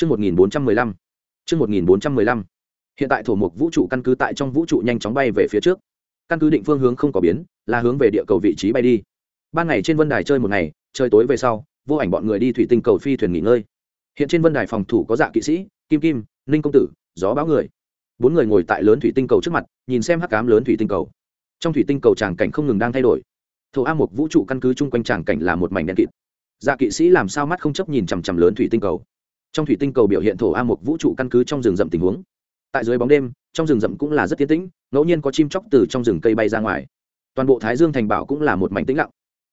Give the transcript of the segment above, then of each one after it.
Chương 1415. Chương 1415. Hiện tại thổ mục vũ trụ căn cứ tại trong vũ trụ nhanh chóng bay về phía trước. Căn cứ định phương hướng không có biến, là hướng về địa cầu vị trí bay đi. Ban ngày trên vân đài chơi một ngày, trời tối về sau, vô ảnh bọn người đi thủy tinh cầu phi thuyền nghỉ ngơi. Hiện trên vân đài phòng thủ có dạ kỵ sĩ, Kim Kim, Ninh công tử, gió báo người. Bốn người ngồi tại lớn thủy tinh cầu trước mặt, nhìn xem hắc ám lớn thủy tinh cầu. Trong thủy tinh cầu tràng cảnh không ngừng đang thay đổi. Thổ A Mục vũ trụ căn cứ chung quanh tràng cảnh là một mảnh đen kịt. Dạ kỵ sĩ làm sao mắt không chấp nhìn chằm chằm lớn thủy tinh cầu trong thủy tinh cầu biểu hiện thổ a một vũ trụ căn cứ trong rừng rậm tình huống. Tại dưới bóng đêm, trong rừng rậm cũng là rất tiến tĩnh, ngẫu nhiên có chim chóc từ trong rừng cây bay ra ngoài. Toàn bộ thái dương thành bảo cũng là một mảnh tĩnh lặng.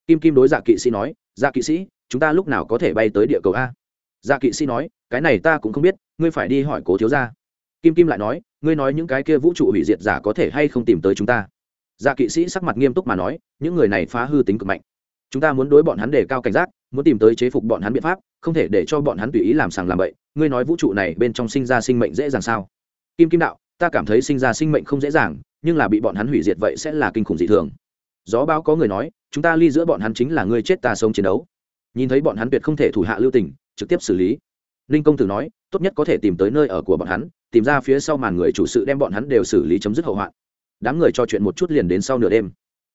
Kim kim đối dạ kỵ sĩ nói dạ kỵ sĩ, chúng ta lúc nào có thể bay tới địa cầu a? Dạ kỵ sĩ nói, cái này ta cũng không biết, ngươi phải đi hỏi cố thiếu gia. Kim kim lại nói, ngươi nói những cái kia vũ trụ hủy diệt giả có thể hay không tìm tới chúng ta? Dạ kỵ sĩ sắc mặt nghiêm túc mà nói, những người này phá hư tính cực mạnh. Chúng ta muốn đối bọn hắn đề cao cảnh giác, muốn tìm tới chế phục bọn hắn biện pháp không thể để cho bọn hắn tùy ý làm sàng làm bậy, ngươi nói vũ trụ này bên trong sinh ra sinh mệnh dễ dàng sao? Kim kim đạo, ta cảm thấy sinh ra sinh mệnh không dễ dàng, nhưng là bị bọn hắn hủy diệt vậy sẽ là kinh khủng dị thường. Gió báo có người nói, chúng ta ly giữa bọn hắn chính là ngươi chết ta sống chiến đấu. Nhìn thấy bọn hắn tuyệt không thể thủ hạ lưu tình, trực tiếp xử lý. Ninh công tử nói, tốt nhất có thể tìm tới nơi ở của bọn hắn, tìm ra phía sau màn người chủ sự đem bọn hắn đều xử lý chấm dứt hậu hoạn. Đám người cho chuyện một chút liền đến sau nửa đêm.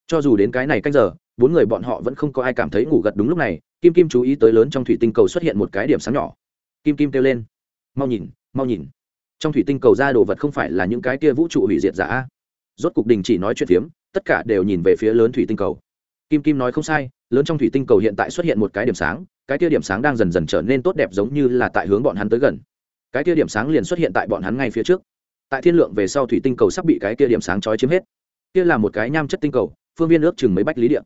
Cho dù đến cái này canh giờ bốn người bọn họ vẫn không có ai cảm thấy ngủ gật đúng lúc này, kim kim chú ý tới lớn trong thủy tinh cầu xuất hiện một cái điểm sáng nhỏ. Kim kim kêu lên. Mau nhìn mau nhìn. Trong thủy tinh cầu ra đồ vật không phải là những cái kia vũ trụ hủy diệt giả rốt cục đình chỉ nói chuyện phiếm, tất cả đều nhìn về phía lớn thủy tinh cầu. Kim kim nói không sai, lớn trong thủy tinh cầu hiện tại xuất hiện một cái điểm sáng, cái kia điểm sáng đang dần dần trở nên tốt đẹp giống như là tại hướng bọn hắn tới gần. Cái kia điểm sáng liền xuất hiện tại bọn hắn ngay phía trước. Tại thiên lượng về sau thủy tinh cầu sắp bị cái kia điểm sáng trói chiếm hết. Kia là một cái nham chất tinh cầu, phương viên ước chừng mấy bách lý điện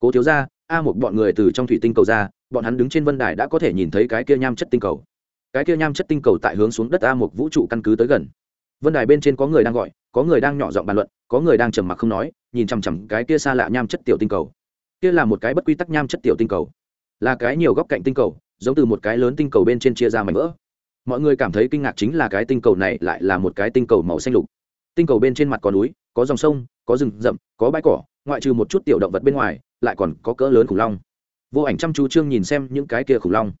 cố thiếu ra a một bọn người từ trong thủy tinh cầu ra, bọn hắn đứng trên vân đài đã có thể nhìn thấy cái kia nham chất tinh cầu. Cái kia nham chất tinh cầu tại hướng xuống đất a một vũ trụ căn cứ tới gần. Vân đài bên trên có người đang gọi, có người đang nhỏ giọng bàn luận, có người đang trầm mặc không nói, nhìn chằm chằm cái kia xa lạ nham chất tiểu tinh cầu. Kia là một cái bất quy tắc nham chất tiểu tinh cầu. Là cái nhiều góc cạnh tinh cầu, giống từ một cái lớn tinh cầu bên trên chia ra mảnh vỡ. Mọi người cảm thấy kinh ngạc chính là cái tinh cầu này lại là một cái tinh cầu màu xanh lục. Tinh cầu bên trên mặt có núi, có dòng sông, có rừng rậm, có bãi cỏ ngoại trừ một chút tiểu động vật bên ngoài, lại còn có cỡ lớn khủng long. Vô ảnh chăm chú trương nhìn xem những cái kia khủng long.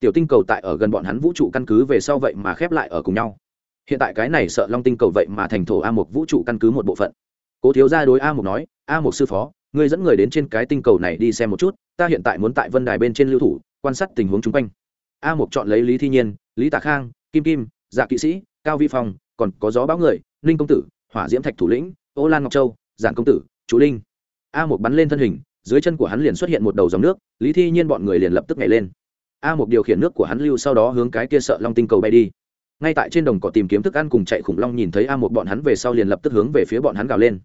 Tiểu tinh cầu tại ở gần bọn hắn vũ trụ căn cứ về sau vậy mà khép lại ở cùng nhau. Hiện tại cái này sợ long tinh cầu vậy mà thành thổ a một vũ trụ căn cứ một bộ phận. Cố thiếu gia đối a một nói, a một sư phó, ngươi dẫn người đến trên cái tinh cầu này đi xem một chút, ta hiện tại muốn tại vân đài bên trên lưu thủ, quan sát tình huống chung quanh. A một chọn lấy lý thi nhiên, lý tạ khang, kim kim dạ kỵ sĩ, cao vi phong, còn có gió báo người, ninh công tử, hỏa diễm thạch thủ lĩnh, ô lan ngọc châu, giản công tử, chú linh a một bắn lên thân hình, dưới chân của hắn liền xuất hiện một đầu dòng nước, lý thi nhiên bọn người liền lập tức nhảy lên. A một điều khiển nước của hắn lưu sau đó hướng cái kia sợ long tinh cầu bay đi. Ngay tại trên đồng cỏ tìm kiếm thức ăn cùng chạy khủng long nhìn thấy a một bọn hắn về sau liền lập tức hướng về phía bọn hắn gào lên.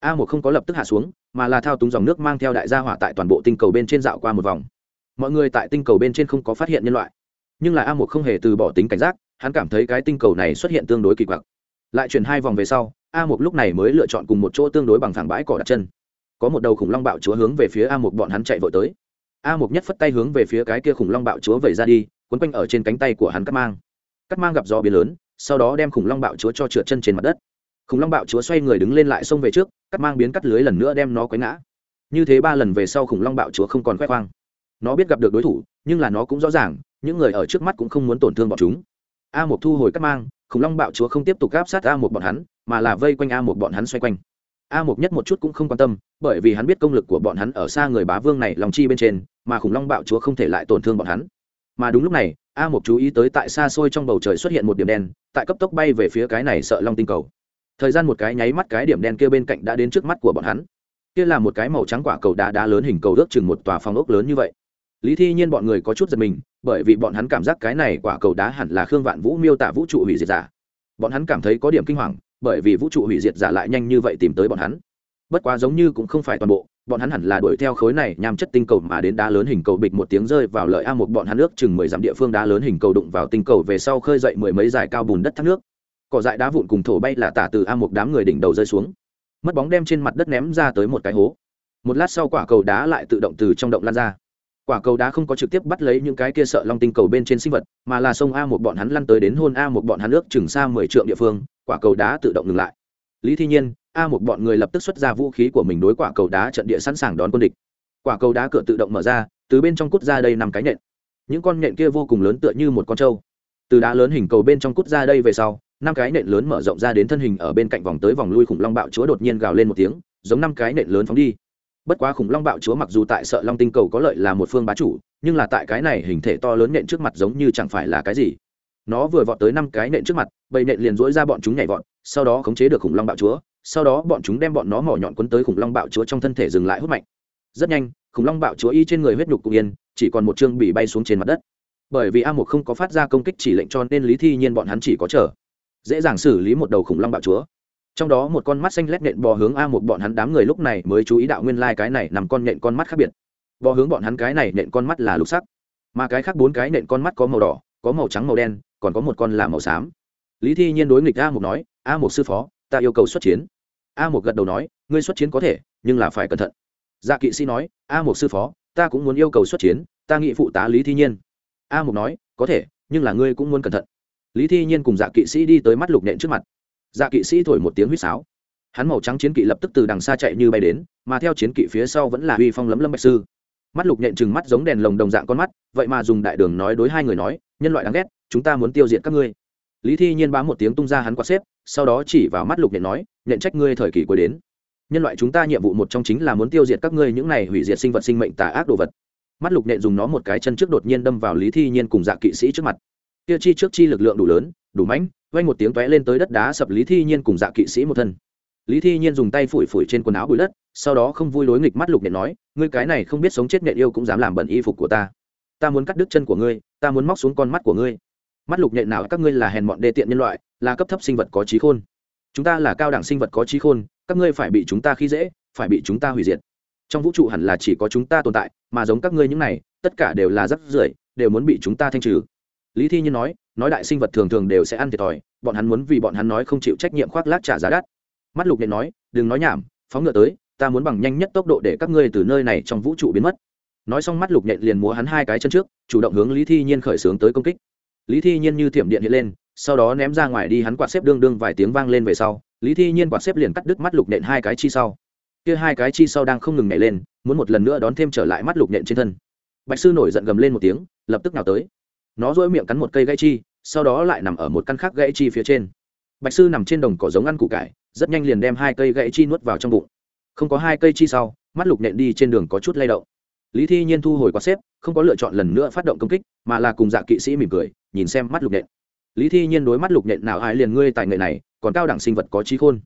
A một không có lập tức hạ xuống, mà là thao túng dòng nước mang theo đại gia hỏa tại toàn bộ tinh cầu bên trên dạo qua một vòng. Mọi người tại tinh cầu bên trên không có phát hiện nhân loại. Nhưng là a một không hề từ bỏ tính cảnh giác, hắn cảm thấy cái tinh cầu này xuất hiện tương đối kỳ quặc. Lại chuyển hai vòng về sau, a một lúc này mới lựa chọn cùng một chỗ tương đối bằng thẳng bãi cỏ đặt chân có một đầu khủng long bạo chúa hướng về phía a một bọn hắn chạy vội tới. A một nhất phất tay hướng về phía cái kia khủng long bạo chúa vẩy ra đi quấn quanh ở trên cánh tay của hắn cắt mang. Cắt mang gặp gió biến lớn, sau đó đem khủng long bạo chúa cho trượt chân trên mặt đất. Khủng long bạo chúa xoay người đứng lên lại xông về trước cắt mang biến cắt lưới lần nữa đem nó quấy ngã. Như thế ba lần về sau khủng long bạo chúa không còn khoe khoang. Nó biết gặp được đối thủ, nhưng là nó cũng rõ ràng, những người ở trước mắt cũng không muốn tổn thương bọn chúng. A một thu hồi cắt mang, khủng long bạo chúa không tiếp tục gáp sát a một bọn hắn, mà là vây quanh a một bọn hắn xoay quanh a Mục nhất một chút cũng không quan tâm, bởi vì hắn biết công lực của bọn hắn ở xa người bá vương này lòng chi bên trên, mà khủng long bạo chúa không thể lại tổn thương bọn hắn. Mà đúng lúc này, a Mục chú ý tới tại xa xôi trong bầu trời xuất hiện một điểm đen, tại cấp tốc bay về phía cái này sợ long tinh cầu. Thời gian một cái nháy mắt cái điểm đen kia bên cạnh đã đến trước mắt của bọn hắn. Kia là một cái màu trắng quả cầu đá đá lớn hình cầu ước chừng một tòa phòng ốc lớn như vậy. Lý thi nhiên bọn người có chút giật mình, bởi vì bọn hắn cảm giác cái này quả cầu đá hẳn là khương vạn vũ miêu tả vũ trụ hủy diệt giả. Bọn hắn cảm thấy có điểm kinh hoàng bởi vì vũ trụ hủy diệt giả lại nhanh như vậy tìm tới bọn hắn. Bất quá giống như cũng không phải toàn bộ, bọn hắn hẳn là đuổi theo khối này nhằm chất tinh cầu mà đến đá lớn hình cầu bịch một tiếng rơi vào lợi a một bọn hắn nước chừng mười dặm địa phương đá lớn hình cầu đụng vào tinh cầu về sau khơi dậy mười mấy dải cao bùn đất thác nước. Cỏ dại đá vụn cùng thổ bay là tả từ a một đám người đỉnh đầu rơi xuống. Mất bóng đem trên mặt đất ném ra tới một cái hố. Một lát sau quả cầu đá lại tự động từ trong động lan ra. Quả cầu đá không có trực tiếp bắt lấy những cái kia sợ long tinh cầu bên trên sinh vật, mà là sông a một bọn hắn lăn tới đến hôn a một bọn hắn nước chừng xa mười trượng địa phương quả cầu đá tự động ngừng lại. Lý thi nhiên, a một bọn người lập tức xuất ra vũ khí của mình đối quả cầu đá trận địa sẵn sàng đón quân địch. Quả cầu đá cửa tự động mở ra, từ bên trong cút ra đây nằm cái nhện những con nhện kia vô cùng lớn tựa như một con trâu. Từ đá lớn hình cầu bên trong cút ra đây về sau, năm cái nện lớn mở rộng ra đến thân hình ở bên cạnh vòng tới vòng lui khủng long bạo chúa đột nhiên gào lên một tiếng, giống năm cái nện lớn phóng đi. Bất quá khủng long bạo chúa mặc dù tại sợ long tinh cầu có lợi là một phương bá chủ, nhưng là tại cái này hình thể to lớn nện trước mặt giống như chẳng phải là cái gì nó vừa vọt tới năm cái nện trước mặt, bầy nện liền dỗi ra bọn chúng nhảy vọt, sau đó khống chế được khủng long bạo chúa, sau đó bọn chúng đem bọn nó mỏ nhọn quấn tới khủng long bạo chúa trong thân thể dừng lại hút mạnh. Rất nhanh, khủng long bạo chúa y trên người huyết nhục cụ yên, chỉ còn một chương bị bay xuống trên mặt đất. Bởi vì a một không có phát ra công kích chỉ lệnh cho nên lý thi nhiên bọn hắn chỉ có chờ. Dễ dàng xử lý một đầu khủng long bạo chúa. Trong đó một con mắt xanh lét nện bò hướng a một bọn hắn đám người lúc này mới chú ý đạo nguyên lai、like、cái này nằm con nện con mắt khác biệt. Bò hướng bọn hắn cái này nện con mắt là lục sắc, mà cái khác bốn cái nện con mắt có màu đỏ, có màu trắng màu đen còn có một con là màu xám. Lý thi nhiên đối nghịch a một nói, a một sư phó, ta yêu cầu xuất chiến. A một gật đầu nói, ngươi xuất chiến có thể, nhưng là phải cẩn thận. Dạ kỵ sĩ nói, a một sư phó, ta cũng muốn yêu cầu xuất chiến, ta nghị phụ tá lý thi nhiên. A một nói, có thể, nhưng là ngươi cũng muốn cẩn thận. Lý thi nhiên cùng dạ kỵ sĩ đi tới mắt lục nện trước mặt. Dạ kỵ sĩ thổi một tiếng huýt sáo. Hắn màu trắng chiến kỵ lập tức từ đằng xa chạy như bay đến, mà theo chiến kỵ phía sau vẫn là uy phong lấm lâm bạch sư. Mắt lục nện chừng mắt giống đèn lồng đồng dạng con mắt, vậy mà dùng đại đường nói đối hai người nói, nhân loại đáng ghét chúng ta muốn tiêu diệt các ngươi. Lý thi nhiên bám một tiếng tung ra hắn quạt xếp, sau đó chỉ vào mắt lục nện nói nhận trách ngươi thời kỳ cuối đến. Nhân loại chúng ta nhiệm vụ một trong chính là muốn tiêu diệt các ngươi những này hủy diệt sinh vật sinh mệnh tà ác đồ vật. Mắt lục nện dùng nó một cái chân trước đột nhiên đâm vào lý thi nhiên cùng dạ kỵ sĩ trước mặt. Kia chi trước chi lực lượng đủ lớn, đủ mãnh vay một tiếng tóe lên tới đất đá sập lý thi nhiên cùng dạ kỵ sĩ một thân. Lý thi nhiên dùng tay phủi phủi trên quần áo bụi đất, sau đó không vui lối nghịch mắt lục nện nói, ngươi cái này không biết sống chết nện yêu cũng dám làm bẩn y phục của ta. Ta muốn cắt đứt chân của ngươi, ta muốn móc xuống con mắt của ngươi mắt lục nện nào các ngươi là hèn mọn đê tiện nhân loại, là cấp thấp sinh vật có trí khôn. Chúng ta là cao đẳng sinh vật có trí khôn, các ngươi phải bị chúng ta khi dễ, phải bị chúng ta hủy diệt. Trong vũ trụ hẳn là chỉ có chúng ta tồn tại, mà giống các ngươi những này, tất cả đều là rắc rưởi, đều muốn bị chúng ta thanh trừ. Lý thi nhiên nói nói đại sinh vật thường thường đều sẽ ăn thiệt thòi, bọn hắn muốn vì bọn hắn nói không chịu trách nhiệm khoác lác trả giá đắt. Mắt lục nện nói, đừng nói nhảm, phóng ngựa tới, ta muốn bằng nhanh nhất tốc độ để các ngươi từ nơi này trong vũ trụ biến mất. Nói xong mắt lục nhện liền múa hắn hai cái chân trước, chủ động hướng lý thi nhiên khởi xướng tới công kích lý thi nhiên như thiểm điện hiện lên, sau đó ném ra ngoài đi, hắn quạt xếp đương đương vài tiếng vang lên về sau, lý thi nhiên quạt xếp liền cắt đứt mắt lục nện hai cái chi sau. Kia hai cái chi sau đang không ngừng nhảy lên, muốn một lần nữa đón thêm trở lại mắt lục nện trên thân. Bạch sư nổi giận gầm lên một tiếng, lập tức nào tới. Nó dỗi miệng cắn một cây gãy chi, sau đó lại nằm ở một căn khác gãy chi phía trên. Bạch sư nằm trên đồng cỏ giống ăn củ cải, rất nhanh liền đem hai cây gãy chi nuốt vào trong bụng. Không có hai cây chi sau, mắt lục nện đi trên đường có chút lay động lý thi nhiên thu hồi quạt xếp, không có lựa chọn lần nữa phát động công kích, mà là cùng dạ kỵ sĩ mỉm cười, nhìn xem mắt lục nện. Lý thi nhiên đối mắt lục nện nào ai liền ngươi tại nghệ này, còn cao đẳng sinh vật có trí khôn.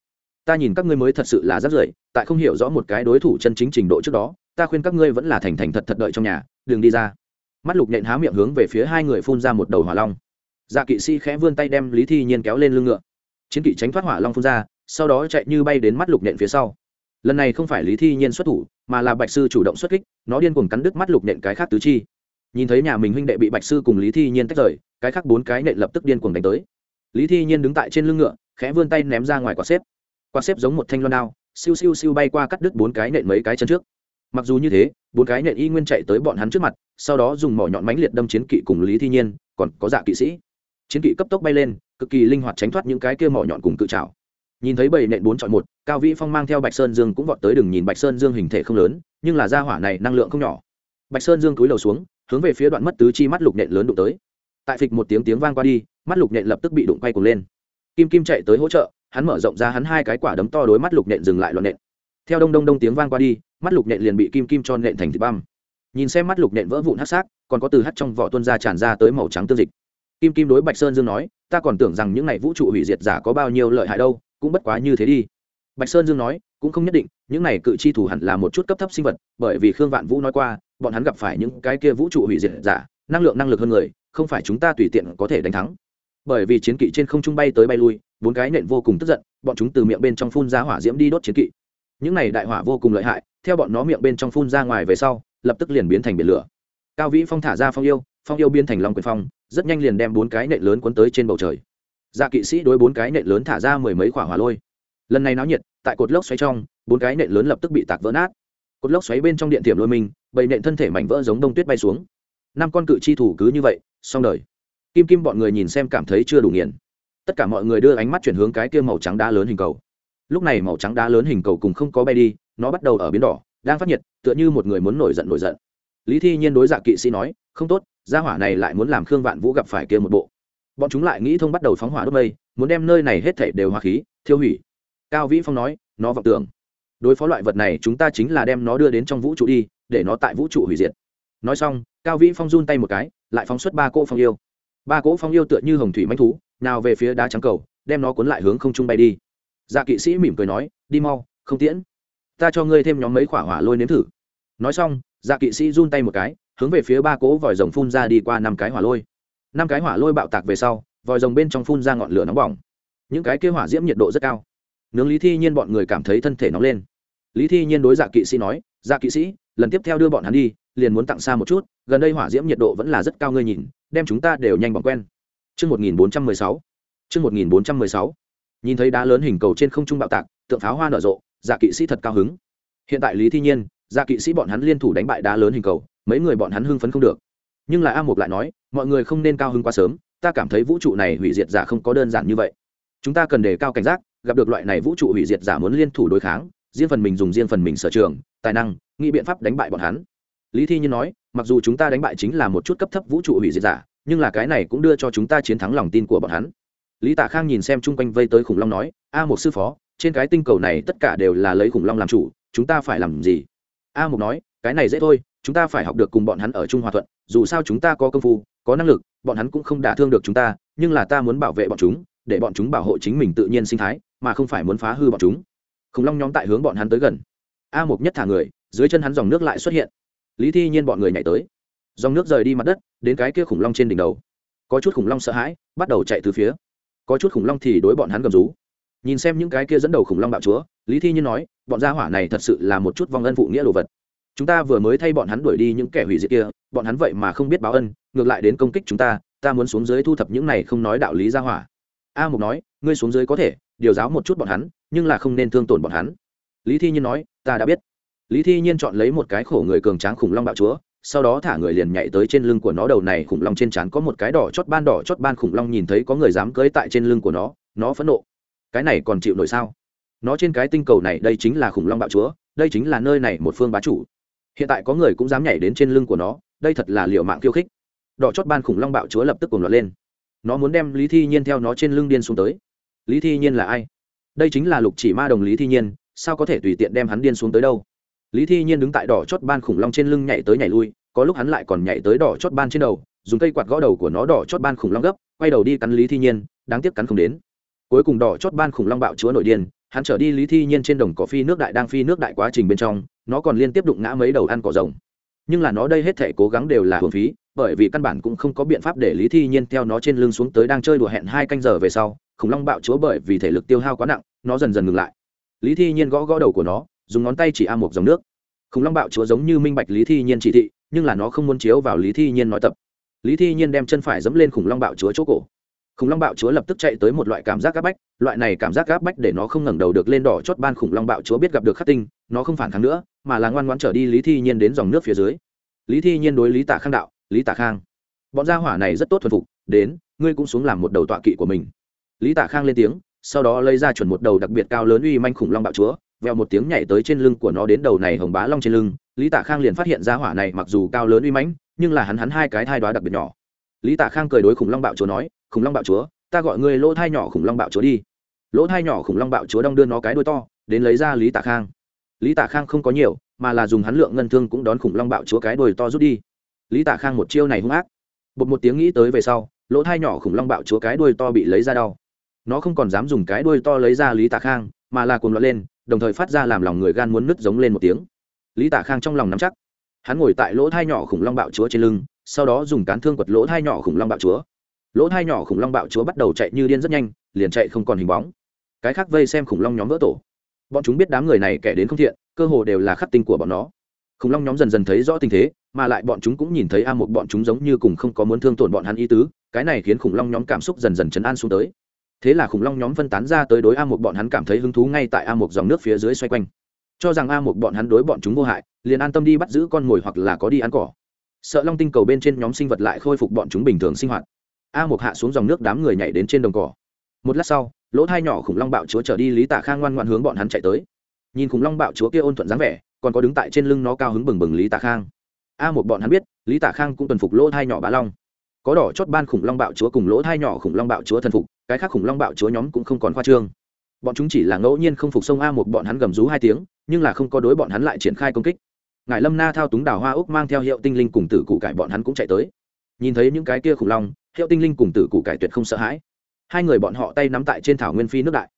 Ta nhìn các ngươi mới thật sự là rất rưởi, tại không hiểu rõ một cái đối thủ chân chính trình độ trước đó, ta khuyên các ngươi vẫn là thành thành thật thật đợi trong nhà, đừng đi ra. Mắt lục nện há miệng hướng về phía hai người phun ra một đầu hỏa long. Dạ kỵ sĩ khẽ vươn tay đem lý thi nhiên kéo lên lưng ngựa. Chiến kỵ tránh thoát hỏa long phun ra, sau đó chạy như bay đến mắt lục nện phía sau lần này không phải lý thi nhiên xuất thủ, mà là bạch sư chủ động xuất kích, nó điên cuồng cắn đứt mắt lục nện cái khác tứ chi. Nhìn thấy nhà mình huynh đệ bị bạch sư cùng lý thi nhiên tách rời, cái khác bốn cái nện lập tức điên cuồng đánh tới. Lý thi nhiên đứng tại trên lưng ngựa, khẽ vươn tay ném ra ngoài quả xếp. Quả xếp giống một thanh loan đao, siêu siêu siêu bay qua cắt đứt bốn cái nện mấy cái chân trước. Mặc dù như thế, bốn cái nện y nguyên chạy tới bọn hắn trước mặt, sau đó dùng mỏ nhọn mánh liệt đâm chiến kỵ cùng lý thi nhiên, còn có dạ kỵ sĩ. Chiến kỵ cấp tốc bay lên, cực kỳ linh hoạt tránh thoát những cái kia mỏ nhọn cùng cự trào nhìn thấy bảy nện bốn chọn một, cao vĩ phong mang theo bạch sơn dương cũng vọt tới đừng nhìn bạch sơn dương hình thể không lớn, nhưng là gia hỏa này năng lượng không nhỏ. Bạch sơn dương cúi đầu xuống, hướng về phía đoạn mất tứ chi mắt lục nện lớn đụng tới. Tại phịch một tiếng tiếng vang qua đi, mắt lục nện lập tức bị đụng quay cuồng lên. Kim kim chạy tới hỗ trợ, hắn mở rộng ra hắn hai cái quả đấm to đối mắt lục nện dừng lại loạn nện. Theo đông đông đông tiếng vang qua đi, mắt lục nện liền bị kim kim cho nện thành thịt băm. Nhìn xem mắt lục nện vỡ vụn hát xác còn có từ hắt trong vỏ tuân ra tràn ra tới màu trắng tương dịch. Kim kim đối bạch sơn dương nói, ta còn tưởng rằng những n à y vũ trụ hủy diệt giả có bao nhiêu lợi hại đâu cũng bất quá như thế đi. Bạch sơn dương nói, cũng không nhất định, những này cự chi thủ hẳn là một chút cấp thấp sinh vật, bởi vì khương vạn vũ nói qua, bọn hắn gặp phải những cái kia vũ trụ hủy diệt giả, năng lượng năng lực hơn người, không phải chúng ta tùy tiện có thể đánh thắng. Bởi vì chiến kỵ trên không trung bay tới bay lui, bốn cái nện vô cùng tức giận, bọn chúng từ miệng bên trong phun ra hỏa diễm đi đốt chiến kỵ. Những này đại hỏa vô cùng lợi hại, theo bọn nó miệng bên trong phun ra ngoài về sau, lập tức liền biến thành biển lửa. Cao vĩ phong thả ra phong yêu phong yêu biến thành long quyền phong, rất nhanh liền đem bốn cái nện lớn cuốn tới trên bầu trời dạ kỵ sĩ đối bốn cái nện lớn thả ra mười mấy quả hỏa lôi. Lần này náo nhiệt, tại cột lốc xoáy trong, bốn cái nện lớn lập tức bị tạc vỡ nát. Cột lốc xoáy bên trong điện tiềm lôi mình bầy nện thân thể mảnh vỡ giống đông tuyết bay xuống. Năm con cự chi thủ cứ như vậy, xong đời. Kim kim bọn người nhìn xem cảm thấy chưa đủ nghiền. Tất cả mọi người đưa ánh mắt chuyển hướng cái kia màu trắng đá lớn hình cầu. Lúc này màu trắng đá lớn hình cầu cùng không có bay đi, nó bắt đầu ở biến đỏ, đang phát nhiệt, tựa như một người muốn nổi giận nổi giận. Lý thi nhiên đối dạ kỵ sĩ nói, không tốt, gia hỏa này lại muốn làm khương vạn vũ gặp phải kia một bộ bọn chúng lại nghĩ thông bắt đầu phóng hỏa đốt mây, muốn đem nơi này hết thảy đều hỏa khí, thiêu hủy. Cao vĩ phong nói, nó vọng tưởng. Đối phó loại vật này, chúng ta chính là đem nó đưa đến trong vũ trụ đi, để nó tại vũ trụ hủy diệt. Nói xong, cao vĩ phong run tay một cái, lại phóng xuất ba cỗ phong yêu. Ba cỗ phong yêu tựa như hồng thủy manh thú, nào về phía đá trắng cầu, đem nó cuốn lại hướng không trung bay đi. Dạ kỵ sĩ mỉm cười nói, đi mau, không tiễn. Ta cho ngươi thêm nhóm mấy khỏa hỏa lôi nếm thử. Nói xong dạ kỵ sĩ run tay một cái, hướng về phía ba cỗ vòi rồng phun ra đi qua năm cái hỏa lôi năm cái hỏa lôi bạo tạc về sau vòi rồng bên trong phun ra ngọn lửa nóng bỏng những cái kia hỏa diễm nhiệt độ rất cao nướng lý thi nhiên bọn người cảm thấy thân thể nóng lên lý thi nhiên đối dạ kỵ sĩ nói dạ kỵ sĩ lần tiếp theo đưa bọn hắn đi liền muốn tặng xa một chút gần đây hỏa diễm nhiệt độ vẫn là rất cao ngươi nhìn đem chúng ta đều nhanh bỏng quen Trước 1416. Trước 1416. Nhìn thấy đá lớn hình cầu trên không trung bạo tạc, tượng pháo hoa nở rộ, dạ kỵ sĩ thật cao hứng. Hiện tại Lý Thi Nhiên, dạ kỵ sĩ bọn hắn liên thủ đánh bại đá lớn hình cầu, mấy người bọn hắn hưng phấn không được. Nhưng là A Mục lại nói, mọi người không nên cao hứng quá sớm, ta cảm thấy vũ trụ này hủy diệt giả không có đơn giản như vậy. Chúng ta cần đề cao cảnh giác, gặp được loại này vũ trụ hủy diệt giả muốn liên thủ đối kháng, riêng phần mình dùng riêng phần mình sở trường, tài năng, nghĩ biện pháp đánh bại bọn hắn. Lý thi như nói mặc dù chúng ta đánh bại chính là một chút cấp thấp vũ trụ hủy diệt giả nhưng là cái này cũng đưa cho chúng ta chiến thắng lòng tin của bọn hắn. Lý tạ khang nhìn xem chung quanh vây tới khủng long nói a một sư phó trên cái tinh cầu này tất cả đều là lấy khủng long làm chủ chúng ta phải làm gì? A Mục nói cái này dễ thôi chúng ta phải học được cùng bọn hắn ở chung hòa thuận, dù sao chúng ta có công phu, có năng lực, bọn hắn cũng không đả thương được chúng ta, nhưng là ta muốn bảo vệ bọn chúng, để bọn chúng bảo hộ chính mình tự nhiên sinh thái, mà không phải muốn phá hư bọn chúng. Khủng long nhóm tại hướng bọn hắn tới gần. A một nhất thả người, dưới chân hắn dòng nước lại xuất hiện. Lý thi nhiên bọn người nhảy tới. Dòng nước rời đi mặt đất, đến cái kia khủng long trên đỉnh đầu. Có chút khủng long sợ hãi, bắt đầu chạy từ phía. Có chút khủng long thì đối bọn hắn gầm rú. Nhìn xem những cái kia dẫn đầu khủng long bạo chúa, lý thi nhiên nói, bọn gia hỏa này thật sự là một chút vong ân phụ nghĩa đồ vật chúng ta vừa mới thay bọn hắn đuổi đi những kẻ hủy diệt kia, bọn hắn vậy mà không biết báo ân, ngược lại đến công kích chúng ta ta muốn xuống dưới thu thập những này không nói đạo lý gia hỏa. A mục nói, ngươi xuống dưới có thể, điều giáo một chút bọn hắn, nhưng là không nên thương tổn bọn hắn. Lý thi nhiên nói, ta đã biết. Lý thi nhiên chọn lấy một cái khổ người cường tráng khủng long bạo chúa, sau đó thả người liền nhảy tới trên lưng của nó đầu này khủng long trên trán có một cái đỏ chót ban đỏ chót ban khủng long nhìn thấy có người dám cưới tại trên lưng của nó nó phẫn nộ. Cái này còn chịu nổi sao? Nó trên cái tinh cầu này, đây chính là khủng long bạo chúa, đây chính là nơi này một phương bá chủ hiện tại có người cũng dám nhảy đến trên lưng của nó, đây thật là liệu mạng khiêu khích. Đỏ chót ban khủng long bạo chúa lập tức cùng loạt lên. Nó muốn đem lý thi nhiên theo nó trên lưng điên xuống tới. Lý thi nhiên là ai? Đây chính là lục chỉ ma đồng lý thi nhiên, sao có thể tùy tiện đem hắn điên xuống tới đâu? Lý thi nhiên đứng tại đỏ chót ban khủng long trên lưng nhảy tới nhảy lui, có lúc hắn lại còn nhảy tới đỏ chót ban trên đầu, dùng cây quạt gõ đầu của nó đỏ chót ban khủng long gấp, quay đầu đi cắn lý thi nhiên, đáng tiếc cắn không đến. Cuối cùng đỏ chót ban khủng long bạo chúa nội điên hắn trở đi lý thi nhiên trên đồng cỏ phi nước đại đang phi nước đại quá trình bên trong, nó còn liên tiếp đụng ngã mấy đầu ăn cỏ rồng. Nhưng là nó đây hết thể cố gắng đều là hưởng phí, bởi vì căn bản cũng không có biện pháp để lý thi nhiên theo nó trên lưng xuống tới đang chơi đùa hẹn hai canh giờ về sau, khủng long bạo chúa bởi vì thể lực tiêu hao quá nặng, nó dần dần ngừng lại. Lý thi nhiên gõ gõ đầu của nó, dùng ngón tay chỉ a một dòng nước. Khủng long bạo chúa giống như minh bạch lý thi nhiên chỉ thị, nhưng là nó không muốn chiếu vào lý thi nhiên nói tập. Lý thi nhiên đem chân phải dẫm lên khủng long bạo chúa chỗ cổ khủng long bạo chúa lập tức chạy tới một loại cảm giác gáp bách, loại này cảm giác gáp bách để nó không ngẩng đầu được lên đỏ chót ban khủng long bạo chúa biết gặp được khắc tinh, nó không phản kháng nữa, mà là ngoan ngoãn trở đi lý thi nhiên đến dòng nước phía dưới. Lý thi nhiên đối lý tả khang đạo, lý tả khang, bọn gia hỏa này rất tốt thuần phục, đến, ngươi cũng xuống làm một đầu tọa kỵ của mình. Lý tả khang lên tiếng, sau đó lấy ra chuẩn một đầu đặc biệt cao lớn uy manh khủng long bạo chúa, vèo một tiếng nhảy tới trên lưng của nó đến đầu này hồng bá long trên lưng. Lý tạ khang liền phát hiện ra hỏa này mặc dù cao lớn uy mãnh, nhưng là hắn hắn hai cái thai đoá đặc biệt nhỏ. Lý tạ khang cười đối khủng long bạo chúa nói khủng long bạo chúa, ta gọi người lỗ thai nhỏ khủng long bạo chúa đi. Lỗ thai nhỏ khủng long bạo chúa đong đưa nó cái đuôi to, đến lấy ra lý tạ khang. Lý tạ khang không có nhiều, mà là dùng hắn lượng ngân thương cũng đón khủng long bạo chúa cái đuôi to rút đi. Lý tạ khang một chiêu này hung ác. Bột một tiếng nghĩ tới về sau, lỗ thai nhỏ khủng long bạo chúa cái đuôi to bị lấy ra đau. Nó không còn dám dùng cái đuôi to lấy ra lý tạ khang, mà là cuồng loạn lên, đồng thời phát ra làm lòng người gan muốn nứt giống lên một tiếng. Lý tạ khang trong lòng nắm chắc. Hắn ngồi tại lỗ thai nhỏ khủng long bạo chúa trên lưng, sau đó dùng cán thương quật lỗ thai nhỏ khủng long bạo chúa lỗ thai nhỏ khủng long bạo chúa bắt đầu chạy như điên rất nhanh, liền chạy không còn hình bóng. Cái khác vây xem khủng long nhóm vỡ tổ. Bọn chúng biết đám người này kẻ đến không thiện, cơ hồ đều là khắc tinh của bọn nó. Khủng long nhóm dần dần thấy rõ tình thế, mà lại bọn chúng cũng nhìn thấy a một bọn chúng giống như cùng không có muốn thương tổn bọn hắn ý tứ, cái này khiến khủng long nhóm cảm xúc dần dần chấn an xuống tới. Thế là khủng long nhóm phân tán ra tới đối a một bọn hắn cảm thấy hứng thú ngay tại a một dòng nước phía dưới xoay quanh. Cho rằng a một bọn hắn đối bọn chúng vô hại, liền an tâm đi bắt giữ con mồi hoặc là có đi ăn cỏ. Sợ long tinh cầu bên trên nhóm sinh vật lại khôi phục bọn chúng bình thường sinh hoạt a một hạ xuống dòng nước đám người nhảy đến trên đồng cỏ. Một lát sau, lỗ thai nhỏ khủng long bạo chúa trở đi lý tả khang ngoan ngoan hướng bọn hắn chạy tới. Nhìn khủng long bạo chúa kia ôn thuận dáng vẻ, còn có đứng tại trên lưng nó cao hứng bừng bừng lý tả khang. A một bọn hắn biết, lý tả khang cũng tuần phục lỗ thai nhỏ bá long. Có đỏ chót ban khủng long bạo chúa cùng lỗ thai nhỏ khủng long bạo chúa thần phục, cái khác khủng long bạo chúa nhóm cũng không còn khoa trương. Bọn chúng chỉ là ngẫu nhiên không phục sông a một bọn hắn gầm rú hai tiếng, nhưng là không có đối bọn hắn lại triển khai công kích. Ngài lâm na thao túng đào hoa úc mang theo hiệu tinh linh cùng tử cụ cải bọn hắn cũng chạy tới nhìn thấy những cái kia khủng long, hiệu tinh linh cùng tử cụ cải tuyệt không sợ hãi. Hai người bọn họ tay nắm tại trên thảo nguyên phi nước đại.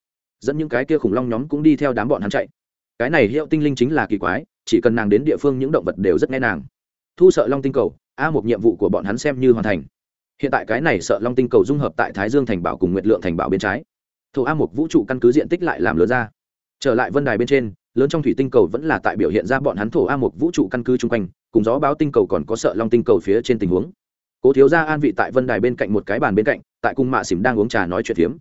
Dẫn những cái kia khủng long nhóm cũng đi theo đám bọn hắn chạy. Cái này hiệu tinh linh chính là kỳ quái, chỉ cần nàng đến địa phương những động vật đều rất nghe nàng. Thu sợ long tinh cầu, a một nhiệm vụ của bọn hắn xem như hoàn thành. Hiện tại cái này sợ long tinh cầu dung hợp tại thái dương thành bảo cùng nguyệt lượng thành bảo bên trái. Thổ a một vũ trụ căn cứ diện tích lại làm lớn ra. Trở lại vân đài bên trên, lớn trong thủy tinh cầu vẫn là tại biểu hiện ra bọn hắn thổ a một vũ trụ căn cứ chung quanh, cùng gió báo tinh cầu còn có sợ long tinh cầu phía trên tình huống cố thiếu gia an vị tại vân đài bên cạnh một cái bàn bên cạnh, tại cung mạ xỉm đang uống trà nói chuyện phiếm.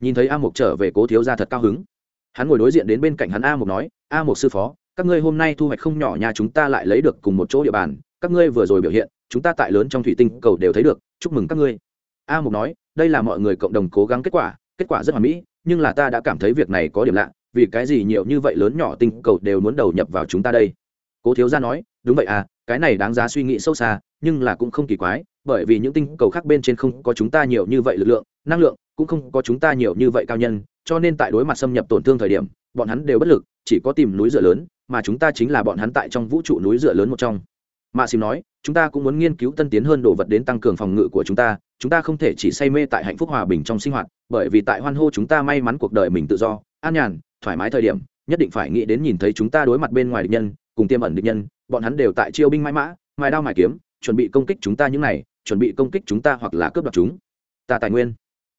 Nhìn thấy a mục trở về, cố thiếu gia thật cao hứng. Hắn ngồi đối diện đến bên cạnh hắn, a mục nói, a mục sư phó, các ngươi hôm nay thu hoạch không nhỏ nhà chúng ta lại lấy được cùng một chỗ địa bàn. Các ngươi vừa rồi biểu hiện, chúng ta tại lớn trong thủy tinh cầu đều thấy được, chúc mừng các ngươi. A mục nói, đây là mọi người cộng đồng cố gắng kết quả kết quả rất hoàn mỹ, nhưng là ta đã cảm thấy việc này có điểm lạ, vì cái gì nhiều như vậy lớn nhỏ tinh cầu đều muốn đầu nhập vào chúng ta đây? Cố thiếu gia nói, đúng vậy à cái này đáng giá suy nghĩ sâu xa nhưng là cũng không kỳ quái, bởi vì những tinh cầu khác bên trên không có chúng ta nhiều như vậy lực lượng, năng lượng cũng không có chúng ta nhiều như vậy cao nhân, cho nên tại đối mặt xâm nhập tổn thương thời điểm, bọn hắn đều bất lực, chỉ có tìm núi dựa lớn, mà chúng ta chính là bọn hắn tại trong vũ trụ núi dựa lớn một trong. Mạ xìm nói, chúng ta cũng muốn nghiên cứu tân tiến hơn đồ vật đến tăng cường phòng ngự của chúng ta chúng ta không thể chỉ say mê tại hạnh phúc hòa bình trong sinh hoạt, bởi vì tại hoan hô chúng ta may mắn cuộc đời mình tự do, an nhàn, thoải mái thời điểm, nhất định phải nghĩ đến nhìn thấy chúng ta đối mặt bên ngoài địch nhân, cùng tiêm ẩn địch nhân, bọn hắn đều tại chiêu binh mãi mã, mài đao mài kiếm chuẩn bị công kích chúng ta những này, chuẩn bị công kích chúng ta hoặc là cướp đoạt chúng. Ta tài nguyên.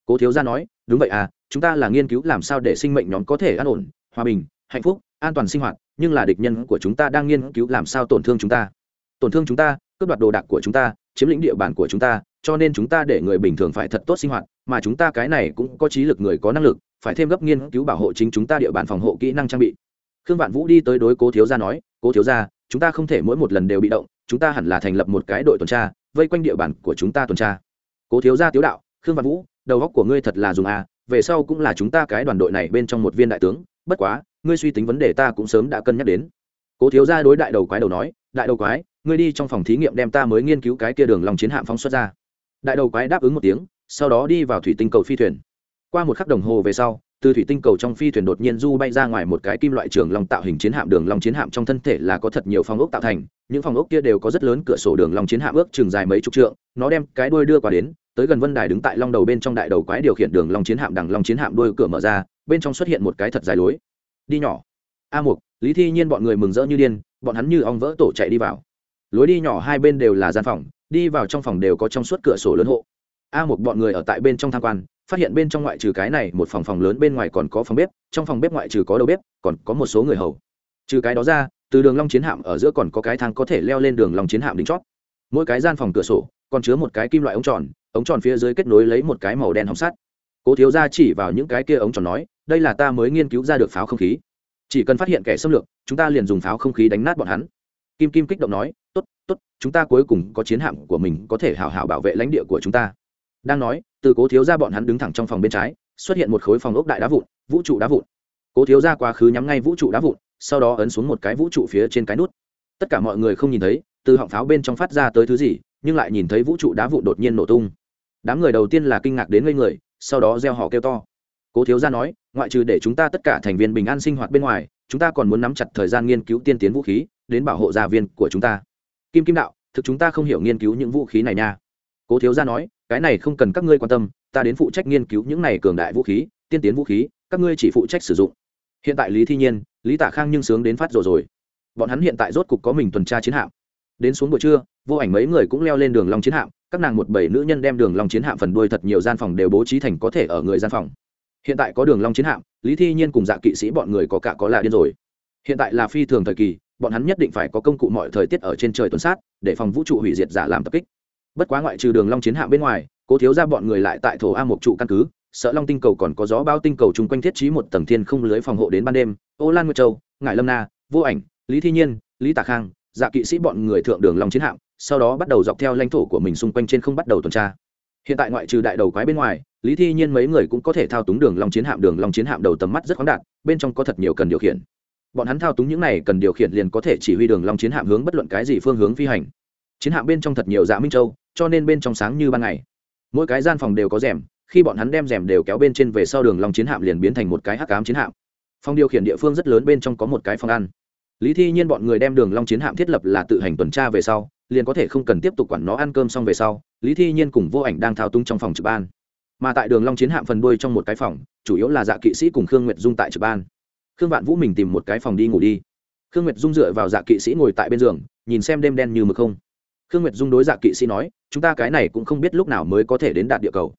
Cố thiếu gia nói, đúng vậy à chúng ta là nghiên cứu làm sao để sinh mệnh nhóm có thể an ổn, hòa bình, hạnh phúc, an toàn sinh hoạt, nhưng là địch nhân của chúng ta đang nghiên cứu làm sao tổn thương chúng ta. Tổn thương chúng ta, cướp đoạt đồ đạc của chúng ta, chiếm lĩnh địa bàn của chúng ta, cho nên chúng ta để người bình thường phải thật tốt sinh hoạt, mà chúng ta cái này cũng có trí lực người có năng lực, phải thêm gấp nghiên cứu bảo hộ chính chúng ta địa bàn phòng hộ kỹ năng trang bị. Khương vạn vũ đi tới đối cố thiếu gia nói, cố thiếu gia, chúng ta không thể mỗi một lần đều bị động chúng ta hẳn là thành lập một cái đội tuần tra, vây quanh địa bàn của chúng ta tuần tra. Cố thiếu gia tiếu đạo, khương văn vũ, đầu óc của ngươi thật là dùng à về sau cũng là chúng ta cái đoàn đội này bên trong một viên đại tướng, bất quá, ngươi suy tính vấn đề ta cũng sớm đã cân nhắc đến. Cố thiếu gia đối đại đầu quái đầu nói, đại đầu quái, ngươi đi trong phòng thí nghiệm đem ta mới nghiên cứu cái kia đường lòng chiến hạm phóng xuất ra. Đại đầu quái đáp ứng một tiếng, sau đó đi vào thủy tinh cầu phi thuyền. Qua một khắc đồng hồ về sau từ thủy tinh cầu trong phi thuyền đột nhiên du bay ra ngoài một cái kim loại trường long tạo hình chiến hạm đường long chiến hạm trong thân thể là có thật nhiều phòng ốc tạo thành, những phòng ốc kia đều có rất lớn cửa sổ đường long chiến hạm ước chừng dài mấy chục trượng, nó đem cái đuôi đưa qua đến, tới gần vân đài đứng tại long đầu bên trong đại đầu quái điều khiển đường long chiến hạm đằng long chiến hạm đuôi cửa mở ra, bên trong xuất hiện một cái thật dài lối. Đi nhỏ. A mục, lý thi nhiên bọn người mừng rỡ như điên, bọn hắn như ong vỡ tổ chạy đi vào. Lối đi nhỏ hai bên đều là gian phòng, đi vào trong phòng đều có trong suốt cửa sổ lớn hộ. A một bọn người ở tại bên trong tham quan phát hiện bên trong ngoại trừ cái này, một phòng phòng lớn bên ngoài còn có phòng bếp, trong phòng bếp ngoại trừ có đầu bếp, còn có một số người hầu. Trừ cái đó ra, từ đường long chiến hạm ở giữa còn có cái thang có thể leo lên đường long chiến hạm đỉnh chót. Mỗi cái gian phòng cửa sổ, còn chứa một cái kim loại ống tròn ống tròn phía dưới kết nối lấy một cái màu đen hồng sắt. Cố thiếu gia chỉ vào những cái kia ống tròn nói, đây là ta mới nghiên cứu ra được pháo không khí. Chỉ cần phát hiện kẻ xâm lược, chúng ta liền dùng pháo không khí đánh nát bọn hắn. Kim kim kích động nói, tốt tốt, chúng ta cuối cùng có chiến hạm của mình có thể hào hào bảo vệ lãnh địa của chúng ta. Đang nói từ cố thiếu ra bọn hắn đứng thẳng trong phòng bên trái, xuất hiện một khối phòng ốc đại đá vụn, vũ trụ đá vụn. Cố thiếu ra quá khứ nhắm ngay vũ trụ đá vụn, sau đó ấn xuống một cái vũ trụ phía trên cái nút. Tất cả mọi người không nhìn thấy, từ họng pháo bên trong phát ra tới thứ gì, nhưng lại nhìn thấy vũ trụ đá vụn đột nhiên nổ tung. Đám người đầu tiên là kinh ngạc đến ngây người, sau đó gieo họ kêu to. Cố thiếu gia nói, ngoại trừ để chúng ta tất cả thành viên bình an sinh hoạt bên ngoài, chúng ta còn muốn nắm chặt thời gian nghiên cứu tiên tiến vũ khí, đến bảo hộ gia viên của chúng ta. Kim kim đạo, thực chúng ta không hiểu nghiên cứu những vũ khí này nha. Cố thiếu gia nói cái này không cần các ngươi quan tâm, ta đến phụ trách nghiên cứu những này cường đại vũ khí, tiên tiến vũ khí, các ngươi chỉ phụ trách sử dụng. Hiện tại lý thi nhiên, lý tạ khang nhưng sướng đến phát rồi rồi. Bọn hắn hiện tại rốt cục có mình tuần tra chiến hạm. Đến xuống buổi trưa, vô ảnh mấy người cũng leo lên đường long chiến hạm, các nàng một bảy nữ nhân đem đường long chiến hạm phần đuôi thật nhiều gian phòng đều bố trí thành có thể ở người gian phòng. Hiện tại có đường long chiến hạm, lý thi nhiên cùng dạ kỵ sĩ bọn người có cả có lạ điên rồi. Hiện tại là phi thường thời kỳ, bọn hắn nhất định phải có công cụ mọi thời tiết ở trên trời tuần sát, để phòng vũ trụ hủy diệt giả làm tập kích bất quá ngoại trừ đường long chiến hạm bên ngoài, cố thiếu ra bọn người lại tại thổ a một trụ căn cứ, sợ long tinh cầu còn có gió bao tinh cầu chung quanh thiết trí một tầng thiên không lưới phòng hộ đến ban đêm. Ô lan nguyệt châu, ngải lâm na, vô ảnh, lý thi nhiên, lý tạ khang dạ kỵ sĩ bọn người thượng đường long chiến hạm, sau đó bắt đầu dọc theo lãnh thổ của mình xung quanh trên không bắt đầu tuần tra. Hiện tại ngoại trừ đại đầu quái bên ngoài, lý thi nhiên mấy người cũng có thể thao túng đường long chiến hạm. Đường long chiến hạm đầu tầm mắt rất khoáng đạt, bên trong có thật nhiều cần điều khiển. Bọn hắn thao túng những này cần điều khiển liền có thể chỉ huy đường long chiến hạm hướng bất luận cái gì phương hướng phi hành chiến hạm bên trong thật nhiều dạ minh châu, cho nên bên trong sáng như ban ngày. Mỗi cái gian phòng đều có rèm, khi bọn hắn đem rèm đều kéo bên trên về sau đường long chiến hạm liền biến thành một cái hắc ám chiến hạm. Phòng điều khiển địa phương rất lớn bên trong có một cái phòng ăn. Lý thi nhiên bọn người đem đường long chiến hạm thiết lập là tự hành tuần tra về sau, liền có thể không cần tiếp tục quản nó ăn cơm xong về sau, lý thi nhiên cùng vô ảnh đang thao túng trong phòng trực ban. Mà tại đường long chiến hạm phần đuôi trong một cái phòng, chủ yếu là dạ kỵ sĩ cùng khương nguyệt dung tại trực ban. Khương vạn vũ mình tìm một cái phòng đi ngủ đi. Khương nguyệt dung dựa vào dạ kỵ sĩ ngồi tại bên giường, nhìn xem đêm đen như mực không khương nguyệt dung đối dạ kỵ sĩ nói, chúng ta cái này cũng không biết lúc nào mới có thể đến đạt địa cầu.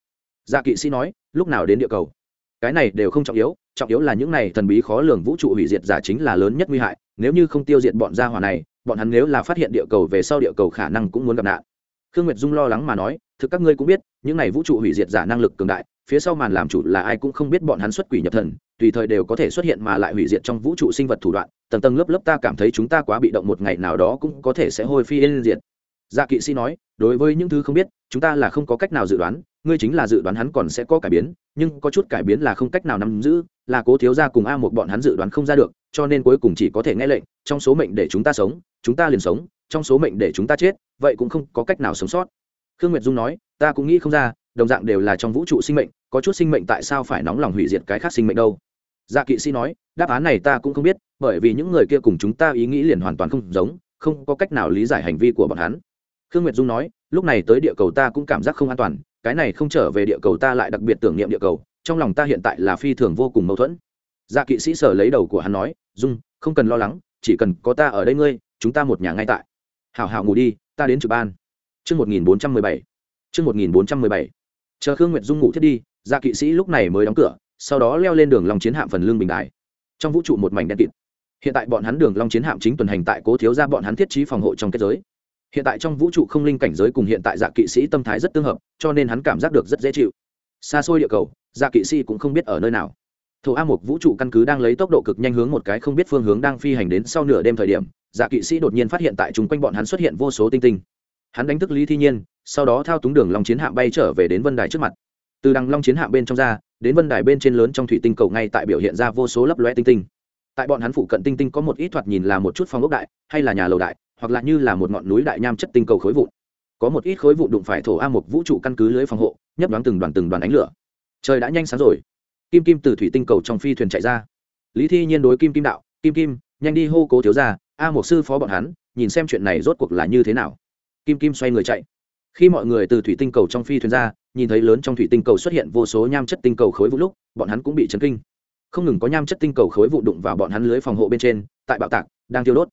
Dạ kỵ sĩ nói, lúc nào đến địa cầu? Cái này đều không trọng yếu trọng yếu là những này thần bí khó lường vũ trụ hủy diệt giả chính là lớn nhất nguy hại, nếu như không tiêu diệt bọn gia hỏa này, bọn hắn nếu là phát hiện địa cầu về sau địa cầu khả năng cũng muốn gặp nạn. Khương nguyệt dung lo lắng mà nói, thực các ngươi cũng biết, những này vũ trụ hủy diệt giả năng lực cường đại, phía sau màn làm chủ là ai cũng không biết bọn hắn xuất quỷ nhập thần, tùy thời đều có thể xuất hiện mà lại hủy diệt trong vũ trụ sinh vật thủ đoạn, tầng tầng lớp lớp ta cảm thấy chúng ta quá bị động một ngày nào đó cũng có thể sẽ hôi phi yên diệt dạ kỵ sĩ nói, đối với những thứ không biết, chúng ta là không có cách nào dự đoán, ngươi chính là dự đoán hắn còn sẽ có cải biến, nhưng có chút cải biến là không cách nào nắm giữ, là cố thiếu gia cùng a một bọn hắn dự đoán không ra được, cho nên cuối cùng chỉ có thể nghe lệnh, trong số mệnh để chúng ta sống, chúng ta liền sống, trong số mệnh để chúng ta chết, vậy cũng không có cách nào sống sót. Khương nguyệt dung nói, ta cũng nghĩ không ra, đồng dạng đều là trong vũ trụ sinh mệnh, có chút sinh mệnh tại sao phải nóng lòng hủy diệt cái khác sinh mệnh đâu? Dạ kỵ sĩ nói, đáp án này ta cũng không biết, bởi vì những người kia cùng chúng ta ý nghĩ liền hoàn toàn không giống, không có cách nào lý giải hành vi của bọn hắn khương nguyệt dung nói lúc này tới địa cầu ta cũng cảm giác không an toàn cái này không trở về địa cầu ta lại đặc biệt tưởng niệm địa cầu trong lòng ta hiện tại là phi thường vô cùng mâu thuẫn dạ kỵ sĩ sở lấy đầu của hắn nói dung không cần lo lắng chỉ cần có ta ở đây ngươi chúng ta một nhà ngay tại hảo hảo ngủ đi ta đến trực ban Trước 1417. Trước 1417. Chờ Khương Nguyệt Dung ngủ thiết đi, dạ kỵ sĩ lúc này mới đóng cửa, sau đó leo lên đường long chiến hạm phần lưng bình đài. Trong vũ trụ một mảnh đen kịt. Hiện tại bọn hắn đường long chiến hạm chính tuần hành tại cố thiếu gia bọn hắn thiết trí phòng hộ trong kết giới hiện tại trong vũ trụ không linh cảnh giới cùng hiện tại dạ kỵ sĩ tâm thái rất tương hợp, cho nên hắn cảm giác được rất dễ chịu. Xa xôi địa cầu dạ kỵ sĩ cũng không biết ở nơi nào. Thổ a một vũ trụ căn cứ đang lấy tốc độ cực nhanh hướng một cái không biết phương hướng đang phi hành đến sau nửa đêm thời điểm dạ kỵ sĩ đột nhiên phát hiện tại chúng quanh bọn hắn xuất hiện vô số tinh tinh. Hắn đánh thức lý thi nhiên, sau đó thao túng đường long chiến hạm bay trở về đến vân đài trước mặt. Từ đằng long chiến hạm bên trong ra, đến vân đài bên trên lớn trong thủy tinh cầu ngay tại biểu hiện ra vô số lấp loe tinh tinh. Tại bọn hắn phụ cận tinh tinh có một ít thoạt nhìn là một chút phong ốc đại, hay là nhà lầu đại hoặc là như là một ngọn núi đại nham chất tinh cầu khối vụn. Có một ít khối vụn đụng phải thổ a một vũ trụ căn cứ lưới phòng hộ, nhấp đoán từng đoàn từng đoàn ánh lửa. Trời đã nhanh sáng rồi. Kim kim từ thủy tinh cầu trong phi thuyền chạy ra. Lý thi nhiên đối kim kim đạo, kim kim, nhanh đi hô cố thiếu ra a một sư phó bọn hắn, nhìn xem chuyện này rốt cuộc là như thế nào. Kim kim xoay người chạy. Khi mọi người từ thủy tinh cầu trong phi thuyền ra, nhìn thấy lớn trong thủy tinh cầu xuất hiện vô số nham chất tinh cầu khối vụ lúc, bọn hắn cũng bị chấn kinh. Không ngừng có nham chất tinh cầu khối vụ đụng vào bọn hắn lưới phòng hộ bên trên, tại bạo tạc, đang tiêu đốt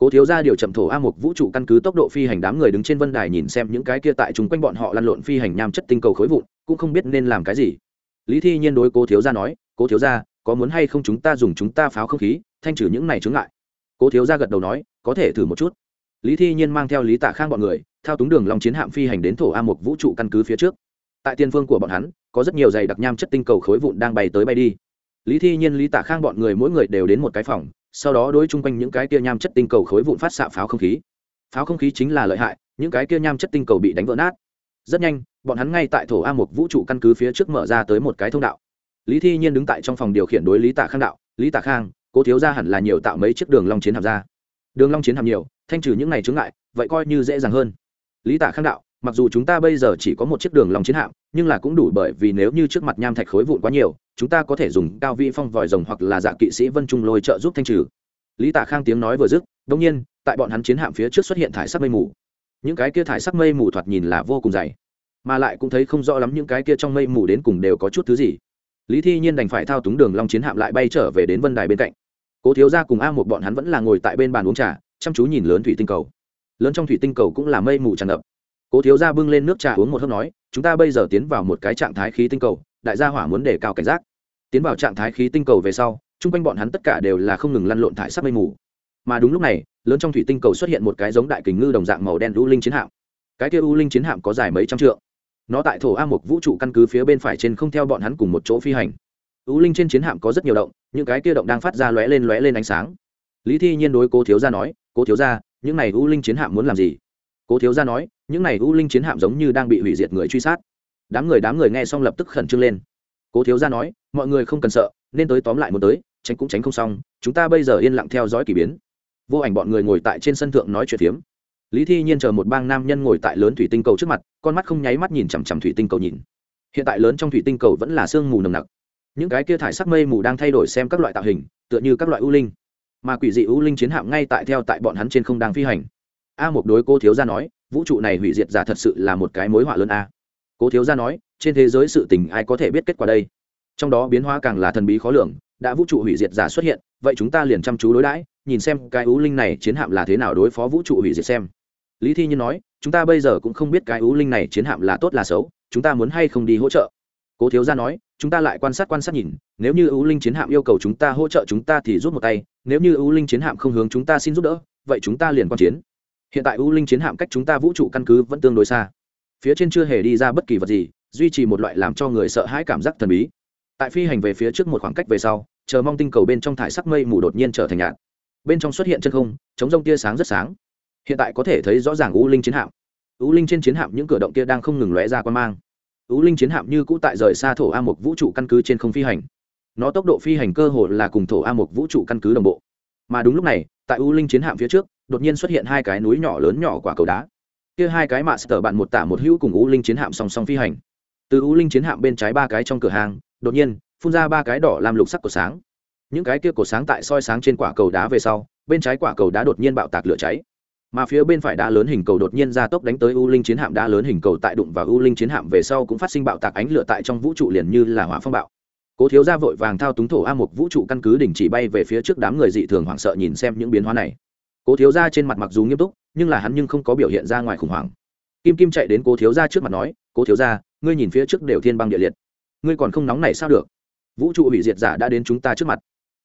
cố thiếu ra điều chậm thổ a một vũ trụ căn cứ tốc độ phi hành đám người đứng trên vân đài nhìn xem những cái kia tại chung quanh bọn họ lăn lộn phi hành nham chất tinh cầu khối vụn, cũng không biết nên làm cái gì. Lý thi nhiên đối cố thiếu ra nói, cố thiếu ra có muốn hay không chúng ta dùng chúng ta pháo không khí, thanh trừ những này chướng lại cố thiếu ra gật đầu nói, có thể thử một chút. Lý thi nhiên mang theo lý tạ khang bọn người theo túng đường long chiến hạm phi hành đến thổ a một vũ trụ căn cứ phía trước. Tại tiên phương của bọn hắn, có rất nhiều giày đặc nham chất tinh cầu khối vụn đang bay tới bay đi. Lý thi nhiên, lý tạ khang bọn người mỗi người đều đến một cái phòng sau đó đối chung quanh những cái kia nham chất tinh cầu khối vụn phát xạ pháo không khí. Pháo không khí chính là lợi hại, những cái kia nham chất tinh cầu bị đánh vỡ nát. Rất nhanh, bọn hắn ngay tại thổ a một vũ trụ căn cứ phía trước mở ra tới một cái thông đạo. Lý thi nhiên đứng tại trong phòng điều khiển đối lý tạ khang đạo, lý tạ khang, cố thiếu ra hẳn là nhiều tạo mấy chiếc đường long chiến hàm ra. Đường long chiến hàm nhiều, thanh trừ những này chướng ngại, vậy coi như dễ dàng hơn. Lý tạ khang đạo mặc dù chúng ta bây giờ chỉ có một chiếc đường long chiến hạm, nhưng là cũng đủ bởi vì nếu như trước mặt nham thạch khối vụn quá nhiều, chúng ta có thể dùng cao vĩ phong vòi rồng hoặc là dạ kỵ sĩ vân trung lôi trợ giúp thanh trừ. Lý tạ khang tiếng nói vừa dứt đông nhiên, tại bọn hắn chiến hạm phía trước xuất hiện thải sắc mây mù. Những cái kia thải sắc mây mù thoạt nhìn là vô cùng dày, mà lại cũng thấy không rõ lắm những cái kia trong mây mù đến cùng đều có chút thứ gì. Lý thi nhiên đành phải thao túng đường long chiến hạm lại bay trở về đến vân đài bên cạnh. Cố thiếu gia cùng a một bọn hắn vẫn là ngồi tại bên bàn uống trà, chăm chú nhìn lớn thủy tinh cầu. Lớn trong thủy tinh cầu cũng là mây mù tràn ngập cố thiếu gia bưng lên nước trà uống một hớp nói, chúng ta bây giờ tiến vào một cái trạng thái khí tinh cầu, đại gia hỏa muốn đề cao cảnh giác. Tiến vào trạng thái khí tinh cầu về sau, chung quanh bọn hắn tất cả đều là không ngừng lăn lộn thải sắc mây mù. Mà đúng lúc này, lớn trong thủy tinh cầu xuất hiện một cái giống đại kình ngư đồng dạng màu đen u linh chiến hạm. Cái kia u linh chiến hạm có dài mấy trăm trượng. Nó tại thổ a một vũ trụ căn cứ phía bên phải trên không theo bọn hắn cùng một chỗ phi hành. U linh trên chiến hạm có rất nhiều động, những cái kia động đang phát ra lóe lên lóe lên ánh sáng. Lý thi nhiên đối cố thiếu gia nói, cố thiếu gia, những này u linh chiến hạm muốn làm gì? Cố thiếu gia nói, những này u linh chiến hạm giống như đang bị hủy diệt người truy sát. Đám người đám người nghe xong lập tức khẩn trương lên. Cố thiếu gia nói, mọi người không cần sợ, nên tới tóm lại muốn tới, tránh cũng tránh không xong, chúng ta bây giờ yên lặng theo dõi k ỳ biến. Vô ảnh bọn người ngồi tại trên sân thượng nói chuyện phiếm. Lý thi nhiên chờ một bang nam nhân ngồi tại lớn thủy tinh cầu trước mặt, con mắt không nháy mắt nhìn chằm chằm thủy tinh cầu nhìn. Hiện tại lớn trong thủy tinh cầu vẫn là sương mù nồng nặc. Những cái kia thải sắc mây mù đang thay đổi xem các loại tạo hình, tựa như các loại u linh. Mà quỷ dị u linh chiến hạm ngay tại theo tại bọn hắn trên không đang phi hành a một đối cô thiếu gia nói, vũ trụ này hủy diệt giả thật sự là một cái mối họa lớn a. Cố thiếu gia nói, trên thế giới sự tình ai có thể biết kết quả đây? Trong đó biến hóa càng là thần bí khó lường, đã vũ trụ hủy diệt giả xuất hiện, vậy chúng ta liền chăm chú đối đãi, nhìn xem cái ưu linh này chiến hạm là thế nào đối phó vũ trụ hủy diệt xem. Lý thi nhiên nói, chúng ta bây giờ cũng không biết cái ưu linh này chiến hạm là tốt là xấu, chúng ta muốn hay không đi hỗ trợ? Cố thiếu gia nói, chúng ta lại quan sát quan sát nhìn, nếu như ưu linh chiến hạm yêu cầu chúng ta hỗ trợ chúng ta thì rút một tay, nếu như ưu linh chiến hạm không hướng chúng ta xin giúp đỡ, vậy chúng ta liền quan chiến hiện tại U linh chiến hạm cách chúng ta vũ trụ căn cứ vẫn tương đối xa. Phía trên chưa hề đi ra bất kỳ vật gì, duy trì một loại làm cho người sợ hãi cảm giác thần bí. Tại phi hành về phía trước một khoảng cách về sau, chờ mong tinh cầu bên trong thải sắc mây mù đột nhiên trở thành nhạt. Bên trong xuất hiện chân không, chống rông tia sáng rất sáng. Hiện tại có thể thấy rõ ràng u linh chiến hạm. U linh trên chiến hạm những cửa động kia đang không ngừng lóe ra quan mang. U linh chiến hạm như cũ tại rời xa thổ a một vũ trụ căn cứ trên không phi hành. Nó tốc độ phi hành cơ hồ là cùng thổ a một vũ trụ căn cứ đồng bộ. Mà đúng lúc này, tại u linh chiến hạm phía trước đột nhiên xuất hiện hai cái núi nhỏ lớn nhỏ quả cầu đá. Kia hai cái mạ sờ bạn một tả một hữu cùng u linh chiến hạm song song phi hành. Từ u linh chiến hạm bên trái ba cái trong cửa hàng, đột nhiên, phun ra ba cái đỏ làm lục sắc của sáng. Những cái kia cổ sáng tại soi sáng trên quả cầu đá về sau, bên trái quả cầu đá đột nhiên bạo tạc lửa cháy. Mà phía bên phải đá lớn hình cầu đột nhiên ra tốc đánh tới u linh chiến hạm đá lớn hình cầu tại đụng và u linh chiến hạm về sau cũng phát sinh bạo tạc ánh lửa tại trong vũ trụ liền như là hỏa phong bạo. Cố thiếu gia vội vàng thao túng thổ a một vũ trụ căn cứ đình chỉ bay về phía trước đám người dị thường hoảng sợ nhìn xem những biến hóa này cố thiếu gia trên mặt mặc dù nghiêm túc, nhưng là hắn nhưng không có biểu hiện ra ngoài khủng hoảng. Kim kim chạy đến cố thiếu gia trước mặt nói, cố thiếu gia, ngươi nhìn phía trước đều thiên băng địa liệt. Ngươi còn không nóng này sao được? Vũ trụ hủy diệt giả đã đến chúng ta trước mặt.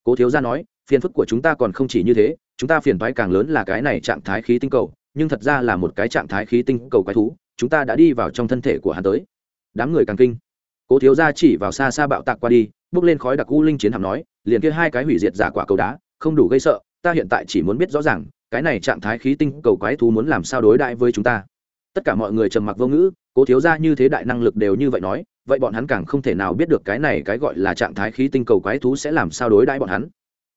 Cố thiếu gia nói, phiền phức của chúng ta còn không chỉ như thế, chúng ta phiền toái càng lớn là cái này trạng thái khí tinh cầu, nhưng thật ra là một cái trạng thái khí tinh cầu quái thú, chúng ta đã đi vào trong thân thể của hắn tới. Đám người càng kinh. Cố thiếu gia chỉ vào xa xa bạo tạc qua đi, bước lên khói đặc u linh chiến hạm nói, liền kia hai cái hủy diệt giả quả cầu đá, không đủ gây sợ ta hiện tại chỉ muốn biết rõ ràng, cái này trạng thái khí tinh cầu quái thú muốn làm sao đối đại với chúng ta. Tất cả mọi người trầm mặc vô ngữ, cố thiếu gia như thế đại năng lực đều như vậy nói, vậy bọn hắn càng không thể nào biết được cái này cái gọi là trạng thái khí tinh cầu quái thú sẽ làm sao đối đãi bọn hắn.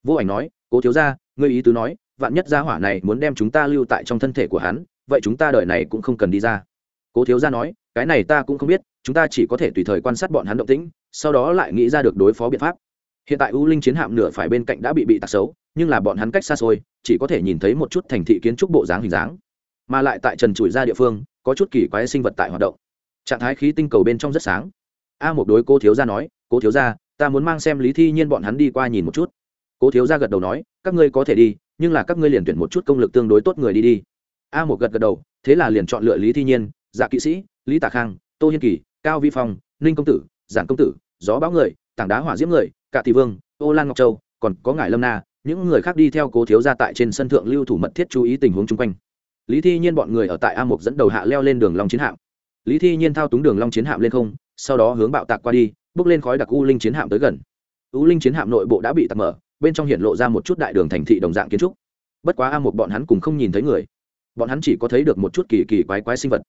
Vô ảnh nói, cố thiếu gia, ngươi ý tứ nói, vạn nhất gia hỏa này muốn đem chúng ta lưu tại trong thân thể của hắn, vậy chúng ta đợi này cũng không cần đi ra. Cố thiếu gia nói, cái này ta cũng không biết, chúng ta chỉ có thể tùy thời quan sát bọn hắn động tĩnh, sau đó lại nghĩ ra được đối phó biện pháp hiện tại u linh chiến hạm nửa phải bên cạnh đã bị bị tạc xấu, nhưng là bọn hắn cách xa xôi, chỉ có thể nhìn thấy một chút thành thị kiến trúc bộ dáng hình dáng. Mà lại tại trần trụi ra địa phương, có chút kỳ quái sinh vật tại hoạt động. Trạng thái khí tinh cầu bên trong rất sáng. A một đối cô thiếu gia nói cô thiếu gia, ta muốn mang xem lý thi nhiên bọn hắn đi qua nhìn một chút. Cô thiếu gia gật đầu nói, các ngươi có thể đi, nhưng là các ngươi liền tuyển một chút công lực tương đối tốt người đi đi. A một gật gật đầu, thế là liền chọn lựa lý thi nhiên dạ kỵ sĩ, lý tạ khang, tô hiên kỳ, cao vi phong, ninh công tử, giản công tử, gió báo người, tảng đá hỏa diễm người cả tỷ vương, ô lan ngọc châu, còn có ngải lâm na, những người khác đi theo cố thiếu gia tại trên sân thượng lưu thủ mật thiết chú ý tình huống chung quanh. Lý thi nhiên bọn người ở tại a Mục dẫn đầu hạ leo lên đường long chiến hạm. Lý thi nhiên thao túng đường long chiến hạm lên không, sau đó hướng bạo tạc qua đi, bước lên khói đặc u linh chiến hạm tới gần. U linh chiến hạm nội bộ đã bị tạc mở, bên trong hiện lộ ra một chút đại đường thành thị đồng dạng kiến trúc. Bất quá a một bọn hắn cùng không nhìn thấy người. Bọn hắn chỉ có thấy được một chút kỳ kỳ quái quái sinh vật.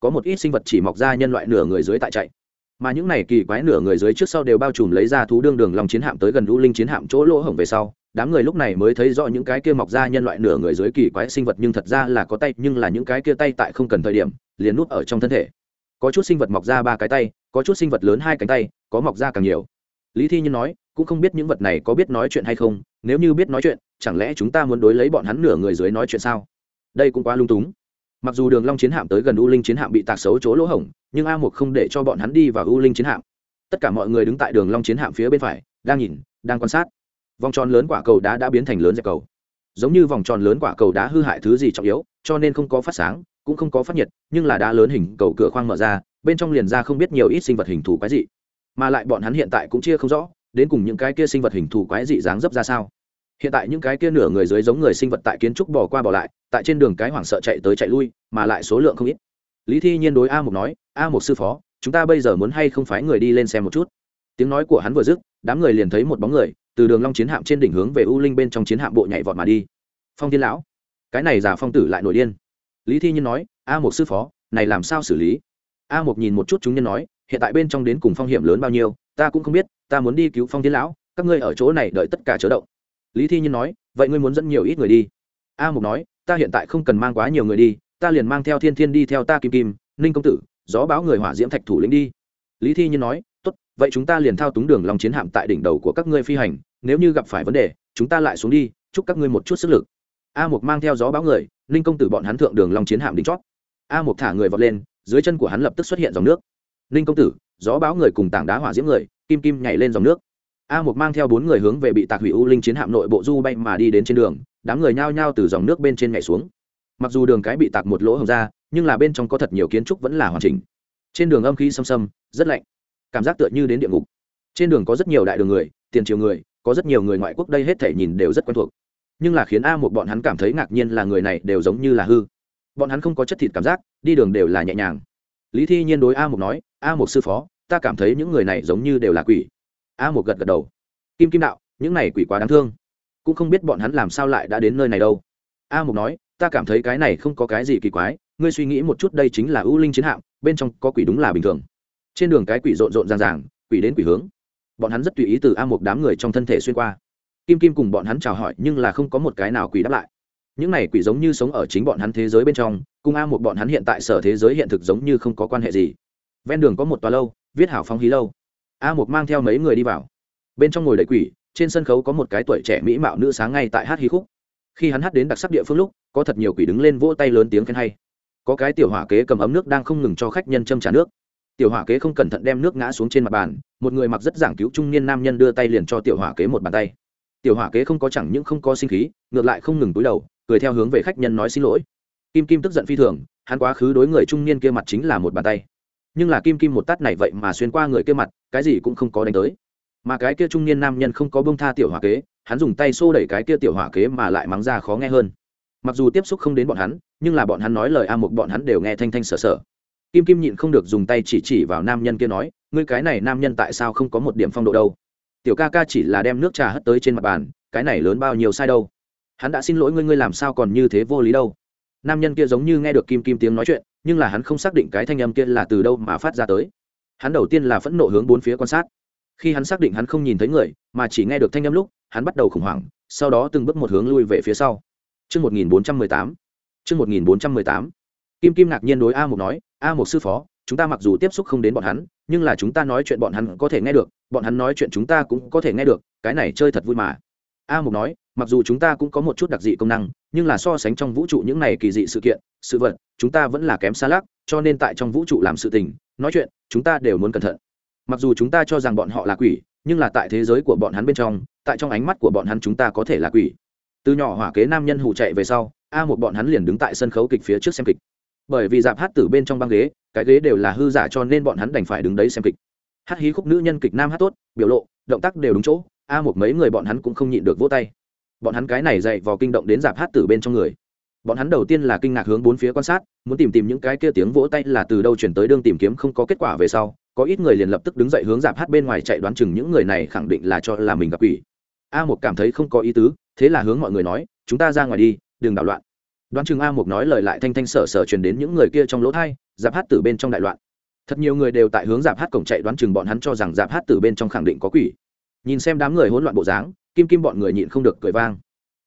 Có một ít sinh vật chỉ mọc ra nhân loại nửa người dưới tại chạy mà những này kỳ quái nửa người dưới trước sau đều bao trùm lấy ra thú đương đường lòng chiến hạm tới gần lũ linh chiến hạm chỗ lỗ hổng về sau, đám người lúc này mới thấy rõ những cái kia mọc ra nhân loại nửa người dưới kỳ quái sinh vật nhưng thật ra là có tay, nhưng là những cái kia tay tại không cần thời điểm, liền nút ở trong thân thể. Có chút sinh vật mọc ra ba cái tay, có chút sinh vật lớn hai cánh tay, có mọc ra càng nhiều. Lý thi nhiên nói, cũng không biết những vật này có biết nói chuyện hay không, nếu như biết nói chuyện, chẳng lẽ chúng ta muốn đối lấy bọn hắn nửa người dưới nói chuyện sao? Đây cũng quá lung túng mặc dù đường long chiến hạm tới gần u linh chiến hạm bị tạc xấu chỗ lỗ hổng, nhưng a một không để cho bọn hắn đi vào u linh chiến hạm. Tất cả mọi người đứng tại đường long chiến hạm phía bên phải, đang nhìn, đang quan sát. Vòng tròn lớn quả cầu đá đã biến thành lớn dẹp cầu. Giống như vòng tròn lớn quả cầu đá hư hại thứ gì trọng yếu, cho nên không có phát sáng, cũng không có phát nhiệt, nhưng là đá lớn hình cầu cửa khoang mở ra, bên trong liền ra không biết nhiều ít sinh vật hình thù quái dị. Mà lại bọn hắn hiện tại cũng chia không rõ, đến cùng những cái kia sinh vật hình thù quái dị dáng dấp ra sao hiện tại những cái kia nửa người dưới giống người sinh vật tại kiến trúc bỏ qua bỏ lại, tại trên đường cái hoảng sợ chạy tới chạy lui, mà lại số lượng không ít. Lý thi nhiên đối a mục nói, a mục sư phó, chúng ta bây giờ muốn hay không phái người đi lên xem một chút? Tiếng nói của hắn vừa dứt, đám người liền thấy một bóng người, từ đường long chiến hạm trên đỉnh hướng về u linh bên trong chiến hạm bộ nhảy vọt mà đi. Phong thiên lão, cái này giả phong tử lại nổi điên. Lý thi nhiên nói, a mục sư phó, này làm sao xử lý? A mục nhìn một chút chúng nhân nói, hiện tại bên trong đến cùng phong hiểm lớn bao nhiêu, ta cũng không biết, ta muốn đi cứu phong thiên lão, các ngươi ở chỗ này đợi tất cả chớ động lý thi nhiên nói, vậy ngươi muốn dẫn nhiều ít người đi? A mục nói, ta hiện tại không cần mang quá nhiều người đi, ta liền mang theo thiên thiên đi theo ta kim kim, ninh công tử, gió báo người hỏa diễm thạch thủ lĩnh đi. Lý thi nhiên nói, tốt, vậy chúng ta liền thao túng đường lòng chiến hạm tại đỉnh đầu của các ngươi phi hành, nếu như gặp phải vấn đề, chúng ta lại xuống đi, chúc các ngươi một chút sức lực. A mục mang theo gió báo người, ninh công tử bọn hắn thượng đường long chiến hạm đỉnh chót. A mục thả người vọt lên, dưới chân của hắn lập tức xuất hiện dòng nước. Ninh công tử, gió báo người cùng tảng đá hỏa diễm người, kim kim nhảy lên dòng nước a mục mang theo bốn người hướng về bị tạc hủy u linh chiến hạm nội bộ du bay mà đi đến trên đường, đám người nhao nhao từ dòng nước bên trên nhảy xuống. Mặc dù đường cái bị tạc một lỗ hồng ra, nhưng là bên trong có thật nhiều kiến trúc vẫn là hoàn chỉnh. Trên đường âm khí xâm xâm rất lạnh. Cảm giác tựa như đến địa ngục. Trên đường có rất nhiều đại đường người, tiền triều người, có rất nhiều người ngoại quốc đây hết thể nhìn đều rất quen thuộc. Nhưng là khiến a một bọn hắn cảm thấy ngạc nhiên là người này đều giống như là hư. Bọn hắn không có chất thịt cảm giác, đi đường đều là nhẹ nhàng. Lý thi nhiên đối a một nói, a một sư phó, ta cảm thấy những người này giống như đều là quỷ a một gật gật đầu. Kim kim đạo, những này quỷ quá đáng thương. Cũng không biết bọn hắn làm sao lại đã đến nơi này đâu. A một nói, ta cảm thấy cái này không có cái gì kỳ quái, ngươi suy nghĩ một chút đây chính là ưu linh chiến hạm, bên trong có quỷ đúng là bình thường. Trên đường cái quỷ rộn rộn ràng ràng, quỷ đến quỷ hướng. Bọn hắn rất tùy ý từ a một đám người trong thân thể xuyên qua. Kim kim cùng bọn hắn chào hỏi nhưng là không có một cái nào quỷ đáp lại. Những này quỷ giống như sống ở chính bọn hắn thế giới bên trong, cùng a một bọn hắn hiện tại sở thế giới hiện thực giống như không có quan hệ gì. Ven đường có một tòa lâu, viết hảo phong hí lâu a một mang theo mấy người đi vào. Bên trong ngồi đầy quỷ, trên sân khấu có một cái tuổi trẻ mỹ mạo nữ sáng ngay tại hát hí khúc. Khi hắn hát đến đặc sắc địa phương lúc, có thật nhiều quỷ đứng lên vỗ tay lớn tiếng khen hay. Có cái tiểu hỏa kế cầm ấm nước đang không ngừng cho khách nhân châm trả nước. Tiểu hỏa kế không cẩn thận đem nước ngã xuống trên mặt bàn, một người mặc rất giảng cứu trung niên nam nhân đưa tay liền cho tiểu hỏa kế một bàn tay. Tiểu hỏa kế không có chẳng những không có sinh khí, ngược lại không ngừng túi đầu, cười theo hướng về khách nhân nói xin lỗi. Kim kim tức giận phi thường, hắn quá khứ đối người trung niên kia mặt chính là một bàn tay nhưng là kim kim một tát này vậy mà xuyên qua người kia mặt, cái gì cũng không có đánh tới. Mà cái kia trung niên nam nhân không có bông tha tiểu hỏa kế, hắn dùng tay xô đẩy cái kia tiểu hỏa kế mà lại mắng ra khó nghe hơn. Mặc dù tiếp xúc không đến bọn hắn, nhưng là bọn hắn nói lời a một bọn hắn đều nghe thanh thanh sở sở. Kim kim nhịn không được dùng tay chỉ chỉ vào nam nhân kia nói, ngươi cái này nam nhân tại sao không có một điểm phong độ đâu? Tiểu ca ca chỉ là đem nước trà hất tới trên mặt bàn, cái này lớn bao nhiêu sai đâu? Hắn đã xin lỗi ngươi ngươi làm sao còn như thế vô lý đâu? Nam nhân kia giống như nghe được kim kim tiếng nói chuyện nhưng là hắn không xác định cái thanh âm kia là từ đâu mà phát ra tới hắn đầu tiên là phẫn nộ hướng bốn phía quan sát khi hắn xác định hắn không nhìn thấy người mà chỉ nghe được thanh âm lúc hắn bắt đầu khủng hoảng sau đó từng bước một hướng lui về phía sau Trước 1418. Trước 1418. Kim Kim ngạc nhiên đối A Mục nói, A Mục sư phó, chúng ta mặc dù tiếp xúc không đến bọn hắn, nhưng là chúng ta nói chuyện bọn hắn có thể nghe được, bọn hắn nói chuyện chúng ta cũng có thể nghe được, cái này chơi thật vui mà. A Mục nói, mặc dù chúng ta cũng có một chút đặc dị công năng, nhưng là so sánh trong vũ trụ những này kỳ dị sự kiện, sự vật, chúng ta vẫn là kém xa lắc, cho nên tại trong vũ trụ làm sự tình, nói chuyện, chúng ta đều muốn cẩn thận. Mặc dù chúng ta cho rằng bọn họ là quỷ, nhưng là tại thế giới của bọn hắn bên trong, tại trong ánh mắt của bọn hắn chúng ta có thể là quỷ. Từ nhỏ hỏa kế nam nhân hụ chạy về sau a một bọn hắn liền đứng tại sân khấu kịch phía trước xem kịch. Bởi vì dạp hát từ bên trong băng ghế cái ghế đều là hư giả cho nên bọn hắn đành phải đứng đấy xem kịch. Hát hí khúc nữ nhân kịch nam hát tốt biểu lộ động tác đều đúng chỗ a một mấy người bọn hắn cũng không nhịn được vỗ tay bọn hắn cái này dậy vào kinh động đến dạp hát từ bên trong người. Bọn hắn đầu tiên là kinh ngạc hướng bốn phía quan sát, muốn tìm tìm những cái kia tiếng vỗ tay là từ đâu chuyển tới đương tìm kiếm không có kết quả về sau, có ít người liền lập tức đứng dậy hướng dạp hát bên ngoài chạy đoán chừng những người này khẳng định là cho là mình gặp quỷ. A một cảm thấy không có ý tứ, thế là hướng mọi người nói, chúng ta ra ngoài đi, đừng đảo loạn. Đoán chừng a một nói lời lại thanh thanh sở sở truyền đến những người kia trong lỗ thai giáp hát từ bên trong đại loạn. Thật nhiều người đều tại hướng giáp hát cổng chạy đoán chừng bọn hắn cho rằng giáp hát từ bên trong khẳng định có quỷ. Nhìn xem đám người hỗn loạn bộ dáng kim kim bọn người nhịn không được cười vang.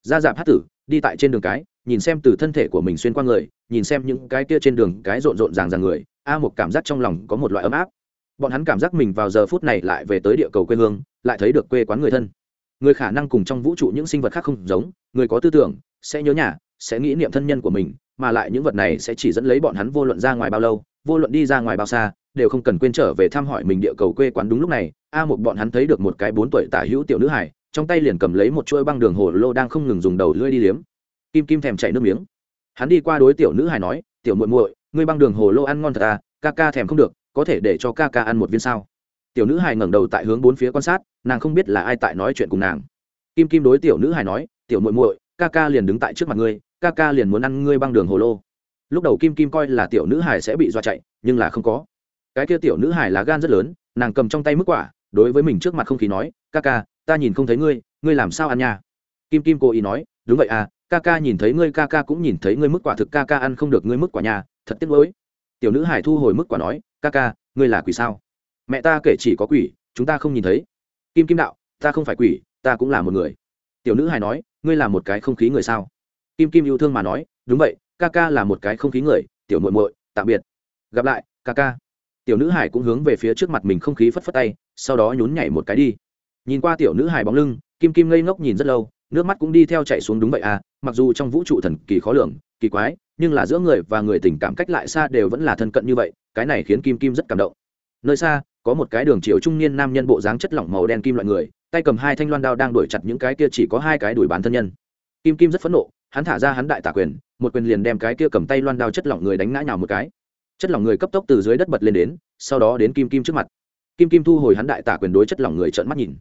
Ra dạp hát tử, đi tại trên đường cái, nhìn xem từ thân thể của mình xuyên qua người, nhìn xem những cái kia trên đường cái rộn rộn ràng ràng người, a một cảm giác trong lòng có một loại ấm áp. Bọn hắn cảm giác mình vào giờ phút này lại về tới địa cầu quê hương, lại thấy được quê quán người thân. Người khả năng cùng trong vũ trụ những sinh vật khác không giống, người có tư tưởng, sẽ nhớ nhà, sẽ nghĩ niệm thân nhân của mình, mà lại những vật này sẽ chỉ dẫn lấy bọn hắn vô luận ra ngoài bao lâu, vô luận đi ra ngoài bao xa, đều không cần quên trở về thăm hỏi mình địa cầu quê quán. Đúng lúc này, a một bọn hắn thấy được một cái bốn tuổi tả hữu tiểu nữ hải trong tay liền cầm lấy một chuỗi băng đường hồ lô đang không ngừng dùng đầu lưỡi đi liếm. Kim kim thèm chảy nước miếng. Hắn đi qua đối tiểu nữ hài nói, tiểu muội muội, ngươi băng đường hồ lô ăn ngon thật à ca ca thèm không được, có thể để cho ca ca ăn một viên sao? Tiểu nữ hài ngẩng đầu tại hướng bốn phía quan sát, nàng không biết là ai tại nói chuyện cùng nàng. Kim kim đối tiểu nữ hài nói, tiểu muội muội, ca ca liền đứng tại trước mặt ngươi, ca ca liền muốn ăn ngươi băng đường hồ lô. Lúc đầu kim kim coi là tiểu nữ hài sẽ bị dọa chạy, nhưng là không có. Cái kia tiểu nữ hài là gan rất lớn, nàng cầm trong tay mức quả, đối với mình trước mặt không khí nói, ca ca ta nhìn không thấy ngươi ngươi làm sao ăn nha? Kim kim cố ý nói, đúng vậy à ca ca nhìn thấy ngươi, ca ca cũng nhìn thấy ngươi, mức quả thực ca ca ăn không được ngươi, mức quả nhà, thật tiếc nuối. Tiểu nữ hải thu hồi mức quả nói, ca ca, ngươi là quỷ sao? Mẹ ta kể chỉ có quỷ, chúng ta không nhìn thấy. Kim kim đạo, ta không phải quỷ, ta cũng là một người. Tiểu nữ Hải nói, ngươi là một cái không khí người sao? Kim kim yêu thương mà nói, đúng vậy, ca ca là một cái không khí người, tiểu muội muội, tạm biệt. Gặp lại, ca ca. Tiểu nữ hải cũng hướng về phía trước mặt mình không khí phất phất tay, sau đó nhún nhảy một cái đi nhìn qua tiểu nữ hài bóng lưng, kim kim ngây ngốc nhìn rất lâu, nước mắt cũng đi theo chạy xuống đúng vậy à mặc dù trong vũ trụ thần kỳ khó lường, kỳ quái, nhưng là giữa người và người tình cảm cách lại xa đều vẫn là thân cận như vậy, cái này khiến kim kim rất cảm động. Nơi xa, có một cái đường chiều trung niên nam nhân bộ dáng chất lỏng màu đen kim loại người, tay cầm hai thanh loan đao đang đuổi chặt những cái kia chỉ có hai cái đuổi bán thân nhân. Kim kim rất phẫn nộ, hắn thả ra hắn đại tả quyền, một quyền liền đem cái kia cầm tay loan đao chất lỏng người đánh ngã nhào một cái. Chất lỏng người cấp tốc từ dưới đất bật lên đến, sau đó đến kim kim trước mặt. Kim kim thu hồi hắn đại tả quyền đối chất lỏng người trợn mắt nhìn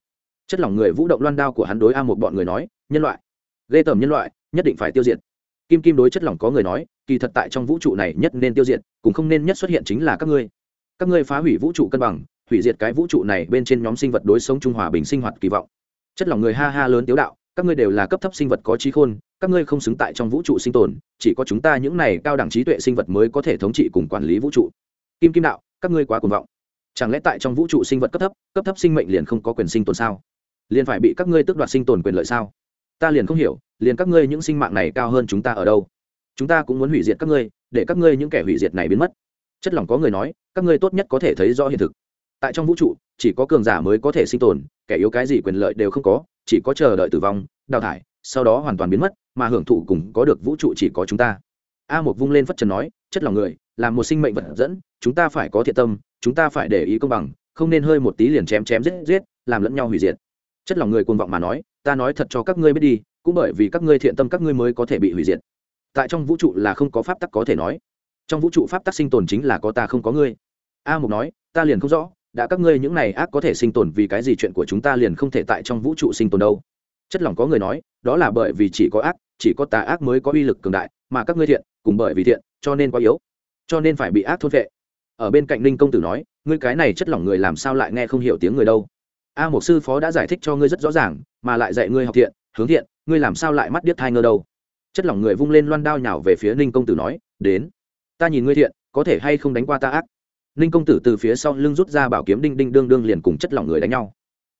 chất lỏng người vũ động loan đao của hắn đối a một bọn người nói, nhân loại, ghê tởm nhân loại, nhất định phải tiêu diệt. Kim kim đối chất lỏng có người nói, kỳ thật tại trong vũ trụ này nhất nên tiêu diệt, cũng không nên nhất xuất hiện chính là các ngươi. Các ngươi phá hủy vũ trụ cân bằng, hủy diệt cái vũ trụ này bên trên nhóm sinh vật đối sống trung hòa bình sinh hoạt kỳ vọng. Chất lỏng người ha ha lớn tiếu đạo, các ngươi đều là cấp thấp sinh vật có trí khôn, các ngươi không xứng tại trong vũ trụ sinh tồn, chỉ có chúng ta những này cao đẳng trí tuệ sinh vật mới có thể thống trị cùng quản lý vũ trụ. Kim kim đạo, các ngươi quá cuồng vọng. Chẳng lẽ tại trong vũ trụ sinh vật cấp thấp cấp thấp sinh mệnh liền không có quyền sinh tồn sao? Liền phải bị các ngươi tước đoạt sinh tồn quyền lợi sao? Ta liền không hiểu, liền các ngươi những sinh mạng này cao hơn chúng ta ở đâu? Chúng ta cũng muốn hủy diệt các ngươi, để các ngươi những kẻ hủy diệt này biến mất. Chất lòng có người nói, các ngươi tốt nhất có thể thấy rõ hiện thực. Tại trong vũ trụ, chỉ có cường giả mới có thể sinh tồn, kẻ yếu cái gì quyền lợi đều không có, chỉ có chờ đợi tử vong, đào thải, sau đó hoàn toàn biến mất, mà hưởng thụ cùng có được vũ trụ chỉ có chúng ta. A một vung lên phất trần nói, chất lòng người là một sinh mệnh vật dẫn, chúng ta phải có thiện tâm, chúng ta phải để ý công bằng, không nên hơi một tí liền chém chém giết giết, làm lẫn nhau hủy diệt chất lòng người cuồng vọng mà nói, ta nói thật cho các ngươi biết đi, cũng bởi vì các ngươi thiện tâm các ngươi mới có thể bị hủy diệt. Tại trong vũ trụ là không có pháp tắc có thể nói. Trong vũ trụ pháp tắc sinh tồn chính là có ta không có ngươi. A mục nói, ta liền không rõ, đã các ngươi những này ác có thể sinh tồn vì cái gì chuyện của chúng ta liền không thể tại trong vũ trụ sinh tồn đâu. Chất lòng có người nói, đó là bởi vì chỉ có ác, chỉ có tà ác mới có uy lực cường đại, mà các ngươi thiện, cùng bởi vì thiện, cho nên quá yếu, cho nên phải bị ác thôn vệ ở bên cạnh ninh công tử nói, ngươi cái này chất lỏng người làm sao lại nghe không hiểu tiếng người đâu? A một sư phó đã giải thích cho ngươi rất rõ ràng, mà lại dạy ngươi học thiện, hướng thiện, ngươi làm sao lại mắt điếc thai ngơ đâu? Chất lỏng người vung lên loan đao nhào về phía ninh công tử nói, đến, ta nhìn ngươi thiện, có thể hay không đánh qua ta ác? Ninh công tử từ phía sau lưng rút ra bảo kiếm đinh đinh đương đương liền cùng chất lỏng người đánh nhau.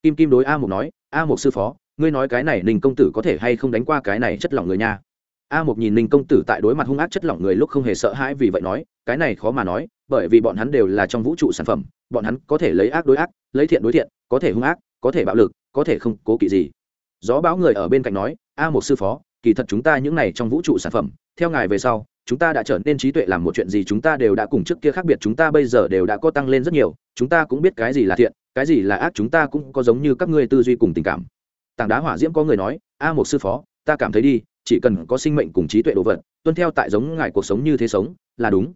Kim kim đối a một nói, a một sư phó, ngươi nói cái này ninh công tử có thể hay không đánh qua cái này chất lỏng người nha? A một nhìn ninh công tử tại đối mặt hung ác chất lỏng người lúc không hề sợ hãi vì vậy nói, cái này khó mà nói, bởi vì bọn hắn đều là trong vũ trụ sản phẩm, bọn hắn có thể lấy ác đối ác, lấy thiện đối thiện có thể hung ác, có thể bạo lực, có thể không cố kỵ gì. Gió báo người ở bên cạnh nói, a một sư phó, kỳ thật chúng ta những này trong vũ trụ sản phẩm, theo ngài về sau, chúng ta đã trở nên trí tuệ làm một chuyện gì chúng ta đều đã cùng trước kia khác biệt, chúng ta bây giờ đều đã có tăng lên rất nhiều, chúng ta cũng biết cái gì là thiện, cái gì là ác, chúng ta cũng có giống như các ngươi tư duy cùng tình cảm. Tảng đá hỏa diễm có người nói, a một sư phó, ta cảm thấy đi, chỉ cần có sinh mệnh cùng trí tuệ đồ vật, tuân theo tại giống ngài cuộc sống như thế sống, là đúng.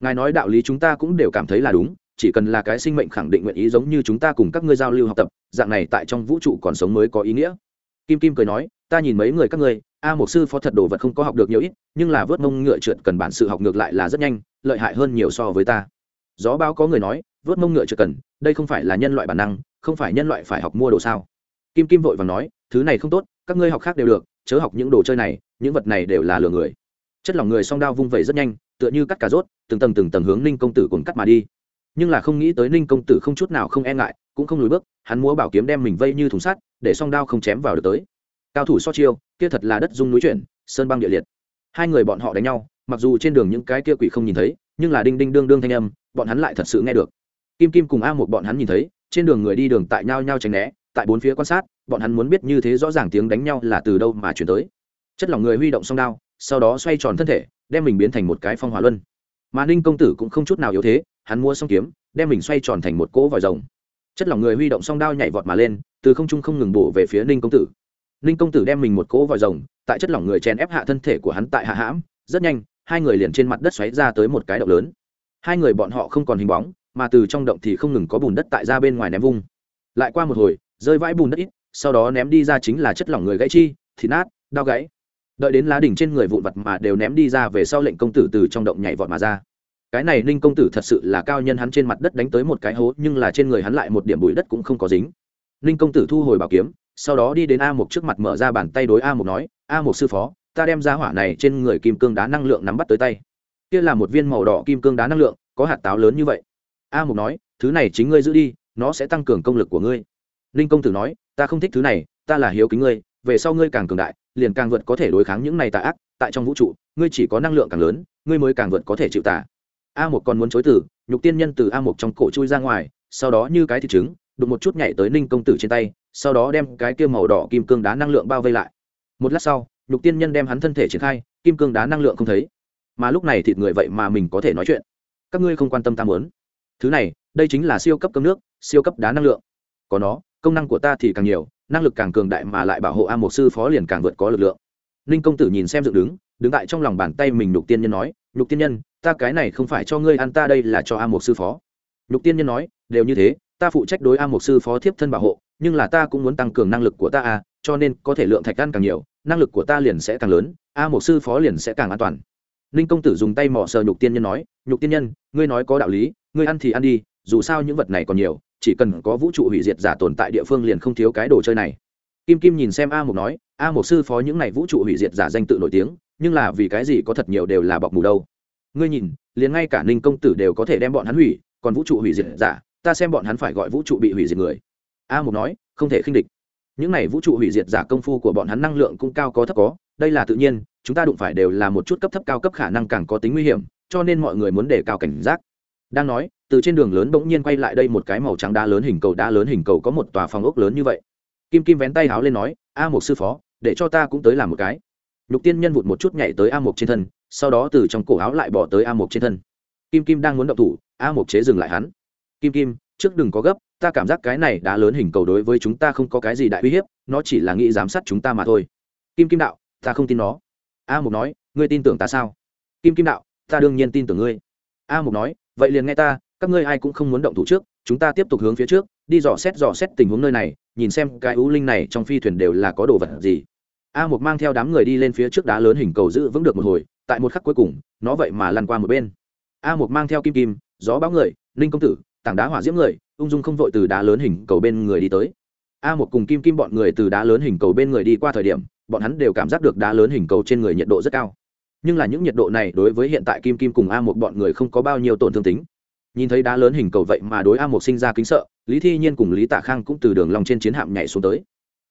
Ngài nói đạo lý chúng ta cũng đều cảm thấy là đúng chỉ cần là cái sinh mệnh khẳng định nguyện ý giống như chúng ta cùng các ngươi giao lưu học tập, dạng này tại trong vũ trụ còn sống mới có ý nghĩa. Kim kim cười nói, ta nhìn mấy người các ngươi, a một sư phó thật đồ vật không có học được nhiều ít, nhưng là vớt mông ngựa trượt cần bản sự học ngược lại là rất nhanh, lợi hại hơn nhiều so với ta. Gió báo có người nói, vớt mông ngựa trượt cần, đây không phải là nhân loại bản năng, không phải nhân loại phải học mua đồ sao? Kim kim vội và nói, thứ này không tốt, các ngươi học khác đều được, chớ học những đồ chơi này, những vật này đều là lừa người. Chất lỏng người song đao vung vẩy rất nhanh, tựa như cắt cà rốt, từng tầng từng tầng hướng ninh công tử cùng cắt mà đi nhưng là không nghĩ tới ninh công tử không chút nào không e ngại, cũng không lùi bước, hắn múa bảo kiếm đem mình vây như thùng sắt, để song đao không chém vào được tới. Cao thủ so chiêu, kia thật là đất dung núi chuyển, sơn băng địa liệt. Hai người bọn họ đánh nhau, mặc dù trên đường những cái kia quỷ không nhìn thấy, nhưng là đinh đinh đương đương thanh âm, bọn hắn lại thật sự nghe được. Kim kim cùng a một bọn hắn nhìn thấy, trên đường người đi đường tại nhau nhau tránh né, tại bốn phía quan sát, bọn hắn muốn biết như thế rõ ràng tiếng đánh nhau là từ đâu mà chuyển tới. Chất lỏng người huy động song đao, sau đó xoay tròn thân thể, đem mình biến thành một cái phong hỏa luân. Mà ninh công tử cũng không chút nào yếu thế hắn mua song kiếm, đem mình xoay tròn thành một cỗ vòi rồng. Chất lỏng người huy động song đao nhảy vọt mà lên, từ không trung không ngừng bổ về phía ninh công tử. Ninh công tử đem mình một cỗ vòi rồng, tại chất lỏng người chèn ép hạ thân thể của hắn tại hạ hãm, rất nhanh, hai người liền trên mặt đất xoáy ra tới một cái động lớn. Hai người bọn họ không còn hình bóng, mà từ trong động thì không ngừng có bùn đất tại ra bên ngoài ném vung. Lại qua một hồi, rơi vãi bùn đất ít, sau đó ném đi ra chính là chất lỏng người gãy chi, thịt nát, đau gãy. Đợi đến lá đỉnh trên người vụn vặt mà đều ném đi ra về sau lệnh công tử từ trong động nhảy vọt mà ra cái này ninh công tử thật sự là cao nhân hắn trên mặt đất đánh tới một cái hố, nhưng là trên người hắn lại một điểm bụi đất cũng không có dính. Ninh công tử thu hồi bảo kiếm, sau đó đi đến a mục trước mặt mở ra bàn tay đối a mục nói, a mục sư phó, ta đem ra hỏa này trên người kim cương đá năng lượng nắm bắt tới tay. Kia là một viên màu đỏ kim cương đá năng lượng, có hạt táo lớn như vậy. A mục nói, thứ này chính ngươi giữ đi, nó sẽ tăng cường công lực của ngươi. Ninh công tử nói, ta không thích thứ này, ta là hiếu kính ngươi, về sau ngươi càng cường đại, liền càng vượt có thể đối kháng những này tà ác, tại trong vũ trụ, ngươi chỉ có năng lượng càng lớn, ngươi mới càng vượt có thể chịu tà a một còn muốn chối từ, nhục tiên nhân từ a một trong cổ chui ra ngoài, sau đó như cái thịt trứng, đụng một chút nhảy tới ninh công tử trên tay, sau đó đem cái kia màu đỏ kim cương đá năng lượng bao vây lại. Một lát sau, nhục tiên nhân đem hắn thân thể triển khai, kim cương đá năng lượng không thấy. Mà lúc này thịt người vậy mà mình có thể nói chuyện. Các ngươi không quan tâm ta muốn. Thứ này, đây chính là siêu cấp cơm nước, siêu cấp đá năng lượng. Có nó, công năng của ta thì càng nhiều, năng lực càng cường đại mà lại bảo hộ a một sư phó liền càng vượt có lực lượng. Ninh công tử nhìn xem dựng đứng đứng tại trong lòng bàn tay mình nhục tiên nhân nói, nhục tiên nhân ta cái này không phải cho ngươi ăn, ta đây là cho a một sư phó. Nhục tiên nhân nói, đều như thế, ta phụ trách đối a một sư phó thiếp thân bảo hộ, nhưng là ta cũng muốn tăng cường năng lực của ta a cho nên có thể lượng thạch ăn càng nhiều, năng lực của ta liền sẽ càng lớn, a một sư phó liền sẽ càng an toàn. Ninh công tử dùng tay mỏ sờ nhục tiên nhân nói, nhục tiên nhân, ngươi nói có đạo lý, ngươi ăn thì ăn đi, dù sao những vật này còn nhiều, chỉ cần có vũ trụ hủy diệt giả tồn tại địa phương liền không thiếu cái đồ chơi này. Kim kim nhìn xem a một nói, a một sư phó những này vũ trụ hủy diệt giả danh tự nổi tiếng, nhưng là vì cái gì có thật nhiều đều là bọc mù đâu? Ngươi nhìn, liền ngay cả ninh công tử đều có thể đem bọn hắn hủy, còn vũ trụ hủy diệt giả, ta xem bọn hắn phải gọi vũ trụ bị hủy diệt người. A Mục nói, không thể khinh địch. Những này vũ trụ hủy diệt giả công phu của bọn hắn năng lượng cũng cao có thấp có, đây là tự nhiên, chúng ta đụng phải đều là một chút cấp thấp cao cấp khả năng càng có tính nguy hiểm, cho nên mọi người muốn đề cao cảnh giác. Đang nói, từ trên đường lớn bỗng nhiên quay lại đây một cái màu trắng đá lớn hình cầu, đá lớn hình cầu có một tòa phòng ốc lớn như vậy. Kim kim vén tay háo lên nói, a một sư phó, để cho ta cũng tới làm một cái nhục tiên nhân vụt một chút nhảy tới a Mục trên thân, sau đó từ trong cổ áo lại bỏ tới a Mục trên thân. Kim kim đang muốn động thủ, a Mục chế dừng lại hắn. Kim kim, trước đừng có gấp, ta cảm giác cái này đã lớn hình cầu đối với chúng ta không có cái gì đại uy hiếp, nó chỉ là nghĩ giám sát chúng ta mà thôi. Kim kim đạo, ta không tin nó. A mục nói, ngươi tin tưởng ta sao? Kim kim đạo, ta đương nhiên tin tưởng ngươi. A mục nói, vậy liền nghe ta, các ngươi ai cũng không muốn động thủ trước, chúng ta tiếp tục hướng phía trước, đi dò xét dò xét tình huống nơi này, nhìn xem cái ú linh này trong phi thuyền đều là có đồ vật gì a một mang theo đám người đi lên phía trước đá lớn hình cầu giữ vững được một hồi, tại một khắc cuối cùng, nó vậy mà lăn qua một bên. A một mang theo kim kim, gió báo người, ninh công tử, tảng đá hỏa diễm người, ung dung không vội từ đá lớn hình cầu bên người đi tới. A một cùng kim kim bọn người từ đá lớn hình cầu bên người đi qua thời điểm, bọn hắn đều cảm giác được đá lớn hình cầu trên người nhiệt độ rất cao. Nhưng là những nhiệt độ này đối với hiện tại kim kim cùng a một bọn người không có bao nhiêu tổn thương tính. Nhìn thấy đá lớn hình cầu vậy mà đối a một sinh ra kính sợ, lý thi nhiên cùng lý tạ khang cũng từ đường lòng trên chiến hạm nhảy xuống tới.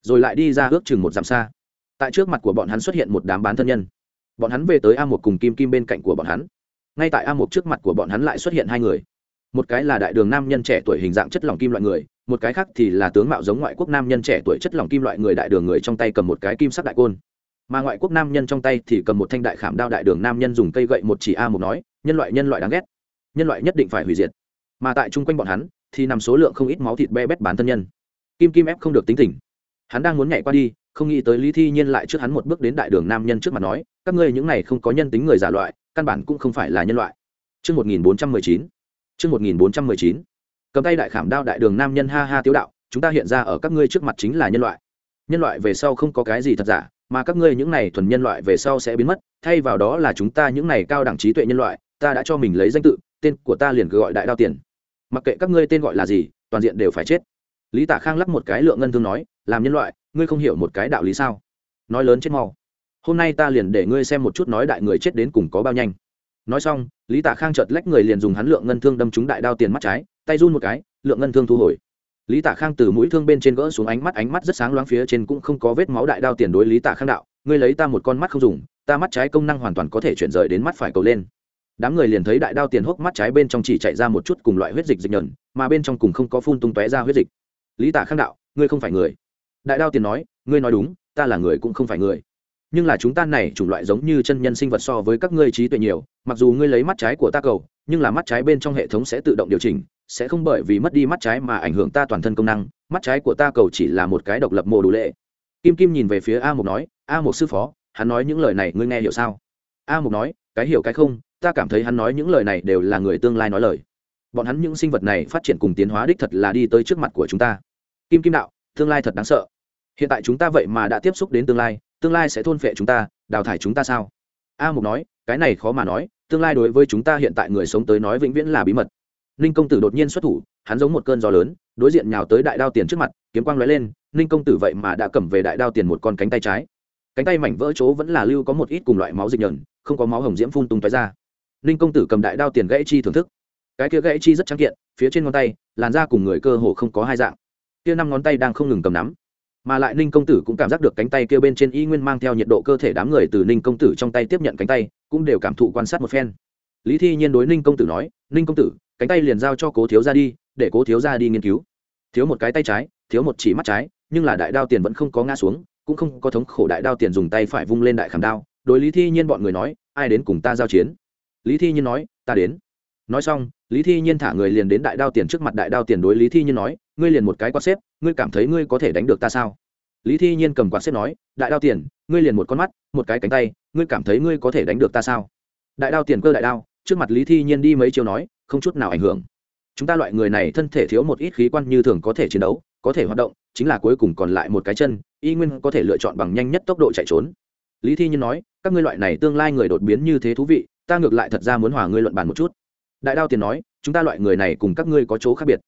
Rồi lại đi ra ước chừng một dặm xa tại trước mặt của bọn hắn xuất hiện một đám bán thân nhân. Bọn hắn về tới a một cùng kim kim bên cạnh của bọn hắn. Ngay tại a một trước mặt của bọn hắn lại xuất hiện hai người. Một cái là đại đường nam nhân trẻ tuổi hình dạng chất lỏng kim loại người, một cái khác thì là tướng mạo giống ngoại quốc nam nhân trẻ tuổi chất lỏng kim loại người đại đường người trong tay cầm một cái kim sắc đại côn. Mà ngoại quốc nam nhân trong tay thì cầm một thanh đại khảm đao đại đường nam nhân dùng cây gậy một chỉ a một nói, nhân loại nhân loại đáng ghét. Nhân loại nhất định phải hủy diệt. Mà tại chung quanh bọn hắn, thì nằm số lượng không ít máu thịt be bét bán thân nhân. Kim kim ép không được tính tình. Hắn đang muốn nhảy qua đi không nghĩ tới lý thi nhiên lại trước hắn một bước đến đại đường nam nhân trước mặt nói các ngươi những này không có nhân tính người giả loại căn bản cũng không phải là nhân loại Trước 1419, Trước 1419, cầm tay đại khảm đao đại đường nam nhân ha ha tiếu đạo, chúng ta hiện ra ở các ngươi trước mặt chính là nhân loại. Nhân loại về sau không có cái gì thật giả, mà các ngươi những này thuần nhân loại về sau sẽ biến mất, thay vào đó là chúng ta những này cao đẳng trí tuệ nhân loại, ta đã cho mình lấy danh tự, tên của ta liền cứ gọi đại đao tiền. Mặc kệ các ngươi tên gọi là gì, toàn diện đều phải chết. Lý Tả Khang lắp một cái lượng ngân thương nói, làm nhân loại, ngươi không hiểu một cái đạo lý sao? Nói lớn chết mau. Hôm nay ta liền để ngươi xem một chút nói đại người chết đến cùng có bao nhanh. Nói xong, lý tạ khang chợt lách người liền dùng hắn lượng ngân thương đâm trúng đại đao tiền mắt trái, tay run một cái, lượng ngân thương thu hồi. Lý tạ khang từ mũi thương bên trên gỡ xuống ánh mắt ánh mắt rất sáng loáng phía trên cũng không có vết máu đại đao tiền đối lý tạ khang đạo, ngươi lấy ta một con mắt không dùng, ta mắt trái công năng hoàn toàn có thể chuyển rời đến mắt phải cầu lên. Đám người liền thấy đại đao tiền hốc mắt trái bên trong chỉ chạy ra một chút cùng loại huyết dịch dịch nhờn, mà bên trong cùng không có phun tung tóe ra huyết dịch. Lý tạ khang đạo, ngươi không phải người đại đao tiền nói, ngươi nói đúng, ta là người cũng không phải người. Nhưng là chúng ta này chủng loại giống như chân nhân sinh vật so với các ngươi trí tuệ nhiều, mặc dù ngươi lấy mắt trái của ta cầu, nhưng là mắt trái bên trong hệ thống sẽ tự động điều chỉnh, sẽ không bởi vì mất đi mắt trái mà ảnh hưởng ta toàn thân công năng. Mắt trái của ta cầu chỉ là một cái độc lập mô đủ lệ. Kim kim nhìn về phía a mục nói, a mục sư phó, hắn nói những lời này ngươi nghe hiểu sao? A mục nói, cái hiểu cái không, ta cảm thấy hắn nói những lời này đều là người tương lai nói lời. Bọn hắn những sinh vật này phát triển cùng tiến hóa đích thật là đi tới trước mặt của chúng ta. Kim kim đạo, tương lai thật đáng sợ hiện tại chúng ta vậy mà đã tiếp xúc đến tương lai tương lai sẽ thôn phệ chúng ta, đào thải chúng ta sao? A mục nói, cái này khó mà nói, tương lai đối với chúng ta hiện tại người sống tới nói vĩnh viễn là bí mật. Ninh công tử đột nhiên xuất thủ, hắn giống một cơn gió lớn, đối diện nhào tới đại đao tiền trước mặt, kiếm quang lóe lên, ninh công tử vậy mà đã cầm về đại đao tiền một con cánh tay trái. Cánh tay mảnh vỡ chỗ vẫn là lưu có một ít cùng loại máu dịch nhờn, không có máu hồng diễm phun tung tói ra. Ninh công tử cầm đại đao tiền gãy chi thưởng thức. Cái kia gãy chi rất trắng kiện, phía trên ngón tay, làn da cùng người cơ hồ không có hai dạng. Kia năm ngón tay đang không ngừng cầm nắm mà lại ninh công tử cũng cảm giác được cánh tay kia bên trên y nguyên mang theo nhiệt độ cơ thể đám người từ ninh công tử trong tay tiếp nhận cánh tay, cũng đều cảm thụ quan sát một phen. Lý thi nhiên đối ninh công tử nói, ninh công tử, cánh tay liền giao cho cố thiếu ra đi, để cố thiếu ra đi nghiên cứu. Thiếu một cái tay trái, thiếu một chỉ mắt trái, nhưng là đại đao tiền vẫn không có ngã xuống, cũng không có thống khổ đại đao tiền dùng tay phải vung lên đại khảm đao. Đối lý thi nhiên bọn người nói, ai đến cùng ta giao chiến? Lý thi nhiên nói, ta đến. Nói xong, lý thi nhiên thả người liền đến đại đao tiền trước mặt đại đao tiền đối lý thi nhiên nói ngươi liền một cái quạt xếp, ngươi cảm thấy ngươi có thể đánh được ta sao? Lý thi nhiên cầm quạt xếp nói, đại đao tiền, ngươi liền một con mắt, một cái cánh tay, ngươi cảm thấy ngươi có thể đánh được ta sao? Đại đao tiền cơ đại đao, trước mặt lý thi nhiên đi mấy chiều nói, không chút nào ảnh hưởng. Chúng ta loại người này thân thể thiếu một ít khí quan như thường có thể chiến đấu, có thể hoạt động, chính là cuối cùng còn lại một cái chân, y nguyên có thể lựa chọn bằng nhanh nhất tốc độ chạy trốn. Lý thi nhiên nói, các ngươi loại này tương lai người đột biến như thế thú vị, ta ngược lại thật ra muốn hòa ngươi luận bàn một chút. Đại đao tiền nói, chúng ta loại người này cùng các ngươi có chỗ khác biệt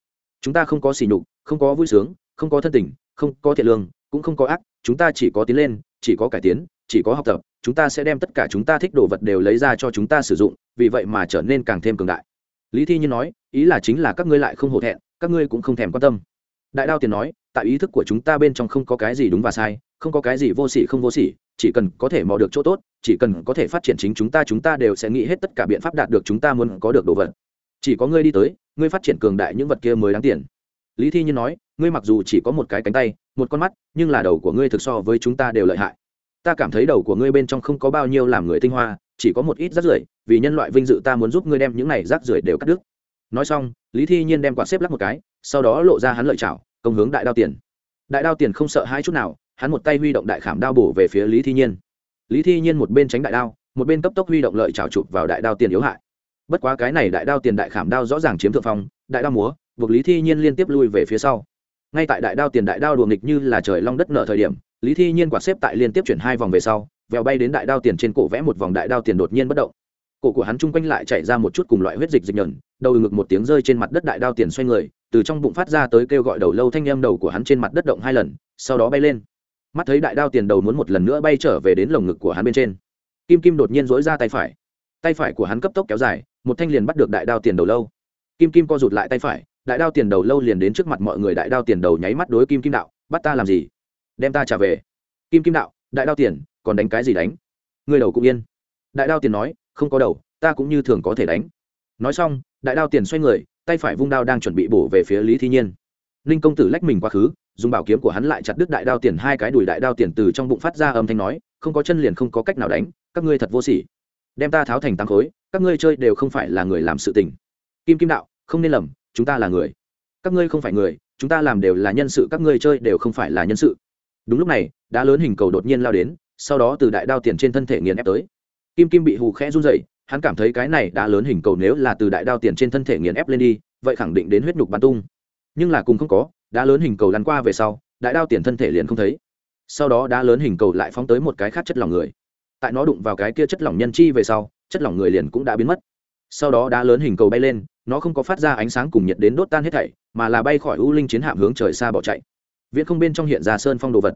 chúng ta không có xỉ nhục, không có vui sướng, không có thân tình, không có thiện lương, cũng không có ác, chúng ta chỉ có tiến lên, chỉ có cải tiến, chỉ có học tập, chúng ta sẽ đem tất cả chúng ta thích đồ vật đều lấy ra cho chúng ta sử dụng, vì vậy mà trở nên càng thêm cường đại. Lý thi nhiên nói, ý là chính là các ngươi lại không hổ thẹn, các ngươi cũng không thèm quan tâm. Đại đao tiền nói, tại ý thức của chúng ta bên trong không có cái gì đúng và sai, không có cái gì vô sỉ không vô sỉ, chỉ cần có thể mò được chỗ tốt, chỉ cần có thể phát triển chính chúng ta chúng ta đều sẽ nghĩ hết tất cả biện pháp đạt được chúng ta muốn có được đồ vật chỉ có ngươi đi tới, ngươi phát triển cường đại những vật kia mới đáng tiền. Lý thi nhiên nói, ngươi mặc dù chỉ có một cái cánh tay, một con mắt, nhưng là đầu của ngươi thực so với chúng ta đều lợi hại. Ta cảm thấy đầu của ngươi bên trong không có bao nhiêu làm người tinh hoa, chỉ có một ít rác rưởi, vì nhân loại vinh dự ta muốn giúp ngươi đem những này rác rưởi đều cắt đứt. Nói xong, lý thi nhiên đem quạt xếp lắc một cái, sau đó lộ ra hắn lợi chảo, công hướng đại đao tiền. Đại đao tiền không sợ hai chút nào, hắn một tay huy động đại khảm đao bổ về phía lý thi nhiên. Lý thi nhiên một bên tránh đại đao, một bên cấp tốc huy động lợi chảo chụp vào đại đao tiền yếu hại bất quá cái này đại đao tiền đại khảm đao rõ ràng chiếm thượng phong, đại đao múa, buộc lý thi nhiên liên tiếp lui về phía sau. Ngay tại đại đao tiền đại đao đùa nghịch như là trời long đất nợ thời điểm, lý thi nhiên quạt xếp tại liên tiếp chuyển hai vòng về sau, vèo bay đến đại đao tiền trên cổ vẽ một vòng đại đao tiền đột nhiên bất động. Cổ của hắn chung quanh lại chạy ra một chút cùng loại huyết dịch dịch nhợn đầu ngực một tiếng rơi trên mặt đất đại đao tiền xoay người, từ trong bụng phát ra tới kêu gọi đầu lâu thanh em đầu của hắn trên mặt đất động hai lần, sau đó bay lên. Mắt thấy đại đao tiền đầu muốn một lần nữa bay trở về đến lồng ngực của hắn bên trên. Kim kim đột nhiên dối ra tay phải tay phải của hắn cấp tốc kéo dài, một thanh liền bắt được đại đao tiền đầu lâu. Kim kim co rụt lại tay phải, đại đao tiền đầu lâu liền đến trước mặt mọi người đại đao tiền đầu nháy mắt đối kim kim đạo, bắt ta làm gì? Đem ta trả về. Kim kim đạo, đại đao tiền, còn đánh cái gì đánh? Người đầu cũng yên. Đại đao tiền nói, không có đầu, ta cũng như thường có thể đánh. Nói xong, đại đao tiền xoay người, tay phải vung đao đang chuẩn bị bổ về phía lý thi nhiên. Ninh công tử lách mình quá khứ, dùng bảo kiếm của hắn lại chặt đứt đại đao tiền hai cái đùi đại đao tiền từ trong bụng phát ra âm thanh nói, không có chân liền không có cách nào đánh, các ngươi thật vô sỉ đem ta tháo thành tám khối, các ngươi chơi đều không phải là người làm sự tình. Kim kim đạo, không nên lầm, chúng ta là người. Các ngươi không phải người, chúng ta làm đều là nhân sự, các ngươi chơi đều không phải là nhân sự. Đúng lúc này, đá lớn hình cầu đột nhiên lao đến, sau đó từ đại đao tiền trên thân thể nghiền ép tới. Kim kim bị hù khẽ run dậy hắn cảm thấy cái này đá lớn hình cầu nếu là từ đại đao tiền trên thân thể nghiền ép lên đi, vậy khẳng định đến huyết nhục bắn tung. Nhưng là cùng không có, đá lớn hình cầu lăn qua về sau, đại đao tiền thân thể liền không thấy. Sau đó đá lớn hình cầu lại phóng tới một cái khác chất lỏng người tại nó đụng vào cái kia chất lỏng nhân chi về sau, chất lỏng người liền cũng đã biến mất. Sau đó đá lớn hình cầu bay lên, nó không có phát ra ánh sáng cùng nhiệt đến đốt tan hết thảy, mà là bay khỏi u linh chiến hạm hướng trời xa bỏ chạy. Viễn không bên trong hiện ra sơn phong đồ vật.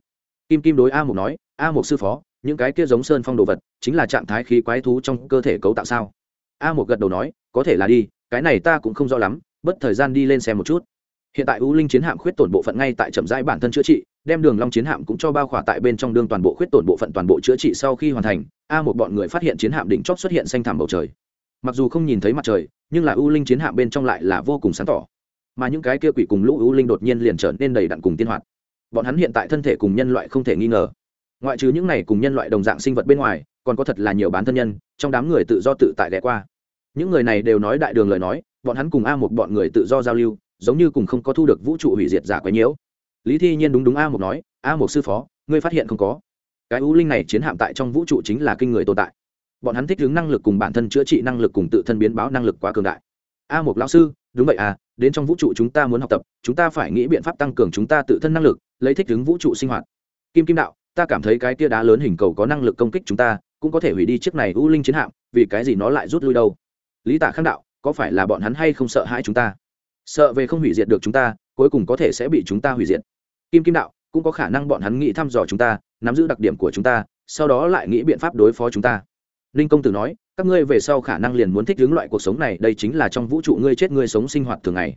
Kim kim đối a mục nói, a mục sư phó, những cái kia giống sơn phong đồ vật chính là trạng thái khí quái thú trong cơ thể cấu tạo sao? A mục gật đầu nói, có thể là đi, cái này ta cũng không rõ lắm, bất thời gian đi lên xem một chút. Hiện tại u linh chiến hạm khuyết tổn bộ phận ngay tại chậm rãi bản thân chữa trị đem đường long chiến hạm cũng cho bao khỏa tại bên trong đường toàn bộ khuyết tổn bộ phận toàn bộ chữa trị sau khi hoàn thành, a một bọn người phát hiện chiến hạm đỉnh chót xuất hiện xanh thẳm bầu trời. Mặc dù không nhìn thấy mặt trời, nhưng là u linh chiến hạm bên trong lại là vô cùng sáng tỏ. Mà những cái kia quỷ cùng lũ u linh đột nhiên liền trở nên đầy đặn cùng tiên hoạt. Bọn hắn hiện tại thân thể cùng nhân loại không thể nghi ngờ. Ngoại trừ những này cùng nhân loại đồng dạng sinh vật bên ngoài, còn có thật là nhiều bán thân nhân, trong đám người tự do tự tại ghé qua. Những người này đều nói đại đường lời nói, bọn hắn cùng a một bọn người tự do giao lưu, giống như cùng không có thu được vũ trụ hủy diệt giả quấy nhiễu lý thi nhiên đúng đúng a một nói, a một sư phó, ngươi phát hiện không có. Cái u linh này chiến hạm tại trong vũ trụ chính là kinh người tồn tại. Bọn hắn thích ứng năng lực cùng bản thân chữa trị năng lực cùng tự thân biến báo năng lực quá cường đại. A một lão sư, đúng vậy à đến trong vũ trụ chúng ta muốn học tập, chúng ta phải nghĩ biện pháp tăng cường chúng ta tự thân năng lực, lấy thích ứng vũ trụ sinh hoạt. Kim kim đạo, ta cảm thấy cái tia đá lớn hình cầu có năng lực công kích chúng ta, cũng có thể hủy đi chiếc này u linh chiến hạm, vì cái gì nó lại rút lui đâu? Lý tạ khang đạo, có phải là bọn hắn hay không sợ hãi chúng ta? Sợ về không hủy diệt được chúng ta, cuối cùng có thể sẽ bị chúng ta hủy diệt kim kim đạo, cũng có khả năng bọn hắn nghĩ thăm dò chúng ta, nắm giữ đặc điểm của chúng ta, sau đó lại nghĩ biện pháp đối phó chúng ta. Ninh công tử nói, các ngươi về sau khả năng liền muốn thích hướng loại cuộc sống này, đây chính là trong vũ trụ ngươi chết ngươi sống sinh hoạt thường ngày.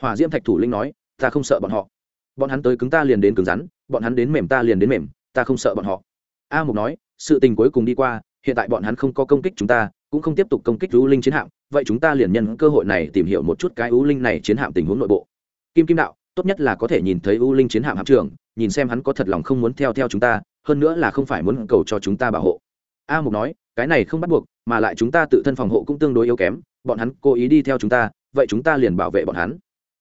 Hòa diễm thạch thủ linh nói, ta không sợ bọn họ. Bọn hắn tới cứng ta liền đến cứng rắn, bọn hắn đến mềm ta liền đến mềm, ta không sợ bọn họ. A mục nói, sự tình cuối cùng đi qua, hiện tại bọn hắn không có công kích chúng ta, cũng không tiếp tục công kích u linh chiến hạm, vậy chúng ta liền nhân cơ hội này tìm hiểu một chút cái u linh này chiến hạm tình huống nội bộ. Kim kim đạo tốt nhất là có thể nhìn thấy u linh chiến hạm hạm trưởng, nhìn xem hắn có thật lòng không muốn theo theo chúng ta, hơn nữa là không phải muốn cầu cho chúng ta bảo hộ. A mục nói, cái này không bắt buộc, mà lại chúng ta tự thân phòng hộ cũng tương đối yếu kém, bọn hắn cố ý đi theo chúng ta, vậy chúng ta liền bảo vệ bọn hắn.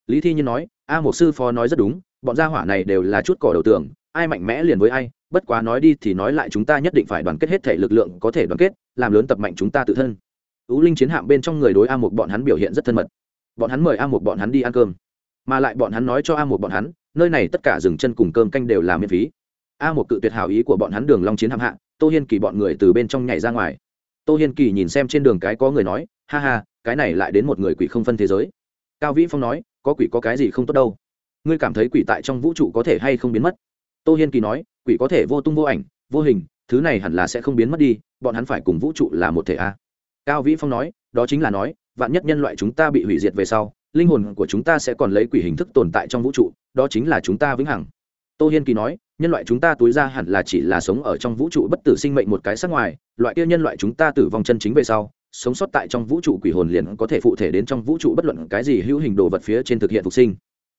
Lý thi nhiên nói, a Mục sư phó nói rất đúng, bọn gia hỏa này đều là chút cỏ đầu tường, ai mạnh mẽ liền với ai, bất quá nói đi thì nói lại chúng ta nhất định phải đoàn kết hết thể lực lượng có thể đoàn kết, làm lớn tập mạnh chúng ta tự thân. Ú linh chiến hạm bên trong người đối a Mục bọn hắn biểu hiện rất thân mật. Bọn hắn mời a Mục bọn hắn đi ăn cơm mà lại bọn hắn nói cho a một bọn hắn, nơi này tất cả dừng chân cùng cơm canh đều là miễn phí. A một cự tuyệt hào ý của bọn hắn đường long chiến hạm hạ, tô hiên kỳ bọn người từ bên trong nhảy ra ngoài. Tô hiên kỳ nhìn xem trên đường cái có người nói, ha ha, cái này lại đến một người quỷ không phân thế giới. Cao vĩ phong nói, có quỷ có cái gì không tốt đâu? Ngươi cảm thấy quỷ tại trong vũ trụ có thể hay không biến mất? Tô hiên kỳ nói, quỷ có thể vô tung vô ảnh, vô hình, thứ này hẳn là sẽ không biến mất đi, bọn hắn phải cùng vũ trụ là một thể a. Cao vĩ phong nói, đó chính là nói, vạn nhất nhân loại chúng ta bị hủy diệt về sau linh hồn của chúng ta sẽ còn lấy quỷ hình thức tồn tại trong vũ trụ, đó chính là chúng ta vĩnh hằng. Tô hiên kỳ nói, nhân loại chúng ta túi ra hẳn là chỉ là sống ở trong vũ trụ bất tử sinh mệnh một cái sắc ngoài, loại kia nhân loại chúng ta tử vong chân chính về sau, sống sót tại trong vũ trụ quỷ hồn liền có thể phụ thể đến trong vũ trụ bất luận cái gì hữu hình đồ vật phía trên thực hiện phục sinh.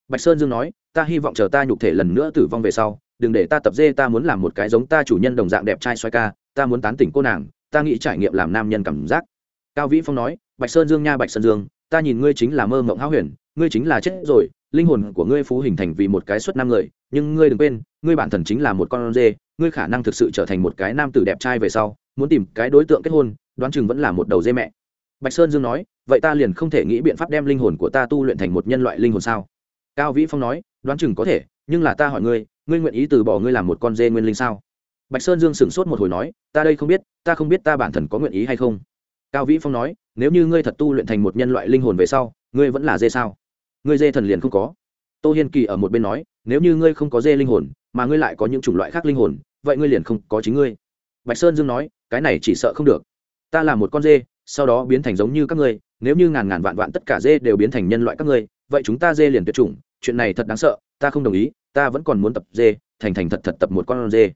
Bạch sơn dương nói, ta hy vọng chờ ta nhục thể lần nữa tử vong về sau, đừng để ta tập dê ta muốn làm một cái giống ta chủ nhân đồng dạng đẹp trai xoay ca, ta muốn tán tỉnh cô nàng, ta nghĩ trải nghiệm làm nam nhân cảm giác. Cao vĩ phong nói, bạch sơn dương nha bạch sơn dương ta nhìn ngươi chính là mơ mộng háo huyền, ngươi chính là chết rồi, linh hồn của ngươi phú hình thành vì một cái suất nam người, nhưng ngươi đừng quên, ngươi bản thân chính là một con dê ngươi khả năng thực sự trở thành một cái nam tử đẹp trai về sau, muốn tìm cái đối tượng kết hôn, đoán chừng vẫn là một đầu dê mẹ. Bạch sơn dương nói, vậy ta liền không thể nghĩ biện pháp đem linh hồn của ta tu luyện thành một nhân loại linh hồn sao? Cao vĩ phong nói, đoán chừng có thể, nhưng là ta hỏi ngươi ngươi nguyện ý từ bỏ ngươi làm một con dê nguyên linh sao? Bạch sơn dương sửng sốt một hồi nói, ta đây không biết, ta không biết ta bản thân có nguyện ý hay không. Cao vĩ phong nói nếu như ngươi thật tu luyện thành một nhân loại linh hồn về sau, ngươi vẫn là dê sao? Ngươi dê thần liền không có. Tô hiên kỳ ở một bên nói, nếu như ngươi không có dê linh hồn, mà ngươi lại có những chủng loại khác linh hồn, vậy ngươi liền không có chính ngươi. Bạch sơn dương nói, cái này chỉ sợ không được. Ta là một con dê, sau đó biến thành giống như các ngươi, nếu như ngàn ngàn vạn vạn tất cả dê đều biến thành nhân loại các ngươi, vậy chúng ta dê liền tuyệt chủng, chuyện này thật đáng sợ, ta không đồng ý, ta vẫn còn muốn tập dê, thành thành thật thật tập một con dê.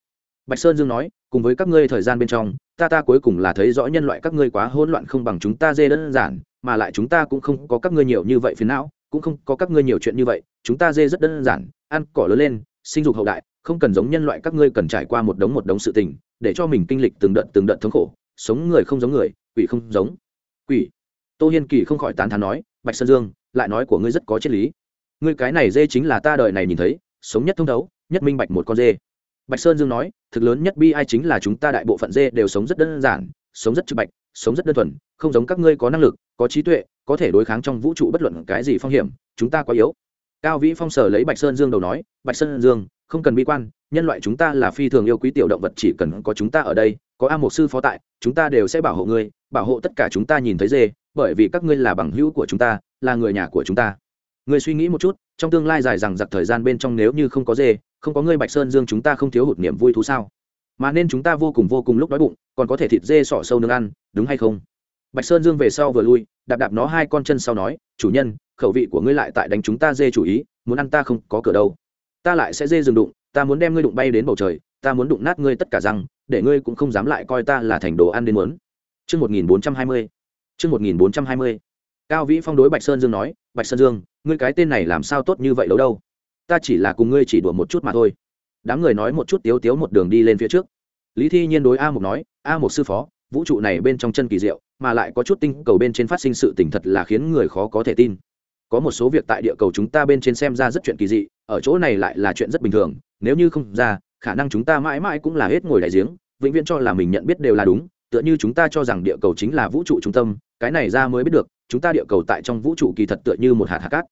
Bạch sơn dương nói, cùng với các ngươi thời gian bên trong ta ta cuối cùng là thấy rõ nhân loại các ngươi quá hỗn loạn không bằng chúng ta dê đơn giản, mà lại chúng ta cũng không có các ngươi nhiều như vậy phiền não, cũng không có các ngươi nhiều chuyện như vậy, chúng ta dê rất đơn giản, ăn cỏ lớn lên, sinh dục hậu đại, không cần giống nhân loại các ngươi cần trải qua một đống một đống sự tình, để cho mình kinh lịch từng đợt từng đợt thống khổ, sống người không giống người, quỷ không giống quỷ. Tô hiên kỳ không khỏi tán thán nói, bạch sơn dương, lại nói của ngươi rất có triết lý. Ngươi cái này dê chính là ta đời này nhìn thấy, sống nhất thông thấu, nhất minh bạch một con dê bạch sơn dương nói, thực lớn nhất bi ai chính là chúng ta đại bộ phận dê đều sống rất đơn giản, sống rất trực bạch, sống rất đơn thuần, không giống các ngươi có năng lực, có trí tuệ, có thể đối kháng trong vũ trụ bất luận cái gì phong hiểm, chúng ta quá yếu. Cao vĩ phong sở lấy bạch sơn dương đầu nói, bạch sơn dương, không cần bi quan, nhân loại chúng ta là phi thường yêu quý tiểu động vật, chỉ cần có chúng ta ở đây, có a một sư phó tại, chúng ta đều sẽ bảo hộ ngươi, bảo hộ tất cả chúng ta nhìn thấy dê, bởi vì các ngươi là bằng hữu của chúng ta, là người nhà của chúng ta. Ngươi suy nghĩ một chút, trong tương lai dài rằng giặc thời gian bên trong nếu như không có dê không có ngươi bạch sơn dương chúng ta không thiếu hụt niềm vui thú sao mà nên chúng ta vô cùng vô cùng lúc đói bụng còn có thể thịt dê sọ sâu nướng ăn đúng hay không bạch sơn dương về sau vừa lui đạp đạp nó hai con chân sau nói chủ nhân khẩu vị của ngươi lại tại đánh chúng ta dê chủ ý muốn ăn ta không có cửa đâu ta lại sẽ dê dừng đụng ta muốn đem ngươi đụng bay đến bầu trời ta muốn đụng nát ngươi tất cả răng để ngươi cũng không dám lại coi ta là thành đồ ăn đến muốn Chương 1420. Chương 1420. Cao Vĩ Phong đối Bạch Sơn Dương nói, "Bạch Sơn Dương, ngươi cái tên này làm sao tốt như vậy đâu đâu? Ta chỉ là cùng ngươi chỉ đùa một chút mà thôi." Đám người nói một chút tiếu tiếu một đường đi lên phía trước. Lý Thi Nhiên đối A Mục nói, "A Mục sư phó, vũ trụ này bên trong chân kỳ diệu, mà lại có chút tinh cầu bên trên phát sinh sự tình thật là khiến người khó có thể tin. Có một số việc tại địa cầu chúng ta bên trên xem ra rất chuyện kỳ dị, ở chỗ này lại là chuyện rất bình thường, nếu như không ra, khả năng chúng ta mãi mãi cũng là hết ngồi đại giếng, vĩnh viễn cho là mình nhận biết đều là đúng, tựa như chúng ta cho rằng địa cầu chính là vũ trụ trung tâm cái này ra mới biết được chúng ta địa cầu tại trong vũ trụ kỳ thật tựa như một hạt hạt cát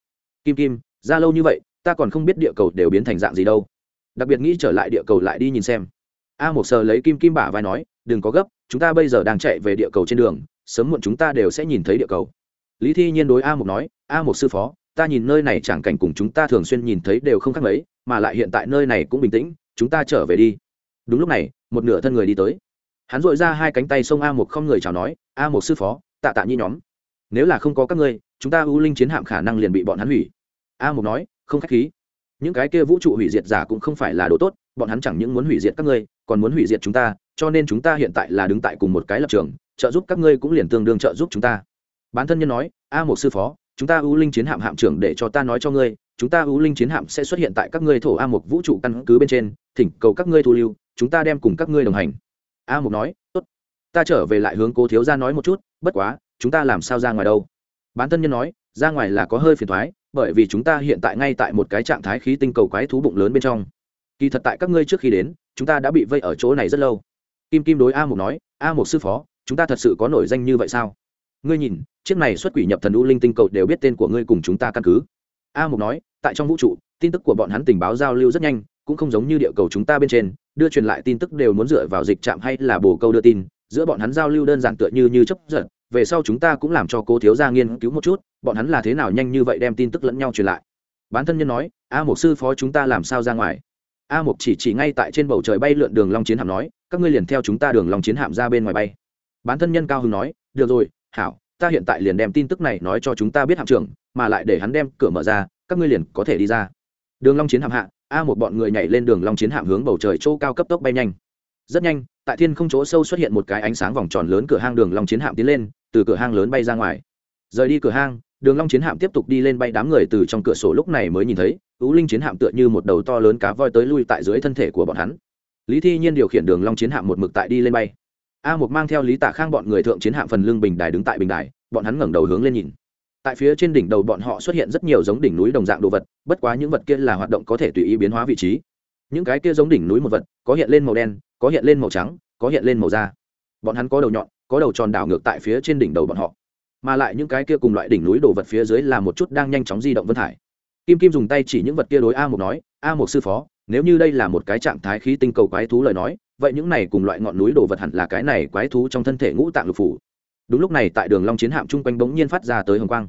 kim kim ra lâu như vậy ta còn không biết địa cầu đều biến thành dạng gì đâu. Đặc biệt nghĩ trở lại địa cầu lại đi nhìn xem. A một sờ lấy kim kim bả vai nói, đừng có gấp, chúng ta bây giờ đang chạy về địa cầu trên đường, sớm muộn chúng ta đều sẽ nhìn thấy địa cầu. Lý thi nhiên đối a một nói, a một sư phó, ta nhìn nơi này chẳng cảnh cùng chúng ta thường xuyên nhìn thấy đều không khác mấy, mà lại hiện tại nơi này cũng bình tĩnh, chúng ta trở về đi. Đúng lúc này, một nửa thân người đi tới. Hắn dội ra hai cánh tay xông a một không người chào nói, a một sư phó, tạ tạ nhi nhóm. Nếu là không có các ngươi, chúng ta ưu linh chiến hạm khả năng liền bị bọn hắn hủy. A một nói không khách khí. Những cái kia vũ trụ hủy diệt giả cũng không phải là đồ tốt, bọn hắn chẳng những muốn hủy diệt các ngươi, còn muốn hủy diệt chúng ta, cho nên chúng ta hiện tại là đứng tại cùng một cái lập trường, trợ giúp các ngươi cũng liền tương đương trợ giúp chúng ta. Bán thân nhân nói, a một sư phó, chúng ta ưu linh chiến hạm hạm trưởng để cho ta nói cho ngươi, chúng ta ưu linh chiến hạm sẽ xuất hiện tại các ngươi thổ a một vũ trụ căn cứ bên trên, thỉnh cầu các ngươi thu lưu, chúng ta đem cùng các ngươi đồng hành. A một nói, tốt, ta trở về lại hướng cố thiếu gia nói một chút, bất quá, chúng ta làm sao ra ngoài đâu? Bán thân nhân nói ra ngoài là có hơi phiền thoái, bởi vì chúng ta hiện tại ngay tại một cái trạng thái khí tinh cầu quái thú bụng lớn bên trong. Kỳ thật tại các ngươi trước khi đến, chúng ta đã bị vây ở chỗ này rất lâu. Kim kim đối a một nói, a một sư phó, chúng ta thật sự có nổi danh như vậy sao? Ngươi nhìn, chiếc này xuất quỷ nhập thần u linh tinh cầu đều biết tên của ngươi cùng chúng ta căn cứ. A mục nói, tại trong vũ trụ, tin tức của bọn hắn tình báo giao lưu rất nhanh, cũng không giống như địa cầu chúng ta bên trên, đưa truyền lại tin tức đều muốn dựa vào dịch trạm hay là bồ câu đưa tin, giữa bọn hắn giao lưu đơn giản tựa như như chấp giận về sau chúng ta cũng làm cho cô thiếu gia nghiên cứu một chút, bọn hắn là thế nào nhanh như vậy đem tin tức lẫn nhau truyền lại. Bán thân nhân nói, a một sư phó chúng ta làm sao ra ngoài? A một chỉ chỉ ngay tại trên bầu trời bay lượn đường long chiến hạm nói, các ngươi liền theo chúng ta đường long chiến hạm ra bên ngoài bay. Bán thân nhân cao hưng nói, được rồi, hảo, ta hiện tại liền đem tin tức này nói cho chúng ta biết hạm trưởng, mà lại để hắn đem cửa mở ra, các ngươi liền có thể đi ra. Đường long chiến hạm hạ, a một bọn người nhảy lên đường long chiến hạm hướng bầu trời chỗ cao cấp tốc bay nhanh. Rất nhanh, tại thiên không chỗ sâu xuất hiện một cái ánh sáng vòng tròn lớn cửa hang đường long chiến hạm tiến lên từ cửa hang lớn bay ra ngoài. Rời đi cửa hang, đường long chiến hạm tiếp tục đi lên bay đám người từ trong cửa sổ lúc này mới nhìn thấy, ú linh chiến hạm tựa như một đầu to lớn cá voi tới lui tại dưới thân thể của bọn hắn. Lý thi nhiên điều khiển đường long chiến hạm một mực tại đi lên bay. A một mang theo lý tạ khang bọn người thượng chiến hạm phần lưng bình đài đứng tại bình đài, bọn hắn ngẩng đầu hướng lên nhìn. Tại phía trên đỉnh đầu bọn họ xuất hiện rất nhiều giống đỉnh núi đồng dạng đồ vật, bất quá những vật kia là hoạt động có thể tùy ý biến hóa vị trí. Những cái kia giống đỉnh núi một vật, có hiện lên màu đen, có hiện lên màu trắng, có hiện lên màu da. Bọn hắn có đầu nhọn có đầu tròn đảo ngược tại phía trên đỉnh đầu bọn họ. Mà lại những cái kia cùng loại đỉnh núi đồ vật phía dưới là một chút đang nhanh chóng di động vân thải. Kim kim dùng tay chỉ những vật kia đối a một nói, a một sư phó, nếu như đây là một cái trạng thái khí tinh cầu quái thú lời nói, vậy những này cùng loại ngọn núi đồ vật hẳn là cái này quái thú trong thân thể ngũ tạng lục phủ. Đúng lúc này tại đường long chiến hạm chung quanh bỗng nhiên phát ra tới hồng quang.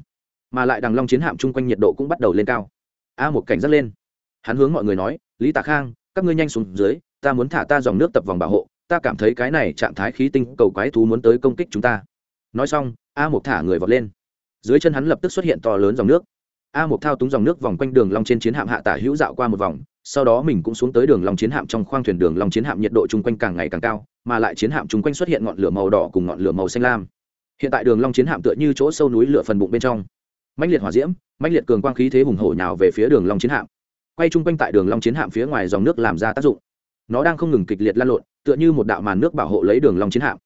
Mà lại đằng long chiến hạm chung quanh nhiệt độ cũng bắt đầu lên cao. A một cảnh giác lên. Hắn hướng mọi người nói, lý tạ khang, các ngươi nhanh xuống dưới, ta muốn thả ta dòng nước tập vòng bảo hộ ta cảm thấy cái này trạng thái khí tinh cầu quái thú muốn tới công kích chúng ta. Nói xong, a một thả người vọt lên. Dưới chân hắn lập tức xuất hiện to lớn dòng nước. A một thao túng dòng nước vòng quanh đường long trên chiến hạm hạ tả hữu dạo qua một vòng, sau đó mình cũng xuống tới đường long chiến hạm trong khoang thuyền đường long chiến hạm nhiệt độ chung quanh càng ngày càng cao, mà lại chiến hạm chung quanh xuất hiện ngọn lửa màu đỏ cùng ngọn lửa màu xanh lam. Hiện tại đường long chiến hạm tựa như chỗ sâu núi lửa phần bụng bên trong. Mãnh liệt hỏa diễm, mãnh liệt cường quang khí thế hùng hổ nhào về phía đường long chiến hạm. Quay chung quanh tại đường long chiến hạm phía ngoài dòng nước làm ra tác dụng nó đang không ngừng kịch liệt lan lộn, tựa như một đạo màn nước bảo hộ lấy đường long chiến hạm.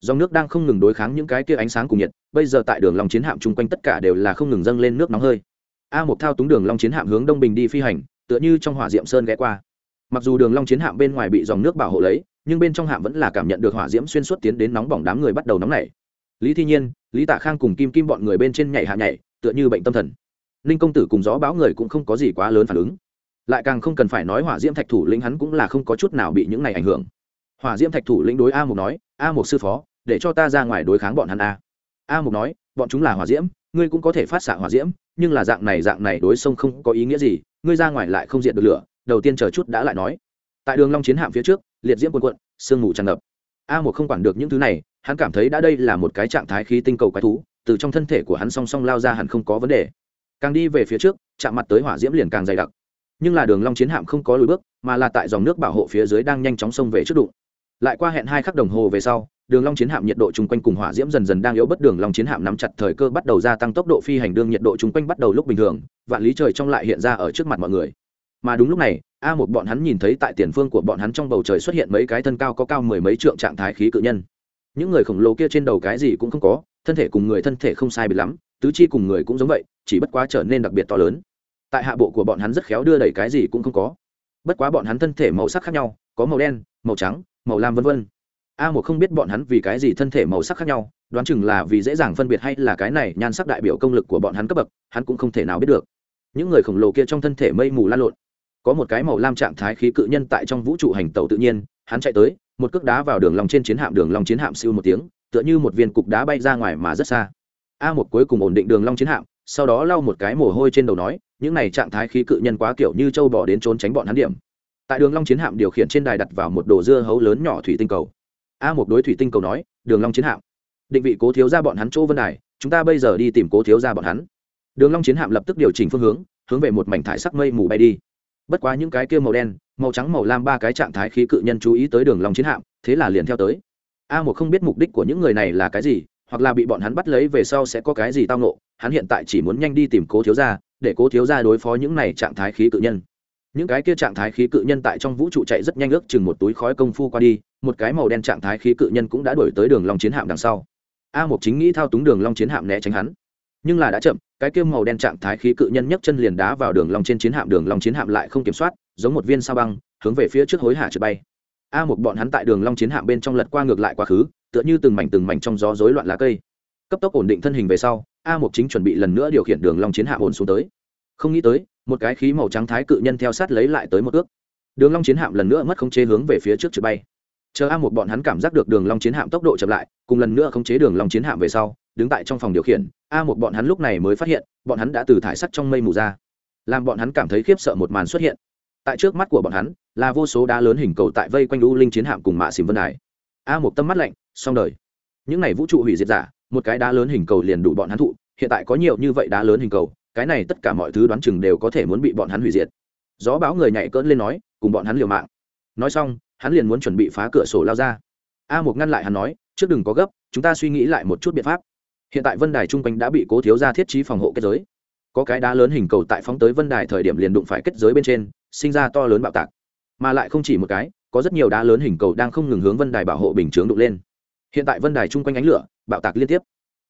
Dòng nước đang không ngừng đối kháng những cái kia ánh sáng cùng nhiệt, bây giờ tại đường long chiến hạm chung quanh tất cả đều là không ngừng dâng lên nước nóng hơi. A một thao túng đường long chiến hạm hướng đông bình đi phi hành, tựa như trong hỏa diệm sơn ghé qua. Mặc dù đường long chiến hạm bên ngoài bị dòng nước bảo hộ lấy, nhưng bên trong hạm vẫn là cảm nhận được hỏa diễm xuyên suốt tiến đến nóng bỏng đám người bắt đầu nóng nảy. Lý thi nhiên, lý tạ khang cùng kim kim bọn người bên trên nhảy hạ nhảy, tựa như bệnh tâm thần. Ninh công tử cùng gió báo người cũng không có gì quá lớn phản ứng lại càng không cần phải nói hỏa diễm thạch thủ lĩnh hắn cũng là không có chút nào bị những này ảnh hưởng. Hỏa diễm thạch thủ lĩnh đối a mục nói, a mục sư phó, để cho ta ra ngoài đối kháng bọn hắn a. A mục nói, bọn chúng là hỏa diễm, ngươi cũng có thể phát xạ hỏa diễm, nhưng là dạng này dạng này đối sông không có ý nghĩa gì, ngươi ra ngoài lại không diện được lửa, đầu tiên chờ chút đã lại nói. Tại đường long chiến hạm phía trước, liệt diễm quần quận sương mù tràn ngập. A một không quản được những thứ này, hắn cảm thấy đã đây là một cái trạng thái khí tinh cầu quái thú, từ trong thân thể của hắn song song lao ra hẳn không có vấn đề. Càng đi về phía trước, chạm mặt tới hỏa diễm liền càng dày đặc nhưng là đường long chiến hạm không có lùi bước, mà là tại dòng nước bảo hộ phía dưới đang nhanh chóng xông về trước đụng. Lại qua hẹn hai khắc đồng hồ về sau, đường long chiến hạm nhiệt độ chung quanh cùng hỏa diễm dần dần đang yếu bất đường long chiến hạm nắm chặt thời cơ bắt đầu gia tăng tốc độ phi hành, đương nhiệt độ chung quanh bắt đầu lúc bình thường, vạn lý trời trong lại hiện ra ở trước mặt mọi người. Mà đúng lúc này, a một bọn hắn nhìn thấy tại tiền phương của bọn hắn trong bầu trời xuất hiện mấy cái thân cao có cao mười mấy trượng trạng thái khí cự nhân. Những người khổng lồ kia trên đầu cái gì cũng không có, thân thể cùng người thân thể không sai biệt lắm, tứ chi cùng người cũng giống vậy, chỉ bất quá trở nên đặc biệt to lớn tại hạ bộ của bọn hắn rất khéo đưa đẩy cái gì cũng không có. Bất quá bọn hắn thân thể màu sắc khác nhau, có màu đen, màu trắng, màu lam vân vân. A một không biết bọn hắn vì cái gì thân thể màu sắc khác nhau, đoán chừng là vì dễ dàng phân biệt hay là cái này nhan sắc đại biểu công lực của bọn hắn cấp bậc, hắn cũng không thể nào biết được. Những người khổng lồ kia trong thân thể mây mù lan lộn. Có một cái màu lam trạng thái khí cự nhân tại trong vũ trụ hành tàu tự nhiên, hắn chạy tới, một cước đá vào đường lòng trên chiến hạm, đường long chiến hạm siêu một tiếng, tựa như một viên cục đá bay ra ngoài mà rất xa. A một cuối cùng ổn định đường long chiến hạm sau đó lau một cái mồ hôi trên đầu nói, những này trạng thái khí cự nhân quá kiểu như châu bò đến trốn tránh bọn hắn điểm. Tại đường long chiến hạm điều khiển trên đài đặt vào một đồ dưa hấu lớn nhỏ thủy tinh cầu. A một đối thủy tinh cầu nói, đường long chiến hạm, định vị cố thiếu gia bọn hắn chỗ vân đài, chúng ta bây giờ đi tìm cố thiếu gia bọn hắn. Đường long chiến hạm lập tức điều chỉnh phương hướng hướng về một mảnh thải sắc mây mù bay đi. Bất quá những cái kia màu đen, màu trắng, màu lam ba cái trạng thái khí cự nhân chú ý tới đường long chiến hạm, thế là liền theo tới. A một không biết mục đích của những người này là cái gì hoặc là bị bọn hắn bắt lấy về sau sẽ có cái gì tao nộ hắn hiện tại chỉ muốn nhanh đi tìm cố thiếu gia, để cố thiếu gia đối phó những này trạng thái khí cự nhân. Những cái kia trạng thái khí cự nhân tại trong vũ trụ chạy rất nhanh ước chừng một túi khói công phu qua đi, một cái màu đen trạng thái khí cự nhân cũng đã đuổi tới đường long chiến hạm đằng sau. A một chính nghĩ thao túng đường long chiến hạm né tránh hắn. Nhưng là đã chậm, cái kia màu đen trạng thái khí cự nhân nhấc chân liền đá vào đường long trên chiến hạm, đường long chiến hạm lại không kiểm soát, giống một viên sao băng, hướng về phía trước hối hả trượt bay a một bọn hắn tại đường long chiến hạm bên trong lật qua ngược lại quá khứ, tựa như từng mảnh từng mảnh trong gió rối loạn lá cây. Cấp tốc ổn định thân hình về sau, a một chính chuẩn bị lần nữa điều khiển đường long chiến hạm ổn xuống tới. Không nghĩ tới, một cái khí màu trắng thái cự nhân theo sát lấy lại tới một ước. Đường long chiến hạm lần nữa mất khống chế hướng về phía trước trượt bay. Chờ a một bọn hắn cảm giác được đường long chiến hạm tốc độ chậm lại, cùng lần nữa khống chế đường long chiến hạm về sau, đứng tại trong phòng điều khiển, a một bọn hắn lúc này mới phát hiện, bọn hắn đã từ thải sắt trong mây mù ra. Làm bọn hắn cảm thấy khiếp sợ một màn xuất hiện. Tại trước mắt của bọn hắn là vô số đá lớn hình cầu tại vây quanh u linh chiến hạm cùng mạ xìm vân đài. A một tâm mắt lạnh, xong đời. Những này vũ trụ hủy diệt giả, một cái đá lớn hình cầu liền đủ bọn hắn thụ, hiện tại có nhiều như vậy đá lớn hình cầu, cái này tất cả mọi thứ đoán chừng đều có thể muốn bị bọn hắn hủy diệt. Gió báo người nhảy cỡn lên nói, cùng bọn hắn liều mạng. Nói xong, hắn liền muốn chuẩn bị phá cửa sổ lao ra. A một ngăn lại hắn nói, trước đừng có gấp, chúng ta suy nghĩ lại một chút biện pháp. Hiện tại vân đài chung quanh đã bị cố thiếu ra thiết trí phòng hộ kết giới. Có cái đá lớn hình cầu tại phóng tới vân đài thời điểm liền đụng phải kết giới bên trên, sinh ra to lớn bạo tạc mà lại không chỉ một cái, có rất nhiều đá lớn hình cầu đang không ngừng hướng vân đài bảo hộ bình chướng đục lên. Hiện tại vân đài chung quanh ánh lửa, bạo tạc liên tiếp.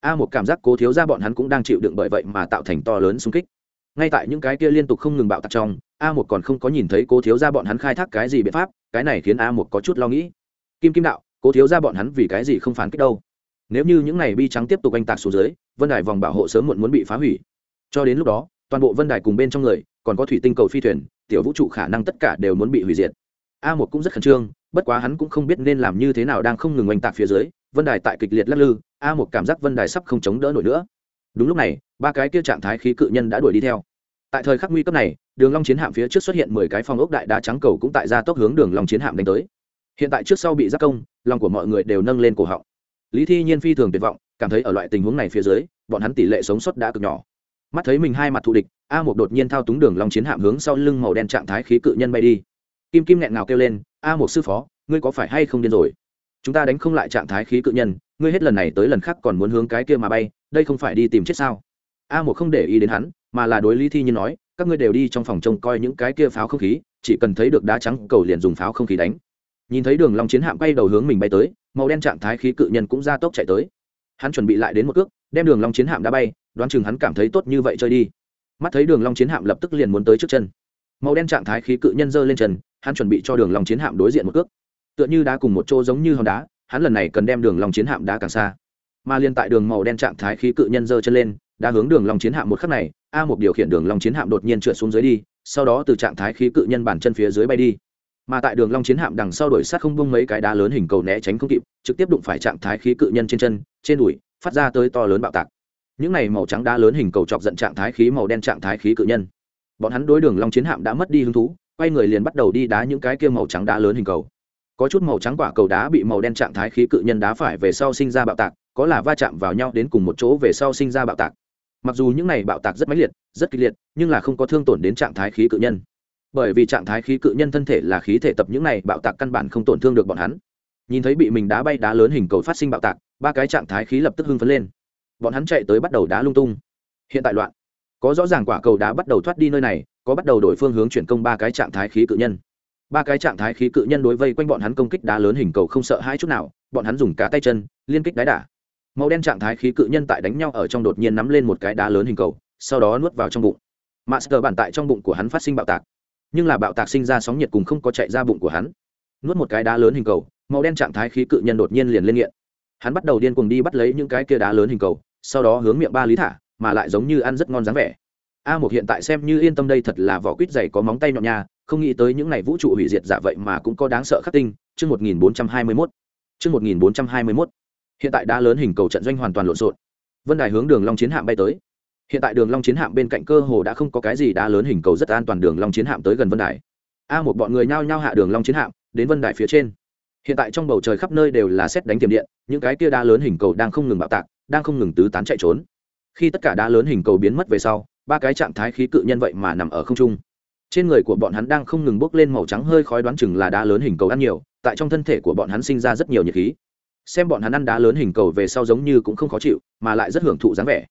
A một cảm giác cố thiếu ra bọn hắn cũng đang chịu đựng bởi vậy mà tạo thành to lớn xung kích. Ngay tại những cái kia liên tục không ngừng bạo tạc trong, a một còn không có nhìn thấy cố thiếu ra bọn hắn khai thác cái gì biện pháp, cái này khiến a một có chút lo nghĩ. Kim kim đạo, cố thiếu ra bọn hắn vì cái gì không phản kích đâu? Nếu như những này bi trắng tiếp tục anh tạc xuống dưới, vân đài vòng bảo hộ sớm muộn muốn bị phá hủy. Cho đến lúc đó, toàn bộ vân đài cùng bên trong người, còn có thủy tinh cầu phi thuyền tiểu vũ trụ khả năng tất cả đều muốn bị hủy diệt. A một cũng rất khẩn trương, bất quá hắn cũng không biết nên làm như thế nào đang không ngừng oanh tạc phía dưới, vân đài tại kịch liệt lắc lư, a một cảm giác vân đài sắp không chống đỡ nổi nữa. Đúng lúc này, ba cái kia trạng thái khí cự nhân đã đuổi đi theo. Tại thời khắc nguy cấp này, đường long chiến hạm phía trước xuất hiện mười cái phong ốc đại đá trắng cầu cũng tại gia tốc hướng đường long chiến hạm đánh tới. Hiện tại trước sau bị giáp công, lòng của mọi người đều nâng lên cổ họng. Lý thi nhiên phi thường tuyệt vọng, cảm thấy ở loại tình huống này phía dưới, bọn hắn tỷ lệ sống sót đã cực nhỏ mắt thấy mình hai mặt thù địch, a một đột nhiên thao túng đường long chiến hạm hướng sau lưng màu đen trạng thái khí cự nhân bay đi. Kim kim nghẹn ngào kêu lên, a một sư phó, ngươi có phải hay không điên rồi? Chúng ta đánh không lại trạng thái khí cự nhân, ngươi hết lần này tới lần khác còn muốn hướng cái kia mà bay, đây không phải đi tìm chết sao? A một không để ý đến hắn, mà là đối lý thi nhiên nói, các ngươi đều đi trong phòng trông coi những cái kia pháo không khí, chỉ cần thấy được đá trắng, cầu liền dùng pháo không khí đánh. Nhìn thấy đường long chiến hạm bay đầu hướng mình bay tới, màu đen trạng thái khí cự nhân cũng ra tốc chạy tới. Hắn chuẩn bị lại đến một cước, đem đường long chiến hạm đã bay đoán chừng hắn cảm thấy tốt như vậy chơi đi. Mắt thấy đường long chiến hạm lập tức liền muốn tới trước chân. Màu đen trạng thái khí cự nhân giơ lên chân, hắn chuẩn bị cho đường long chiến hạm đối diện một cước. Tựa như đá cùng một chỗ giống như hòn đá, hắn lần này cần đem đường long chiến hạm đá càng xa. Mà liên tại đường màu đen trạng thái khí cự nhân giơ chân lên, đã hướng đường long chiến hạm một khắc này, a một điều khiển đường long chiến hạm đột nhiên trượt xuống dưới đi, sau đó từ trạng thái khí cự nhân bản chân phía dưới bay đi. Mà tại đường long chiến hạm đằng sau đuổi sát không bung mấy cái đá lớn hình cầu né tránh không kịp, trực tiếp đụng phải trạng thái khí cự nhân trên chân, trên đùi, phát ra tới to lớn bạo tạc những này màu trắng đá lớn hình cầu chọc giận trạng thái khí màu đen trạng thái khí cự nhân. Bọn hắn đối đường long chiến hạm đã mất đi hứng thú, quay người liền bắt đầu đi đá những cái kia màu trắng đá lớn hình cầu. Có chút màu trắng quả cầu đá bị màu đen trạng thái khí cự nhân đá phải về sau sinh ra bạo tạc, có là va chạm vào nhau đến cùng một chỗ về sau sinh ra bạo tạc. Mặc dù những này bạo tạc rất mãnh liệt, rất kịch liệt, nhưng là không có thương tổn đến trạng thái khí cự nhân. Bởi vì trạng thái khí cự nhân thân thể là khí thể tập những này bạo tạc căn bản không tổn thương được bọn hắn. Nhìn thấy bị mình đá bay đá lớn hình cầu phát sinh bạo tạc, ba cái trạng thái khí lập tức hưng phấn lên bọn hắn chạy tới bắt đầu đá lung tung. Hiện tại loạn. Có rõ ràng quả cầu đá bắt đầu thoát đi nơi này, có bắt đầu đổi phương hướng chuyển công ba cái trạng thái khí cự nhân. Ba cái trạng thái khí cự nhân đối vây quanh bọn hắn công kích đá lớn hình cầu không sợ hai chút nào, bọn hắn dùng cả tay chân, liên kích đáy đả. Màu đen trạng thái khí cự nhân tại đánh nhau ở trong đột nhiên nắm lên một cái đá lớn hình cầu, sau đó nuốt vào trong bụng. Master bản tại trong bụng của hắn phát sinh bạo tạc. Nhưng là bạo tạc sinh ra sóng nhiệt cùng không có chạy ra bụng của hắn. Nuốt một cái đá lớn hình cầu, màu đen trạng thái khí cự nhân đột nhiên liền lên nghiện. Hắn bắt đầu điên cuồng đi bắt lấy những cái kia đá lớn hình cầu sau đó hướng miệng ba lý thả, mà lại giống như ăn rất ngon dáng vẻ. A một hiện tại xem như yên tâm đây thật là vỏ quýt dày có móng tay nhọn nha, không nghĩ tới những ngày vũ trụ hủy diệt giả vậy mà cũng có đáng sợ khắc tinh. Chương một nghìn bốn trăm hai mươi mốt. Chương một nghìn bốn trăm hai mươi mốt. Hiện tại đã lớn hình cầu trận doanh hoàn toàn lộn xộn. Vân đài hướng đường long chiến hạm bay tới. Hiện tại đường long chiến hạm bên cạnh cơ hồ đã không có cái gì đá lớn hình cầu rất an toàn đường long chiến hạm tới gần vân đài. A một bọn người nhao nhao hạ đường long chiến hạm, đến vân đài phía trên. Hiện tại trong bầu trời khắp nơi đều là xét đánh tiềm điện, những cái kia đá lớn hình cầu đang không ngừng bạo tạc đang không ngừng tứ tán chạy trốn. Khi tất cả đá lớn hình cầu biến mất về sau, ba cái trạng thái khí cự nhân vậy mà nằm ở không trung. Trên người của bọn hắn đang không ngừng bốc lên màu trắng hơi khói đoán chừng là đá lớn hình cầu ăn nhiều, tại trong thân thể của bọn hắn sinh ra rất nhiều nhiệt khí. Xem bọn hắn ăn đá lớn hình cầu về sau giống như cũng không khó chịu, mà lại rất hưởng thụ dáng vẻ.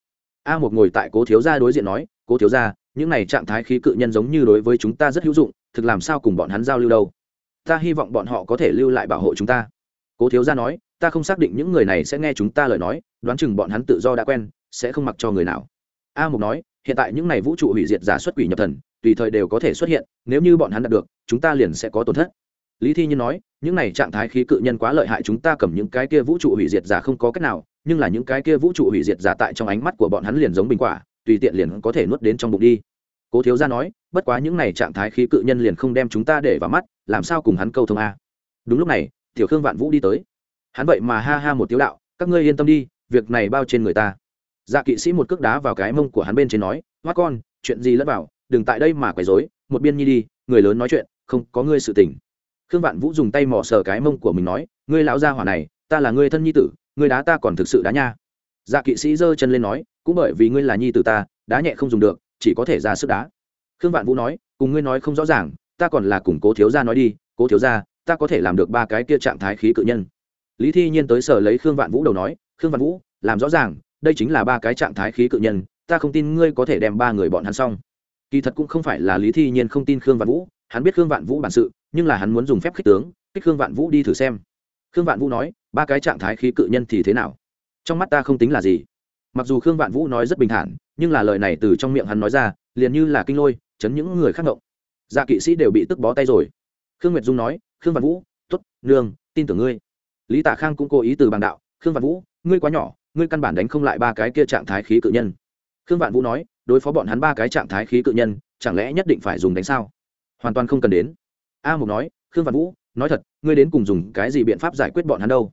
A một ngồi tại cố thiếu gia đối diện nói, cố thiếu gia, những này trạng thái khí cự nhân giống như đối với chúng ta rất hữu dụng, thực làm sao cùng bọn hắn giao lưu đâu? Ta hy vọng bọn họ có thể lưu lại bảo hộ chúng ta. Cố thiếu gia nói, ta không xác định những người này sẽ nghe chúng ta lời nói đoán chừng bọn hắn tự do đã quen, sẽ không mặc cho người nào. A mục nói, hiện tại những này vũ trụ hủy diệt giả xuất quỷ nhập thần, tùy thời đều có thể xuất hiện, nếu như bọn hắn đạt được, chúng ta liền sẽ có tổn thất. Lý thi nhiên nói, những này trạng thái khí cự nhân quá lợi hại, chúng ta cầm những cái kia vũ trụ hủy diệt giả không có cách nào, nhưng là những cái kia vũ trụ hủy diệt giả tại trong ánh mắt của bọn hắn liền giống bình quả, tùy tiện liền có thể nuốt đến trong bụng đi. Cố thiếu gia nói, bất quá những này trạng thái khí cự nhân liền không đem chúng ta để vào mắt, làm sao cùng hắn câu thông a? Đúng lúc này, tiểu khương vạn vũ đi tới. Hắn vậy mà ha ha một tiếu đạo, các ngươi yên tâm đi việc này bao trên người ta. Dạ kỵ sĩ một cước đá vào cái mông của hắn bên trên nói, hoa con, chuyện gì lẫn vào? Đừng tại đây mà quấy rối, một biên nhi đi, người lớn nói chuyện, không có ngươi sự tình. Khương vạn vũ dùng tay mò sờ cái mông của mình nói, ngươi lão gia hỏa này, ta là ngươi thân nhi tử, ngươi đá ta còn thực sự đá nha. Dạ kỵ sĩ giơ chân lên nói, cũng bởi vì ngươi là nhi tử ta, đá nhẹ không dùng được, chỉ có thể ra sức đá. Khương vạn vũ nói, cùng ngươi nói không rõ ràng, ta còn là cùng cố thiếu gia nói đi, cố thiếu gia, ta có thể làm được ba cái kia trạng thái khí cự nhân. Lý thi nhiên tới sở lấy khương vạn vũ đầu nói khương vạn vũ, làm rõ ràng, đây chính là ba cái trạng thái khí cự nhân, ta không tin ngươi có thể đem ba người bọn hắn xong. Kỳ thật cũng không phải là lý thi nhiên không tin khương vạn vũ, hắn biết khương vạn vũ bản sự, nhưng là hắn muốn dùng phép khích tướng, kích khương vạn vũ đi thử xem. Khương vạn vũ nói, ba cái trạng thái khí cự nhân thì thế nào? Trong mắt ta không tính là gì. Mặc dù khương vạn vũ nói rất bình thản, nhưng là lời này từ trong miệng hắn nói ra, liền như là kinh lôi, chấn những người khác ngộng. Dạ kỵ sĩ đều bị tức bó tay rồi. Khương nguyệt dung nói, khương vạn vũ t ố t nương, tin tưởng ngươi. Lý Tả khang cũng cố ý từ bàn đạo, khương vạn vũ ngươi quá nhỏ, ngươi căn bản đánh không lại ba cái kia trạng thái khí cự nhân. Khương vạn vũ nói, đối phó bọn hắn ba cái trạng thái khí cự nhân, chẳng lẽ nhất định phải dùng đánh sao? Hoàn toàn không cần đến. A mục nói, khương vạn vũ, nói thật, ngươi đến cùng dùng cái gì biện pháp giải quyết bọn hắn đâu?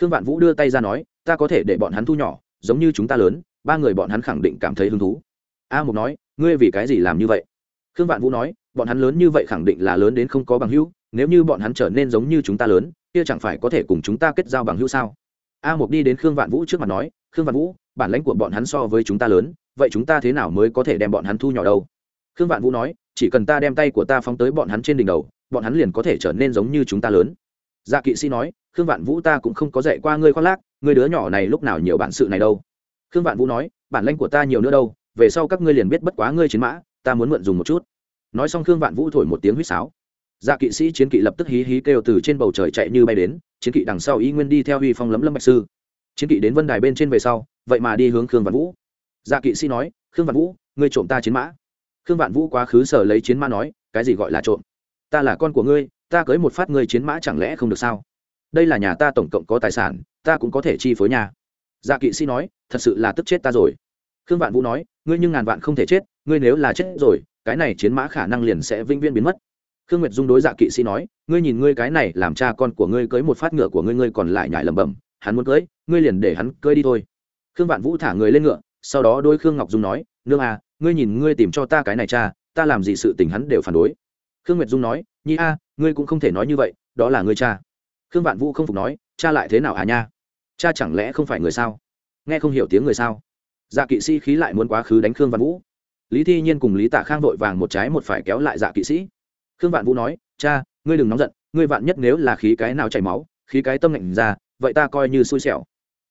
Khương vạn vũ đưa tay ra nói, ta có thể để bọn hắn thu nhỏ, giống như chúng ta lớn, ba người bọn hắn khẳng định cảm thấy hứng thú. A mục nói, ngươi vì cái gì làm như vậy? Khương vạn vũ nói, bọn hắn lớn như vậy khẳng định là lớn đến không có bằng hữu, nếu như bọn hắn trở nên giống như chúng ta lớn, kia chẳng phải có thể cùng chúng ta kết giao bằng hữu sao? A mục đi đến khương vạn vũ trước mặt nói, khương vạn vũ, bản lãnh của bọn hắn so với chúng ta lớn, vậy chúng ta thế nào mới có thể đem bọn hắn thu nhỏ đâu? Khương vạn vũ nói, chỉ cần ta đem tay của ta phóng tới bọn hắn trên đỉnh đầu, bọn hắn liền có thể trở nên giống như chúng ta lớn. Dạ kỵ sĩ nói, khương vạn vũ ta cũng không có dạy qua ngươi khoác lác, ngươi đứa nhỏ này lúc nào nhiều bản sự này đâu. Khương vạn vũ nói, bản lãnh của ta nhiều nữa đâu, về sau các ngươi liền biết bất quá ngươi chiến mã, ta muốn mượn dùng một chút. Nói xong khương vạn vũ thổi một tiếng huýt sáo dạ kỵ sĩ chiến kỵ lập tức hí hí kêu từ trên bầu trời chạy như bay đến, chiến kỵ đằng sau y nguyên đi theo huy phong lấm lâm bạch sư. Chiến kỵ đến vân đài bên trên về sau, vậy mà đi hướng khương vạn vũ. Dạ kỵ sĩ nói, khương vạn vũ, ngươi trộm ta chiến mã. Khương vạn vũ quá khứ sở lấy chiến mã nói, cái gì gọi là trộm? Ta là con của ngươi, ta cưới một phát ngươi chiến mã chẳng lẽ không được sao? Đây là nhà ta tổng cộng có tài sản, ta cũng có thể chi phối nhà. Dạ kỵ sĩ nói, thật sự là tức chết ta rồi. Khương vạn vũ nói, ngươi nhưng ngàn vạn không thể chết, ngươi nếu là chết rồi, cái này chiến mã khả năng liền sẽ vĩnh viễn biến mất khương nguyệt dung đối dạ kỵ sĩ nói, ngươi nhìn ngươi cái này làm cha con của ngươi cưới một phát ngựa của ngươi ngươi còn lại nhại lẩm bẩm, hắn muốn cưới, ngươi liền để hắn cưới đi thôi. Khương vạn vũ thả người lên ngựa, sau đó đôi khương ngọc dung nói, nương à ngươi nhìn ngươi tìm cho ta cái này cha, ta làm gì sự tình hắn đều phản đối. Khương nguyệt dung nói, nhi a, ngươi cũng không thể nói như vậy, đó là ngươi cha. Khương vạn vũ không phục nói, cha lại thế nào à nha? Cha chẳng lẽ không phải người sao? Nghe không hiểu tiếng người sao? Dạ kỵ sĩ khí lại muốn quá khứ đánh khương vạn vũ. Lý thi nhiên cùng lý tạ khang vội vàng một trái một phải kéo lại dạ kỵ sĩ khương vạn vũ nói, cha, ngươi đừng nóng giận, ngươi vạn nhất nếu là khí cái nào chảy máu, khí cái tâm lạnh ra, vậy ta coi như xui xẻo.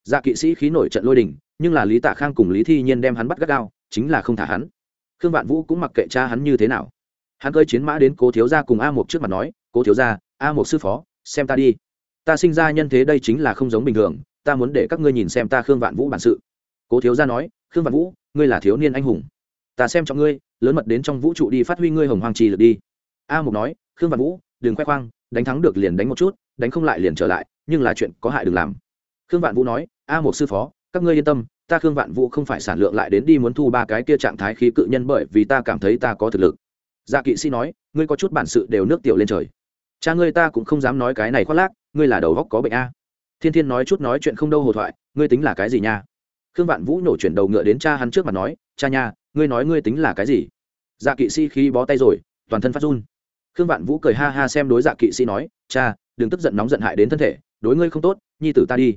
Dạ kỵ sĩ khí nổi trận lôi đình, nhưng là lý tạ khang cùng lý thi nhiên đem hắn bắt gắt gao, chính là không thả hắn. Khương vạn vũ cũng mặc kệ cha hắn như thế nào. Hắn cơi chiến mã đến cố thiếu gia cùng a một trước mặt nói, cố thiếu gia, a một sư phó, xem ta đi. Ta sinh ra nhân thế đây chính là không giống bình thường, ta muốn để các ngươi nhìn xem ta khương vạn vũ bản sự. Cố thiếu gia nói, khương vạn vũ, ngươi là thiếu niên anh hùng. Ta xem cho ngươi, lớn mật đến trong vũ trụ đi phát huy ngươi hồng hoàng trì lực đi a mục nói, khương vạn vũ, đừng khoe khoang, đánh thắng được liền đánh một chút, đánh không lại liền trở lại, nhưng là chuyện có hại đừng làm. Khương vạn vũ nói, a một sư phó, các ngươi yên tâm, ta khương vạn vũ không phải sản lượng lại đến đi muốn thu ba cái kia trạng thái khí cự nhân bởi vì ta cảm thấy ta có thực lực. Dạ kỵ sĩ nói, ngươi có chút bản sự đều nước tiểu lên trời. Cha ngươi ta cũng không dám nói cái này khoác lác, ngươi là đầu góc có bệnh a. Thiên thiên nói chút nói chuyện không đâu hồ thoại, ngươi tính là cái gì nha? Khương vạn vũ nổ chuyển đầu ngựa đến cha hắn trước mặt nói, cha nha, ngươi nói ngươi tính là cái gì? Dạ kỵ sĩ khi bó tay rồi, toàn thân phát run khương vạn vũ cười ha ha xem đối dạ kỵ sĩ nói, cha, đừng tức giận nóng giận hại đến thân thể, đối ngươi không tốt, nhi tử ta đi.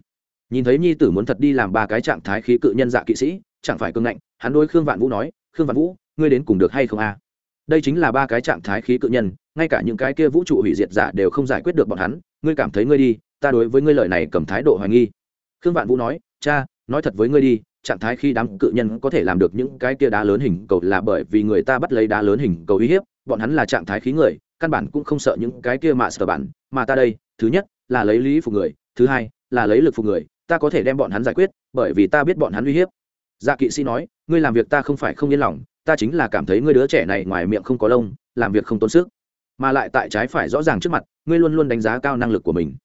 Nhìn thấy nhi tử muốn thật đi làm ba cái trạng thái khí cự nhân dạ kỵ sĩ, chẳng phải cương ngạnh, hắn đối khương vạn vũ nói, khương vạn vũ, ngươi đến cùng được hay không a? Đây chính là ba cái trạng thái khí cự nhân, ngay cả những cái kia vũ trụ hủy diệt giả đều không giải quyết được bọn hắn, ngươi cảm thấy ngươi đi, ta đối với ngươi lời này cầm thái độ hoài nghi. Khương vạn vũ nói, cha, nói thật với ngươi đi, trạng thái khi đám cự nhân có thể làm được những cái kia đá lớn hình cầu là bởi vì người ta bắt lấy đá lớn hình cầu uy hiếp, bọn hắn là trạng thái khí người căn bản cũng không sợ những cái kia mạ sở bản mà ta đây, thứ nhất, là lấy lý phục người, thứ hai, là lấy lực phục người, ta có thể đem bọn hắn giải quyết, bởi vì ta biết bọn hắn uy hiếp. Dạ kỵ sĩ nói, ngươi làm việc ta không phải không yên lòng, ta chính là cảm thấy ngươi đứa trẻ này ngoài miệng không có lông, làm việc không tốn sức. Mà lại tại trái phải rõ ràng trước mặt, ngươi luôn luôn đánh giá cao năng lực của mình.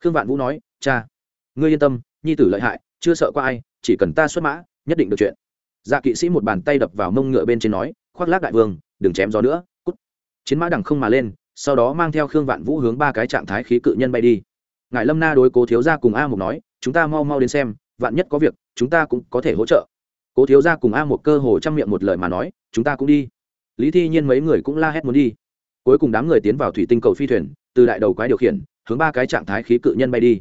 Khương vạn vũ nói, cha, ngươi yên tâm, nhi tử lợi hại, chưa sợ qua ai, chỉ cần ta xuất mã, nhất định được chuyện. Dạ kỵ sĩ một bàn tay đập vào mông ngựa bên trên nói, khoác lác đại vương, đừng chém gió nữa chiến mã đằng không mà lên, sau đó mang theo khương vạn vũ hướng ba cái trạng thái khí cự nhân bay đi. Ngài lâm na đối cố thiếu gia cùng a mục nói, chúng ta mau mau đến xem, vạn nhất có việc, chúng ta cũng có thể hỗ trợ. Cố thiếu gia cùng a một cơ hồ chăm miệng một lời mà nói, chúng ta cũng đi. Lý thi nhiên mấy người cũng la hét muốn đi. Cuối cùng đám người tiến vào thủy tinh cầu phi thuyền, từ đại đầu quái điều khiển, hướng ba cái trạng thái khí cự nhân bay đi.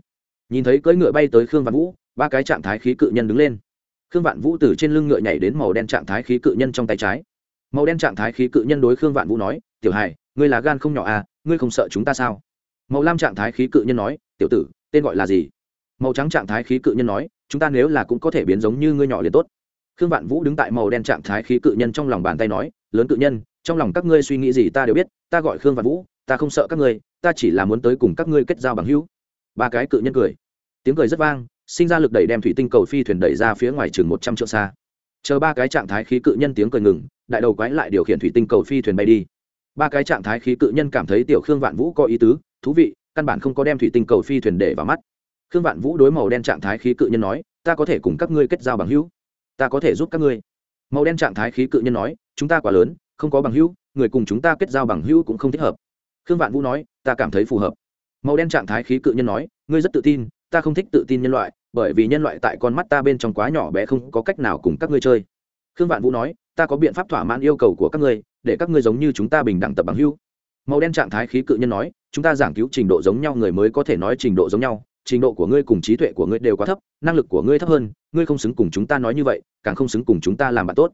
Nhìn thấy cưỡi ngựa bay tới khương vạn vũ, ba cái trạng thái khí cự nhân đứng lên. Khương vạn vũ từ trên lưng ngựa nhảy đến màu đen trạng thái khí cự nhân trong tay trái. Màu đen trạng thái khí cự nhân đối khương vạn vũ nói tiểu hài, ngươi là gan không nhỏ à ngươi không sợ chúng ta sao? Màu lam trạng thái khí cự nhân nói, tiểu tử, tên gọi là gì? Màu trắng trạng thái khí cự nhân nói, chúng ta nếu là cũng có thể biến giống như ngươi nhỏ liền tốt. Khương vạn vũ đứng tại màu đen trạng thái khí cự nhân trong lòng bàn tay nói, lớn cự nhân, trong lòng các ngươi suy nghĩ gì ta đều biết, ta gọi khương vạn vũ, ta không sợ các ngươi, ta chỉ là muốn tới cùng các ngươi kết giao bằng hữu. Ba cái cự nhân cười. Tiếng cười rất vang, sinh ra lực đẩy đem thủy tinh cầu phi thuyền đẩy ra phía ngoài chừng một trăm triệu xa. Chờ ba cái trạng thái khí cự nhân tiếng cười ngừng, đại đầu quái lại điều khiển thủy tinh cầu phi thuyền bay đi ba cái trạng thái khí cự nhân cảm thấy tiểu khương vạn vũ có ý tứ, thú vị, căn bản không có đem thủy tinh cầu phi thuyền để vào mắt. Khương vạn vũ đối màu đen trạng thái khí cự nhân nói, ta có thể cùng các ngươi kết giao bằng hữu. Ta có thể giúp các ngươi. Màu đen trạng thái khí cự nhân nói, chúng ta quá lớn, không có bằng hữu, người cùng chúng ta kết giao bằng hữu cũng không thích hợp. Khương vạn vũ nói, ta cảm thấy phù hợp. Màu đen trạng thái khí cự nhân nói, ngươi rất tự tin, ta không thích tự tin nhân loại, bởi vì nhân loại tại con mắt ta bên trong quá nhỏ bé không có cách nào cùng các ngươi chơi. Khương vạn vũ nói, ta có biện pháp thỏa mãn yêu cầu của các ngươi để các ngươi giống như chúng ta bình đẳng tập bằng hữu màu đen trạng thái khí cự nhân nói, chúng ta giảng cứu trình độ giống nhau người mới có thể nói trình độ giống nhau, trình độ của ngươi cùng trí tuệ của ngươi đều quá thấp, năng lực của ngươi thấp hơn, ngươi không xứng cùng chúng ta nói như vậy, càng không xứng cùng chúng ta làm bạn tốt.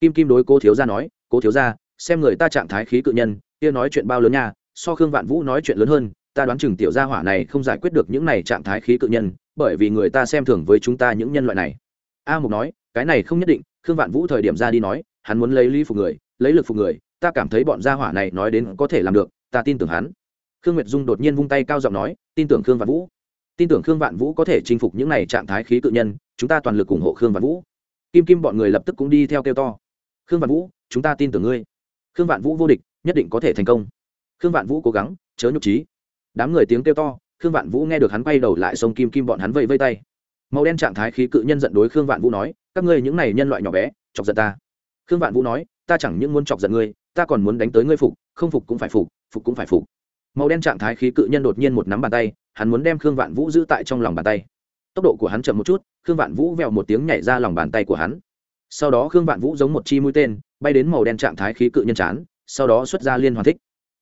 Kim kim đối cố thiếu gia nói, cố thiếu gia, xem người ta trạng thái khí cự nhân, kia nói chuyện bao lớn nha, so khương vạn vũ nói chuyện lớn hơn, ta đoán chừng tiểu gia hỏa này không giải quyết được những này trạng thái khí cự nhân, bởi vì người ta xem thường với chúng ta những nhân loại này. A mục nói, cái này không nhất định. Khương vạn vũ thời điểm ra đi nói, hắn muốn lấy lý phục người lấy lực phục người, ta cảm thấy bọn gia hỏa này nói đến có thể làm được, ta tin tưởng hắn. Khương nguyệt dung đột nhiên vung tay cao giọng nói, tin tưởng khương vạn vũ. Tin tưởng khương vạn vũ có thể chinh phục những này trạng thái khí cự nhân, chúng ta toàn lực ủng hộ khương vạn vũ. Kim kim bọn người lập tức cũng đi theo kêu to, khương vạn vũ, chúng ta tin tưởng ngươi. Khương vạn vũ vô địch, nhất định có thể thành công. Khương vạn vũ cố gắng, chớ nhục trí. Đám người tiếng kêu to, khương vạn vũ nghe được hắn quay đầu lại sông kim kim bọn hắn vây vây tay. Màu đen trạng thái khí cự nhân giận đối khương vạn vũ nói, các ngươi những này nhân loại nhỏ bé, chọc giận ta. Khương vạn vũ nói ta chẳng những muốn chọc giận ngươi, ta còn muốn đánh tới ngươi phục, không phục cũng phải phục phục cũng phải phục. Màu đen trạng thái khí cự nhân đột nhiên một nắm bàn tay, hắn muốn đem khương vạn vũ giữ tại trong lòng bàn tay. Tốc độ của hắn chậm một chút, khương vạn vũ vẹo một tiếng nhảy ra lòng bàn tay của hắn. Sau đó khương vạn vũ giống một chi mũi tên, bay đến màu đen trạng thái khí cự nhân chán, sau đó xuất ra liên hoàn thích.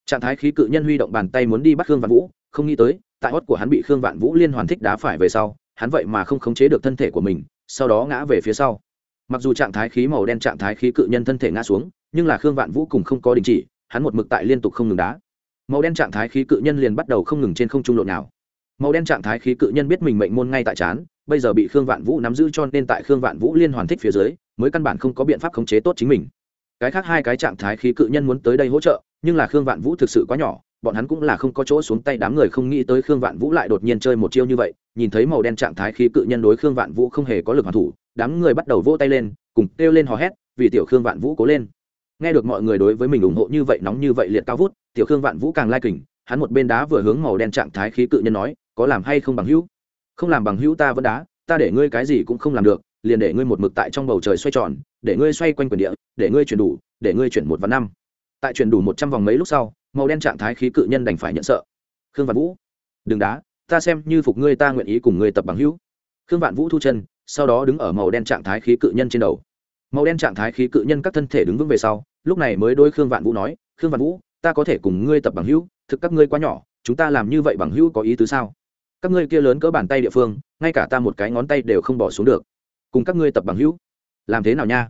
Trạng thái khí cự nhân huy động bàn tay muốn đi bắt khương vạn vũ, không nghĩ tới, tại hót của hắn bị khương vạn vũ liên hoàn thích đá phải về sau, hắn vậy mà không khống chế được thân thể của mình, sau đó ngã về phía sau mặc dù trạng thái khí màu đen, trạng thái khí cự nhân thân thể ngã xuống, nhưng là khương vạn vũ cùng không có đình chỉ, hắn một mực tại liên tục không ngừng đá. Màu đen trạng thái khí cự nhân liền bắt đầu không ngừng trên không trung lộn nào. Màu đen trạng thái khí cự nhân biết mình mệnh môn ngay tại chán, bây giờ bị khương vạn vũ nắm giữ cho nên tại khương vạn vũ liên hoàn thích phía dưới, mới căn bản không có biện pháp khống chế tốt chính mình. Cái khác hai cái trạng thái khí cự nhân muốn tới đây hỗ trợ, nhưng là khương vạn vũ thực sự quá nhỏ bọn hắn cũng là không có chỗ xuống tay, đám người không nghĩ tới khương vạn vũ lại đột nhiên chơi một chiêu như vậy, nhìn thấy màu đen trạng thái khí cự nhân đối khương vạn vũ không hề có lực hoàn thủ, đám người bắt đầu vỗ tay lên, cùng kêu lên hò hét, vì tiểu khương vạn vũ cố lên. Nghe được mọi người đối với mình ủng hộ như vậy, nóng như vậy liệt cao vút, tiểu khương vạn vũ càng lai kình, hắn một bên đá vừa hướng màu đen trạng thái khí cự nhân nói, có làm hay không bằng hữu? Không làm bằng hữu ta vẫn đá, ta để ngươi cái gì cũng không làm được, liền để ngươi một mực tại trong bầu trời xoay tròn, để ngươi xoay quanh quyền địa, để ngươi chuyển đủ, để ngươi chuyển một và năm. Tại chuyển đủ một trăm vòng mấy lúc sau màu đen trạng thái khí cự nhân đành phải nhận sợ. Khương vạn vũ, đừng đá, ta xem như phục ngươi ta nguyện ý cùng ngươi tập bằng hữu. Khương vạn vũ thu chân, sau đó đứng ở màu đen trạng thái khí cự nhân trên đầu. Màu đen trạng thái khí cự nhân các thân thể đứng vững về sau, lúc này mới đôi khương vạn vũ nói, khương vạn vũ, ta có thể cùng ngươi tập bằng hữu, thực các ngươi quá nhỏ, chúng ta làm như vậy bằng hữu có ý tứ sao? Các ngươi kia lớn cỡ bàn tay địa phương, ngay cả ta một cái ngón tay đều không bỏ xuống được. Cùng các ngươi tập bằng hữu, làm thế nào nha?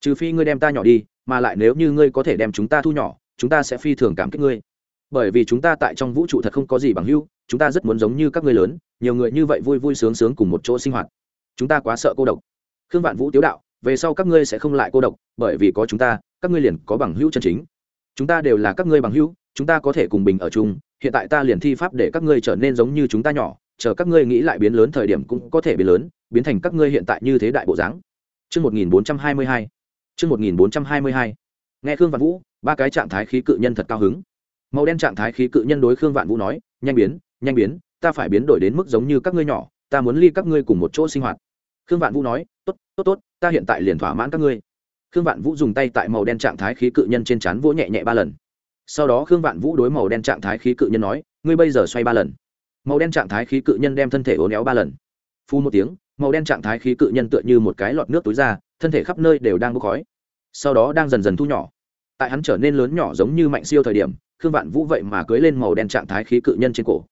Trừ phi ngươi đem ta nhỏ đi, mà lại nếu như ngươi có thể đem chúng ta thu nhỏ chúng ta sẽ phi thường cảm kích ngươi. Bởi vì chúng ta tại trong vũ trụ thật không có gì bằng hữu chúng ta rất muốn giống như các ngươi lớn nhiều người như vậy vui vui sướng sướng cùng một chỗ sinh hoạt. Chúng ta quá sợ cô độc. Khương vạn vũ tiếu đạo về sau các ngươi sẽ không lại cô độc bởi vì có chúng ta các ngươi liền có bằng hữu chân chính. Chúng ta đều là các ngươi bằng hữu chúng ta có thể cùng bình ở chung hiện tại ta liền thi pháp để các ngươi trở nên giống như chúng ta nhỏ chờ các ngươi nghĩ lại biến lớn thời điểm cũng có thể biến lớn biến thành các ngươi hiện tại như thế đại bộ dáng. Trước 1422. Trước 1422. Nghe Khương Vạn Vũ, ba cái trạng thái khí cự nhân thật cao hứng. Màu đen trạng thái khí cự nhân đối Khương Vạn Vũ nói, nhanh biến, nhanh biến, ta phải biến đổi đến mức giống như các ngươi nhỏ, ta muốn ly các ngươi cùng một chỗ sinh hoạt. Khương Vạn Vũ nói, tốt, tốt tốt, ta hiện tại liền thỏa mãn các ngươi. Khương Vạn Vũ dùng tay tại màu đen trạng thái khí cự nhân trên chán vỗ nhẹ nhẹ ba lần. Sau đó Khương Vạn Vũ đối màu đen trạng thái khí cự nhân nói, ngươi bây giờ xoay ba lần. Màu đen trạng thái khí cự nhân đem thân thể uốn éo ba lần. Phu một tiếng, màu đen trạng thái khí cự nhân tựa như một cái lọt nước túi ra thân thể khắp nơi đều đang bốc khói sau đó đang dần dần thu nhỏ tại hắn trở nên lớn nhỏ giống như mạnh siêu thời điểm, khương vạn vũ vậy mà cưới lên màu đen trạng thái khí cự nhân trên cổ.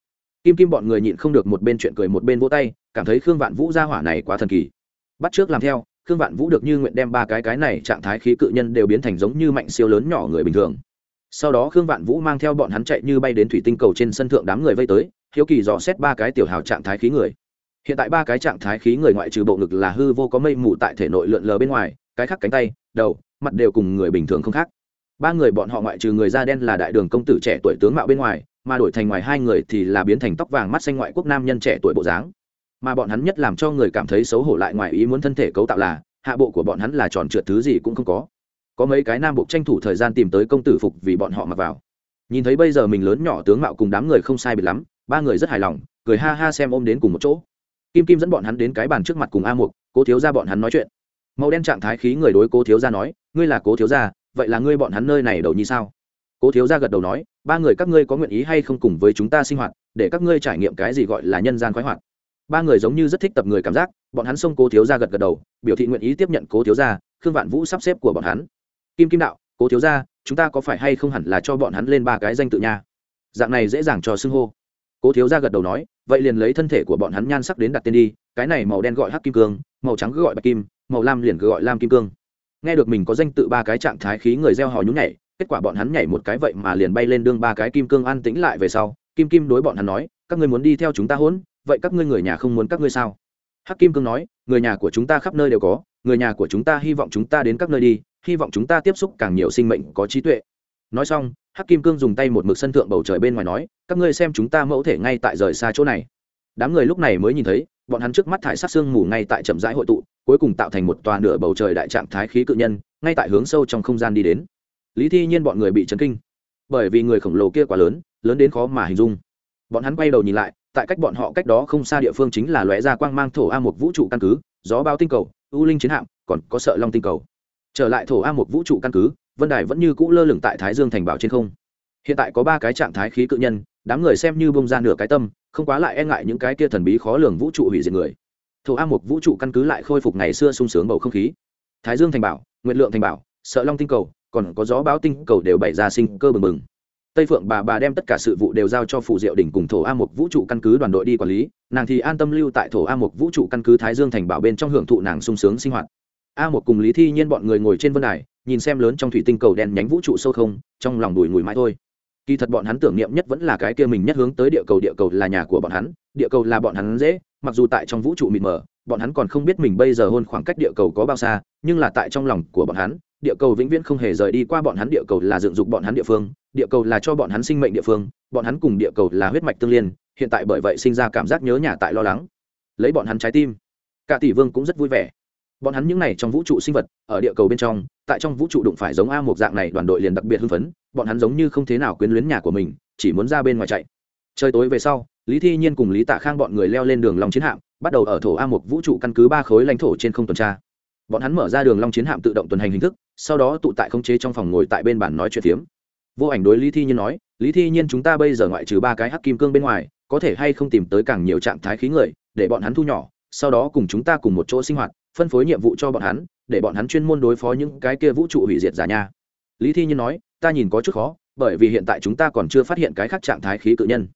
Kim kim bọn người nhịn không được một bên chuyện cười một bên vỗ tay, cảm thấy khương vạn vũ ra hỏa này quá thần kỳ. Bắt trước làm theo, khương vạn vũ được như nguyện đem ba cái cái này trạng thái khí cự nhân đều biến thành giống như mạnh siêu lớn nhỏ người bình thường. Sau đó khương vạn vũ mang theo bọn hắn chạy như bay đến thủy tinh cầu trên sân thượng đám người vây tới, hiếu kỳ dò xét ba cái tiểu hào trạng thái khí người. Hiện tại ba cái trạng thái khí người ngoại trừ bộ ngực là hư vô có mây mù tại thể nội lượn lờ bên ngoài, cái khác cánh tay, đầu, mặt đều cùng người bình thường không khác ba người bọn họ ngoại trừ người da đen là đại đường công tử trẻ tuổi tướng mạo bên ngoài, mà đổi thành ngoài hai người thì là biến thành tóc vàng mắt xanh ngoại quốc nam nhân trẻ tuổi bộ dáng. Mà bọn hắn nhất làm cho người cảm thấy xấu hổ lại ngoài ý muốn thân thể cấu tạo là, hạ bộ của bọn hắn là tròn trượt thứ gì cũng không có. Có mấy cái nam buộc tranh thủ thời gian tìm tới công tử phục vì bọn họ mặc vào. Nhìn thấy bây giờ mình lớn nhỏ tướng mạo cùng đám người không sai biệt lắm, ba người rất hài lòng, cười ha ha xem ôm đến cùng một chỗ. Kim kim dẫn bọn hắn đến cái bàn trước mặt cùng a mục, cố thiếu ra bọn hắn nói chuyện. Màu đen trạng thái khí người đối cố thiếu ra nói, ngươi là cố thiếu ra vậy là ngươi bọn hắn nơi này đầu như sao? Cố thiếu gia gật đầu nói, ba người các ngươi có nguyện ý hay không cùng với chúng ta sinh hoạt, để các ngươi trải nghiệm cái gì gọi là nhân gian khoái hoạt. Ba người giống như rất thích tập người cảm giác, bọn hắn xông cố thiếu gia gật gật đầu, biểu thị nguyện ý tiếp nhận cố thiếu gia, khương vạn vũ sắp xếp của bọn hắn. Kim kim đạo, cố thiếu gia, chúng ta có phải hay không hẳn là cho bọn hắn lên ba cái danh tự nha? Dạng này dễ dàng cho xưng hô. Cố thiếu gia gật đầu nói, vậy liền lấy thân thể của bọn hắn nhan sắc đến đặt tên đi, cái này màu đen gọi hắc kim cương, màu trắng cứ gọi bạch kim, màu lam liền cứ gọi lam kim cương nghe được mình có danh tự ba cái trạng thái khí người gieo hò nhún nhảy, kết quả bọn hắn nhảy một cái vậy mà liền bay lên đương ba cái kim cương an tĩnh lại về sau, kim kim đối bọn hắn nói, các ngươi muốn đi theo chúng ta hỗn, vậy các ngươi người nhà không muốn các ngươi sao? Hắc kim cương nói, người nhà của chúng ta khắp nơi đều có, người nhà của chúng ta hy vọng chúng ta đến các nơi đi, hy vọng chúng ta tiếp xúc càng nhiều sinh mệnh có trí tuệ. Nói xong, hắc kim cương dùng tay một mực sân thượng bầu trời bên ngoài nói, các ngươi xem chúng ta mẫu thể ngay tại rời xa chỗ này. Đám người lúc này mới nhìn thấy, bọn hắn trước mắt thải sát xương mù ngay tại chậm rãi hội tụ cuối cùng tạo thành một tòa nửa bầu trời đại trạng thái khí cự nhân, ngay tại hướng sâu trong không gian đi đến. Lý thi nhiên bọn người bị chấn kinh. Bởi vì người khổng lồ kia quá lớn lớn đến khó mà hình dung. Bọn hắn quay đầu nhìn lại, tại cách bọn họ cách đó không xa địa phương chính là lóe ra quang mang thổ a một vũ trụ căn cứ, gió bao tinh cầu ưu linh chiến hạm, còn có sợ long tinh cầu. Trở lại thổ a một vũ trụ căn cứ, vân đài vẫn như cũ lơ lửng tại thái dương thành bảo trên không. Hiện tại có ba cái trạng thái khí cự nhân, đám người xem như bông ra nửa cái tâm, không quá lại e ngại những cái kia thần bí khó lường vũ trụ hủy diệt người thổ a Mục vũ trụ căn cứ lại khôi phục ngày xưa sung sướng bầu không khí. Thái dương thành bảo nguyện lượng thành bảo, sợ long tinh cầu, còn có gió báo tinh cầu đều bày ra sinh cơ bừng bừng. Tây phượng bà bà đem tất cả sự vụ đều giao cho phụ diệu đỉnh cùng thổ a Mục vũ trụ căn cứ đoàn đội đi quản lý, nàng thì an tâm lưu tại thổ a Mục vũ trụ căn cứ thái dương thành bảo bên trong hưởng thụ nàng sung sướng sinh hoạt. A một cùng lý thi nhiên bọn người ngồi trên vân đài, nhìn xem lớn trong thủy tinh cầu đen nhánh vũ trụ sâu không, trong lòng đùi ngùi mãi thôi. Kỳ thật bọn hắn tưởng niệm nhất vẫn là cái kia mình nhất hướng tới địa cầu địa cầu là nhà của bọn hắn địa cầu là bọn hắn dễ, mặc dù tại trong vũ trụ mịt mờ, bọn hắn còn không biết mình bây giờ hôn khoảng cách địa cầu có bao xa, nhưng là tại trong lòng của bọn hắn, địa cầu vĩnh viễn không hề rời đi qua bọn hắn, địa cầu là dựng dục bọn hắn địa phương, địa cầu là cho bọn hắn sinh mệnh địa phương, bọn hắn cùng địa cầu là huyết mạch tương liên, hiện tại bởi vậy sinh ra cảm giác nhớ nhà tại lo lắng. Lấy bọn hắn trái tim, cả tỷ vương cũng rất vui vẻ. Bọn hắn những n à y trong vũ trụ sinh vật, ở địa cầu bên trong, tại trong vũ trụ đụng phải giống a một dạng này đoàn đội liền đặc biệt hưng phấn, bọn hắn giống như không thế nào quyến luyến nhà của mình, chỉ muốn ra bên ngoài chạy. Trời tối về sau lý thi nhiên cùng lý tạ khang bọn người leo lên đường long chiến hạm, bắt đầu ở thổ a một vũ trụ căn cứ ba khối lãnh thổ trên không tuần tra. Bọn hắn mở ra đường long chiến hạm tự động tuần hành hình thức, sau đó tụ tại khống chế trong phòng ngồi tại bên bàn nói chuyện phiếm. Vô ảnh đối lý thi nhiên nói, lý thi nhiên chúng ta bây giờ ngoại trừ ba cái hắc kim cương bên ngoài, có thể hay không tìm tới càng nhiều trạng thái khí người, để bọn hắn thu nhỏ, sau đó cùng chúng ta cùng một chỗ sinh hoạt, phân phối nhiệm vụ cho bọn hắn, để bọn hắn chuyên môn đối phó những cái kia vũ trụ hủy diệt giả nha. Lý thi nhiên nói, ta nhìn có chút khó, bởi vì hiện tại chúng ta còn chưa phát hiện cái khác trạng thái khí cự nhân.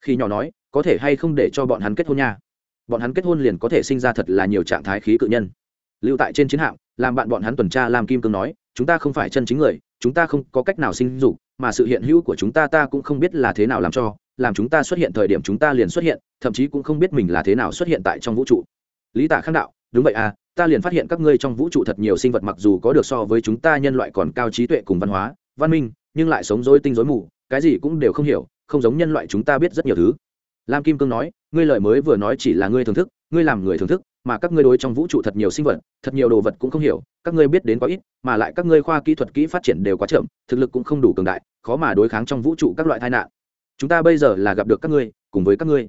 Khi nhỏ nói có thể hay không để cho bọn hắn kết hôn nha? Bọn hắn kết hôn liền có thể sinh ra thật là nhiều trạng thái khí cự nhân. Lưu tại trên chiến hạm, làm bạn bọn hắn tuần tra làm kim cương nói, chúng ta không phải chân chính người, chúng ta không có cách nào sinh dục, mà sự hiện hữu của chúng ta ta cũng không biết là thế nào làm cho, làm chúng ta xuất hiện thời điểm chúng ta liền xuất hiện, thậm chí cũng không biết mình là thế nào xuất hiện tại trong vũ trụ. Lý tả khang đạo, đúng vậy à ta liền phát hiện các ngươi trong vũ trụ thật nhiều sinh vật mặc dù có được so với chúng ta nhân loại còn cao trí tuệ cùng văn hóa, văn minh, nhưng lại sống dối tinh dối mù, cái gì cũng đều không hiểu, không giống nhân loại chúng ta biết rất nhiều thứ lam kim cương nói, ngươi lời mới vừa nói chỉ là ngươi thưởng thức, ngươi làm người thưởng thức, mà các ngươi đối trong vũ trụ thật nhiều sinh vật, thật nhiều đồ vật cũng không hiểu, các ngươi biết đến quá ít, mà lại các ngươi khoa kỹ thuật kỹ phát triển đều quá chậm, thực lực cũng không đủ cường đại, khó mà đối kháng trong vũ trụ các loại tai nạn. Chúng ta bây giờ là gặp được các ngươi, cùng với các ngươi.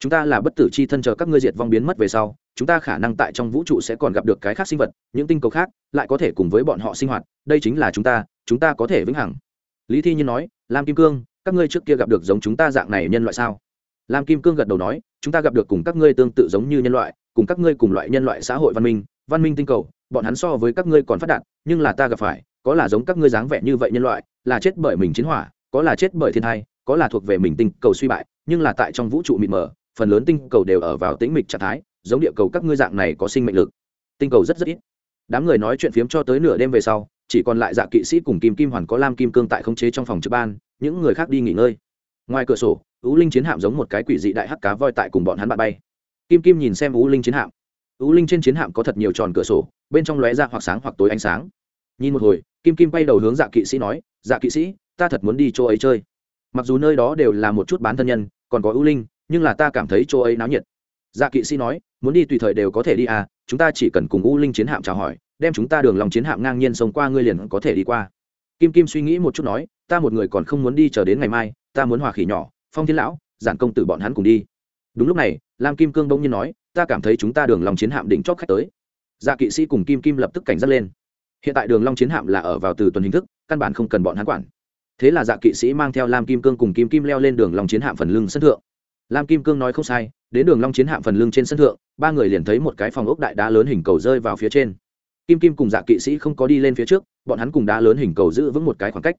Chúng ta là bất tử c h i thân chờ các ngươi diệt vong biến mất về sau, chúng ta khả năng tại trong vũ trụ sẽ còn gặp được cái khác sinh vật, những tinh cầu khác lại có thể cùng với bọn họ sinh hoạt, đây chính là chúng ta chúng ta có thể vĩnh hằng. Lý thi nhiên nói, lam kim cương, các ngươi trước kia gặp được giống chúng ta dạng này nhân loại sao? Lam kim cương gật đầu nói, chúng ta gặp được cùng các ngươi tương tự giống như nhân loại, cùng các ngươi cùng loại nhân loại xã hội văn minh văn minh tinh cầu, bọn hắn so với các ngươi còn phát đạt, nhưng là ta gặp phải, có là giống các ngươi dáng vẻ như vậy nhân loại, là chết bởi mình chiến hỏa, có là chết bởi thiên thai, có là thuộc về mình tinh cầu suy bại, nhưng là tại trong vũ trụ mịt mờ, phần lớn tinh cầu đều ở vào tĩnh mịch trạng thái, giống địa cầu các ngươi dạng này có sinh mệnh lực. Tinh cầu rất rất ít. Đám người nói chuyện phiếm cho tới nửa đêm về sau, chỉ còn lại dạ kỵ sĩ cùng kim kim hoàn có lam kim cương tại khống chế trong phòng trực ban, những người khác đi nghỉ ngơi ngoài cửa sổ, ú linh chiến hạm giống một cái quỷ dị đại hắc cá voi tại cùng bọn hắn bạn bay. Kim kim nhìn xem ú linh chiến hạm. Ú linh trên chiến hạm có thật nhiều tròn cửa sổ, bên trong lóe ra hoặc sáng hoặc tối ánh sáng. Nhìn một hồi, kim kim bay đầu hướng dạ kỵ sĩ nói dạ kỵ sĩ, ta thật muốn đi chỗ ấy chơi. Mặc dù nơi đó đều là một chút bán thân nhân, còn có ưu linh, nhưng là ta cảm thấy chỗ ấy náo nhiệt. Dạ kỵ sĩ nói, muốn đi tùy thời đều có thể đi à chúng ta chỉ cần cùng ưu linh chiến hạm chào hỏi, đem chúng ta đường lòng chiến hạm ngang nhiên sống qua ngươi liền có thể đi qua. Kim kim suy nghĩ một chút nói, ta một người còn không muốn đi chờ đến ngày mai ta muốn hòa khỉ nhỏ, phong thiên lão, giản công tử bọn hắn cùng đi. Đúng lúc này, lam kim cương bỗng nhiên nói, ta cảm thấy chúng ta đường long chiến hạm đỉnh chót khách tới. Dạ kỵ sĩ cùng kim kim lập tức cảnh giác lên. Hiện tại đường long chiến hạm là ở vào từ tuần hình thức, căn bản không cần bọn hắn quản. Thế là dạ kỵ sĩ mang theo lam kim cương cùng kim kim leo lên đường long chiến hạm phần lưng sân thượng. Lam kim cương nói không sai, đến đường long chiến hạm phần lưng trên sân thượng, ba người liền thấy một cái phòng ốc đại đá lớn hình cầu rơi vào phía trên. Kim kim cùng dạ kỵ sĩ không có đi lên phía trước, bọn hắn cùng đá lớn hình cầu giữ vững một cái khoảng cách.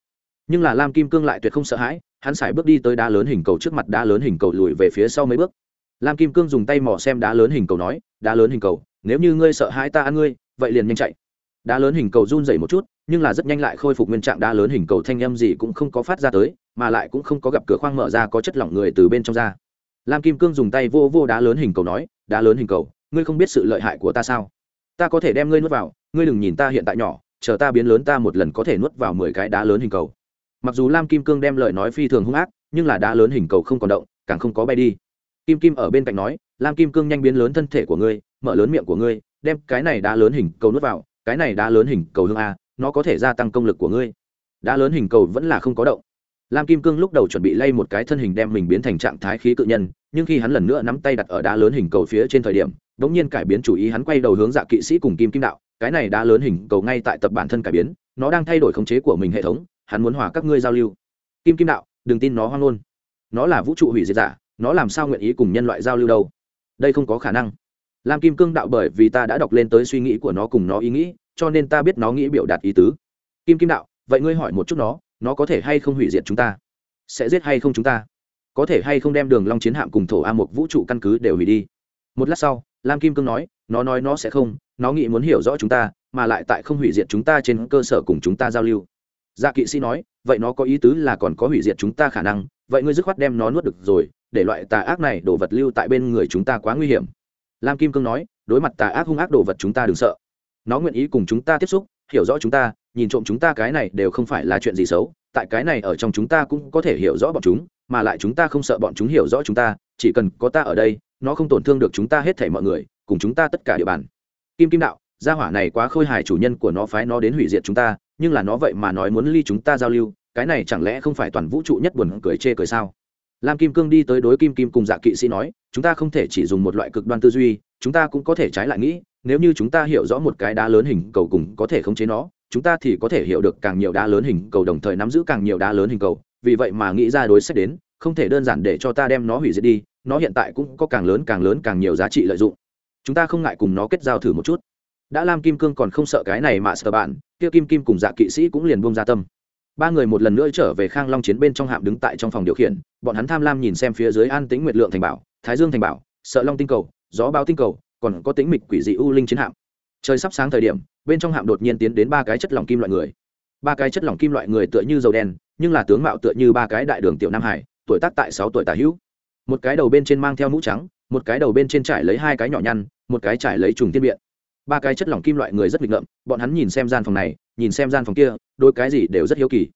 Nhưng là lam kim cương lại tuyệt không sợ hãi hắn sải bước đi tới đá lớn hình cầu trước mặt đá lớn hình cầu lùi về phía sau mấy bước. Lam kim cương dùng tay mò xem đá lớn hình cầu nói, đá lớn hình cầu, nếu như ngươi sợ hãi ta ăn ngươi, vậy liền nhanh chạy. Đá lớn hình cầu run dậy một chút, nhưng là rất nhanh lại khôi phục nguyên trạng đá lớn hình cầu thanh âm gì cũng không có phát ra tới, mà lại cũng không có gặp cửa khoang mở ra có chất lỏng người từ bên trong ra. Lam kim cương dùng tay vô vô đá lớn hình cầu nói, đá lớn hình cầu, ngươi không biết sự lợi hại của ta sao? Ta có thể đem ngươi nuốt vào, ngươi đừng nhìn ta hiện tại nhỏ, chờ ta biến lớn ta một lần có thể nuốt vào mười cái đá lớn hình cầu mặc dù lam kim cương đem lời nói phi thường hung ác, nhưng là đá lớn hình cầu không còn động, càng không có bay đi. Kim kim ở bên cạnh nói, lam kim cương nhanh biến lớn thân thể của ngươi, mở lớn miệng của ngươi, đem cái này đá lớn hình cầu nuốt vào, cái này đá lớn hình cầu hương a, nó có thể gia tăng công lực của ngươi. Đá lớn hình cầu vẫn là không có động. Lam kim cương lúc đầu chuẩn bị lay một cái thân hình đem mình biến thành trạng thái khí cự nhân, nhưng khi hắn lần nữa nắm tay đặt ở đá lớn hình cầu phía trên thời điểm đ ỗ n g nhiên cải biến chủ ý, hắn quay đầu hướng dạ kỵ sĩ cùng kim kim đạo, cái này đá lớn hình cầu ngay tại tập bản thân cải biến, nó đang thay đổi khống chế của mình hệ thống hắn muốn hòa các ngươi giao lưu. Kim kim đạo, đừng tin nó hoang ngôn. Nó là vũ trụ hủy diệt giả, nó làm sao nguyện ý cùng nhân loại giao lưu đâu? Đây không có khả năng. Lam kim cương đạo bởi vì ta đã đọc lên tới suy nghĩ của nó cùng nó ý nghĩ, cho nên ta biết nó nghĩ biểu đạt ý tứ. Kim kim đạo, vậy ngươi hỏi một chút nó nó có thể hay không hủy diệt chúng ta? Sẽ giết hay không chúng ta? Có thể hay không đem đường long chiến hạm cùng thổ a một vũ trụ căn cứ đều hủy đi? Một lát sau, lam kim cương nói, nó nói nó sẽ không, nó nghĩ muốn hiểu rõ chúng ta, mà lại tại không hủy diệt chúng ta trên cơ sở cùng chúng ta giao lưu dạ kỵ sĩ nói, vậy nó có ý tứ là còn có hủy diệt chúng ta khả năng, vậy ngươi dứt khoát đem nó nuốt được rồi, để loại tà ác này đổ vật lưu tại bên người chúng ta quá nguy hiểm. Lam kim cương nói, đối mặt tà ác hung ác đổ vật chúng ta đừng sợ. Nó nguyện ý cùng chúng ta tiếp xúc, hiểu rõ chúng ta, nhìn trộm chúng ta cái này đều không phải là chuyện gì xấu, tại cái này ở trong chúng ta cũng có thể hiểu rõ bọn chúng, mà lại chúng ta không sợ bọn chúng hiểu rõ chúng ta, chỉ cần có ta ở đây, nó không tổn thương được chúng ta hết thảy mọi người, cùng chúng ta tất cả địa bàn. Kim kim đạo, gia hỏa này quá khôi hài chủ nhân của nó phái nó đến hủy diệt chúng ta nhưng là nó vậy mà nói muốn ly chúng ta giao lưu, cái này chẳng lẽ không phải toàn vũ trụ nhất buồn cười chê cười sao? Lam kim cương đi tới đối kim kim cùng dạ kỵ sĩ nói, chúng ta không thể chỉ dùng một loại cực đoan tư duy, chúng ta cũng có thể trái lại nghĩ, nếu như chúng ta hiểu rõ một cái đá lớn hình cầu cùng có thể khống chế nó, chúng ta thì có thể hiểu được càng nhiều đá lớn hình cầu đồng thời nắm giữ càng nhiều đá lớn hình cầu. Vì vậy mà nghĩ ra đối sách đến, không thể đơn giản để cho ta đem nó hủy diệt đi, nó hiện tại cũng có càng lớn càng lớn càng nhiều giá trị lợi dụng. Chúng ta không ngại cùng nó kết giao thử một chút. Đã lam kim cương còn không sợ cái này mà sợ bạn kia kim kim cùng dạ kỵ sĩ cũng liền buông ra tâm. Ba người một lần nữa trở về khang long chiến bên trong hạm đứng tại trong phòng điều khiển, bọn hắn tham lam nhìn xem phía dưới an tĩnh nguyệt lượng thành bảo, thái dương thành bảo, sợ long tinh cầu, gió bao tinh cầu, còn có tính mịch quỷ dị u linh chiến hạm. Trời sắp sáng thời điểm, bên trong hạm đột nhiên tiến đến ba cái chất lỏng kim loại người. Ba cái chất lỏng kim loại người tựa như dầu đen, nhưng là tướng mạo tựa như ba cái đại đường tiểu nam hải, tuổi tác tại sáu tuổi tả hữu. Một cái đầu bên trên mang theo mũ trắng, một cái đầu bên trên trải lấy hai cái nhỏ nhăn, một cái trải lấy trùng tiên biện ba cái chất lỏng kim loại người rất nghịch ngợm, bọn hắn nhìn xem gian phòng này, nhìn xem gian phòng kia, đôi cái gì đều rất hiếu kỳ.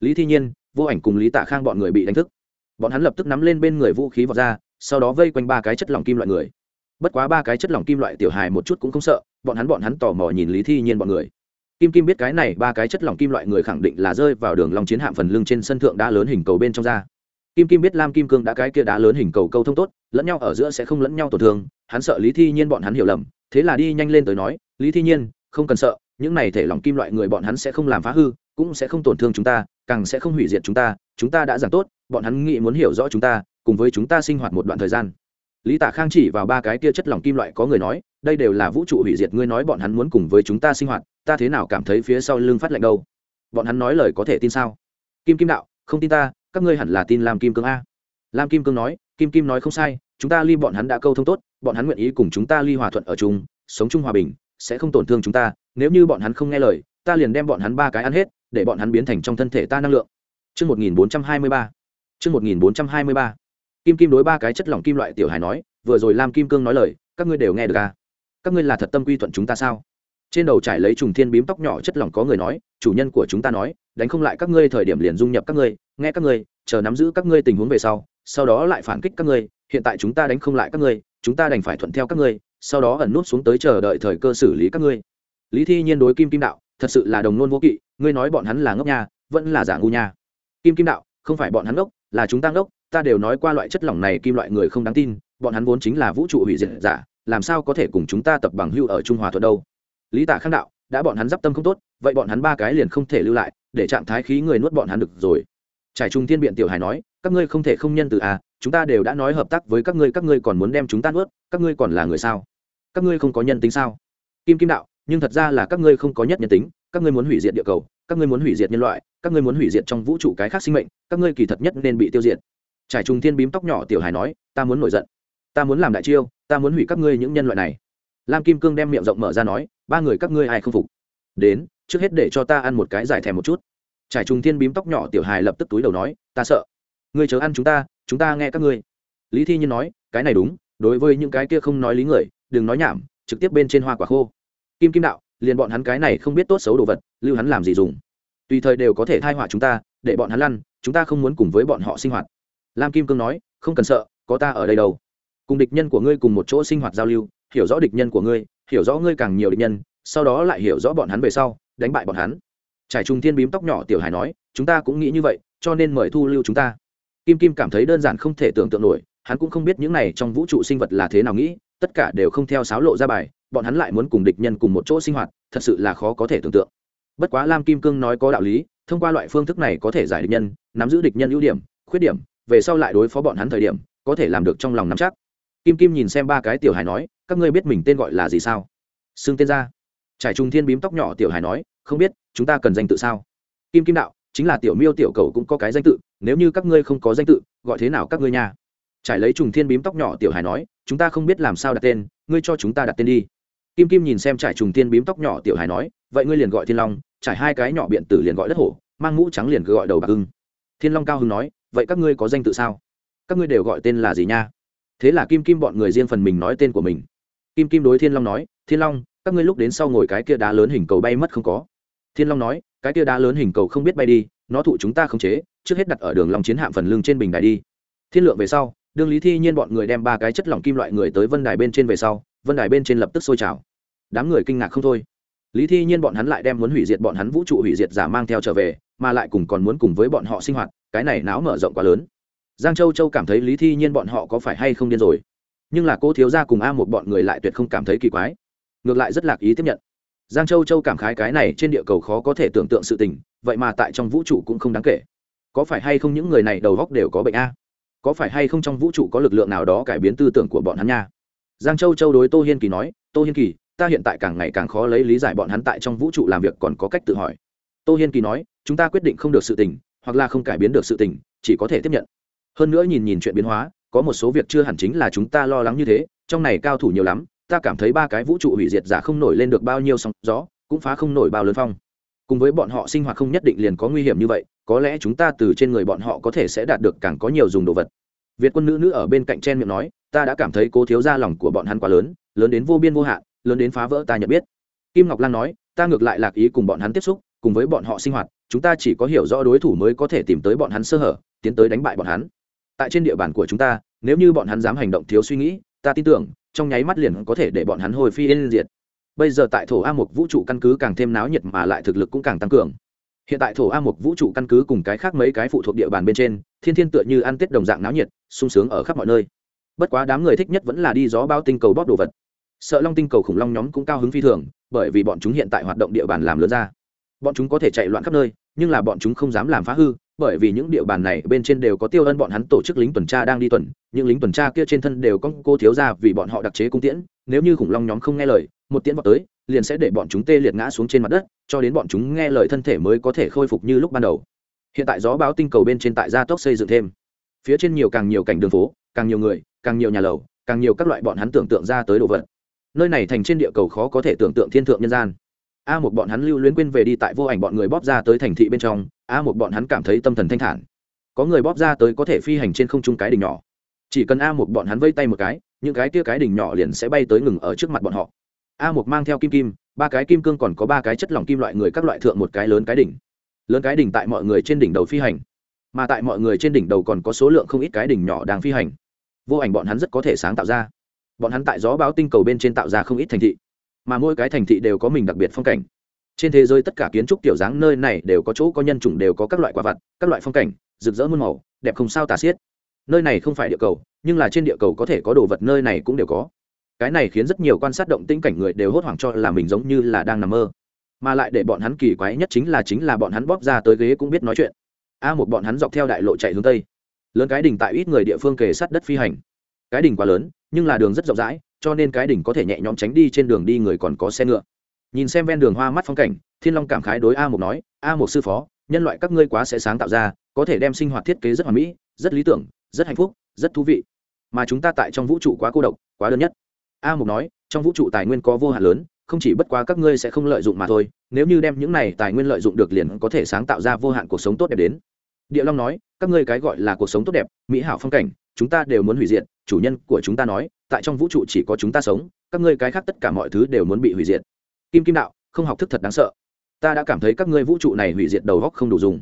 Lý thi nhiên, vô ảnh cùng lý tạ khang bọn người bị đánh thức. Bọn hắn lập tức nắm lên bên người vũ khí vào ra, sau đó vây quanh ba cái chất lỏng kim loại người. Bất quá ba cái chất lỏng kim loại tiểu hài một chút cũng không sợ, bọn hắn bọn hắn tò mò nhìn lý thi nhiên bọn người. Kim kim biết cái này ba cái chất lỏng kim loại người khẳng định là rơi vào đường lòng chiến hạm phần lưng trên sân thượng đá lớn hình cầu bên trong ra. Kim kim biết lam kim cương đã cái kia đá lớn hình cầu câu thông tốt, lẫn nhau ở giữa sẽ không lẫn nhau tổn thương, hắn sợ lý thi nhiên bọn hắn hiểu lầm thế là đi nhanh lên tới nói, lý thi nhiên, không cần sợ, những này thể lỏng kim loại người bọn hắn sẽ không làm phá hư, cũng sẽ không tổn thương chúng ta, càng sẽ không hủy diệt chúng ta chúng ta đã giảng tốt, bọn hắn nghĩ muốn hiểu rõ chúng ta, cùng với chúng ta sinh hoạt một đoạn thời gian. Lý tạ khang chỉ vào ba cái kia chất lỏng kim loại có người nói, đây đều là vũ trụ hủy diệt, ngươi nói bọn hắn muốn cùng với chúng ta sinh hoạt, ta thế nào cảm thấy phía sau lưng phát lạnh đâu? Bọn hắn nói lời có thể tin sao? Kim kim đạo, không tin ta, các ngươi hẳn là tin lam kim cương a. Lam kim cương nói, kim kim nói không sai chúng ta ly bọn hắn đã câu thông tốt bọn hắn nguyện ý cùng chúng ta ly hòa thuận ở chung sống chung hòa bình sẽ không tổn thương chúng ta nếu như bọn hắn không nghe lời ta liền đem bọn hắn ba cái ăn hết để bọn hắn biến thành trong thân thể ta năng lượng Trước 1423. Trước 1423. Kim Kim đối ba cái chất lỏng kim loại tiểu hài nói, vừa rồi Lam Kim Cương nói lời, các ngươi đều nghe được à? Các ngươi là thật tâm quy thuận chúng ta sao? Trên đầu trải lấy trùng thiên bím tóc nhỏ chất lỏng có người nói, chủ nhân của chúng ta nói, đánh không lại các ngươi thời điểm liền dung nhập các ngươi, nghe các ngươi, chờ nắm giữ các ngươi tình huống về sau, sau đó lại phản kích các ngươi, hiện tại chúng ta đánh không lại các ngươi, chúng ta đành phải thuận theo các ngươi, sau đó ẩn nút xuống tới chờ đợi thời cơ xử lý các ngươi. Lý Thi Nhiên đối Kim Kim đạo, thật sự là đồng nôn vô kỵ, ngươi nói bọn hắn là ngốc nha, vẫn là giả ngu nha. Kim Kim đạo, không phải bọn hắn ngốc, là chúng ta ngốc, ta đều nói qua loại chất lỏng này kim loại người không đáng tin bọn hắn vốn chính là vũ trụ hủy diệt giả làm sao có thể cùng chúng ta tập bằng hưu ở trung hòa thuận đâu lý tả khang đạo đã bọn hắn d i p tâm không tốt vậy bọn hắn ba cái liền không thể lưu lại để trạng thái khí người nuốt bọn hắn được rồi trải trung thiên biện tiểu hài nói các ngươi không thể không nhân từ à chúng ta đều đã nói hợp tác với các ngươi các ngươi còn muốn đem chúng ta nuốt, các ngươi còn là người sao? Các ngươi không có nhân tính sao? Kim kim đạo, nhưng thật ra là các ngươi không có nhất nhân tính, các ngươi muốn hủy diệt địa cầu, các ngươi muốn hủy diệt nhân loại, các ngươi muốn hủy diệt trong vũ trụ cái khác sinh mệnh, các ngươi kỳ thật nhất nên bị tiêu diệt. Trải trùng thiên bím tóc nhỏ tiểu hài nói, ta muốn nổi giận, ta muốn làm đại chiêu, ta muốn hủy các ngươi những nhân loại này. Lam kim cương đem miệng rộng mở ra nói, ba người các ngươi ai không phục? Đến, trước hết để cho ta ăn một cái giải thèm một chút. Trải trùng thiên bím tóc nhỏ tiểu hài lập tức túi đầu nói, ta sợ. Ngươi chớ ăn chúng ta chúng ta nghe các ngươi. Lý thi nhiên nói, cái này đúng, đối với những cái kia không nói lý người, đừng nói nhảm, trực tiếp bên trên hoa quả khô. Kim kim đạo, liền bọn hắn cái này không biết tốt xấu đồ vật, lưu hắn làm gì dùng? Tùy thời đều có thể thai họa chúng ta, để bọn hắn lăn, chúng ta không muốn cùng với bọn họ sinh hoạt. Lam kim cương nói, không cần sợ, có ta ở đây đâu. Cùng địch nhân của ngươi cùng một chỗ sinh hoạt giao lưu, hiểu rõ địch nhân của ngươi, hiểu rõ ngươi càng nhiều địch nhân, sau đó lại hiểu rõ bọn hắn về sau, đánh bại bọn hắn. Trải trung thiên bím tóc nhỏ tiểu hải nói, chúng ta cũng nghĩ như vậy, cho nên mời thu lưu chúng ta kim kim cảm thấy đơn giản không thể tưởng tượng nổi, hắn cũng không biết những này trong vũ trụ sinh vật là thế nào nghĩ, tất cả đều không theo sáo lộ ra bài, bọn hắn lại muốn cùng địch nhân cùng một chỗ sinh hoạt, thật sự là khó có thể tưởng tượng. Bất quá lam kim cương nói có đạo lý, thông qua loại phương thức này có thể giải địch nhân, nắm giữ địch nhân ưu điểm, khuyết điểm, về sau lại đối phó bọn hắn thời điểm, có thể làm được trong lòng nắm chắc. Kim kim nhìn xem ba cái tiểu hài nói, các ngươi biết mình tên gọi là gì sao? Xưng tên ra. Trải trung thiên bím tóc nhỏ tiểu hài nói, không biết, chúng ta cần danh tự sao? Kim kim đạo, chính là tiểu miêu tiểu cầu cũng có cái danh tự nếu như các ngươi không có danh tự, gọi thế nào các ngươi nha? Trải lấy trùng thiên bím tóc nhỏ tiểu Hải nói, chúng ta không biết làm sao đặt tên, ngươi cho chúng ta đặt tên đi. Kim kim nhìn xem trải trùng thiên bím tóc nhỏ tiểu Hải nói, vậy ngươi liền gọi thiên long, trải hai cái nhỏ biện tử liền gọi đất hổ, mang mũ trắng liền cứ gọi đầu bạc hưng thiên long cao hưng nói, vậy các ngươi có danh tự sao? Các ngươi đều gọi tên là gì nha? Thế là kim kim bọn người riêng phần mình nói tên của mình. Kim kim đối thiên long nói, thiên long, các ngươi lúc đến sau ngồi cái kia đá lớn hình cầu bay mất không có. Thiên long nói, cái kia đá lớn hình cầu không biết bay đi nó thụ chúng ta khống chế, trước hết đặt ở đường lòng chiến hạm phần lưng trên bình đài đi. Thiên lượng về sau, đương lý thi nhiên bọn người đem ba cái chất lỏng kim loại người tới vân đài bên trên về sau, vân đài bên trên lập tức sôi trào. Đám người kinh ngạc không thôi. Lý thi nhiên bọn hắn lại đem muốn hủy diệt bọn hắn vũ trụ hủy diệt giả mang theo trở về, mà lại cùng còn muốn cùng với bọn họ sinh hoạt, cái này náo mở rộng quá lớn. Giang châu châu cảm thấy lý thi nhiên bọn họ có phải hay không điên rồi. Nhưng là cô thiếu gia cùng a một bọn người lại tuyệt không cảm thấy kỳ quái. Ngược lại rất lạc ý tiếp nhận giang châu châu cảm khái cái này trên địa cầu khó có thể tưởng tượng sự tình, vậy mà tại trong vũ trụ cũng không đáng kể. Có phải hay không những người này đầu góc đều có bệnh a? Có phải hay không trong vũ trụ có lực lượng nào đó cải biến tư tưởng của bọn hắn nha? Giang châu châu đối tô hiên kỳ nói, tô hiên kỳ, ta hiện tại càng ngày càng khó lấy lý giải bọn hắn tại trong vũ trụ làm việc còn có cách tự hỏi. Tô hiên kỳ nói, chúng ta quyết định không được sự tình, hoặc là không cải biến được sự tình, chỉ có thể tiếp nhận. Hơn nữa nhìn nhìn chuyện biến hóa, có một số việc chưa hẳn chính là chúng ta lo lắng như thế, trong này cao thủ nhiều lắm ta cảm thấy ba cái vũ trụ hủy diệt giả không nổi lên được bao nhiêu sóng gió, cũng phá không nổi bao lớn phong. Cùng với bọn họ sinh hoạt không nhất định liền có nguy hiểm như vậy, có lẽ chúng ta từ trên người bọn họ có thể sẽ đạt được càng có nhiều dùng đồ vật. Việt quân nữ nữ ở bên cạnh chen miệng nói, ta đã cảm thấy cố thiếu ra lòng của bọn hắn quá lớn lớn đến vô biên vô hạn, lớn đến phá vỡ ta nhận biết. Kim ngọc lan nói, ta ngược lại lạc ý cùng bọn hắn tiếp xúc, cùng với bọn họ sinh hoạt, chúng ta chỉ có hiểu rõ đối thủ mới có thể tìm tới bọn hắn sơ hở, tiến tới đánh bại bọn hắn. Tại trên địa bàn của chúng ta, nếu như bọn hắn dám hành động thiếu suy nghĩ, ta tin tưởng trong nháy mắt liền có thể để bọn hắn hồi phi yên diệt. Bây giờ tại thổ a một vũ trụ căn cứ càng thêm náo nhiệt mà lại thực lực cũng càng tăng cường. Hiện tại thổ a một vũ trụ căn cứ cùng cái khác mấy cái phụ thuộc địa bàn bên trên, thiên thiên tựa như ăn tết đồng dạng náo nhiệt, sung sướng ở khắp mọi nơi. Bất quá đám người thích nhất vẫn là đi gió bao tinh cầu bóp đồ vật. Sợ long tinh cầu khủng long nhóm cũng cao hứng phi thường, bởi vì bọn chúng hiện tại hoạt động địa bàn làm lớn ra. Bọn chúng có thể chạy loạn khắp nơi nhưng là bọn chúng không dám làm phá hư, bởi vì những địa bàn này bên trên đều có tiêu ân bọn hắn tổ chức lính tuần tra đang đi tuần, những lính tuần tra kia trên thân đều có cô thiếu ra vì bọn họ đặc chế cung tiễn, nếu như khủng long nhóm không nghe lời, một tiễn vào tới, liền sẽ để bọn chúng tê liệt ngã xuống trên mặt đất, cho đến bọn chúng nghe lời thân thể mới có thể khôi phục như lúc ban đầu. Hiện tại gió báo tinh cầu bên trên tại gia tốc xây dựng thêm. Phía trên nhiều càng nhiều cảnh đường phố, càng nhiều người, càng nhiều nhà lầu, càng nhiều các loại bọn hắn tưởng tượng ra tới đồ vật. Nơi này thành trên địa cầu khó có thể tưởng tượng thiên thượng nhân gian a một bọn hắn lưu luyến quên về đi tại vô ảnh bọn người bóp ra tới thành thị bên trong, a một bọn hắn cảm thấy tâm thần thanh thản. Có người bóp ra tới có thể phi hành trên không trung cái đỉnh nhỏ. Chỉ cần a một bọn hắn vây tay một cái, những cái kia cái đỉnh nhỏ liền sẽ bay tới ngừng ở trước mặt bọn họ. A một mang theo kim kim, ba cái kim cương còn có ba cái chất lỏng kim loại người các loại thượng một cái lớn cái đỉnh. Lớn cái đỉnh tại mọi người trên đỉnh đầu phi hành, mà tại mọi người trên đỉnh đầu còn có số lượng không ít cái đỉnh nhỏ đang phi hành. Vô ảnh bọn hắn rất có thể sáng tạo ra. Bọn hắn tại gió báo tinh cầu bên trên tạo ra không ít thành thị mà mỗi cái thành thị đều có mình đặc biệt phong cảnh. Trên thế giới tất cả kiến trúc kiểu dáng nơi này đều có chỗ có nhân chủng đều có các loại quả vật các loại phong cảnh, rực rỡ muôn màu, đẹp không sao tả xiết. Nơi này không phải địa cầu, nhưng là trên địa cầu có thể có đồ vật nơi này cũng đều có. Cái này khiến rất nhiều quan sát động tĩnh cảnh người đều hốt hoảng cho là mình giống như là đang nằm mơ. Mà lại để bọn hắn kỳ quái nhất chính là chính là bọn hắn bóp ra tới ghế cũng biết nói chuyện. A một bọn hắn dọc theo đại lộ chạy hướng tây. Lớn cái đỉnh tại ít người địa phương kề sát đất phi hành. Cái đỉnh quá lớn, nhưng là đường rất rộng rãi cho nên cái đỉnh có thể nhẹ nhõm tránh đi trên đường đi người còn có xe ngựa. Nhìn xem ven đường hoa mắt phong cảnh, thiên long cảm khái đối a một nói, a một sư phó, nhân loại các ngươi quá sẽ sáng tạo ra, có thể đem sinh hoạt thiết kế rất hoàn mỹ, rất lý tưởng, rất hạnh phúc, rất thú vị. Mà chúng ta tại trong vũ trụ quá cô độc, quá đơn nhất. A mục nói, trong vũ trụ tài nguyên có vô hạn lớn, không chỉ bất quá các ngươi sẽ không lợi dụng mà thôi, nếu như đem những này tài nguyên lợi dụng được liền có thể sáng tạo ra vô hạn cuộc sống tốt đẹp đến. Địa long nói, các ngươi cái gọi là cuộc sống tốt đẹp, mỹ hảo phong cảnh chúng ta đều muốn hủy diệt, chủ nhân của chúng ta nói, tại trong vũ trụ chỉ có chúng ta sống, các ngươi cái khác tất cả mọi thứ đều muốn bị hủy diệt. Kim kim đạo, không học thức thật đáng sợ. Ta đã cảm thấy các ngươi vũ trụ này hủy diệt đầu góc không đủ dùng.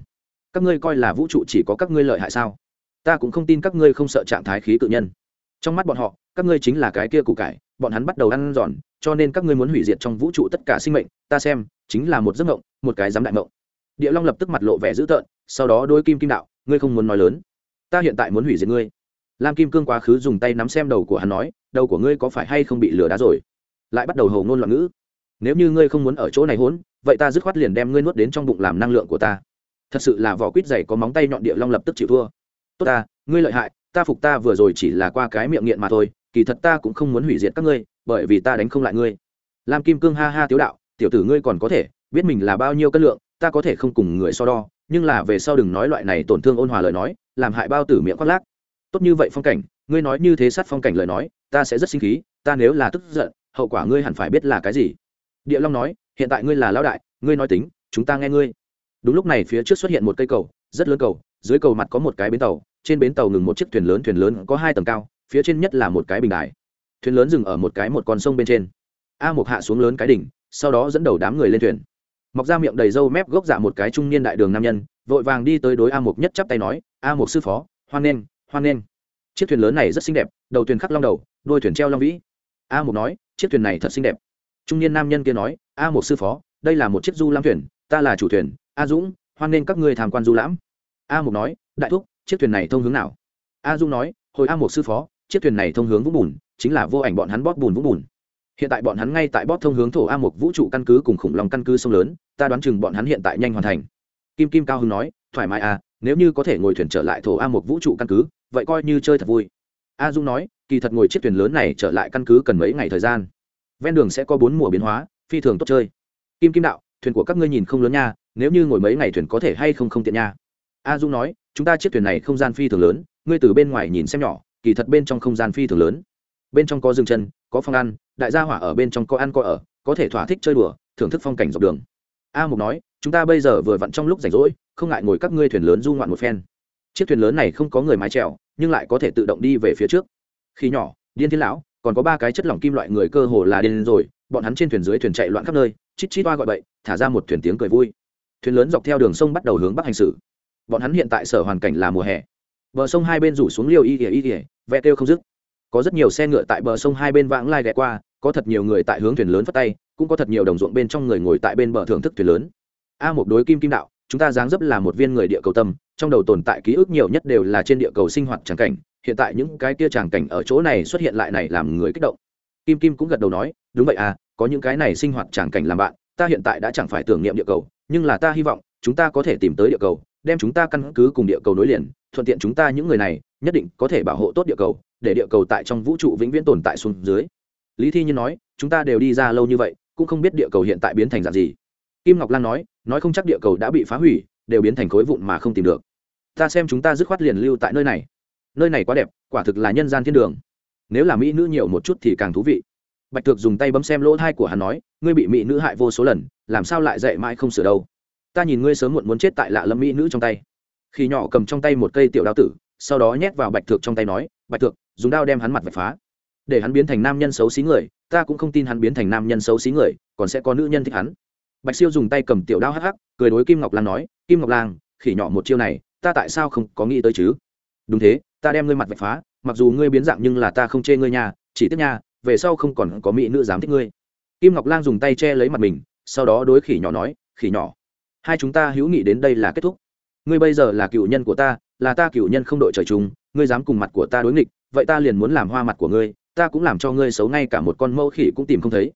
Các ngươi coi là vũ trụ chỉ có các ngươi lợi hại sao? Ta cũng không tin các ngươi không sợ trạng thái khí tự nhân. Trong mắt bọn họ, các ngươi chính là cái kia củ cải, bọn hắn bắt đầu ăn giòn cho nên các ngươi muốn hủy diệt trong vũ trụ tất cả sinh mệnh, ta xem, chính là một giấc mộng, một cái dám đại mộng. Địa long lập tức mặt lộ vẻ dữ tợn, sau đó đôi kim kim đạo, ngươi không muốn nói lớn. Ta hiện tại muốn hủy diệt ngươi lam kim cương quá khứ dùng tay nắm xem đầu của hắn nói, đầu của ngươi có phải hay không bị lừa đá rồi? Lại bắt đầu hầu ngôn loạn ngữ. Nếu như ngươi không muốn ở chỗ này hỗn, vậy ta dứt khoát liền đem ngươi nuốt đến trong bụng làm năng lượng của ta. Thật sự là vỏ quýt dày có móng tay nhọn địa long lập tức chịu thua. Tốt ta, ngươi lợi hại, ta phục ta vừa rồi chỉ là qua cái miệng nghiện mà thôi, kỳ thật ta cũng không muốn hủy diệt các ngươi, bởi vì ta đánh không lại ngươi. Lam kim cương ha ha tiếu đạo, tiểu tử ngươi còn có thể, biết mình là bao nhiêu cân lượng, ta có thể không cùng người so đo, nhưng là về sau đừng nói loại này tổn thương ôn hòa lời nói, làm hại bao tử miệng khoác lác tốt như vậy phong cảnh, ngươi nói như thế sát phong cảnh lời nói, ta sẽ rất sinh khí, ta nếu là tức giận, hậu quả ngươi hẳn phải biết là cái gì. Địa long nói, hiện tại ngươi là lão đại, ngươi nói tính, chúng ta nghe ngươi. Đúng lúc này phía trước xuất hiện một cây cầu, rất lớn cầu, dưới cầu mặt có một cái bến tàu, trên bến tàu ngừng một chiếc thuyền lớn thuyền lớn có hai tầng cao, phía trên nhất là một cái bình đài. Thuyền lớn dừng ở một cái một con sông bên trên. A Mục hạ xuống lớn cái đỉnh, sau đó dẫn đầu đám người lên thuyền. Mọc ra miệng đầy râu mép gốc dạ một cái trung niên đại đường nam nhân, vội vàng đi tới đối a Mục nhất chắp tay nói, a Mục sư phó, hoan nghênh hoan nghênh. Chiếc thuyền lớn này rất xinh đẹp, đầu thuyền khắc long đầu, đuôi thuyền treo long vĩ. A một nói, chiếc thuyền này thật xinh đẹp. Trung niên nam nhân kia nói, a một sư phó, đây là một chiếc du lãm thuyền, ta là chủ thuyền, a dũng, hoan nghênh các ngươi tham quan du lãm. A một nói, đại thúc, chiếc thuyền này thông hướng nào? A dung nói, hồi a một sư phó, chiếc thuyền này thông hướng vũng bùn, chính là vô ảnh bọn hắn bóp bùn vũng bùn. Hiện tại bọn hắn ngay tại bóp thông hướng thổ a một vũ trụ căn cứ cùng khủng long căn cứ sông lớn, ta đoán chừng bọn hắn hiện tại nhanh hoàn thành. Kim kim cao hưng nói, thoải mái à nếu như có thể ngồi thuyền trở lại thổ a một vũ trụ căn cứ vậy coi như chơi thật vui. A dung nói, kỳ thật ngồi chiếc thuyền lớn này trở lại căn cứ cần mấy ngày thời gian. Ven đường sẽ có bốn mùa biến hóa, phi thường tốt chơi. Kim kim đạo, thuyền của các ngươi nhìn không lớn nha, nếu như ngồi mấy ngày thuyền có thể hay không không tiện nha. A dung nói, chúng ta chiếc thuyền này không gian phi thường lớn, ngươi từ bên ngoài nhìn xem nhỏ, kỳ thật bên trong không gian phi thường lớn. Bên trong có rừng chân, có phòng ăn, đại gia hỏa ở bên trong có ăn có ở, có thể thỏa thích chơi đùa, thưởng thức phong cảnh dọc đường. A mục nói, chúng ta bây giờ vừa vặn trong lúc rảnh rỗi, không ngại ngồi các ngươi thuyền lớn du ngoạn một phen chiếc thuyền lớn này không có người mái trèo nhưng lại có thể tự động đi về phía trước. Khi nhỏ, điên thiên lão, còn có ba cái chất lỏng kim loại người cơ hồ là điên rồi, bọn hắn trên thuyền dưới thuyền chạy loạn khắp nơi, chít chít toa gọi bậy, thả ra một thuyền tiếng cười vui. Thuyền lớn dọc theo đường sông bắt đầu hướng bắc hành xử. Bọn hắn hiện tại sở hoàn cảnh là mùa hè. Bờ sông hai bên rủ xuống liều y ỉa y ỉa ve kêu không dứt. Có rất nhiều xe ngựa tại bờ sông hai bên vãng lai ghé qua, có thật nhiều người tại hướng thuyền lớn phất tay, cũng có thật nhiều đồng ruộng bên trong người ngồi tại bên bờ thưởng thức thuyền lớn. A một đối kim kim đạo chúng ta dáng dấp là một viên người địa cầu tâm, trong đầu tồn tại ký ức nhiều nhất đều là trên địa cầu sinh hoạt tràng cảnh, hiện tại những cái kia tràng cảnh ở chỗ này xuất hiện lại này làm người kích động. Kim kim cũng gật đầu nói, đúng vậy à có những cái này sinh hoạt tràng cảnh làm bạn, ta hiện tại đã chẳng phải tưởng niệm địa cầu, nhưng là ta hy vọng, chúng ta có thể tìm tới địa cầu, đem chúng ta căn cứ cùng địa cầu nối liền, thuận tiện chúng ta những người này, nhất định có thể bảo hộ tốt địa cầu, để địa cầu tại trong vũ trụ vĩnh viễn tồn tại xuống dưới. Lý thi nhiên nói, chúng ta đều đi ra lâu như vậy, cũng không biết địa cầu hiện tại biến thành dạng gì kim ngọc lan nói nói không chắc địa cầu đã bị phá hủy, đều biến thành khối vụn mà không tìm được. Ta xem chúng ta dứt khoát liền lưu tại nơi này. Nơi này quá đẹp, quả thực là nhân gian thiên đường. Nếu là mỹ nữ nhiều một chút thì càng thú vị. Bạch thực dùng tay bấm xem lỗ thai của hắn nói, ngươi bị mỹ nữ hại vô số lần, làm sao lại dạy mãi không sửa đâu? Ta nhìn ngươi sớm muộn muốn chết tại lạ lâm mỹ nữ trong tay. Khi nhỏ cầm trong tay một cây tiểu đao tử, sau đó nhét vào bạch thực trong tay nói, bạch thực dùng đao đem hắn mặt vạch phá. Để hắn biến thành nam nhân xấu xí người, ta cũng không tin hắn biến thành nam nhân xấu xí người, còn sẽ có nữ nhân thích hắn bạch siêu dùng tay cầm tiểu đao hắc hắc, cười đối kim ngọc lan nói, kim ngọc lan, khỉ nhỏ một chiêu này, ta tại sao không có nghĩ tới chứ? Đúng thế, ta đem ngươi mặt vạch phá, mặc dù ngươi biến dạng nhưng là ta không chê ngươi nhà chỉ tiếc nha, về sau không còn có mỹ nữ dám thích ngươi. Kim ngọc lan dùng tay che lấy mặt mình, sau đó đối khỉ nhỏ nói, khỉ nhỏ, hai chúng ta hữu nghị đến đây là kết thúc. Ngươi bây giờ là cựu nhân của ta, là ta cựu nhân không đội trời chung, ngươi dám cùng mặt của ta đối nghịch, vậy ta liền muốn làm hoa mặt của ngươi, ta cũng làm cho ngươi xấu ngay cả một con mẫu khỉ cũng tìm không thấy.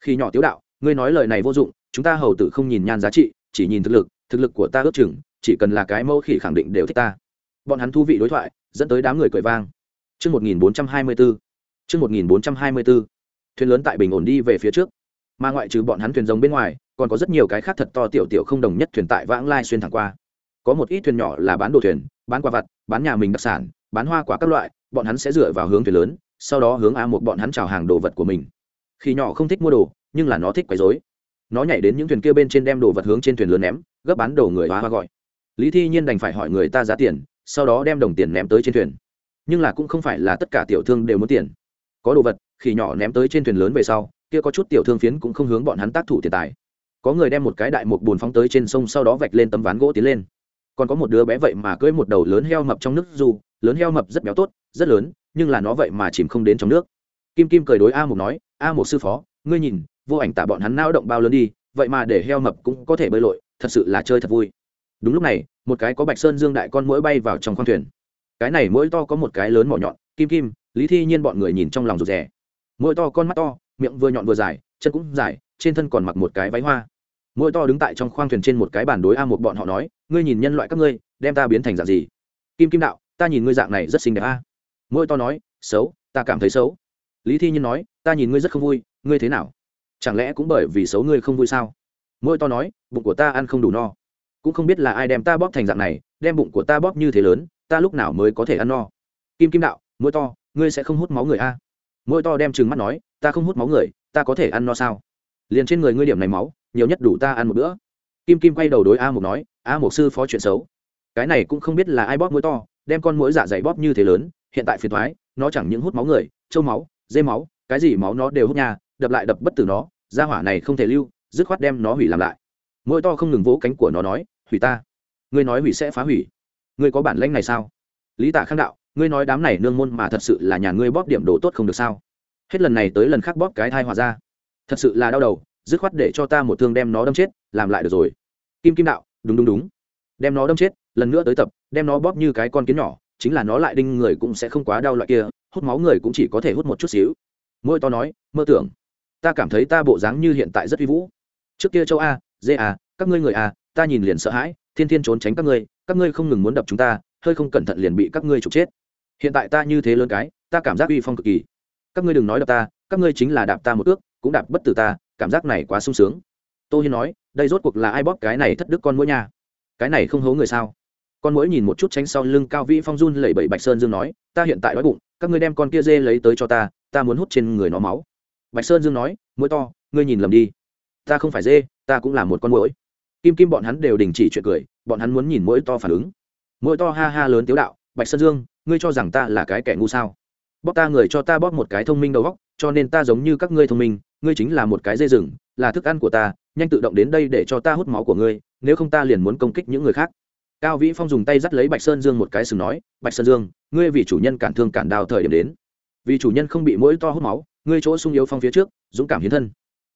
Khi nhỏ tiếu đạo, ngươi nói lời này vô dụng chúng ta hầu tử không nhìn nhan giá trị chỉ nhìn thực lực thực lực của ta ước chừng chỉ cần là cái mẫu khỉ khẳng định đều thích ta bọn hắn thú vị đối thoại dẫn tới đám người cười vang Trước 1424. Trước 1424. Thuyền lớn tại Bình ổn đi về phía trước. Mà ngoại trừ bọn hắn thuyền rồng bên ngoài, còn có rất nhiều cái khác thật to tiểu tiểu không đồng nhất thuyền tại vãng lai xuyên thẳng qua. Có một ít thuyền nhỏ là bán đồ thuyền, bán quà vặt, bán nhà mình đặc sản, bán hoa quả các loại, bọn hắn sẽ dựa vào hướng thuyền lớn, sau đó hướng a một bọn hắn chào hàng đồ vật của mình. Khi nhỏ không thích mua đồ, nhưng là nó thích quấy rối. Nó nhảy đến những thuyền kia bên trên đem đồ vật hướng trên thuyền lớn ném, gấp bán đồ người hoa hoa gọi. Lý Thi Nhiên đành phải hỏi người ta giá tiền, sau đó đem đồng tiền ném tới trên thuyền. Nhưng là cũng không phải là tất cả tiểu thương đều muốn tiền. Có đồ vật khi nhỏ ném tới trên thuyền lớn về sau kia có chút tiểu thương phiến cũng không hướng bọn hắn tác thủ tiền tài. Có người đem một cái đại mục bùn phóng tới trên sông sau đó vạch lên tấm ván gỗ tiến lên. Còn có một đứa bé vậy mà cưỡi một đầu lớn heo mập trong nước dù lớn heo mập rất béo tốt rất lớn nhưng là nó vậy mà chìm không đến trong nước. Kim kim cười đối a mục nói a Mục sư phó ngươi nhìn vô ảnh tả bọn hắn nao động bao lớn đi, vậy mà để heo mập cũng có thể bơi lội, thật sự là chơi thật vui. Đúng lúc này, một cái có bạch sơn dương đại con mũi bay vào trong khoang thuyền. Cái này mũi to có một cái lớn mỏ nhọn, kim kim, lý thi nhiên bọn người nhìn trong lòng rụt rè. Mũi to con mắt to, miệng vừa nhọn vừa dài, chân cũng dài, trên thân còn mặc một cái váy hoa. Mũi to đứng tại trong khoang thuyền trên một cái bản đối a một bọn họ nói, ngươi nhìn nhân loại các ngươi, đem ta biến thành dạng gì? Kim kim đạo, ta nhìn ngươi dạng này rất xinh đẹp a. Mũi to nói, xấu, ta cảm thấy xấu. Lý thi nhiên nói, ta nhìn ngươi rất không vui, ngươi thế nào? Chẳng lẽ cũng bởi vì xấu ngươi không vui sao? Mỗi to nói, bụng của ta ăn không đủ no. Cũng không biết là ai đem ta bóp thành dạng này, đem bụng của ta bóp như thế lớn, ta lúc nào mới có thể ăn no? Kim kim đạo mỗi to, ngươi sẽ không hút máu người a? Mỗi to đem trừng mắt nói, ta không hút máu người, ta có thể ăn no sao? Liền trên người ngươi điểm này máu, nhiều nhất đủ ta ăn một bữa. Kim kim quay đầu đối a một nói, a một sư phó chuyện xấu. Cái này cũng không biết là ai bóp mũi to, đem con mũi dạ dày bóp như thế lớn, hiện tại phiền thoái, nó chẳng những hút máu người, trâu máu, dê máu, cái gì máu nó đều hút nhà đập lại đập bất tử nó ra hỏa này không thể lưu, dứt khoát đem nó hủy làm lại. Mỗi to không ngừng vỗ cánh của nó nói, hủy ta. Ngươi nói hủy sẽ phá hủy. Ngươi có bản lãnh này sao? Lý Tả khang đạo, ngươi nói đám này nương môn mà thật sự là nhà ngươi bóp điểm đồ tốt không được sao? Hết lần này tới lần khác bóp cái thai hòa ra. Thật sự là đau đầu, dứt khoát để cho ta một thương đem nó đâm chết, làm lại được rồi. Kim kim đạo, đúng đúng đúng. Đem nó đâm chết, lần nữa tới tập, đem nó bóp như cái con kiến nhỏ, chính là nó lại đinh người cũng sẽ không quá đau loại kia, hút máu người cũng chỉ có thể hút một chút xíu. Mỗi to nói, mơ tưởng ta cảm thấy ta bộ dáng như hiện tại rất uy vũ. Trước kia châu a, dê a, các ngươi người a, ta nhìn liền sợ hãi, thiên thiên trốn tránh các ngươi các ngươi không ngừng muốn đập chúng ta, hơi không cẩn thận liền bị các ngươi trục chết. Hiện tại ta như thế lớn cái, ta cảm giác uy phong cực kỳ. Các ngươi đừng nói đập ta, các ngươi chính là đạp ta một ước, cũng đạp bất tử ta, cảm giác này quá sung sướng. Tôi hiên nói, đây rốt cuộc là ai bóp cái này thất đức con mũi nha? Cái này không hố người sao? Con mũi nhìn một chút tránh sau lưng cao vĩ phong run lẩy bẩy bạch sơn dương nói, ta hiện tại đói bụng, các ngươi đem con kia dê lấy tới cho ta ta muốn hút trên người nó máu bạch sơn dương nói, mũi to, ngươi nhìn lầm đi. Ta không phải dê, ta cũng là một con mũi kim kim bọn hắn đều đình chỉ chuyện cười, bọn hắn muốn nhìn mũi to phản ứng. Mũi to ha ha lớn tiếu đạo, bạch sơn dương, ngươi cho rằng ta là cái kẻ ngu sao? Bóp ta người cho ta bóp một cái thông minh đầu góc, cho nên ta giống như các ngươi thông minh, ngươi chính là một cái dây rừng, là thức ăn của ta, nhanh tự động đến đây để cho ta hút máu của ngươi, nếu không ta liền muốn công kích những người khác. Cao vĩ phong dùng tay dắt lấy bạch sơn dương một cái sừng nói, bạch sơn dương, ngươi vì chủ nhân cản thương cản đào thời điểm đến. Vì chủ nhân không bị mũi to hút máu ngươi chỗ sung yếu phong phía trước, dũng cảm hiến thân.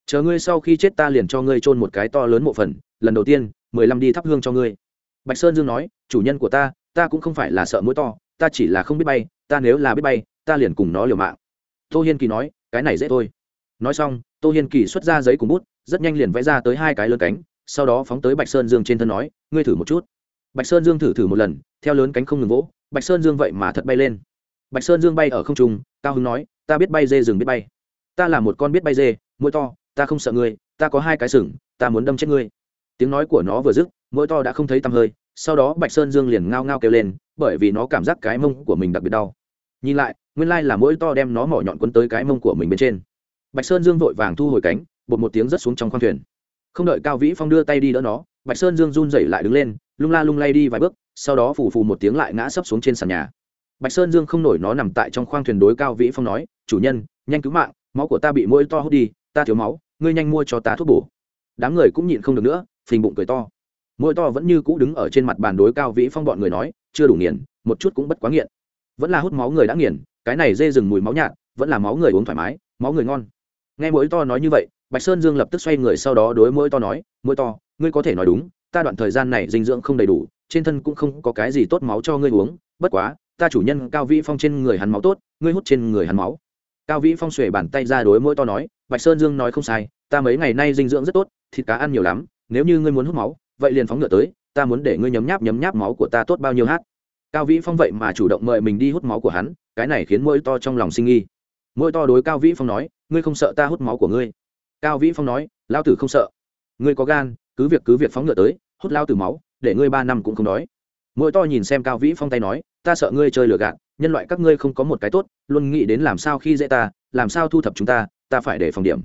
Chờ ngươi sau khi chết ta liền cho ngươi trôn một cái to lớn mộ phần, lần đầu tiên, mười lăm đi thắp hương cho ngươi. Bạch sơn dương nói, chủ nhân của ta ta cũng không phải là sợ mũi to, ta chỉ là không biết bay, ta nếu là biết bay, ta liền cùng nó liều mạng. Tô hiên kỳ nói, cái này dễ thôi. Nói xong, tô hiên kỳ xuất ra giấy cùng bút, rất nhanh liền vẽ ra tới hai cái lớn cánh, sau đó phóng tới bạch sơn dương trên thân nói, ngươi thử một chút. Bạch sơn dương thử thử một lần, theo lớn cánh không ngừng vỗ, bạch sơn dương vậy mà thật bay lên bạch sơn dương bay ở không trung, cao hứng nói, ta biết bay dê rừng biết bay. Ta là một con biết bay dê, mũi to, ta không sợ ngươi, ta có hai cái sừng, ta muốn đâm chết ngươi. Tiếng nói của nó vừa dứt, mũi to đã không thấy tăm hơi, sau đó bạch sơn dương liền ngao ngao kêu lên, bởi vì nó cảm giác cái mông của mình đặc biệt đau. Nhìn lại, nguyên lai là mũi to đem nó mỏ nhọn quấn tới cái mông của mình bên trên. Bạch sơn dương vội vàng thu hồi cánh, bột một tiếng rớt xuống trong khoang thuyền. Không đợi cao vĩ phong đưa tay đi đỡ nó, bạch sơn dương run rẩy lại đứng lên, lung la lung lay đi vài bước, sau đó phù phù một tiếng lại ngã sấp xuống trên sàn nhà bạch sơn dương không nổi nó nằm tại trong khoang thuyền đối cao vĩ phong nói, chủ nhân, nhanh cứu mạng, máu của ta bị mũi to hút đi, ta thiếu máu, ngươi nhanh mua cho ta thuốc bổ. Đám người cũng nhịn không được nữa, phình bụng cười to. Mũi to vẫn như cũ đứng ở trên mặt bàn đối cao vĩ phong bọn người nói, chưa đủ nghiền, một chút cũng bất quá nghiện. Vẫn là hút máu người đã nghiền, cái này dê rừng mùi máu nhạt, vẫn là máu người uống thoải mái, máu người ngon. Nghe mũi to nói như vậy, bạch sơn dương lập tức xoay người sau đó đối mũi to nói, mũi to, ngươi có thể nói đúng, ta đoạn thời gian này dinh dưỡng không đầy đủ, trên thân cũng không có cái gì tốt máu cho ngươi uống, bất quá ta chủ nhân cao vĩ phong trên người hắn máu tốt, ngươi hút trên người hắn máu. Cao vĩ phong xuề bàn tay ra đối mũi to nói, bạch sơn dương nói không sai, ta mấy ngày nay dinh dưỡng rất tốt, thịt cá ăn nhiều lắm, nếu như ngươi muốn hút máu, vậy liền phóng ngựa tới, ta muốn để ngươi nhấm nháp nhấm nháp máu của ta tốt bao nhiêu hát. Cao vĩ phong vậy mà chủ động mời mình đi hút máu của hắn, cái này khiến mũi to trong lòng sinh nghi. Mũi to đối cao vĩ phong nói, ngươi không sợ ta hút máu của ngươi? Cao vĩ phong nói, lao tử không sợ. Ngươi có gan, cứ việc cứ việc phóng ngựa tới, hút lao tử máu, để ngươi ba năm cũng không đói mũi to nhìn xem cao vĩ phong tay nói, ta sợ ngươi chơi lừa gạt, nhân loại các ngươi không có một cái tốt, luôn nghĩ đến làm sao khi dễ ta, làm sao thu thập chúng ta ta phải để phòng điểm.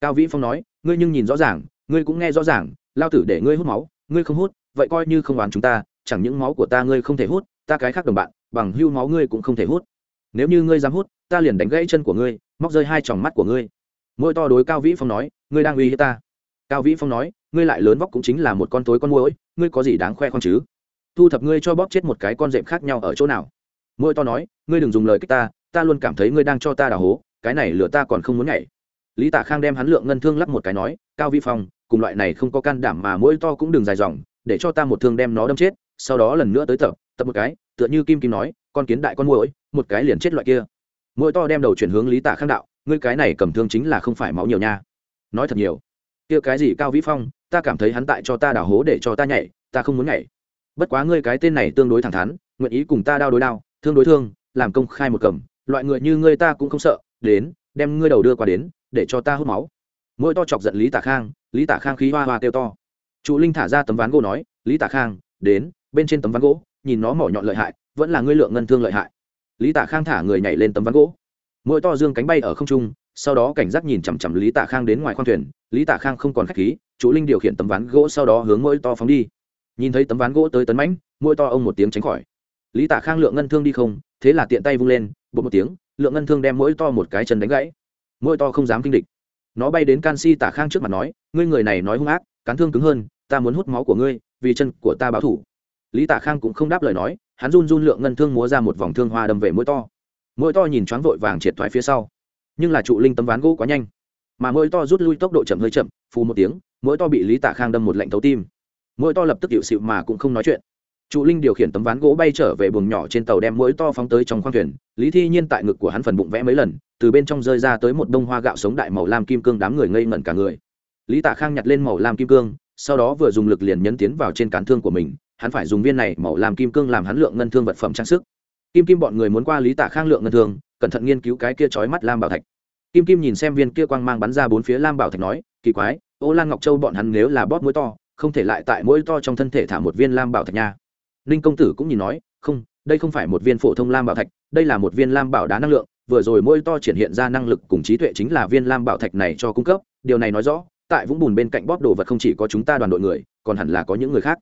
Cao vĩ phong nói, ngươi nhưng nhìn rõ ràng, ngươi cũng nghe rõ ràng, lao tử để ngươi hút máu, ngươi không hút, vậy coi như không đoán chúng ta, chẳng những máu của ta ngươi không thể hút, ta cái khác đồng bạn, bằng hưu máu ngươi cũng không thể hút. Nếu như ngươi dám hút, ta liền đánh gãy chân của ngươi, móc rơi hai tròng mắt của ngươi. Mỗi to đối cao vĩ phong nói, ngươi đang uy hiếp ta. Cao vĩ phong nói, ngươi lại lớn vóc cũng chính là một con tối con mũi ngươi có gì đáng khoe khoang chứ? Thu thập ngươi cho bóp chết một cái con rệm khác nhau ở chỗ nào. Mỗi to nói, ngươi đừng dùng lời kích ta ta luôn cảm thấy ngươi đang cho ta đào hố, cái này lửa ta còn không muốn nhảy. Lý tả khang đem hắn lượng ngân thương lắp một cái nói, cao vĩ phong, cùng loại này không có can đảm mà mỗi to cũng đừng dài dòng, để cho ta một thương đem nó đâm chết, sau đó lần nữa tới tập tập một cái, tựa như kim kim nói, con kiến đại con mũi một cái liền chết loại kia. Mũi to đem đầu chuyển hướng lý Tả khang đạo, ngươi cái này cầm thương chính là không phải máu nhiều nha. Nói thật nhiều. Kia cái gì cao vĩ phong, ta cảm thấy hắn tại cho ta đào hố để cho ta nhảy, ta không muốn nhảy bất quá ngươi cái tên này tương đối thẳng thắn, nguyện ý cùng ta đao đối đao, thương đối thương, làm công khai một cầm, loại người như ngươi ta cũng không sợ, đến, đem ngươi đầu đưa qua đến, để cho ta hút máu. Mỗi to chọc giận lý tả khang, lý tả khang khí hoa hoa kêu to. Trụ linh thả ra tấm ván gỗ nói, lý tả khang, đến, bên trên tấm ván gỗ, nhìn nó mỏ nhọn lợi hại, vẫn là ngươi lượng ngân thương lợi hại. Lý tả khang thả người nhảy lên tấm ván gỗ. Mỗi to dương cánh bay ở không trung, sau đó cảnh giác nhìn chằm chằm lý tả khang đến ngoài khoang thuyền. Lý tả khang không còn k h á c h khí chủ linh điều khiển tấm ván gỗ sau đó hướng mỗi to phóng đi nhìn thấy tấm ván gỗ tới tấn mãnh, mũi to ông một tiếng tránh khỏi. Lý tả khang lượng ngân thương đi không, thế là tiện tay vung lên bột một tiếng, lượng ngân thương đem mũi to một cái chân đánh gãy. Mũi to không dám kinh địch. Nó bay đến canxi tả khang trước mặt nói, ngươi người này nói hung ác, cán thương cứng hơn, ta muốn hút máu của ngươi, vì chân của ta báo thủ. Lý tả khang cũng không đáp lời nói, hắn run run lượng ngân thương múa ra một vòng thương hoa đâm về mũi to. Mũi to nhìn choáng vội vàng triệt thoái phía sau. Nhưng là trụ linh tấm ván gỗ quá nhanh. Mà mũi to rút lui tốc độ chậm hơi chậm, phù một tiếng, mũi to bị lý tả khang đâm một lạnh thấu tim mũi to lập tức hiệu xịu mà cũng không nói chuyện. Trụ linh điều khiển tấm ván gỗ bay trở về buồng nhỏ trên tàu đem mũi to phóng tới trong khoang thuyền. Lý thi nhiên tại ngực của hắn phần bụng vẽ mấy lần, từ bên trong rơi ra tới một đông hoa gạo sống đại màu lam kim cương đám người ngây ngẩn cả người. Lý tả khang nhặt lên màu lam kim cương, sau đó vừa dùng lực liền nhấn tiến vào trên cán thương của mình. Hắn phải dùng viên này màu làm kim cương làm hắn lượng ngân thương vật phẩm trang sức. Kim kim bọn người muốn qua lý tả khang lượng ngân thương, cẩn thận nghiên cứu cái kia chói mắt lam bảo thạch. Kim kim nhìn xem viên kia quang mang bắn ra bốn phía lam bảo thạch nói, kỳ quái, ô lan ngọc châu bọn hắn nếu là bóp mũi to không thể lại tại mũi to trong thân thể thả một viên lam bảo thạch nha. Ninh công tử cũng nhìn nói, không, đây không phải một viên phổ thông lam bảo thạch, đây là một viên lam bảo đá năng lượng, vừa rồi mỗi to triển hiện ra năng lực cùng trí tuệ chính là viên lam bảo thạch này cho cung cấp, điều này nói rõ, tại vũng bùn bên cạnh bóp đồ vật không chỉ có chúng ta đoàn đội người, còn hẳn là có những người khác.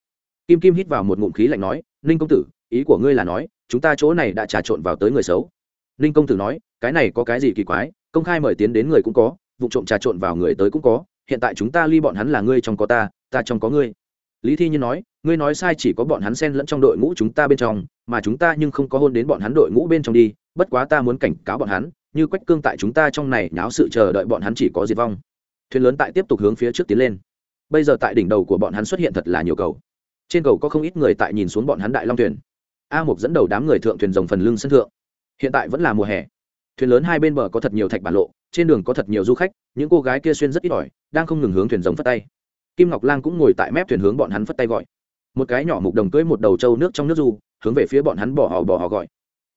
Kim kim hít vào một ngụm khí lạnh nói, ninh công tử, ý của ngươi là nói, chúng ta chỗ này đã trà trộn vào tới người xấu. Ninh công tử nói, cái này có cái gì kỳ quái, công khai mời tiến đến người cũng có, vụ trộm trà trộn vào người tới cũng có, hiện tại chúng ta ly bọn hắn là ngươi trong có ta ta trong có ngươi. Lý thi nhiên nói, ngươi nói sai chỉ có bọn hắn xen lẫn trong đội ngũ chúng ta bên trong, mà chúng ta nhưng không có hôn đến bọn hắn đội ngũ bên trong đi, bất quá ta muốn cảnh cáo bọn hắn, như quách cương tại chúng ta trong này nháo sự chờ đợi bọn hắn chỉ có diệt vong. Thuyền lớn tại tiếp tục hướng phía trước tiến lên. Bây giờ tại đỉnh đầu của bọn hắn xuất hiện thật là nhiều cầu. Trên cầu có không ít người tại nhìn xuống bọn hắn đại long thuyền. A mục dẫn đầu đám người thượng thuyền rồng phần lưng sân thượng. Hiện tại vẫn là mùa hè. Thuyền lớn hai bên bờ có thật nhiều thạch bản lộ, trên đường có thật nhiều du khách, những cô gái kia xuyên rất ít ỏi, đang không ngừng hướng thuyền rồng phất tay kim ngọc lang cũng ngồi tại mép thuyền hướng bọn hắn phất tay gọi. Một cái nhỏ mục đồng cưỡi một đầu trâu nước trong nước du, hướng về phía bọn hắn bỏ họ bỏ họ gọi.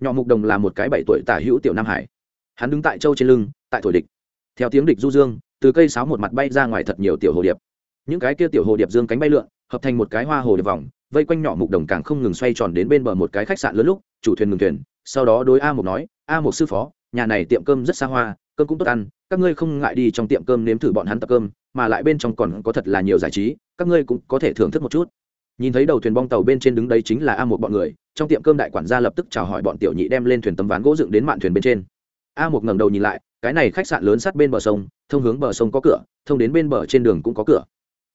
Nhỏ mục đồng là một cái bảy tuổi tả hữu tiểu nam hải. Hắn đứng tại trâu trên lưng, tại thổi địch. Theo tiếng địch du dương, từ cây sáo một mặt bay ra ngoài thật nhiều tiểu hồ điệp. Những cái kia tiểu hồ điệp dương cánh bay lượn, hợp thành một cái hoa hồ điệp vòng, vây quanh nhỏ mục đồng càng không ngừng xoay tròn đến bên bờ một cái khách sạn lớn lúc, chủ thuyền ngừng thuyền, sau đó đối a một nói, a một sư phó, nhà này tiệm cơm rất xa hoa cơm cũng tốt ăn, các ngươi không ngại đi trong tiệm cơm nếm thử bọn hắn tập cơm, mà lại bên trong còn có thật là nhiều giải trí, các ngươi cũng có thể thưởng thức một chút. Nhìn thấy đầu thuyền bong tàu bên trên đứng đấy chính là a một bọn người, trong tiệm cơm đại quản gia lập tức chào hỏi bọn tiểu nhị đem lên thuyền tấm ván gỗ dựng đến mạn thuyền bên trên. A một ngẩng đầu nhìn lại, cái này khách sạn lớn sát bên bờ sông, thông hướng bờ sông có cửa, thông đến bên bờ trên đường cũng có cửa.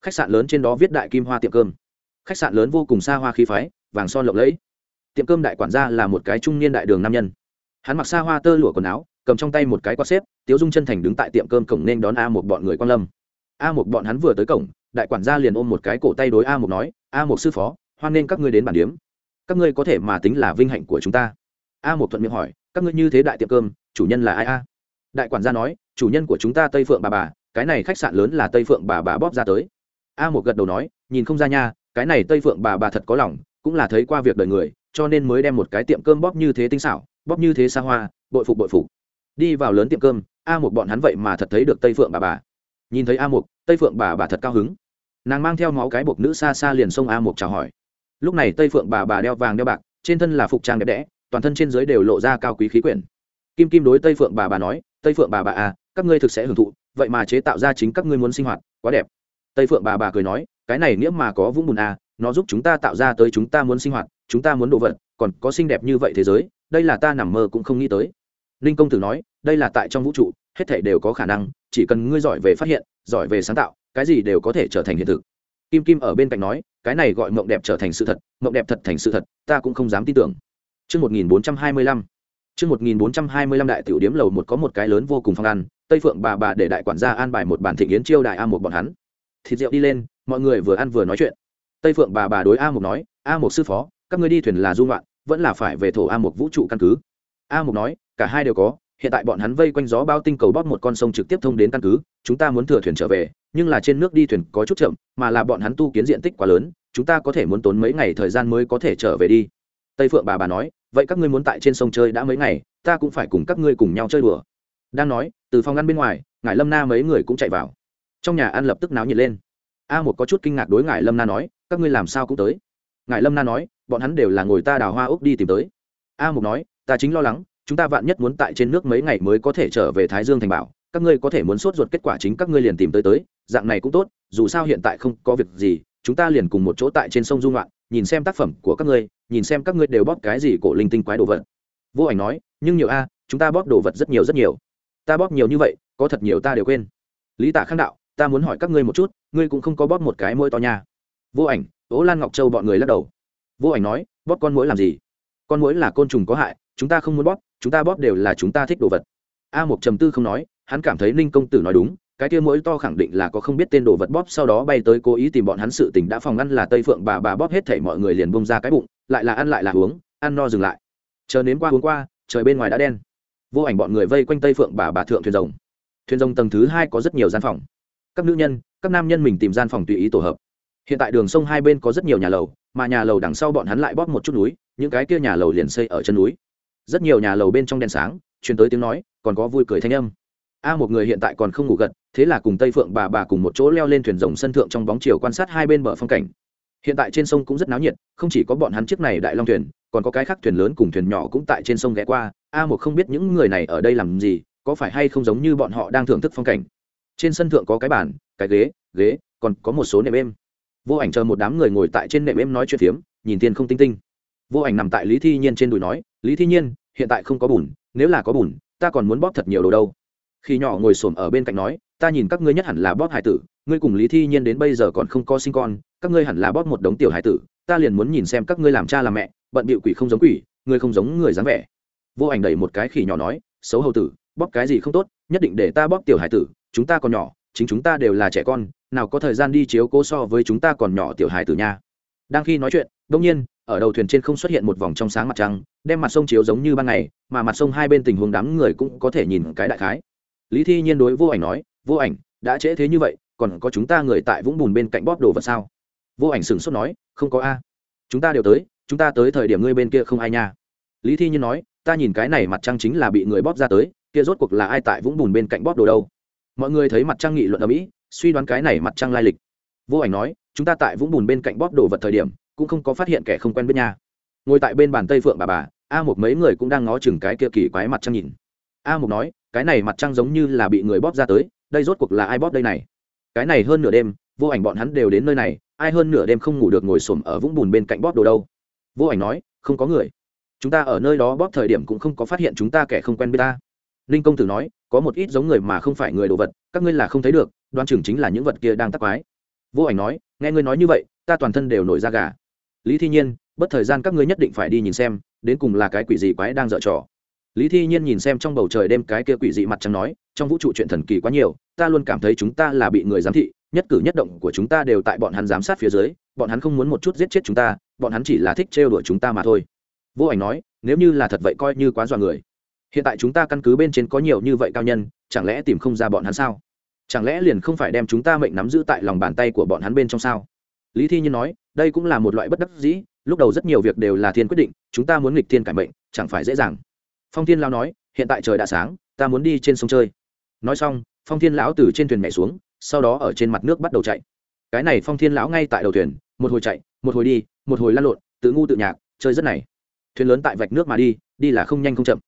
Khách sạn lớn trên đó viết đại kim hoa tiệm cơm. Khách sạn lớn vô cùng xa hoa khí phái, vàng son lộng lẫy. Tiệm cơm đại quản gia là một cái trung niên đại đường nam nhân. Hắn mặc xa hoa tơ lụa quần áo cầm trong tay một cái quạt xếp, tiếu dung chân thành đứng tại tiệm cơm cổng nên đón a một bọn người quan lâm. A một bọn hắn vừa tới cổng, đại quản gia liền ôm một cái cổ tay đối a một nói, a một sư phó, hoan nên các ngươi đến bản điếm các ngươi có thể mà tính là vinh hạnh của chúng ta. A một thuận miệng hỏi, các ngươi như thế đại tiệm cơm, chủ nhân là ai a? Đại quản gia nói, chủ nhân của chúng ta tây phượng bà bà, cái này khách sạn lớn là tây phượng bà bà bóp ra tới. A một gật đầu nói, nhìn không ra nha, cái này tây phượng bà bà thật có lòng, cũng là thấy qua việc đời người, cho nên mới đem một cái tiệm cơm bóp như thế tinh xảo, bóp như thế xa hoa, bội phục bội phục đi vào lớn tiệm cơm, a một bọn hắn vậy mà thật thấy được tây phượng bà bà. Nhìn thấy a một tây phượng bà bà thật cao hứng. Nàng mang theo máu cái bột nữ xa xa liền xông a một chào hỏi. Lúc này tây phượng bà bà đeo vàng đeo bạc, trên thân là phục trang đẹp đẽ, toàn thân trên dưới đều lộ ra cao quý khí quyển. Kim kim đối tây phượng bà bà nói, tây phượng bà bà à các ngươi thực sẽ hưởng thụ, vậy mà chế tạo ra chính các ngươi muốn sinh hoạt, quá đẹp. Tây phượng bà bà cười nói, cái này nghĩa mà có vũng bùn à nó giúp chúng ta tạo ra tới chúng ta muốn sinh hoạt, chúng ta muốn đồ vật, còn có xinh đẹp như vậy thế giới, đây là ta nằm mơ cũng không nghĩ tới ninh công tử nói đây là tại trong vũ trụ hết thể đều có khả năng chỉ cần ngươi giỏi về phát hiện giỏi về sáng tạo cái gì đều có thể trở thành hiện thực kim kim ở bên cạnh nói cái này gọi mộng đẹp trở thành sự thật mộng đẹp thật thành sự thật ta cũng không dám tin tưởng Trước 1425, Trước 1425 đại tiểu điếm lầu một có một cái lớn vô cùng phong ăn, Tây Phượng bà bà để đại quản gia an bài một bàn thịnh yến chiêu đại A một bọn hắn. Thịt rượu đi lên, mọi người vừa ăn vừa nói chuyện. Tây Phượng bà bà đối A một nói, A một sư phó, các ngươi đi thuyền là du ngoạn, vẫn là phải về thổ A một vũ trụ căn cứ. A Mục nói, cả hai đều có, hiện tại bọn hắn vây quanh gió bao tinh cầu bóp một con sông trực tiếp thông đến căn cứ, chúng ta muốn thừa thuyền trở về, nhưng là trên nước đi thuyền có chút chậm, mà là bọn hắn tu kiến diện tích quá lớn, chúng ta có thể muốn tốn mấy ngày thời gian mới có thể trở về đi. Tây Phượng bà bà nói, vậy các ngươi muốn tại trên sông chơi đã mấy ngày ta cũng phải cùng các ngươi cùng nhau chơi đùa. Đang nói từ phòng ngăn bên ngoài ngài lâm na mấy người cũng chạy vào. Trong nhà ăn lập tức náo nhiệt lên. A một có chút kinh ngạc đối ngài lâm na nói các ngươi làm sao cũng tới. Ngài lâm na nói bọn hắn đều là ngồi ta đào hoa úc đi tìm tới. A một nói ta chính lo lắng, chúng ta vạn nhất muốn tại trên nước mấy ngày mới có thể trở về thái dương thành bảo, các ngươi có thể muốn sốt ruột kết quả chính các ngươi liền tìm tới tới, dạng này cũng tốt, dù sao hiện tại không có việc gì, chúng ta liền cùng một chỗ tại trên sông dung loạn nhìn xem tác phẩm của các ngươi, nhìn xem các ngươi đều bóp cái gì cổ linh tinh quái đồ vật. Vô ảnh nói, nhưng nhiều a, chúng ta bóp đồ vật rất nhiều rất nhiều. Ta bóp nhiều như vậy, có thật nhiều ta đều quên. Lý tả khang đạo, ta muốn hỏi các ngươi một chút, ngươi cũng không có bóp một cái môi to nha. Vô ảnh, ố lan ngọc châu bọn người lắc đầu. Vô ảnh nói, bóp con mũi làm gì? Con mũi là côn trùng có hại chúng ta không muốn bóp, chúng ta bóp đều là chúng ta thích đồ vật. A một trầm tư không nói, hắn cảm thấy ninh công tử nói đúng, cái kia mũi to khẳng định là có không biết tên đồ vật bóp, sau đó bay tới cố ý tìm bọn hắn sự tình đã phòng ngăn là tây phượng bà bà bóp hết thảy mọi người liền bông ra cái bụng, lại là ăn lại là uống, ăn no dừng lại. Chờ nếm qua uống qua, trời bên ngoài đã đen. Vô ảnh bọn người vây quanh tây phượng bà bà thượng thuyền rồng. Thuyền rồng tầng thứ hai có rất nhiều gian phòng. Các nữ nhân, các nam nhân mình tìm gian phòng tùy ý tổ hợp. Hiện tại đường sông hai bên có rất nhiều nhà lầu, mà nhà lầu đằng sau bọn hắn lại bóp một chút núi, những cái kia nhà lầu liền xây ở chân núi rất nhiều nhà lầu bên trong đèn sáng, truyền tới tiếng nói, còn có vui cười thanh âm. A một người hiện tại còn không ngủ gật, thế là cùng tây phượng bà bà cùng một chỗ leo lên thuyền rồng sân thượng trong bóng chiều quan sát hai bên bờ phong cảnh. Hiện tại trên sông cũng rất náo nhiệt, không chỉ có bọn hắn chiếc này đại long thuyền, còn có cái khác thuyền lớn cùng thuyền nhỏ cũng tại trên sông ghé qua. A một không biết những người này ở đây làm gì, có phải hay không giống như bọn họ đang thưởng thức phong cảnh. Trên sân thượng có cái bàn, cái ghế ghế, còn có một số nệm êm. Vô ảnh chờ một đám người ngồi tại trên nệm êm nói chuyện phiếm, nhìn tiền không tinh tinh. Vô ảnh nằm tại lý thi nhiên trên đùi nói, lý thi nhiên hiện tại không có bùn, nếu là có bùn, ta còn muốn bóp thật nhiều đồ đâu. Khi nhỏ ngồi xổm ở bên cạnh nói, ta nhìn các ngươi nhất hẳn là bóp hải tử, ngươi cùng lý thi nhiên đến bây giờ còn không có sinh con, các ngươi hẳn là bóp một đống tiểu hải tử, ta liền muốn nhìn xem các ngươi làm cha làm mẹ, bận bịu quỷ không giống quỷ ngươi không giống người dáng vẻ. Vô ảnh đẩy một cái khỉ nhỏ nói, xấu hầu tử, bóp cái gì không tốt, nhất định để ta bóp tiểu hải tử, chúng ta còn nhỏ, chính chúng ta đều là trẻ con, nào có thời gian đi chiếu cố so với chúng ta còn nhỏ tiểu hải tử nha. Đang khi nói chuyện đông nhiên ở đầu thuyền trên không xuất hiện một vòng trong sáng mặt trăng, đem mặt sông chiếu giống như ban ngày, mà mặt sông hai bên tình huống đám người cũng có thể nhìn cái đại khái. Lý thi nhiên đối vô ảnh nói, vô ảnh, đã trễ thế như vậy, còn có chúng ta người tại vũng bùn bên cạnh bóp đồ vật sao? Vô ảnh sửng sốt nói, không có a. Chúng ta đều tới, chúng ta tới thời điểm ngươi bên kia không ai nha. Lý thi nhiên nói, ta nhìn cái này mặt trăng chính là bị người bóp ra tới, kia rốt cuộc là ai tại vũng bùn bên cạnh bóp đồ đâu? Mọi người thấy mặt trăng nghị luận ở mỹ suy đoán cái này mặt trăng lai lịch. Vô ảnh nói, chúng ta tại vũng bùn bên cạnh bóp đồ vật thời điểm cũng không có phát hiện kẻ không quen biết nha. Ngồi tại bên bàn tây phượng bà bà, a một mấy người cũng đang ngó chừng cái kia kỳ quái mặt trăng nhìn. A một nói, cái này mặt trăng giống như là bị người bóp ra tới, đây rốt cuộc là ai bóp đây này? Cái này hơn nửa đêm, vô ảnh bọn hắn đều đến nơi này, ai hơn nửa đêm không ngủ được ngồi xổm ở vũng bùn bên cạnh bóp đồ đâu? Vô ảnh nói, không có người. Chúng ta ở nơi đó bóp thời điểm cũng không có phát hiện chúng ta kẻ không quen biết ta. Ninh công tử nói, có một ít giống người mà không phải người đồ vật, các ngươi là không thấy được, đoan chừng chính là những vật kia đang tắc quái. Vô ảnh nói, nghe ngươi nói như vậy, ta toàn thân đều nổi da gà lý thi nhiên, bất thời gian các ngươi nhất định phải đi nhìn xem, đến cùng là cái quỷ gì quái đang dở trò. Lý thi nhiên nhìn xem trong bầu trời đêm cái kia quỷ dị mặt trăng nói, trong vũ trụ chuyện thần kỳ quá nhiều, ta luôn cảm thấy chúng ta là bị người giám thị, nhất cử nhất động của chúng ta đều tại bọn hắn giám sát phía dưới, bọn hắn không muốn một chút giết chết chúng ta, bọn hắn chỉ là thích trêu đuổi chúng ta mà thôi. Vô ảnh nói, nếu như là thật vậy coi như quá dọa người. Hiện tại chúng ta căn cứ bên trên có nhiều như vậy cao nhân, chẳng lẽ tìm không ra bọn hắn sao? Chẳng lẽ liền không phải đem chúng ta mệnh nắm giữ tại lòng bàn tay của bọn hắn bên trong sao? Lý thi nhiên nói, đây cũng là một loại bất đắc dĩ, lúc đầu rất nhiều việc đều là thiên quyết định, chúng ta muốn nghịch thiên cải mệnh, chẳng phải dễ dàng. Phong thiên lão nói, hiện tại trời đã sáng, ta muốn đi trên sông chơi. Nói xong, phong thiên lão từ trên thuyền mẹ xuống, sau đó ở trên mặt nước bắt đầu chạy. Cái này phong thiên lão ngay tại đầu thuyền, một hồi chạy, một hồi đi, một hồi lăn lộn, tự ngu tự nhạc, chơi rất này. Thuyền lớn tại vạch nước mà đi đi là không nhanh không chậm.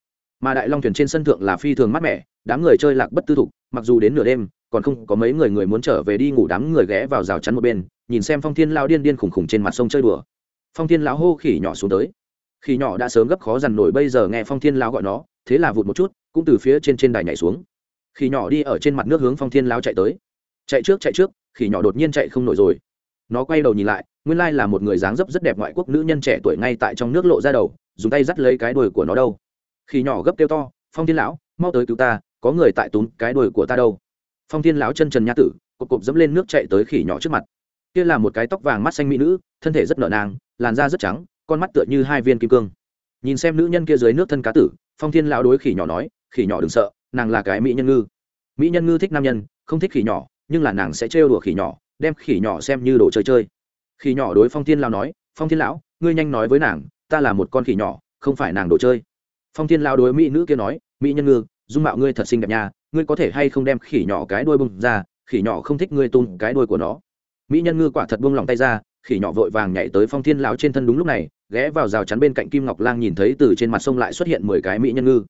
Mà đại long thuyền trên sân thượng là phi thường mát mẻ, đám người chơi lạc bất tư thục, mặc dù đến nửa đêm còn không có mấy người người muốn trở về đi ngủ, đám người ghé vào rào chắn một bên, nhìn xem phong thiên lão điên điên khủng khủng trên mặt sông chơi đùa. Phong thiên lão hô khỉ nhỏ xuống tới. Khỉ nhỏ đã sớm gấp khó dằn nổi, bây giờ nghe phong thiên lão gọi nó, thế là vụt một chút, cũng từ phía trên trên đài nhảy xuống. Khỉ nhỏ đi ở trên mặt nước hướng phong thiên lão chạy tới. Chạy trước chạy trước, khỉ nhỏ đột nhiên chạy không nổi rồi. Nó quay đầu nhìn lại, nguyên lai là một người dáng dấp rất đẹp ngoại quốc nữ nhân trẻ tuổi ngay tại trong nước lộ ra đầu, dùng tay dắt lấy cái đuôi của nó đâu. Khỉ nhỏ gấp kêu to, phong thiên lão, mau tới cứu ta, có người tại túm cái đuôi của ta đâu phong thiên lão chân trần nha tử cộp cộp dẫm lên nước chạy tới khỉ nhỏ trước mặt. Kia là một cái tóc vàng mắt xanh mỹ nữ, thân thể rất nở nang, làn da rất trắng, con mắt tựa như hai viên kim cương. Nhìn xem nữ nhân kia dưới nước thân cá tử, phong thiên lão đối khỉ nhỏ nói, khỉ nhỏ đừng sợ, nàng là cái mỹ nhân ngư. Mỹ nhân ngư thích nam nhân, không thích khỉ nhỏ, nhưng là nàng sẽ trêu đùa khỉ nhỏ, đem khỉ nhỏ xem như đồ chơi chơi. Khỉ nhỏ đối phong thiên lão nói, phong thiên lão, ngươi nhanh nói với nàng, ta là một con khỉ nhỏ, không phải nàng đồ chơi. Phong thiên lão đối mỹ nữ kia nói, mỹ nhân ngư, dung mạo ngươi thật xinh đẹp nha ngươi có thể hay không đem khỉ nhỏ cái đuôi bung ra, khỉ nhỏ không thích ngươi tung cái đuôi của nó. Mỹ nhân ngư quả thật buông lòng tay ra, khỉ nhỏ vội vàng nhảy tới phong thiên lão trên thân đúng lúc này, ghé vào rào chắn bên cạnh kim ngọc lang nhìn thấy từ trên mặt sông lại xuất hiện mười cái mỹ nhân ngư.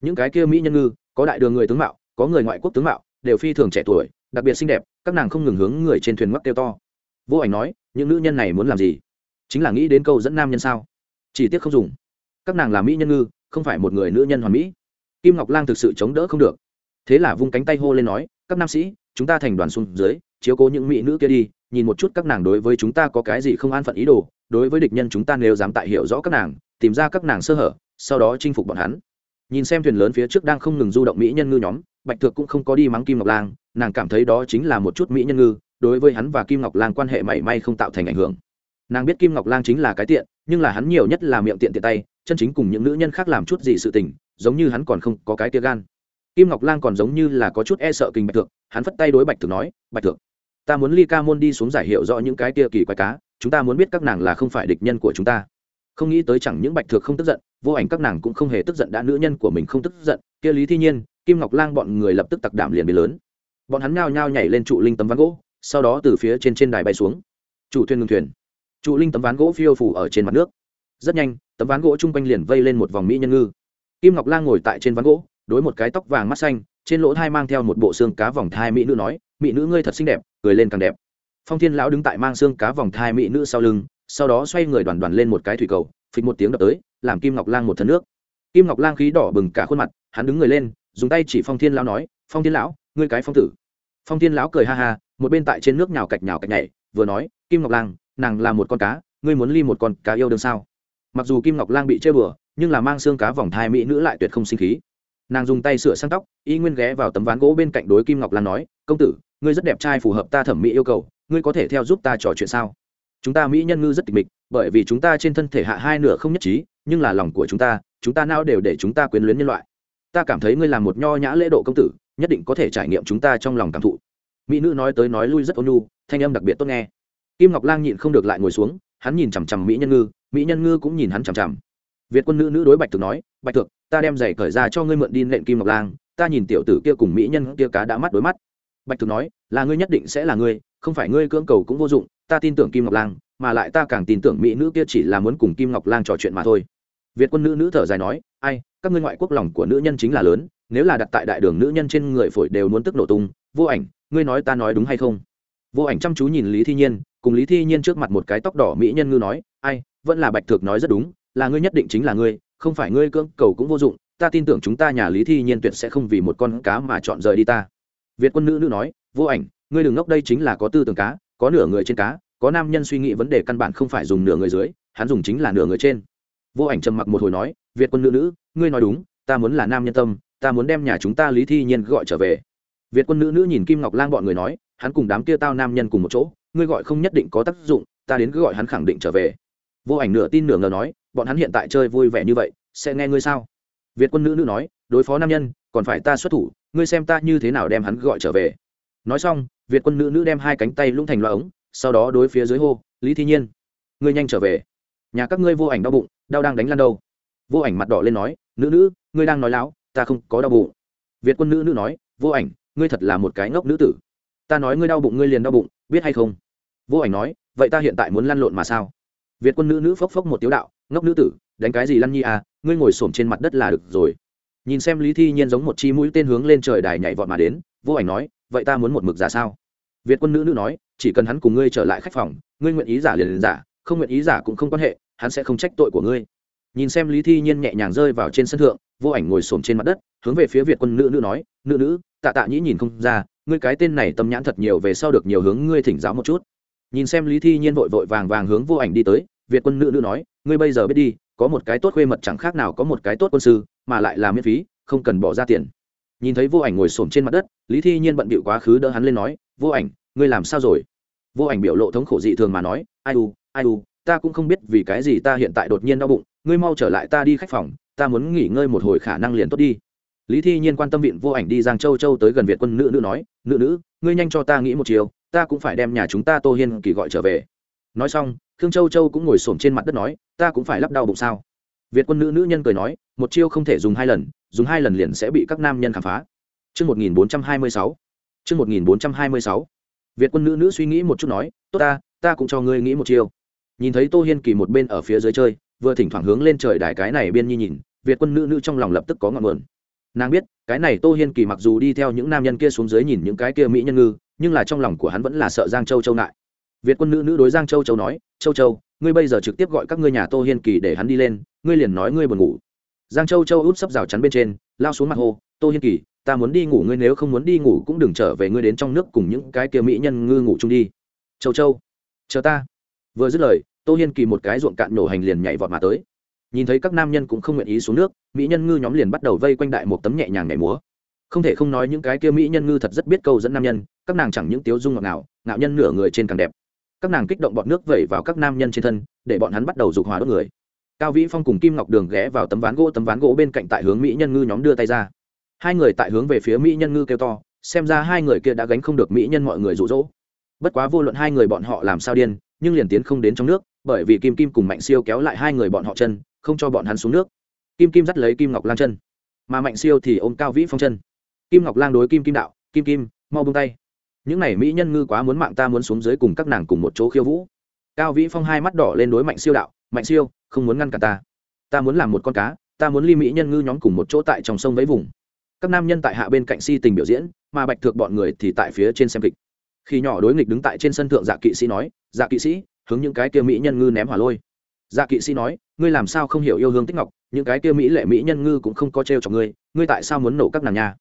Những cái kia mỹ nhân ngư, có đại đường người tướng mạo, có người ngoại quốc tướng mạo, đều phi thường trẻ tuổi, đặc biệt xinh đẹp, các nàng không ngừng hướng người trên thuyền mắc kêu to. Vô ảnh nói, những nữ nhân này muốn làm gì? Chính là nghĩ đến câu dẫn nam nhân sao? Chỉ tiếc không dùng. Các nàng là mỹ nhân ngư, không phải một người nữ nhân hoàn mỹ. Kim ngọc lang thực sự chống đỡ không được thế là vung cánh tay hô lên nói, các nam sĩ, chúng ta thành đoàn xuống dưới, chiếu cố những mỹ nữ kia đi, nhìn một chút các nàng đối với chúng ta có cái gì không an phận ý đồ, đối với địch nhân chúng ta nếu dám tại hiểu rõ các nàng, tìm ra các nàng sơ hở, sau đó chinh phục bọn hắn. Nhìn xem thuyền lớn phía trước đang không ngừng du động mỹ nhân ngư nhóm, bạch thược cũng không có đi mắng kim ngọc lang, nàng cảm thấy đó chính là một chút mỹ nhân ngư, đối với hắn và kim ngọc lang quan hệ mảy may không tạo thành ảnh hưởng. Nàng biết kim ngọc lang chính là cái tiện, nhưng là hắn nhiều nhất là miệng tiện tiện tay, chân chính cùng những nữ nhân khác làm chút gì sự tình, giống như hắn còn không có cái tia gan kim ngọc lang còn giống như là có chút e sợ kinh bạch thượng, hắn phất tay đối bạch thượng nói, bạch thượng, ta muốn ly ca môn đi xuống giải hiệu rõ những cái kia kỳ quái cá, chúng ta muốn biết các nàng là không phải địch nhân của chúng ta. Không nghĩ tới chẳng những bạch thượng không tức giận, vô ảnh các nàng cũng không hề tức giận đã nữ nhân của mình không tức giận, kia lý thi nhiên, kim ngọc lang bọn người lập tức tặc đảm liền bị lớn. Bọn hắn nhao nhao nhảy lên trụ linh tấm ván gỗ, sau đó từ phía trên trên đài bay xuống. Chủ thuyền ngừng thuyền. Trụ linh tấm ván gỗ phiêu phủ ở trên mặt nước. Rất nhanh, tấm ván gỗ chung quanh liền vây lên một vòng mỹ nhân ngư. Kim ngọc lang ngồi tại trên ván gỗ đối một cái tóc vàng mắt xanh, trên lỗ thai mang theo một bộ xương cá vòng thai mỹ nữ nói, mỹ nữ ngươi thật xinh đẹp, cười lên càng đẹp. Phong thiên lão đứng tại mang xương cá vòng thai mỹ nữ sau lưng, sau đó xoay người đoàn đoàn lên một cái thủy cầu, phịch một tiếng đập tới, làm kim ngọc lang một thân nước. Kim ngọc lang khí đỏ bừng cả khuôn mặt, hắn đứng người lên, dùng tay chỉ phong thiên lão nói, phong thiên lão, ngươi cái phong tử. Phong thiên lão cười ha ha, một bên tại trên nước nhào cạch nhào cạch nhảy, vừa nói, kim ngọc lang, nàng là một con cá, ngươi muốn ly một con cá yêu đương sao? Mặc dù kim ngọc lang bị chơi bừa, nhưng là mang xương cá vòng thai mỹ nữ lại tuyệt không sinh khí nàng dùng tay sửa sang tóc, y nguyên ghé vào tấm ván gỗ bên cạnh đối kim ngọc lan nói, công tử, ngươi rất đẹp trai phù hợp ta thẩm mỹ yêu cầu, ngươi có thể theo giúp ta trò chuyện sao? Chúng ta mỹ nhân ngư rất tịch mịch, bởi vì chúng ta trên thân thể hạ hai nửa không nhất trí, nhưng là lòng của chúng ta chúng ta nào đều để chúng ta quyến luyến nhân loại. Ta cảm thấy ngươi là một nho nhã lễ độ công tử, nhất định có thể trải nghiệm chúng ta trong lòng cảm thụ. Mỹ nữ nói tới nói lui rất ôn nhu, thanh âm đặc biệt tốt nghe. Kim ngọc lang nhịn không được lại ngồi xuống, hắn nhìn chằm chằm mỹ nhân ngư, mỹ nhân ngư cũng nhìn hắn chằm chằm. Việt quân nữ nữ đối bạch thực nói, bạch thực ta đem giày cởi ra cho ngươi mượn đi nện kim ngọc lang, ta nhìn tiểu tử kia cùng mỹ nhân kia cá đã mắt đối mắt. Bạch thực nói, là ngươi nhất định sẽ là ngươi, không phải ngươi cưỡng cầu cũng vô dụng, ta tin tưởng kim ngọc lang, mà lại ta càng tin tưởng mỹ nữ kia chỉ là muốn cùng kim ngọc lang trò chuyện mà thôi. Việt quân nữ nữ thở dài nói, ai, các ngươi ngoại quốc lòng của nữ nhân chính là lớn, nếu là đặt tại đại đường nữ nhân trên người phổi đều muốn tức nổ tung, vô ảnh, ngươi nói ta nói đúng hay không? Vô ảnh chăm chú nhìn lý thi nhiên, cùng lý thi nhiên trước mặt một cái tóc đỏ mỹ nhân ngư nói, ai, vẫn là bạch thực nói rất đúng, là ngươi nhất định chính là ngươi không phải ngươi cưỡng cầu cũng vô dụng, ta tin tưởng chúng ta nhà lý thi nhiên tuyệt sẽ không vì một con cá mà chọn rời đi ta. Việt quân nữ nữ nói, vô ảnh, ngươi đừng ngốc, đây chính là có tư tưởng cá, có nửa người trên cá, có nam nhân suy nghĩ vấn đề căn bản không phải dùng nửa người dưới, hắn dùng chính là nửa người trên. Vô ảnh trầm mặc một hồi nói, việt quân nữ nữ, ngươi nói đúng, ta muốn là nam nhân tâm, ta muốn đem nhà chúng ta lý thi nhiên gọi trở về. Việt quân nữ nữ nhìn kim ngọc lang bọn người nói, hắn cùng đám kia tao nam nhân cùng một chỗ, ngươi gọi không nhất định có tác dụng, ta đến cứ gọi hắn khẳng định trở về. Vô ảnh nửa tin nửa ngờ nói bọn hắn hiện tại chơi vui vẻ như vậy, sẽ nghe ngươi sao? Việt quân nữ nữ nói, đối phó nam nhân, còn phải ta xuất thủ, ngươi xem ta như thế nào đem hắn gọi trở về. Nói xong, việt quân nữ nữ đem hai cánh tay lũng thành loa ống, sau đó đối phía dưới hô, lý thi nhiên, ngươi nhanh trở về. Nhà các ngươi vô ảnh đau bụng, đau đang đánh lan đâu? Vô ảnh mặt đỏ lên nói, nữ nữ, ngươi đang nói láo, ta không có đau bụng. Việt quân nữ nữ nói, vô ảnh, ngươi thật là một cái ngốc nữ tử. Ta nói ngươi đau bụng, ngươi liền đau bụng, biết hay không? Vô ảnh nói, vậy ta hiện tại muốn lăn lộn mà sao? Việt quân nữ nữ phốc phốc một tiếu đạo ngốc nữ tử, đánh cái gì lăn nhi à ngươi ngồi xổm trên mặt đất là được rồi. Nhìn xem lý thi nhiên giống một chi mũi tên hướng lên trời đài nhảy vọt mà đến, vô ảnh nói, vậy ta muốn một mực giả sao? Việt quân nữ nữ nói, chỉ cần hắn cùng ngươi trở lại khách phòng, ngươi nguyện ý giả liền liền giả, không nguyện ý giả cũng không quan hệ, hắn sẽ không trách tội của ngươi. Nhìn xem lý thi nhiên nhẹ nhàng rơi vào trên sân thượng, vô ảnh ngồi xổm trên mặt đất, hướng về phía việt quân nữ nữ nói, nữ nữ, tạ tạ nhĩ nhìn không ra, ngươi cái tên này tâm nhãn thật nhiều về sau được nhiều hướng ngươi thỉnh giáo một chút. Nhìn xem lý thi nhiên vội vội vàng vàng hướng vô ảnh đi tới việt quân nữ nữ nói, ngươi bây giờ biết đi, có một cái tốt khuê mật chẳng khác nào có một cái tốt quân sư, mà lại là miễn phí, không cần bỏ ra tiền. Nhìn thấy vô ảnh ngồi xổm trên mặt đất, lý thi nhiên bận bịu quá khứ đỡ hắn lên nói, vô ảnh, ngươi làm sao rồi? Vô ảnh biểu lộ thống khổ dị thường mà nói, ai u ai u, ta cũng không biết vì cái gì ta hiện tại đột nhiên đau bụng, ngươi mau trở lại ta đi khách phòng, ta muốn nghỉ ngơi một hồi khả năng liền tốt đi. Lý thi nhiên quan tâm viện vô ảnh đi giang châu châu tới gần việt quân nữ nữ nói, nữ nữ, ngươi nhanh cho ta nghĩ một chiều, ta cũng phải đem nhà chúng ta tô hiên kỳ gọi trở về nói xong khương châu châu cũng ngồi s trên mặt đất nói ta cũng phải lắp đau bụng sao việt quân nữ nữ nhân cười nói một chiêu không thể dùng hai lần dùng hai lần liền sẽ bị các nam nhân khám phá Trước 1426. Trước 1426. Việt quân nữ nữ suy nghĩ một chút nói, tốt ta, ta cũng cho ngươi nghĩ một chiêu. Nhìn thấy Tô Hiên Kỳ một bên ở phía dưới chơi, vừa thỉnh thoảng hướng lên trời đài cái này biên nhi nhìn, Việt quân nữ nữ trong lòng lập tức có ngọn nguồn. Nàng biết, cái này Tô Hiên Kỳ mặc dù đi theo những nam nhân kia xuống dưới nhìn những cái kia mỹ nhân ngư, nhưng là trong lòng của hắn vẫn là sợ Giang Châu Châu nại. Việt quân nữ nữ đối Giang Châu Châu nói, "Châu Châu, ngươi bây giờ trực tiếp gọi các ngươi nhà Tô Hiên Kỳ để hắn đi lên, ngươi liền nói ngươi buồn ngủ." Giang Châu Châu út sắp rào chắn bên trên, lao xuống mặt hồ, "Tô Hiên Kỳ, ta muốn đi ngủ ngươi nếu không muốn đi ngủ cũng đừng trở về ngươi đến trong nước cùng những cái kia mỹ nhân ngư ngủ chung đi." Châu Châu, "Chờ ta." Vừa dứt lời, Tô Hiên Kỳ một cái ruộng cạn nổ hành liền nhảy vọt mà tới. Nhìn thấy các nam nhân cũng không nguyện ý xuống nước, mỹ nhân ngư nhóm liền bắt đầu vây quanh đại một tấm nhẹ nhàng nhảy múa không thể không nói những cái kia mỹ nhân ngư thật rất biết câu dẫn nam nhân các nàng chẳng những tiếu dung ngọt ngào ngạo nhân nửa người trên càng đẹp các nàng kích động bọn nước vẩy vào các nam nhân trên thân, để bọn hắn bắt đầu dục hòa đốt người. Cao vĩ phong cùng kim ngọc đường ghé vào tấm ván gỗ, tấm ván gỗ bên cạnh tại hướng mỹ nhân ngư nhóm đưa tay ra. Hai người tại hướng về phía mỹ nhân ngư kêu to, xem ra hai người kia đã gánh không được mỹ nhân mọi người rụ rỗ bất quá vô luận hai người bọn họ làm sao điên, nhưng liền tiến không đến trong nước, bởi vì kim kim cùng mạnh siêu kéo lại hai người bọn họ chân, không cho bọn hắn xuống nước. Kim kim dắt lấy kim ngọc lan chân. Mà mạnh siêu thì ôm cao vĩ phong chân. Kim ngọc lang đối kim kim đạo, kim kim, mau bông tay những này mỹ nhân ngư quá muốn mạng ta muốn xuống dưới cùng các nàng cùng một chỗ khiêu vũ. Cao vĩ phong hai mắt đỏ lên đối mạnh siêu đạo, mạnh siêu, không muốn ngăn cả ta. Ta muốn làm một con cá, ta muốn ly mỹ nhân ngư nhóm cùng một chỗ tại trong sông vẫy vùng. Các nam nhân tại hạ bên cạnh si tình biểu diễn, mà bạch thược bọn người thì tại phía trên xem kịch. Khi nhỏ đối nghịch đứng tại trên sân thượng dạ kỵ sĩ nói dạ kỵ sĩ, hướng những cái kia mỹ nhân ngư ném hỏa lôi. Dạ kỵ sĩ nói, ngươi làm sao không hiểu yêu hương tích ngọc, những cái kia mỹ lệ mỹ nhân ngư cũng không có trêu cho ngươi ngươi tại sao muốn nổ các nàng nhà?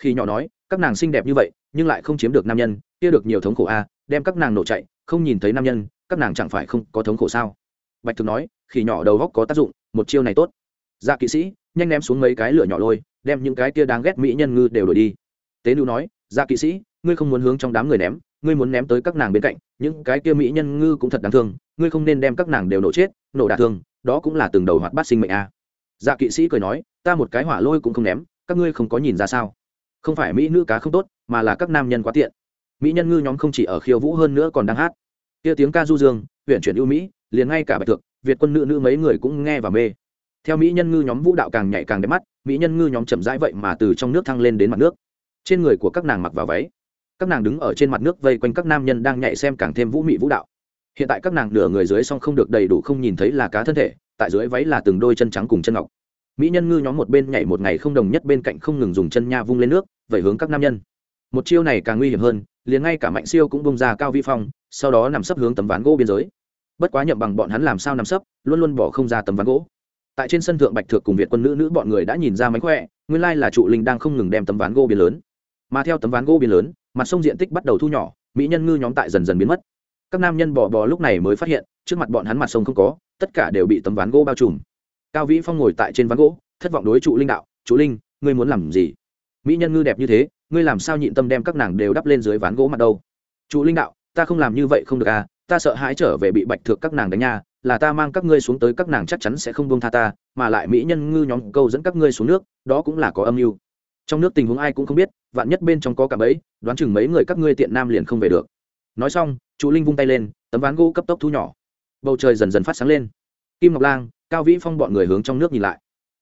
Khi nhỏ nói, các nàng xinh đẹp như vậy, nhưng lại không chiếm được nam nhân, kia được nhiều thống khổ a, đem các nàng nổ chạy, không nhìn thấy nam nhân, các nàng chẳng phải không có thống khổ sao? Bạch thực nói, khi nhỏ đầu góc có tác dụng, một chiêu này tốt. Dạ kỵ sĩ, nhanh ném xuống mấy cái lửa nhỏ lôi, đem những cái kia đáng ghét mỹ nhân ngư đều đổi đi. Tế nữ nói dạ kỵ sĩ, ngươi không muốn hướng trong đám người ném, ngươi muốn ném tới các nàng bên cạnh, những cái kia mỹ nhân ngư cũng thật đáng thương, ngươi không nên đem các nàng đều nổ chết, nổ đả thương, đó cũng là từng đầu hoạt bát sinh mệnh a. Dạ kỵ sĩ cười nói, ta một cái hỏa lôi cũng không ném, các ngươi không có nhìn ra sao? Không phải mỹ nữ cá không tốt, mà là các nam nhân quá tiện. Mỹ nhân ngư nhóm không chỉ ở khiêu vũ hơn nữa còn đang hát. Kia tiếng ca du dương, huyện chuyển ưu mỹ, liền ngay cả bạch thượng, việt quân nữ nữ mấy người cũng nghe và mê. Theo mỹ nhân ngư nhóm vũ đạo càng nhảy càng đẹp mắt, mỹ nhân ngư nhóm chậm rãi vậy mà từ trong nước thăng lên đến mặt nước. Trên người của các nàng mặc vào váy, các nàng đứng ở trên mặt nước vây quanh các nam nhân đang nhảy xem càng thêm vũ mị vũ đạo. Hiện tại các nàng nửa người dưới song không được đầy đủ không nhìn thấy là cá thân thể, tại dưới váy là từng đôi chân trắng cùng chân ngọc mỹ nhân ngư nhóm một bên nhảy một ngày không đồng nhất bên cạnh không ngừng dùng chân nha vung lên nước, vẩy hướng các nam nhân. Một chiêu này càng nguy hiểm hơn, liền ngay cả mạnh siêu cũng bông ra cao vi phong, sau đó nằm sấp hướng tấm ván gỗ biên giới. Bất quá nhậm bằng bọn hắn làm sao nằm sấp, luôn luôn bỏ không ra tấm ván gỗ. Tại trên sân thượng bạch thượng cùng việt quân nữ nữ bọn người đã nhìn ra mánh khỏe, nguyên lai là trụ linh đang không ngừng đem tấm ván gỗ biến lớn. Mà theo tấm ván gỗ biến lớn, mặt sông diện tích bắt đầu thu nhỏ, mỹ nhân ngư nhóm tại dần dần biến mất. Các nam nhân bò bò lúc này mới phát hiện, trước mặt bọn hắn mặt sông không có, tất cả đều bị tấm ván gỗ bao trùm cao vĩ phong ngồi tại trên ván gỗ, thất vọng đối trụ linh đạo chú linh, ngươi muốn làm gì? Mỹ nhân ngư đẹp như thế, ngươi làm sao nhịn tâm đem các nàng đều đắp lên dưới ván gỗ mặt đâu? Trụ linh đạo, ta không làm như vậy không được à ta sợ hãi trở về bị bạch thượng các nàng đánh nha, là ta mang các ngươi xuống tới các nàng chắc chắn sẽ không buông tha ta, mà lại mỹ nhân ngư nhóm câu dẫn các ngươi xuống nước, đó cũng là có âm mưu. Trong nước tình huống ai cũng không biết, vạn nhất bên trong có cả bẫy, đoán chừng mấy người các ngươi tiện nam liền không về được. Nói xong chú linh vung tay lên, tấm ván gỗ cấp tốc thu nhỏ. Bầu trời dần dần phát sáng lên. Kim ngọc lang cao vĩ phong bọn người hướng trong nước nhìn lại.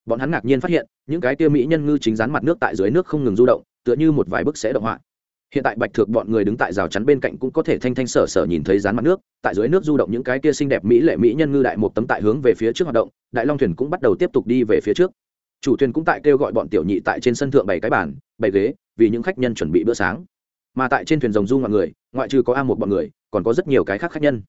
Bọn hắn ngạc nhiên phát hiện, những cái tia mỹ nhân ngư chính rán mặt nước tại dưới nước không ngừng du động, tựa như một vài bức sẽ động họa. Hiện tại bạch thược bọn người đứng tại rào chắn bên cạnh cũng có thể thanh thanh sở sở nhìn thấy rán mặt nước, tại dưới nước du động những cái tia xinh đẹp mỹ lệ mỹ nhân ngư đại một tấm tại hướng về phía trước hoạt động, đại long thuyền cũng bắt đầu tiếp tục đi về phía trước. Chủ thuyền cũng tại kêu gọi bọn tiểu nhị tại trên sân thượng bảy cái bàn bảy ghế, vì những khách nhân chuẩn bị bữa sáng. Mà tại trên thuyền rồng du mọi người, ngoại trừ có a một bọn người, còn có rất nhiều cái khác khách nhân.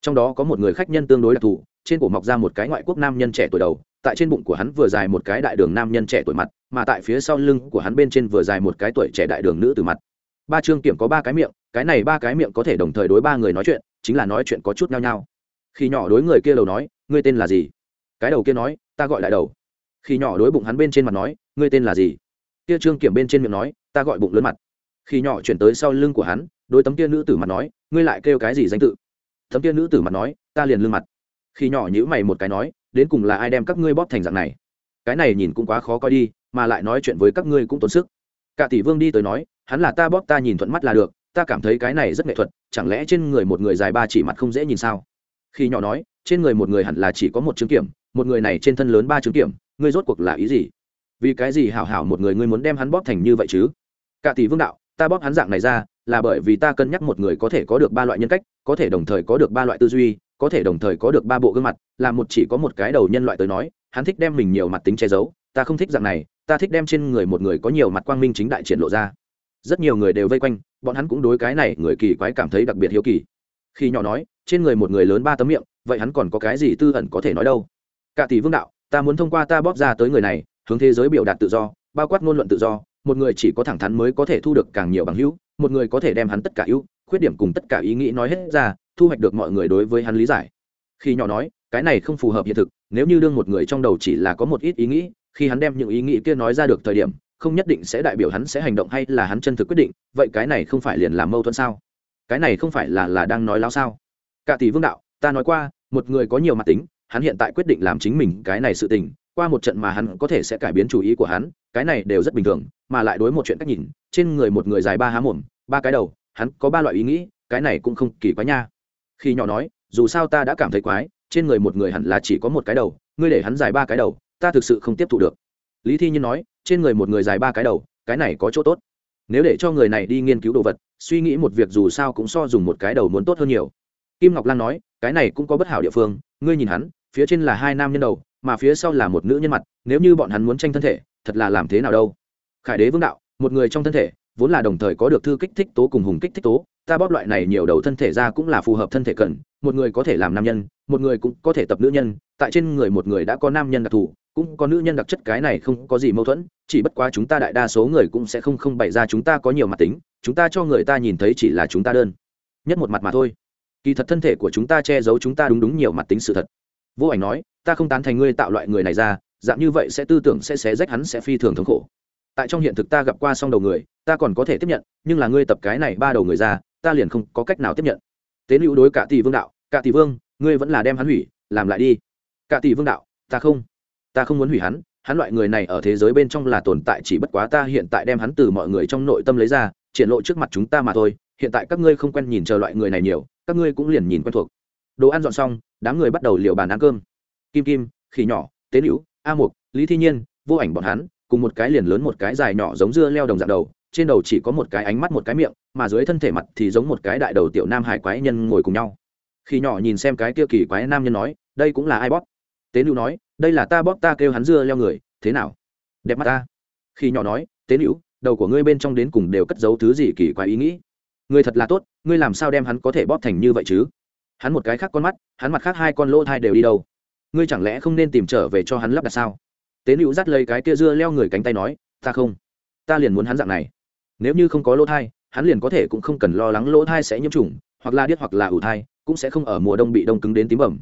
Trong đó có một người khách nhân tương đối đặc thù trên cổ mọc ra một cái ngoại quốc nam nhân trẻ tuổi đầu, tại trên bụng của hắn vừa dài một cái đại đường nam nhân trẻ tuổi mặt, mà tại phía sau lưng của hắn bên trên vừa dài một cái tuổi trẻ đại đường nữ từ mặt. Ba chương kiểm có ba cái miệng, cái này ba cái miệng có thể đồng thời đối ba người nói chuyện, chính là nói chuyện có chút nhau nhau. Khi nhỏ đối người kia đầu nói, ngươi tên là gì? Cái đầu kia nói, ta gọi đại đầu. Khi nhỏ đối bụng hắn bên trên mặt nói, ngươi tên là gì? Kia trương kiểm bên trên miệng nói, ta gọi bụng lớn mặt. Khi nhỏ chuyển tới sau lưng của hắn, đối tấm kia nữ tử mặt nói, ngươi lại kêu cái gì danh tự? Tấm kia nữ tử mặt nói, ta liền lương mặt khi nhỏ nhữ mày một cái nói, đến cùng là ai đem các ngươi bóp thành dạng này? Cái này nhìn cũng quá khó coi đi, mà lại nói chuyện với các ngươi cũng tốn sức. Cả tỷ vương đi tới nói, hắn là ta bóp ta nhìn thuận mắt là được, ta cảm thấy cái này rất nghệ thuật, chẳng lẽ trên người một người dài ba chỉ mặt không dễ nhìn sao? Khi nhỏ nói, trên người một người hẳn là chỉ có một chứng kiểm, một người này trên thân lớn ba chứng kiểm, ngươi rốt cuộc là ý gì? Vì cái gì hảo hảo một người ngươi muốn đem hắn bóp thành như vậy chứ? Cả tỷ vương đạo, ta bóp hắn dạng này ra, là bởi vì ta cân nhắc một người có thể có được ba loại nhân cách, có thể đồng thời có được ba loại tư duy có thể đồng thời có được ba bộ gương mặt, là một chỉ có một cái đầu nhân loại tới nói, hắn thích đem mình nhiều mặt tính che giấu, ta không thích dạng này, ta thích đem trên người một người có nhiều mặt quang minh chính đại triển lộ ra. Rất nhiều người đều vây quanh, bọn hắn cũng đối cái này người kỳ quái cảm thấy đặc biệt hiếu kỳ. Khi nhỏ nói, trên người một người lớn ba tấm miệng, vậy hắn còn có cái gì tư ẩn có thể nói đâu? Cả tỷ vương đạo, ta muốn thông qua ta bóp ra tới người này, hướng thế giới biểu đạt tự do, bao quát ngôn luận tự do, một người chỉ có thẳng thắn mới có thể thu được càng nhiều bằng hữu, một người có thể đem hắn tất cả ưu, khuyết điểm cùng tất cả ý nghĩ nói hết ra thu hoạch được mọi người đối với hắn lý giải. Khi nhỏ nói, cái này không phù hợp hiện thực, nếu như đương một người trong đầu chỉ là có một ít ý nghĩ, khi hắn đem những ý nghĩ kia nói ra được thời điểm, không nhất định sẽ đại biểu hắn sẽ hành động hay là hắn chân thực quyết định, vậy cái này không phải liền làm mâu thuẫn sao? Cái này không phải là là đang nói láo sao? Cả tỷ vương đạo, ta nói qua, một người có nhiều mặt tính, hắn hiện tại quyết định làm chính mình cái này sự tình, qua một trận mà hắn có thể sẽ cải biến chủ ý của hắn, cái này đều rất bình thường, mà lại đối một chuyện cách nhìn, trên người một người dài ba há mồm, ba cái đầu, hắn có ba loại ý nghĩ, cái này cũng không kỳ quá nha khi nhỏ nói, dù sao ta đã cảm thấy quái, trên người một người hẳn là chỉ có một cái đầu, ngươi để hắn dài ba cái đầu, ta thực sự không tiếp thu được. Lý thi nhiên nói, trên người một người dài ba cái đầu, cái này có chỗ tốt. Nếu để cho người này đi nghiên cứu đồ vật, suy nghĩ một việc dù sao cũng so dùng một cái đầu muốn tốt hơn nhiều. Kim ngọc lan nói, cái này cũng có bất hảo địa phương, ngươi nhìn hắn, phía trên là hai nam nhân đầu, mà phía sau là một nữ nhân mặt, nếu như bọn hắn muốn tranh thân thể, thật là làm thế nào đâu? Khải đế vương đạo, một người trong thân thể vốn là đồng thời có được thư kích thích tố cùng hùng kích thích tố, ta bóp loại này nhiều đầu thân thể ra cũng là phù hợp thân thể cần, một người có thể làm nam nhân, một người cũng có thể tập nữ nhân, tại trên người một người đã có nam nhân đặc thù, cũng có nữ nhân đặc chất cái này không có gì mâu thuẫn, chỉ bất quá chúng ta đại đa số người cũng sẽ không không bày ra chúng ta có nhiều mặt tính, chúng ta cho người ta nhìn thấy chỉ là chúng ta đơn, nhất một mặt mà thôi. Kỳ thật thân thể của chúng ta che giấu chúng ta đúng đúng nhiều mặt tính sự thật. Vô ảnh nói, ta không tán thành ngươi tạo loại người này ra, dạng như vậy sẽ tư tưởng sẽ xé rách hắn sẽ phi thường thống khổ tại trong hiện thực ta gặp qua song đầu người, ta còn có thể tiếp nhận, nhưng là ngươi tập cái này ba đầu người ra, ta liền không có cách nào tiếp nhận. Tế hữu đối cả tỷ vương đạo cả tỷ vương, ngươi vẫn là đem hắn hủy, làm lại đi. Cả tỷ vương đạo, ta không ta không muốn hủy hắn hắn loại người này ở thế giới bên trong là tồn tại chỉ bất quá ta hiện tại đem hắn từ mọi người trong nội tâm lấy ra, triển lộ trước mặt chúng ta mà thôi, hiện tại các ngươi không quen nhìn chờ loại người này nhiều, các ngươi cũng liền nhìn quen thuộc. Đồ ăn dọn xong, đám người bắt đầu liều bàn ăn cơm. Kim kim, khỉ nhỏ, tế hữu a mục, lý thi nhiên, vô ảnh bọn hắn cùng một cái liền lớn một cái dài nhỏ giống dưa leo đồng dạng đầu, trên đầu chỉ có một cái ánh mắt một cái miệng, mà dưới thân thể mặt thì giống một cái đại đầu tiểu nam hải quái nhân ngồi cùng nhau. Khi nhỏ nhìn xem cái kia kỳ quái nam nhân nói, đây cũng là ai bóp? Tế nữ nói, đây là ta bóp ta kêu hắn dưa leo người, thế nào? Đẹp mắt ta. Khi nhỏ nói, tế nữ đầu của ngươi bên trong đến cùng đều cất giấu thứ gì kỳ quái ý nghĩ? Ngươi thật là tốt, ngươi làm sao đem hắn có thể bóp thành như vậy chứ? Hắn một cái khác con mắt, hắn mặt khác hai con lỗ thai đều đi đâu? Ngươi chẳng lẽ không nên tìm trở về cho hắn lắp đặt sao? Tế nữ dắt lấy cái kia dưa leo người cánh tay nói, ta không, ta liền muốn hắn dạng này. Nếu như không có lỗ thai, hắn liền có thể cũng không cần lo lắng lỗ thai sẽ nhiễm trùng, hoặc là điếc hoặc là ủ thai, cũng sẽ không ở mùa đông bị đông cứng đến tím bẩm.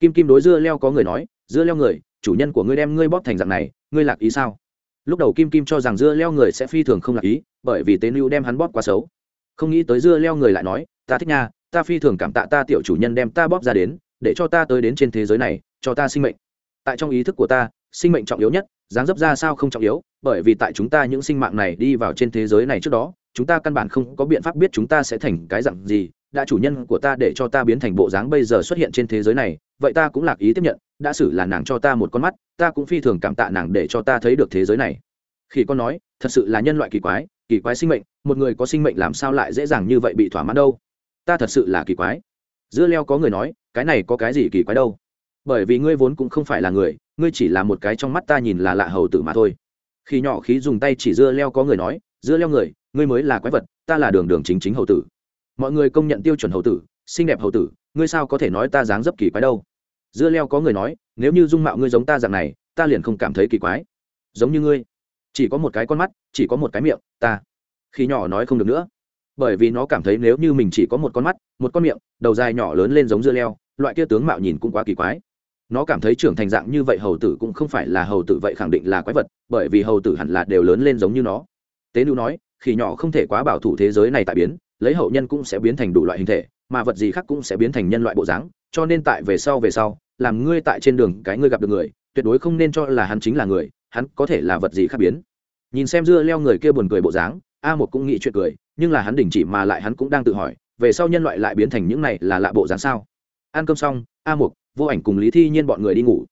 Kim kim đối dưa leo có người nói, dưa leo người, chủ nhân của ngươi đem ngươi bóp thành dạng này, ngươi lạc ý sao? Lúc đầu kim kim cho rằng dưa leo người sẽ phi thường không lạc ý, bởi vì tế nữ đem hắn bóp quá xấu. Không nghĩ tới dưa leo người lại nói, ta thích nha, ta phi thường cảm tạ ta tiểu chủ nhân đem ta bóp ra đến, để cho ta tới đến trên thế giới này, cho ta sinh mệnh. Tại trong ý thức của ta sinh mệnh trọng yếu nhất, dáng dấp ra sao không trọng yếu, bởi vì tại chúng ta những sinh mạng này đi vào trên thế giới này trước đó, chúng ta căn bản không có biện pháp biết chúng ta sẽ thành cái dạng gì. Đã chủ nhân của ta để cho ta biến thành bộ dáng bây giờ xuất hiện trên thế giới này, vậy ta cũng lạc ý tiếp nhận, đã xử là nàng cho ta một con mắt, ta cũng phi thường cảm tạ nàng để cho ta thấy được thế giới này. Khi con nói, thật sự là nhân loại kỳ quái kỳ quái sinh mệnh, một người có sinh mệnh làm sao lại dễ dàng như vậy bị thỏa mãn đâu? Ta thật sự là kỳ quái. Dưa leo có người nói, cái này có cái gì kỳ quái đâu? Bởi vì ngươi vốn cũng không phải là người, ngươi chỉ là một cái trong mắt ta nhìn là lạ hầu tử mà thôi. Khi nhỏ khí dùng tay chỉ dưa leo có người nói, dưa leo người, ngươi mới là quái vật, ta là đường đường chính chính hầu tử. Mọi người công nhận tiêu chuẩn hầu tử, xinh đẹp hầu tử, ngươi sao có thể nói ta dáng dấp kỳ quái đâu? Dưa leo có người nói, nếu như dung mạo ngươi giống ta dạng này, ta liền không cảm thấy kỳ quái. Giống như ngươi, chỉ có một cái con mắt, chỉ có một cái miệng, ta. Khi nhỏ nói không được nữa. Bởi vì nó cảm thấy nếu như mình chỉ có một con mắt, một con miệng, đầu dài nhỏ lớn lên giống dưa leo, loại kia tướng mạo nhìn cũng quá kỳ quái nó cảm thấy trưởng thành dạng như vậy hầu tử cũng không phải là hầu tử vậy khẳng định là quái vật, bởi vì hầu tử hẳn là đều lớn lên giống như nó. Tế nữ nói khi nhỏ không thể quá bảo thủ thế giới này tại biến, lấy hậu nhân cũng sẽ biến thành đủ loại hình thể, mà vật gì khác cũng sẽ biến thành nhân loại bộ dáng, cho nên tại về sau về sau, làm ngươi tại trên đường cái ngươi gặp được người, tuyệt đối không nên cho là hắn chính là người, hắn có thể là vật gì khác biến. Nhìn xem dưa leo người kia buồn cười bộ dáng, a một cũng nghĩ chuyện cười, nhưng là hắn đình chỉ mà lại hắn cũng đang tự hỏi, về sau nhân loại lại biến thành những này là lạ bộ dáng sao? Ăn cơm xong, a mục vô ảnh cùng lý thi nhiên bọn người đi ngủ.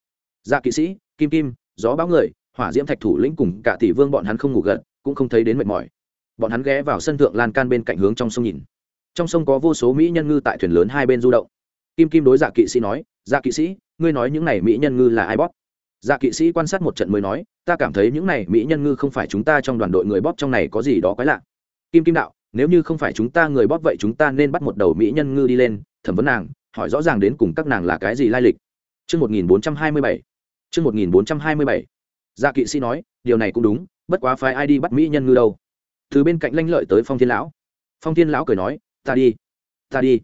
Dạ kỵ sĩ, kim kim, gió báo người, hỏa diễm thạch thủ lĩnh cùng cả tỷ vương bọn hắn không ngủ gật, cũng không thấy đến mệt mỏi. Bọn hắn ghé vào sân thượng lan can bên cạnh hướng trong sông nhìn. Trong sông có vô số mỹ nhân ngư tại thuyền lớn hai bên du động. Kim kim đối dạ kỵ sĩ nói dạ kỵ sĩ, ngươi nói những này mỹ nhân ngư là ai bóp? Dạ kỵ sĩ quan sát một trận mới nói, ta cảm thấy những này mỹ nhân ngư không phải chúng ta trong đoàn đội người bóp trong này có gì đó quái lạ. Kim kim đạo, nếu như không phải chúng ta người bóp vậy chúng ta nên bắt một đầu mỹ nhân ngư đi lên, thẩm vấn nàng hỏi rõ ràng đến cùng các nàng là cái gì lai lịch Chương 1427. Chương 1427. Dạ kỵ sĩ nói, điều này cũng đúng, bất quá phái ai đi bắt mỹ nhân ngư đâu. Từ bên cạnh lanh lợi tới Phong Thiên lão. Phong Thiên lão cười nói, ta đi, ta đi,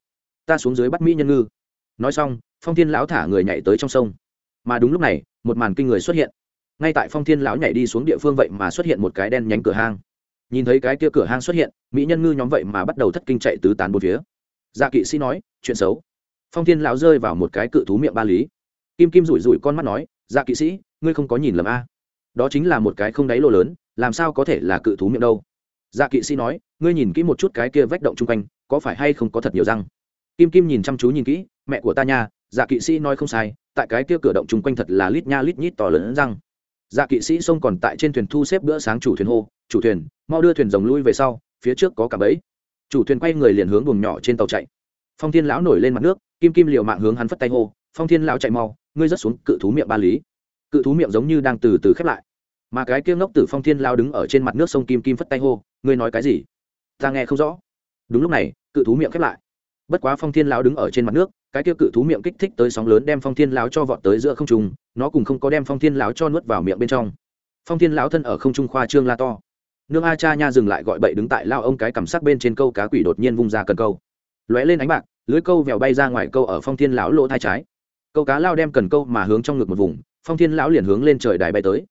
ta xuống dưới bắt mỹ nhân ngư. Nói xong, Phong Thiên lão thả người nhảy tới trong sông. Mà đúng lúc này, một màn kinh người xuất hiện. Ngay tại Phong Thiên lão nhảy đi xuống địa phương vậy mà xuất hiện một cái đen nhánh cửa hang. Nhìn thấy cái kia cửa hang xuất hiện, mỹ nhân ngư nhóm vậy mà bắt đầu thất kinh chạy tứ tán bốn phía. Dạ kỵ sĩ nói, chuyện xấu phong thiên lão rơi vào một cái cự thú miệng ba lý. Kim kim rủi rủi con mắt nói dạ kỵ sĩ, ngươi không có nhìn lầm a. Đó chính là một cái không đáy lô lớn, làm sao có thể là cự thú miệng đâu? Dạ kỵ sĩ nói, ngươi nhìn kỹ một chút cái kia vách động chung quanh, có phải hay không có thật nhiều răng? Kim kim nhìn chăm chú nhìn kỹ, mẹ của ta nha dạ kỵ sĩ nói không sai, tại cái kia cửa động chung quanh thật là lít nha lít nhít to lớn răng. Dạ kỵ sĩ xông còn tại trên thuyền thu xếp bữa sáng chủ thuyền hô, chủ thuyền, mau đưa thuyền rồng lui về sau, phía trước có cả bẫy. Chủ thuyền quay người liền hướng buồng nhỏ trên tàu chạy phong thiên lão nổi lên mặt nước, kim kim liệu mạng hướng hắn phất tay hô, phong thiên lão chạy mau, ngươi rớt xuống, cự thú miệng ba lý. Cự thú miệng giống như đang từ từ khép lại. Mà cái kia ngốc tử phong thiên lao đứng ở trên mặt nước sông kim kim phất tay hô, ngươi nói cái gì? Ta nghe không rõ. Đúng lúc này, cự thú miệng khép lại. Bất quá phong thiên lao đứng ở trên mặt nước, cái kia cự thú miệng kích thích tới sóng lớn đem phong thiên lao cho vọt tới giữa không trung, nó cùng không có đem phong thiên lao cho nuốt vào miệng bên trong. Phong thiên lão thân ở không trung khoa trương la to. Nương a cha nha dừng lại gọi bậy đứng tại lao ông cái cảm sắc bên trên câu cá quỷ đột nhiên vung ra cần câu lóe lên ánh bạc, lưới câu vèo bay ra ngoài câu ở phong thiên lão lỗ thai trái. Câu cá lao đem cần câu mà hướng trong ngực một vùng, phong thiên lão liền hướng lên trời đài bay tới.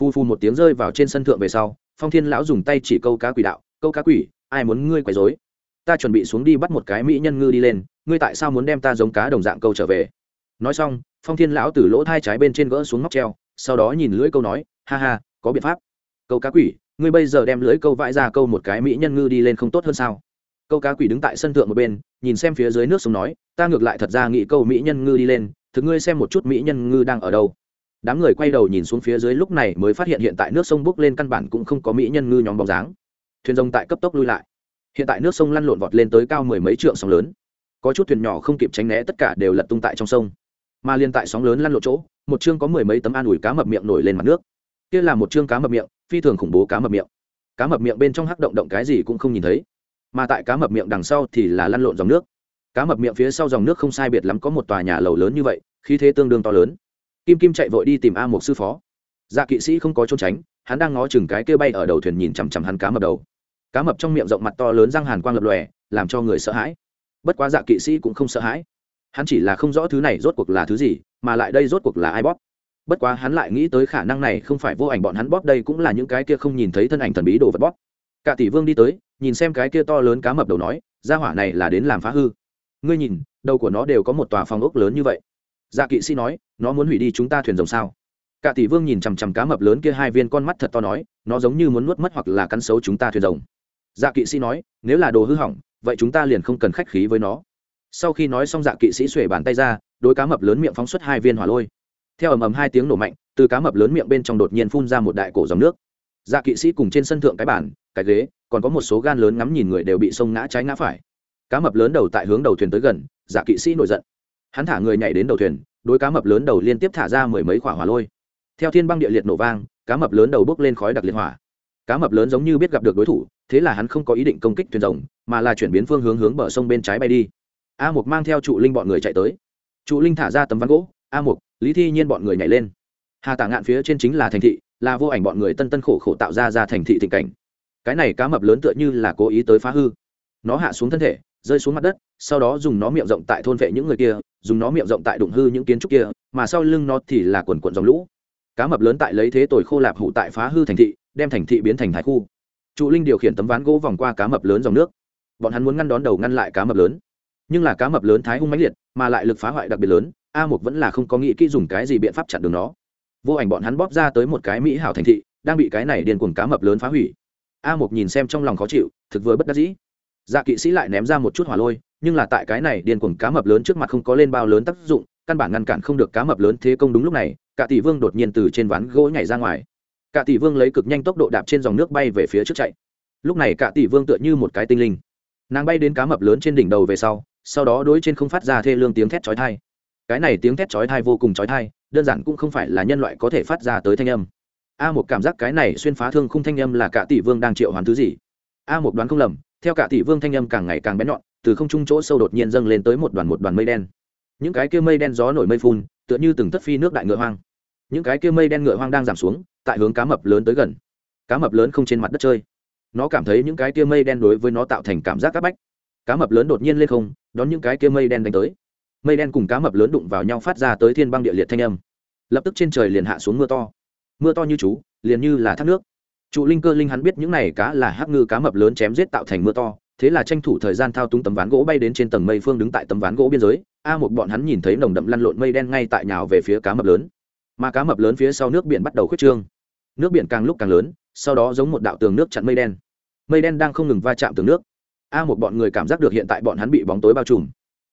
Phu phu một tiếng rơi vào trên sân thượng về sau, phong thiên lão dùng tay chỉ câu cá quỷ đạo, câu cá quỷ, ai muốn ngươi quấy dối ta chuẩn bị xuống đi bắt một cái mỹ nhân ngư đi lên, ngươi tại sao muốn đem ta giống cá đồng dạng câu trở về? Nói xong, phong thiên lão từ lỗ thai trái bên trên gỡ xuống móc treo, sau đó nhìn lưỡi câu nói, ha ha, có biện pháp. Câu cá quỷ, ngươi bây giờ đem lưỡi câu vãi ra câu một cái mỹ nhân ngư đi lên không tốt hơn sao? Câu cá quỷ đứng tại sân thượng một bên, nhìn xem phía dưới nước sông nói, ta ngược lại thật ra nghĩ câu mỹ nhân ngư đi lên, thực ngươi xem một chút mỹ nhân ngư đang ở đâu. Đám người quay đầu nhìn xuống phía dưới lúc này mới phát hiện hiện tại nước sông bốc lên căn bản cũng không có mỹ nhân ngư nhóm bóng dáng. Thuyền rồng tại cấp tốc lui lại. Hiện tại nước sông lăn lộn vọt lên tới cao mười mấy trượng sóng lớn. Có chút thuyền nhỏ không kịp tránh né tất cả đều lật tung tại trong sông. Mà liên tại sóng lớn lăn lộn chỗ, một chương có mười mấy tấm an ủi cá mập miệng nổi lên mặt nước. Kia là một chương cá mập miệng, phi thường khủng bố cá mập miệng. Cá mập miệng bên trong hắc động động cái gì cũng không nhìn thấy mà tại cá mập miệng đằng sau thì là lăn lộn dòng nước. Cá mập miệng phía sau dòng nước không sai biệt lắm có một tòa nhà lầu lớn như vậy, khí thế tương đương to lớn. Kim kim chạy vội đi tìm a một sư phó. Dạ kỵ sĩ không có trốn tránh, hắn đang ngó chừng cái kêu bay ở đầu thuyền nhìn chằm chằm hắn cá mập đầu. Cá mập trong miệng rộng mặt to lớn răng hàn quang lập lòe, làm cho người sợ hãi. Bất quá dạ kỵ sĩ cũng không sợ hãi. Hắn chỉ là không rõ thứ này rốt cuộc là thứ gì, mà lại đây rốt cuộc là ai bóp. Bất quá hắn lại nghĩ tới khả năng này không phải vô ảnh bọn hắn bóp đây cũng là những cái kia không nhìn thấy thân ảnh thần bí đồ vật bóp. Cả tỷ vương đi tới nhìn xem cái kia to lớn cá mập đầu nói ra hỏa này là đến làm phá hư. Ngươi nhìn, đầu của nó đều có một tòa phòng ốc lớn như vậy. Dạ kỵ sĩ nói, nó muốn hủy đi chúng ta thuyền rồng sao? Cả tỷ vương nhìn chằm chằm cá mập lớn kia hai viên con mắt thật to nói, nó giống như muốn nuốt mất hoặc là cắn xấu chúng ta thuyền rồng. Dạ kỵ sĩ nói, nếu là đồ hư hỏng, vậy chúng ta liền không cần khách khí với nó. Sau khi nói xong dạ kỵ sĩ xuể bàn tay ra đôi cá mập lớn miệng phóng xuất hai viên hỏa lôi. Theo ầm ầm hai tiếng nổ mạnh, từ cá mập lớn miệng bên trong đột nhiên phun ra một đại cổ dòng nước. Dạ kỵ sĩ cùng trên sân thượng cái bản cái ghế, còn có một số gan lớn ngắm nhìn người đều bị sông ngã trái ngã phải. Cá mập lớn đầu tại hướng đầu thuyền tới gần, giả kỵ sĩ nổi giận. Hắn thả người nhảy đến đầu thuyền đôi cá mập lớn đầu liên tiếp thả ra mười mấy quả hỏa lôi. Theo thiên băng địa liệt nổ vang, cá mập lớn đầu bốc lên khói đặc liệt hỏa. Cá mập lớn giống như biết gặp được đối thủ, thế là hắn không có ý định công kích thuyền rồng, mà là chuyển biến phương hướng hướng bờ sông bên trái bay đi. A mục mang theo trụ linh bọn người chạy tới. Trụ linh thả ra tấm ván gỗ. A mục, lý thi nhiên bọn người nhảy lên. Hà tả ngạn phía trên chính là thành thị, là vô ảnh bọn người tân tân khổ khổ tạo ra ra thành thị tình cảnh cái này cá mập lớn tựa như là cố ý tới phá hư. Nó hạ xuống thân thể, rơi xuống mặt đất, sau đó dùng nó miệng rộng tại thôn vệ những người kia, dùng nó miệng rộng tại đụng hư những kiến trúc kia, mà sau lưng nó thì là quần quận dòng lũ. Cá mập lớn tại lấy thế tồi khô lạp hủ tại phá hư thành thị, đem thành thị biến thành thái khu. Trụ linh điều khiển tấm ván gỗ vòng qua cá mập lớn dòng nước. Bọn hắn muốn ngăn đón đầu ngăn lại cá mập lớn. Nhưng là cá mập lớn thái hung mãnh liệt, mà lại lực phá hoại đặc biệt lớn, a một vẫn là không có nghĩ kỹ dùng cái gì biện pháp chặn đường nó. Vô ảnh bọn hắn bóp ra tới một cái mỹ hảo thành thị, đang bị cái này điên cuồng cá mập lớn phá hủy a một nhìn xem trong lòng khó chịu, thực vừa bất đắc dĩ. Dạ kỵ sĩ lại ném ra một chút hỏa lôi, nhưng là tại cái này điên cuồng cá mập lớn trước mặt không có lên bao lớn tác dụng, căn bản ngăn cản không được cá mập lớn thế công đúng lúc này cả tỷ vương đột nhiên từ trên ván gỗ nhảy ra ngoài. Cả tỷ vương lấy cực nhanh tốc độ đạp trên dòng nước bay về phía trước chạy. Lúc này cả tỷ vương tựa như một cái tinh linh. Nàng bay đến cá mập lớn trên đỉnh đầu về sau sau đó đối trên không phát ra thê lương tiếng thét chói thai cái này tiếng thét chói thai vô cùng chói thai đơn giản cũng không phải là nhân loại có thể phát ra tới thanh âm a một cảm giác cái này xuyên phá thương khung thanh âm là cả tỷ vương đang triệu hoán thứ gì? A một đoán không lầm, theo cả tỷ vương thanh âm càng ngày càng bén nhọn, từ không trung chỗ sâu đột nhiên dâng lên tới một đoàn một đoàn mây đen. Những cái kia mây đen gió nổi mây phun, tựa như từng thất phi nước đại ngựa hoang. Những cái kia mây đen ngựa hoang đang giảm xuống, tại hướng cá mập lớn tới gần. Cá mập lớn không trên mặt đất chơi. Nó cảm thấy những cái kia mây đen đối với nó tạo thành cảm giác áp bách. Cá mập lớn đột nhiên lên không, đón những cái kia mây đen đánh tới. Mây đen cùng cá mập lớn đụng vào nhau phát ra tới thiên băng địa liệt thanh âm. Lập tức trên trời liền hạ xuống mưa to mưa to như chú, liền như là thác nước. Trụ linh cơ linh hắn biết những này cá là hắc ngư cá mập lớn chém giết tạo thành mưa to, thế là tranh thủ thời gian thao túng tấm ván gỗ bay đến trên tầng mây phương đứng tại tấm ván gỗ biên giới. A một bọn hắn nhìn thấy nồng đậm lăn lộn mây đen ngay tại nhào về phía cá mập lớn. Mà cá mập lớn phía sau nước biển bắt đầu khuyết trương. Nước biển càng lúc càng lớn, sau đó giống một đạo tường nước chặn mây đen. Mây đen đang không ngừng va chạm tường nước. A một bọn người cảm giác được hiện tại bọn hắn bị bóng tối bao trùm.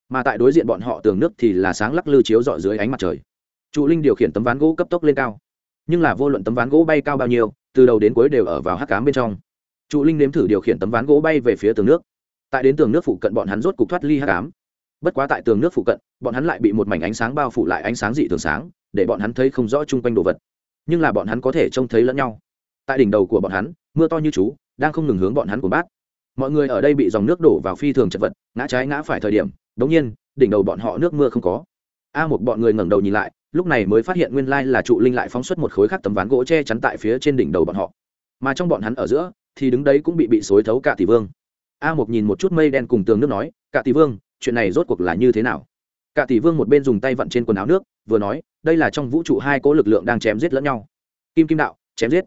Mà tại đối diện bọn họ tường nước thì là sáng lắc lư chiếu dọi dưới ánh mặt trời. Trụ linh điều khiển tấm ván gỗ cấp tốc lên cao nhưng là vô luận tấm ván gỗ bay cao bao nhiêu, từ đầu đến cuối đều ở vào hắc cám bên trong. Trụ linh nếm thử điều khiển tấm ván gỗ bay về phía tường nước. Tại đến tường nước phụ cận bọn hắn rốt cục thoát ly hắc cám bất quá tại tường nước phụ cận, bọn hắn lại bị một mảnh ánh sáng bao phủ lại ánh sáng dị thường sáng, để bọn hắn thấy không rõ chung quanh đồ vật. Nhưng là bọn hắn có thể trông thấy lẫn nhau. Tại đỉnh đầu của bọn hắn, mưa to như chú, đang không ngừng hướng bọn hắn của bát. Mọi người ở đây bị dòng nước đổ vào phi thường chật vật, ngã trái ngã phải thời điểm đống nhiên, đỉnh đầu bọn họ nước mưa không có a một bọn người ngẩng đầu nhìn lại, lúc này mới phát hiện nguyên lai là trụ linh lại phóng xuất một khối khác tấm ván gỗ che chắn tại phía trên đỉnh đầu bọn họ. Mà trong bọn hắn ở giữa, thì đứng đấy cũng bị bị xối thấu cả tỷ vương. A một nhìn một chút mây đen cùng tường nước nói cả tỷ vương, chuyện này rốt cuộc là như thế nào? Cả tỷ vương một bên dùng tay vặn trên quần áo nước, vừa nói, đây là trong vũ trụ hai cỗ lực lượng đang chém giết lẫn nhau. Kim kim đạo, chém giết.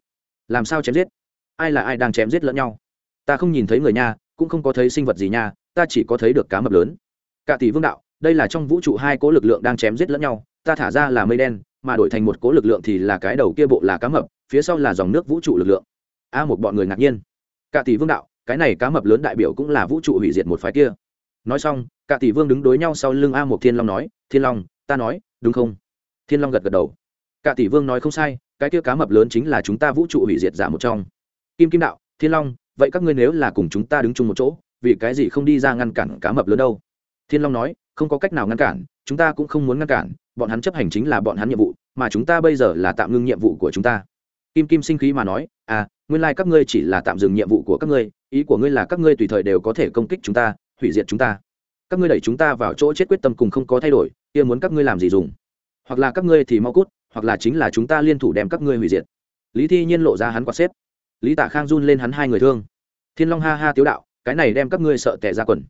Làm sao chém giết? Ai là ai đang chém giết lẫn nhau? Ta không nhìn thấy người nha, cũng không có thấy sinh vật gì nha, ta chỉ có thấy được cá mập lớn. Cả tỷ vương đạo đây là trong vũ trụ hai cố lực lượng đang chém giết lẫn nhau, ta thả ra là mây đen, mà đổi thành một cố lực lượng thì là cái đầu kia bộ là cá mập, phía sau là dòng nước vũ trụ lực lượng. A một bọn người ngạc nhiên. Cả tỷ vương đạo, cái này cá mập lớn đại biểu cũng là vũ trụ hủy diệt một phái kia. Nói xong, cả tỷ vương đứng đối nhau sau lưng a một thiên long nói, thiên long, ta nói, đúng không? Thiên long gật gật đầu. Cả tỷ vương nói không sai, cái kia cá mập lớn chính là chúng ta vũ trụ hủy diệt giả một trong. Kim kim đạo, thiên long, vậy các ngươi nếu là cùng chúng ta đứng chung một chỗ, vì cái gì không đi ra ngăn cản cá mập lớn đâu? Thiên long nói không có cách nào ngăn cản, chúng ta cũng không muốn ngăn cản, bọn hắn chấp hành chính là bọn hắn nhiệm vụ, mà chúng ta bây giờ là tạm ngưng nhiệm vụ của chúng ta. Kim kim sinh khí mà nói à nguyên lai、like、các ngươi chỉ là tạm dừng nhiệm vụ của các ngươi, ý của ngươi là các ngươi tùy thời đều có thể công kích chúng ta, hủy diệt chúng ta. Các ngươi đẩy chúng ta vào chỗ chết quyết tâm cùng không có thay đổi, kia muốn các ngươi làm gì dùng? Hoặc là các ngươi thì mau cút, hoặc là chính là chúng ta liên thủ đem các ngươi hủy diệt. Lý thi nhiên lộ ra hắn quạt xếp. Lý tả khang run lên hắn hai người thương. Thiên long ha ha tiếu đạo, cái này đem các ngươi sợ tẻ ra quần.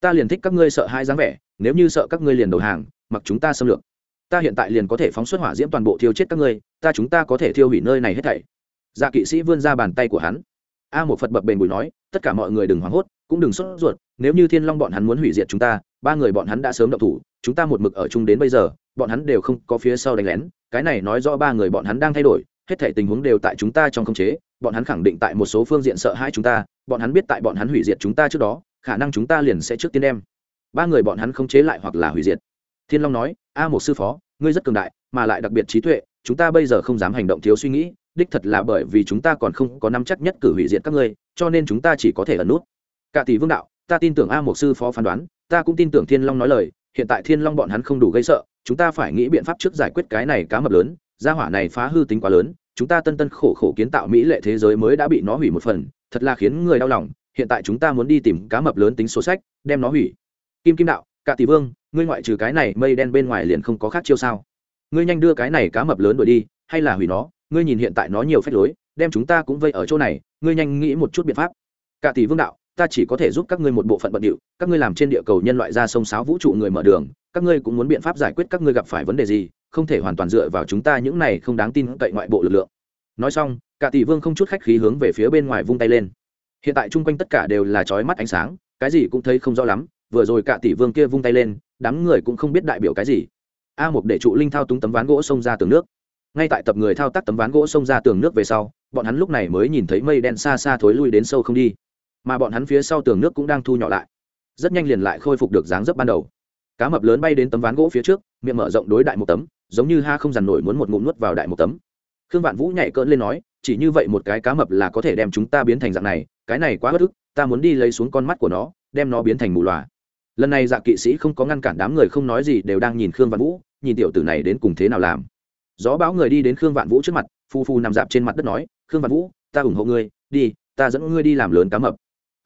Ta liền thích các ngươi sợ hai dáng vẻ nếu như sợ các ngươi liền đầu hàng, mặc chúng ta xâm lược. Ta hiện tại liền có thể phóng xuất hỏa diễm toàn bộ thiêu chết các ngươi, ta chúng ta có thể thiêu hủy nơi này hết thảy. Dạ kỵ sĩ vươn ra bàn tay của hắn. A một phật bập bền bùi nói, tất cả mọi người đừng hoảng hốt, cũng đừng sốt ruột, nếu như thiên long bọn hắn muốn hủy diệt chúng ta, ba người bọn hắn đã sớm động thủ, chúng ta một mực ở chung đến bây giờ, bọn hắn đều không có phía sau đánh lén, cái này nói rõ ba người bọn hắn đang thay đổi, hết thảy tình huống đều tại chúng ta trong khống chế, bọn hắn khẳng định tại một số phương diện sợ hãi chúng ta, bọn hắn biết tại bọn hắn hủy diệt chúng ta trước đó, khả năng chúng ta liền sẽ trước tiên đem ba người bọn hắn không chế lại hoặc là hủy diệt. Thiên long nói, a một sư phó, ngươi rất cường đại, mà lại đặc biệt trí tuệ, chúng ta bây giờ không dám hành động thiếu suy nghĩ, đích thật là bởi vì chúng ta còn không có nắm chắc nhất cử hủy diệt các ngươi, cho nên chúng ta chỉ có thể ẩn nút. Cả tỷ vương đạo, ta tin tưởng a một sư phó phán đoán, ta cũng tin tưởng thiên long nói lời, hiện tại thiên long bọn hắn không đủ gây sợ, chúng ta phải nghĩ biện pháp trước giải quyết cái này cá mập lớn, gia hỏa này phá hư tính quá lớn, chúng ta tân tân khổ khổ kiến tạo mỹ lệ thế giới mới đã bị nó hủy một phần, thật là khiến người đau lòng, hiện tại chúng ta muốn đi tìm cá mập lớn tính số sách, đem nó hủy kim kim đạo cả tỷ vương, ngươi ngoại trừ cái này mây đen bên ngoài liền không có khác chiêu sao? Ngươi nhanh đưa cái này cá mập lớn đuổi đi, hay là hủy nó, ngươi nhìn hiện tại nó nhiều phép lối, đem chúng ta cũng vây ở chỗ này, ngươi nhanh nghĩ một chút biện pháp. Cả tỷ vương đạo, ta chỉ có thể giúp các ngươi một bộ phận bận điệu, các ngươi làm trên địa cầu nhân loại ra sông sáo vũ trụ người mở đường, các ngươi cũng muốn biện pháp giải quyết các ngươi gặp phải vấn đề gì, không thể hoàn toàn dựa vào chúng ta những này không đáng tin cậy ngoại bộ lực lượng. Nói xong cả tỷ vương không chút khách khí hướng về phía bên ngoài vung tay lên. Hiện tại chung quanh tất cả đều là chói mắt ánh sáng, cái gì cũng thấy không rõ lắm vừa rồi cả tỷ vương kia vung tay lên, đám người cũng không biết đại biểu cái gì. A một để trụ linh thao túng tấm ván gỗ xông ra tường nước. Ngay tại tập người thao tác tấm ván gỗ xông ra tường nước về sau, bọn hắn lúc này mới nhìn thấy mây đen xa xa thối lui đến sâu không đi. Mà bọn hắn phía sau tường nước cũng đang thu nhỏ lại. Rất nhanh liền lại khôi phục được dáng dấp ban đầu. Cá mập lớn bay đến tấm ván gỗ phía trước, miệng mở rộng đối đại một tấm, giống như ha không dằn nổi muốn một ngụm nuốt vào đại một tấm. Khương vạn vũ nhảy cỡn lên nói, chỉ như vậy một cái cá mập là có thể đem chúng ta biến thành dạng này, cái này quá bất ức, ta muốn đi lấy xuống con mắt của nó, đem nó biến thành mù loà lần này dạ kỵ sĩ không có ngăn cản đám người không nói gì đều đang nhìn khương vạn vũ, nhìn tiểu tử này đến cùng thế nào làm. Gió báo người đi đến khương vạn vũ trước mặt, phu phu nằm dạp trên mặt đất nói, khương vạn vũ, ta ủng hộ ngươi, đi, ta dẫn ngươi đi làm lớn cá mập.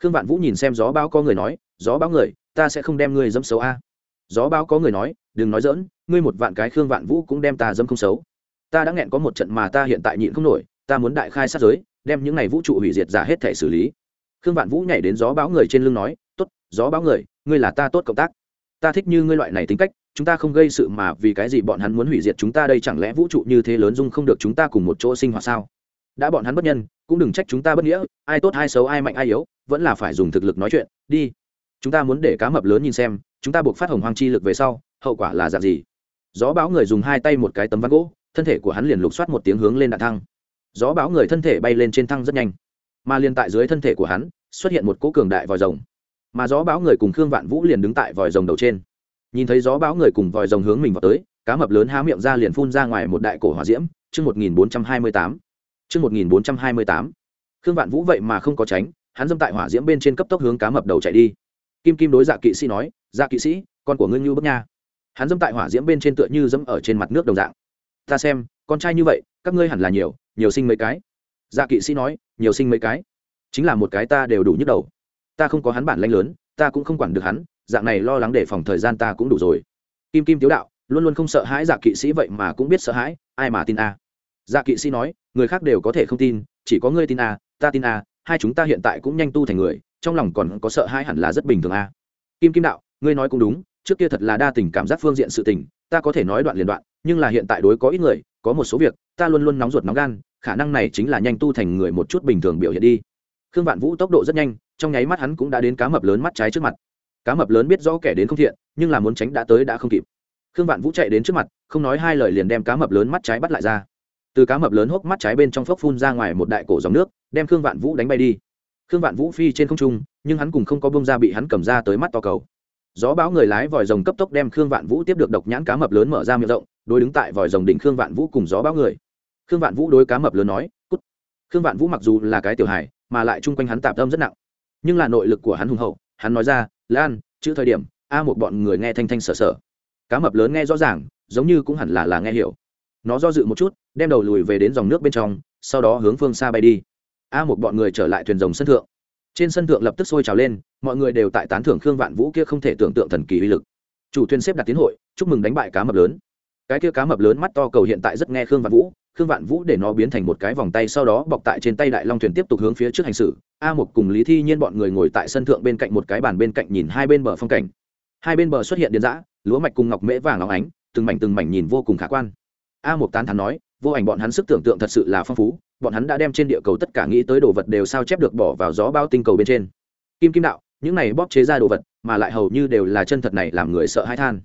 Khương vạn vũ nhìn xem gió báo có người nói, gió báo người, ta sẽ không đem ngươi dẫm xấu a. Gió báo có người nói, đừng nói dỡn ngươi một vạn cái khương vạn vũ cũng đem ta dẫm không xấu. Ta đã nghẹn có một trận mà ta hiện tại nhịn không nổi, ta muốn đại khai sát giới, đem những này vũ trụ hủy diệt giả hết thể xử lý. Khương vạn vũ nhảy đến gió báo người trên lưng nói gió báo người, ngươi là ta tốt cộng tác. Ta thích như ngươi loại này tính cách, chúng ta không gây sự mà vì cái gì bọn hắn muốn hủy diệt chúng ta đây chẳng lẽ vũ trụ như thế lớn dung không được chúng ta cùng một chỗ sinh hoạt sao? Đã bọn hắn bất nhân, cũng đừng trách chúng ta bất nghĩa, ai tốt ai xấu ai mạnh ai yếu, vẫn là phải dùng thực lực nói chuyện, đi. Chúng ta muốn để cá mập lớn nhìn xem, chúng ta buộc phát hồng hoang chi lực về sau, hậu quả là dạng gì? Gió báo người dùng hai tay một cái tấm ván gỗ, thân thể của hắn liền lục soát một tiếng hướng lên đạn thăng. Gió báo người thân thể bay lên trên thăng rất nhanh, mà liền tại dưới thân thể của hắn, xuất hiện một cỗ cường đại vòi rồng mà gió báo người cùng khương vạn vũ liền đứng tại vòi rồng đầu trên. Nhìn thấy gió báo người cùng vòi rồng hướng mình vào tới, cá mập lớn há miệng ra liền phun ra ngoài một đại cổ hỏa diễm, chương một nghìn bốn trăm hai mươi tám. Chương một nghìn bốn trăm hai mươi tám. Khương vạn vũ vậy mà không có tránh, hắn dâm tại hỏa diễm bên trên cấp tốc hướng cá mập đầu chạy đi. Kim kim đối dạ kỵ sĩ nói dạ kỵ sĩ, con của ngươi như bất nha. Hắn dâm tại hỏa diễm bên trên tựa như dẫm ở trên mặt nước đồng dạng. Ta xem, con trai như vậy, các ngươi hẳn là nhiều nhiều sinh mấy cái. Dạ kỵ sĩ nói, nhiều sinh mấy cái? Chính là một cái ta đều đủ nhức đầu ta không có hắn bản lanh lớn, ta cũng không quản được hắn, dạng này lo lắng để phòng thời gian ta cũng đủ rồi. Kim kim tiếu đạo, luôn luôn không sợ hãi dạ kỵ sĩ vậy mà cũng biết sợ hãi, ai mà tin a? Dạ kỵ sĩ nói, người khác đều có thể không tin, chỉ có ngươi tin a, ta tin a, hai chúng ta hiện tại cũng nhanh tu thành người, trong lòng còn có sợ hãi hẳn là rất bình thường a. Kim kim đạo, ngươi nói cũng đúng, trước kia thật là đa tình cảm giác phương diện sự tình, ta có thể nói đoạn liền đoạn, nhưng là hiện tại đối có ít người, có một số việc, ta luôn luôn nóng ruột nóng gan, khả năng này chính là nhanh tu thành người một chút bình thường biểu hiện đi khương vạn vũ tốc độ rất nhanh, trong nháy mắt hắn cũng đã đến cá mập lớn mắt trái trước mặt. Cá mập lớn biết rõ kẻ đến không thiện, nhưng là muốn tránh đã tới đã không kịp. Khương vạn vũ chạy đến trước mặt, không nói hai lời liền đem cá mập lớn mắt trái bắt lại ra. Từ cá mập lớn hốc mắt trái bên trong phốc phun ra ngoài một đại cổ dòng nước, đem khương vạn vũ đánh bay đi. Khương vạn vũ phi trên không trung, nhưng hắn cùng không có bông ra bị hắn cầm ra tới mắt to cầu. Gió báo người lái vòi rồng cấp tốc đem khương vạn vũ tiếp được độc nhãn cá mập lớn mở ra miệng rộng, đối đứng tại vòi rồng đỉnh khương vạn vũ cùng gió báo người. Khương vạn vũ đối cá mập lớn nói, cút. Khương vạn vũ mặc dù là cái tiểu hài mà lại chung quanh hắn tạp tâm rất nặng. Nhưng là nội lực của hắn hùng hậu, hắn nói ra, lan, chữ thời điểm, a một bọn người nghe thanh thanh sở sở. Cá mập lớn nghe rõ ràng, giống như cũng hẳn là là nghe hiểu. Nó do dự một chút, đem đầu lùi về đến dòng nước bên trong, sau đó hướng phương xa bay đi. A một bọn người trở lại thuyền rồng sân thượng. Trên sân thượng lập tức sôi trào lên, mọi người đều tại tán thưởng khương vạn vũ kia không thể tưởng tượng thần kỳ uy lực. Chủ thuyền xếp đặt tiến hội, chúc mừng đánh bại cá mập lớn. Cái kia cá mập lớn mắt to cầu hiện tại rất nghe khương vạn vũ khương vạn vũ để nó biến thành một cái vòng tay sau đó bọc tại trên tay đại long thuyền tiếp tục hướng phía trước hành xử. A một cùng lý thi nhiên bọn người ngồi tại sân thượng bên cạnh một cái bàn bên cạnh nhìn hai bên bờ phong cảnh. Hai bên bờ xuất hiện điện giã lúa mạch cùng ngọc mễ vàng óng ánh, từng mảnh từng mảnh nhìn vô cùng khả quan. A một tán thắn nói, vô ảnh bọn hắn sức tưởng tượng thật sự là phong phú, bọn hắn đã đem trên địa cầu tất cả nghĩ tới đồ vật đều sao chép được bỏ vào gió bao tinh cầu bên trên. Kim kim đạo, những này bóp chế ra đồ vật, mà lại hầu như đều là chân thật này làm người sợ hãi than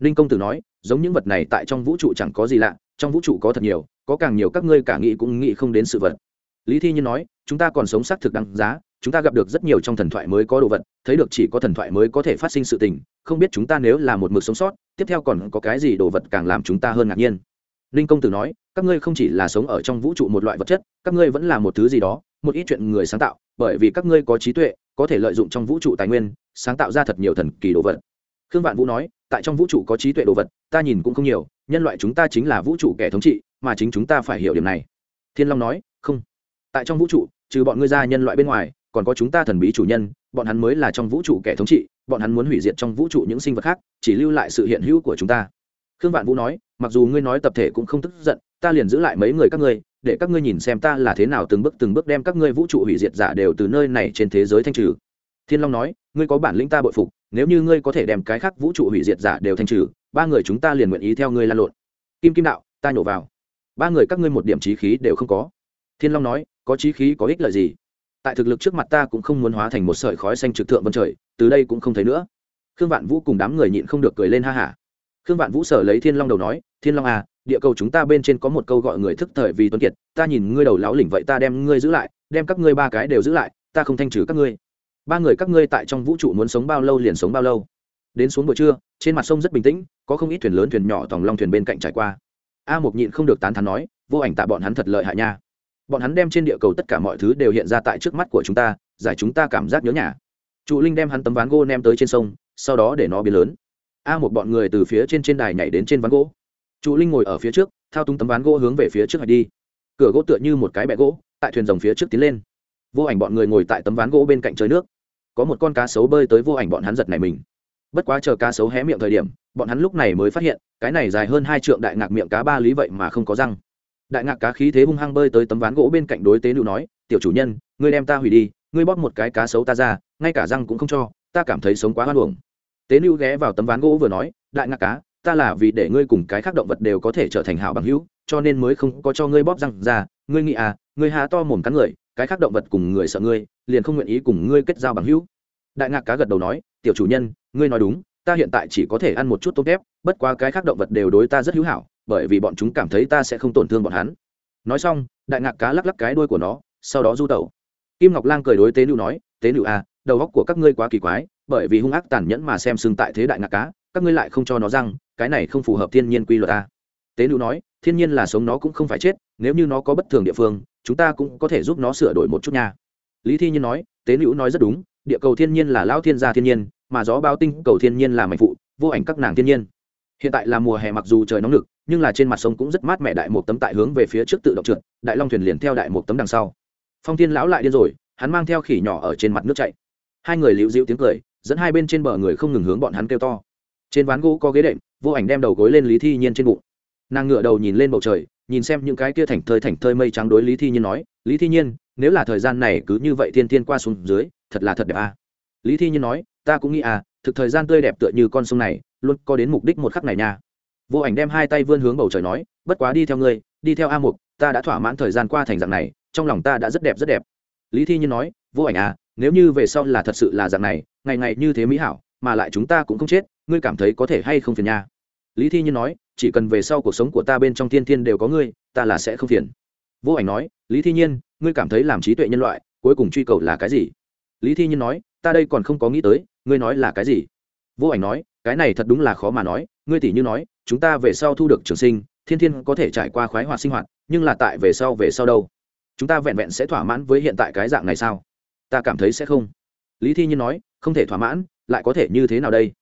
ninh công tử nói, giống những vật này tại trong vũ trụ chẳng có gì lạ, trong vũ trụ có thật nhiều, có càng nhiều các ngươi cả nghĩ cũng nghĩ không đến sự vật. Lý thi nhiên nói, chúng ta còn sống xác thực đáng giá, chúng ta gặp được rất nhiều trong thần thoại mới có đồ vật, thấy được chỉ có thần thoại mới có thể phát sinh sự tình, không biết chúng ta nếu là một mực sống sót, tiếp theo còn có cái gì đồ vật càng làm chúng ta hơn ngạc nhiên. Ninh công tử nói, các ngươi không chỉ là sống ở trong vũ trụ một loại vật chất, các ngươi vẫn là một thứ gì đó, một ít chuyện người sáng tạo, bởi vì các ngươi có trí tuệ, có thể lợi dụng trong vũ trụ tài nguyên, sáng tạo ra thật nhiều thần kỳ đồ vật. Khương vạn vũ nói tại trong vũ trụ có trí tuệ đồ vật, ta nhìn cũng không nhiều, nhân loại chúng ta chính là vũ trụ kẻ thống trị, mà chính chúng ta phải hiểu điểm này. Thiên long nói, không. Tại trong vũ trụ, trừ bọn ngươi ra nhân loại bên ngoài, còn có chúng ta thần bí chủ nhân, bọn hắn mới là trong vũ trụ kẻ thống trị, bọn hắn muốn hủy diệt trong vũ trụ những sinh vật khác, chỉ lưu lại sự hiện hữu của chúng ta. Khương vạn vũ nói, mặc dù ngươi nói tập thể cũng không tức giận, ta liền giữ lại mấy người các ngươi, để các ngươi nhìn xem ta là thế nào từng bước từng bước đem các ngươi vũ trụ hủy diệt giả đều từ nơi này trên thế giới thanh trừ. Thiên long nói ngươi có bản lĩnh ta bội phục, nếu như ngươi có thể đem cái khác vũ trụ hủy diệt giả đều thanh trừ, ba người chúng ta liền nguyện ý theo ngươi lan lộn. Kim kim đạo, ta nhổ vào. Ba người các ngươi một điểm trí khí đều không có. Thiên long nói, có trí khí có ích lợi gì? Tại thực lực trước mặt ta cũng không muốn hóa thành một sợi khói xanh trực thượng vân trời, từ đây cũng không thấy nữa. Khương vạn vũ cùng đám người nhịn không được cười lên ha hả. Khương vạn vũ sở lấy thiên long đầu nói, thiên long à địa cầu chúng ta bên trên có một câu gọi người thức thời vì tuấn kiệt, ta nhìn ngươi đầu lão lỉnh vậy ta đem ngươi giữ lại, đem các ngươi ba cái đều giữ lại, ta không thanh trừ các ngươi ba người các ngươi tại trong vũ trụ muốn sống bao lâu liền sống bao lâu. Đến xuống buổi trưa, trên mặt sông rất bình tĩnh, có không ít thuyền lớn thuyền nhỏ tòng long thuyền bên cạnh trải qua. A một nhịn không được tán thắn nói, vô ảnh tạ bọn hắn thật lợi hại nha. Bọn hắn đem trên địa cầu tất cả mọi thứ đều hiện ra tại trước mắt của chúng ta, giải chúng ta cảm giác nhớ nhà. Trụ linh đem hắn tấm ván gỗ nem tới trên sông, sau đó để nó biến lớn. A một bọn người từ phía trên trên đài nhảy đến trên ván gỗ. Trụ linh ngồi ở phía trước, thao túng tấm ván gỗ hướng về phía trước hạch đi. Cửa gỗ tựa như một cái bẹ gỗ, tại thuyền rồng phía trước tiến lên. Vô ảnh bọn người ngồi tại tấm ván gỗ bên cạnh chơi nước có một con cá sấu bơi tới vô ảnh bọn hắn giật này mình. Bất quá chờ cá sấu hé miệng thời điểm, bọn hắn lúc này mới phát hiện, cái này dài hơn hai trượng đại ngạc miệng cá ba lý vậy mà không có răng. Đại ngạc cá khí thế hung hăng bơi tới tấm ván gỗ bên cạnh đối tế nữ nói, tiểu chủ nhân, ngươi đem ta hủy đi, ngươi bóp một cái cá sấu ta ra, ngay cả răng cũng không cho, ta cảm thấy sống quá hoan hồng tế nữ ghé vào tấm ván gỗ vừa nói, đại ngạc cá, ta là vì để ngươi cùng cái khác động vật đều có thể trở thành hảo bằng hữu, cho nên mới không có cho ngươi bóp răng ra, ngươi nghĩ à ngươi há to mồm cắn người cái khác động vật cùng người sợ ngươi, liền không nguyện ý cùng ngươi kết giao bằng hữu. Đại ngạc cá gật đầu nói, tiểu chủ nhân, ngươi nói đúng, ta hiện tại chỉ có thể ăn một chút tôm tép, bất quá cái khác động vật đều đối ta rất hữu hảo, bởi vì bọn chúng cảm thấy ta sẽ không tổn thương bọn hắn. Nói xong, đại ngạc cá lắc lắc cái đuôi của nó, sau đó du tẩu. Kim ngọc lang cười đối tế nữ nói, tế nữ à đầu góc của các ngươi quá kỳ quái, bởi vì hung ác tàn nhẫn mà xem sưng tại thế đại ngạc cá, các ngươi lại không cho nó răng, cái này không phù hợp thiên nhiên quy luật ta. Tế nữ nói, thiên nhiên là sống nó cũng không phải chết, nếu như nó có bất thường địa phương chúng ta cũng có thể giúp nó sửa đổi một chút nha. Lý thi nhiên nói, tế nữ nói rất đúng, địa cầu thiên nhiên là lão thiên gia thiên nhiên, mà gió bao tinh cầu thiên nhiên là mạnh phụ, vô ảnh các nàng thiên nhiên. Hiện tại là mùa hè mặc dù trời nóng lực nhưng là trên mặt sông cũng rất mát mẻ đại một tấm tại hướng về phía trước tự động trượt, đại long thuyền liền theo đại một tấm đằng sau. Phong Thiên lão lại điên rồi, hắn mang theo khỉ nhỏ ở trên mặt nước chạy. Hai người liễu dịu tiếng cười, dẫn hai bên trên bờ người không ngừng hướng bọn hắn kêu to. Trên ván gỗ có ghế đệm, vô ảnh đem đầu gối lên lý thi nhiên trên bụng. Nàng ngựa đầu nhìn lên bầu trời nhìn xem những cái kia thành thơi thành thơi mây trắng đối lý thi nhiên nói, lý thi nhiên, nếu là thời gian này cứ như vậy thiên thiên qua xuống dưới, thật là thật đẹp à. lý thi nhiên nói, ta cũng nghĩ à thực thời gian tươi đẹp tựa như con sông này, luôn có đến mục đích một khắc này nha. Vô ảnh đem hai tay vươn hướng bầu trời nói, bất quá đi theo ngươi, đi theo a mục, ta đã thỏa mãn thời gian qua thành dạng này, trong lòng ta đã rất đẹp rất đẹp. Lý thi nhiên nói, vô ảnh à nếu như về sau là thật sự là dạng này, ngày ngày như thế mỹ hảo, mà lại chúng ta cũng không chết, ngươi cảm thấy có thể hay không phiền nha? Lý thi nhiên nói chỉ cần về sau cuộc sống của ta bên trong thiên thiên đều có ngươi, ta là sẽ không phiền. Vô ảnh nói, lý thi nhiên, ngươi cảm thấy làm trí tuệ nhân loại, cuối cùng truy cầu là cái gì? Lý thi nhiên nói, ta đây còn không có nghĩ tới, ngươi nói là cái gì? Vô ảnh nói, cái này thật đúng là khó mà nói, ngươi tỷ như nói, chúng ta về sau thu được trường sinh, thiên thiên có thể trải qua khoái hoạt sinh hoạt, nhưng là tại về sau về sau đâu? Chúng ta vẹn vẹn sẽ thỏa mãn với hiện tại cái dạng này sao? Ta cảm thấy sẽ không. Lý thi nhiên nói, không thể thỏa mãn, lại có thể như thế nào đây?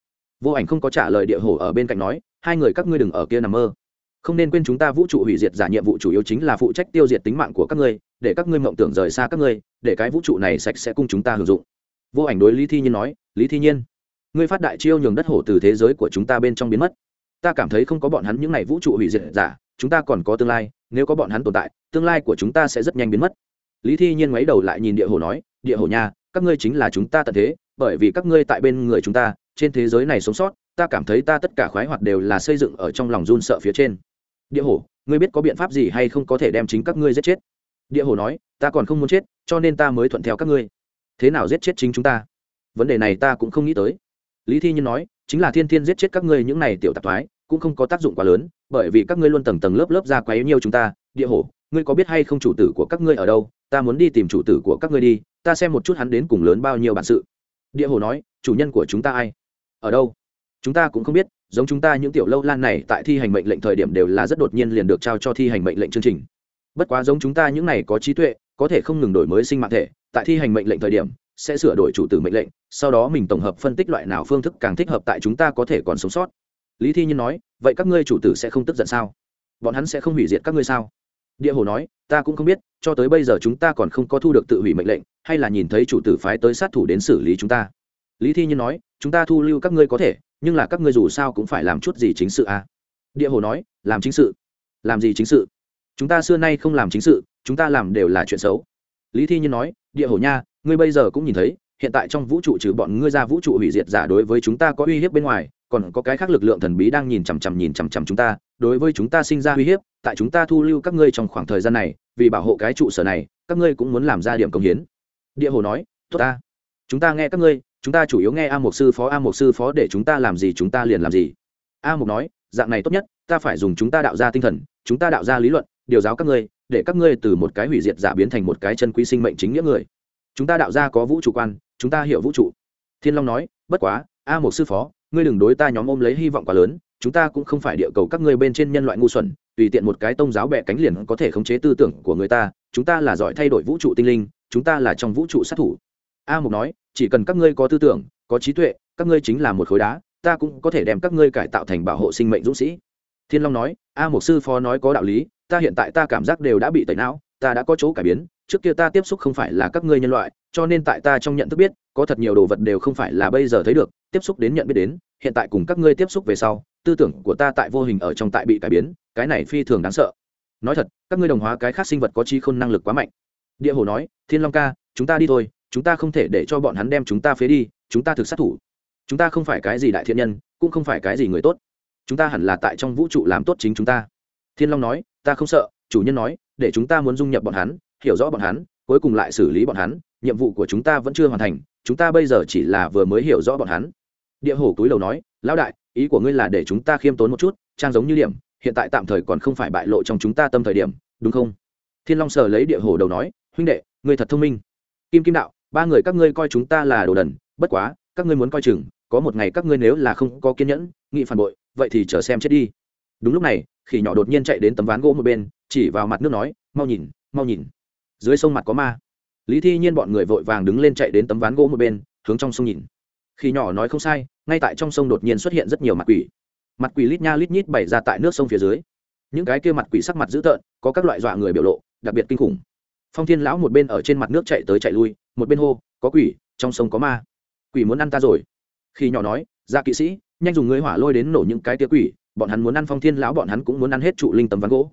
Vô ảnh không có trả lời địa hổ ở bên cạnh nói hai người các ngươi đừng ở kia nằm mơ. Không nên quên chúng ta vũ trụ hủy diệt giả nhiệm vụ chủ yếu chính là phụ trách tiêu diệt tính mạng của các ngươi, để các ngươi mộng tưởng rời xa các ngươi, để cái vũ trụ này sạch sẽ cung chúng ta hưởng dụng. Vô ảnh đối lý thi nhiên nói, lý thi nhiên, ngươi phát đại chiêu nhường đất hổ từ thế giới của chúng ta bên trong biến mất. Ta cảm thấy không có bọn hắn những n à y vũ trụ hủy diệt giả, chúng ta còn có tương lai, nếu có bọn hắn tồn tại, tương lai của chúng ta sẽ rất nhanh biến mất. Lý thi nhiên ngoáy đầu lại nhìn địa hồ nói, địa hồ nha, các ngươi chính là chúng ta tận thế, bởi vì các ngươi tại bên người chúng ta, trên thế giới này sống sót ta cảm thấy ta tất cả khoái hoạt đều là xây dựng ở trong lòng run sợ phía trên. Địa hồ ngươi biết có biện pháp gì hay không có thể đem chính các ngươi giết chết? Địa hồ nói, ta còn không muốn chết, cho nên ta mới thuận theo các ngươi. Thế nào giết chết chính chúng ta? Vấn đề này ta cũng không nghĩ tới. Lý thi nhiên nói, chính là thiên thiên giết chết các ngươi những này tiểu tạp thoái, cũng không có tác dụng quá lớn, bởi vì các ngươi luôn tầng tầng lớp lớp ra quá yếu nhiều chúng ta. Địa hổ, ngươi có biết hay không chủ tử của các ngươi ở đâu? Ta muốn đi tìm chủ tử của các ngươi đi, ta xem một chút hắn đến cùng lớn bao nhiêu bản sự. Địa hổ nói, chủ nhân của chúng ta ai? Ở đâu? Chúng ta cũng không biết, giống chúng ta những tiểu lâu lan này tại thi hành mệnh lệnh thời điểm đều là rất đột nhiên liền được trao cho thi hành mệnh lệnh chương trình. Bất quá giống chúng ta những này có trí tuệ, có thể không ngừng đổi mới sinh mạng thể, tại thi hành mệnh lệnh thời điểm, sẽ sửa đổi chủ tử mệnh lệnh, sau đó mình tổng hợp phân tích loại nào phương thức càng thích hợp tại chúng ta có thể còn sống sót. Lý thi nhiên nói, vậy các ngươi chủ tử sẽ không tức giận sao? Bọn hắn sẽ không hủy diệt các ngươi sao? Địa hồ nói, ta cũng không biết, cho tới bây giờ chúng ta còn không có thu được tự hủy mệnh lệnh, hay là nhìn thấy chủ tử phái tới sát thủ đến xử lý chúng ta lý thi nhiên nói, chúng ta thu lưu các ngươi có thể, nhưng là các ngươi dù sao cũng phải làm chút gì chính sự à? Địa hồ nói, làm chính sự. Làm gì chính sự? Chúng ta xưa nay không làm chính sự, chúng ta làm đều là chuyện xấu. Lý thi nhiên nói, địa hồ nha, ngươi bây giờ cũng nhìn thấy, hiện tại trong vũ trụ trừ bọn ngươi ra vũ trụ hủy diệt giả đối với chúng ta có uy hiếp bên ngoài, còn có cái khác lực lượng thần bí đang nhìn chằm chằm nhìn chằm chằm chúng ta, đối với chúng ta sinh ra uy hiếp, tại chúng ta thu lưu các ngươi trong khoảng thời gian này, vì bảo hộ cái trụ sở này, các ngươi cũng muốn làm ra điểm công hiến. Địa hồ nói, tốt ta, chúng ta nghe các ngươi chúng ta chủ yếu nghe a mục sư phó, a mục sư phó để chúng ta làm gì, chúng ta liền làm gì. A mục nói, dạng này tốt nhất, ta phải dùng chúng ta đạo ra tinh thần, chúng ta đạo ra lý luận, điều giáo các ngươi, để các ngươi từ một cái hủy diệt giả biến thành một cái chân quý sinh mệnh chính nghĩa người. Chúng ta đạo ra có vũ trụ quan, chúng ta hiểu vũ trụ. Thiên long nói, bất quá, a một sư phó, ngươi đừng đối ta nhóm ôm lấy hy vọng quá lớn, chúng ta cũng không phải địa cầu các ngươi bên trên nhân loại ngu xuẩn, tùy tiện một cái tông giáo bẹ cánh liền có thể khống chế tư tưởng của người ta, chúng ta là giỏi thay đổi vũ trụ tinh linh, chúng ta là trong vũ trụ sát thủ. A mục nói chỉ cần các ngươi có tư tưởng, có trí tuệ, các ngươi chính là một khối đá, ta cũng có thể đem các ngươi cải tạo thành bảo hộ sinh mệnh dũng sĩ. Thiên long nói, a mục sư phó nói có đạo lý, ta hiện tại ta cảm giác đều đã bị tẩy não, ta đã có chỗ cải biến, trước kia ta tiếp xúc không phải là các ngươi nhân loại, cho nên tại ta trong nhận thức biết, có thật nhiều đồ vật đều không phải là bây giờ thấy được, tiếp xúc đến nhận biết đến, hiện tại cùng các ngươi tiếp xúc về sau, tư tưởng của ta tại vô hình ở trong tại bị cải biến, cái này phi thường đáng sợ. Nói thật, các ngươi đồng hóa cái khác sinh vật có chi khôn năng lực quá mạnh. Địa hồ nói, thiên long ca, chúng ta đi thôi chúng ta không thể để cho bọn hắn đem chúng ta phế đi, chúng ta thực sát thủ. Chúng ta không phải cái gì đại thiện nhân, cũng không phải cái gì người tốt. Chúng ta hẳn là tại trong vũ trụ làm tốt chính chúng ta. Thiên long nói, ta không sợ, chủ nhân nói, để chúng ta muốn dung nhập bọn hắn, hiểu rõ bọn hắn, cuối cùng lại xử lý bọn hắn, nhiệm vụ của chúng ta vẫn chưa hoàn thành, chúng ta bây giờ chỉ là vừa mới hiểu rõ bọn hắn. Địa hổ túi đầu nói, lão đại, ý của ngươi là để chúng ta khiêm tốn một chút, trang giống như điểm, hiện tại tạm thời còn không phải bại lộ trong chúng ta tâm thời điểm, đúng không? Thiên long sờ lấy địa hổ đầu nói, huynh đệ, ngươi thật thông minh. Kim kim đạo ba người các ngươi coi chúng ta là đồ đần, bất quá, các ngươi muốn coi chừng, có một ngày các ngươi nếu là không có kiên nhẫn, nghị phản bội, vậy thì chờ xem chết đi. Đúng lúc này, khỉ nhỏ đột nhiên chạy đến tấm ván gỗ một bên, chỉ vào mặt nước nói, mau nhìn mau nhìn. Dưới sông mặt có ma. Lý thi nhiên bọn người vội vàng đứng lên chạy đến tấm ván gỗ một bên, hướng trong sông nhìn. Khi nhỏ nói không sai, ngay tại trong sông đột nhiên xuất hiện rất nhiều mặt quỷ. Mặt quỷ lít nha lít nhít bày ra tại nước sông phía dưới. Những cái kia mặt quỷ sắc mặt dữ tợn, có các loại dọa người biểu lộ, đặc biệt kinh khủng phong thiên lão một bên ở trên mặt nước chạy tới chạy lui một bên hô có quỷ trong sông có ma quỷ muốn ăn ta rồi khi nhỏ nói ra kỵ sĩ nhanh dùng người hỏa lôi đến nổ những cái tia quỷ bọn hắn muốn ăn phong thiên lão bọn hắn cũng muốn ăn hết trụ linh tấm ván gỗ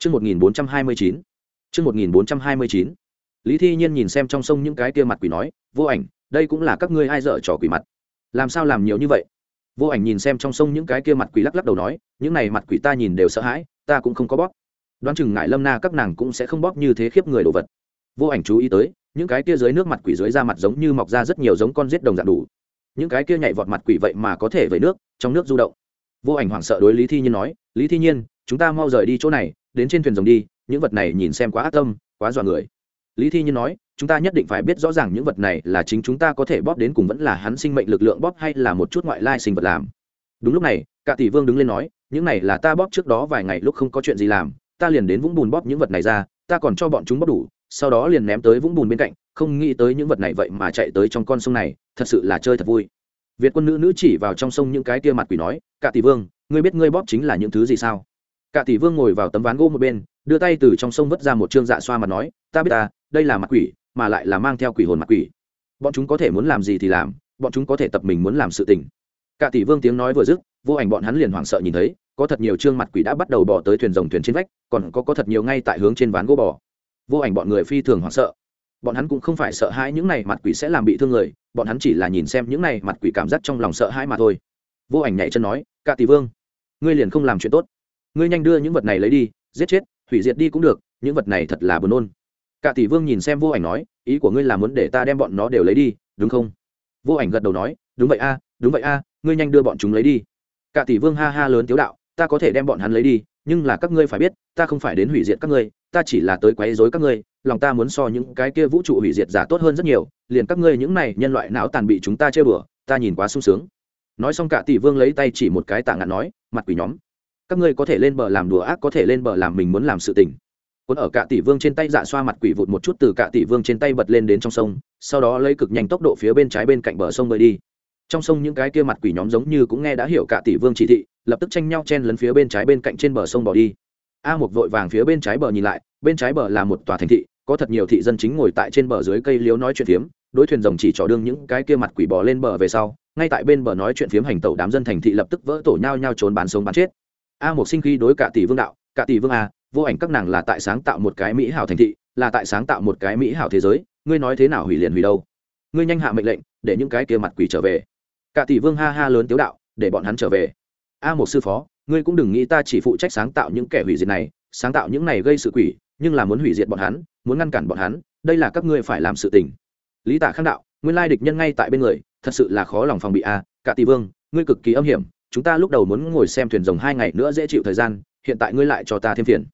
Trước 1429. Trước 1429. Lý Thi Nhiên nhìn xem trong sông những cái tia mặt quỷ nói, vô ảnh, đây cũng là các ngươi ai dở trò quỷ mặt. Làm sao làm nhiều như vậy? Vô ảnh nhìn xem trong sông những cái kia mặt quỷ lắc lắc đầu nói, những này mặt quỷ ta nhìn đều sợ hãi, ta cũng không có bóp. Đoán chừng ngại Lâm Na các nàng cũng sẽ không bóp như thế khiếp người đồ vật. Vô ảnh chú ý tới, những cái kia dưới nước mặt quỷ dưới da mặt giống như mọc ra rất nhiều giống con giết đồng dạng đủ. Những cái kia nhảy vọt mặt quỷ vậy mà có thể về nước trong nước du động. Vô ảnh hoảng sợ đối lý thi nhiên nói lý thi nhiên chúng ta mau rời đi chỗ này đến trên thuyền rồng đi những vật này nhìn xem quá ác tâm quá dọa người. Lý thi nhiên nói chúng ta nhất định phải biết rõ ràng những vật này là chính chúng ta có thể bóp đến cùng vẫn là hắn sinh mệnh lực lượng bóp hay là một chút ngoại lai sinh vật làm. Đúng lúc này cả tỷ vương đứng lên nói những này là ta bóp trước đó vài ngày lúc không có chuyện gì làm ta liền đến vũng bùn bóp những vật này ra, ta còn cho bọn chúng bóp đủ, sau đó liền ném tới vũng bùn bên cạnh, không nghĩ tới những vật này vậy mà chạy tới trong con sông này, thật sự là chơi thật vui. Việt quân nữ nữ chỉ vào trong sông những cái kia mặt quỷ nói cả tỷ vương, ngươi biết ngươi bóp chính là những thứ gì sao? Cả tỷ vương ngồi vào tấm ván gỗ một bên, đưa tay từ trong sông vứt ra một trương dạ xoa mà nói, ta biết ta, đây là mặt quỷ, mà lại là mang theo quỷ hồn mặt quỷ. Bọn chúng có thể muốn làm gì thì làm, bọn chúng có thể tập mình muốn làm sự tình. Cả tỷ vương tiếng nói vừa dứt, vô ảnh bọn hắn liền hoảng sợ nhìn thấy có thật nhiều trương mặt quỷ đã bắt đầu bỏ tới thuyền rồng thuyền trên vách, còn có có thật nhiều ngay tại hướng trên ván gỗ bò. Vô ảnh bọn người phi thường hoảng sợ. Bọn hắn cũng không phải sợ hãi những này mặt quỷ sẽ làm bị thương người, bọn hắn chỉ là nhìn xem những này mặt quỷ cảm giác trong lòng sợ hãi mà thôi. Vô ảnh nhảy chân nói cả tỷ vương, ngươi liền không làm chuyện tốt. Ngươi nhanh đưa những vật này lấy đi, giết chết, hủy diệt đi cũng được, những vật này thật là buồn nôn. Cả tỷ vương nhìn xem vô ảnh nói, ý của ngươi là muốn để ta đem bọn nó đều lấy đi, đúng không? Vô ảnh gật đầu nói, đúng vậy a, đúng vậy a, ngươi nhanh đưa bọn chúng lấy đi. Cả tỷ vương ha ha lớn tiếu đạo ta có thể đem bọn hắn lấy đi, nhưng là các ngươi phải biết, ta không phải đến hủy diệt các ngươi, ta chỉ là tới quấy rối các ngươi, lòng ta muốn so những cái kia vũ trụ hủy diệt giả tốt hơn rất nhiều, liền các ngươi những này nhân loại não tàn bị chúng ta chơi bừa ta nhìn quá sung sướng. Nói xong cả tỷ vương lấy tay chỉ một cái tạ ngạn nói, mặt quỷ nhóm, các ngươi có thể lên bờ làm đùa ác, có thể lên bờ làm mình muốn làm sự tình. Cuốn ở cả tỷ vương trên tay dạ xoa mặt quỷ vụt một chút từ cả tỷ vương trên tay bật lên đến trong sông, sau đó lấy cực nhanh tốc độ phía bên trái bên cạnh bờ sông bơi đi. Trong sông những cái kia mặt quỷ nhóm giống như cũng nghe đã hiểu cả tỷ vương chỉ thị lập tức tranh nhau chen lấn phía bên trái bên cạnh trên bờ sông bỏ đi. A một vội vàng phía bên trái bờ nhìn lại, bên trái bờ là một tòa thành thị, có thật nhiều thị dân chính ngồi tại trên bờ dưới cây liếu nói chuyện phiếm, đối thuyền rồng chỉ trỏ đương những cái kia mặt quỷ bò lên bờ về sau, ngay tại bên bờ nói chuyện phiếm hành tẩu đám dân thành thị lập tức vỡ tổ nhau nhau trốn bán sống bán chết. A một sinh khi đối cả tỷ vương đạo, cả tỷ vương a vô ảnh các nàng là tại sáng tạo một cái mỹ hảo thành thị, là tại sáng tạo một cái mỹ hảo thế giới, ngươi nói thế nào hủy liền hủy đâu? Ngươi nhanh hạ mệnh lệnh, để những cái kia mặt quỷ trở về. Cả tỷ vương ha ha lớn tiếu đạo, để bọn hắn trở về a một sư phó, ngươi cũng đừng nghĩ ta chỉ phụ trách sáng tạo những kẻ hủy diệt này, sáng tạo những này gây sự quỷ, nhưng là muốn hủy diệt bọn hắn, muốn ngăn cản bọn hắn, đây là các ngươi phải làm sự tình. Lý tạ khang đạo, nguyên lai địch nhân ngay tại bên người, thật sự là khó lòng phòng bị a cả tỷ vương, ngươi cực kỳ âm hiểm, chúng ta lúc đầu muốn ngồi xem thuyền rồng hai ngày nữa dễ chịu thời gian, hiện tại ngươi lại cho ta thêm phiền.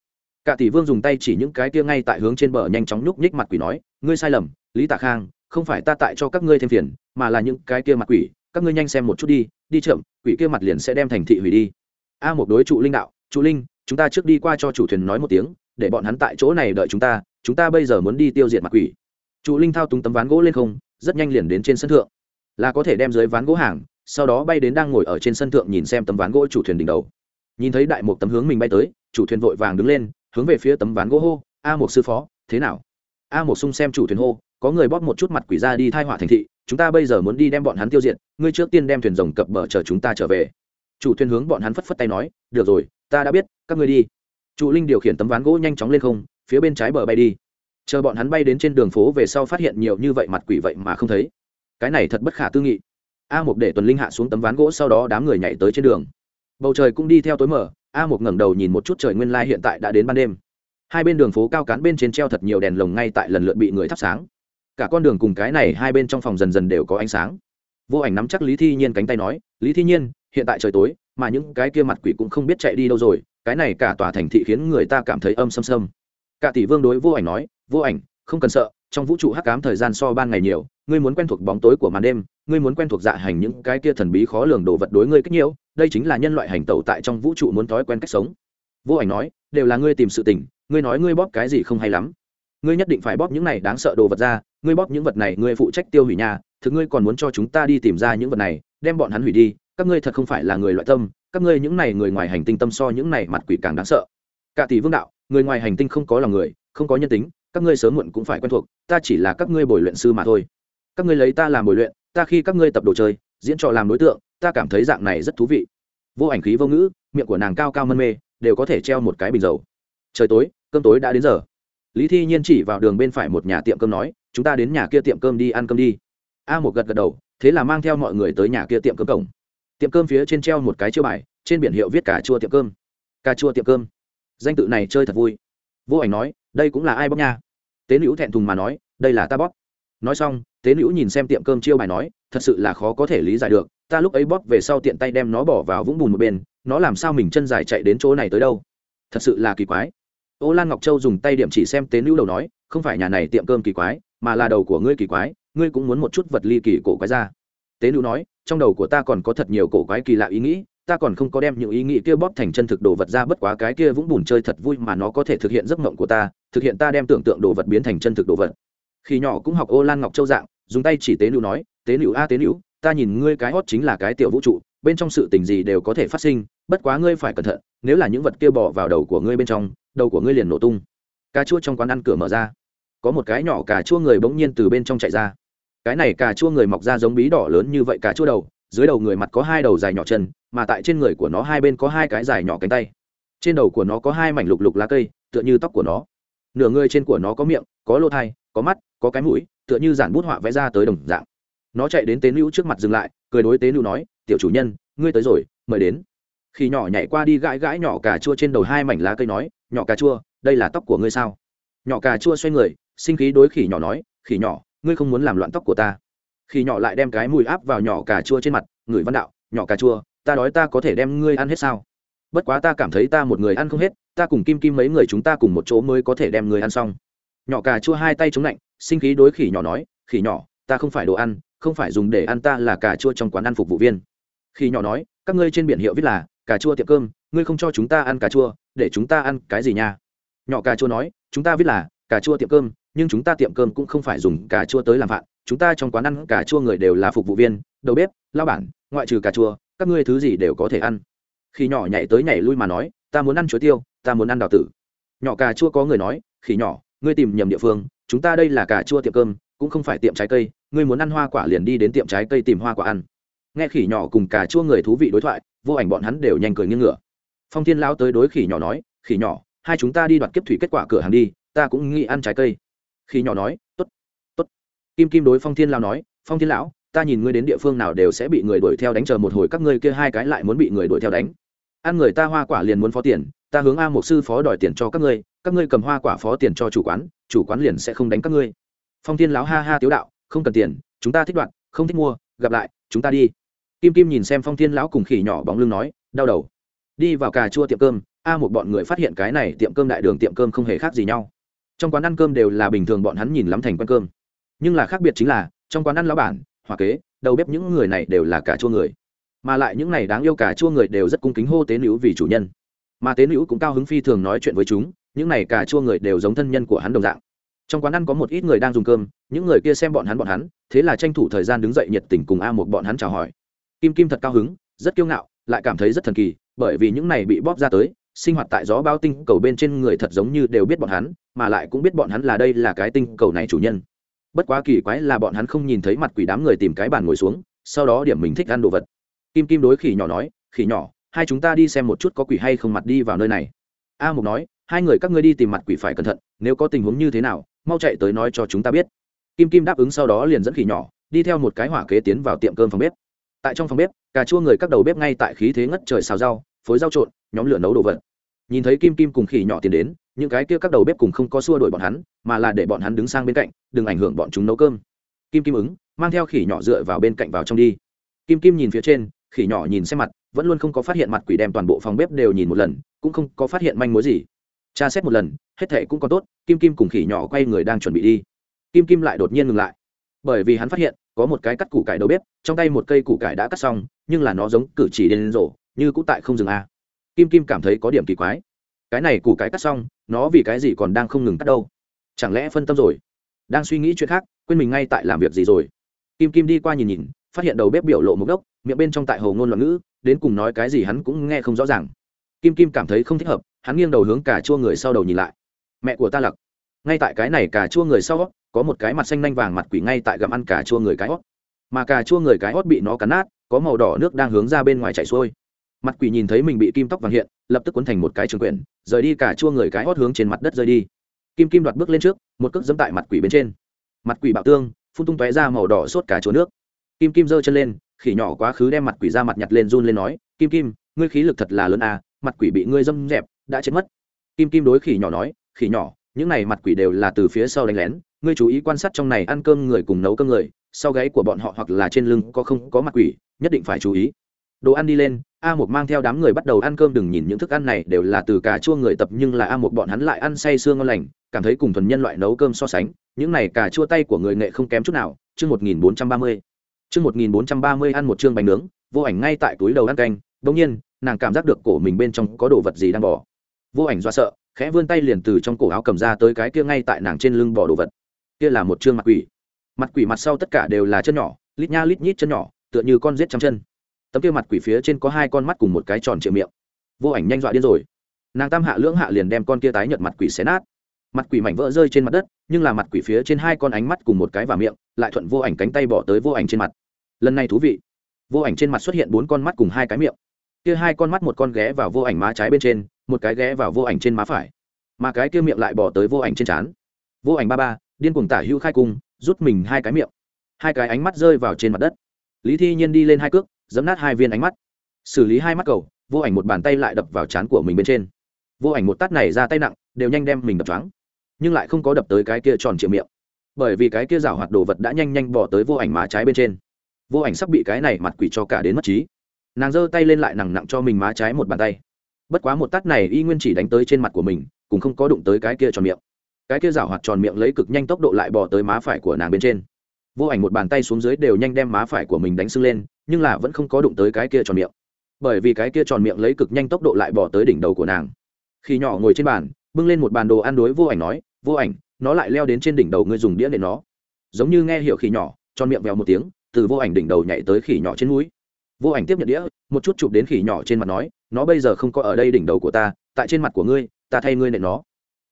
Cả tỷ vương dùng tay chỉ những cái kia ngay tại hướng trên bờ nhanh chóng nhúc nhích mặt quỷ nói, ngươi sai lầm, lý tạ khang, không phải ta tại cho các ngươi thêm phiền, mà là những cái kia mặt quỷ, các ngươi nhanh xem một chút đi đi chậm, quỷ kia mặt liền sẽ đem thành thị hủy đi. A một đối trụ linh đạo, trụ linh, chúng ta trước đi qua cho chủ thuyền nói một tiếng, để bọn hắn tại chỗ này đợi chúng ta chúng ta bây giờ muốn đi tiêu diệt mặt quỷ. Trụ linh thao túng tấm ván gỗ lên không, rất nhanh liền đến trên sân thượng. Là có thể đem dưới ván gỗ hàng, sau đó bay đến đang ngồi ở trên sân thượng nhìn xem tấm ván gỗ chủ thuyền đỉnh đầu. Nhìn thấy đại một tấm hướng mình bay tới, chủ thuyền vội vàng đứng lên, hướng về phía tấm ván gỗ hô, a một sư phó, thế nào? A một sung xem chủ thuyền hô, có người bóp một chút mặt quỷ ra đi thai họa thành thị chúng ta bây giờ muốn đi đem bọn hắn tiêu diệt, ngươi trước tiên đem thuyền rồng cập bờ chờ chúng ta trở về. Chủ thuyền hướng bọn hắn phất phất tay nói, được rồi, ta đã biết, các ngươi đi. Trụ linh điều khiển tấm ván gỗ nhanh chóng lên không, phía bên trái bờ bay đi. Chờ bọn hắn bay đến trên đường phố về sau phát hiện nhiều như vậy mặt quỷ vậy mà không thấy. Cái này thật bất khả tư nghị. A một để tuần linh hạ xuống tấm ván gỗ sau đó đám người nhảy tới trên đường. Bầu trời cũng đi theo tối mở a một ngẩng đầu nhìn một chút trời nguyên lai hiện tại đã đến ban đêm. Hai bên đường phố cao cán bên trên treo thật nhiều đèn lồng ngay tại lần lượt bị người thắp sáng cả con đường cùng cái này hai bên trong phòng dần dần đều có ánh sáng. Vô ảnh nắm chắc lý thi nhiên cánh tay nói, lý thi nhiên, hiện tại trời tối, mà những cái kia mặt quỷ cũng không biết chạy đi đâu rồi, cái này cả tòa thành thị khiến người ta cảm thấy âm xâm xâm cả tỷ vương đối vô ảnh nói, vô ảnh, không cần sợ, trong vũ trụ hắc ám thời gian so ban ngày nhiều, ngươi muốn quen thuộc bóng tối của màn đêm, ngươi muốn quen thuộc dạ hành những cái kia thần bí khó lường đồ vật đối ngươi kích nhiễu, đây chính là nhân loại hành tẩu tại trong vũ trụ muốn thói quen cách sống. Vô ảnh nói, đều là ngươi tìm sự tình, ngươi nói ngươi bóp cái gì không hay lắm ngươi nhất định phải bóp những này đáng sợ đồ vật ra, ngươi bóp những vật này ngươi phụ trách tiêu hủy nhà, thực ngươi còn muốn cho chúng ta đi tìm ra những vật này, đem bọn hắn hủy đi, các ngươi thật không phải là người loại tâm, các ngươi những này người ngoài hành tinh tâm so những này mặt quỷ càng đáng sợ. Cả tỷ vương đạo, người ngoài hành tinh không có lòng người, không có nhân tính, các ngươi sớm muộn cũng phải quen thuộc, ta chỉ là các ngươi bồi luyện sư mà thôi. Các ngươi lấy ta làm bồi luyện, ta khi các ngươi tập đồ chơi, diễn trò làm đối tượng, ta cảm thấy dạng này rất thú vị. Vô ảnh khí vô ngữ, miệng của nàng cao cao mân mê, đều có thể treo một cái bình dầu. Trời tối, cơm tối đã đến giờ lý thi nhiên chỉ vào đường bên phải một nhà tiệm cơm nói, chúng ta đến nhà kia tiệm cơm đi, ăn cơm đi. A một gật gật đầu, thế là mang theo mọi người tới nhà kia tiệm cơm cổng. Tiệm cơm phía trên treo một cái chiêu bài, trên biển hiệu viết cà chua tiệm cơm. Cà chua tiệm cơm. Danh tự này chơi thật vui. Vô ảnh nói, đây cũng là ai bóp nha? Tế nữ thẹn thùng mà nói, đây là ta bóp. Nói xong, tế nữ nhìn xem tiệm cơm chiêu bài nói, thật sự là khó có thể lý giải được, ta lúc ấy bóp về sau tiện tay đem nó bỏ vào vũng bùn một bên, nó làm sao mình chân dài chạy đến chỗ này tới đâu? Thật sự là kỳ quái ô lan ngọc châu dùng tay điểm chỉ xem tế nữ đầu nói, không phải nhà này tiệm cơm kỳ quái, mà là đầu của ngươi kỳ quái, ngươi cũng muốn một chút vật ly kỳ cổ quái ra. Tế nữ nói, trong đầu của ta còn có thật nhiều cổ quái kỳ lạ ý nghĩ, ta còn không có đem những ý nghĩ kia bóp thành chân thực đồ vật ra, bất quá cái kia vũng bùn chơi thật vui mà nó có thể thực hiện giấc mộng của ta, thực hiện ta đem tưởng tượng đồ vật biến thành chân thực đồ vật. Khi nhỏ cũng học ô lan ngọc châu dạng, dùng tay chỉ tế nữ nói, tế nữ a, tế nữ ta nhìn ngươi cái hót chính là cái tiểu vũ trụ, bên trong sự tình gì đều có thể phát sinh, bất quá ngươi phải cẩn thận nếu là những vật kia bỏ vào đầu của ngươi bên trong, đầu của ngươi liền nổ tung. Cà chua trong quán ăn cửa mở ra. Có một cái nhỏ cà chua người bỗng nhiên từ bên trong chạy ra. Cái này cà chua người mọc ra giống bí đỏ lớn như vậy cà chua đầu, dưới đầu người mặt có hai đầu dài nhỏ chân, mà tại trên người của nó hai bên có hai cái dài nhỏ cánh tay. Trên đầu của nó có hai mảnh lục lục lá cây, tựa như tóc của nó. Nửa người trên của nó có miệng, có lỗ thai có mắt, có cái mũi, tựa như giản bút họa vẽ ra tới đồng dạng. Nó chạy đến tế nữ trước mặt dừng lại, cười đối tế nữ nói, tiểu chủ nhân, ngươi tới rồi, mời đến khi nhỏ nhảy qua đi gãi gãi nhỏ cà chua trên đầu hai mảnh lá cây nói, nhỏ cà chua, đây là tóc của ngươi sao? Nhỏ cà chua xoay người, sinh khí đối khỉ nhỏ nói, khỉ nhỏ, ngươi không muốn làm loạn tóc của ta. Khỉ nhỏ lại đem cái mùi áp vào nhỏ cà chua trên mặt người văn đạo, nhỏ cà chua, ta đói ta có thể đem ngươi ăn hết sao? Bất quá ta cảm thấy ta một người ăn không hết, ta cùng kim kim mấy người chúng ta cùng một chỗ mới có thể đem người ăn xong. Nhỏ cà chua hai tay chống lạnh, sinh khí đối khỉ nhỏ nói, khỉ nhỏ, ta không phải đồ ăn, không phải dùng để ăn ta là cà chua trong quán ăn phục vụ viên. Khỉ nhỏ nói, các ngươi trên biển hiệu viết là cà chua tiệm cơm, ngươi không cho chúng ta ăn cà chua, để chúng ta ăn cái gì nha? Nhỏ cà chua nói, chúng ta viết là cà chua tiệm cơm, nhưng chúng ta tiệm cơm cũng không phải dùng cà chua tới làm vạn. Chúng ta trong quán ăn cà chua người đều là phục vụ viên, đầu bếp, lao bản, ngoại trừ cà chua, các ngươi thứ gì đều có thể ăn. Khi nhỏ nhảy tới nhảy lui mà nói, ta muốn ăn chuối tiêu, ta muốn ăn đào tử. Nhỏ cà chua có người nói khi nhỏ, ngươi tìm nhầm địa phương, chúng ta đây là cà chua tiệm cơm, cũng không phải tiệm trái cây, ngươi muốn ăn hoa quả liền đi đến tiệm trái cây tìm hoa quả ăn nghe khỉ nhỏ cùng cà chua người thú vị đối thoại, vô ảnh bọn hắn đều nhanh cười nghiêng ngửa. Phong thiên lao tới đối khỉ nhỏ nói, khỉ nhỏ, hai chúng ta đi đoạt kiếp thủy kết quả cửa hàng đi, ta cũng nghĩ ăn trái cây. Khỉ nhỏ nói t ố t t ố t kim kim đối phong thiên lao nói, phong thiên lão, ta nhìn ngươi đến địa phương nào đều sẽ bị người đuổi theo đánh chờ một hồi các ngươi kia hai cái lại muốn bị người đuổi theo đánh. Ăn người ta hoa quả liền muốn phó tiền, ta hướng a một sư phó đòi tiền cho các ngươi các ngươi cầm hoa quả phó tiền cho chủ quán chủ quán liền sẽ không đánh các ngươi. Phong thiên lão ha ha tiếu đạo, không cần tiền, chúng ta thích đoạn không thích mua, gặp lại, chúng ta đi kim kim nhìn xem phong thiên lão cùng khỉ nhỏ bóng lưng nói, đau đầu. Đi vào cà chua tiệm cơm, a một bọn người phát hiện cái này tiệm cơm đại đường tiệm cơm không hề khác gì nhau. Trong quán ăn cơm đều là bình thường bọn hắn nhìn lắm thành quán cơm. Nhưng là khác biệt chính là, trong quán ăn lão bản hòa kế, đầu bếp những người này đều là cà chua người. Mà lại những này đáng yêu cà chua người đều rất cung kính hô tế nữ vì chủ nhân. Mà tế nữ cũng cao hứng phi thường nói chuyện với chúng, những này cà chua người đều giống thân nhân của hắn đồng dạng. Trong quán ăn có một ít người đang dùng cơm, những người kia xem bọn hắn bọn hắn, thế là tranh thủ thời gian đứng dậy nhiệt tình cùng a một bọn hắn chào hỏi kim kim thật cao hứng, rất kiêu ngạo, lại cảm thấy rất thần kỳ, bởi vì những này bị bóp ra tới, sinh hoạt tại gió bao tinh cầu bên trên người thật giống như đều biết bọn hắn, mà lại cũng biết bọn hắn là đây là cái tinh cầu này chủ nhân. Bất quá kỳ quái là bọn hắn không nhìn thấy mặt quỷ đám người tìm cái bàn ngồi xuống, sau đó điểm mình thích ăn đồ vật. Kim kim đối khỉ nhỏ nói, khỉ nhỏ, hai chúng ta đi xem một chút có quỷ hay không mặt đi vào nơi này. A mục nói, hai người các ngươi đi tìm mặt quỷ phải cẩn thận, nếu có tình huống như thế nào, mau chạy tới nói cho chúng ta biết. Kim kim đáp ứng sau đó liền dẫn khỉ nhỏ, đi theo một cái hỏa kế tiến vào tiệm cơm phòng bếp tại trong phòng bếp, cà chua người các đầu bếp ngay tại khí thế ngất trời xào rau, phối rau trộn, nhóm lửa nấu đồ vật. Nhìn thấy kim kim cùng khỉ nhỏ tiến đến, những cái kia các đầu bếp cùng không có xua đuổi bọn hắn, mà là để bọn hắn đứng sang bên cạnh, đừng ảnh hưởng bọn chúng nấu cơm. Kim kim ứng, mang theo khỉ nhỏ dựa vào bên cạnh vào trong đi. Kim kim nhìn phía trên, khỉ nhỏ nhìn xem mặt, vẫn luôn không có phát hiện mặt quỷ đem toàn bộ phòng bếp đều nhìn một lần, cũng không có phát hiện manh mối gì. Tra xét một lần, hết thệ cũng còn tốt, kim kim cùng khỉ nhỏ quay người đang chuẩn bị đi. Kim kim lại đột nhiên ngừng lại. Bởi vì hắn phát hiện có một cái cắt củ cải đầu bếp, trong tay một cây củ cải đã cắt xong, nhưng là nó giống cử chỉ đến rổ như cũng tại không dừng a kim kim cảm thấy có điểm kỳ quái. Cái này củ cải cắt xong, nó vì cái gì còn đang không ngừng cắt đâu? Chẳng lẽ phân tâm rồi? Đang suy nghĩ chuyện khác, quên mình ngay tại làm việc gì rồi? Kim kim đi qua nhìn nhìn, phát hiện đầu bếp biểu lộ mục đốc miệng bên trong tại hồ ngôn loạn ngữ, đến cùng nói cái gì hắn cũng nghe không rõ ràng. Kim kim cảm thấy không thích hợp, hắn nghiêng đầu hướng cà chua người sau đầu nhìn lại. Mẹ của ta lặc ngay tại cái này cà chua người sau, có một cái mặt xanh nanh vàng mặt quỷ ngay tại gặm ăn cà chua người cái hót. Mà cà chua người cái hót bị nó cắn nát, có màu đỏ nước đang hướng ra bên ngoài chảy xuôi. Mặt quỷ nhìn thấy mình bị kim tóc vàng hiện, lập tức cuốn thành một cái trường quyển, rời đi cà chua người cái hót hướng trên mặt đất rơi đi. Kim kim đoạt bước lên trước, một cước dẫm tại mặt quỷ bên trên. Mặt quỷ bạo tương, phun tung tóe ra màu đỏ sốt cả chỗ nước. Kim kim giơ chân lên, khỉ nhỏ quá khứ đem mặt quỷ ra mặt nhặt lên run lên nói, kim kim, ngươi khí lực thật là lớn à mặt quỷ bị ngươi dâm dẹp, đã chết mất. Kim kim đối khỉ nhỏ nói, khỉ nhỏ những này mặt quỷ đều là từ phía sau đánh lén. Ngươi chú ý quan sát trong này ăn cơm người cùng nấu cơm người, sau gáy của bọn họ hoặc là trên lưng có không có mặt quỷ, nhất định phải chú ý. Đồ ăn đi lên, a một mang theo đám người bắt đầu ăn cơm, đừng nhìn những thức ăn này đều là từ cà chua người tập, nhưng là a một bọn hắn lại ăn say sương ngon lành, cảm thấy cùng thuần nhân loại nấu cơm so sánh, những này cà chua tay của người nghệ không kém chút nào. Chương một nghìn bốn trăm ba mươi. Chương một nghìn bốn trăm ba mươi ăn một chương bánh nướng, vô ảnh ngay tại túi đầu ăn canh đ ỗ n g nhiên, nàng cảm giác được cổ mình bên trong có đồ vật gì đang bỏ. Vô ảnh do sợ khẽ vươn tay liền từ trong cổ áo cầm ra tới cái kia ngay tại nàng trên lưng bỏ đồ vật. Kia là một chương mặt quỷ. Mặt quỷ mặt sau tất cả đều là chân nhỏ, lít nha lít nhít chân nhỏ, tựa như con rết trăm chân. Tấm kia mặt quỷ phía trên có hai con mắt cùng một cái tròn triệu miệng. Vô ảnh nhanh dọa điên rồi. Nàng tam hạ lưỡng hạ liền đem con kia tái nhợt mặt quỷ xé nát. Mặt quỷ mảnh vỡ rơi trên mặt đất, nhưng là mặt quỷ phía trên hai con ánh mắt cùng một cái và miệng, lại thuận vô ảnh cánh tay bỏ tới vô ảnh trên mặt. Lần này thú vị. Vô ảnh trên mặt xuất hiện bốn con mắt cùng hai cái miệng kia hai con mắt một con ghé vào vô ảnh má trái bên trên, một cái ghé vào vô ảnh trên má phải. Mà cái kia miệng lại bỏ tới vô ảnh trên trán. Vô ảnh ba ba, điên cuồng tả hữu khai cung, rút mình hai cái miệng. Hai cái ánh mắt rơi vào trên mặt đất. Lý thi nhiên đi lên hai cước giấm nát hai viên ánh mắt. Xử lý hai mắt cầu, vô ảnh một bàn tay lại đập vào trán của mình bên trên. Vô ảnh một tát này ra tay nặng, đều nhanh đem mình đập trắng nhưng lại không có đập tới cái kia tròn triệu miệng. Bởi vì cái kia rào hoạt đồ vật đã nhanh nhanh bỏ tới vô ảnh má trái bên trên. Vô ảnh sắp bị cái này mặt quỷ cho cả đến mất trí nàng giơ tay lên lại nặng nặng cho mình má trái một bàn tay. Bất quá một tát này y nguyên chỉ đánh tới trên mặt của mình, cũng không có đụng tới cái kia tròn miệng. Cái kia rảo hoạt tròn miệng lấy cực nhanh tốc độ lại bỏ tới má phải của nàng bên trên. Vô ảnh một bàn tay xuống dưới đều nhanh đem má phải của mình đánh sưng lên, nhưng là vẫn không có đụng tới cái kia tròn miệng. Bởi vì cái kia tròn miệng lấy cực nhanh tốc độ lại bỏ tới đỉnh đầu của nàng. Khi nhỏ ngồi trên bàn, bưng lên một bàn đồ ăn đối vô ảnh nói, vô ảnh, nó lại leo đến trên đỉnh đầu ngươi dùng đĩa để nó. Giống như nghe hiểu khỉ nhỏ, tròn miệng vèo một tiếng, từ vô ảnh đỉnh đầu nhảy tới khỉ nhỏ trên núi vô ảnh tiếp nhận đĩa, một chút chụp đến khỉ nhỏ trên mặt nói, nó bây giờ không có ở đây đỉnh đầu của ta, tại trên mặt của ngươi, ta thay ngươi nện nó.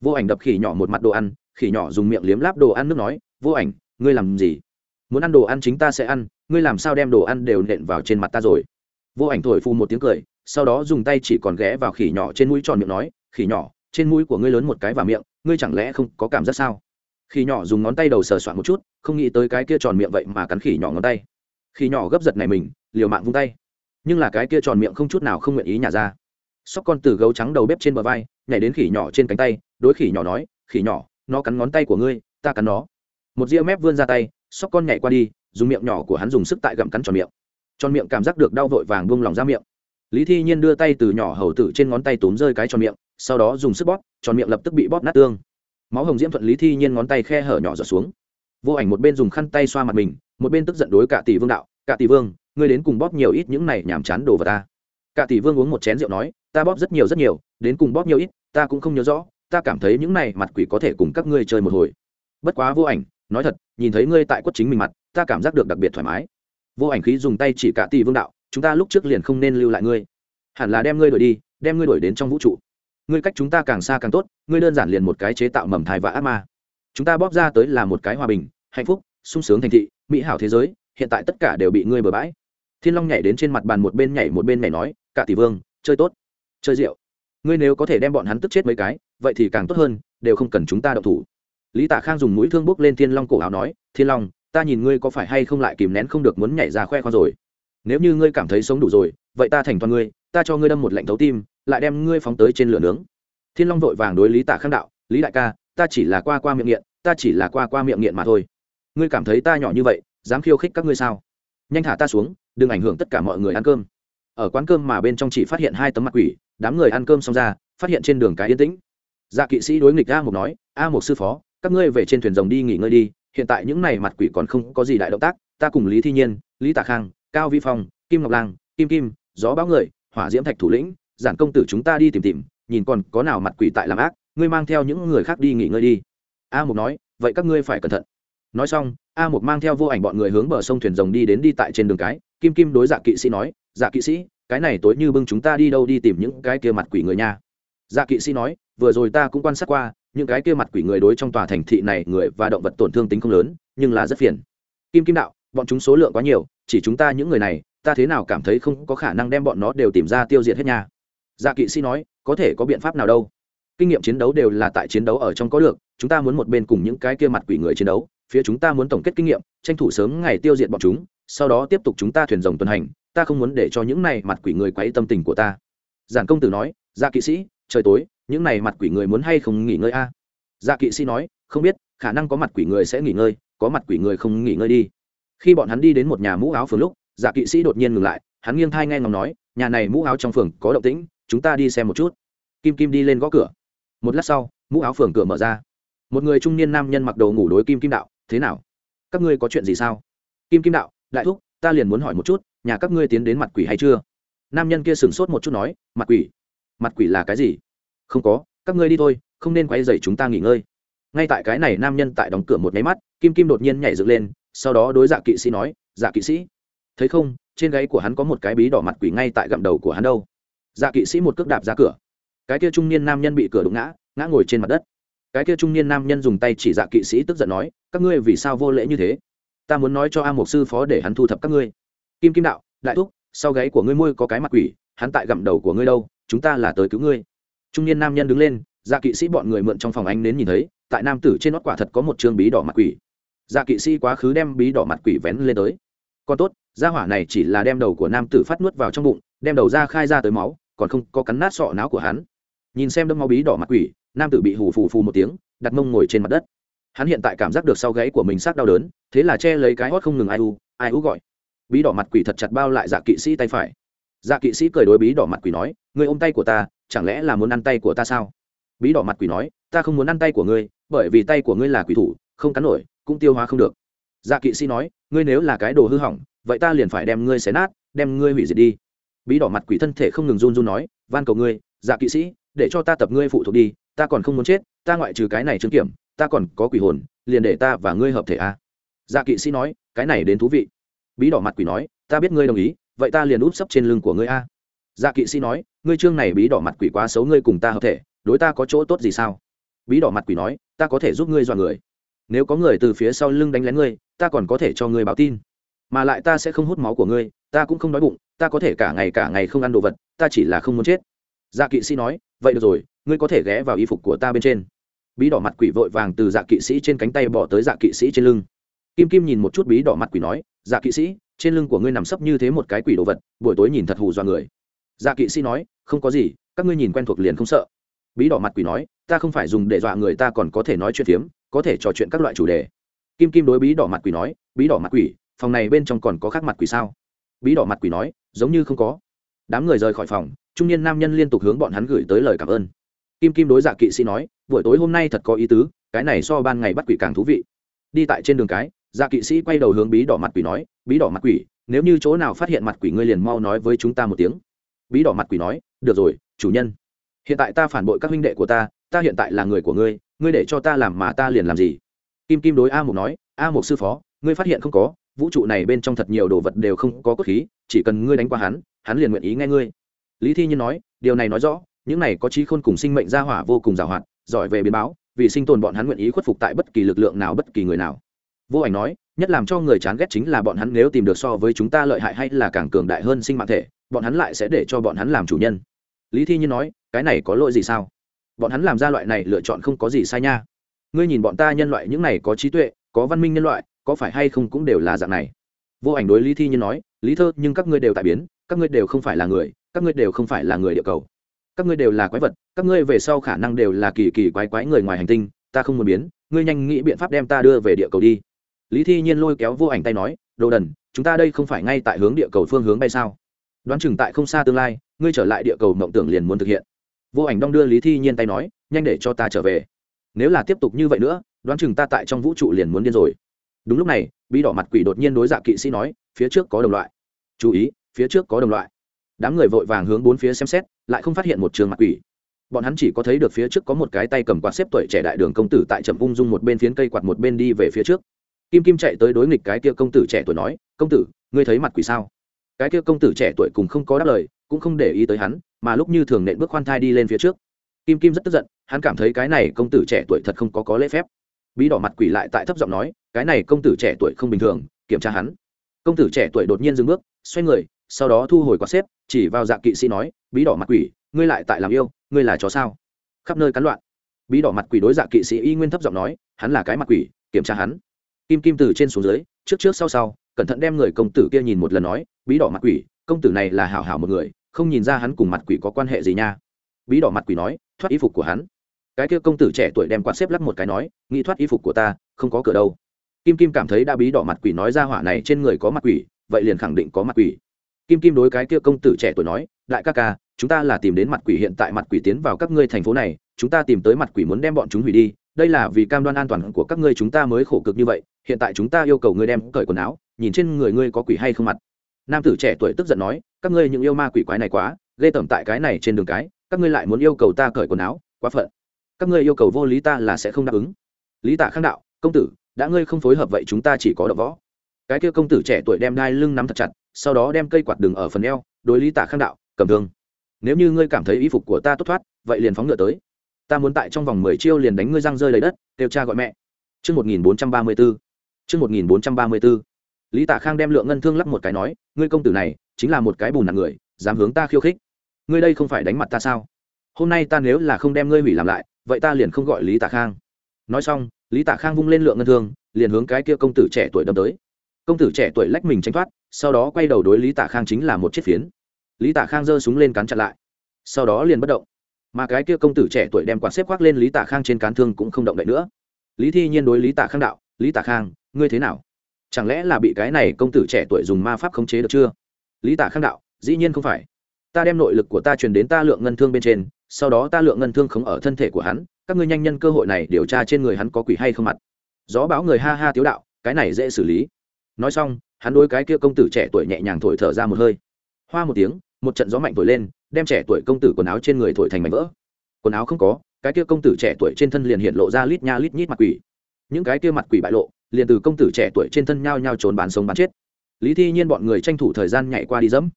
Vô ảnh đập khỉ nhỏ một mặt đồ ăn, khỉ nhỏ dùng miệng liếm láp đồ ăn nước nói, vô ảnh, ngươi làm gì? Muốn ăn đồ ăn chính ta sẽ ăn, ngươi làm sao đem đồ ăn đều nện vào trên mặt ta rồi? Vô ảnh thổi phu một tiếng cười, sau đó dùng tay chỉ còn ghé vào khỉ nhỏ trên mũi tròn miệng nói, khỉ nhỏ, trên mũi của ngươi lớn một cái và miệng, ngươi chẳng lẽ không có cảm giác sao? Khỉ nhỏ dùng ngón tay đầu sờ soạn một chút, không nghĩ tới cái kia tròn miệng vậy mà cắn khỉ nhỏ ngón tay khi nhỏ gấp giật này mình, liều mạng vung tay. Nhưng là cái kia tròn miệng không chút nào không nguyện ý nhả ra. Sóc con từ gấu trắng đầu bếp trên bờ vai, nhảy đến khỉ nhỏ trên cánh tay, đối khỉ nhỏ nói, khỉ nhỏ, nó cắn ngón tay của ngươi, ta cắn nó. Một ria mép vươn ra tay, sóc con nhảy qua đi, dùng miệng nhỏ của hắn dùng sức tại gặm cắn tròn miệng. Tròn miệng cảm giác được đau vội vàng buông lòng ra miệng. Lý thi nhiên đưa tay từ nhỏ hầu tử trên ngón tay túm rơi cái tròn miệng, sau đó dùng sức bóp, tròn miệng lập tức bị bóp nát tương. Máu hồng diễm thuận lý thi nhiên ngón tay khe hở nhỏ giọt xuống vô ảnh một bên dùng khăn tay xoa mặt mình, một bên tức giận đối cả tỷ vương đạo, cả tỷ vương, ngươi đến cùng bóp nhiều ít những này nhàm chán đồ vào ta. Cả tỷ vương uống một chén rượu nói, ta bóp rất nhiều rất nhiều, đến cùng bóp nhiều ít, ta cũng không nhớ rõ, ta cảm thấy những này mặt quỷ có thể cùng các ngươi chơi một hồi. Bất quá vô ảnh, nói thật, nhìn thấy ngươi tại quất chính mình mặt, ta cảm giác được đặc biệt thoải mái. Vô ảnh khí dùng tay chỉ cả tỷ vương đạo, chúng ta lúc trước liền không nên lưu lại ngươi. Hẳn là đem ngươi đổi đi, đem ngươi đổi đến trong vũ trụ. Ngươi cách chúng ta càng xa càng tốt, ngươi đơn giản liền một cái chế tạo mầm thai và ác ma. Chúng ta bóp ra tới là một cái hòa bình hạnh phúc, sung sướng thành thị, mỹ hảo thế giới, hiện tại tất cả đều bị ngươi bừa bãi. Thiên long nhảy đến trên mặt bàn một bên nhảy một bên nhảy nói, cả tỷ vương, chơi tốt, chơi rượu. Ngươi nếu có thể đem bọn hắn tức chết mấy cái, vậy thì càng tốt hơn, đều không cần chúng ta động thủ. Lý tạ khang dùng mũi thương bốc lên thiên long cổ áo nói, thiên long, ta nhìn ngươi có phải hay không lại kìm nén không được muốn nhảy ra khoe khoang rồi. Nếu như ngươi cảm thấy sống đủ rồi, vậy ta thành toàn ngươi, ta cho ngươi đâm một lệnh thấu tim, lại đem ngươi phóng tới trên lửa nướng. Thiên long vội vàng đối lý tạ khang đạo, lý đại ca, ta chỉ là qua qua miệng nghiện, ta chỉ là qua qua miệng nghiện mà thôi ngươi cảm thấy ta nhỏ như vậy, dám khiêu khích các ngươi sao? Nhanh thả ta xuống, đừng ảnh hưởng tất cả mọi người ăn cơm. Ở quán cơm mà bên trong chỉ phát hiện hai tấm mặt quỷ, đám người ăn cơm xong ra, phát hiện trên đường cái yên tĩnh. Dạ kỵ sĩ đối nghịch a một nói, a một sư phó, các ngươi về trên thuyền rồng đi nghỉ ngơi đi, hiện tại những này mặt quỷ còn không có gì đại động tác, ta cùng lý thi nhiên, lý tạ khang, cao vi phong, kim ngọc lang, kim kim, gió báo người, hỏa diễm thạch thủ lĩnh, giản công tử chúng ta đi tìm tìm, nhìn còn có nào mặt quỷ tại làm ác, ngươi mang theo những người khác đi nghỉ ngơi đi. A mục nói, vậy các ngươi phải cẩn thận nói xong, a mục mang theo vô ảnh bọn người hướng bờ sông thuyền rồng đi đến đi tại trên đường cái, kim kim đối dạ kỵ sĩ nói dạ kỵ sĩ, cái này tối như bưng chúng ta đi đâu đi tìm những cái kia mặt quỷ người nha. Dạ kỵ sĩ nói, vừa rồi ta cũng quan sát qua, những cái kia mặt quỷ người đối trong tòa thành thị này người và động vật tổn thương tính không lớn, nhưng là rất phiền. Kim kim đạo, bọn chúng số lượng quá nhiều, chỉ chúng ta những người này, ta thế nào cảm thấy không có khả năng đem bọn nó đều tìm ra tiêu diệt hết nha? Dạ kỵ sĩ nói, có thể có biện pháp nào đâu. Kinh nghiệm chiến đấu đều là tại chiến đấu ở trong có được, chúng ta muốn một bên cùng những cái kia mặt quỷ người chiến đấu phía chúng ta muốn tổng kết kinh nghiệm, tranh thủ sớm ngày tiêu diệt bọn chúng, sau đó tiếp tục chúng ta thuyền rồng tuần hành, ta không muốn để cho những này mặt quỷ người quấy tâm tình của ta. Giản công tử nói dạ kỵ sĩ, trời tối, những này mặt quỷ người muốn hay không nghỉ ngơi a? À? dạ kỵ sĩ nói, không biết, khả năng có mặt quỷ người sẽ nghỉ ngơi, có mặt quỷ người không nghỉ ngơi đi. Khi bọn hắn đi đến một nhà mũ áo phường lúc dạ kỵ sĩ đột nhiên ngừng lại, hắn nghiêng thai nghe ngóng nói, nhà này mũ áo trong phường có động tĩnh, chúng ta đi xem một chút. Kim kim đi lên gõ cửa. Một lát sau, mũ áo phường cửa mở ra. Một người trung niên nam nhân mặc đồ ngủ đối kim kim đạo thế nào? Các ngươi có chuyện gì sao? Kim kim đạo, đại thúc, ta liền muốn hỏi một chút, nhà các ngươi tiến đến mặt quỷ hay chưa? Nam nhân kia sửng sốt một chút nói, mặt quỷ? Mặt quỷ là cái gì? Không có, các ngươi đi thôi, không nên quay dậy chúng ta nghỉ ngơi. Ngay tại cái này nam nhân tại đóng cửa một nháy mắt, kim kim đột nhiên nhảy dựng lên, sau đó đối dạ kỵ sĩ nói dạ kỵ sĩ. Thấy không, trên gáy của hắn có một cái bí đỏ mặt quỷ ngay tại gặm đầu của hắn đâu. Dạ kỵ sĩ một cước đạp ra cửa. Cái kia trung niên nam nhân bị cửa đụng ngã ngã ngồi trên mặt đất cái kia trung niên nam nhân dùng tay chỉ dạ kỵ sĩ tức giận nói, các ngươi vì sao vô lễ như thế? Ta muốn nói cho a mục sư phó để hắn thu thập các ngươi. Kim kim đạo, đại thúc, sau gáy của ngươi môi có cái mặt quỷ, hắn tại gặm đầu của ngươi đâu, chúng ta là tới cứu ngươi. Trung niên nam nhân đứng lên dạ kỵ sĩ bọn người mượn trong phòng anh đến nhìn thấy, tại nam tử trên nót quả thật có một chương bí đỏ mặt quỷ. Dạ kỵ sĩ quá khứ đem bí đỏ mặt quỷ vén lên tới. Còn tốt, gia hỏa này chỉ là đem đầu của nam tử phát nuốt vào trong bụng, đem đầu ra khai ra tới máu, còn không có cắn nát sọ não của hắn. Nhìn xem đâm máu bí đỏ mặt quỷ nam tử bị hù phù phù một tiếng, đặt mông ngồi trên mặt đất. Hắn hiện tại cảm giác được sau gáy của mình xác đau đớn, thế là che lấy cái hót không ngừng ai u ai u gọi. Bí đỏ mặt quỷ thật chặt bao lại dạ kỵ sĩ tay phải. Dạ kỵ sĩ cười đối bí đỏ mặt quỷ nói người ôm tay của ta, chẳng lẽ là muốn ăn tay của ta sao? Bí đỏ mặt quỷ nói, ta không muốn ăn tay của ngươi, bởi vì tay của ngươi là quỷ thủ, không cắn nổi, cũng tiêu hóa không được. Dạ kỵ sĩ nói, ngươi nếu là cái đồ hư hỏng, vậy ta liền phải đem ngươi xé nát, đem ngươi hủy diệt đi. Bí đỏ mặt quỷ thân thể không ngừng run run nói, van cầu ngươi dạ kỵ sĩ, để cho ta tập ngươi phụ thuộc đi ta còn không muốn chết, ta ngoại trừ cái này chứng kiểm, ta còn có quỷ hồn, liền để ta và ngươi hợp thể a. À. dạ kỵ sĩ nói, cái này đến thú vị. Bí đỏ mặt quỷ nói, ta biết ngươi đồng ý, vậy ta liền úp sấp trên lưng của ngươi a. Dạ kỵ sĩ nói, ngươi chương này bí đỏ mặt quỷ quá xấu, ngươi cùng ta hợp thể, đối ta có chỗ tốt gì sao? Bí đỏ mặt quỷ nói, ta có thể giúp ngươi dọa người. Nếu có người từ phía sau lưng đánh lén ngươi, ta còn có thể cho ngươi báo tin. Mà lại ta sẽ không hút máu của ngươi, ta cũng không đói bụng, ta có thể cả ngày cả ngày không ăn đồ vật, ta chỉ là không muốn chết. Dạ kỵ sĩ nói, vậy được rồi ngươi có thể ghé vào y phục của ta bên trên. Bí đỏ mặt quỷ vội vàng từ dạ kỵ sĩ trên cánh tay bỏ tới dạ kỵ sĩ trên lưng. Kim kim nhìn một chút bí đỏ mặt quỷ nói dạ kỵ sĩ, trên lưng của ngươi nằm sấp như thế một cái quỷ đồ vật, buổi tối nhìn thật hù dọa người. Dạ kỵ sĩ nói, không có gì, các ngươi nhìn quen thuộc liền không sợ. Bí đỏ mặt quỷ nói, ta không phải dùng để dọa người, ta còn có thể nói chuyện phiếm, có thể trò chuyện các loại chủ đề. Kim kim đối bí đỏ mặt quỷ nói, bí đỏ mặt quỷ, phòng này bên trong còn có khác mặt quỷ sao? Bí đỏ mặt quỷ nói, giống như không có. Đám người rời khỏi phòng, trung niên nam nhân liên tục hướng bọn hắn gửi tới lời cảm ơn kim kim đối dạ kỵ sĩ nói, buổi tối hôm nay thật có ý tứ, cái này so ban ngày bắt quỷ càng thú vị. Đi tại trên đường cái dạ kỵ sĩ quay đầu hướng bí đỏ mặt quỷ nói, bí đỏ mặt quỷ, nếu như chỗ nào phát hiện mặt quỷ ngươi liền mau nói với chúng ta một tiếng. Bí đỏ mặt quỷ nói, được rồi, chủ nhân. Hiện tại ta phản bội các huynh đệ của ta ta hiện tại là người của ngươi ngươi để cho ta làm mà ta liền làm gì? Kim kim đối a mục nói, a mục sư phó, ngươi phát hiện không có, vũ trụ này bên trong thật nhiều đồ vật đều không có cốt khí, chỉ cần ngươi đánh qua hắn hắn liền nguyện ý nghe ngươi. Lý thi nhiên nói, điều này nói rõ những này có trí khôn cùng sinh mệnh gia hỏa vô cùng giàu hoạt giỏi về biến báo, vì sinh tồn bọn hắn nguyện ý khuất phục tại bất kỳ lực lượng nào, bất kỳ người nào. Vô ảnh nói, nhất làm cho người chán ghét chính là bọn hắn nếu tìm được so với chúng ta lợi hại hay là càng cường đại hơn sinh mạng thể, bọn hắn lại sẽ để cho bọn hắn làm chủ nhân. Lý thi nhiên nói, cái này có lỗi gì sao? Bọn hắn làm ra loại này lựa chọn không có gì sai nha. Ngươi nhìn bọn ta nhân loại những này có trí tuệ, có văn minh nhân loại, có phải hay không cũng đều là dạng này? Vô ảnh đối lý thi nhiên nói, lý thơ, nhưng các ngươi đều tại biến, các ngươi đều không phải là người, các ngươi đều không phải là người địa cầu các ngươi đều là quái vật, các ngươi về sau khả năng đều là kỳ kỳ quái quái người ngoài hành tinh, ta không muốn biến, ngươi nhanh nghĩ biện pháp đem ta đưa về địa cầu đi. Lý thi nhiên lôi kéo vô ảnh tay nói, đồ đần, chúng ta đây không phải ngay tại hướng địa cầu phương hướng bay sao? Đoán chừng tại không xa tương lai, ngươi trở lại địa cầu mộng tưởng liền muốn thực hiện. Vô ảnh đong đưa lý thi nhiên tay nói, nhanh để cho ta trở về. Nếu là tiếp tục như vậy nữa, đoán chừng ta tại trong vũ trụ liền muốn điên rồi. Đúng lúc này, bí đỏ mặt quỷ đột nhiên đối dạ kỵ sĩ nói, phía trước có đồng loại. Chú ý, phía trước có đồng loại đám người vội vàng hướng bốn phía xem xét, lại không phát hiện một trường mặt quỷ. Bọn hắn chỉ có thấy được phía trước có một cái tay cầm quạt xếp tuổi trẻ đại đường công tử tại trầm ung dung một bên phiến cây quạt một bên đi về phía trước. Kim kim chạy tới đối nghịch cái kia công tử trẻ tuổi nói, công tử, ngươi thấy mặt quỷ sao? Cái kia công tử trẻ tuổi cùng không có đáp lời, cũng không để ý tới hắn, mà lúc như thường nện bước khoan thai đi lên phía trước. Kim kim rất tức giận, hắn cảm thấy cái này công tử trẻ tuổi thật không có có lễ phép. Bí đỏ mặt quỷ lại tại thấp giọng nói, cái này công tử trẻ tuổi không bình thường, kiểm tra hắn. Công tử trẻ tuổi đột nhiên dừng bước, xoay người sau đó thu hồi quạt xếp, chỉ vào dạ kỵ sĩ nói, bí đỏ mặt quỷ, ngươi lại tại làm yêu, ngươi là chó sao? Khắp nơi cắn loạn. Bí đỏ mặt quỷ đối dạ kỵ sĩ y nguyên thấp giọng nói, hắn là cái mặt quỷ, kiểm tra hắn. Kim kim từ trên xuống dưới, trước trước sau sau, cẩn thận đem người công tử kia nhìn một lần nói, bí đỏ mặt quỷ, công tử này là hảo hảo một người, không nhìn ra hắn cùng mặt quỷ có quan hệ gì nha. Bí đỏ mặt quỷ nói, thoát y phục của hắn. Cái kia công tử trẻ tuổi đem quạt xếp lắc một cái nói, nghĩ thoát y phục của ta, không có cửa đâu. Kim kim cảm thấy đã bí đỏ mặt quỷ nói ra hỏa này trên người có mặt quỷ, vậy liền khẳng định có mặt quỷ kim kim đối cái kia công tử trẻ tuổi nói, đại ca ca, chúng ta là tìm đến mặt quỷ hiện tại mặt quỷ tiến vào các ngươi thành phố này, chúng ta tìm tới mặt quỷ muốn đem bọn chúng hủy đi, đây là vì cam đoan an toàn của các ngươi chúng ta mới khổ cực như vậy, hiện tại chúng ta yêu cầu ngươi đem cởi quần áo, nhìn trên người ngươi có quỷ hay không mặt. Nam tử trẻ tuổi tức giận nói, các ngươi những yêu ma quỷ quái này quá, ghê tởm tại cái này trên đường cái, các ngươi lại muốn yêu cầu ta cởi quần áo, quá phận. Các ngươi yêu cầu vô lý ta là sẽ không đáp ứng. Lý tạ khang đạo, công tử, đã ngươi không phối hợp vậy chúng ta chỉ có đập võ. Cái kia công tử trẻ tuổi đem đai lưng nắm thật chặt sau đó đem cây quạt đường ở phần eo đối lý Tả khang đạo cầm thương nếu như ngươi cảm thấy y phục của ta tốt thoát vậy liền phóng ngựa tới ta muốn tại trong vòng mười chiêu liền đánh ngươi răng rơi lấy đất kêu cha gọi mẹ Chương 1434. Chương 1434. Lý Tả Khang đem lượng ngân thương lắp một cái nói, ngươi công tử này chính là một cái bùn nặng người, dám hướng ta khiêu khích. Ngươi đây không phải đánh mặt ta sao? Hôm nay ta nếu là không đem ngươi hủy làm lại, vậy ta liền không gọi Lý Tả Khang. Nói xong, Lý Tả Khang vung lên lượng ngân thương, liền hướng cái kia công tử trẻ tuổi đâm tới. Công tử trẻ tuổi lách mình tránh thoát, sau đó quay đầu đối Lý Tả Khang chính là một chiếc phiến. Lý Tả Khang giơ súng lên cắn chặn lại, sau đó liền bất động. Mà cái kia công tử trẻ tuổi đem quạt xếp khoác lên Lý Tả Khang trên cán thương cũng không động đậy nữa. Lý thi nhiên đối lý Tả khang đạo lý Tả khang ngươi thế nào? Chẳng lẽ là bị cái này công tử trẻ tuổi dùng ma pháp khống chế được chưa? Lý Tả khang đạo dĩ nhiên không phải. Ta đem nội lực của ta truyền đến ta lượng ngân thương bên trên sau đó ta lượng ngân thương không ở thân thể của hắn các ngươi nhanh nhân cơ hội này điều tra trên người hắn có quỷ hay không mặt. Gió báo người ha ha tiếu đạo cái này dễ xử lý nói xong, hắn đôi cái kia công tử trẻ tuổi nhẹ nhàng thổi thở ra một hơi. Hoa một tiếng, một trận gió mạnh thổi lên, đem trẻ tuổi công tử quần áo trên người thổi thành mảnh vỡ. Quần áo không có, cái kia công tử trẻ tuổi trên thân liền hiện lộ ra lít nha lít nhít mặt quỷ. Những cái kia mặt quỷ bại lộ, liền từ công tử trẻ tuổi trên thân nhao nhao trốn bán sống bán chết. Lý thi nhiên bọn người tranh thủ thời gian nhảy qua đi dẫm.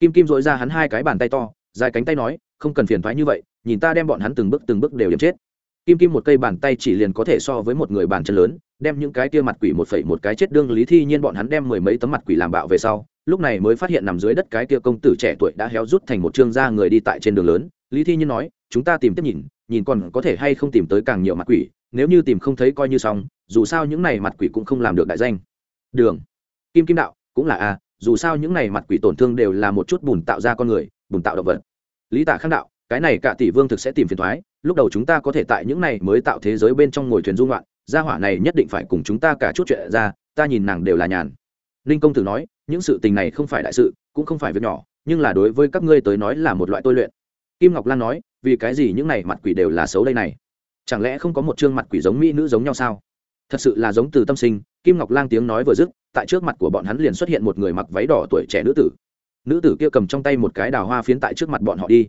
Kim kim dội ra hắn hai cái bàn tay to, dài cánh tay nói, không cần phiền thoái như vậy, nhìn ta đem bọn hắn từng bước từng bước đều điểm chết. Kim kim một cây bàn tay chỉ liền có thể so với một người bàn chân lớn đem những cái kia mặt quỷ một phẩy một cái chết đương lý thi nhiên bọn hắn đem mười mấy tấm mặt quỷ làm bạo về sau, lúc này mới phát hiện nằm dưới đất cái kia công tử trẻ tuổi đã héo rút thành một trương da người đi tại trên đường lớn. Lý thi nhiên nói, chúng ta tìm tiếp nhìn nhìn còn có thể hay không tìm tới càng nhiều mặt quỷ, nếu như tìm không thấy coi như xong, dù sao những này mặt quỷ cũng không làm được đại danh. Đường, kim kim đạo, cũng là a dù sao những này mặt quỷ tổn thương đều là một chút bùn tạo ra con người, bùn tạo động vật. Lý tạ khang đạo, cái này cả tỷ vương thực sẽ tìm phiền thoái, lúc đầu chúng ta có thể tại những này mới tạo thế giới bên trong ngồi thuyền dung loạn gia hỏa này nhất định phải cùng chúng ta cả chút chuyện ra, ta nhìn nàng đều là nhàn. Ninh công tử nói, những sự tình này không phải đại sự, cũng không phải việc nhỏ, nhưng là đối với các ngươi tới nói là một loại tôi luyện. Kim ngọc lan nói, vì cái gì những này mặt quỷ đều là xấu đây này? Chẳng lẽ không có một chương mặt quỷ giống mỹ nữ giống nhau sao? Thật sự là giống từ tâm sinh, kim ngọc lang tiếng nói vừa dứt, tại trước mặt của bọn hắn liền xuất hiện một người mặc váy đỏ tuổi trẻ nữ tử. Nữ tử kia cầm trong tay một cái đào hoa phiến tại trước mặt bọn họ đi.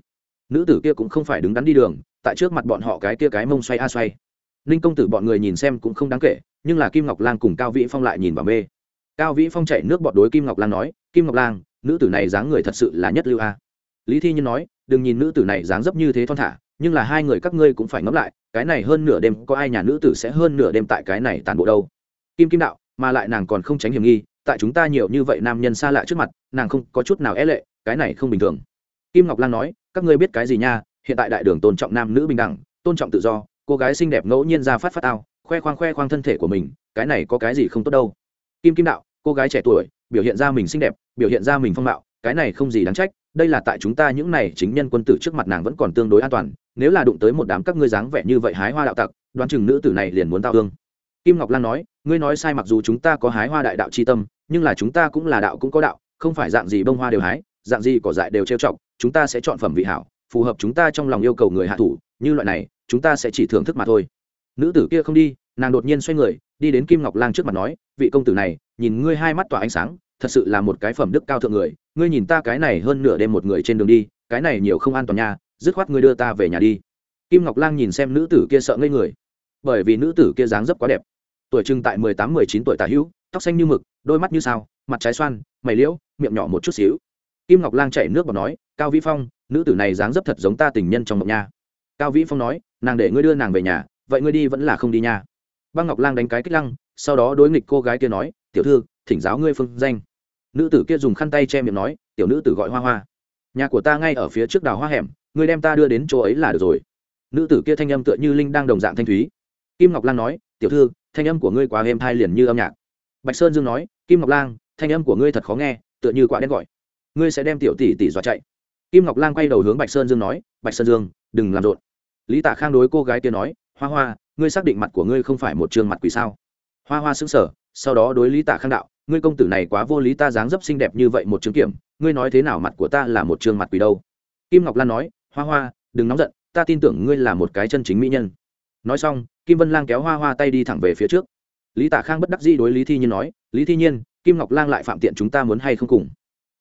Nữ tử kia cũng không phải đứng đắn đi đường, tại trước mặt bọn họ cái kia cái mông xoay a xoay ninh công tử bọn người nhìn xem cũng không đáng kể nhưng là kim ngọc Lan cùng cao vĩ phong lại nhìn vào mê. Cao vĩ phong chạy nước bọn đối kim ngọc Lan nói kim ngọc Lan, nữ tử này dáng người thật sự là nhất lưu a. Lý thi nhiên nói đừng nhìn nữ tử này dáng dấp như thế thon thả nhưng là hai người các ngươi cũng phải ngẫm lại cái này hơn nửa đêm có ai nhà nữ tử sẽ hơn nửa đêm tại cái này tàn bộ đâu? Kim kim đạo mà lại nàng còn không tránh hiểm nghi tại chúng ta nhiều như vậy nam nhân xa lạ trước mặt nàng không có chút nào é lệ cái này không bình thường. Kim ngọc lan nói các ngươi biết cái gì nha hiện tại đại đường tôn trọng nam nữ bình đẳng tôn trọng tự do cô gái xinh đẹp ngẫu nhiên ra phát phát ao, khoe khoang khoe khoang thân thể của mình, cái này có cái gì không tốt đâu. Kim kim đạo, cô gái trẻ tuổi, biểu hiện ra mình xinh đẹp, biểu hiện ra mình phong mạo cái này không gì đáng trách, đây là tại chúng ta những này chính nhân quân tử trước mặt nàng vẫn còn tương đối an toàn, nếu là đụng tới một đám các ngươi dáng vẻ như vậy hái hoa đạo tặc, đoán chừng nữ tử này liền muốn tao thương. Kim ngọc lan nói, ngươi nói sai mặc dù chúng ta có hái hoa đại đạo c h i tâm, nhưng là chúng ta cũng là đạo cũng có đạo, không phải dạng gì bông hoa đều hái, dạng gì cỏ dại đều trêu chọc, chúng ta sẽ chọn phẩm vị hảo, phù hợp chúng ta trong lòng yêu cầu người hạ thủ như loại này, chúng ta sẽ chỉ thưởng thức mà thôi. Nữ tử kia không đi, nàng đột nhiên xoay người, đi đến kim ngọc Lang trước mặt nói, vị công tử này, nhìn ngươi hai mắt tỏa ánh sáng, thật sự là một cái phẩm đức cao thượng người, ngươi nhìn ta cái này hơn nửa đêm một người trên đường đi, cái này nhiều không an toàn nha, dứt khoát ngươi đưa ta về nhà đi. Kim ngọc lang nhìn xem nữ tử kia sợ ngây người, bởi vì nữ tử kia dáng dấp quá đẹp. Tuổi trưng tại mười tám, mười chín tuổi tả hữu, tóc xanh như mực, đôi mắt như sao, mặt trái xoan, mày liễu, miệng nhỏ một chút xíu. Kim ngọc lang chạy nước bọt nói, cao vĩ phong, nữ tử này dáng dấp thật giống ta tình nhân trong mộng nha cao vĩ phong nói, nàng để ngươi đưa nàng về nhà, vậy ngươi đi vẫn là không đi nha. Băng ngọc lang đánh cái kích lăng, sau đó đối nghịch cô gái kia nói, tiểu thư, thỉnh giáo ngươi phương danh. Nữ tử kia dùng khăn tay che miệng nói, tiểu nữ tử gọi hoa hoa. Nhà của ta ngay ở phía trước đào hoa hẻm, ngươi đem ta đưa đến chỗ ấy là được rồi. Nữ tử kia thanh âm tựa như linh đang đồng dạng thanh thúy. Kim ngọc lan nói, tiểu thư, thanh âm của ngươi quá êm thai liền như âm nhạc. Bạch sơn dương nói, kim ngọc lan thanh âm của ngươi thật khó nghe, tựa như quả đen gọi. Ngươi sẽ đem tiểu tỷ tỷ dọa chạy. Kim ngọc lan quay đầu hướng bạch sơn dương nói, bạch sơn dương đừng làm rộn. Lý tạ khang đối cô gái kia nói, hoa hoa, ngươi xác định mặt của ngươi không phải một trường mặt quỷ sao? Hoa hoa xứng sở sau đó đối lý tạ khang đạo, ngươi công tử này quá vô lý, ta dáng dấp xinh đẹp như vậy một chứng kiểm, ngươi nói thế nào mặt của ta là một trường mặt quỷ đâu? Kim ngọc lan nói, hoa hoa, đừng nóng giận, ta tin tưởng ngươi là một cái chân chính mỹ nhân. Nói xong, kim vân lang kéo hoa hoa tay đi thẳng về phía trước. Lý tạ khang bất đắc dĩ đối lý thi nhiên nói, lý thi nhiên, kim ngọc lang lại phạm tiện chúng ta muốn hay không cùng?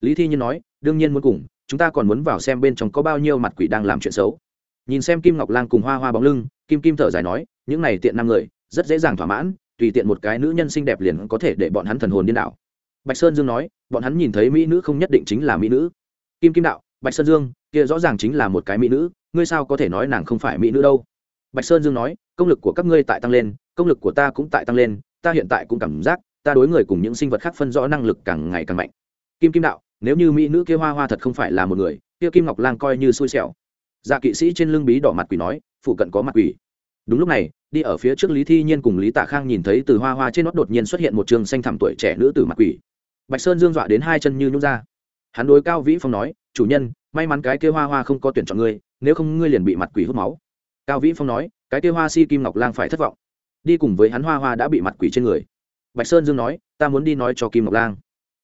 Lý thi nhiên nói, đương nhiên muốn cùng, chúng ta còn muốn vào xem bên trong có bao nhiêu mặt quỷ đang làm chuyện xấu nhìn xem kim ngọc lang cùng hoa hoa bóng lưng, kim kim thở dài nói, những này tiện năm người, rất dễ dàng thỏa mãn, tùy tiện một cái nữ nhân xinh đẹp liền có thể để bọn hắn thần hồn điên đảo. Bạch sơn dương nói, bọn hắn nhìn thấy mỹ nữ không nhất định chính là mỹ nữ. Kim kim đạo, bạch sơn dương, kia rõ ràng chính là một cái mỹ nữ, ngươi sao có thể nói nàng không phải mỹ nữ đâu? Bạch sơn dương nói, công lực của các ngươi tại tăng lên, công lực của ta cũng tại tăng lên, ta hiện tại cũng cảm giác, ta đối người cùng những sinh vật khác phân rõ năng lực càng ngày càng mạnh. Kim kim đạo, nếu như mỹ nữ kia hoa hoa thật không phải là một người, kia kim ngọc lang coi như xui xẻo dạ kỵ sĩ trên lưng bí đỏ mặt quỷ nói phụ cận có mặt quỷ. Đúng lúc này, đi ở phía trước lý thi nhiên cùng lý tạ khang nhìn thấy từ hoa hoa trên nót đột nhiên xuất hiện một trường xanh thẳm tuổi trẻ nữ tử mặt quỷ. Bạch sơn dương dọa đến hai chân như nhút ra. Hắn đối cao vĩ phong nói, chủ nhân, may mắn cái kia hoa hoa không có tuyển chọn ngươi, nếu không ngươi liền bị mặt quỷ hút máu. Cao vĩ phong nói, cái kia hoa si kim ngọc lang phải thất vọng. Đi cùng với hắn hoa hoa đã bị mặt quỷ trên người. Bạch sơn dương nói, ta muốn đi nói cho kim ngọc lang.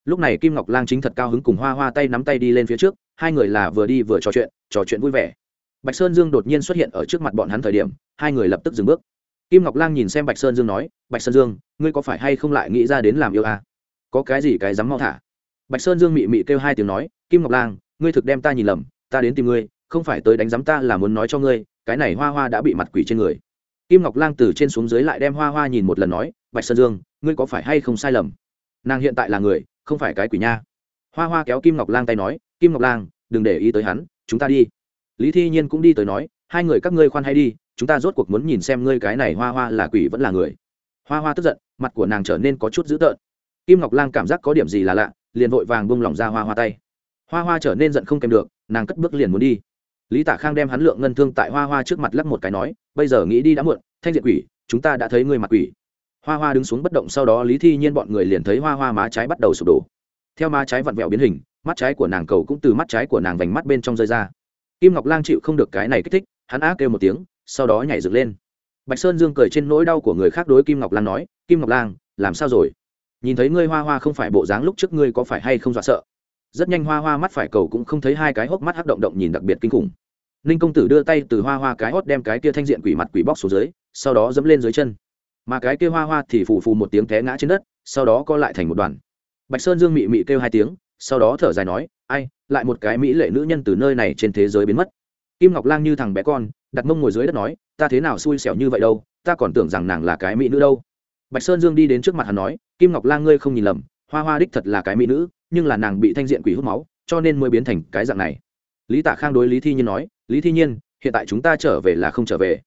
Lúc này kim ngọc lang chính thật cao hứng cùng hoa hoa tay nắm tay đi lên phía trước, hai người là vừa đi vừa trò chuyện trò chuyện vui vẻ bạch sơn dương đột nhiên xuất hiện ở trước mặt bọn hắn thời điểm, hai người lập tức dừng bước. Kim ngọc lang nhìn xem bạch sơn dương nói, bạch sơn dương, ngươi có phải hay không lại nghĩ ra đến làm yêu à? có cái gì cái dám mau thả? Bạch sơn dương mị mị kêu hai tiếng nói, kim ngọc lang, ngươi thực đem ta nhìn lầm, ta đến tìm ngươi, không phải tới đánh giám ta là muốn nói cho ngươi, cái này hoa hoa đã bị mặt quỷ trên người. Kim ngọc lang từ trên xuống dưới lại đem hoa hoa nhìn một lần nói, bạch sơn dương, ngươi có phải hay không sai lầm? Nàng hiện tại là người, không phải cái quỷ nha. Hoa hoa kéo kim ngọc lang tay nói, kim ngọc lang, đừng để ý tới hắn, chúng ta đi lý thi nhiên cũng đi tới nói, hai người các ngươi khoan hay đi, chúng ta rốt cuộc muốn nhìn xem ngươi cái này hoa hoa là quỷ vẫn là người. Hoa hoa tức giận, mặt của nàng trở nên có chút dữ tợn. Kim ngọc lang cảm giác có điểm gì là lạ, liền vội vàng bung lỏng ra hoa hoa tay. Hoa hoa trở nên giận không kèm được, nàng cất bước liền muốn đi. Lý Tả khang đem hắn lượng ngân thương tại hoa hoa trước mặt lắc một cái nói, bây giờ nghĩ đi đã muộn, thanh diện quỷ, chúng ta đã thấy ngươi mặt quỷ. Hoa hoa đứng xuống bất động sau đó lý thi nhiên bọn người liền thấy hoa hoa má trái bắt đầu sụp đổ. Theo má trái vặn vẹo biến hình, mắt trái của nàng cầu cũng từ mắt trái của nàng vành mắt bên trong rơi ra kim ngọc lang chịu không được cái này kích thích, hắn á kêu một tiếng, sau đó nhảy dựng lên. Bạch sơn dương cười trên nỗi đau của người khác đối kim ngọc lang nói, kim ngọc lang, làm sao rồi? Nhìn thấy ngươi hoa hoa không phải bộ dáng lúc trước ngươi có phải hay không dọa sợ? Rất nhanh hoa hoa mắt phải cầu cũng không thấy hai cái hốc mắt hắc động động nhìn đặc biệt kinh khủng. Ninh công tử đưa tay từ hoa hoa cái hót đem cái kia thanh diện quỷ mặt quỷ bóc xuống dưới, sau đó dẫm lên dưới chân. Mà cái kia hoa hoa thì phù phù một tiếng té ngã trên đất, sau đó co lại thành một đoàn. Bạch sơn dương mị mị kêu hai tiếng, sau đó thở dài nói ai, lại một cái mỹ lệ nữ nhân từ nơi này trên thế giới biến mất. Kim ngọc lang như thằng bé con, đặt mông ngồi dưới đất nói, ta thế nào xui xẻo như vậy đâu, ta còn tưởng rằng nàng là cái mỹ nữ đâu. Bạch sơn dương đi đến trước mặt hắn nói, kim ngọc lang ngươi không nhìn lầm, hoa hoa đích thật là cái mỹ nữ, nhưng là nàng bị thanh diện quỷ hút máu, cho nên mới biến thành cái dạng này. Lý Tả khang đối lý thi nhiên nói, lý thi nhiên, hiện tại chúng ta trở về là không trở về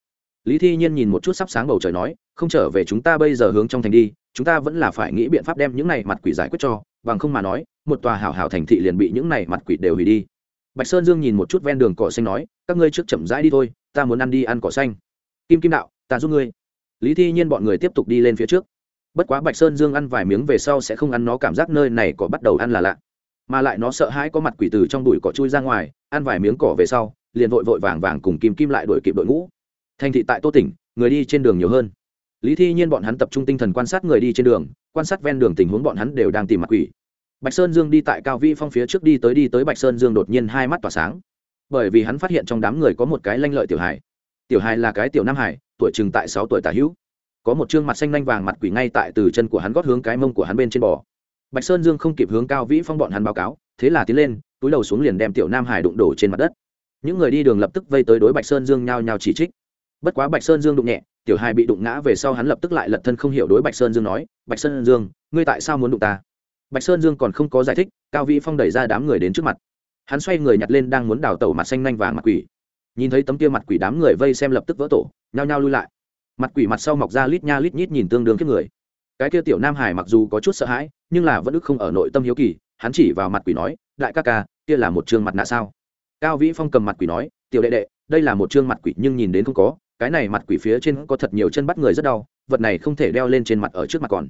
lý thi nhiên nhìn một chút sắp sáng bầu trời nói, không trở về chúng ta bây giờ hướng trong thành đi, chúng ta vẫn là phải nghĩ biện pháp đem những này mặt quỷ giải quyết cho, bằng không mà nói, một tòa hảo hảo thành thị liền bị những này mặt quỷ đều hủy đi. Bạch sơn dương nhìn một chút ven đường cỏ xanh nói, các ngươi trước chậm rãi đi thôi, ta muốn ăn đi ăn cỏ xanh. Kim kim đạo, ta giúp ngươi. Lý thi nhiên bọn người tiếp tục đi lên phía trước. Bất quá bạch sơn dương ăn vài miếng về sau sẽ không ăn nó, cảm giác nơi này có bắt đầu ăn là lạ. Mà lại nó sợ hãi có mặt quỷ từ trong đùi cỏ chui ra ngoài, ăn vài miếng cỏ về sau, liền vội vội vàng vàng cùng kim kim lại đuổi kịp đội ngũ thành thị tại tô tỉnh, người đi trên đường nhiều hơn. Lý thi nhiên bọn hắn tập trung tinh thần quan sát người đi trên đường, quan sát ven đường tình huống bọn hắn đều đang tìm mặt quỷ. Bạch sơn dương đi tại cao vi phong phía trước đi tới đi tới bạch sơn dương đột nhiên hai mắt tỏa sáng. Bởi vì hắn phát hiện trong đám người có một cái lanh lợi tiểu hài. Tiểu hài là cái tiểu nam hải tuổi chừng tại sáu tuổi tả hữu. Có một chương mặt xanh lanh vàng mặt quỷ ngay tại từ chân của hắn gót hướng cái mông của hắn bên trên bò. Bạch sơn dương không kịp hướng cao vĩ phong bọn hắn báo cáo, thế là tiến lên, túi đầu xuống liền đem tiểu nam hải đụng đổ trên mặt đất. Những người đi đường lập tức vây tới đối bạch sơn dương nhao nhao chỉ trích bất quá bạch sơn dương đụng nhẹ, tiểu hai bị đụng ngã về sau hắn lập tức lại lật thân không hiểu đối bạch sơn dương nói, bạch sơn dương, ngươi tại sao muốn đụng ta? Bạch sơn dương còn không có giải thích, cao vĩ phong đẩy ra đám người đến trước mặt. Hắn xoay người nhặt lên đang muốn đào tẩu mặt xanh nanh vàng mặt quỷ. Nhìn thấy tấm kia mặt quỷ đám người vây xem lập tức vỡ tổ, nhao nhao lui lại. Mặt quỷ mặt sau mọc ra lít nha lít nhít nhìn tương đương kiếp người. Cái kia tiểu nam hải mặc dù có chút sợ hãi, nhưng là vẫn ức không ở nội tâm hiếu kỳ, hắn chỉ vào mặt quỷ nói, đại ca ca, kia là một chương mặt nạ sao? Cao vĩ phong cầm mặt quỷ nói, tiểu đệ đệ, đây là một chương mặt quỷ nhưng nhìn đến không có cái này mặt quỷ phía trên có thật nhiều chân bắt người rất đau, vật này không thể đeo lên trên mặt ở trước mặt còn.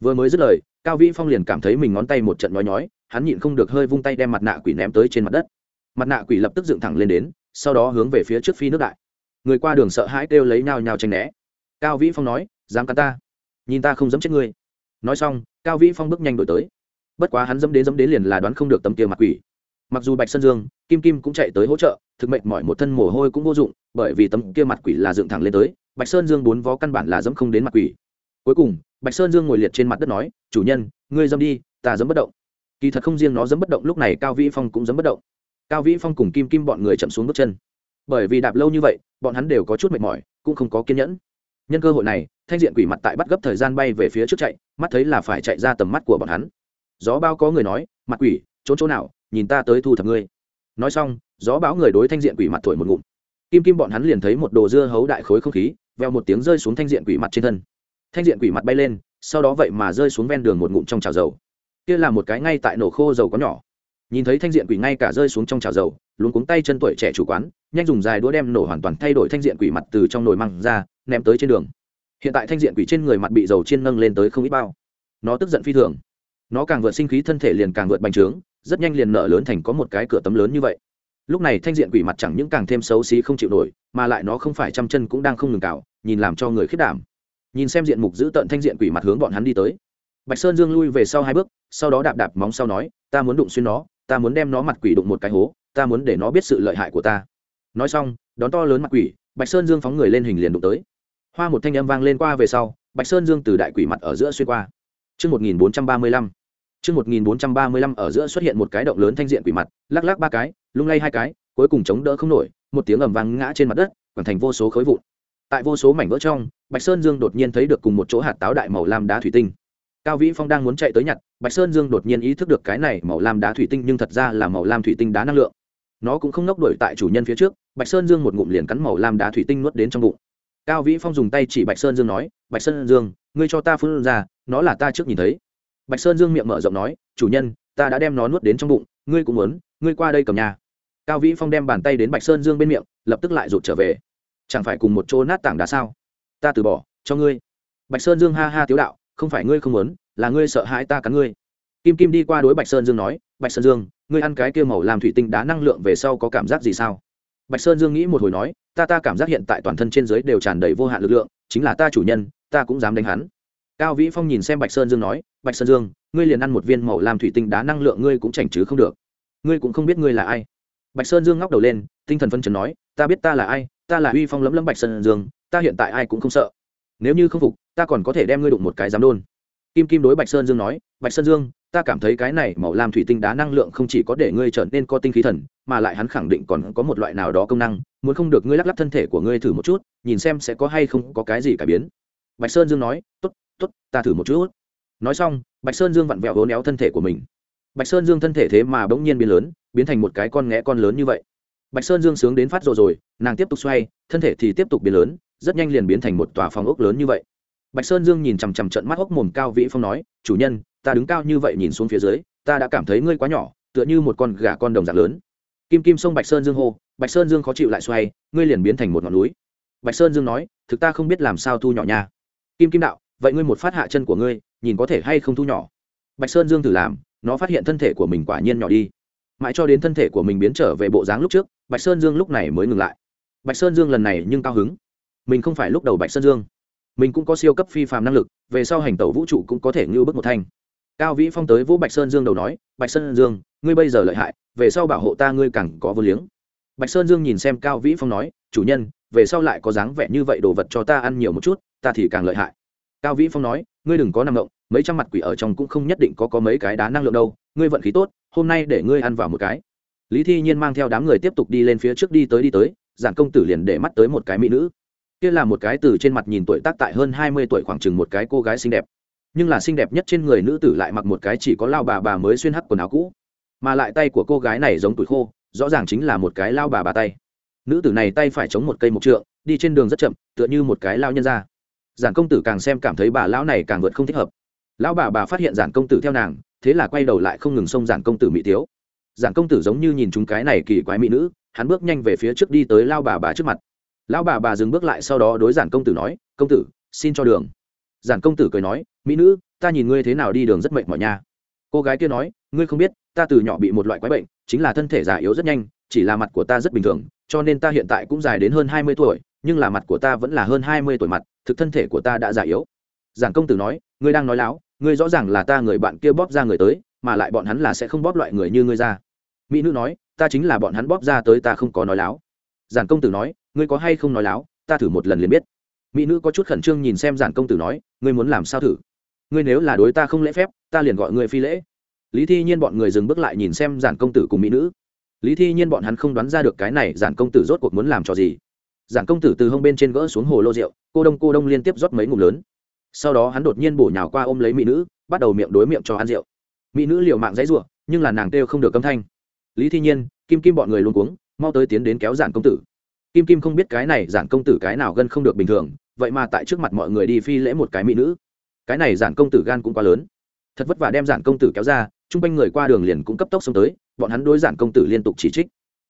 Vừa mới dứt lời, cao vĩ phong liền cảm thấy mình ngón tay một trận nhói nhói, hắn nhịn không được hơi vung tay đem mặt nạ quỷ ném tới trên mặt đất. Mặt nạ quỷ lập tức dựng thẳng lên đến, sau đó hướng về phía trước phi nước đại. Người qua đường sợ hãi kêu lấy nhao nhao tranh né. Cao vĩ phong nói, dám cắn ta? Nhìn ta không dám chết ngươi. Nói xong, cao vĩ phong bước nhanh đổi tới. Bất quá hắn dẫm đến dẫm đến liền là đoán không được tấm kia mặt quỷ. Mặc dù bạch sơn dương kim kim cũng chạy tới hỗ trợ, thực mệnh mọi một thân mồ hôi cũng vô dụng, bởi vì tấm kia mặt quỷ là dựng thẳng lên tới, bạch sơn dương bốn vó căn bản là dẫm không đến mặt quỷ. Cuối cùng, bạch sơn dương ngồi liệt trên mặt đất nói, chủ nhân, ngươi dẫm đi, ta dẫm bất động. Kỳ thật không riêng nó dẫm bất động, lúc này cao vĩ phong cũng dẫm bất động. Cao vĩ phong cùng kim kim bọn người chậm xuống bước chân. Bởi vì đạp lâu như vậy, bọn hắn đều có chút mệt mỏi, cũng không có kiên nhẫn. Nhân cơ hội này, thanh diện quỷ mặt tại bắt gấp thời gian bay về phía trước chạy, mắt thấy là phải chạy ra tầm mắt của bọn hắn. Gió bao có người nói, mặt quỷ, trốn chỗ nào? Nhìn ta tới thu thập ngươi nói xong, gió báo người đối thanh diện quỷ mặt thổi một ngụm. Kim kim bọn hắn liền thấy một đồ dưa hấu đại khối không khí, veo một tiếng rơi xuống thanh diện quỷ mặt trên thân. Thanh diện quỷ mặt bay lên, sau đó vậy mà rơi xuống ven đường một ngụm trong chảo dầu. Kia là một cái ngay tại nổ khô dầu có nhỏ. Nhìn thấy thanh diện quỷ ngay cả rơi xuống trong chảo dầu luôn cuống tay chân tuổi trẻ chủ quán, nhanh dùng dài đũa đem nổ hoàn toàn thay đổi thanh diện quỷ mặt từ trong nồi măng ra, ném tới trên đường. Hiện tại thanh diện quỷ trên người mặt bị dầu chiên nâng lên tới không ít bao. Nó tức giận phi thường. Nó càng vượt sinh khí thân thể liền càng vượt bành trướng rất nhanh liền nở lớn thành có một cái cửa tấm lớn như vậy. Lúc này thanh diện quỷ mặt chẳng những càng thêm xấu xí không chịu nổi mà lại nó không phải trăm chân cũng đang không ngừng cào nhìn làm cho người khiết đảm. Nhìn xem diện mục giữ tận thanh diện quỷ mặt hướng bọn hắn đi tới. Bạch sơn dương lui về sau hai bước sau đó đạp đạp móng sau nói ta muốn đụng xuyên nó ta muốn đem nó mặt quỷ đụng một cái hố ta muốn để nó biết sự lợi hại của ta. Nói xong đón to lớn mặt quỷ bạch sơn dương phóng người lên hình liền đụng tới. Hoa một thanh âm vang lên qua về sau bạch sơn dương từ đại quỷ mặt ở giữa xuyên qua. Trước 1435, Trước 1435 ở giữa xuất hiện một cái động lớn thanh diện quỷ mặt, lắc lắc ba cái, lung lay hai cái, cuối cùng chống đỡ không nổi, một tiếng ầm vang ngã trên mặt đất, quẳng thành vô số khối vụn. Tại vô số mảnh vỡ trong, Bạch Sơn Dương đột nhiên thấy được cùng một chỗ hạt táo đại màu lam đá thủy tinh. Cao Vĩ Phong đang muốn chạy tới nhặt, Bạch Sơn Dương đột nhiên ý thức được cái này màu lam đá thủy tinh nhưng thật ra là màu lam thủy tinh đá năng lượng. Nó cũng không nốc đuổi tại chủ nhân phía trước, Bạch Sơn Dương một ngụm liền cắn màu lam đá thủy tinh nuốt đến trong bụng. Cao Vĩ Phong dùng tay chỉ Bạch Sơn Dương nói, "Bạch Sơn Dương, ngươi cho ta phun ra, nó là ta trước nhìn thấy." Bạch sơn dương miệng mở rộng nói, chủ nhân, ta đã đem nó nuốt đến trong bụng, ngươi cũng muốn, ngươi qua đây cầm nhà. Cao vĩ phong đem bàn tay đến bạch sơn dương bên miệng, lập tức lại rụt trở về. Chẳng phải cùng một chỗ nát tảng đá sao? Ta từ bỏ, cho ngươi. Bạch sơn dương ha ha tiếu đạo, không phải ngươi không muốn, là ngươi sợ hãi ta cắn ngươi. Kim kim đi qua đối bạch sơn dương nói, bạch sơn dương, ngươi ăn cái kia màu làm thủy tinh đá năng lượng về sau có cảm giác gì sao? Bạch sơn dương nghĩ một hồi nói, ta ta cảm giác hiện tại toàn thân trên giới đều tràn đầy vô hạn lực lượng, chính là ta chủ nhân, ta cũng dám đánh hắn cao vĩ phong nhìn xem bạch sơn dương nói, bạch sơn dương, ngươi liền ăn một viên màu làm thủy tinh đá năng lượng ngươi cũng chảnh chứ không được. Ngươi cũng không biết ngươi là ai. Bạch sơn dương ngóc đầu lên, tinh thần phân trần nói, ta biết ta là ai, ta là uy phong lấm lấm bạch sơn dương, ta hiện tại ai cũng không sợ. Nếu như không phục, ta còn có thể đem ngươi đụng một cái giám đôn. Kim kim đối bạch sơn dương nói, bạch sơn dương, ta cảm thấy cái này màu làm thủy tinh đá năng lượng không chỉ có để ngươi trở nên có tinh khí thần, mà lại hắn khẳng định còn có một loại nào đó công năng, muốn không được ngươi lắc lắc thân thể của ngươi thử một chút, nhìn xem sẽ có hay không có cái gì cải biến. Bạch sơn dương nói, tốt tốt, ta thử một chút. Nói xong, bạch sơn dương vặn vẹo hố néo thân thể của mình. Bạch sơn dương thân thể thế mà bỗng nhiên biến lớn, biến thành một cái con nghẽ con lớn như vậy. Bạch sơn dương sướng đến phát rồi rồi, nàng tiếp tục xoay, thân thể thì tiếp tục biến lớn, rất nhanh liền biến thành một tòa phòng ốc lớn như vậy. Bạch sơn dương nhìn chằm chằm trận mắt ốc mồm cao vĩ phong nói, chủ nhân, ta đứng cao như vậy nhìn xuống phía dưới, ta đã cảm thấy ngươi quá nhỏ, tựa như một con gà con đồng dạng lớn. Kim kim sông bạch sơn dương hô, bạch sơn dương khó chịu lại xoay, ngươi liền biến thành một ngọn núi. Bạch sơn dương nói, thực ta không biết làm sao thu nhỏ nha. Kim kim đạo vậy ngươi một phát hạ chân của ngươi, nhìn có thể hay không thu nhỏ. Bạch sơn dương thử làm, nó phát hiện thân thể của mình quả nhiên nhỏ đi. Mãi cho đến thân thể của mình biến trở về bộ dáng lúc trước, bạch sơn dương lúc này mới ngừng lại. Bạch sơn dương lần này nhưng cao hứng. Mình không phải lúc đầu bạch sơn dương. Mình cũng có siêu cấp phi phàm năng lực, về sau hành tẩu vũ trụ cũng có thể ngưu bức một thanh. Cao vĩ phong tới vũ bạch sơn dương đầu nói, bạch sơn dương, ngươi bây giờ lợi hại, về sau bảo hộ ta ngươi càng có vô liếng. Bạch sơn dương nhìn xem cao vĩ phong nói, chủ nhân, về sau lại có dáng vẻ như vậy đồ vật cho ta ăn nhiều một chút, ta thì càng lợi hại cao vĩ phong nói, ngươi đừng có nằm động, mấy trăm mặt quỷ ở trong cũng không nhất định có có mấy cái đá năng lượng đâu, ngươi vận khí tốt, hôm nay để ngươi ăn vào một cái. Lý thi nhiên mang theo đám người tiếp tục đi lên phía trước đi tới đi tới giản công tử liền để mắt tới một cái mỹ nữ. Kia là một cái từ trên mặt nhìn tuổi tác tại hơn hai mươi tuổi khoảng chừng một cái cô gái xinh đẹp. Nhưng là xinh đẹp nhất trên người nữ tử lại mặc một cái chỉ có lao bà bà mới xuyên hắc quần áo cũ. Mà lại tay của cô gái này giống tuổi khô, rõ ràng chính là một cái lao bà bà tay. Nữ tử này tay phải chống một cây mộc trượng, đi trên đường rất chậm, tựa như một cái lao nhân ra giản công tử càng xem cảm thấy bà lão này càng vượt không thích hợp. Lão bà bà phát hiện giản công tử theo nàng, thế là quay đầu lại không ngừng xông giản công tử mỹ tiếu. Giản công tử giống như nhìn chúng cái này kỳ quái mỹ nữ, hắn bước nhanh về phía trước đi tới lao bà bà trước mặt. Lão bà bà dừng bước lại sau đó đối giản công tử nói, công tử, xin cho đường. Giản công tử cười nói, mỹ nữ, ta nhìn ngươi thế nào đi đường rất mệt mỏi nha. Cô gái kia nói, ngươi không biết, ta từ nhỏ bị một loại quái bệnh, chính là thân thể già yếu rất nhanh, chỉ là mặt của ta rất bình thường, cho nên ta hiện tại cũng dài đến hơn hai mươi tuổi, nhưng là mặt của ta vẫn là hơn hai mươi tuổi mặt thực thân thể của ta đã già yếu. Giảng công tử nói, ngươi đang nói láo, ngươi rõ ràng là ta người bạn kia bóp ra người tới, mà lại bọn hắn là sẽ không bóp loại người như ngươi ra. Mỹ nữ nói, ta chính là bọn hắn bóp ra tới ta không có nói láo. Giản công tử nói, ngươi có hay không nói láo, ta thử một lần liền biết. Mỹ nữ có chút khẩn trương nhìn xem giản công tử nói, ngươi muốn làm sao thử? Ngươi nếu là đối ta không lễ phép, ta liền gọi ngươi phi lễ. Lý thi nhiên bọn người dừng bước lại nhìn xem giản công tử cùng mỹ nữ. Lý thi nhiên bọn hắn không đoán ra được cái này giản công tử rốt cuộc muốn làm trò gì giản công tử từ hông bên trên gỡ xuống hồ lô rượu, cô đông cô đông liên tiếp rót mấy ngụm lớn. Sau đó hắn đột nhiên bổ nhào qua ôm lấy mỹ nữ, bắt đầu miệng đối miệng cho ăn rượu. Mỹ nữ liều mạng dãy ruộng nhưng là nàng kêu không được âm thanh. Lý thi nhiên, kim kim bọn người luôn cuống, mau tới tiến đến kéo giản công tử. Kim kim không biết cái này giản công tử cái nào gân không được bình thường, vậy mà tại trước mặt mọi người đi phi lễ một cái mỹ nữ. Cái này giản công tử gan cũng quá lớn. Thật vất vả đem giản công tử kéo ra, chung quanh người qua đường liền cũng cấp tốc xông tới, bọn hắn đối giản công tử liên tục chỉ trích.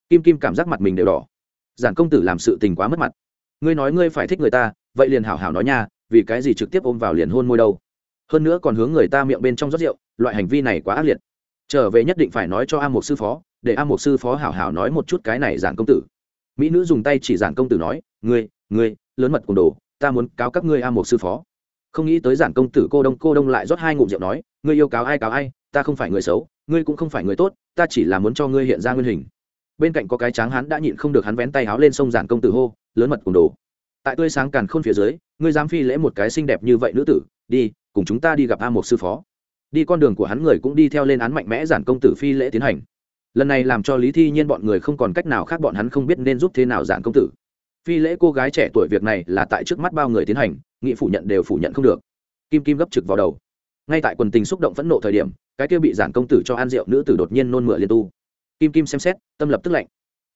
Kim kim cảm giác mặt mình đều đỏ giản công tử làm sự tình quá mất mặt. Ngươi nói ngươi phải thích người ta, vậy liền hảo hảo nói nha, vì cái gì trực tiếp ôm vào liền hôn môi đâu? Hơn nữa còn hướng người ta miệng bên trong rót rượu, loại hành vi này quá ác liệt. Trở về nhất định phải nói cho a một sư phó, để a một sư phó hảo hảo nói một chút cái này giản công tử. Mỹ nữ dùng tay chỉ giản công tử nói, ngươi ngươi, lớn mật cùng đồ, ta muốn cáo các ngươi a một sư phó. Không nghĩ tới giản công tử cô đông cô đông lại rót hai ngụm rượu nói, ngươi yêu cáo ai cáo ai, ta không phải người xấu, ngươi cũng không phải người tốt, ta chỉ là muốn cho ngươi hiện ra nguyên hình bên cạnh có cái tráng hắn đã nhịn không được hắn vén tay háo lên sông giản công tử hô, lớn mật cùng đồ. Tại tươi sáng càn khôn phía dưới, ngươi dám phi lễ một cái xinh đẹp như vậy nữ tử, đi, cùng chúng ta đi gặp a một sư phó. Đi con đường của hắn người cũng đi theo lên án mạnh mẽ giản công tử phi lễ tiến hành. Lần này làm cho lý thi nhiên bọn người không còn cách nào khác bọn hắn không biết nên giúp thế nào giản công tử. Phi lễ cô gái trẻ tuổi việc này là tại trước mắt bao người tiến hành, nghị phủ nhận đều phủ nhận không được. Kim kim gấp trực vào đầu. Ngay tại quần tình xúc động phẫn nộ thời điểm, cái kia bị giản công tử cho ăn rượu nữ tử đột nhiên nôn mửa liên tu kim kim xem xét, tâm lập tức lạnh.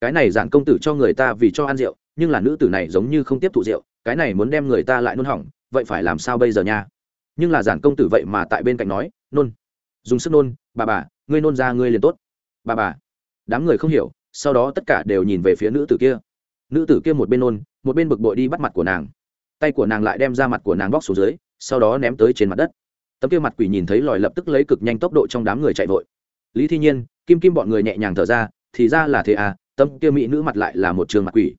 Cái này giản công tử cho người ta vì cho ăn rượu, nhưng là nữ tử này giống như không tiếp thụ rượu, cái này muốn đem người ta lại nôn hỏng, vậy phải làm sao bây giờ nha? Nhưng là giản công tử vậy mà tại bên cạnh nói, nôn. Dùng sức nôn, bà bà, ngươi nôn ra ngươi liền tốt. Bà bà. Đám người không hiểu, sau đó tất cả đều nhìn về phía nữ tử kia. Nữ tử kia một bên nôn, một bên bực bội đi bắt mặt của nàng. Tay của nàng lại đem ra mặt của nàng bóc xuống dưới, sau đó ném tới trên mặt đất. Tấm kia mặt quỷ nhìn thấy lòi lập tức lấy cực nhanh tốc độ trong đám người chạy vội. Lý thi nhiên kim kim bọn người nhẹ nhàng thở ra, thì ra là thế à tấm kia mỹ nữ mặt lại là một trường mặt quỷ.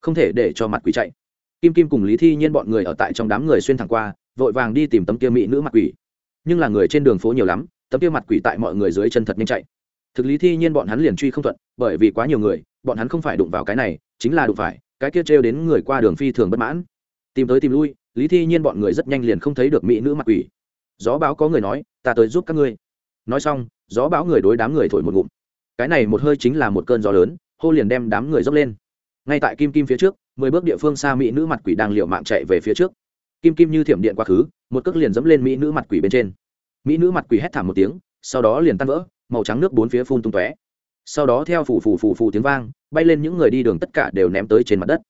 Không thể để cho mặt quỷ chạy. Kim kim cùng lý thi nhiên bọn người ở tại trong đám người xuyên thẳng qua, vội vàng đi tìm tấm kia mỹ nữ mặt quỷ. Nhưng là người trên đường phố nhiều lắm, tấm kia mặt quỷ tại mọi người dưới chân thật nhanh chạy. Thực lý thi nhiên bọn hắn liền truy không thuận, bởi vì quá nhiều người, bọn hắn không phải đụng vào cái này, chính là đụng phải, cái kia trêu đến người qua đường phi thường bất mãn. Tìm tới tìm lui, lý thi nhiên bọn người rất nhanh liền không thấy được mỹ nữ mặt quỷ. Gió báo có người nói, ta tới giúp các ngươi nói xong, gió bão người đối đám người thổi một ngụm. Cái này một hơi chính là một cơn gió lớn, hô liền đem đám người dốc lên. Ngay tại kim kim phía trước, mười bước địa phương xa mỹ nữ mặt quỷ đang liệu mạng chạy về phía trước. Kim kim như thiểm điện quá khứ, một cước liền dẫm lên mỹ nữ mặt quỷ bên trên. Mỹ nữ mặt quỷ hét thảm một tiếng, sau đó liền tan vỡ, màu trắng nước bốn phía phun tung tóe. Sau đó theo phù phù phù phù tiếng vang, bay lên những người đi đường tất cả đều ném tới trên mặt đất.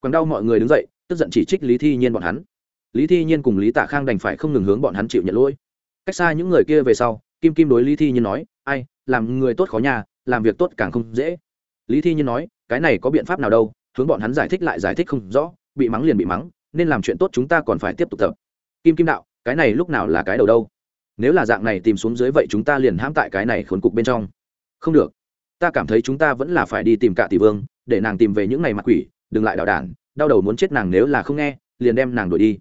Quần đau mọi người đứng dậy, tức giận chỉ trích lý thi nhiên bọn hắn. Lý thi nhiên cùng lý tạ khang đành phải không ngừng hướng bọn hắn chịu nhận lỗi. Cách xa những người kia về sau kim kim đối lý thi nhiên nói, ai, làm người tốt khó nhà, làm việc tốt càng không dễ. Lý thi nhiên nói, cái này có biện pháp nào đâu, hướng bọn hắn giải thích lại giải thích không rõ, bị mắng liền bị mắng, nên làm chuyện tốt chúng ta còn phải tiếp tục tập. Kim kim đạo, cái này lúc nào là cái đầu đâu? Nếu là dạng này tìm xuống dưới vậy chúng ta liền hãm tại cái này khốn cục bên trong. Không được. Ta cảm thấy chúng ta vẫn là phải đi tìm cả tỷ vương, để nàng tìm về những ngày mặt quỷ, đừng lại đạo đản, đau đầu muốn chết nàng nếu là không nghe, liền đem nàng đuổi đi.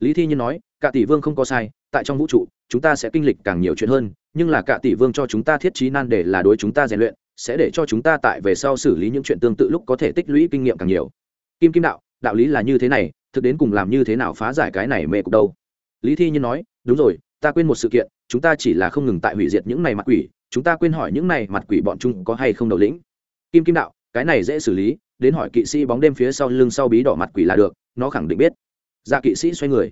Lý thi nhiên nói cả tỷ vương không có sai, tại trong vũ trụ, chúng ta sẽ kinh lịch càng nhiều chuyện hơn, nhưng là cả tỷ vương cho chúng ta thiết trí nan để là đối chúng ta rèn luyện, sẽ để cho chúng ta tại về sau xử lý những chuyện tương tự lúc có thể tích lũy kinh nghiệm càng nhiều. Kim kim đạo đạo lý là như thế này, thực đến cùng làm như thế nào phá giải cái này mê cục đâu? Lý thi nhiên nói, đúng rồi, ta quên một sự kiện, chúng ta chỉ là không ngừng tại hủy diệt những này mặt quỷ, chúng ta quên hỏi những này mặt quỷ bọn chúng có hay không đầu lĩnh. Kim kim đạo, cái này dễ xử lý, đến hỏi kỵ sĩ bóng đêm phía sau lưng sau bí đỏ mặt quỷ là được, nó khẳng định biết. Ra kỵ sĩ xoay người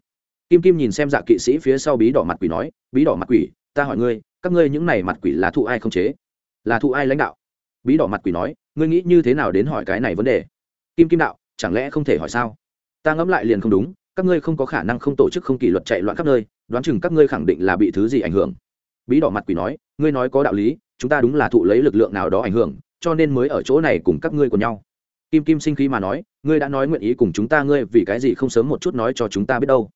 kim kim nhìn xem dạ kỵ sĩ phía sau bí đỏ mặt quỷ nói, bí đỏ mặt quỷ, ta hỏi ngươi, các ngươi những này mặt quỷ là thụ ai không chế? Là thụ ai lãnh đạo? Bí đỏ mặt quỷ nói, ngươi nghĩ như thế nào đến hỏi cái này vấn đề? Kim kim đạo, chẳng lẽ không thể hỏi sao? Ta ngẫm lại liền không đúng, các ngươi không có khả năng không tổ chức không kỷ luật chạy loạn khắp nơi, đoán chừng các ngươi khẳng định là bị thứ gì ảnh hưởng. Bí đỏ mặt quỷ nói, ngươi nói có đạo lý, chúng ta đúng là thụ lấy lực lượng nào đó ảnh hưởng, cho nên mới ở chỗ này cùng các ngươi của nhau. Kim kim sinh khí mà nói, ngươi đã nói nguyện ý cùng chúng ta ngươi vì cái gì không sớm một chút nói cho chúng ta biết đâu?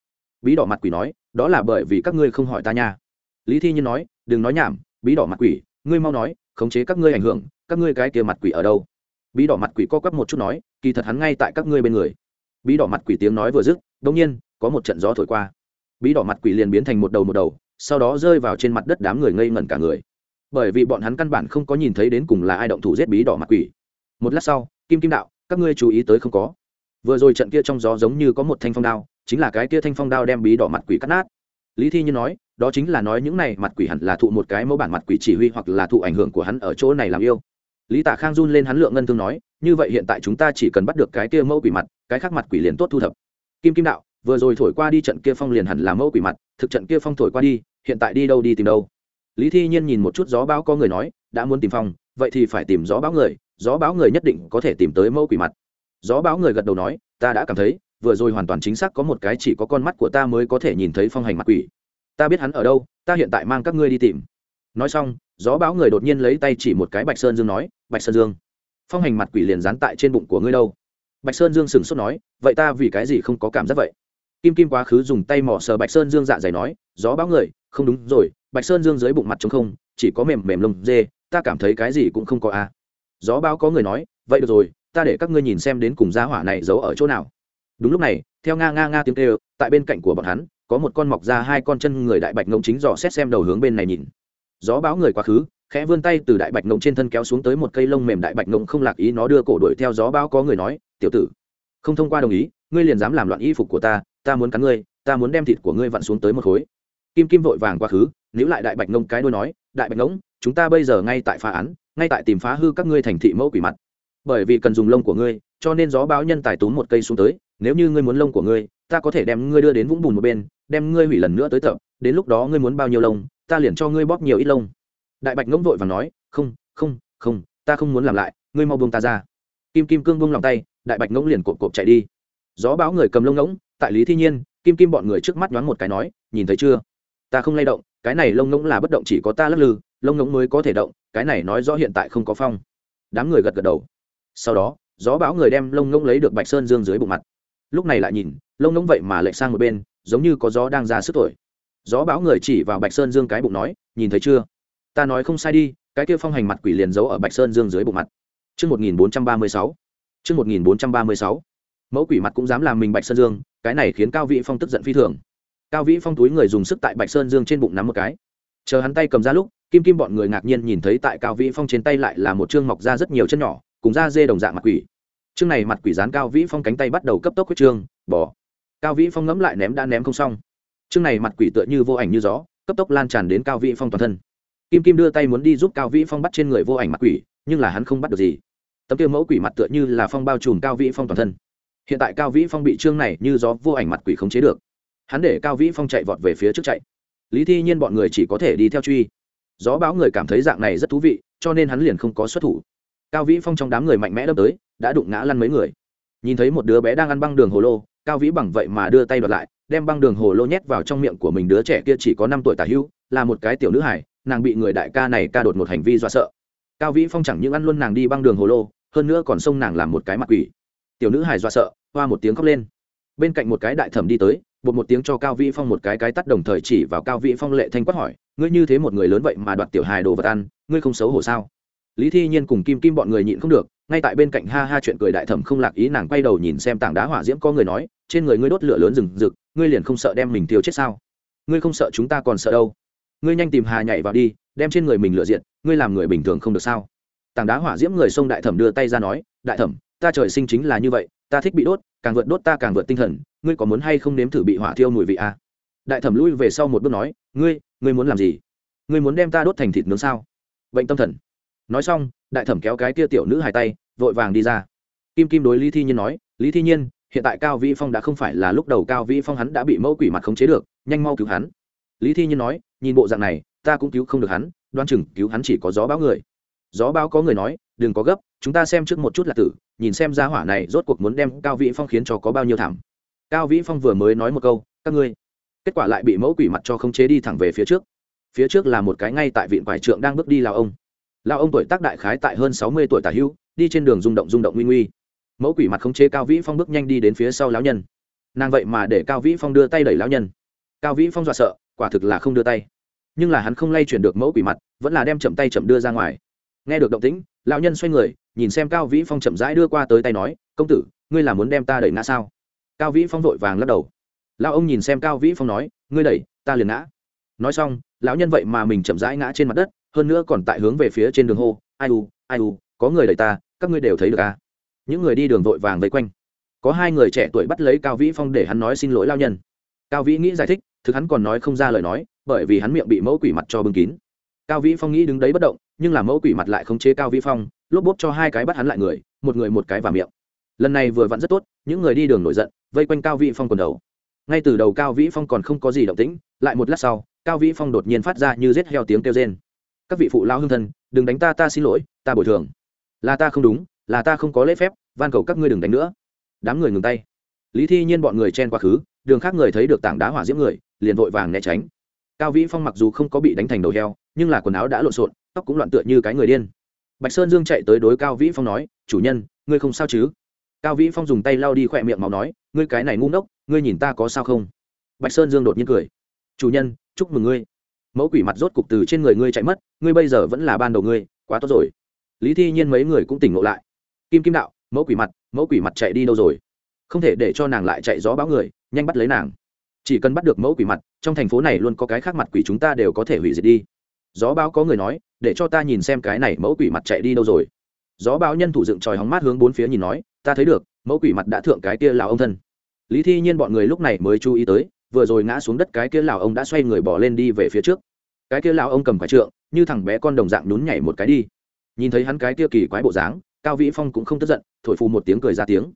Bí đỏ mặt quỷ nói, đó là bởi vì các ngươi không hỏi ta nha. Lý thi nhiên nói, đừng nói nhảm, bí đỏ mặt quỷ, ngươi mau nói, khống chế các ngươi ảnh hưởng, các ngươi cái kia mặt quỷ ở đâu? Bí đỏ mặt quỷ co quắp một chút nói, kỳ thật hắn ngay tại các ngươi bên người. Bí đỏ mặt quỷ tiếng nói vừa dứt đông nhiên, có một trận gió thổi qua. Bí đỏ mặt quỷ liền biến thành một đầu một đầu, sau đó rơi vào trên mặt đất đám người ngây ngẩn cả người. Bởi vì bọn hắn căn bản không có nhìn thấy đến cùng là ai động thủ giết bí đỏ mặt quỷ. Một lát sau, kim kim đạo, các ngươi chú ý tới không có. Vừa rồi trận kia trong gió giống như có một thanh phong đao chính là cái kia thanh phong đao đem bí đỏ mặt quỷ cắt nát. Lý thi nhiên nói, đó chính là nói những này mặt quỷ hẳn là thụ một cái mẫu bản mặt quỷ chỉ huy hoặc là thụ ảnh hưởng của hắn ở chỗ này làm yêu. Lý tạ khang run lên hắn lượng ngân thương nói, như vậy hiện tại chúng ta chỉ cần bắt được cái kia mẫu quỷ mặt, cái khác mặt quỷ liền tốt thu thập. Kim kim đạo, vừa rồi thổi qua đi trận kia phong liền hẳn là mẫu quỷ mặt, thực trận kia phong thổi qua đi, hiện tại đi đâu đi tìm đâu? Lý thi nhiên nhìn một chút gió bão có người nói, đã muốn tìm phong, vậy thì phải tìm gió bão người, gió bão người nhất định có thể tìm tới mẫu quỷ mặt. Gió bão người gật đầu nói, ta đã cảm thấy vừa rồi hoàn toàn chính xác có một cái chỉ có con mắt của ta mới có thể nhìn thấy phong hành mặt quỷ. Ta biết hắn ở đâu, ta hiện tại mang các ngươi đi tìm. Nói xong, gió bão người đột nhiên lấy tay chỉ một cái bạch sơn dương nói, bạch sơn dương, phong hành mặt quỷ liền dán tại trên bụng của ngươi đâu. Bạch sơn dương sửng sốt nói, vậy ta vì cái gì không có cảm giác vậy? Kim kim quá khứ dùng tay mỏ sờ bạch sơn dương dạ dày nói, gió bão người, không đúng rồi, bạch sơn dương dưới bụng mặt trống không, chỉ có mềm mềm lông dê, ta cảm thấy cái gì cũng không có a à. gió bão có người nói, vậy được rồi, ta để các ngươi nhìn xem đến cùng giá hỏa này giấu ở chỗ nào đúng lúc này, theo nga nga nga tiếng kêu, tại bên cạnh của bọn hắn, có một con mọc ra hai con chân người đại bạch ngông chính dò xét xem đầu hướng bên này nhìn. Gió báo người quá khứ, khẽ vươn tay từ đại bạch ngông trên thân kéo xuống tới một cây lông mềm đại bạch ngông không lạc ý nó đưa cổ đuổi theo gió báo có người nói, tiểu tử, không thông qua đồng ý, ngươi liền dám làm loạn y phục của ta ta muốn cắn ngươi, ta muốn đem thịt của ngươi vặn xuống tới một khối. Kim kim vội vàng quá khứ, níu lại đại bạch ngông cái đôi nói, đại bạch ngỗng chúng ta bây giờ ngay tại phá án, ngay tại tìm phá hư các ngươi thành thị mẫu quỷ mặt bởi vì cần dùng lông của ngươi, cho nên gió báo nhân tài tốn một cây xuống tới, nếu như ngươi muốn lông của ngươi, ta có thể đem ngươi đưa đến vũng bùn một bên, đem ngươi hủy lần nữa tới tập, đến lúc đó ngươi muốn bao nhiêu lông, ta liền cho ngươi bóp nhiều ít lông. Đại bạch ngỗng vội và nói, không không không, ta không muốn làm lại, ngươi mau buông ta ra. Kim kim cương buông lòng tay, đại bạch ngỗng liền cộp cộp chạy đi. Gió báo người cầm lông ngỗng, tại lý thi nhiên, kim kim bọn người trước mắt nhoáng một cái nói, nhìn thấy chưa? Ta không lay động, cái này lông ngỗng là bất động chỉ có ta lắc lư, lông ngỗng mới có thể động, cái này nói rõ hiện tại không có phong. Đám người gật gật đầu sau đó gió bão người đem lông ngỗng lấy được bạch sơn dương dưới bụng mặt lúc này lại nhìn lông ngỗng vậy mà lệch sang một bên giống như có gió đang ra sức tuổi. gió bão người chỉ vào bạch sơn dương cái bụng nói nhìn thấy chưa ta nói không sai đi cái kia phong hành mặt quỷ liền giấu ở bạch sơn dương dưới bụng mặt Trước 1436. Trước 1436. Mẫu quỷ mặt cũng dám làm mình bạch sơn dương, cái này khiến Cao Vĩ Phong tức giận phi thường. Cao Vĩ Phong túi người dùng sức tại bạch sơn dương trên bụng nắm một cái. Chờ hắn tay cầm ra lúc, kim kim bọn người ngạc nhiên nhìn thấy tại Cao Vĩ Phong trên tay lại là một trương mọc ra rất nhiều chân nhỏ, cùng da dê đồng dạng mặt quỷ. Chương này mặt quỷ dán cao vĩ phong cánh tay bắt đầu cấp tốc huyết trương bỏ cao vĩ phong ngẫm lại ném đã ném không xong. Chương này mặt quỷ tựa như vô ảnh như gió, cấp tốc lan tràn đến cao vĩ phong toàn thân. Kim kim đưa tay muốn đi giúp cao vĩ phong bắt trên người vô ảnh mặt quỷ, nhưng là hắn không bắt được gì. Tấm tiêu mẫu quỷ mặt tựa như là phong bao trùm cao vĩ phong toàn thân. Hiện tại cao vĩ phong bị trương này như gió vô ảnh mặt quỷ khống chế được. Hắn để cao vĩ phong chạy vọt về phía trước chạy. Lý thi nhiên bọn người chỉ có thể đi theo truy. Gió báo người cảm thấy dạng này rất thú vị, cho nên hắn liền không có xuất thủ cao vĩ phong trong đám người mạnh mẽ đâm tới, đã đụng ngã lăn mấy người. Nhìn thấy một đứa bé đang ăn băng đường hồ lô, cao vĩ bằng vậy mà đưa tay đoạt lại, đem băng đường hồ lô nhét vào trong miệng của mình đứa trẻ kia chỉ có năm tuổi tả hữu là một cái tiểu nữ hải nàng bị người đại ca này ca đột một hành vi dọa sợ. Cao vĩ phong chẳng những ăn luôn nàng đi băng đường hồ lô, hơn nữa còn xông nàng làm một cái mặt quỷ. Tiểu nữ hải dọa sợ, hoa một tiếng khóc lên. Bên cạnh một cái đại thẩm đi tới, bột một tiếng cho cao vĩ phong một cái cái tắt đồng thời chỉ vào cao vĩ phong lệ thanh quát hỏi, ngươi như thế một người lớn vậy mà đoạt tiểu hài đồ vật ăn, ngươi không xấu hổ sao? Lý thi nhiên cùng kim kim bọn người nhịn không được, ngay tại bên cạnh ha ha chuyện cười đại thẩm không lạc ý nàng quay đầu nhìn xem tảng đá hỏa diễm có người nói, trên người ngươi đốt lửa lớn rừng rực, ngươi liền không sợ đem mình tiêu chết sao? Ngươi không sợ chúng ta còn sợ đâu. Ngươi nhanh tìm hà nhảy vào đi, đem trên người mình lửa diện ngươi làm người bình thường không được sao? Tảng đá hỏa diễm người sông đại thẩm đưa tay ra nói, đại thẩm, ta trời sinh chính là như vậy, ta thích bị đốt, càng vượt đốt ta càng vượt tinh thần, ngươi có muốn hay không nếm thử bị hỏa thiêu mùi vị à? đại thẩm lui về sau một bước nói, ngươi ngươi muốn làm gì? Ngươi muốn đem ta đốt thành thịt nướng sao? Bệnh tâm thần nói xong, đại thẩm kéo cái kia tiểu nữ hài tay, vội vàng đi ra. Kim kim đối lý thi nhiên nói, lý thi nhiên, hiện tại cao vĩ phong đã không phải là lúc đầu cao vĩ phong hắn đã bị mẫu quỷ mặt khống chế được, nhanh mau cứu hắn. Lý thi nhiên nói, nhìn bộ dạng này, ta cũng cứu không được hắn, đoan chừng cứu hắn chỉ có gió báo người. Gió báo có người nói, đừng có gấp, chúng ta xem trước một chút là tử, nhìn xem ra hỏa này rốt cuộc muốn đem cao vĩ phong khiến cho có bao nhiêu thảm. Cao vĩ phong vừa mới nói một câu, các ngươi. Kết quả lại bị mẫu quỷ mặt cho không chế đi thẳng về phía trước. Phía trước là một cái ngay tại viện quải trượng đang bước đi lao ông lao ông tuổi tác đại khái tại hơn sáu mươi tuổi tả hữu, đi trên đường rung động rung động nguy nguy. Mẫu quỷ mặt không chế cao vĩ phong bước nhanh đi đến phía sau lão nhân. Nàng vậy mà để cao vĩ phong đưa tay đẩy lão nhân. Cao vĩ phong dọa sợ, quả thực là không đưa tay. Nhưng là hắn không lay chuyển được mẫu quỷ mặt, vẫn là đem chậm tay chậm đưa ra ngoài. Nghe được động tĩnh, lão nhân xoay người, nhìn xem cao vĩ phong chậm rãi đưa qua tới tay nói, công tử, ngươi là muốn đem ta đẩy ngã sao? Cao vĩ phong vội vàng lắc đầu. Lão ông nhìn xem cao vĩ phong nói, ngươi đẩy, ta liền ngã. Nói xong, lão nhân vậy mà mình chậm rãi ngã trên mặt đất hơn nữa còn tại hướng về phía trên đường hô, ai u ai u, có người đẩy ta, các ngươi đều thấy được à? Những người đi đường vội vàng vây quanh. Có hai người trẻ tuổi bắt lấy cao vĩ phong để hắn nói xin lỗi lao nhân. Cao vĩ nghĩ giải thích, thực hắn còn nói không ra lời nói, bởi vì hắn miệng bị mẫu quỷ mặt cho bưng kín. Cao vĩ phong nghĩ đứng đấy bất động, nhưng là mẫu quỷ mặt lại không chế cao vĩ phong, lốp bốp cho hai cái bắt hắn lại người, một người một cái vào miệng. Lần này vừa vặn rất tốt, những người đi đường nổi giận, vây quanh cao vĩ phong quần đầu. Ngay từ đầu cao vĩ phong còn không có gì động tĩnh, lại một lát sau, cao vĩ phong đột nhiên phát ra như rết heo tiếng kêu rên các vị phụ lao hương thân, đừng đánh ta ta xin lỗi, ta bồi thường. Là ta không đúng, là ta không có lễ phép, van cầu các ngươi đừng đánh nữa. Đám người ngừng tay. Lý thi nhiên bọn người chen quá khứ, đường khác người thấy được tảng đá hỏa diễm người, liền vội vàng né tránh. Cao vĩ phong mặc dù không có bị đánh thành đầu heo, nhưng là quần áo đã lộn xộn, tóc cũng loạn tựa như cái người điên. Bạch sơn dương chạy tới đối cao vĩ phong nói, chủ nhân, ngươi không sao chứ? Cao vĩ phong dùng tay lao đi khỏe miệng máu nói, ngươi cái này ngu ngốc, ngươi nhìn ta có sao không? Bạch sơn dương đột nhiên cười, chủ nhân, chúc mừng ngươi mẫu quỷ mặt rốt cục từ trên người ngươi chạy mất, ngươi bây giờ vẫn là ban đầu ngươi, quá tốt rồi. Lý thi nhiên mấy người cũng tỉnh ngộ lại. Kim kim đạo, mẫu quỷ mặt, mẫu quỷ mặt chạy đi đâu rồi? Không thể để cho nàng lại chạy gió báo người, nhanh bắt lấy nàng. Chỉ cần bắt được mẫu quỷ mặt, trong thành phố này luôn có cái khác mặt quỷ chúng ta đều có thể hủy diệt đi. Gió báo có người nói, để cho ta nhìn xem cái này mẫu quỷ mặt chạy đi đâu rồi. Gió báo nhân thủ dựng tròi hóng mát hướng bốn phía nhìn nói, ta thấy được, mẫu quỷ mặt đã thượng cái kia là ông thân. Lý thi nhiên bọn người lúc này mới chú ý tới vừa rồi ngã xuống đất cái kia lão ông đã xoay người bỏ lên đi về phía trước. Cái kia lão ông cầm quả trượng, như thằng bé con đồng dạng nhún nhảy một cái đi. Nhìn thấy hắn cái kia kỳ quái bộ dáng, cao vĩ phong cũng không tức giận, thổi phù một tiếng cười ra tiếng.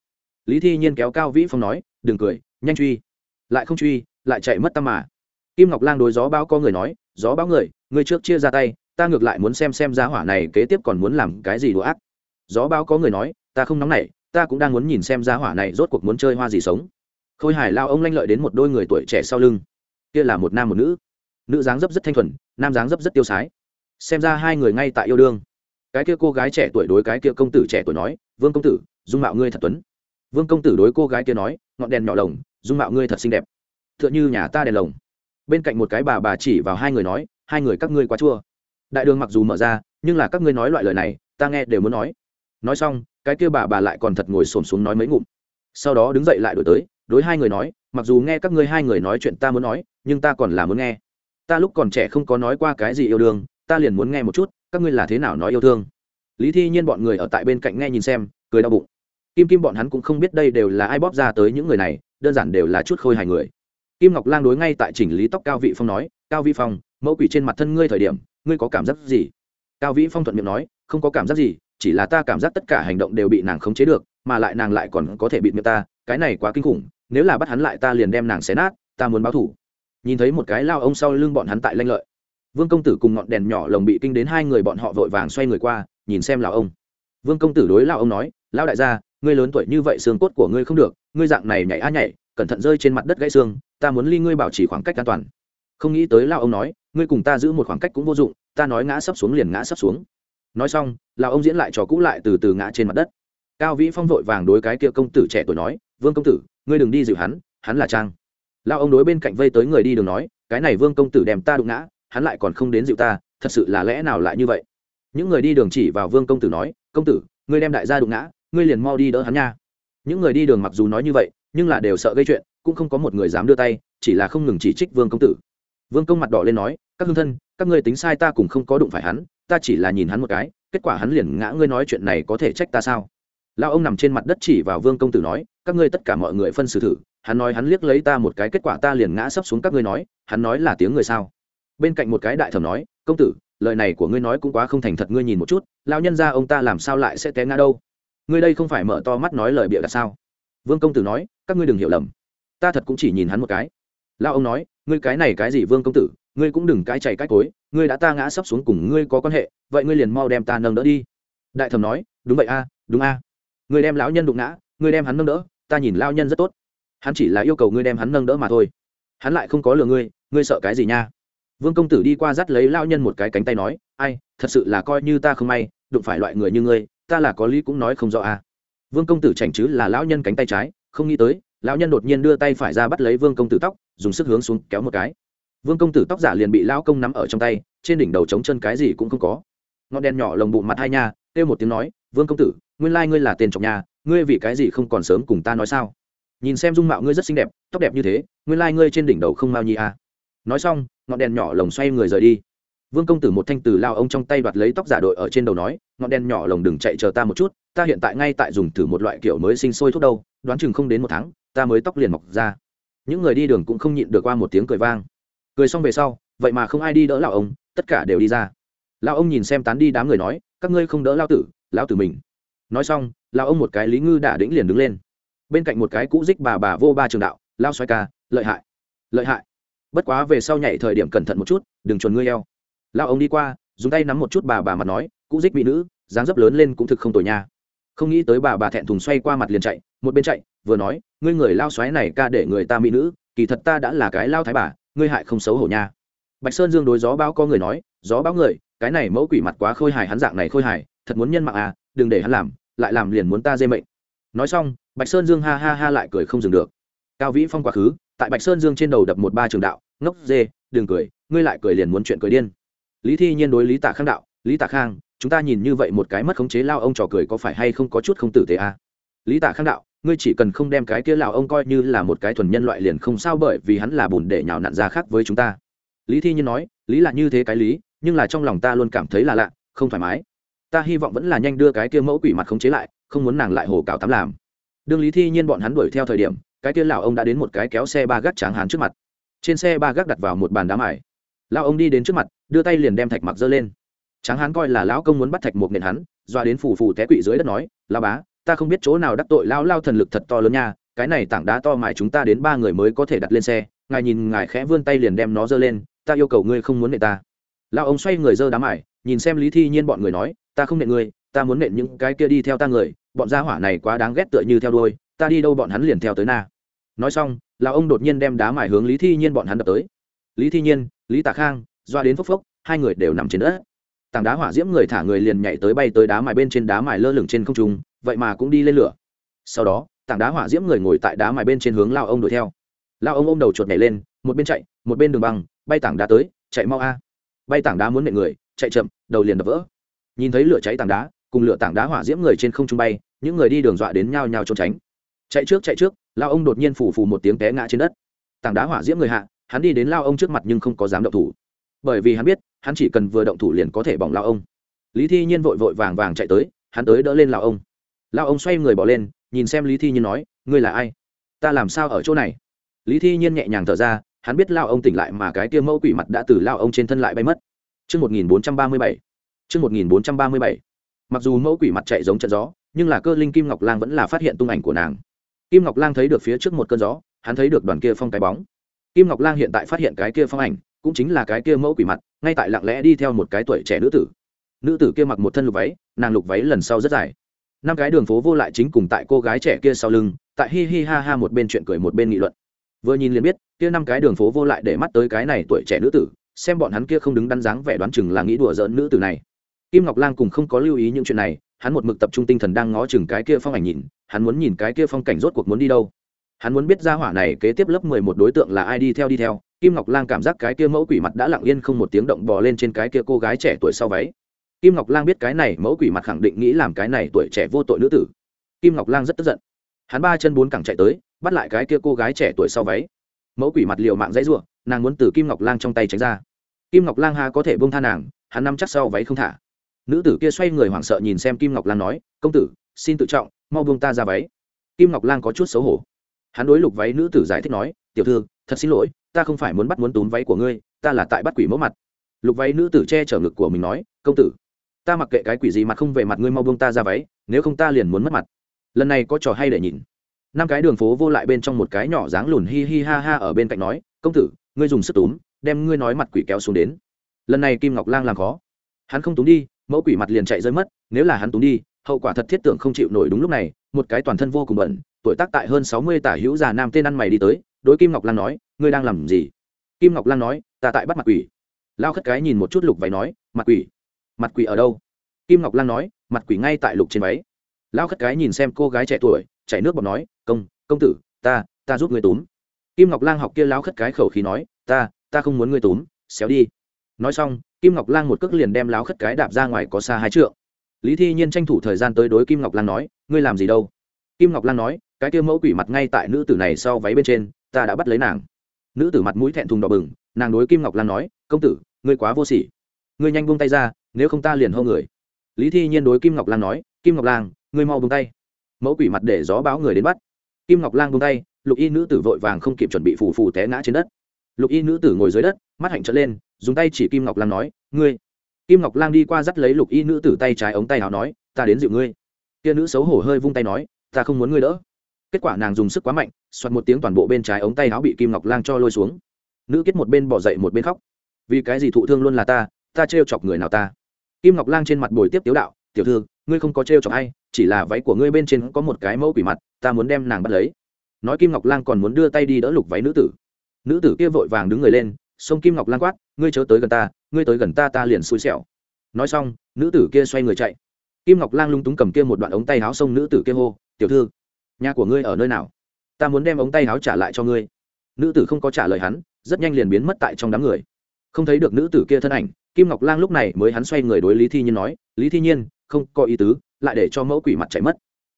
Lý thi nhiên kéo cao vĩ phong nói, đừng cười, nhanh truy. Lại không truy, lại chạy mất tâm mà. Kim ngọc lang đối gió báo có người nói, gió báo người người trước chia ra tay, ta ngược lại muốn xem xem giá hỏa này kế tiếp còn muốn làm cái gì đồ ác. Gió báo có người nói, ta không nóng nảy, ta cũng đang muốn nhìn xem giá hỏa này rốt cuộc muốn chơi hoa gì sống khôi hải lao ông lanh lợi đến một đôi người tuổi trẻ sau lưng. Kia là một nam một nữ. Nữ dáng dấp rất thanh thuần, nam dáng dấp rất tiêu sái. Xem ra hai người ngay tại yêu đương. Cái kia cô gái trẻ tuổi đối cái kia công tử trẻ tuổi nói, vương công tử, dung mạo ngươi thật tuấn. Vương công tử đối cô gái kia nói, ngọn đèn nhỏ lồng, dung mạo ngươi thật xinh đẹp. T h ư ợ n h ư nhà ta đèn lồng. Bên cạnh một cái bà bà chỉ vào hai người nói, hai người các ngươi quá chua. Đại đường mặc dù mở ra, nhưng là các ngươi nói loại lời này, ta nghe đều muốn nói. Nói xong, cái kia bà bà lại còn thật ngồi xổm xuống nói mấy ngụm sau đó đứng dậy lại đổi tới, đối hai người nói, mặc dù nghe các ngươi hai người nói chuyện ta muốn nói, nhưng ta còn là muốn nghe. Ta lúc còn trẻ không có nói qua cái gì yêu đương, ta liền muốn nghe một chút, các ngươi là thế nào nói yêu thương? Lý thi nhiên bọn người ở tại bên cạnh nghe nhìn xem, cười đau bụng. Kim kim bọn hắn cũng không biết đây đều là ai bóp ra tới những người này, đơn giản đều là chút khôi hài người. Kim ngọc lang đối ngay tại chỉnh lý tóc cao vị phong nói, cao vị phong, mẫu quỷ trên mặt thân ngươi thời điểm, ngươi có cảm giác gì? Cao vĩ phong thuận miệng nói, không có cảm giác gì chỉ là ta cảm giác tất cả hành động đều bị nàng khống chế được, mà lại nàng lại còn có thể bị miệng ta, cái này quá kinh khủng, nếu là bắt hắn lại ta liền đem nàng xé nát, ta muốn báo thủ. Nhìn thấy một cái lao ông sau lưng bọn hắn tại lanh lợi. Vương công tử cùng ngọn đèn nhỏ lồng bị kinh đến hai người bọn họ vội vàng xoay người qua, nhìn xem lão ông. Vương công tử đối lão ông nói, lão đại gia, ngươi lớn tuổi như vậy xương cốt của ngươi không được, ngươi dạng này nhảy á nhảy, cẩn thận rơi trên mặt đất gãy xương, ta muốn ly ngươi bảo trì khoảng cách an toàn. Không nghĩ tới lão ông nói, ngươi cùng ta giữ một khoảng cách cũng vô dụng, ta nói ngã sấp xuống liền ngã sấp xuống nói xong, lão ông diễn lại trò cũ lại từ từ ngã trên mặt đất. Cao vĩ phong vội vàng đối cái kia công tử trẻ tuổi nói, vương công tử, ngươi đừng đi dịu hắn hắn là trang. Lão ông đối bên cạnh vây tới người đi đường nói, cái này vương công tử đem ta đụng ngã, hắn lại còn không đến dịu ta, thật sự là lẽ nào lại như vậy? Những người đi đường chỉ vào vương công tử nói, công tử, ngươi đem đại gia đụng ngã, ngươi liền mau đi đỡ hắn nha. Những người đi đường mặc dù nói như vậy, nhưng là đều sợ gây chuyện, cũng không có một người dám đưa tay, chỉ là không ngừng chỉ trích vương công tử. Vương công mặt đỏ lên nói, các hương thân, các ngươi tính sai ta cũng không có đụng phải hắn ta chỉ là nhìn hắn một cái, kết quả hắn liền ngã, ngươi nói chuyện này có thể trách ta sao? Lao ông nằm trên mặt đất chỉ vào vương công tử nói, các ngươi tất cả mọi người phân xử thử, hắn nói hắn liếc lấy ta một cái, kết quả ta liền ngã sấp xuống các ngươi nói, hắn nói là tiếng người sao? Bên cạnh một cái đại thẩm nói, công tử, lời này của ngươi nói cũng quá không thành thật, ngươi nhìn một chút lao nhân ra ông ta làm sao lại sẽ té ngã đâu? Ngươi đây không phải mở to mắt nói lời bịa đặt sao? Vương công tử nói, các ngươi đừng hiểu lầm. Ta thật cũng chỉ nhìn hắn một cái. Lao ông nói, ngươi cái này cái gì vương công tử? Ngươi cũng đừng cái chạy cái cối, ngươi đã ta ngã sắp xuống cùng ngươi có quan hệ, vậy ngươi liền mau đem ta nâng đỡ đi. Đại thẩm nói, đúng vậy a, đúng a. Ngươi đem lão nhân đụng ngã, ngươi đem hắn nâng đỡ, ta nhìn lao nhân rất tốt. Hắn chỉ là yêu cầu ngươi đem hắn nâng đỡ mà thôi. Hắn lại không có lừa ngươi ngươi sợ cái gì nha? Vương công tử đi qua dắt lấy lao nhân một cái cánh tay nói, ai, thật sự là coi như ta không may, đụng phải loại người như ngươi, ta là có lý cũng nói không rõ a. Vương công tử chảnh chứ là lão nhân cánh tay trái, không nghĩ tới, lão nhân đột nhiên đưa tay phải ra bắt lấy vương công tử tóc, dùng sức hướng xuống kéo một cái vương công tử tóc giả liền bị lão công nắm ở trong tay, trên đỉnh đầu trống chân cái gì cũng không có. Ngọn đèn nhỏ lồng bụng mặt hai nha, kêu một tiếng nói, vương công tử, nguyên lai ngươi là tiền trọng nhà, ngươi vì cái gì không còn sớm cùng ta nói sao? Nhìn xem dung mạo ngươi rất xinh đẹp, tóc đẹp như thế, nguyên lai ngươi trên đỉnh đầu không mao nhi à. nói xong, ngọn đèn nhỏ lồng xoay người rời đi. Vương công tử một thanh từ lao ông trong tay đoạt lấy tóc giả đội ở trên đầu nói, ngọn đèn nhỏ lồng đừng chạy chờ ta một chút, ta hiện tại ngay tại dùng thử một loại kiểu mới sinh sôi thuốc đâu, đoán chừng không đến một tháng, ta mới tóc liền mọc ra. Những người đi đường cũng không nhịn được qua một tiếng cười vang cười xong về sau, vậy mà không ai đi đỡ lão ông, tất cả đều đi ra. Lão ông nhìn xem tán đi đám người nói, các ngươi không đỡ lao tử, lão tử mình. Nói xong, lão ông một cái lý ngư đả đĩnh liền đứng lên. Bên cạnh một cái cũ dích bà bà vô ba trường đạo lao xoay ca, lợi hại lợi hại. Bất quá về sau nhảy thời điểm cẩn thận một chút, đừng chuồn ngươi eo. Lão ông đi qua, dùng tay nắm một chút bà bà mặt nói, cũ dích mỹ nữ, dáng dấp lớn lên cũng thực không tồi nha. Không nghĩ tới bà bà thẹn thùng xoay qua mặt liền chạy, một bên chạy, vừa nói, ngươi người lao xoáy này ca để người ta mỹ nữ, kỳ thật ta đã là cái lao thái bà ngươi hại không xấu hổ nha. Bạch sơn dương đối gió báo có người nói, gió báo người, cái này mẫu quỷ mặt quá khôi hài hắn dạng này khôi hài, thật muốn nhân mạng à đừng để hắn làm, lại làm liền muốn ta dê mệnh. Nói xong, bạch sơn dương ha ha ha lại cười không dừng được. Cao vĩ phong quá khứ, tại bạch sơn dương trên đầu đập một ba trường đạo, ngốc dê, đừng cười, ngươi lại cười liền muốn chuyện cười điên. Lý thi nhiên đối lý tạ khang đạo, lý tạ khang, chúng ta nhìn như vậy một cái mất khống chế lao ông trò cười có phải hay không có chút không tử tế à? lý tạ khang đạo ngươi chỉ cần không đem cái kia lão ông coi như là một cái thuần nhân loại liền không sao bởi vì hắn là bùn để nhào nặn ra khác với chúng ta. Lý thi nhiên nói, lý là như thế cái lý, nhưng là trong lòng ta luôn cảm thấy là lạ, không thoải mái. Ta hy vọng vẫn là nhanh đưa cái kia mẫu quỷ mặt khống chế lại, không muốn nàng lại hồ cào tắm làm. Đương lý thi nhiên bọn hắn đuổi theo thời điểm, cái kia lão ông đã đến một cái kéo xe ba gác tráng hán trước mặt. Trên xe ba gác đặt vào một bàn đá mải lão ông đi đến trước mặt, đưa tay liền đem thạch mặc giơ lên. Tráng hán coi là lão công muốn bắt thạch một nền hắn doa đến phù phù té quỵ dưới đất nói lao bá ta không biết chỗ nào đắc tội lao lao thần lực thật to lớn nha, cái này tảng đá to mài chúng ta đến ba người mới có thể đặt lên xe, ngài nhìn ngài khẽ vươn tay liền đem nó dơ lên, ta yêu cầu ngươi không muốn nệ ta. Lao ông xoay người dơ đá mải nhìn xem lý thi nhiên bọn người nói, ta không nệ ngươi, ta muốn nện những cái kia đi theo ta người, bọn gia hỏa này quá đáng ghét tựa như theo đôi ta đi đâu bọn hắn liền theo tới na. Nói xong là ông đột nhiên đem đá mải hướng lý thi nhiên bọn hắn đập tới. Lý thi nhiên, lý tạ khang, doa đến phốc phốc, hai người đều nằm trên đất. Tảng đá hỏa diễm người thả người liền nhảy tới bay tới đá mài bên trên đá mài lơ lửng trên không trung vậy mà cũng đi lên lửa. Sau đó, tảng đá hỏa diễm người ngồi tại đá mài bên trên hướng lao ông đuổi theo. Lao ông ôm đầu chuột nhảy lên, một bên chạy, một bên đường băng, bay tảng đá tới, chạy mau a. À. Bay tảng đá muốn nệ người, chạy chậm, đầu liền đập vỡ. Nhìn thấy lửa cháy tảng đá, cùng lửa tảng đá hỏa diễm người trên không trung bay, những người đi đường dọa đến nhau nhau trốn tránh. Chạy trước chạy trước, lao ông đột nhiên phủ phù một tiếng té ngã trên đất. Tảng đá hỏa diễm người hạ, hắn đi đến lao ông trước mặt nhưng không có dám động thủ. Bởi vì hắn biết, hắn chỉ cần vừa động thủ liền có thể bỏng lao ông. Lý thi nhiên vội vội vàng vàng chạy tới, hắn tới đỡ lên lao ông lao ông xoay người bỏ lên nhìn xem lý thi nhiên nói ngươi là ai ta làm sao ở chỗ này lý thi nhiên nhẹ nhàng thở ra hắn biết lao ông tỉnh lại mà cái kia mẫu quỷ mặt đã từ lao ông trên thân lại bay mất Trước 1437. Trước 1437. Mặc dù mẫu quỷ mặt chạy giống trận gió, nhưng là cơ linh Kim Ngọc Lang vẫn là phát hiện tung ảnh của nàng. Kim Ngọc Lang thấy được phía trước một cơn gió, hắn thấy được đoàn kia phong cái bóng. Kim Ngọc Lang hiện tại phát hiện cái kia phong ảnh, cũng chính là cái kia mẫu quỷ mặt ngay tại lặng lẽ đi theo một cái tuổi trẻ nữ tử nữ tử kia mặc một thân lục váy nàng lục váy lần sau rất dài năm cái đường phố vô lại chính cùng tại cô gái trẻ kia sau lưng, tại hi hi ha ha một bên chuyện cười một bên nghị luận. Vừa nhìn liền biết, kia năm cái đường phố vô lại để mắt tới cái này tuổi trẻ nữ tử, xem bọn hắn kia không đứng đắn dáng vẻ đoán chừng là nghĩ đùa giỡn nữ tử này. Kim ngọc lang cùng không có lưu ý những chuyện này, hắn một mực tập trung tinh thần đang ngó chừng cái kia phong ảnh nhìn, hắn muốn nhìn cái kia phong cảnh rốt cuộc muốn đi đâu. Hắn muốn biết ra hỏa này kế tiếp lớp mười một đối tượng là ai đi theo đi theo, kim ngọc lang cảm giác cái kia mẫu quỷ mặt đã lặng yên không một tiếng động bò lên trên cái kia cô gái trẻ tuổi sau váy kim ngọc lang biết cái này mẫu quỷ mặt khẳng định nghĩ làm cái này tuổi trẻ vô tội nữ tử. Kim ngọc lang rất tức giận. Hắn ba chân bốn cẳng chạy tới, bắt lại cái kia cô gái trẻ tuổi sau váy. Mẫu quỷ mặt liều mạng dãy ruộng nàng muốn từ kim ngọc lang trong tay tránh ra. Kim ngọc lang ha có thể bông tha nàng, hắn nắm chắc sau váy không thả. Nữ tử kia xoay người hoảng sợ nhìn xem kim ngọc lang nói, công tử, xin tự trọng, mau buông ta ra váy. Kim ngọc lang có chút xấu hổ. Hắn đối lục váy nữ tử giải thích nói, tiểu thư, thật xin lỗi, ta không phải muốn bắt muốn túm váy của ngươi, ta là tại bắt quỷ mẫu mặt. Lục váy nữ tử che chở ngực của mình nói, công tử ta mặc kệ cái quỷ gì mặt không về mặt ngươi mau buông ta ra váy, nếu không ta liền muốn mất mặt. Lần này có trò hay để nhìn. Năm cái đường phố vô lại bên trong một cái nhỏ dáng lùn hi hi ha ha ở bên cạnh nói, công tử, ngươi dùng sức túm, đem ngươi nói mặt quỷ kéo xuống đến. Lần này kim ngọc lang làm khó. Hắn không túm đi, mẫu quỷ mặt liền chạy rơi mất, nếu là hắn túm đi, hậu quả thật thiết tưởng không chịu nổi đúng lúc này, một cái toàn thân vô cùng bẩn, tuổi tác tại hơn sáu mươi tả hữu già nam tên ăn mày đi tới, đối kim ngọc lan nói, ngươi đang làm gì? Kim ngọc lan nói, ta tại bắt mặt quỷ. Lao khất cái nhìn một chút lục váy nói, mặt quỷ mặt quỷ ở đâu? Kim ngọc lan nói, mặt quỷ ngay tại lục trên váy. Lão khất cái nhìn xem cô gái trẻ tuổi, chảy nước bọt nói, công công tử, ta ta giúp người túm. Kim ngọc Lan học kia lão khất cái khẩu khí nói, ta ta không muốn ngươi túm, xéo đi. Nói xong, kim ngọc Lan một cước liền đem lão khất cái đạp ra ngoài có xa hai trượng. Lý thi nhiên tranh thủ thời gian tới đối kim ngọc Lan nói, ngươi làm gì đâu? Kim ngọc Lan nói, cái kia mẫu quỷ mặt ngay tại nữ tử này sau váy bên trên, ta đã bắt lấy nàng. Nữ tử mặt mũi thẹn thùng đỏ bừng, nàng đối kim ngọc Lan nói, công tử, ngươi quá vô sỉ. Ngươi nhanh buông tay ra nếu không ta liền hô người. Lý thi nhiên đối kim ngọc lang nói, kim ngọc lang, ngươi mau buông tay. Mẫu quỷ mặt để gió báo người đến bắt. Kim ngọc lang buông tay, lục y nữ tử vội vàng không kịp chuẩn bị phù phù té ngã trên đất. Lục y nữ tử ngồi dưới đất, mắt hạnh trở lên, dùng tay chỉ kim ngọc lang nói, ngươi. Kim ngọc lang đi qua dắt lấy lục y nữ tử tay trái ống tay áo nói, ta đến dịu ngươi. Kia nữ xấu hổ hơi vung tay nói, ta không muốn ngươi đỡ. Kết quả nàng dùng sức quá mạnh, soạt một tiếng toàn bộ bên trái ống tay áo bị kim ngọc lang cho lôi xuống. Nữ kết một bên bỏ dậy một bên khóc. Vì cái gì thụ thương luôn là ta ta trêu chọc người nào ta? Kim ngọc lang trên mặt bồi tiếp tiếu đạo, tiểu thư, ngươi không có trêu chọc ai, chỉ là váy của ngươi bên trên có một cái mẫu quỷ mặt, ta muốn đem nàng bắt lấy. Nói kim ngọc lang còn muốn đưa tay đi đỡ lục váy nữ tử. Nữ tử kia vội vàng đứng người lên, xông kim ngọc lang quát, ngươi chớ tới gần ta, ngươi tới gần ta ta liền xui xẻo. Nói xong, nữ tử kia xoay người chạy. Kim ngọc lang lung túng cầm kia một đoạn ống tay áo xông nữ tử kia hô, tiểu thư, nhà của ngươi ở nơi nào? Ta muốn đem ống tay áo trả lại cho ngươi. Nữ tử không có trả lời hắn, rất nhanh liền biến mất tại trong đám người. Không thấy được nữ tử kia thân ảnh kim ngọc lang lúc này mới hắn xoay người đối lý thi nhiên nói, lý thi nhiên, không có ý tứ, lại để cho mẫu quỷ mặt chạy mất.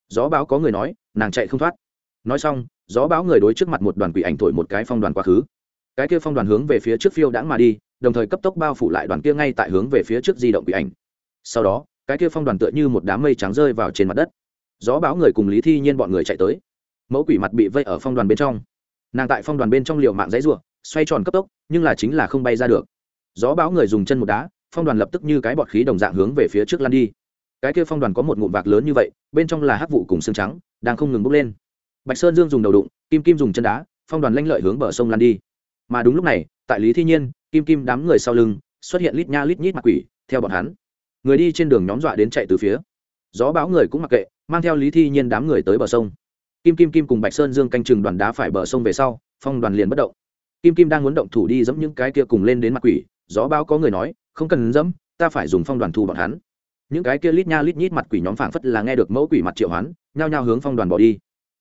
Gió báo có người nói, nàng chạy không thoát. Nói xong, gió báo người đối trước mặt một đoàn quỷ ảnh thổi một cái phong đoàn quá khứ. Cái kia phong đoàn hướng về phía trước phiêu đãng mà đi, đồng thời cấp tốc bao phủ lại đoàn kia ngay tại hướng về phía trước di động quỷ ảnh. Sau đó, cái kia phong đoàn tựa như một đám mây trắng rơi vào trên mặt đất. Gió báo người cùng lý thi nhiên bọn người chạy tới. Mẫu quỷ mặt bị vây ở phong đoàn bên trong. Nàng tại phong đoàn bên trong liều mạng dãy ruộng xoay tròn cấp tốc, nhưng là chính là không bay ra được gió báo người dùng chân một đá, phong đoàn lập tức như cái bọt khí đồng dạng hướng về phía trước lăn đi. Cái kia phong đoàn có một ngụm vạc lớn như vậy, bên trong là hắc vụ cùng xương trắng, đang không ngừng bốc lên. Bạch sơn dương dùng đầu đụng, kim kim dùng chân đá, phong đoàn lanh lợi hướng bờ sông lăn đi. Mà đúng lúc này, tại lý thi nhiên, kim kim đám người sau lưng, xuất hiện lít nha lít nhít mặt quỷ, theo bọn hắn. Người đi trên đường nhóm dọa đến chạy từ phía. Gió báo người cũng mặc kệ, mang theo lý thi nhiên đám người tới bờ sông. Kim kim kim cùng bạch sơn dương canh chừng đoàn đá phải bờ sông về sau, phong đoàn liền bất động. Kim kim đang muốn động thủ đi dẫm những cái kia cùng lên đến mặt quỷ gió báo có người nói, không cần dẫm, ta phải dùng phong đoàn thu bọn hắn. Những cái kia lít nha lít nhít mặt quỷ nhóm phảng phất là nghe được mẫu quỷ mặt triệu hoán, nhao nhao hướng phong đoàn bỏ đi.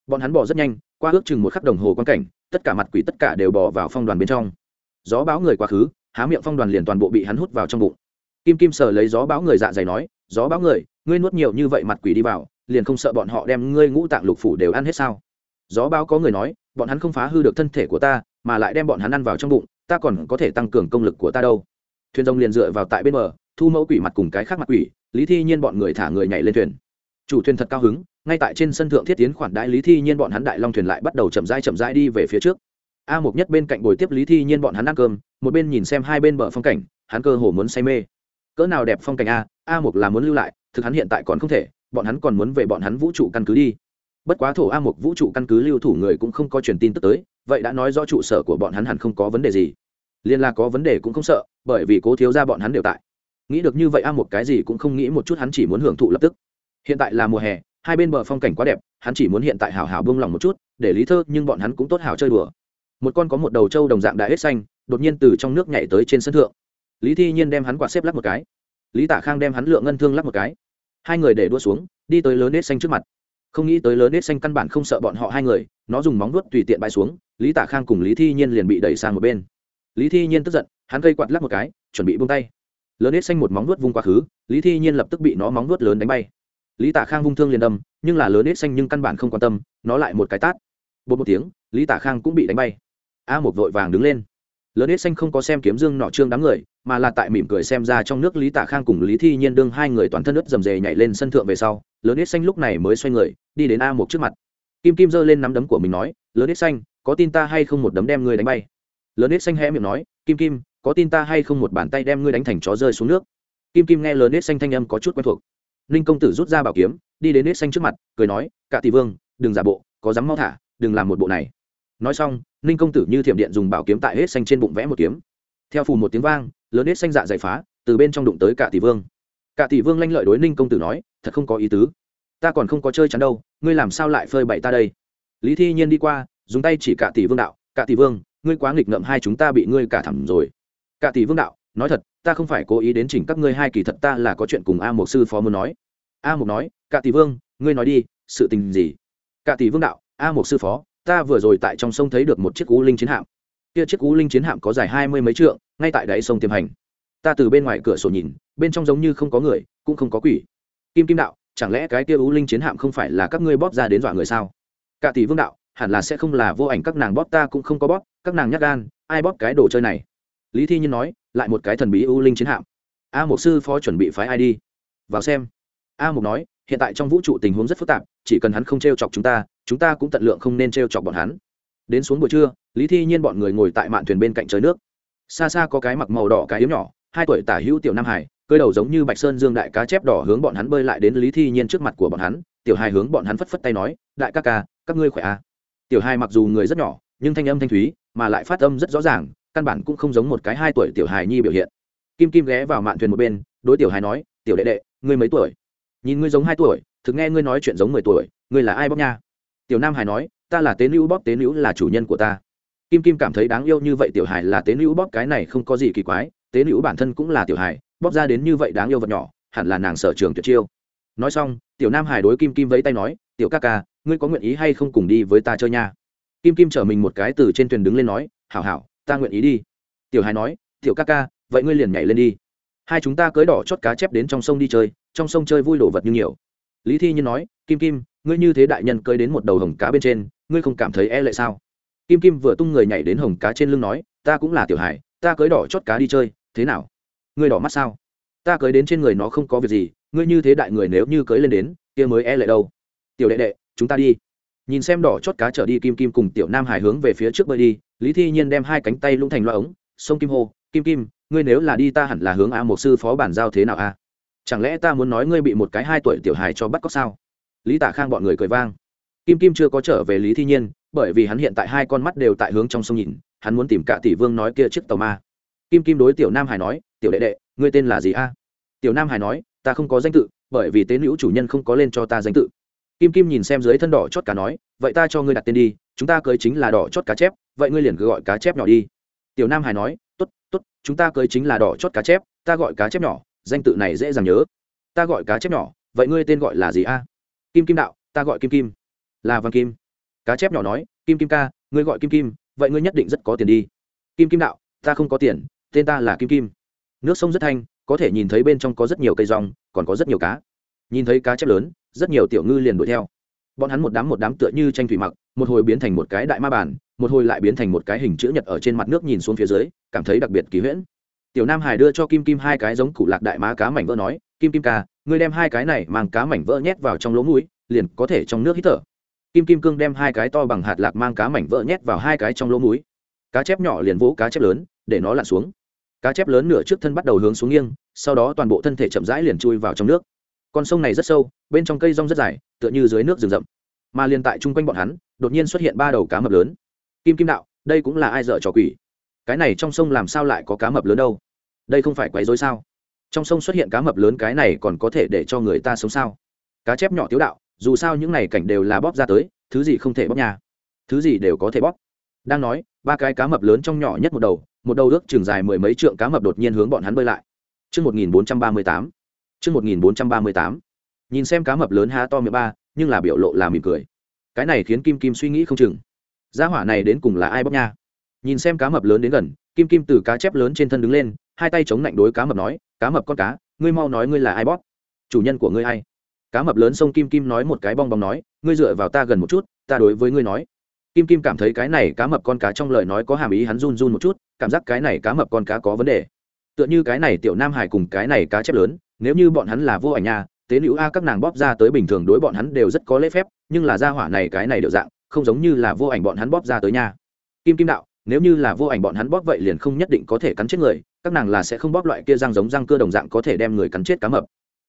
Bọn hắn bỏ rất nhanh, qua ước chừng một khắc đồng hồ quan cảnh, tất cả mặt quỷ tất cả đều bỏ vào phong đoàn bên trong. Gió báo người quá khứ, há miệng phong đoàn liền toàn bộ bị hắn hút vào trong bụng. Kim kim sờ lấy gió báo người dạ dày nói, gió báo người, ngươi nuốt nhiều như vậy mặt quỷ đi vào, liền không sợ bọn họ đem ngươi ngũ tạng lục phủ đều ăn hết sao? Gió báo có người nói, bọn hắn không phá hư được thân thể của ta, mà lại đem bọn hắn ăn vào trong bụng ta còn có thể tăng cường công lực của ta đâu. Thuyền rồng liền dựa vào tại bên bờ, thu mẫu quỷ mặt cùng cái khác mặt quỷ, lý thi nhiên bọn người thả người nhảy lên thuyền. Chủ thuyền thật cao hứng, ngay tại trên sân thượng thiết tiến khoản đại lý thi nhiên bọn hắn đại long thuyền lại bắt đầu chậm rãi chậm rãi đi về phía trước. A Mục nhất bên cạnh bồi tiếp lý thi nhiên bọn hắn ăn cơm, một bên nhìn xem hai bên bờ phong cảnh, hắn cơ hồ muốn say mê. Cỡ nào đẹp phong cảnh a a Mục là muốn lưu lại, thực hắn hiện tại còn không thể, bọn hắn còn muốn về bọn hắn vũ trụ căn cứ đi. Bất quá thổ a Mục vũ trụ căn cứ lưu thủ người cũng không có truyền tin tức tới, vậy đã nói do trụ sở của bọn hắn hẳn không có vấn đề gì liên là có vấn đề cũng không sợ, bởi vì cố thiếu ra bọn hắn đều tại. Nghĩ được như vậy a một cái gì cũng không nghĩ một chút hắn chỉ muốn hưởng thụ lập tức. Hiện tại là mùa hè, hai bên bờ phong cảnh quá đẹp, hắn chỉ muốn hiện tại hào hào bông lòng một chút, để lý thơ nhưng bọn hắn cũng tốt hào chơi đùa. Một con có một đầu trâu đồng dạng đại hết xanh, đột nhiên từ trong nước nhảy tới trên sân thượng. Lý thi nhiên đem hắn quạt xếp lắp một cái. Lý tạ khang đem hắn lượng ngân thương lắp một cái. Hai người để đua xuống, đi tới lớn hết xanh trước mặt. Không nghĩ tới lớn hết xanh căn bản không sợ bọn họ hai người, nó dùng móng vuốt tùy tiện bay xuống, lý tạ khang cùng lý thi nhiên liền bị đẩy sang một bên lý thi nhiên tức giận, hắn cây quạt lắc một cái, chuẩn bị buông tay. Lớn hết xanh một móng vuốt vung quá khứ, lý thi nhiên lập tức bị nó móng vuốt lớn đánh bay. Lý tạ khang vung thương liền đâm, nhưng là lớn hết xanh nhưng căn bản không quan tâm, nó lại một cái tát. Bột một tiếng, lý tạ khang cũng bị đánh bay. A một vội vàng đứng lên. Lớn hết xanh không có xem kiếm dương nọ trương đám người, mà là tại mỉm cười xem ra trong nước lý tạ khang cùng lý thi nhiên đương hai người toàn thân ướt dầm dề nhảy lên sân thượng về sau, lớn hết xanh lúc này mới xoay người, đi đến a một trước mặt. Kim kim giơ lên nắm đấm của mình nói, lớn hết xanh, có tin ta hay không một đấm đem ngươi đánh bay? Lớn nết xanh hé miệng nói, kim kim, có tin ta hay không một bàn tay đem ngươi đánh thành chó rơi xuống nước? Kim kim nghe lớn nết xanh thanh âm có chút quen thuộc. Ninh công tử rút ra bảo kiếm, đi đến nết xanh trước mặt, cười nói, cả tỷ vương, đừng giả bộ, có dám mau thả, đừng làm một bộ này. Nói xong, ninh công tử như thiểm điện dùng bảo kiếm tại hết xanh trên bụng vẽ một kiếm. Theo phù một tiếng vang, lớn hết xanh dạ dày phá, từ bên trong đụng tới cả tỷ vương. Cả tỷ vương lanh lợi đối ninh công tử nói, thật không có ý tứ. Ta còn không có chơi chắn đâu, ngươi làm sao lại phơi bậy ta đây? Lý thi nhiên đi qua, dùng tay chỉ cả tỷ vương đạo, cả tỷ vương ngươi quá nghịch ngợm hai chúng ta bị ngươi cả thẳm rồi. Cả tỷ vương đạo, nói thật, ta không phải cố ý đến chỉnh các ngươi hai kỳ thật ta là có chuyện cùng a một sư phó muốn nói. A một nói, cả tỷ vương, ngươi nói đi, sự tình gì? Cả tỷ vương đạo, a một sư phó, ta vừa rồi tại trong sông thấy được một chiếc cú linh chiến hạm. Kia chiếc cú linh chiến hạm có dài hai mươi mấy trượng, ngay tại đáy sông tiềm hành. Ta từ bên ngoài cửa sổ nhìn, bên trong giống như không có người, cũng không có quỷ. Kim kim đạo, chẳng lẽ cái kia cú linh chiến hạm không phải là các ngươi bóp ra đến dọa người sao? Cả tỷ vương đạo hẳn là sẽ không là vô ảnh các nàng bóp ta cũng không có bóp, các nàng nhắc gan, ai bóp cái đồ chơi này? Lý thi nhiên nói, lại một cái thần bí ưu linh chiến hạm. A một sư phó chuẩn bị phái ai đi? Vào xem. A một nói, hiện tại trong vũ trụ tình huống rất phức tạp, chỉ cần hắn không t r e o chọc chúng ta chúng ta cũng tận lượng không nên t r e o chọc bọn hắn. Đến xuống buổi trưa, lý thi nhiên bọn người ngồi tại mạn thuyền bên cạnh trời nước. Xa xa có cái mặc màu đỏ cái yếu nhỏ, hai tuổi tả hữu tiểu nam hải cơi đầu giống như bạch sơn dương đại cá chép đỏ hướng bọn hắn bơi lại đến lý thi nhiên trước mặt của bọn hắn. Tiểu hai hướng bọn hắn phất phất tay nói, đại ca ca, các ngươi khỏe à tiểu hai mặc dù người rất nhỏ, nhưng thanh âm thanh thúy, mà lại phát âm rất rõ ràng, căn bản cũng không giống một cái hai tuổi tiểu hài nhi biểu hiện. Kim kim ghé vào mạn thuyền một bên, đối tiểu hài nói, tiểu đệ đệ, ngươi mấy tuổi? Nhìn ngươi giống hai tuổi, thực nghe ngươi nói chuyện giống mười tuổi, ngươi là ai bóp nha? Tiểu nam hài nói, ta là tế nữ bóp, tế nữ là chủ nhân của ta. Kim kim cảm thấy đáng yêu như vậy tiểu hài là tế nữ bóp, cái này không có gì kỳ quái, tế nữ bản thân cũng là tiểu hài, bóp ra đến như vậy đáng yêu vật nhỏ, hẳn là nàng sở trường tuyệt chiêu. Nói xong, tiểu nam hải đối kim kim vẫy tay nói tiểu ca ca, ngươi có nguyện ý hay không cùng đi với ta chơi nha? Kim kim chở mình một cái từ trên thuyền đứng lên nói, hảo hảo, ta nguyện ý đi. Tiểu hải nói, tiểu ca ca, vậy ngươi liền nhảy lên đi. Hai chúng ta cưới đỏ chót cá chép đến trong sông đi chơi, trong sông chơi vui đổ vật như nhiều. Lý thi nhiên nói, kim kim, ngươi như thế đại nhân cưới đến một đầu hồng cá bên trên, ngươi không cảm thấy e lệ sao? Kim kim vừa tung người nhảy đến hồng cá trên lưng nói, ta cũng là tiểu hải, ta cưới đỏ chót cá đi chơi, thế nào? Ngươi đỏ mắt sao? Ta cưới đến trên người nó không có việc gì, ngươi như thế đại người nếu như cưới lên đến, kia mới e lệ đâu tiểu đệ đệ, chúng ta đi. Nhìn xem đỏ chót cá trở đi kim kim cùng tiểu nam hải hướng về phía trước bơi đi, lý thi nhiên đem hai cánh tay lũng thành loa ống, sông kim hô, kim kim, ngươi nếu là đi ta hẳn là hướng a một sư phó bản giao thế nào a? Chẳng lẽ ta muốn nói ngươi bị một cái hai tuổi tiểu hài cho bắt cóc sao? Lý tả khang bọn người cười vang. Kim kim chưa có trở về lý thi nhiên, bởi vì hắn hiện tại hai con mắt đều tại hướng trong sông nhìn, hắn muốn tìm cả tỷ vương nói kia chiếc tàu ma. Kim kim đối tiểu nam hải nói, tiểu đệ đệ, ngươi tên là gì a? Tiểu nam hải nói, ta không có danh tự, bởi vì tế nữ chủ nhân không có lên cho ta danh tự kim kim nhìn xem dưới thân đỏ chót cá nói, vậy ta cho ngươi đặt tên đi, chúng ta cưới chính là đỏ chót cá chép, vậy ngươi liền cứ gọi cá chép nhỏ đi. Tiểu nam hải nói t ố t t ố t chúng ta cưới chính là đỏ chót cá chép, ta gọi cá chép nhỏ, danh tự này dễ dàng nhớ. Ta gọi cá chép nhỏ, vậy ngươi tên gọi là gì a? Kim kim đạo, ta gọi kim kim. Là văn kim. Cá chép nhỏ nói, kim kim ca, ngươi gọi kim kim, vậy ngươi nhất định rất có tiền đi. Kim kim đạo, ta không có tiền, tên ta là kim kim. Nước sông rất thanh, có thể nhìn thấy bên trong có rất nhiều cây rong, còn có rất nhiều cá. Nhìn thấy cá chép lớn rất nhiều tiểu ngư liền đuổi theo. Bọn hắn một đám một đám tựa như tranh thủy mặc, một hồi biến thành một cái đại ma bản một hồi lại biến thành một cái hình chữ nhật ở trên mặt nước nhìn xuống phía dưới, cảm thấy đặc biệt kỳ huyễn. Tiểu nam hải đưa cho kim kim hai cái giống cụ lạc đại má cá mảnh vỡ nói, kim kim ca, ngươi đem hai cái này mang cá mảnh vỡ nhét vào trong lỗ mũi, liền có thể trong nước hít thở. Kim kim cương đem hai cái to bằng hạt lạc mang cá mảnh vỡ nhét vào hai cái trong lỗ mũi. Cá chép nhỏ liền vỗ cá chép lớn, để nó lặn xuống. Cá chép lớn nửa trước thân bắt đầu hướng xuống nghiêng, sau đó toàn bộ thân thể chậm rãi liền chui vào trong nước con sông này rất sâu, bên trong cây rong rất dài, tựa như dưới nước rừng rậm. Mà liền tại chung quanh bọn hắn, đột nhiên xuất hiện ba đầu cá mập lớn. Kim kim đạo, đây cũng là ai dợ trò quỷ? Cái này trong sông làm sao lại có cá mập lớn đâu? Đây không phải quấy dối sao? Trong sông xuất hiện cá mập lớn cái này còn có thể để cho người ta sống sao? Cá chép nhỏ tiếu đạo, dù sao những này cảnh đều là bóp ra tới, thứ gì không thể bóp nhà? Thứ gì đều có thể bóp. Đang nói, ba cái cá mập lớn trong nhỏ nhất một đầu một đầu ước chừng dài mười mấy trượng cá mập đột nhiên hướng bọn hắn bơi lại. Trước 1438. Trước 1438. Nhìn xem cá mập lớn há to miệng ba, nhưng là biểu lộ là mỉm cười. Cái này khiến Kim Kim suy nghĩ không chừng. Gia hỏa này đến cùng là ai bóc nha? Nhìn xem cá mập lớn đến gần, Kim Kim từ cá chép lớn trên thân đứng lên, hai tay chống lạnh đối cá mập nói, "Cá mập con cá, ngươi mau nói ngươi là ai bóp? Chủ nhân của ngươi ai?" Cá mập lớn sông Kim Kim nói một cái bong bóng nói, "Ngươi dựa vào ta gần một chút, ta đối với ngươi nói." Kim Kim cảm thấy cái này cá mập con cá trong lời nói có hàm ý hắn run run một chút, cảm giác cái này cá mập con cá có vấn đề tựa như cái này tiểu nam hải cùng cái này cá chép lớn nếu như bọn hắn là vô ảnh nha, tế nữ a các nàng bóp ra tới bình thường đối bọn hắn đều rất có lễ phép, nhưng là gia hỏa này cái này đều dạng, không giống như là vô ảnh bọn hắn bóp ra tới nha. Kim kim đạo, nếu như là vô ảnh bọn hắn bóp vậy liền không nhất định có thể cắn chết người, các nàng là sẽ không bóp loại kia răng giống răng cưa đồng dạng có thể đem người cắn chết cá mập.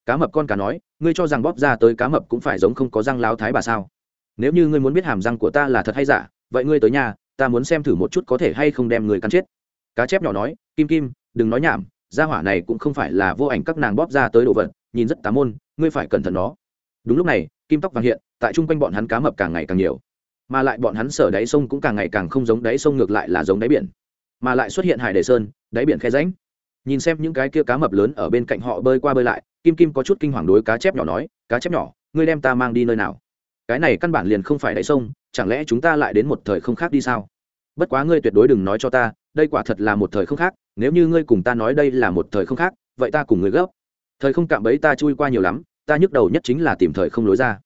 Cá mập con cá nói, ngươi cho rằng bóp ra tới cá mập cũng phải giống không có răng láo thái bà sao? Nếu như ngươi muốn biết hàm răng của ta là thật hay giả, vậy ngươi tới nhà, ta muốn xem thử một chút có thể hay không đem người cắn chết. Cá chép nhỏ nói, kim kim, đừng nói nhảm gia hỏa này cũng không phải là vô ảnh các nàng bóp ra tới đồ vật, nhìn rất tá môn, ngươi phải cẩn thận nó. Đúng lúc này, kim tóc vàng hiện, tại chung quanh bọn hắn cá mập càng ngày càng nhiều. Mà lại bọn hắn sở đáy sông cũng càng ngày càng không giống đáy sông ngược lại là giống đáy biển. Mà lại xuất hiện hải đề sơn, đáy biển khe ránh nhìn xem những cái kia cá mập lớn ở bên cạnh họ bơi qua bơi lại, kim kim có chút kinh hoàng đối cá chép nhỏ nói, cá chép nhỏ, ngươi đem ta mang đi nơi nào? Cái này căn bản liền không phải đáy sông, chẳng lẽ chúng ta lại đến một thời không khác đi sao? Bất quá ngươi tuyệt đối đừng nói cho ta, đây quả thật là một thời không khác nếu như ngươi cùng ta nói đây là một thời không khác, vậy ta cùng ngươi gấp. Thời không cạm bẫy ta chui qua nhiều lắm, ta nhức đầu nhất chính là tìm thời không lối ra.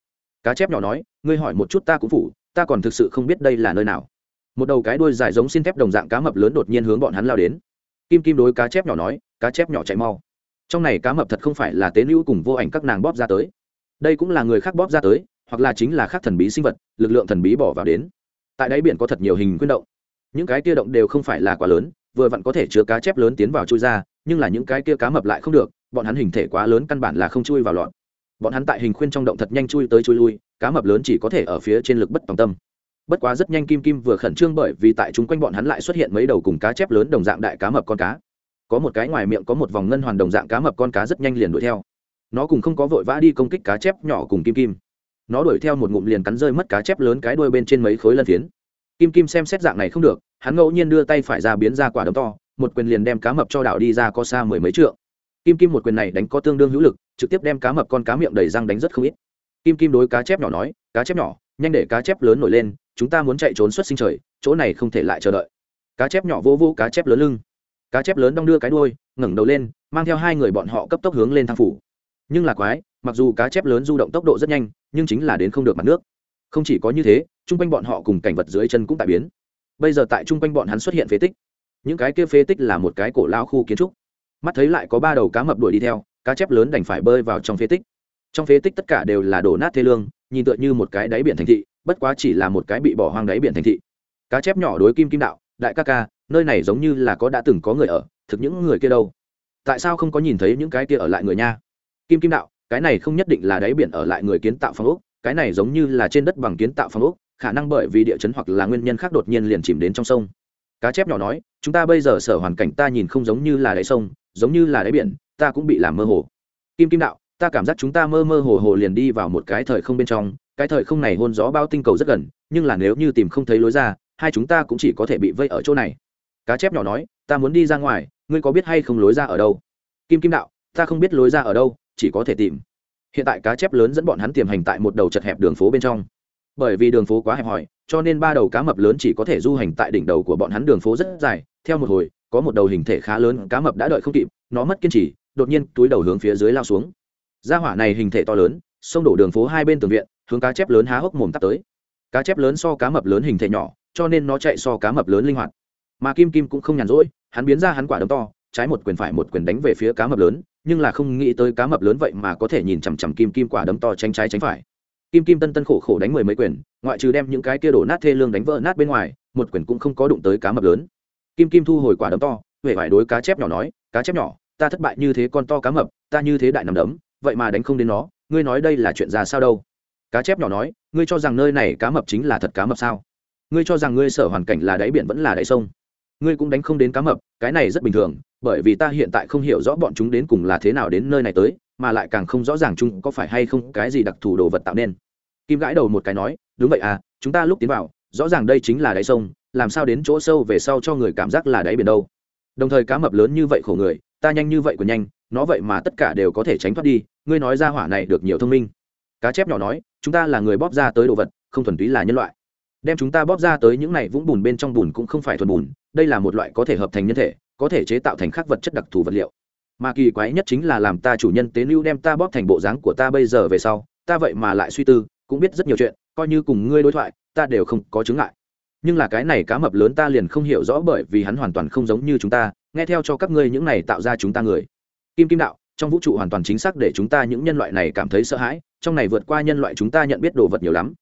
Cá chép nhỏ nói, ngươi hỏi một chút ta cũng phủ, ta còn thực sự không biết đây là nơi nào. Một đầu cái đuôi dài giống xin thép đồng dạng cá mập lớn đột nhiên hướng bọn hắn lao đến. Kim kim đối cá chép nhỏ nói, cá chép nhỏ chạy mau. Trong này cá mập thật không phải là tế nữ cùng vô ảnh các nàng bóp ra tới. Đây cũng là người khác bóp ra tới, hoặc là chính là khác thần bí sinh vật, lực lượng thần bí bỏ vào đến. Tại đáy biển có thật nhiều hình quyên động. Những cái kia động đều không phải là quá lớn vừa vặn có thể chứa cá chép lớn tiến vào chui ra, nhưng là những cái kia cá mập lại không được, bọn hắn hình thể quá lớn căn bản là không chui vào lọt. Bọn hắn tại hình khuyên trong động thật nhanh chui tới chui lui, cá mập lớn chỉ có thể ở phía trên lực bất tòng tâm. Bất quá rất nhanh kim kim vừa khẩn trương bởi vì tại chúng quanh bọn hắn lại xuất hiện mấy đầu cùng cá chép lớn đồng dạng đại cá mập con cá. Có một cái ngoài miệng có một vòng ngân hoàn đồng dạng cá mập con cá rất nhanh liền đuổi theo. Nó cùng không có vội vã đi công kích cá chép nhỏ cùng kim kim. Nó đuổi theo một ngụm liền cắn rơi mất cá chép lớn cái đuôi bên trên mấy khối lân phiến kim kim xem xét dạng này không được, hắn ngẫu nhiên đưa tay phải ra biến ra quả đấm to, một quyền liền đem cá mập cho đảo đi ra có xa mười mấy trượng. Kim kim một quyền này đánh có tương đương hữu lực, trực tiếp đem cá mập con cá miệng đầy răng đánh rất không ít. Kim kim đối cá chép nhỏ nói, cá chép nhỏ, nhanh để cá chép lớn nổi lên, chúng ta muốn chạy trốn xuất sinh trời, chỗ này không thể lại chờ đợi. Cá chép nhỏ vô vô cá chép lớn lưng. Cá chép lớn đong đưa cái đuôi, ngẩng đầu lên, mang theo hai người bọn họ cấp tốc hướng lên thang phủ. Nhưng là quái, mặc dù cá chép lớn du động tốc độ rất nhanh, nhưng chính là đến không được mặt nước không chỉ có như thế, chung quanh bọn họ cùng cảnh vật dưới chân cũng tại biến. Bây giờ tại chung quanh bọn hắn xuất hiện phế tích. Những cái kia phế tích là một cái cổ lao khu kiến trúc. Mắt thấy lại có ba đầu cá mập đuổi đi theo, cá chép lớn đành phải bơi vào trong phế tích. Trong phế tích tất cả đều là đổ nát thê lương, nhìn tựa như một cái đáy biển thành thị, bất quá chỉ là một cái bị bỏ hoang đáy biển thành thị. Cá chép nhỏ đối kim kim đạo, đại ca ca, nơi này giống như là có đã từng có người ở, thực những người kia đâu? Tại sao không có nhìn thấy những cái kia ở lại người nha? Kim kim đạo, cái này không nhất định là đáy biển ở lại người kiến tạo phong ốc cái này giống như là trên đất bằng kiến tạo phong ốc, khả năng bởi vì địa chấn hoặc là nguyên nhân khác đột nhiên liền chìm đến trong sông. Cá chép nhỏ nói, chúng ta bây giờ sở hoàn cảnh ta nhìn không giống như là đáy sông, giống như là đáy biển, ta cũng bị làm mơ hồ. Kim kim đạo, ta cảm giác chúng ta mơ mơ hồ hồ liền đi vào một cái thời không bên trong, cái thời không này hôn gió bao tinh cầu rất gần, nhưng là nếu như tìm không thấy lối ra, hai chúng ta cũng chỉ có thể bị vây ở chỗ này. Cá chép nhỏ nói, ta muốn đi ra ngoài, ngươi có biết hay không lối ra ở đâu? Kim kim đạo, ta không biết lối ra ở đâu, chỉ có thể tìm hiện tại cá chép lớn dẫn bọn hắn tiềm hành tại một đầu chật hẹp đường phố bên trong. Bởi vì đường phố quá hẹp hòi, cho nên ba đầu cá mập lớn chỉ có thể du hành tại đỉnh đầu của bọn hắn đường phố rất dài. Theo một hồi, có một đầu hình thể khá lớn cá mập đã đợi không kịp, nó mất kiên trì, đột nhiên túi đầu hướng phía dưới lao xuống. Ra hỏa này hình thể to lớn, xông đổ đường phố hai bên tường viện, hướng cá chép lớn há hốc mồm tắt tới. Cá chép lớn so cá mập lớn hình thể nhỏ, cho nên nó chạy so cá mập lớn linh hoạt. Mà kim kim cũng không nhàn rỗi, hắn biến ra hắn quả đấm to, trái một quyền phải một quyền đánh về phía cá mập lớn nhưng là không nghĩ tới cá mập lớn vậy mà có thể nhìn chằm chằm kim kim quả đấm to tránh trái tránh phải. Kim kim tân tân khổ khổ đánh mười mấy quyền, ngoại trừ đem những cái kia đổ nát thê lương đánh vỡ nát bên ngoài, một quyền cũng không có đụng tới cá mập lớn. Kim kim thu hồi quả đấm to huệ vải đối cá chép nhỏ nói, cá chép nhỏ, ta thất bại như thế con to cá mập, ta như thế đại nằm đấm, vậy mà đánh không đến nó, ngươi nói đây là chuyện ra sao đâu? Cá chép nhỏ nói, ngươi cho rằng nơi này cá mập chính là thật cá mập sao? Ngươi cho rằng ngươi sở hoàn cảnh là đáy biển vẫn là đáy sông? Ngươi cũng đánh không đến cá mập, cái này rất bình thường, bởi vì ta hiện tại không hiểu rõ bọn chúng đến cùng là thế nào đến nơi này tới, mà lại càng không rõ ràng chúng có phải hay không cái gì đặc thù đồ vật tạo nên. Kim gãi đầu một cái nói, đúng vậy à chúng ta lúc tiến vào, rõ ràng đây chính là đáy sông, làm sao đến chỗ sâu về sau cho người cảm giác là đáy biển đâu? Đồng thời cá mập lớn như vậy khổ người, ta nhanh như vậy của nhanh, nó vậy mà tất cả đều có thể tránh thoát đi, ngươi nói ra hỏa này được nhiều thông minh. Cá chép nhỏ nói, chúng ta là người bóp ra tới đồ vật, không thuần túy là nhân loại đem chúng ta bóp ra tới những này vũng bùn bên trong bùn cũng không phải thuần bùn, đây là một loại có thể hợp thành nhân thể, có thể chế tạo thành các vật chất đặc thù vật liệu. Mà kỳ quái nhất chính là làm ta chủ nhân tế lưu đem ta bóp thành bộ dáng của ta bây giờ về sau, ta vậy mà lại suy tư, cũng biết rất nhiều chuyện, coi như cùng ngươi đối thoại, ta đều không có chứng ngại. Nhưng là cái này cá mập lớn ta liền không hiểu rõ bởi vì hắn hoàn toàn không giống như chúng ta, nghe theo cho các ngươi những này tạo ra chúng ta người. Kim kim đạo, trong vũ trụ hoàn toàn chính xác để chúng ta những nhân loại này cảm thấy sợ hãi, trong này vượt qua nhân loại chúng ta nhận biết đồ vật nhiều lắm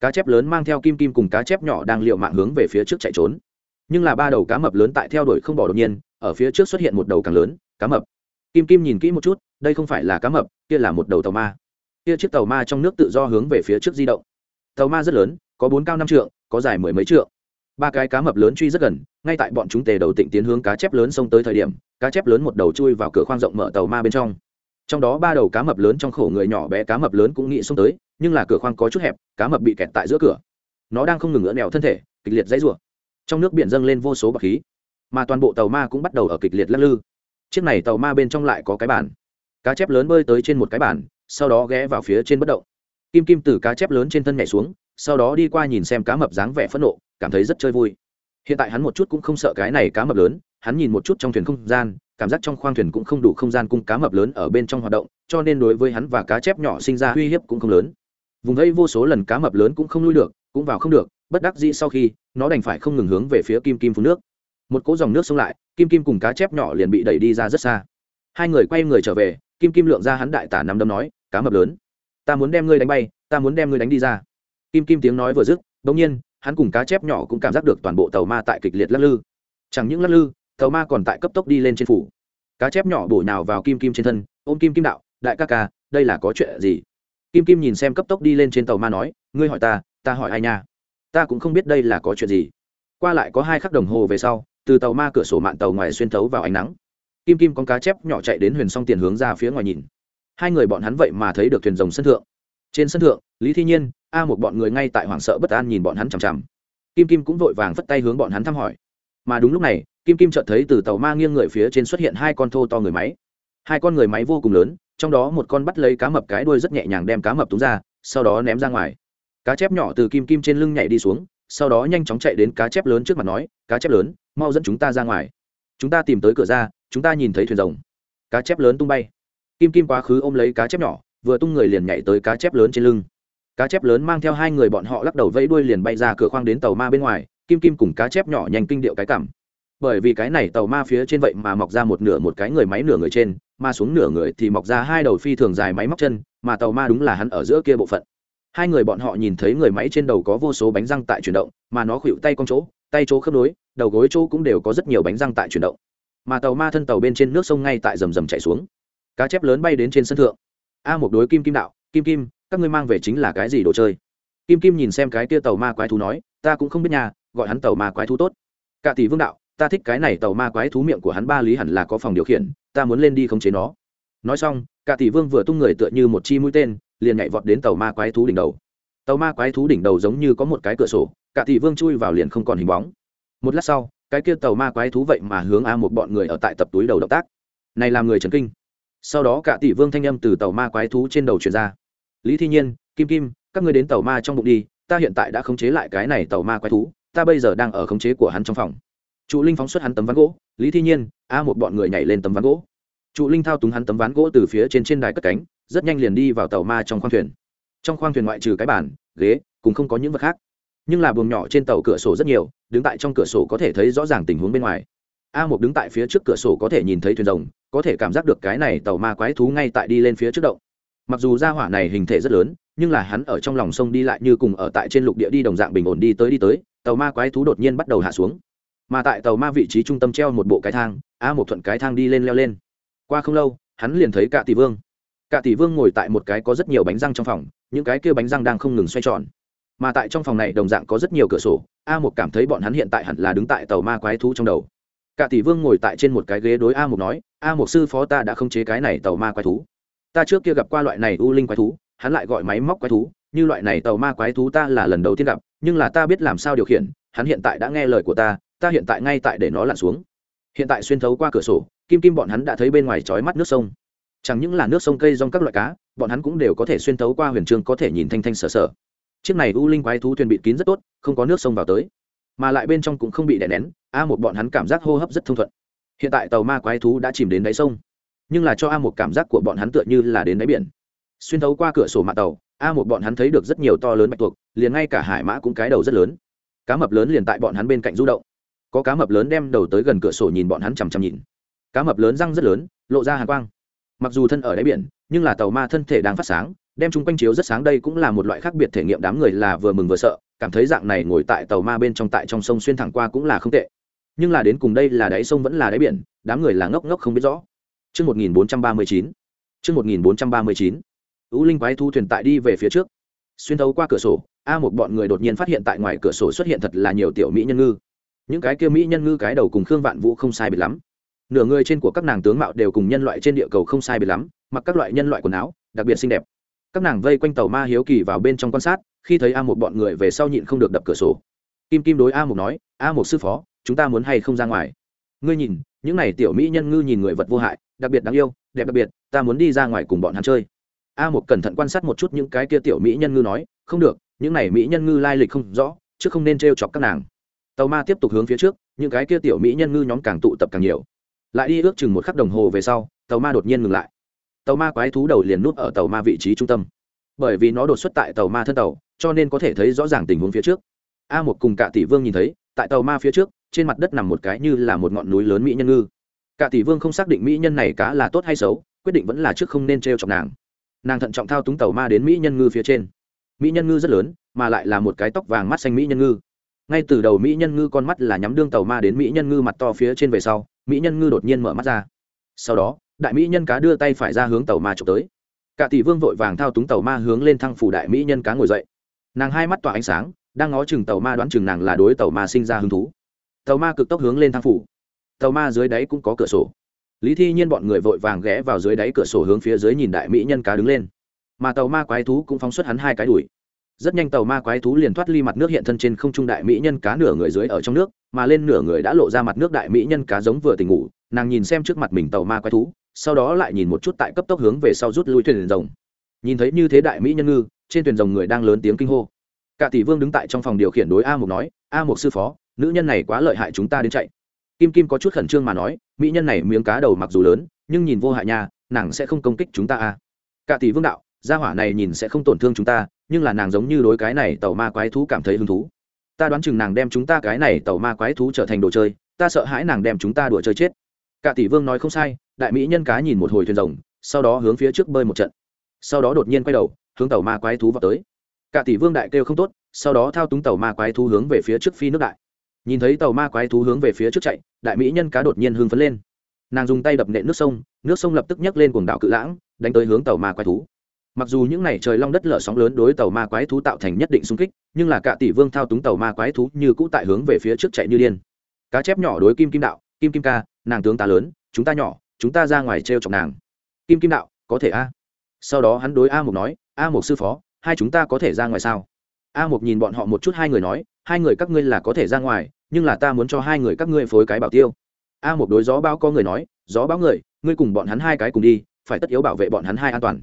cá chép lớn mang theo kim kim cùng cá chép nhỏ đang liệu mạng hướng về phía trước chạy trốn. Nhưng là ba đầu cá mập lớn tại theo đuổi không bỏ đột nhiên, ở phía trước xuất hiện một đầu càng lớn, cá mập. Kim kim nhìn kỹ một chút, đây không phải là cá mập, kia là một đầu tàu ma. Kia chiếc tàu ma trong nước tự do hướng về phía trước di động. Tàu ma rất lớn, có bốn cao năm trượng, có dài mười mấy trượng. Ba cái cá mập lớn truy rất gần, ngay tại bọn chúng tề đầu tịnh tiến hướng cá chép lớn xông tới thời điểm, cá chép lớn một đầu chui vào cửa khoang rộng mở tàu ma bên trong trong đó ba đầu cá mập lớn trong khổ người nhỏ bé cá mập lớn cũng nghĩ xông tới, nhưng là cửa khoang có chút hẹp, cá mập bị kẹt tại giữa cửa. Nó đang không ngừng ngỡ nẹo thân thể, kịch liệt dãy rủa. Trong nước biển dâng lên vô số bậc khí, mà toàn bộ tàu ma cũng bắt đầu ở kịch liệt lắc lư. Chiếc này tàu ma bên trong lại có cái bản cá chép lớn bơi tới trên một cái bản sau đó ghé vào phía trên bất động. Kim kim từ cá chép lớn trên thân nhảy xuống, sau đó đi qua nhìn xem cá mập dáng vẻ phẫn nộ, cảm thấy rất chơi vui. Hiện tại hắn một chút cũng không sợ cái này cá mập lớn, hắn nhìn một chút trong thuyền không gian cảm giác trong khoang thuyền cũng không đủ không gian cung cá mập lớn ở bên trong hoạt động, cho nên đối với hắn và cá chép nhỏ sinh ra uy hiếp cũng không lớn. Vùng đây vô số lần cá mập lớn cũng không lui được, cũng vào không được, bất đắc dĩ sau khi, nó đành phải không ngừng hướng về phía kim kim phun nước. Một cỗ dòng nước xông lại, kim kim cùng cá chép nhỏ liền bị đẩy đi ra rất xa. Hai người quay người trở về, kim kim lượng ra hắn đại tả nắm đấm nói, cá mập lớn, ta muốn đem ngươi đánh bay, ta muốn đem ngươi đánh đi ra. Kim kim tiếng nói vừa dứt bỗng nhiên, hắn cùng cá chép nhỏ cũng cảm giác được toàn bộ tàu ma tại kịch liệt lắc lư. Chẳng những lắc lư tàu ma còn tại cấp tốc đi lên trên phủ. Cá chép nhỏ bổ nhào vào kim kim trên thân, ôm kim kim đạo, đại ca ca, đây là có chuyện gì? Kim kim nhìn xem cấp tốc đi lên trên tàu ma nói, ngươi hỏi ta ta hỏi ai nha? Ta cũng không biết đây là có chuyện gì. Qua lại có hai khắc đồng hồ về sau, từ tàu ma cửa sổ mạn tàu ngoài xuyên thấu vào ánh nắng. Kim kim con cá chép nhỏ chạy đến huyền s tiền hướng ra phía ngoài nhìn. Hai người bọn hắn vậy mà thấy được thuyền rồng sân thượng. Trên sân thượng, lý thi nhiên, a một bọn người ngay tại hoảng sợ bất an nhìn bọn hắn chằm chằm. Kim kim cũng vội vàng phất tay hướng bọn hắn thăm hỏi. Mà đúng lúc này kim kim chợt thấy từ tàu ma nghiêng người phía trên xuất hiện hai con thô to người máy. Hai con người máy vô cùng lớn, trong đó một con bắt lấy cá mập cái đuôi rất nhẹ nhàng đem cá mập túng ra, sau đó ném ra ngoài. Cá chép nhỏ từ kim kim trên lưng nhảy đi xuống, sau đó nhanh chóng chạy đến cá chép lớn trước mặt nói, cá chép lớn, mau dẫn chúng ta ra ngoài. Chúng ta tìm tới cửa ra, chúng ta nhìn thấy thuyền rồng. Cá chép lớn tung bay. Kim kim quá khứ ôm lấy cá chép nhỏ, vừa tung người liền nhảy tới cá chép lớn trên lưng. Cá chép lớn mang theo hai người bọn họ lắc đầu vẫy đuôi liền bay ra cửa khoang đến tàu ma bên ngoài. Kim kim cùng cá chép nhỏ nhanh kinh điệu cái cảm bởi vì cái này tàu ma phía trên vậy mà mọc ra một nửa một cái người máy nửa người trên mà xuống nửa người thì mọc ra hai đầu phi thường dài máy móc chân, mà tàu ma đúng là hắn ở giữa kia bộ phận. Hai người bọn họ nhìn thấy người máy trên đầu có vô số bánh răng tại chuyển động, mà nó khuỵu tay con chỗ, tay chỗ khớp nối, đầu gối chỗ cũng đều có rất nhiều bánh răng tại chuyển động. Mà tàu ma thân tàu bên trên nước sông ngay tại rầm rầm chạy xuống. Cá chép lớn bay đến trên sân thượng. A một đối kim kim đạo, kim kim, các ngươi mang về chính là cái gì đồ chơi? Kim kim nhìn xem cái kia tàu ma quái thú nói, ta cũng không biết nhà gọi hắn tàu ma quái thú tốt. Cả tỷ vương đạo ta thích cái này tàu ma quái thú miệng của hắn ba lý hẳn là có phòng điều khiển, ta muốn lên đi khống chế nó. Nói xong, cả tỷ vương vừa tung người tựa như một chi mũi tên, liền nhảy vọt đến tàu ma quái thú đỉnh đầu. Tàu ma quái thú đỉnh đầu giống như có một cái cửa sổ, cả tỷ vương chui vào liền không còn hình bóng. Một lát sau, cái kia tàu ma quái thú vậy mà hướng a một bọn người ở tại tập túi đầu động tác. Này làm người trần kinh. Sau đó cả tỷ vương thanh âm từ tàu ma quái thú trên đầu truyền ra. Lý thi nhiên, kim kim, các ngươi đến tàu ma trong bụng đi, ta hiện tại đã khống chế lại cái này tàu ma quái thú, ta bây giờ đang ở khống chế của hắn trong phòng trụ linh phóng xuất hắn tấm ván gỗ, lý thi nhiên, a một bọn người nhảy lên tấm ván gỗ. Trụ linh thao túng hắn tấm ván gỗ từ phía trên trên đài cất cánh, rất nhanh liền đi vào tàu ma trong khoang thuyền. Trong khoang thuyền ngoại trừ cái bàn, ghế cùng không có những vật khác. Nhưng là buồng nhỏ trên tàu cửa sổ rất nhiều, đứng tại trong cửa sổ có thể thấy rõ ràng tình huống bên ngoài. A một đứng tại phía trước cửa sổ có thể nhìn thấy thuyền rồng, có thể cảm giác được cái này tàu ma quái thú ngay tại đi lên phía trước động. Mặc dù ra hỏa này hình thể rất lớn, nhưng là hắn ở trong lòng sông đi lại như cùng ở tại trên lục địa đi đồng dạng bình ổn đi tới đi tới, tàu ma quái thú đột nhiên bắt đầu hạ xuống mà tại tàu ma vị trí trung tâm treo một bộ cái thang a một thuận cái thang đi lên leo lên. Qua không lâu, hắn liền thấy cả tỷ vương. Cả tỷ vương ngồi tại một cái có rất nhiều bánh răng trong phòng, những cái kia bánh răng đang không ngừng xoay tròn. Mà tại trong phòng này đồng dạng có rất nhiều cửa sổ a một cảm thấy bọn hắn hiện tại hẳn là đứng tại tàu ma quái thú trong đầu. Cả tỷ vương ngồi tại trên một cái ghế đối a một nói a một sư phó ta đã không chế cái này tàu ma quái thú. Ta trước kia gặp qua loại này u linh quái thú, hắn lại gọi máy móc quái thú, như loại này tàu ma quái thú ta là lần đầu tiên gặp, nhưng là ta biết làm sao điều khiển, hắn hiện tại đã nghe lời của ta ta hiện tại ngay tại để nó lặn xuống. Hiện tại xuyên thấu qua cửa sổ, kim kim bọn hắn đã thấy bên ngoài trói mắt nước sông. Chẳng những là nước sông cây rong các loại cá, bọn hắn cũng đều có thể xuyên thấu qua huyền trường có thể nhìn thanh thanh sở sở. Chiếc này u linh quái thú thuyền bị kín rất tốt, không có nước sông vào tới. Mà lại bên trong cũng không bị đè nén, a một bọn hắn cảm giác hô hấp rất thông thuận. Hiện tại tàu ma quái thú đã chìm đến đáy sông. Nhưng là cho a một cảm giác của bọn hắn tựa như là đến đáy biển. Xuyên thấu qua cửa sổ mạng tàu, a một bọn hắn thấy được rất nhiều to lớn bạch tuộc, liền ngay cả hải mã cũng cái đầu rất lớn. Cá mập lớn liền tại bọn hắn bên cạnh du động có cá mập lớn đem đầu tới gần cửa sổ nhìn bọn hắn chằm chằm nhìn cá mập lớn răng rất lớn lộ ra hàng quang mặc dù thân ở đáy biển nhưng là tàu ma thân thể đang phát sáng đem chung quanh chiếu rất sáng đây cũng là một loại khác biệt thể nghiệm đám người là vừa mừng vừa sợ cảm thấy dạng này ngồi tại tàu ma bên trong tại trong sông xuyên thẳng qua cũng là không tệ nhưng là đến cùng đây là đáy sông vẫn là đáy biển đám người là ngốc ngốc không biết rõ Trước 1439. Trước 1439. Ú Linh quái thu thuyền tại đi về phía trước. Xuyên thấu qua cửa sổ, A một bọn người đột nhiên phát hiện tại ngoài cửa sổ xuất hiện thật là nhiều tiểu mỹ nhân ngư những cái kia mỹ nhân ngư cái đầu cùng khương vạn vũ không sai biệt lắm. Nửa người trên của các nàng tướng mạo đều cùng nhân loại trên địa cầu không sai biệt lắm, mặc các loại nhân loại quần áo, đặc biệt xinh đẹp. Các nàng vây quanh tàu ma hiếu kỳ vào bên trong quan sát, khi thấy a một bọn người về sau nhịn không được đập cửa sổ. Kim kim đối a một nói, a một sư phó, chúng ta muốn hay không ra ngoài? Ngươi nhìn, những này tiểu mỹ nhân ngư nhìn người vật vô hại, đặc biệt đáng yêu, đẹp đặc biệt, ta muốn đi ra ngoài cùng bọn hắn chơi. A một cẩn thận quan sát một chút những cái kia tiểu mỹ nhân ngư nói, không được, những này mỹ nhân ngư lai lịch không rõ, chứ không nên t r e o chọc các nàng tàu ma tiếp tục hướng phía trước, những cái kia tiểu mỹ nhân ngư nhóm càng tụ tập càng nhiều. Lại đi ước chừng một khắc đồng hồ về sau, tàu ma đột nhiên ngừng lại. Tàu ma quái thú đầu liền núp ở tàu ma vị trí trung tâm. Bởi vì nó đột xuất tại tàu ma thân tàu, cho nên có thể thấy rõ ràng tình huống phía trước. A một cùng cả tỷ vương nhìn thấy, tại tàu ma phía trước, trên mặt đất nằm một cái như là một ngọn núi lớn mỹ nhân ngư. Cả tỷ vương không xác định mỹ nhân này cá là tốt hay xấu, quyết định vẫn là trước không nên t r e o chọc nàng. Nàng thận trọng thao túng tàu ma đến mỹ nhân ngư phía trên. Mỹ nhân ngư rất lớn, mà lại là một cái tóc vàng mắt xanh mỹ nhân ngư ngay từ đầu mỹ nhân ngư con mắt là nhắm đương tàu ma đến mỹ nhân ngư mặt to phía trên về sau, mỹ nhân ngư đột nhiên mở mắt ra. Sau đó, đại mỹ nhân cá đưa tay phải ra hướng tàu ma trộm tới. Cả tỷ vương vội vàng thao túng tàu ma hướng lên thăng phủ đại mỹ nhân cá ngồi dậy. Nàng hai mắt tỏa ánh sáng, đang ngó chừng tàu ma đoán chừng nàng là đối tàu ma sinh ra hứng thú. Tàu ma cực tốc hướng lên thang phủ. Tàu ma dưới đáy cũng có cửa sổ. Lý thi nhiên bọn người vội vàng ghé vào dưới đáy cửa sổ hướng phía dưới nhìn đại mỹ nhân cá đứng lên. Mà tàu ma quái thú cũng phóng xuất hắn hai cái đùi rất nhanh tàu ma quái thú liền thoát ly mặt nước hiện thân trên không trung đại mỹ nhân cá nửa người dưới ở trong nước, mà lên nửa người đã lộ ra mặt nước đại mỹ nhân cá giống vừa tỉnh ngủ, nàng nhìn xem trước mặt mình tàu ma quái thú, sau đó lại nhìn một chút tại cấp tốc hướng về sau rút lui thuyền rồng. Nhìn thấy như thế đại mỹ nhân ngư, trên thuyền rồng người đang lớn tiếng kinh hô. Cả tỷ vương đứng tại trong phòng điều khiển đối a mục nói, a mục sư phó, nữ nhân này quá lợi hại chúng ta đến chạy. Kim kim có chút khẩn trương mà nói, mỹ nhân này miếng cá đầu mặc dù lớn, nhưng nhìn vô hại nha, nàng sẽ không công kích chúng ta à cả tỷ vương đạo gia hỏa này nhìn sẽ không tổn thương chúng ta, nhưng là nàng giống như đối cái này tàu ma quái thú cảm thấy hứng thú. Ta đoán chừng nàng đem chúng ta cái này tàu ma quái thú trở thành đồ chơi, ta sợ hãi nàng đem chúng ta đùa chơi chết. Cả tỷ vương nói không sai, đại mỹ nhân cá nhìn một hồi thuyền rồng, sau đó hướng phía trước bơi một trận. Sau đó đột nhiên quay đầu, hướng tàu ma quái thú vào tới. Cả tỷ vương đại kêu không tốt, sau đó thao túng tàu ma quái thú hướng về phía trước phi nước đại. Nhìn thấy tàu ma quái thú hướng về phía trước chạy, đại mỹ nhân cá đột nhiên hưng phấn lên. Nàng dùng tay đập nện nước sông nước sông lập tức nhấc lên cuồng đảo cự lãng, đánh tới hướng tàu ma quái thú mặc dù những ngày trời long đất lở sóng lớn đối tàu ma quái thú tạo thành nhất định xung kích, nhưng là cả tỷ vương thao túng tàu ma quái thú như cũ tại hướng về phía trước chạy như điên. Cá chép nhỏ đối kim kim đạo, kim kim ca, nàng tướng ta lớn, chúng ta nhỏ, chúng ta ra ngoài t r e o chọc nàng. Kim kim đạo, có thể a? Sau đó hắn đối a mục nói, a mục sư phó, hai chúng ta có thể ra ngoài sao? A mục nhìn bọn họ một chút hai người nói, hai người các ngươi là có thể ra ngoài, nhưng là ta muốn cho hai người các ngươi phối cái bảo tiêu. A mục đối gió báo có người nói, gió báo người, ngươi cùng bọn hắn hai cái cùng đi, phải tất yếu bảo vệ bọn hắn hai an toàn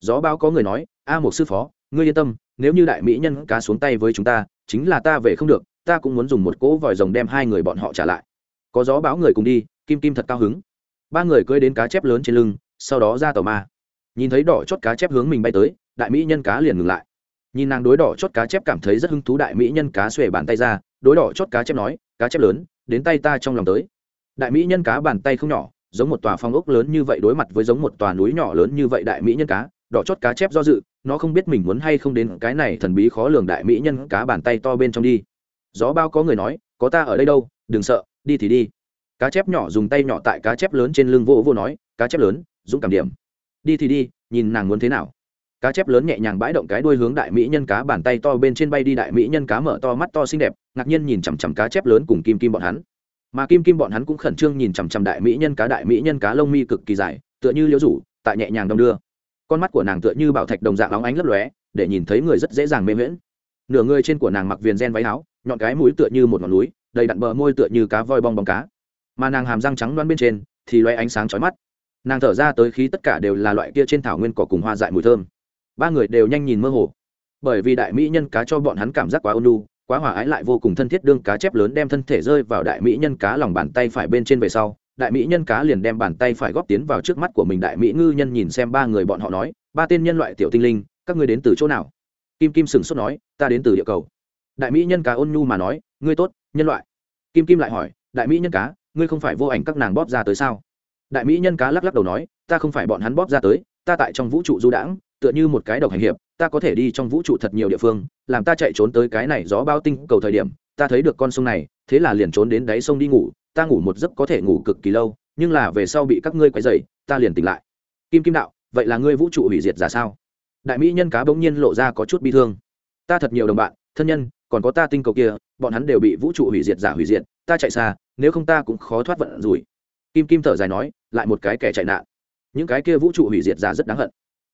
gió báo có người nói, a một sư phó, ngươi yên tâm, nếu như đại mỹ nhân cá xuống tay với chúng ta, chính là ta về không được, ta cũng muốn dùng một cỗ vòi rồng đem hai người bọn họ trả lại. Có gió báo người cùng đi, kim kim thật cao hứng. Ba người cưỡi đến cá chép lớn trên lưng, sau đó ra tàu ma. Nhìn thấy đỏ chót cá chép hướng mình bay tới, đại mỹ nhân cá liền ngừng lại. Nhìn nàng đối đỏ chót cá chép cảm thấy rất hứng thú đại mỹ nhân cá xuề bàn tay ra, đối đỏ chót cá chép nói, cá chép lớn, đến tay ta trong lòng tới. Đại mỹ nhân cá bàn tay không nhỏ, giống một tòa phong ốc lớn như vậy đối mặt với giống một tòa núi nhỏ lớn như vậy đại mỹ nhân cá đỏ chót cá chép do dự, nó không biết mình muốn hay không đến cái này thần bí khó lường đại mỹ nhân cá bàn tay to bên trong đi. Gió bao có người nói, có ta ở đây đâu, đừng sợ, đi thì đi. Cá chép nhỏ dùng tay nhỏ tại cá chép lớn trên lưng vô vô nói, cá chép lớn, dũng cảm điểm. Đi thì đi, nhìn nàng muốn thế nào. Cá chép lớn nhẹ nhàng bãi động cái đuôi hướng đại mỹ nhân cá bàn tay to bên trên bay đi, đại mỹ nhân cá mở to mắt to xinh đẹp, ngạc nhiên nhìn chằm chằm cá chép lớn cùng kim kim bọn hắn. Mà kim kim bọn hắn cũng khẩn trương nhìn chằm chằm đại mỹ nhân cá, đại mỹ nhân cá lông mi cực kỳ dài, tựa như liễu rủ, tại nhẹ nhàng đong đưa con mắt của nàng tựa như bảo thạch đồng dạng óng ánh lấp lóe, để nhìn thấy người rất dễ dàng mê miễn nửa người trên của nàng mặc viền gen váy áo, nhọn cái mũi tựa như một ngọn núi, đầy đặn bờ môi tựa như cá voi bong bóng cá. Mà nàng hàm răng trắng loan bên trên, thì loe ánh sáng chói mắt. Nàng thở ra tới khí tất cả đều là loại kia trên thảo nguyên cỏ cùng hoa dại mùi thơm. Ba người đều nhanh nhìn mơ hồ. Bởi vì đại mỹ nhân cá cho bọn hắn cảm giác quá ôn lu quá hòa ái lại vô cùng thân thiết đương cá chép lớn đem thân thể rơi vào đại mỹ nhân cá lòng bàn tay phải bên trên về sau đại mỹ nhân cá liền đem bàn tay phải góp tiến vào trước mắt của mình. Đại mỹ ngư nhân nhìn xem ba người bọn họ nói, ba tên nhân loại tiểu tinh linh, các ngươi đến từ chỗ nào? Kim kim sừng sốt nói, ta đến từ địa cầu. Đại mỹ nhân cá ôn nhu mà nói, ngươi tốt, nhân loại. Kim kim lại hỏi, đại mỹ nhân cá, ngươi không phải vô ảnh các nàng bóp ra tới sao? Đại mỹ nhân cá lắc lắc đầu nói, ta không phải bọn hắn bóp ra tới, ta tại trong vũ trụ du đãng, tựa như một cái độc hành hiệp, ta có thể đi trong vũ trụ thật nhiều địa phương, làm ta chạy trốn tới cái này gió bao tinh cầu thời điểm, ta thấy được con sông này, thế là liền trốn đến đáy sông đi ngủ ta ngủ một giấc có thể ngủ cực kỳ lâu, nhưng là về sau bị các ngươi quấy dày ta liền tỉnh lại. Kim kim đạo, vậy là ngươi vũ trụ hủy diệt ra sao? Đại mỹ nhân cá bỗng nhiên lộ ra có chút bi thương. Ta thật nhiều đồng bạn, thân nhân, còn có ta tinh cầu kia, bọn hắn đều bị vũ trụ hủy diệt giả hủy diệt, ta chạy xa, nếu không ta cũng khó thoát vận rủi. Kim kim thở dài nói, lại một cái kẻ chạy nạn. Những cái kia vũ trụ hủy diệt giả rất đáng hận.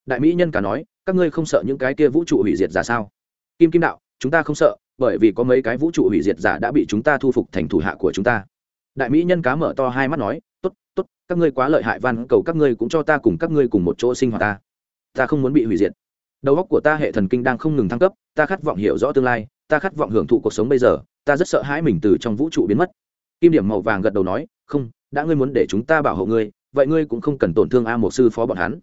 Đại mỹ nhân cả nói, các ngươi không sợ những cái kia vũ trụ hủy diệt giả sao? Kim kim đạo, chúng ta không sợ, bởi vì có mấy cái vũ trụ hủy diệt giả đã bị chúng ta thu phục thành thủ hạ của chúng ta đại mỹ nhân cá mở to hai mắt nói t ố t t ố t các ngươi quá lợi hại, van cầu các ngươi cũng cho ta cùng các ngươi cùng một chỗ sinh hoạt ta. Ta không muốn bị hủy diệt. Đầu óc của ta hệ thần kinh đang không ngừng thăng cấp, ta khát vọng hiểu rõ tương lai, ta khát vọng hưởng thụ cuộc sống bây giờ, ta rất sợ hãi mình từ trong vũ trụ biến mất. Kim điểm màu vàng gật đầu nói, không, đã ngươi muốn để chúng ta bảo hộ ngươi, vậy ngươi cũng không cần tổn thương a một sư phó bọn hắn.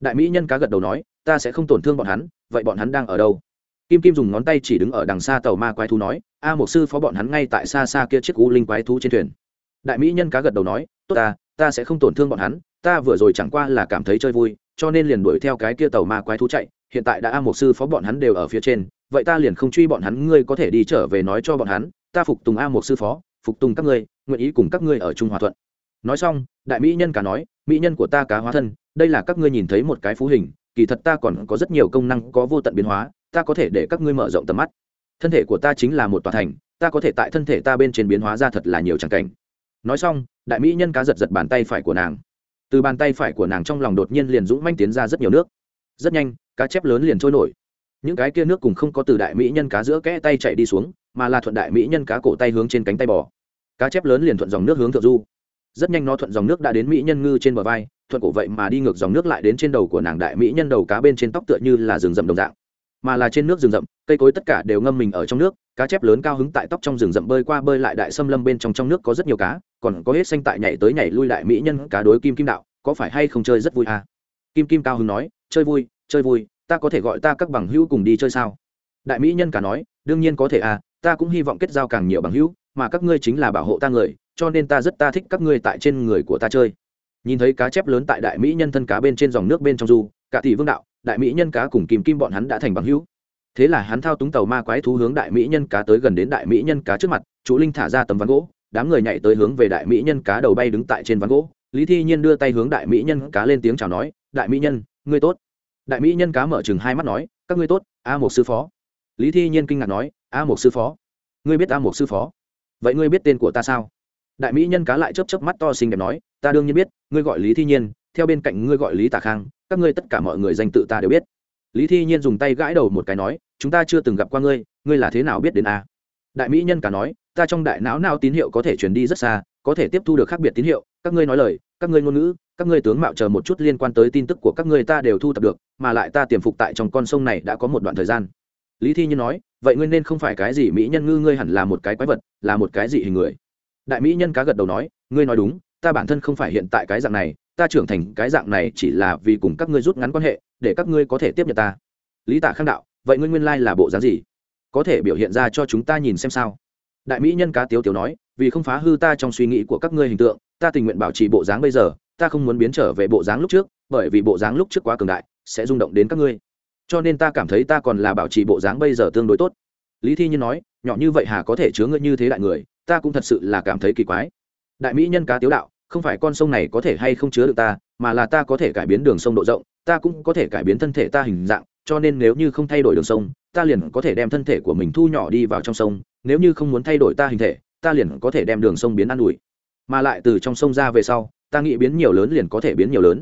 Đại mỹ nhân cá gật đầu nói, ta sẽ không tổn thương bọn hắn, vậy bọn hắn đang ở đâu? Kim kim dùng ngón tay chỉ đứng ở đằng xa tàu ma quái thú nói, a một sư phó bọn hắn ngay tại xa xa kia chiếc u linh quái thú trên thuyền đại mỹ nhân cá gật đầu nói, tốt ta ta sẽ không tổn thương bọn hắn, ta vừa rồi chẳng qua là cảm thấy chơi vui, cho nên liền đuổi theo cái kia tàu ma quái thú chạy, hiện tại đã a một sư phó bọn hắn đều ở phía trên, vậy ta liền không truy bọn hắn, ngươi có thể đi trở về nói cho bọn hắn, ta phục tùng a một sư phó, phục tùng các ngươi, nguyện ý cùng các ngươi ở trung hòa thuận. Nói xong, đại mỹ nhân cá nói, mỹ nhân của ta cá hóa thân, đây là các ngươi nhìn thấy một cái phú hình, kỳ thật ta còn có rất nhiều công năng có vô tận biến hóa, ta có thể để các ngươi mở rộng tầm mắt. Thân thể của ta chính là một tòa thành, ta có thể tại thân thể ta bên trên biến hóa ra thật là nhiều tràng cảnh nói xong, đại mỹ nhân cá giật giật bàn tay phải của nàng. Từ bàn tay phải của nàng trong lòng đột nhiên liền dũng manh tiến ra rất nhiều nước. Rất nhanh, cá chép lớn liền trôi nổi. Những cái kia nước cùng không có từ đại mỹ nhân cá giữa kẽ tay chạy đi xuống, mà là thuận đại mỹ nhân cá cổ tay hướng trên cánh tay bò. Cá chép lớn liền thuận dòng nước hướng thượng du. Rất nhanh nó thuận dòng nước đã đến mỹ nhân ngư trên bờ vai, thuận cổ vậy mà đi ngược dòng nước lại đến trên đầu của nàng đại mỹ nhân đầu cá bên trên tóc tựa như là rừng rậm đồng dạng. Mà là trên nước rừng rậm, cây cối tất cả đều ngâm mình ở trong nước, cá chép lớn cao hứng tại tóc trong rừng rậm bơi qua bơi lại đại xâm lâm bên trong trong nước có rất nhiều cá còn có hết xanh tại nhảy tới nhảy lui đại mỹ nhân cá đối kim kim đạo, có phải hay không chơi rất vui à? kim kim cao hứng nói, chơi vui chơi vui, ta có thể gọi ta các bằng hữu cùng đi chơi sao? Đại mỹ nhân cá nói, đương nhiên có thể à ta cũng hy vọng kết giao càng nhiều bằng hữu, mà các ngươi chính là bảo hộ ta người, cho nên ta rất ta thích các ngươi tại trên người của ta chơi. Nhìn thấy cá chép lớn tại đại mỹ nhân thân cá bên trên dòng nước bên trong du, cả tỷ vương đạo, đại mỹ nhân cá cùng kìm kim bọn hắn đã thành bằng hữu. Thế là hắn thao túng tàu ma quái thú hướng đại mỹ nhân cá tới gần đến đại mỹ nhân cá trước mặt chú linh thả ra tấm ván gỗ đám người nhảy tới hướng về đại mỹ nhân cá đầu bay đứng tại trên ván gỗ. Lý thi nhiên đưa tay hướng đại mỹ nhân cá lên tiếng chào nói, đại mỹ nhân, ngươi tốt. Đại mỹ nhân cá mở chừng hai mắt nói, các ngươi tốt, a một sư phó. Lý thi nhiên kinh ngạc nói, a một sư phó? Ngươi biết a một sư phó? Vậy ngươi biết tên của ta sao? Đại mỹ nhân cá lại chớp chớp mắt to xinh đẹp nói, ta đương nhiên biết, ngươi gọi lý thi nhiên, theo bên cạnh ngươi gọi lý tà khang, các ngươi tất cả mọi người danh tự ta đều biết. Lý thi nhiên dùng tay gãi đầu một cái nói, chúng ta chưa từng gặp qua ngươi ngươi là thế nào biết đến a? Đại mỹ nhân cả nói ta trong đại não nào tín hiệu có thể truyền đi rất xa, có thể tiếp thu được khác biệt tín hiệu, các ngươi nói lời, các ngươi ngôn ngữ, các ngươi tướng mạo chờ một chút liên quan tới tin tức của các ngươi ta đều thu thập được, mà lại ta tiềm phục tại trong con sông này đã có một đoạn thời gian. Lý thi nhiên nói, vậy ngươi nên không phải cái gì mỹ nhân ngư, ngươi hẳn là một cái quái vật, là một cái gì hình người. Đại mỹ nhân cá gật đầu nói, ngươi nói đúng, ta bản thân không phải hiện tại cái dạng này, ta trưởng thành cái dạng này chỉ là vì cùng các ngươi rút ngắn quan hệ, để các ngươi có thể tiếp nhận ta. Lý tạ khang đạo, vậy ngươi nguyên lai là bộ dáng gì? Có thể biểu hiện ra cho chúng ta nhìn xem sao đại mỹ nhân cá tiếu tiếu nói, vì không phá hư ta trong suy nghĩ của các ngươi hình tượng, ta tình nguyện bảo trì bộ dáng bây giờ, ta không muốn biến trở về bộ dáng lúc trước, bởi vì bộ dáng lúc trước quá cường đại, sẽ rung động đến các ngươi. Cho nên ta cảm thấy ta còn là bảo trì bộ dáng bây giờ tương đối tốt. Lý thi nhiên nói, nhỏ như vậy hà có thể chứa ngươi như thế đại người, ta cũng thật sự là cảm thấy kỳ quái. Đại mỹ nhân cá tiếu đạo, không phải con sông này có thể hay không chứa được ta, mà là ta có thể cải biến đường sông độ rộng, ta cũng có thể cải biến thân thể ta hình dạng, cho nên nếu như không thay đổi đường sông, ta liền có thể đem thân thể của mình thu nhỏ đi vào trong sông nếu như không muốn thay đổi ta hình thể, ta liền có thể đem đường sông biến ă n ủi. Mà lại từ trong sông ra về sau, ta nghĩ biến nhiều lớn liền có thể biến nhiều lớn.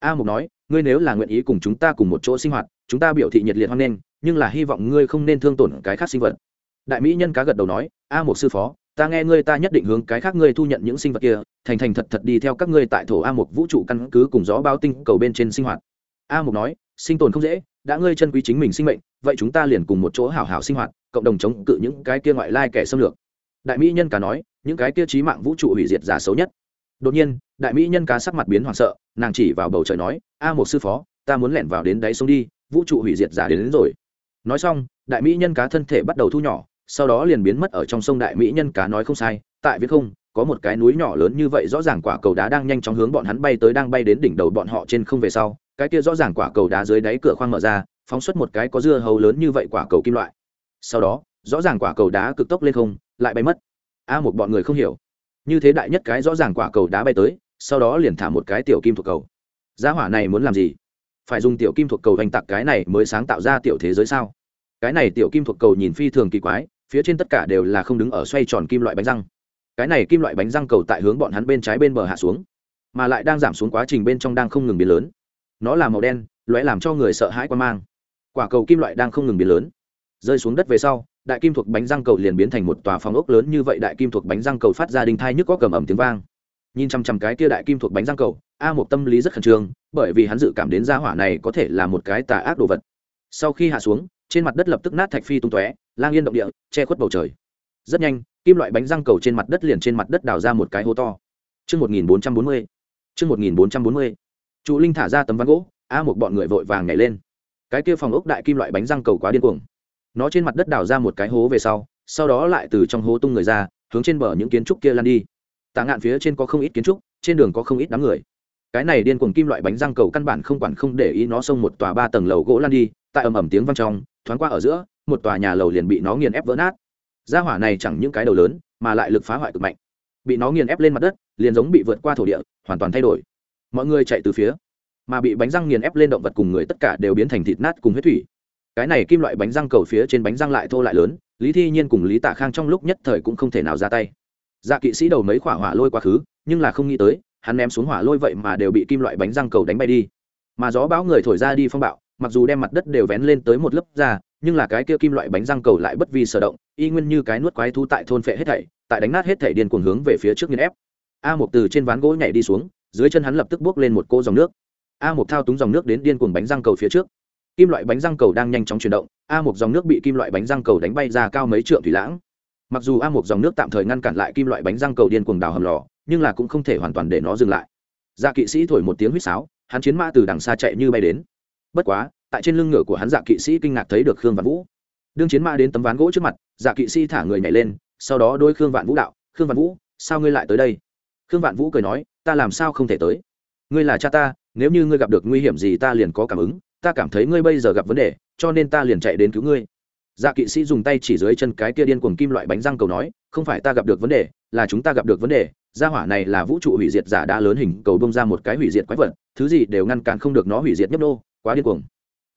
A mục nói, ngươi nếu là nguyện ý cùng chúng ta cùng một chỗ sinh hoạt, chúng ta biểu thị nhiệt liệt hoan nghênh, nhưng là hy vọng ngươi không nên thương tổn cái khác sinh vật. Đại mỹ nhân cá gật đầu nói, a Mục sư phó, ta nghe ngươi ta nhất định hướng cái khác ngươi thu nhận những sinh vật kia, thành thành thật thật đi theo các ngươi tại thổ a Mục vũ trụ căn cứ cùng gió bao tinh cầu bên trên sinh hoạt. A Mục nói sinh tồn không dễ đã ngươi chân quý chính mình sinh mệnh vậy chúng ta liền cùng một chỗ hảo hảo sinh hoạt cộng đồng chống cự những cái kia ngoại lai kẻ xâm lược. Đại mỹ nhân cá nói những cái kia trí mạng vũ trụ hủy diệt giả xấu nhất. Đột nhiên đại mỹ nhân cá sắc mặt biến hoảng sợ nàng chỉ vào bầu trời nói a một sư phó ta muốn lẻn vào đến đáy sông đi vũ trụ hủy diệt giả đến, đến rồi. Nói xong đại mỹ nhân cá thân thể bắt đầu thu nhỏ sau đó liền biến mất ở trong sông đại mỹ nhân cá nói không sai tại viết không có một cái núi nhỏ lớn như vậy rõ ràng quả cầu đá đang nhanh chóng hướng bọn hắn bay tới đang bay đến đỉnh đầu bọn họ trên không về sau cái kia rõ ràng quả cầu đá dưới đáy cửa khoang mở ra, phóng xuất một cái có dưa hấu lớn như vậy quả cầu kim loại. Sau đó, rõ ràng quả cầu đá cực tốc lên không, lại bay mất. A một bọn người không hiểu. Như thế đại nhất cái rõ ràng quả cầu đá bay tới, sau đó liền thả một cái tiểu kim thuộc cầu. Giá hỏa này muốn làm gì? Phải dùng tiểu kim thuộc cầu hành tặc cái này mới sáng tạo ra tiểu thế giới sao? Cái này tiểu kim thuộc cầu nhìn phi thường kỳ quái, phía trên tất cả đều là không đứng ở xoay tròn kim loại bánh răng. Cái này kim loại bánh răng cầu tại hướng bọn hắn bên trái bên bờ hạ xuống, mà lại đang giảm xuống quá trình bên trong đang không ngừng biến lớn nó là màu đen, lóe làm cho người sợ hãi quan mang. Quả cầu kim loại đang không ngừng biến lớn. Rơi xuống đất về sau, đại kim thuộc bánh răng cầu liền biến thành một tòa phòng ốc lớn như vậy, đại kim thuộc bánh răng cầu phát ra đinh thai nhức có cầm ẩm tiếng vang. Nhìn chằm chằm cái kia đại kim thuộc bánh răng cầu, a một tâm lý rất khẩn trương, bởi vì hắn dự cảm đến gia hỏa này có thể là một cái tà ác đồ vật. Sau khi hạ xuống, trên mặt đất lập tức nát thạch phi tung tóe, lang yên động địa, che khuất bầu trời. Rất nhanh, kim loại bánh răng cầu trên mặt đất liền trên mặt đất đào ra một cái hố to. Trước 1440. Trước 1440. Trụ Linh thả ra tấm ván gỗ, a một bọn người vội vàng nhảy lên. Cái kia phòng ốc đại kim loại bánh răng cầu quá điên cuồng. Nó trên mặt đất đào ra một cái hố về sau, sau đó lại từ trong hố tung người ra, hướng trên bờ những kiến trúc kia lăn đi. Tạ ngạn phía trên có không ít kiến trúc, trên đường có không ít đám người. Cái này điên cuồng kim loại bánh răng cầu căn bản không quản không để ý nó xông một tòa ba tầng lầu gỗ lăn đi, tại ầm ầm tiếng vang trong, thoáng qua ở giữa, một tòa nhà lầu liền bị nó nghiền ép vỡ nát. Gia hỏa này chẳng những cái đầu lớn, mà lại lực phá hoại cực mạnh bị nó nghiền ép lên mặt đất liền giống bị vượt qua thổ địa hoàn toàn thay đổi mọi người chạy từ phía, mà bị bánh răng nghiền ép lên động vật cùng người tất cả đều biến thành thịt nát cùng huyết thủy. Cái này kim loại bánh răng cầu phía trên bánh răng lại thô lại lớn, lý thi nhiên cùng lý tạ khang trong lúc nhất thời cũng không thể nào ra tay. Dạ kỵ sĩ đầu mấy khỏa hỏa lôi quá khứ, nhưng là không nghĩ tới, hắn ném xuống hỏa lôi vậy mà đều bị kim loại bánh răng cầu đánh bay đi. Mà gió bão người thổi ra đi phong bạo, mặc dù đem mặt đất đều vén lên tới một lớp da, nhưng là cái kia kim loại bánh răng cầu lại bất vi sở động, y nguyên như cái nuốt quái thú tại thôn phệ hết thảy, tại đánh nát hết thảy điên cuồng hướng về phía trước nghiên ép. A một từ trên ván gỗ nhảy đi xuống dưới chân hắn lập tức bước lên một cô dòng nước. A một thao túng dòng nước đến điên cuồng bánh răng cầu phía trước. Kim loại bánh răng cầu đang nhanh chóng chuyển động, a một dòng nước bị kim loại bánh răng cầu đánh bay ra cao mấy trượng thủy lãng. Mặc dù a một dòng nước tạm thời ngăn cản lại kim loại bánh răng cầu điên cuồng đào hầm lò, nhưng là cũng không thể hoàn toàn để nó dừng lại. Dạ kỵ sĩ thổi một tiếng huýt sáo, hắn chiến mã từ đằng xa chạy như bay đến. Bất quá, tại trên lưng ngựa của hắn dạ kỵ sĩ kinh ngạc thấy được khương vạn vũ. Đương chiến mã đến tấm ván gỗ trước mặt dạ kỵ sĩ thả người nhảy lên, sau đó đôi khương vạn vũ đạo, khương vạn vũ, sao ngươi lại tới đây? Khương vạn vũ cười nói ta làm sao không thể tới? Ngươi là cha ta, nếu như ngươi gặp được nguy hiểm gì ta liền có cảm ứng, ta cảm thấy ngươi bây giờ gặp vấn đề, cho nên ta liền chạy đến cứu ngươi. Dạ kỵ sĩ dùng tay chỉ dưới chân cái kia điên cuồng kim loại bánh răng cầu nói, không phải ta gặp được vấn đề, là chúng ta gặp được vấn đề, gia hỏa này là vũ trụ hủy diệt giả đã lớn hình, cầu bông ra một cái hủy diệt quái vật, thứ gì đều ngăn cản không được nó hủy diệt nhấp nô, quá điên cuồng.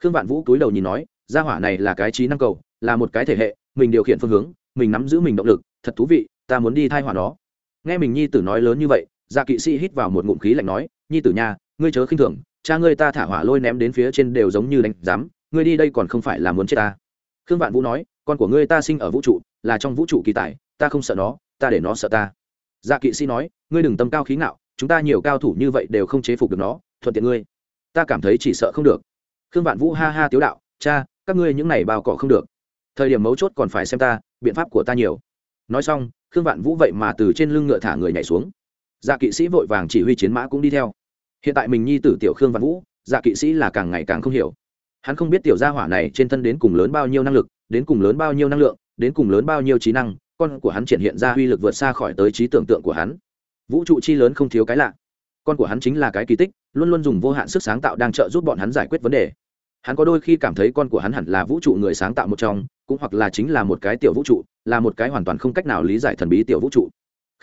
Khương vạn vũ cúi đầu nhìn nói, gia hỏa này là cái trí năng cầu, là một cái thể hệ, mình điều khiển phương hướng, mình nắm giữ mình động lực, thật thú vị, ta muốn đi thai hỏa nó. Nghe mình nhi tử nói lớn như vậy dạ kỵ sĩ hít vào một ngụm khí lạnh nói, nhi tử nha, ngươi chớ khinh thường, cha ngươi ta thả hỏa lôi ném đến phía trên đều giống như đánh giám, ngươi đi đây còn không phải là muốn chết ta. Khương vạn vũ nói, con của ngươi ta sinh ở vũ trụ, là trong vũ trụ kỳ tài, ta không sợ nó, ta để nó sợ ta. Dạ kỵ sĩ nói, ngươi đừng tâm cao khí ngạo, chúng ta nhiều cao thủ như vậy đều không chế phục được nó, thuận tiện ngươi. Ta cảm thấy chỉ sợ không được. Khương vạn vũ ha ha tiếu đạo, cha, các ngươi những này bao cỏ không được. Thời điểm mấu chốt còn phải xem ta, biện pháp của ta nhiều. Nói xong, khương vạn vũ vậy mà từ trên lưng ngựa thả người nhảy xuống dạ kỵ sĩ vội vàng chỉ huy chiến mã cũng đi theo. Hiện tại mình nhi tử tiểu khương Văn vũ dạ kỵ sĩ là càng ngày càng không hiểu. Hắn không biết tiểu gia hỏa này trên thân đến cùng lớn bao nhiêu năng lực, đến cùng lớn bao nhiêu năng lượng, đến cùng lớn bao nhiêu trí năng, con của hắn triển hiện ra uy lực vượt xa khỏi tới trí tưởng tượng của hắn. Vũ trụ chi lớn không thiếu cái lạ. Con của hắn chính là cái kỳ tích, luôn luôn dùng vô hạn sức sáng tạo đang trợ giúp bọn hắn giải quyết vấn đề. Hắn có đôi khi cảm thấy con của hắn hẳn là vũ trụ người sáng tạo một trong, cũng hoặc là chính là một cái tiểu vũ trụ, là một cái hoàn toàn không cách nào lý giải thần bí tiểu vũ trụ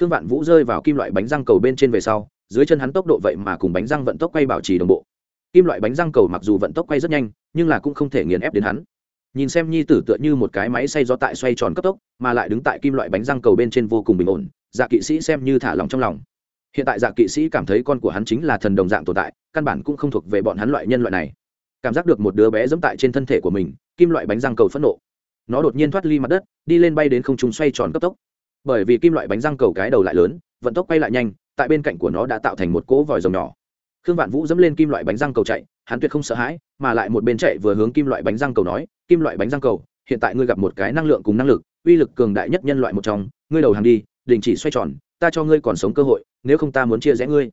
khương vạn vũ rơi vào kim loại bánh răng cầu bên trên về sau, dưới chân hắn tốc độ vậy mà cùng bánh răng vận tốc quay bảo trì đồng bộ. Kim loại bánh răng cầu mặc dù vận tốc quay rất nhanh, nhưng là cũng không thể nghiền ép đến hắn. Nhìn xem nhi tử tựa như một cái máy xay gió tại xoay tròn cấp tốc, mà lại đứng tại kim loại bánh răng cầu bên trên vô cùng bình ổn dạ kỵ sĩ xem như thả lòng trong lòng. Hiện tại dạ kỵ sĩ cảm thấy con của hắn chính là thần đồng dạng tồn tại, căn bản cũng không thuộc về bọn hắn loại nhân loại này. Cảm giác được một đứa bé dẫm tại trên thân thể của mình, kim loại bánh răng cầu phẫn nộ. Nó đột nhiên thoát ly mặt đất, đi lên bay đến không trung xoay tròn cấp tốc bởi vì kim loại bánh răng cầu cái đầu lại lớn, vận tốc quay lại nhanh, tại bên cạnh của nó đã tạo thành một cỗ vòi rồng nhỏ. Khương vạn vũ dẫm lên kim loại bánh răng cầu chạy, hắn tuyệt không sợ hãi, mà lại một bên chạy vừa hướng kim loại bánh răng cầu nói, kim loại bánh răng cầu, hiện tại ngươi gặp một cái năng lượng cùng năng lực, uy lực cường đại nhất nhân loại một trong, ngươi đầu hàng đi, đình chỉ xoay tròn, ta cho ngươi còn sống cơ hội, nếu không ta muốn chia rẽ ngươi.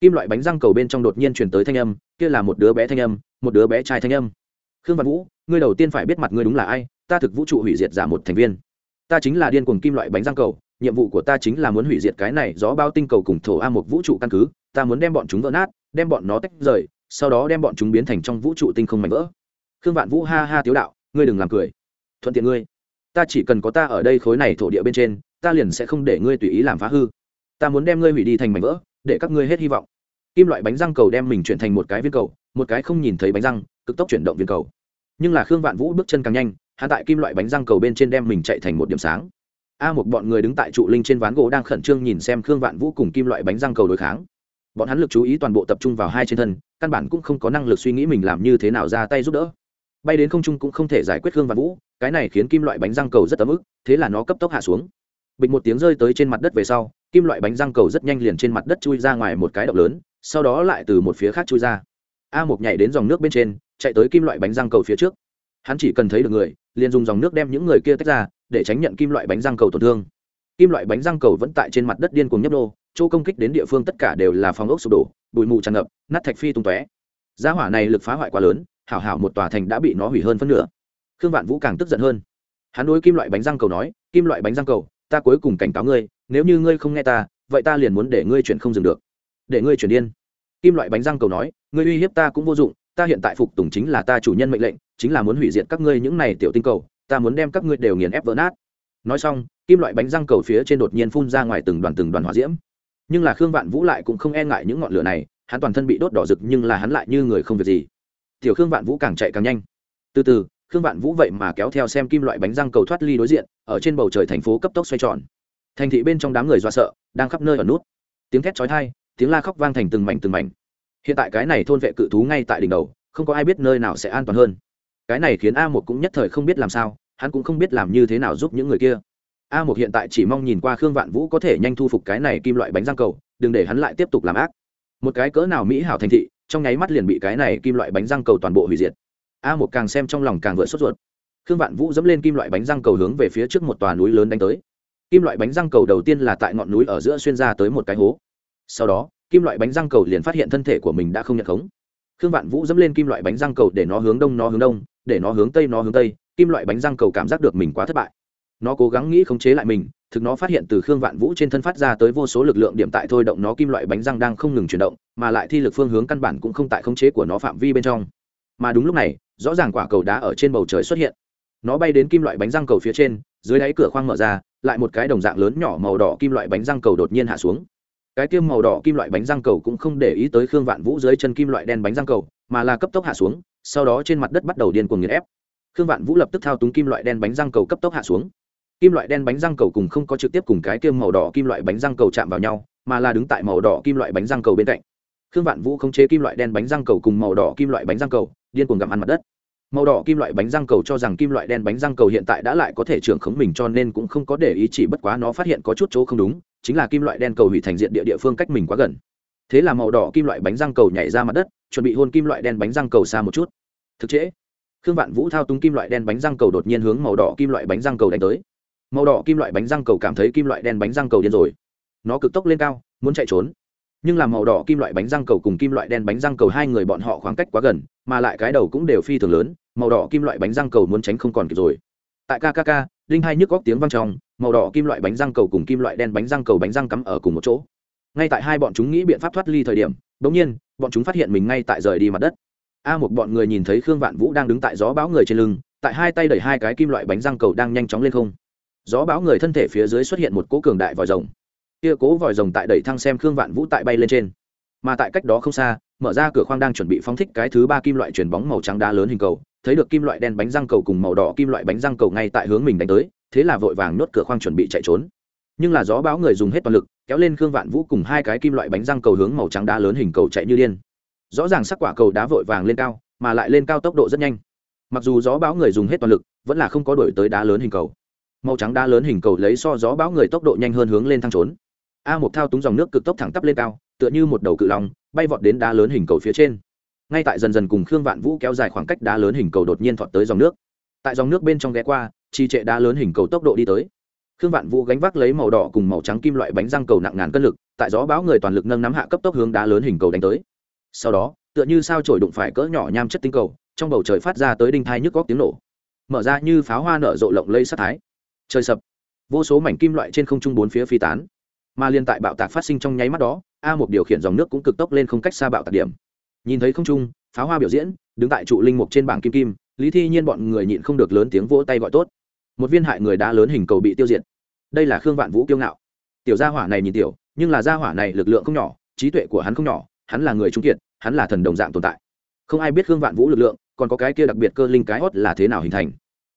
Kim loại bánh răng cầu bên trong đột nhiên chuyển tới thanh âm, kia là một đứa bé thanh âm, một đứa bé trai thanh âm. Khương văn vũ, ngươi đầu tiên phải biết mặt ngươi đúng là ai, ta thực vũ trụ hủy diệt giả một thành viên ta chính là điên cuồng kim loại bánh răng cầu, nhiệm vụ của ta chính là muốn hủy diệt cái này gió bao tinh cầu cùng thổ a một vũ trụ căn cứ, ta muốn đem bọn chúng vỡ nát, đem bọn nó tách rời, sau đó đem bọn chúng biến thành trong vũ trụ tinh không mạnh vỡ. Khương vạn vũ ha ha tiếu đạo, ngươi đừng làm cười. Thuận tiện ngươi, ta chỉ cần có ta ở đây khối này thổ địa bên trên, ta liền sẽ không để ngươi tùy ý làm phá hư. Ta muốn đem ngươi hủy đi thành mảnh vỡ, để các ngươi hết hy vọng. Kim loại bánh răng cầu đem mình chuyển thành một cái viên cầu, một cái không nhìn thấy bánh răng, cực tốc chuyển động viên cầu. Nhưng là khương vạn vũ bước chân càng nhanh hắn tại kim loại bánh răng cầu bên trên đem mình chạy thành một điểm sáng. A một bọn người đứng tại trụ linh trên ván gỗ đang khẩn trương nhìn xem khương vạn vũ cùng kim loại bánh răng cầu đối kháng. Bọn hắn lực chú ý toàn bộ tập trung vào hai trên thân, căn bản cũng không có năng lực suy nghĩ mình làm như thế nào ra tay giúp đỡ. Bay đến không trung cũng không thể giải quyết khương vạn vũ, cái này khiến kim loại bánh răng cầu rất ấm ức, thế là nó cấp tốc hạ xuống. Bịch một tiếng rơi tới trên mặt đất về sau, kim loại bánh răng cầu rất nhanh liền trên mặt đất chui ra ngoài một cái động lớn, sau đó lại từ một phía khác chui ra. A một nhảy đến dòng nước bên trên, chạy tới kim loại bánh răng cầu phía trước hắn chỉ cần thấy được người, liền dùng dòng nước đem những người kia tách ra, để tránh nhận kim loại bánh răng cầu tổn thương. Kim loại bánh răng cầu vẫn tại trên mặt đất điên cùng nhấp đô chỗ công kích đến địa phương tất cả đều là phòng ốc sụp đổ, bụi mù tràn ngập, nát thạch phi tung tóe. Giá hỏa này lực phá hoại quá lớn, hảo hảo một tòa thành đã bị nó hủy hơn phân nửa. Khương vạn vũ càng tức giận hơn. Hắn đối kim loại bánh răng cầu nói, kim loại bánh răng cầu, ta cuối cùng cảnh cáo ngươi, nếu như ngươi không nghe ta, vậy ta liền muốn để ngươi chuyển không dừng được. Để ngươi chuyển điên. Kim loại bánh răng cầu nói, ngươi uy hiếp ta cũng vô dụng ta hiện tại phục tùng chính là ta chủ nhân mệnh lệnh, chính là muốn hủy diệt các ngươi những này tiểu tinh cầu, ta muốn đem các ngươi đều nghiền ép vỡ nát. Nói xong, kim loại bánh răng cầu phía trên đột nhiên phun ra ngoài từng đoàn từng đoàn hỏa diễm. Nhưng là khương vạn vũ lại cũng không e ngại những ngọn lửa này, hắn toàn thân bị đốt đỏ rực nhưng là hắn lại như người không việc gì. Tiểu khương vạn vũ càng chạy càng nhanh. Từ từ, khương vạn vũ vậy mà kéo theo xem kim loại bánh răng cầu thoát ly đối diện, ở trên bầu trời thành phố cấp tốc xoay tròn. Thành thị bên trong đám người do sợ, đang khắp nơi ở nút. Tiếng thét chói tai, tiếng la khóc vang thành từng mảnh từng mảnh hiện tại cái này thôn vệ cự thú ngay tại đỉnh đầu, không có ai biết nơi nào sẽ an toàn hơn. Cái này khiến a một cũng nhất thời không biết làm sao, hắn cũng không biết làm như thế nào giúp những người kia. A một hiện tại chỉ mong nhìn qua khương vạn vũ có thể nhanh thu phục cái này kim loại bánh răng cầu, đừng để hắn lại tiếp tục làm ác. Một cái cỡ nào mỹ hảo thành thị, trong nháy mắt liền bị cái này kim loại bánh răng cầu toàn bộ hủy diệt. A một càng xem trong lòng càng vỡ sốt ruột. Khương vạn vũ dẫm lên kim loại bánh răng cầu hướng về phía trước một tòa núi lớn đánh tới. Kim loại bánh răng cầu đầu tiên là tại ngọn núi ở giữa xuyên ra tới một cái hố. Sau đó kim loại bánh răng cầu liền phát hiện thân thể của mình đã không nhận khống. Khương vạn vũ dẫm lên kim loại bánh răng cầu để nó hướng đông, nó hướng đông, để nó hướng tây, nó hướng tây. Kim loại bánh răng cầu cảm giác được mình quá thất bại. Nó cố gắng nghĩ khống chế lại mình, thực nó phát hiện từ khương vạn vũ trên thân phát ra tới vô số lực lượng điểm tại thôi động nó kim loại bánh răng đang không ngừng chuyển động, mà lại thi lực phương hướng căn bản cũng không tại khống chế của nó phạm vi bên trong. Mà đúng lúc này, rõ ràng quả cầu đá ở trên bầu trời xuất hiện. Nó bay đến kim loại bánh răng cầu phía trên, dưới đáy cửa khoang mở ra, lại một cái đồng dạng lớn nhỏ màu đỏ kim loại bánh răng cầu đột nhiên hạ xuống cái kim màu đỏ kim loại bánh răng cầu cũng không để ý tới khương vạn vũ dưới chân kim loại đen bánh răng cầu mà là cấp tốc hạ xuống sau đó trên mặt đất bắt đầu điên cuồng nghiền ép khương vạn vũ lập tức thao túng kim loại đen bánh răng cầu cấp tốc hạ xuống kim loại đen bánh răng cầu cùng không có trực tiếp cùng cái kim màu đỏ kim loại bánh răng cầu chạm vào nhau mà là đứng tại màu đỏ kim loại bánh răng cầu bên cạnh khương vạn vũ khống chế kim loại đen bánh răng cầu cùng màu đỏ kim loại bánh răng cầu điên cuồng gặm ăn mặt đất màu đỏ kim loại bánh răng cầu cho rằng kim loại đen bánh răng cầu hiện tại đã lại có thể trưởng khống mình cho nên cũng không có để ý chỉ bất quá nó phát hiện có chút chỗ không đúng chính là kim loại đen cầu hủy thành diện địa địa phương cách mình quá gần thế là màu đỏ kim loại bánh răng cầu nhảy ra mặt đất chuẩn bị hôn kim loại đen bánh răng cầu xa một chút thực trễ khương vạn vũ thao túng kim loại đen bánh răng cầu đột nhiên hướng màu đỏ kim loại bánh răng cầu đánh tới màu đỏ kim loại bánh răng cầu cảm thấy kim loại đen bánh răng cầu điên rồi nó cực tốc lên cao muốn chạy trốn nhưng làm màu đỏ kim loại bánh răng cầu cùng kim loại đen bánh răng cầu hai người bọn họ khoảng cách quá gần mà lại cái đầu cũng đều phi thường lớn màu đỏ kim loại bánh răng cầu muốn tránh không còn kịp rồi tại kkk linh hai nhức góc tiếng vang trong màu đỏ kim loại bánh răng cầu cùng kim loại đen bánh răng cầu bánh răng cắm ở cùng một chỗ. Ngay tại hai bọn chúng nghĩ biện pháp thoát ly thời điểm bỗng nhiên, bọn chúng phát hiện mình ngay tại rời đi mặt đất. A một bọn người nhìn thấy khương vạn vũ đang đứng tại gió bão người trên lưng, tại hai tay đẩy hai cái kim loại bánh răng cầu đang nhanh chóng lên không. Gió bão người thân thể phía dưới xuất hiện một cỗ cường đại vòi rồng. Kia cố vòi rồng tại đẩy thăng xem khương vạn vũ tại bay lên trên. Mà tại cách đó không xa, mở ra cửa khoang đang chuẩn bị phóng thích cái thứ ba kim loại chuyền bóng màu trắng đá lớn hình cầu, thấy được kim loại đen bánh răng cầu cùng màu đỏ kim loại bánh răng cầu ngay tại hướng mình đánh tới thế là vội vàng nhốt cửa khoang chuẩn bị chạy trốn. Nhưng là gió bão người dùng hết toàn lực, kéo lên khương vạn vũ cùng hai cái kim loại bánh răng cầu hướng màu trắng đá lớn hình cầu chạy như điên. Rõ ràng sắc quả cầu đá vội vàng lên cao, mà lại lên cao tốc độ rất nhanh. Mặc dù gió bão người dùng hết toàn lực, vẫn là không có đổi tới đá lớn hình cầu. Màu trắng đá lớn hình cầu lấy so gió bão người tốc độ nhanh hơn hướng lên thăng trốn. A một thao túng dòng nước cực tốc thẳng tắp lên cao, tựa như một đầu cự lòng bay vọt đến đá lớn hình cầu phía trên. Ngay tại dần dần cùng khương vạn vũ kéo dài khoảng cách đá lớn hình cầu đột nhiên thọt tới dòng nước. Tại dòng nước bên trong ghé qua trì trệ đá lớn hình cầu tốc độ đi tới. Khương vạn vũ gánh vác lấy màu đỏ cùng màu trắng kim loại bánh răng cầu nặng ngàn cân lực, tại gió báo người toàn lực nâng nắm hạ cấp tốc hướng đá lớn hình cầu đánh tới. Sau đó, tựa như sao trổi đụng phải cỡ nhỏ nham chất tinh cầu, trong bầu trời phát ra tới đinh thai nhức góc tiếng nổ. Mở ra như pháo hoa nở rộ lộng lây sát thái. Trời sập. Vô số mảnh kim loại trên không trung bốn phía phi tán. Mà liên tại bạo tạc phát sinh trong nháy mắt đó, a một điều khiển dòng nước cũng cực tốc lên không cách xa bạo tạc điểm. Nhìn thấy không trung, pháo hoa biểu diễn, đứng tại trụ linh mục trên bảng kim kim, lý thi nhiên bọn người nhịn không được lớn tiếng vỗ tay gọi tốt một viên hại người đã lớn hình cầu bị tiêu diệt. Đây là khương vạn vũ kiêu ngạo. Tiểu gia hỏa này nhìn tiểu, nhưng là gia hỏa này lực lượng không nhỏ, trí tuệ của hắn không nhỏ, hắn là người trung kiệt, hắn là thần đồng dạng tồn tại. Không ai biết khương vạn vũ lực lượng, còn có cái kia đặc biệt cơ linh cái hót là thế nào hình thành.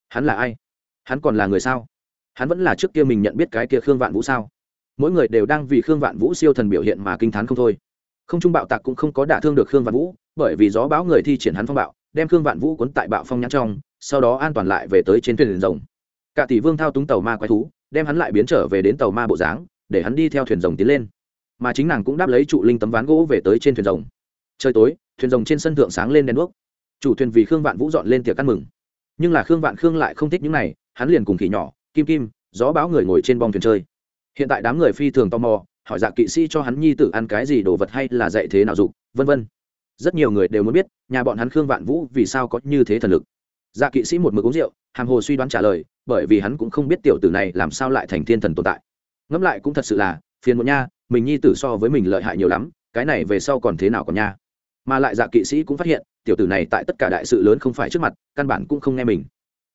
Hắn là ai? Hắn còn là người sao? Hắn vẫn là trước kia mình nhận biết cái kia khương vạn vũ sao? Mỗi người đều đang vì khương vạn vũ siêu thần biểu hiện mà kinh t h á n không thôi. Không trung bạo tạc cũng không có đả thương được khương vạn vũ, bởi vì gió báo người thi triển hắn phong bạo, đem khương vạn vũ cuốn tại bạo phong nhãn trong, sau đó an toàn lại về tới trên thuyền rồng cả tỷ vương thao túng tàu ma quái thú, đem hắn lại biến trở về đến tàu ma bộ dáng, để hắn đi theo thuyền rồng tiến lên. Mà chính nàng cũng đáp lấy trụ linh tấm ván gỗ về tới trên thuyền rồng. Trời tối, thuyền rồng trên sân thượng sáng lên đèn đuốc. Chủ thuyền vì khương vạn vũ dọn lên tiệc ăn mừng. Nhưng là khương vạn khương lại không thích những này, hắn liền cùng khỉ nhỏ, kim kim, gió báo người ngồi trên bong thuyền chơi. Hiện tại đám người phi thường tò mò, hỏi dạ kỵ sĩ cho hắn nhi tử ăn cái gì đồ vật hay là dạy thế nào dục vân vân. Rất nhiều người đều muốn biết, nhà bọn hắn khương vạn vũ vì sao có như thế thần lực dạ kỵ sĩ một mực uống rượu, hàm hồ suy đoán trả lời, bởi vì hắn cũng không biết tiểu tử này làm sao lại thành thiên thần tồn tại. Ngẫm lại cũng thật sự là, phiền một nha, mình nhi tử so với mình lợi hại nhiều lắm, cái này về sau còn thế nào còn nha. Mà lại dạ kỵ sĩ cũng phát hiện, tiểu tử này tại tất cả đại sự lớn không phải trước mặt, căn bản cũng không nghe mình.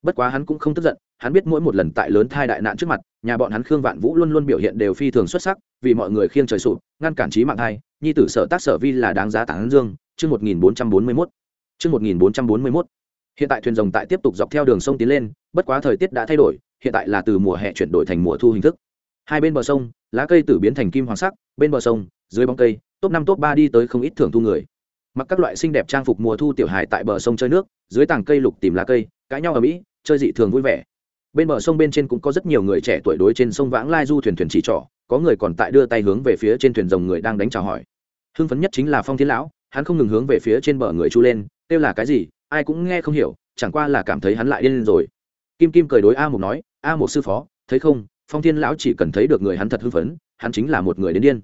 Bất quá hắn cũng không tức giận, hắn biết mỗi một lần tại lớn thai đại nạn trước mặt, nhà bọn hắn khương vạn vũ luôn luôn biểu hiện đều phi thường xuất sắc, vì mọi người khiêng trời sụp, ngăn cản trí mạng thai, nhi tử sở tác sở vi là đáng giá tán dương, chương một nghìn bốn trăm bốn mươi mốt. Chương một nghìn bốn trăm bốn mươi mốt hiện tại thuyền rồng tại tiếp tục dọc theo đường sông tiến lên, bất quá thời tiết đã thay đổi, hiện tại là từ mùa hè chuyển đổi thành mùa thu hình thức. Hai bên bờ sông, lá cây tử biến thành kim hoàng sắc, bên bờ sông, dưới bóng cây, top năm, top ba đi tới không ít thưởng thu người. Mặc các loại xinh đẹp trang phục mùa thu tiểu hài tại bờ sông chơi nước, dưới tảng cây lục tìm lá cây, cãi nhau ở mỹ, chơi dị thường vui vẻ. Bên bờ sông bên trên cũng có rất nhiều người trẻ tuổi đối trên sông vãng lai du thuyền thuyền chỉ trỏ, có người còn tại đưa tay hướng về phía trên thuyền rồng người đang đánh chào hỏi. Hưng phấn nhất chính là phong thiên lão, hắn không ngừng hướng về phía trên bờ người chu lên, kêu là cái gì? Ai cũng nghe không hiểu, chẳng qua là cảm thấy hắn lại điên lên rồi. Kim kim cười đối a mục nói, a Mục sư phó, thấy không, phong thiên lão chỉ cần thấy được người hắn thật hưng phấn, hắn chính là một người đến điên.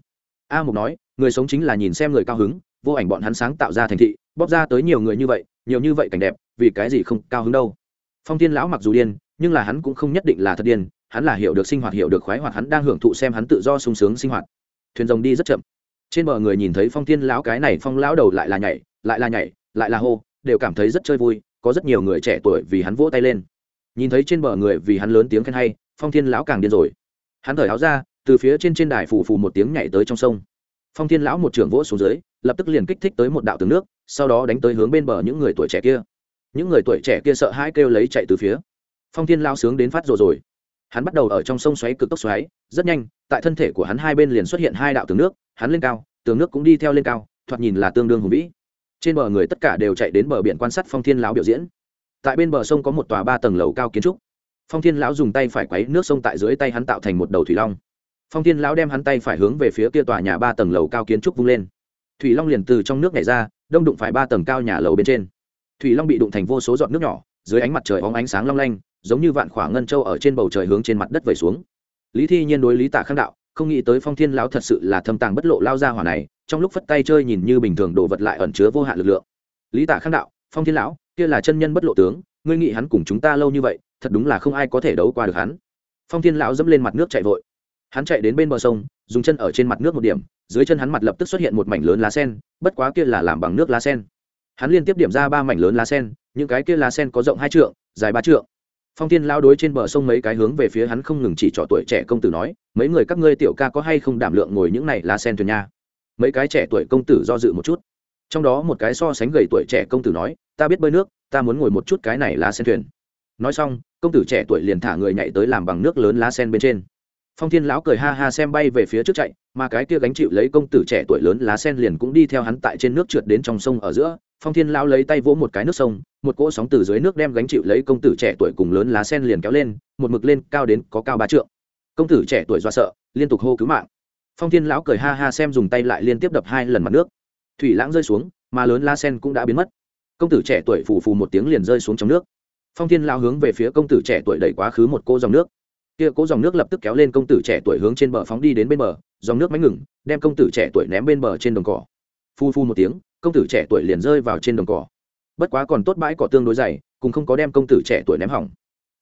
A mục nói, người sống chính là nhìn xem người cao hứng, vô ảnh bọn hắn sáng tạo ra thành thị, bóp ra tới nhiều người như vậy, nhiều như vậy cảnh đẹp, vì cái gì không cao hứng đâu? Phong thiên lão mặc dù điên, nhưng là hắn cũng không nhất định là thật điên, hắn là hiểu được sinh hoạt, hiểu được khoái hoạt, hắn đang hưởng thụ xem hắn tự do sung sướng sinh hoạt. Thuyền rồng đi rất chậm. Trên bờ người nhìn thấy phong thiên lão, cái này phong lão đầu lại là nhảy, lại là nhảy, lại là hô đều cảm thấy rất chơi vui, có rất nhiều người trẻ tuổi vì hắn vỗ tay lên. Nhìn thấy trên bờ người vì hắn lớn tiếng khen hay, phong thiên lão càng điên rồi. Hắn thở áo ra, từ phía trên trên đài phù phù một tiếng nhảy tới trong sông. Phong thiên lão một trưởng vỗ xuống dưới, lập tức liền kích thích tới một đạo tường nước, sau đó đánh tới hướng bên bờ những người tuổi trẻ kia. Những người tuổi trẻ kia sợ hãi kêu lấy chạy từ phía. Phong thiên lao sướng đến phát rồi rồi. Hắn bắt đầu ở trong sông xoáy cực tốc xoáy, rất nhanh, tại thân thể của hắn hai bên liền xuất hiện hai đạo tường nước, hắn lên cao, tường nước cũng đi theo lên cao, thoạt nhìn là tương đương hùng vĩ trên bờ người tất cả đều chạy đến bờ biển quan sát phong thiên lão biểu diễn. Tại bên bờ sông có một tòa ba tầng lầu cao kiến trúc. Phong thiên lão dùng tay phải quấy nước sông tại dưới tay hắn tạo thành một đầu thủy long. Phong thiên lão đem hắn tay phải hướng về phía kia tòa nhà ba tầng lầu cao kiến trúc vung lên. Thủy long liền từ trong nước nhảy ra, đông đụng phải ba tầng cao nhà lầu bên trên. Thủy long bị đụng thành vô số giọt nước nhỏ, dưới ánh mặt trời óng ánh sáng long lanh, giống như vạn khỏa ngân châu ở trên bầu trời hướng trên mặt đất vẩy xuống. Lý thi nhiên đối lý tạ khang đạo không nghĩ tới phong thiên lão thật sự là thâm tàng bất lộ lao ra hỏa này, trong lúc phất tay chơi nhìn như bình thường đồ vật lại ẩn chứa vô hạn lực lượng. Lý tạ khang đạo, phong thiên lão, kia là chân nhân bất lộ tướng, ngươi nghĩ hắn cùng chúng ta lâu như vậy, thật đúng là không ai có thể đấu qua được hắn. Phong thiên lão dẫm lên mặt nước chạy vội. Hắn chạy đến bên bờ sông, dùng chân ở trên mặt nước một điểm, dưới chân hắn mặt lập tức xuất hiện một mảnh lớn lá sen, bất quá kia là làm bằng nước lá sen. Hắn liên tiếp điểm ra ba mảnh lớn lá sen, những cái kia lá sen có rộng hai trượng, dài ba trượng phong thiên lao đối trên bờ sông mấy cái hướng về phía hắn không ngừng chỉ trỏ tuổi trẻ công tử nói, mấy người các ngươi tiểu ca có hay không đảm lượng ngồi những này lá sen thuyền nha? Mấy cái trẻ tuổi công tử do dự một chút. Trong đó một cái so sánh gầy tuổi trẻ công tử nói, ta biết bơi nước, ta muốn ngồi một chút cái này lá sen thuyền. Nói xong, công tử trẻ tuổi liền thả người nhảy tới làm bằng nước lớn lá sen bên trên. Phong thiên lão cười ha ha xem bay về phía trước chạy, mà cái kia gánh chịu lấy công tử trẻ tuổi lớn lá sen liền cũng đi theo hắn tại trên nước trượt đến trong sông ở giữa phong thiên lão lấy tay vỗ một cái nước sông, một cỗ sóng từ dưới nước đem gánh chịu lấy công tử trẻ tuổi cùng lớn lá sen liền kéo lên, một mực lên cao đến có cao ba trượng. Công tử trẻ tuổi do sợ, liên tục hô cứu mạng. Phong thiên lão cười ha ha xem dùng tay lại liên tiếp đập hai lần mặt nước. Thủy lãng rơi xuống, mà lớn lá sen cũng đã biến mất. Công tử trẻ tuổi phù phù một tiếng liền rơi xuống trong nước. Phong thiên lão hướng về phía công tử trẻ tuổi đẩy quá khứ một cô dòng nước. Kia cố dòng nước lập tức kéo lên công tử trẻ tuổi hướng trên bờ phóng đi đến bên bờ, dòng nước máy ngừng, đem công tử trẻ tuổi ném bên bờ trên đồng cỏ. Phu phu một tiếng công tử trẻ tuổi liền rơi vào trên đồng cỏ. Bất quá còn tốt bãi cỏ tương đối dày cùng không có đem công tử trẻ tuổi ném hỏng.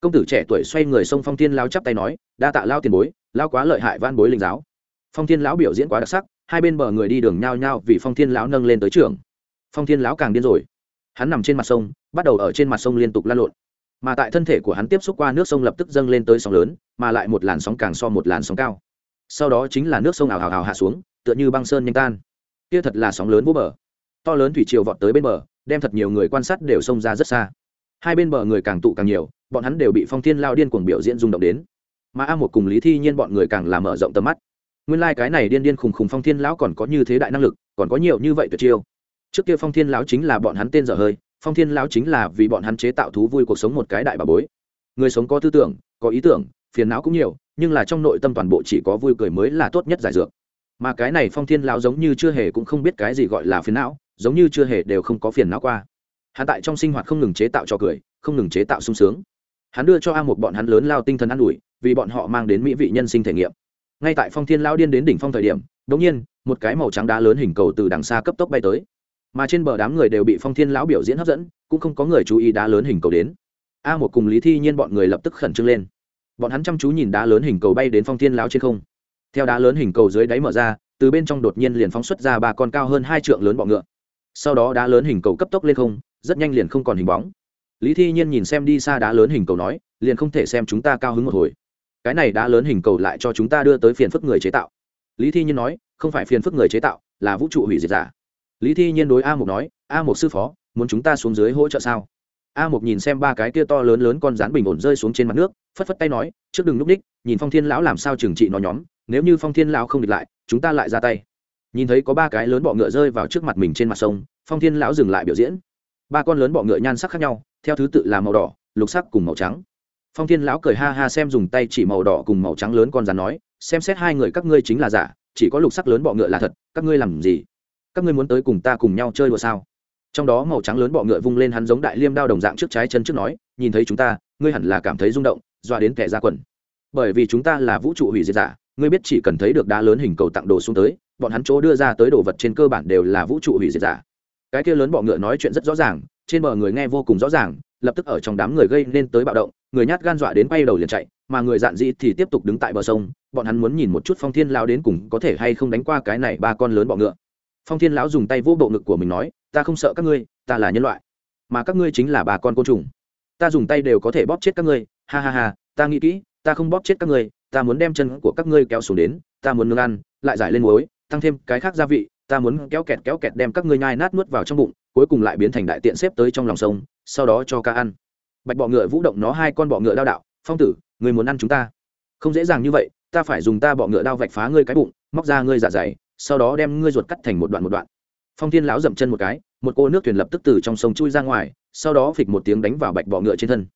Công tử trẻ tuổi xoay người xông phong thiên lao chắp tay nói, đa tạ lao tiền bối lao quá lợi hại van bối linh giáo. Phong thiên lão biểu diễn quá đặc sắc, hai bên bờ người đi đường nhao nhao vì phong thiên lão nâng lên tới trường phong thiên lão càng điên rồi. Hắn nằm trên mặt sông, bắt đầu ở trên mặt sông liên tục lan lộn. Mà tại thân thể của hắn tiếp xúc qua nước sông lập tức dâng lên tới sóng lớn, mà lại một làn sóng càng so một làn sóng cao. Sau đó chính là nước sông ảo hào hào hạ xuống, tựa như băng sơn nhanh tan. Kia thật là sóng lớn vô bờ to lớn thủy triều vọt tới bên bờ, đem thật nhiều người quan sát đều xông ra rất xa. Hai bên bờ người càng tụ càng nhiều, bọn hắn đều bị phong thiên lao điên cuồng biểu diễn rung động đến. Mà a một cùng lý thi nhiên bọn người càng làm mở rộng tầm mắt. Nguyên lai、like、cái này điên điên khùng khùng phong thiên lão còn có như thế đại năng lực, còn có nhiều như vậy tuyệt chiêu. Trước kia phong thiên lão chính là bọn hắn tên dở hơi, phong thiên lão chính là vì bọn hắn chế tạo thú vui cuộc sống một cái đại bà bối. Người sống có tư tưởng, có ý tưởng, phiền não cũng nhiều, nhưng là trong nội tâm toàn bộ chỉ có vui cười mới là tốt nhất giải dược. Mà cái này phong thiên lão giống như chưa hề cũng không biết cái gì gọi là phiền não giống như chưa hề đều không có phiền não qua. Hắn tại trong sinh hoạt không ngừng chế tạo cho cười, không ngừng chế tạo sung sướng. Hắn đưa cho a một bọn hắn lớn lao tinh thần an ủi, vì bọn họ mang đến mỹ vị nhân sinh thể nghiệm. Ngay tại phong thiên lao điên đến đỉnh phong thời điểm đ ỗ n g nhiên, một cái màu trắng đá lớn hình cầu từ đằng xa cấp tốc bay tới. Mà trên bờ đám người đều bị phong thiên lão biểu diễn hấp dẫn, cũng không có người chú ý đá lớn hình cầu đến. A một cùng lý thi nhiên bọn người lập tức khẩn trương lên. Bọn hắn chăm chú nhìn đá lớn hình cầu bay đến phong thiên lão trên không. Theo đá lớn hình cầu dưới đáy mở ra, từ bên trong đột nhiên liền phóng xuất ra ba con cao hơn hai trượng lớn bọ ngựa sau đó đá lớn hình cầu cấp tốc lên không, rất nhanh liền không còn hình bóng. Lý thi nhiên nhìn xem đi xa đá lớn hình cầu nói, liền không thể xem chúng ta cao hứng một hồi. Cái này đá lớn hình cầu lại cho chúng ta đưa tới phiền phức người chế tạo. Lý thi nhiên nói, không phải phiền phức người chế tạo, là vũ trụ hủy diệt giả. Lý thi nhiên đối a mục nói, a mục sư phó, muốn chúng ta xuống dưới hỗ trợ sao? A mục nhìn xem ba cái kia to lớn lớn con rán bình ổn rơi xuống trên mặt nước, phất phất tay nói, trước đừng núp đích nhìn phong thiên lão làm sao trừng trị nó nhóm, nếu như phong thiên lão không địch lại, chúng ta lại ra tay nhìn thấy có ba cái lớn bọ ngựa rơi vào trước mặt mình trên mặt sông, phong thiên lão dừng lại biểu diễn. Ba con lớn bọ ngựa nhan sắc khác nhau, theo thứ tự là màu đỏ, lục sắc cùng màu trắng. Phong thiên lão cười ha ha xem dùng tay chỉ màu đỏ cùng màu trắng lớn con rắn nói, xem xét hai người các ngươi chính là giả, chỉ có lục sắc lớn bọ ngựa là thật, các ngươi làm gì? Các ngươi muốn tới cùng ta cùng nhau chơi đùa sao? Trong đó màu trắng lớn bọ ngựa vung lên hắn giống đại liêm đao đồng dạng trước trái chân trước nói, nhìn thấy chúng ta, ngươi hẳn là cảm thấy rung động, dọa đến kẻ ra quần. Bởi vì chúng ta là vũ trụ hủy diệt giả, ngươi biết chỉ cần thấy được đá lớn hình cầu tặng đồ xuống tới bọn hắn chỗ đưa ra tới đồ vật trên cơ bản đều là vũ trụ hủy diệt giả. Cái kia lớn bọ ngựa nói chuyện rất rõ ràng, trên bờ người nghe vô cùng rõ ràng, lập tức ở trong đám người gây nên tới bạo động, người nhát gan dọa đến bay đầu liền chạy, mà người dạn dĩ thì tiếp tục đứng tại bờ sông, bọn hắn muốn nhìn một chút phong thiên lao đến cùng có thể hay không đánh qua cái này ba con lớn bọ ngựa. Phong thiên lão dùng tay vỗ bộ ngực của mình nói, ta không sợ các ngươi, ta là nhân loại, mà các ngươi chính là ba con côn trùng. Ta dùng tay đều có thể bóp chết các ngươi, ha ha ha, ta nghĩ kỹ, ta không bóp chết các ngươi, ta muốn đem chân của các ngươi kéo xuống đến, ta muốn nương ăn, lại giải lên muối tăng thêm cái khác gia vị, ta muốn kéo kẹt kéo kẹt đem các ngươi nhai nát nuốt vào trong bụng, cuối cùng lại biến thành đại tiện xếp tới trong lòng sông, sau đó cho ca ăn. Bạch bọ ngựa vũ động nó hai con bọ ngựa đao đạo, phong tử người muốn ăn chúng ta? Không dễ dàng như vậy, ta phải dùng ta bọ ngựa đao vạch phá ngươi cái bụng, móc ra ngươi dạ dày, sau đó đem ngươi ruột cắt thành một đoạn một đoạn. Phong thiên lão dậm chân một cái, một cô nước thuyền lập tức từ trong sông chui ra ngoài, sau đó phịch một tiếng đánh vào bạch bọ ngựa trên thân.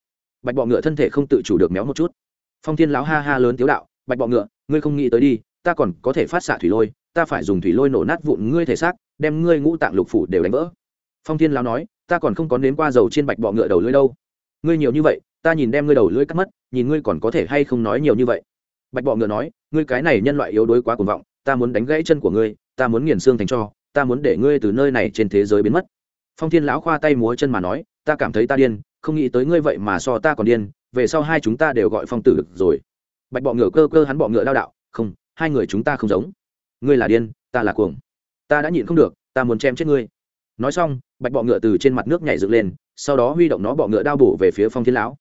Bạch bọ ngựa thân thể không tự chủ được méo một chút. Phong thiên lão ha ha lớn tiếu đạo, bạch bọ ngựa, ngươi không nghĩ tới đi, ta còn có thể phát xạ thủy lôi ta phải dùng thủy lôi nổ nát vụn ngươi thể xác, đem ngươi ngũ tạng lục phủ đều đánh vỡ. Phong thiên lão nói, ta còn không có nếm qua dầu trên bạch bọ ngựa đầu lưỡi đâu. Ngươi nhiều như vậy, ta nhìn đem ngươi đầu lưỡi cắt mất, nhìn ngươi còn có thể hay không nói nhiều như vậy. Bạch bọ ngựa nói, ngươi cái này nhân loại yếu đuối quá cuồng vọng, ta muốn đánh gãy chân của ngươi, ta muốn nghiền xương thành cho, ta muốn để ngươi từ nơi này trên thế giới biến mất. Phong thiên lão khoa tay múa chân mà nói, ta cảm thấy ta điên, không nghĩ tới ngươi vậy mà so ta còn điên, về sau hai chúng ta đều gọi phong tử được rồi. Bạch bọ ngựa cơ cơ hắn bọ ngựa lao đạo, không, hai người chúng ta không giống ngươi là điên, ta là cuồng. Ta đã nhịn không được, ta muốn chém chết ngươi. Nói xong, bạch bọ ngựa từ trên mặt nước nhảy dựng lên, sau đó huy động nó bọ ngựa đao bổ về phía phong thiên lão.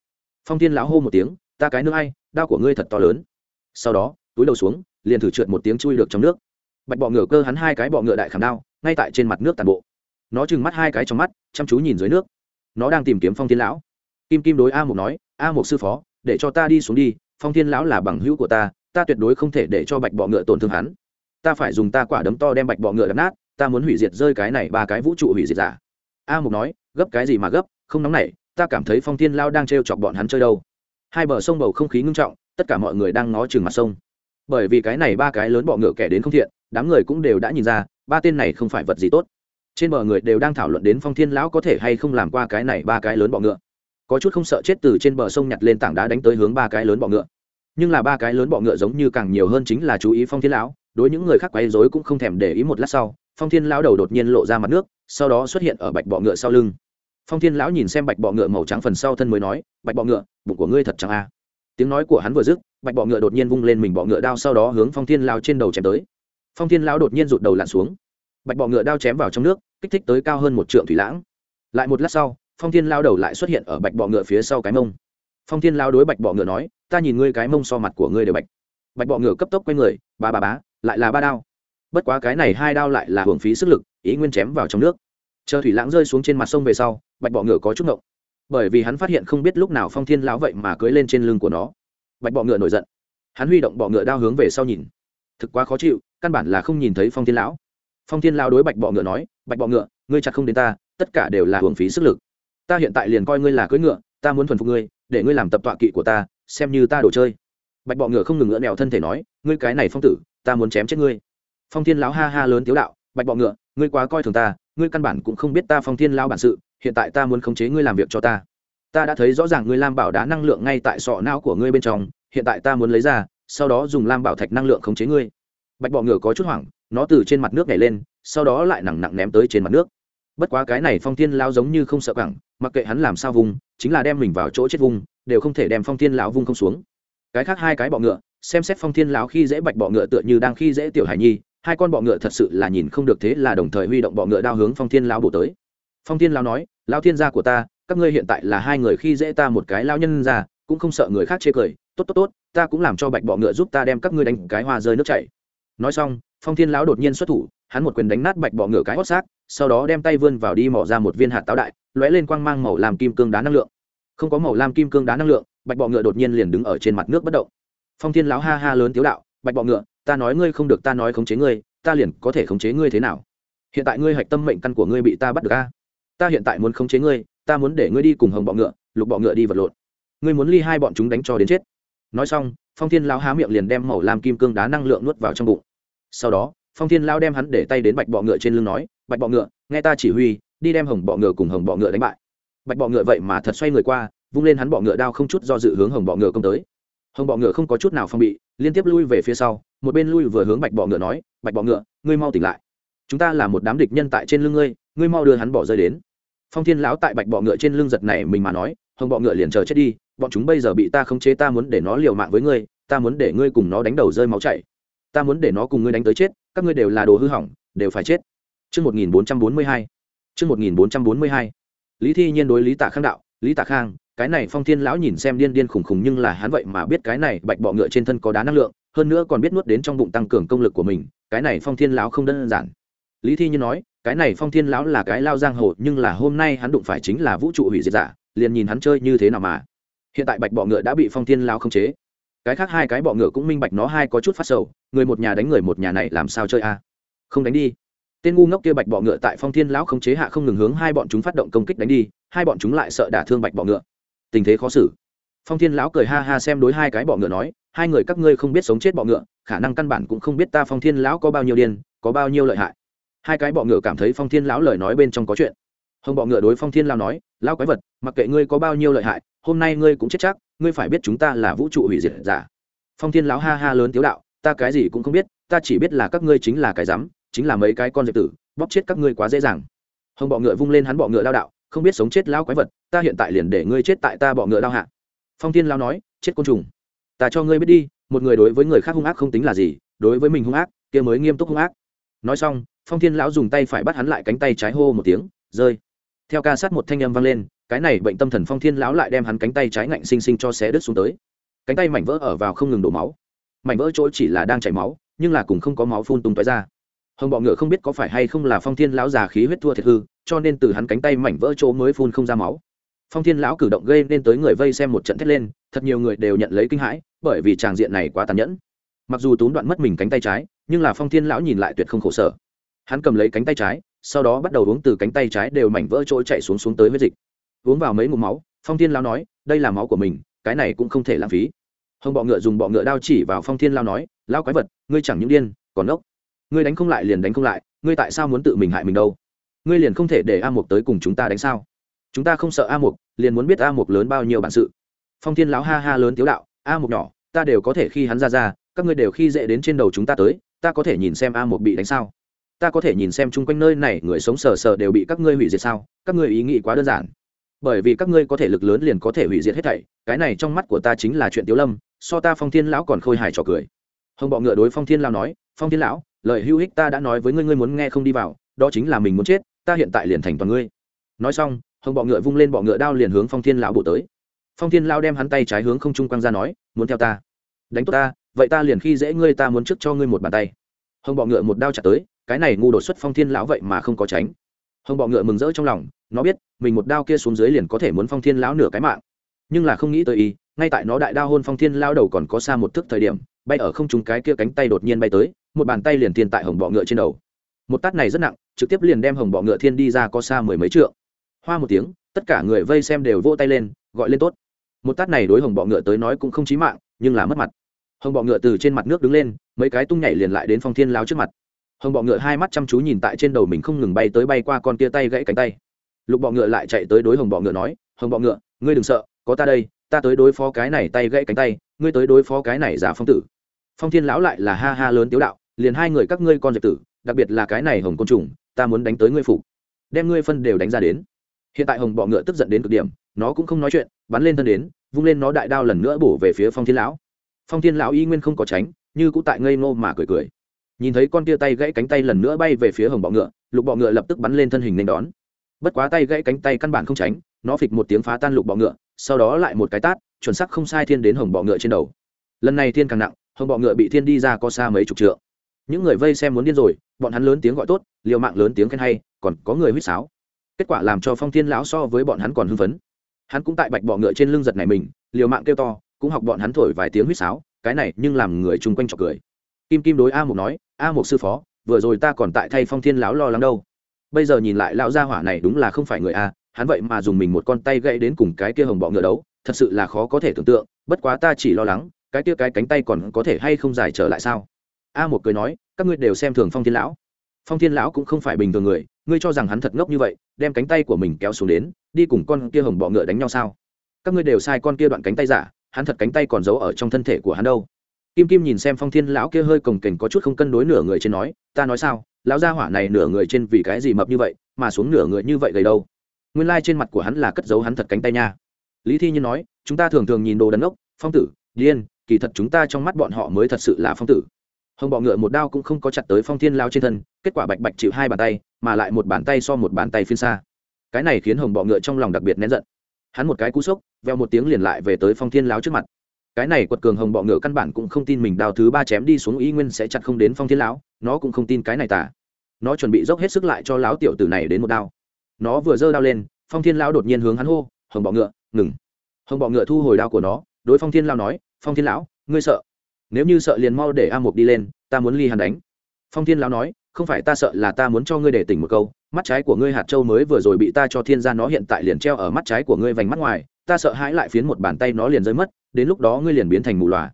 Phong thiên lão hô một tiếng, ta cái nước ai, đao của ngươi thật to lớn. Sau đó, túi đầu xuống, liền thử trượt một tiếng chui được trong nước. Bạch bọ ngựa cơ hắn hai cái bọ ngựa đại khảm đao, ngay tại trên mặt nước tàn bộ. Nó trừng mắt hai cái trong mắt, chăm chú nhìn dưới nước. Nó đang tìm kiếm phong thiên lão. Kim kim đối a mục nói, a mục sư phó, để cho ta đi xuống đi, phong thiên lão là bằng hữu của ta ta tuyệt đối không thể để cho bạch bọ ngựa tổn thương hắn ta phải dùng ta quả đấm to đem bạch bọ ngựa đập nát, ta muốn hủy diệt rơi cái này ba cái vũ trụ hủy diệt giả. A mục nói, gấp cái gì mà gấp, không nóng nảy, ta cảm thấy phong thiên lao đang t chọc bọn hắn chơi đâu. Hai bờ sông bầu không khí ngưng trọng, tất cả mọi người đang ngó chừng mặt sông. Bởi vì cái này ba cái lớn bọ ngựa kẻ đến không thiện, đám người cũng đều đã nhìn ra, ba tên này không phải vật gì tốt. Trên bờ người đều đang thảo luận đến phong thiên lão có thể hay không làm qua cái này ba cái lớn bọ ngựa. Có chút không sợ chết từ trên bờ sông nhặt lên tảng đá đánh tới hướng ba cái lớn bọ ngựa. Nhưng là ba cái lớn bọ ngựa giống như càng nhiều hơn chính là chú ý phong thiên lão đối những người khác quấy rối cũng không thèm để ý một lát sau, phong thiên lão đầu đột nhiên lộ ra mặt nước, sau đó xuất hiện ở bạch bọ ngựa sau lưng. Phong thiên lão nhìn xem bạch bọ ngựa màu trắng phần sau thân mới nói, bạch bọ ngựa, bụng của ngươi thật trắng a. À. tiếng nói của hắn vừa dứt, bạch bọ ngựa đột nhiên vung lên mình bọ ngựa đao sau đó hướng phong thiên lão trên đầu chém tới. Phong thiên lão đột nhiên rụt đầu lặn xuống. Bạch bọ ngựa đao chém vào trong nước, kích thích tới cao hơn một trượng thủy lãng. Lại một lát sau, phong thiên lao đầu lại xuất hiện ở bạch bọ ngựa phía sau cái mông. Phong thiên lao đối bạch bọ ngựa nói, ta nhìn ngươi cái mông so mặt của ngươi đều bạch. Bạch bọ ngựa cấp tốc quay người, ba ba bá lại là ba đao. Bất quá cái này hai đao lại là hưởng phí sức lực, ý nguyên chém vào trong nước. Chờ thủy lãng rơi xuống trên mặt sông về sau, bạch bọ ngựa có chút ngộng. Bởi vì hắn phát hiện không biết lúc nào phong thiên lão vậy mà cưới lên trên lưng của nó. Bạch bọ ngựa nổi giận. Hắn huy động bọ ngựa đao hướng về sau nhìn. Thực quá khó chịu, căn bản là không nhìn thấy phong thiên lão. Phong thiên lão đối bạch bọ ngựa nói, bạch bọ ngựa, ngươi chặt không đến ta, tất cả đều là hưởng phí sức lực. Ta hiện tại liền coi ngươi là cưỡi ngựa, ta muốn thuần phục ngươi, để ngươi làm tập tọa kỵ của ta, xem như ta đồ chơi. Bạch bọ ngựa không ngừng ngựa mèo thân thể nói, ngươi cái này phong tử ta muốn chém chết ngươi. Phong thiên lão ha ha lớn tiếu đạo, bạch bọ ngựa, ngươi quá coi thường ta, ngươi căn bản cũng không biết ta phong thiên lão bản sự, hiện tại ta muốn khống chế ngươi làm việc cho ta. Ta đã thấy rõ ràng ngươi lam bảo đá năng lượng ngay tại sọ não của ngươi bên trong, hiện tại ta muốn lấy ra, sau đó dùng lam bảo thạch năng lượng khống chế ngươi. Bạch bọ ngựa có chút hoảng, nó từ trên mặt nước nhảy lên, sau đó lại nặng nặng ném tới trên mặt nước. Bất quá cái này phong thiên lao giống như không sợ cẳng mặc kệ hắn làm sao vùng, chính là đem mình vào chỗ chết vùng, đều không thể đem phong thiên lão vung không xuống. Cái khác hai cái bọ ngựa xem xét phong thiên lão khi dễ bạch bọ ngựa tựa như đang khi dễ tiểu hải nhi, hai con bọ ngựa thật sự là nhìn không được thế là đồng thời huy động bọ ngựa đao hướng phong thiên lão bổ tới. Phong thiên lão nói, lão thiên gia của ta, các ngươi hiện tại là hai người khi dễ ta một cái lão nhân ra cũng không sợ người khác chê cười. Tốt tốt tốt, ta cũng làm cho bạch bọ ngựa giúp ta đem các ngươi đánh cái hoa rơi nước chảy. Nói xong, phong thiên lão đột nhiên xuất thủ, hắn một quyền đánh nát bạch bọ ngựa cái hót xác, sau đó đem tay vươn vào đi mỏ ra một viên hạt táo đại, lóe lên quang mang màu làm kim cương đá năng lượng. Không có màu lam kim cương đá năng lượng, bạch bọ ngựa đột nhiên liền đứng ở trên mặt nước bất động phong thiên lão ha ha lớn tiếu đạo, bạch bọ ngựa, ta nói ngươi không được, ta nói khống chế ngươi, ta liền có thể khống chế ngươi thế nào? Hiện tại ngươi hạch tâm mệnh căn của ngươi bị ta bắt được a. Ta hiện tại muốn khống chế ngươi, ta muốn để ngươi đi cùng hồng bọ ngựa, lục bọ ngựa đi vật lộn. Ngươi muốn ly hai bọn chúng đánh cho đến chết. Nói xong, phong thiên lão há miệng liền đem màu làm kim cương đá năng lượng nuốt vào trong bụng. Sau đó, phong thiên lão đem hắn để tay đến bạch bọ ngựa trên lưng nói, bạch bọ ngựa, nghe ta chỉ huy, đi đem hồng bọ ngựa cùng hồng bọ ngựa đánh bại. Bạch bọ ngựa vậy mà thật xoay người qua, vung lên hắn bọ ngựa đao không chút do dự hướng hồng bọ ngựa công tới hồng bọ ngựa không có chút nào phong bị liên tiếp lui về phía sau một bên lui vừa hướng bạch bọ ngựa nói bạch bọ ngựa ngươi mau tỉnh lại chúng ta là một đám địch nhân tại trên lưng ngươi ngươi mau đưa hắn bỏ rơi đến phong thiên lão tại bạch bọ ngựa trên lưng giật này mình mà nói hồng bọ ngựa liền chờ chết đi bọn chúng bây giờ bị ta khống chế ta muốn để nó liều mạng với ngươi ta muốn để ngươi cùng nó đánh đầu rơi máu chảy ta muốn để nó cùng ngươi đánh tới chết các ngươi đều là đồ hư hỏng đều phải chết Trước 1442. Trước 1442. Lý Thi Nhiên đối Lý Tạ Khang đạo, Lý Tạ Khang, cái này Phong Thiên lão nhìn xem điên điên khủng khủng nhưng là hắn vậy mà biết cái này bạch bọ ngựa trên thân có đá năng lượng, hơn nữa còn biết nuốt đến trong bụng tăng cường công lực của mình, cái này Phong Thiên lão không đơn giản. Lý Thi như nói, cái này Phong Thiên lão là cái lao giang hồ, nhưng là hôm nay hắn đụng phải chính là vũ trụ hủy diệt giả, liền nhìn hắn chơi như thế nào mà. Hiện tại bạch bọ ngựa đã bị Phong Thiên lão khống chế. Cái khác hai cái bọ ngựa cũng minh bạch nó hai có chút phát sầu, người một nhà đánh người một nhà này làm sao chơi a? Không đánh đi tên ngu ngốc kia bạch bọ ngựa tại phong thiên lão không chế hạ không ngừng hướng hai bọn chúng phát động công kích đánh đi hai bọn chúng lại sợ đả thương bạch bọ ngựa tình thế khó xử. Phong thiên lão cười ha ha xem đối hai cái bọ ngựa nói, hai người các ngươi không biết sống chết bọ ngựa, khả năng căn bản cũng không biết ta phong thiên lão có bao nhiêu điên, có bao nhiêu lợi hại. Hai cái bọ ngựa cảm thấy phong thiên lão lời nói bên trong có chuyện. Hồng bọ ngựa đối phong thiên lão nói, lão quái vật, mặc kệ ngươi có bao nhiêu lợi hại, hôm nay ngươi cũng chết chắc, ngươi phải biết chúng ta là vũ trụ hủy diệt giả. Phong thiên lão ha ha lớn tiếu đạo, ta cái gì cũng không biết, ta chỉ biết là các ngươi chính là cái rắm, chính là mấy cái con dẹp tử, bóp chết các ngươi quá dễ dàng. Hồng bọ ngựa vung lên hắn bọ ngựa lao đạo không biết sống chết lao quái vật, ta hiện tại liền để ngươi chết tại ta bọ ngựa lao hạ. Phong thiên lao nói, chết côn trùng. Ta cho ngươi biết đi, một người đối với người khác hung ác không tính là gì, đối với mình hung ác, kia mới nghiêm túc hung ác. Nói xong, phong thiên lão dùng tay phải bắt hắn lại cánh tay trái hô một tiếng, rơi. Theo ca sát một thanh âm vang lên, cái này bệnh tâm thần phong thiên lão lại đem hắn cánh tay trái ngạnh xinh xinh cho xé đứt xuống tới. Cánh tay mảnh vỡ ở vào không ngừng đổ máu. Mảnh vỡ chỗ chỉ là đang chảy máu, nhưng là cùng không có máu phun tung tói ra. Hồng bọ ngựa không biết có phải hay không là phong thiên lão già khí huyết thua thiệt hư cho nên từ hắn cánh tay mảnh vỡ chỗ mới phun không ra máu. Phong thiên lão cử động gây nên tới người vây xem một trận thét lên, thật nhiều người đều nhận lấy kinh hãi, bởi vì tràng diện này quá tàn nhẫn. Mặc dù tốn đoạn mất mình cánh tay trái, nhưng là phong thiên lão nhìn lại tuyệt không khổ sở. Hắn cầm lấy cánh tay trái, sau đó bắt đầu uống từ cánh tay trái đều mảnh vỡ trôi chạy xuống xuống tới huyết dịch. Uống vào mấy ngụm máu, phong thiên lão nói, đây là máu của mình, cái này cũng không thể lãng phí. Hồng bọ ngựa dùng bọ ngựa đao chỉ vào phong thiên lão nói, lão quái vật, ngươi chẳng những điên, còn ốc ngươi đánh không lại liền đánh không lại, ngươi tại sao muốn tự mình hại mình đâu? Ngươi liền không thể để a mục tới cùng chúng ta đánh sao? Chúng ta không sợ a mục, liền muốn biết a mục lớn bao nhiêu bản sự. Phong thiên lão ha ha lớn tiếu đạo, a mục nhỏ, ta đều có thể khi hắn ra ra, các ngươi đều khi dễ đến trên đầu chúng ta tới, ta có thể nhìn xem a mục bị đánh sao? Ta có thể nhìn xem chung quanh nơi này người sống sờ sờ đều bị các ngươi hủy diệt sao? Các ngươi ý nghĩ quá đơn giản. Bởi vì các ngươi có thể lực lớn liền có thể hủy diệt hết thảy, cái này trong mắt của ta chính là chuyện tiếu lâm, so ta phong thiên lão còn khôi hài trò cười. Hồng bọ ngựa đối phong thiên lão nói, phong thiên lão, lời hữu hích ta đã nói với ngươi ngươi muốn nghe không đi vào, đó chính là mình muốn chết ta hiện tại liền thành toàn ngươi. Nói xong, hồng bọ ngựa vung lên bọ ngựa đao liền hướng phong thiên lão bộ tới. Phong thiên lão đem hắn tay trái hướng không trung quăng ra nói, muốn theo ta. Đánh tốt ta, vậy ta liền khi dễ ngươi ta muốn trước cho ngươi một bàn tay. Hồng bọ ngựa một đao chặt tới, cái này ngu đột xuất phong thiên lão vậy mà không có tránh. Hồng bọ ngựa mừng rỡ trong lòng, nó biết, mình một đao kia xuống dưới liền có thể muốn phong thiên lão nửa cái mạng. Nhưng là không nghĩ tới ý ngay tại nó đại đao hôn phong thiên lao đầu còn có xa một thước thời điểm, bay ở không trung cái kia cánh tay đột nhiên bay tới, một bàn tay liền tiền tại hồng bọ ngựa trên đầu một tát này rất nặng, trực tiếp liền đem hồng bọ ngựa thiên đi ra có xa mười mấy trượng. Hoa một tiếng, tất cả người vây xem đều vỗ tay lên, gọi lên tốt. Một tát này đối hồng bọ ngựa tới nói cũng không chí mạng, nhưng là mất mặt. Hồng bọ ngựa từ trên mặt nước đứng lên, mấy cái tung nhảy liền lại đến phong thiên lao trước mặt. Hồng bọ ngựa hai mắt chăm chú nhìn tại trên đầu mình không ngừng bay tới bay qua con kia tay gãy cánh tay. Lục bọ ngựa lại chạy tới đối hồng bọ ngựa nói, hồng bọ ngựa, ngươi đừng sợ, có ta đây, ta tới đối phó cái này tay gãy cánh tay, ngươi tới đối phó cái này giả phong tử. Phong thiên lão lại là ha ha lớn tiếu đạo, liền hai người các ngươi con dẹp tử đặc biệt là cái này hồng côn trùng, ta muốn đánh tới ngươi phục. Đem ngươi phân đều đánh ra đến. Hiện tại hồng bọ ngựa tức giận đến cực điểm, nó cũng không nói chuyện, bắn lên thân đến, vung lên nó đại đao lần nữa bổ về phía phong thiên lão. Phong thiên lão y nguyên không có tránh, như cũng tại ngây ngô mà cười cười. Nhìn thấy con tia tay gãy cánh tay lần nữa bay về phía hồng bọ ngựa, lục bọ ngựa lập tức bắn lên thân hình nên đón. Bất quá tay gãy cánh tay căn bản không tránh, nó phịch một tiếng phá tan lục bọ ngựa, sau đó lại một cái tát, chuẩn sắc không sai thiên đến hồng bọ ngựa trên đầu. Lần này thiên càng nặng, hồng bọ ngựa bị thiên đi ra có xa mấy chục trượng những người vây xem muốn điên rồi, bọn hắn lớn tiếng gọi tốt, liều mạng lớn tiếng khen hay, còn có người huýt sáo. Kết quả làm cho phong thiên lão so với bọn hắn còn hưng phấn. Hắn cũng tại bạch bọ ngựa trên lưng giật này mình, liều mạng kêu to, cũng học bọn hắn thổi vài tiếng huýt sáo, cái này nhưng làm người chung quanh trọc cười. Kim kim đối a mục nói, a mục sư phó, vừa rồi ta còn tại thay phong thiên lão lo lắng đâu. Bây giờ nhìn lại lão gia hỏa này đúng là không phải người a, hắn vậy mà dùng mình một con tay gãy đến cùng cái kia hồng bọ ngựa đấu, thật sự là khó có thể tưởng tượng, bất quá ta chỉ lo lắng, cái kia cái cánh tay còn có thể hay không dài trở lại sao? A một cười nói, các ngươi đều xem thường phong thiên lão. Phong thiên lão cũng không phải bình thường người, ngươi cho rằng hắn thật ngốc như vậy, đem cánh tay của mình kéo xuống đến, đi cùng con kia hồng bọ ngựa đánh nhau sao? Các ngươi đều sai con kia đoạn cánh tay giả, hắn thật cánh tay còn giấu ở trong thân thể của hắn đâu. Kim kim nhìn xem phong thiên lão kia hơi cồng kềnh có chút không cân đối nửa người trên nói, ta nói sao, lão gia hỏa này nửa người trên vì cái gì mập như vậy, mà xuống nửa người như vậy gầy đâu? Nguyên lai trên mặt của hắn là cất giấu hắn thật cánh tay nha. Lý thi nhiên nói, chúng ta thường thường nhìn đồ đần ốc phong tử, điên, kỳ thật chúng ta trong mắt bọn họ mới thật sự là phong tử hồng bọ ngựa một đao cũng không có chặt tới phong thiên lao trên thân kết quả bạch bạch chịu hai bàn tay mà lại một bàn tay so một bàn tay phiên xa cái này khiến hồng bọ ngựa trong lòng đặc biệt nén giận hắn một cái cú sốc veo một tiếng liền lại về tới phong thiên lao trước mặt cái này quật cường hồng bọ ngựa căn bản cũng không tin mình đào thứ ba chém đi xuống y nguyên sẽ chặt không đến phong thiên lão nó cũng không tin cái này tả nó chuẩn bị dốc hết sức lại cho lão tiểu tử này đến một đao nó vừa giơ đao lên phong thiên lão đột nhiên hướng hắn hô hồng bọ ngựa ngừng hồng bọ ngựa thu hồi đao của nó đối phong thiên lão nói phong thiên lão ngươi sợ nếu như sợ liền mau để a mục đi lên, ta muốn ly hắn đánh. Phong thiên lão nói, không phải ta sợ là ta muốn cho ngươi để tỉnh một câu, mắt trái của ngươi hạt châu mới vừa rồi bị ta cho thiên gia nó hiện tại liền treo ở mắt trái của ngươi vành mắt ngoài, ta sợ hãi lại phiến một bàn tay nó liền rơi mất, đến lúc đó ngươi liền biến thành mù loà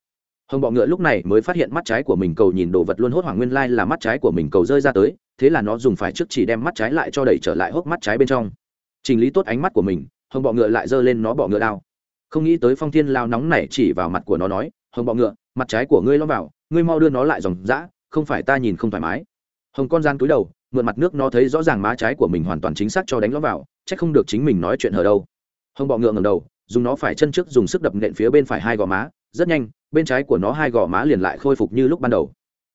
hồng bọ ngựa lúc này mới phát hiện mắt trái của mình cầu nhìn đồ vật luôn hốt hoảng nguyên lai là mắt trái của mình cầu rơi ra tới, thế là nó dùng phải trước chỉ đem mắt trái lại cho đẩy trở lại hốc mắt trái bên trong. Chỉnh lý tốt ánh mắt của mình, hồng bọ ngựa lại giơ lên nó bọ ngựa đao. Không nghĩ tới phong thiên lao nóng này chỉ vào mặt của nó nói, hồng bọ ngựa mặt trái của ngươi lo vào, ngươi mau đưa nó lại dòng dã, không phải ta nhìn không thoải mái. Hồng con gian túi đầu, mượn mặt nước nó thấy rõ ràng má trái của mình hoàn toàn chính xác cho đánh nó vào c h ắ c không được chính mình nói chuyện hở đâu. Hồng bọ ngựa ngầm đầu, dùng nó phải chân trước dùng sức đập nện phía bên phải hai gò má, rất nhanh, bên trái của nó hai gò má liền lại khôi phục như lúc ban đầu.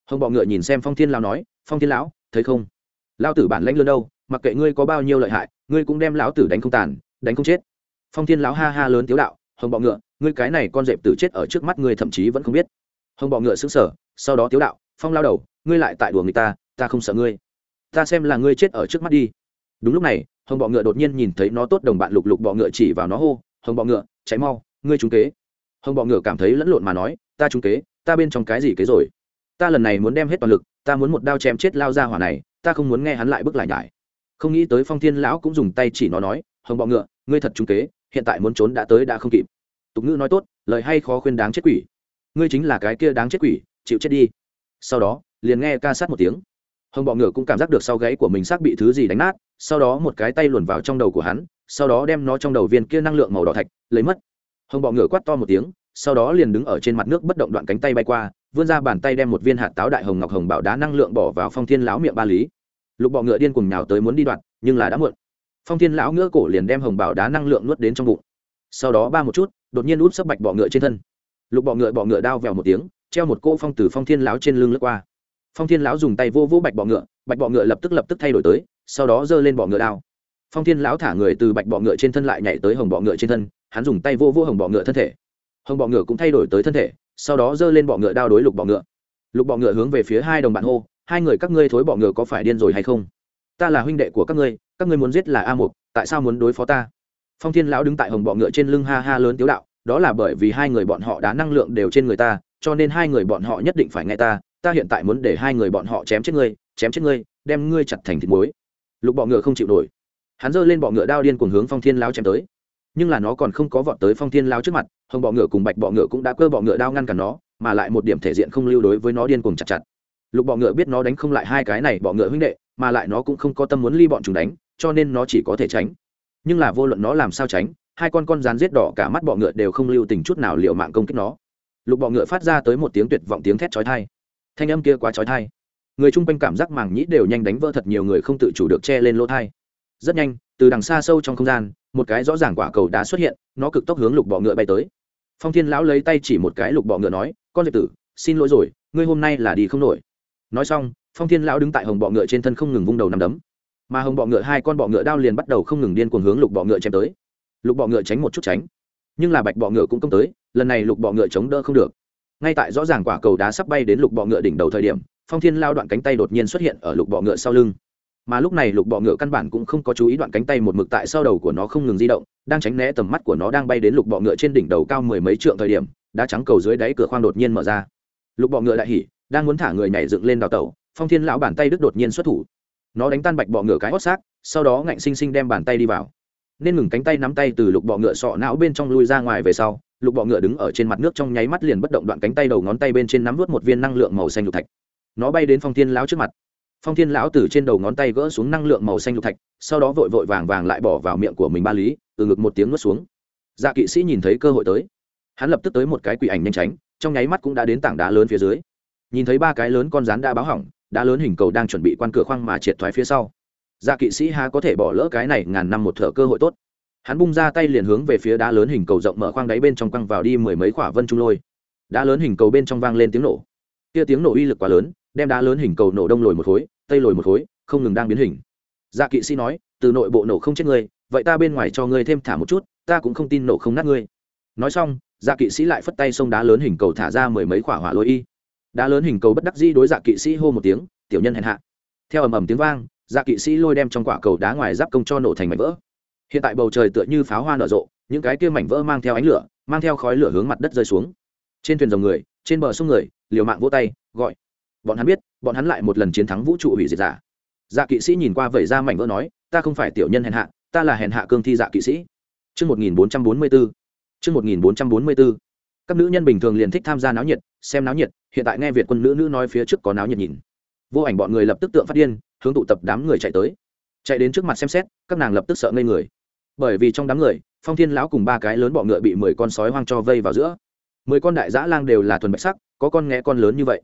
Hồng bọ ngựa nhìn xem phong thiên lao nói, phong thiên lão, thấy không? Lao tử bản lãnh lơn đâu, mặc kệ ngươi có bao nhiêu lợi hại, ngươi cũng đem lão tử đánh không tàn, đánh không chết. Phong thiên lão ha ha lớn tiếu đạo, hồng bọ ngựa ngươi cái này con dẹp tử chết ở trước mắt ngươi thậm chí vẫn không biết. Hồng bọ ngựa xứng sở sau đó tiếu đạo, phong lao đầu, ngươi lại tại đùa người ta ta không sợ ngươi. Ta xem là ngươi chết ở trước mắt đi. Đúng lúc này, hồng bọ ngựa đột nhiên nhìn thấy nó tốt đồng bạn lục lục bọ ngựa chỉ vào nó hô, hồng bọ ngựa cháy mau, ngươi trúng kế. Hồng bọ ngựa cảm thấy lẫn lộn mà nói, ta trúng kế, ta bên trong cái gì kế rồi? Ta lần này muốn đem hết toàn lực, ta muốn một đao chém chết lao ra hỏa này, ta không muốn nghe hắn lại bước lại nhải. Không nghĩ tới phong thiên lão cũng dùng tay chỉ nó nói, hồng bọ ngựa, ngươi thật trúng kế, hiện tại muốn trốn đã tới đã không kịp tục ngữ nói tốt, lời hay khó khuyên đáng chết quỷ. Ngươi chính là cái kia đáng chết quỷ, chịu chết đi. Sau đó, liền nghe ca sát một tiếng. Hồng bọ ngựa cũng cảm giác được sau gáy của mình xác bị thứ gì đánh nát, sau đó một cái tay luồn vào trong đầu của hắn, sau đó đem nó trong đầu viên kia năng lượng màu đỏ thạch lấy mất. Hồng bọ ngựa quát to một tiếng, sau đó liền đứng ở trên mặt nước bất động đoạn cánh tay bay qua, vươn ra bàn tay đem một viên hạt táo đại hồng ngọc hồng bảo đá năng lượng bỏ vào phong thiên lão miệng ba lý. Lục bọ ngựa điên cùng nhào tới muốn đi đoạn nhưng là đã muộn. Phong thiên lão ngựa cổ liền đem hồng bảo đá năng lượng nuốt đến trong bụng. Sau đó ba một chút đột nhiên út sấp bạch bọ ngựa trên thân lục bọ ngựa bọ ngựa đao vèo một tiếng treo một cô phong từ phong thiên lão trên lưng lướt qua phong thiên lão dùng tay vô vô bạch bọ ngựa bạch bọ ngựa lập tức lập tức thay đổi tới sau đó giơ lên bọ ngựa đao phong thiên lão thả người từ bạch bọ ngựa trên thân lại nhảy tới hồng bọ ngựa trên thân hắn dùng tay vô vô hồng bọ ngựa thân thể hồng bọ ngựa cũng thay đổi tới thân thể sau đó giơ lên bọ ngựa đao đối lục bọ ngựa lục bọ ngựa hướng về phía hai đồng bạn hô hai người các ngươi thối bọ ngựa có phải điên rồi hay không ta là huynh đệ của các ngươi các ngươi muốn giết là a mục tại sao muốn đối phó ta phong thiên lão đứng tại hồng bọ ngựa trên lưng ha ha lớn tiếu đạo, đó là bởi vì hai người bọn họ đã năng lượng đều trên người ta, cho nên hai người bọn họ nhất định phải nghe ta ta hiện tại muốn để hai người bọn họ chém chết ngươi, chém chết ngươi, đem ngươi chặt thành thịt muối. Lục bọ ngựa không chịu nổi. Hắn giơ lên bọ ngựa đao điên cuồng hướng phong thiên lão chém tới. Nhưng là nó còn không có vọt tới phong thiên lão trước mặt, hồng bọ ngựa cùng bạch bọ ngựa cũng đã cơ bọ ngựa đao ngăn cản nó, mà lại một điểm thể diện không lưu đối với nó điên cuồng chặt chặt. Lục bọ ngựa biết nó đánh không lại hai cái này bọ ngựa huynh đệ, mà lại nó cũng không có tâm muốn ly bọn chúng đánh, cho nên nó chỉ có thể tránh nhưng là vô luận nó làm sao tránh, hai con con rán giết đỏ cả mắt bọ ngựa đều không lưu tình chút nào liệu mạng công kích nó. Lục bọ ngựa phát ra tới một tiếng tuyệt vọng tiếng thét chói thai thanh âm kia quá chói thai người chung quanh cảm giác màng nhĩ đều nhanh đánh vỡ thật nhiều người không tự chủ được che lên lỗ thai rất nhanh, từ đằng xa sâu trong không gian, một cái rõ ràng quả cầu đá xuất hiện, nó cực tốc hướng lục bọ ngựa bay tới. Phong thiên lão lấy tay chỉ một cái lục bọ ngựa nói, con đệ tử, xin lỗi rồi, ngươi hôm nay là đi không nổi. Nói xong, phong thiên lão đứng tại hồng bọ ngựa trên thân không ngừng vung đầu nằm đấm mà hồng bọ ngựa hai con bọ ngựa đao liền bắt đầu không ngừng điên cuồng hướng lục bọ ngựa chém tới lục bọ ngựa tránh một chút tránh nhưng là bạch bọ ngựa cũng công tới lần này lục bọ ngựa chống đỡ không được ngay tại rõ ràng quả cầu đá sắp bay đến lục bọ ngựa đỉnh đầu thời điểm phong thiên lao đoạn cánh tay đột nhiên xuất hiện ở lục bọ ngựa sau lưng mà lúc này lục bọ ngựa căn bản cũng không có chú ý đoạn cánh tay một mực tại sau đầu của nó không ngừng di động đang tránh né tầm mắt của nó đang bay đến lục bọ ngựa trên đỉnh đầu cao mười mấy trượng thời điểm đá trắng cầu dưới đáy cửa khoang đột nhiên mở ra lục bọ ngựa đại hỉ đang muốn thả người nhảy dựng lên đào tẩu phong thiên lão bàn tay đức đột nhiên xuất thủ nó đánh tan bạch bọ ngựa cái hót xác, sau đó ngạnh xinh xinh đem bàn tay đi vào. Nên ngừng cánh tay nắm tay từ lục bọ ngựa sọ não bên trong lui ra ngoài về sau, lục bọ ngựa đứng ở trên mặt nước trong nháy mắt liền bất động đoạn cánh tay đầu ngón tay bên trên nắm vớt một viên năng lượng màu xanh lục thạch. Nó bay đến phong thiên lão trước mặt. Phong thiên lão từ trên đầu ngón tay gỡ xuống năng lượng màu xanh lục thạch, sau đó vội vội vàng vàng lại bỏ vào miệng của mình ba lý, từ ngực một tiếng nuốt xuống. Dạ kỵ sĩ nhìn thấy cơ hội tới. Hắn lập tức tới một cái quỷ ảnh nhanh tránh trong nháy mắt cũng đã đến tảng đá lớn phía dưới. Nhìn thấy ba cái lớn con rắn đã báo hỏng đá lớn hình cầu đang chuẩn bị quan cửa khoang mà triệt thoái phía sau. Dạ kỵ sĩ há có thể bỏ lỡ cái này ngàn năm một thợ cơ hội tốt. Hắn bung ra tay liền hướng về phía đá lớn hình cầu rộng mở khoang đáy bên trong quăng vào đi mười mấy quả vân trung lôi. Đá lớn hình cầu bên trong vang lên tiếng nổ. Kia tiếng nổ uy lực quá lớn, đem đá lớn hình cầu nổ đông lồi một khối, tây lồi một khối, không ngừng đang biến hình. Dạ kỵ sĩ nói, từ nội bộ nổ không chết ngươi, vậy ta bên ngoài cho ngươi thêm thả một chút, ta cũng không tin nổ không nát ngươi. Nói xong dạ kỵ sĩ lại phất tay xông đá lớn hình cầu thả ra mười mấy quả hỏa lôi y đá lớn hình cầu bất đắc dĩ đối dạ kỵ sĩ hô một tiếng tiểu nhân hèn hạ. Theo ầm ầm tiếng vang dạ kỵ sĩ lôi đem trong quả cầu đá ngoài giáp công cho nổ thành mảnh vỡ. Hiện tại bầu trời tựa như pháo hoa nở rộ những cái kia mảnh vỡ mang theo ánh lửa mang theo khói lửa hướng mặt đất rơi xuống. Trên thuyền dòng người trên bờ sông người liều mạng vỗ tay gọi. Bọn hắn biết bọn hắn lại một lần chiến thắng vũ trụ hủy diệt giả dạ kỵ sĩ nhìn qua vẩy ra mảnh vỡ nói ta không phải tiểu nhân hèn hạ ta là hèn hạ cương thi dạ kỵ sĩ. Trước 1444. Trước 1444. Các nữ nhân bình thường liền thích tham gia náo nhiệt, xem náo nhiệt, hiện tại nghe Việt quân nữ nữ nói phía trước có náo nhiệt nhìn. Vô ảnh bọn người lập tức tượng phát điên, hướng tụ tập đám người chạy tới. Chạy đến trước mặt xem xét, các nàng lập tức sợ ngây người. Bởi vì trong đám người, Phong Thiên lão cùng ba cái lớn bọ ngựa bị mười con sói hoang cho vây vào giữa. Mười con đại dã lang đều là thuần bạch sắc, có con nghe con lớn như vậy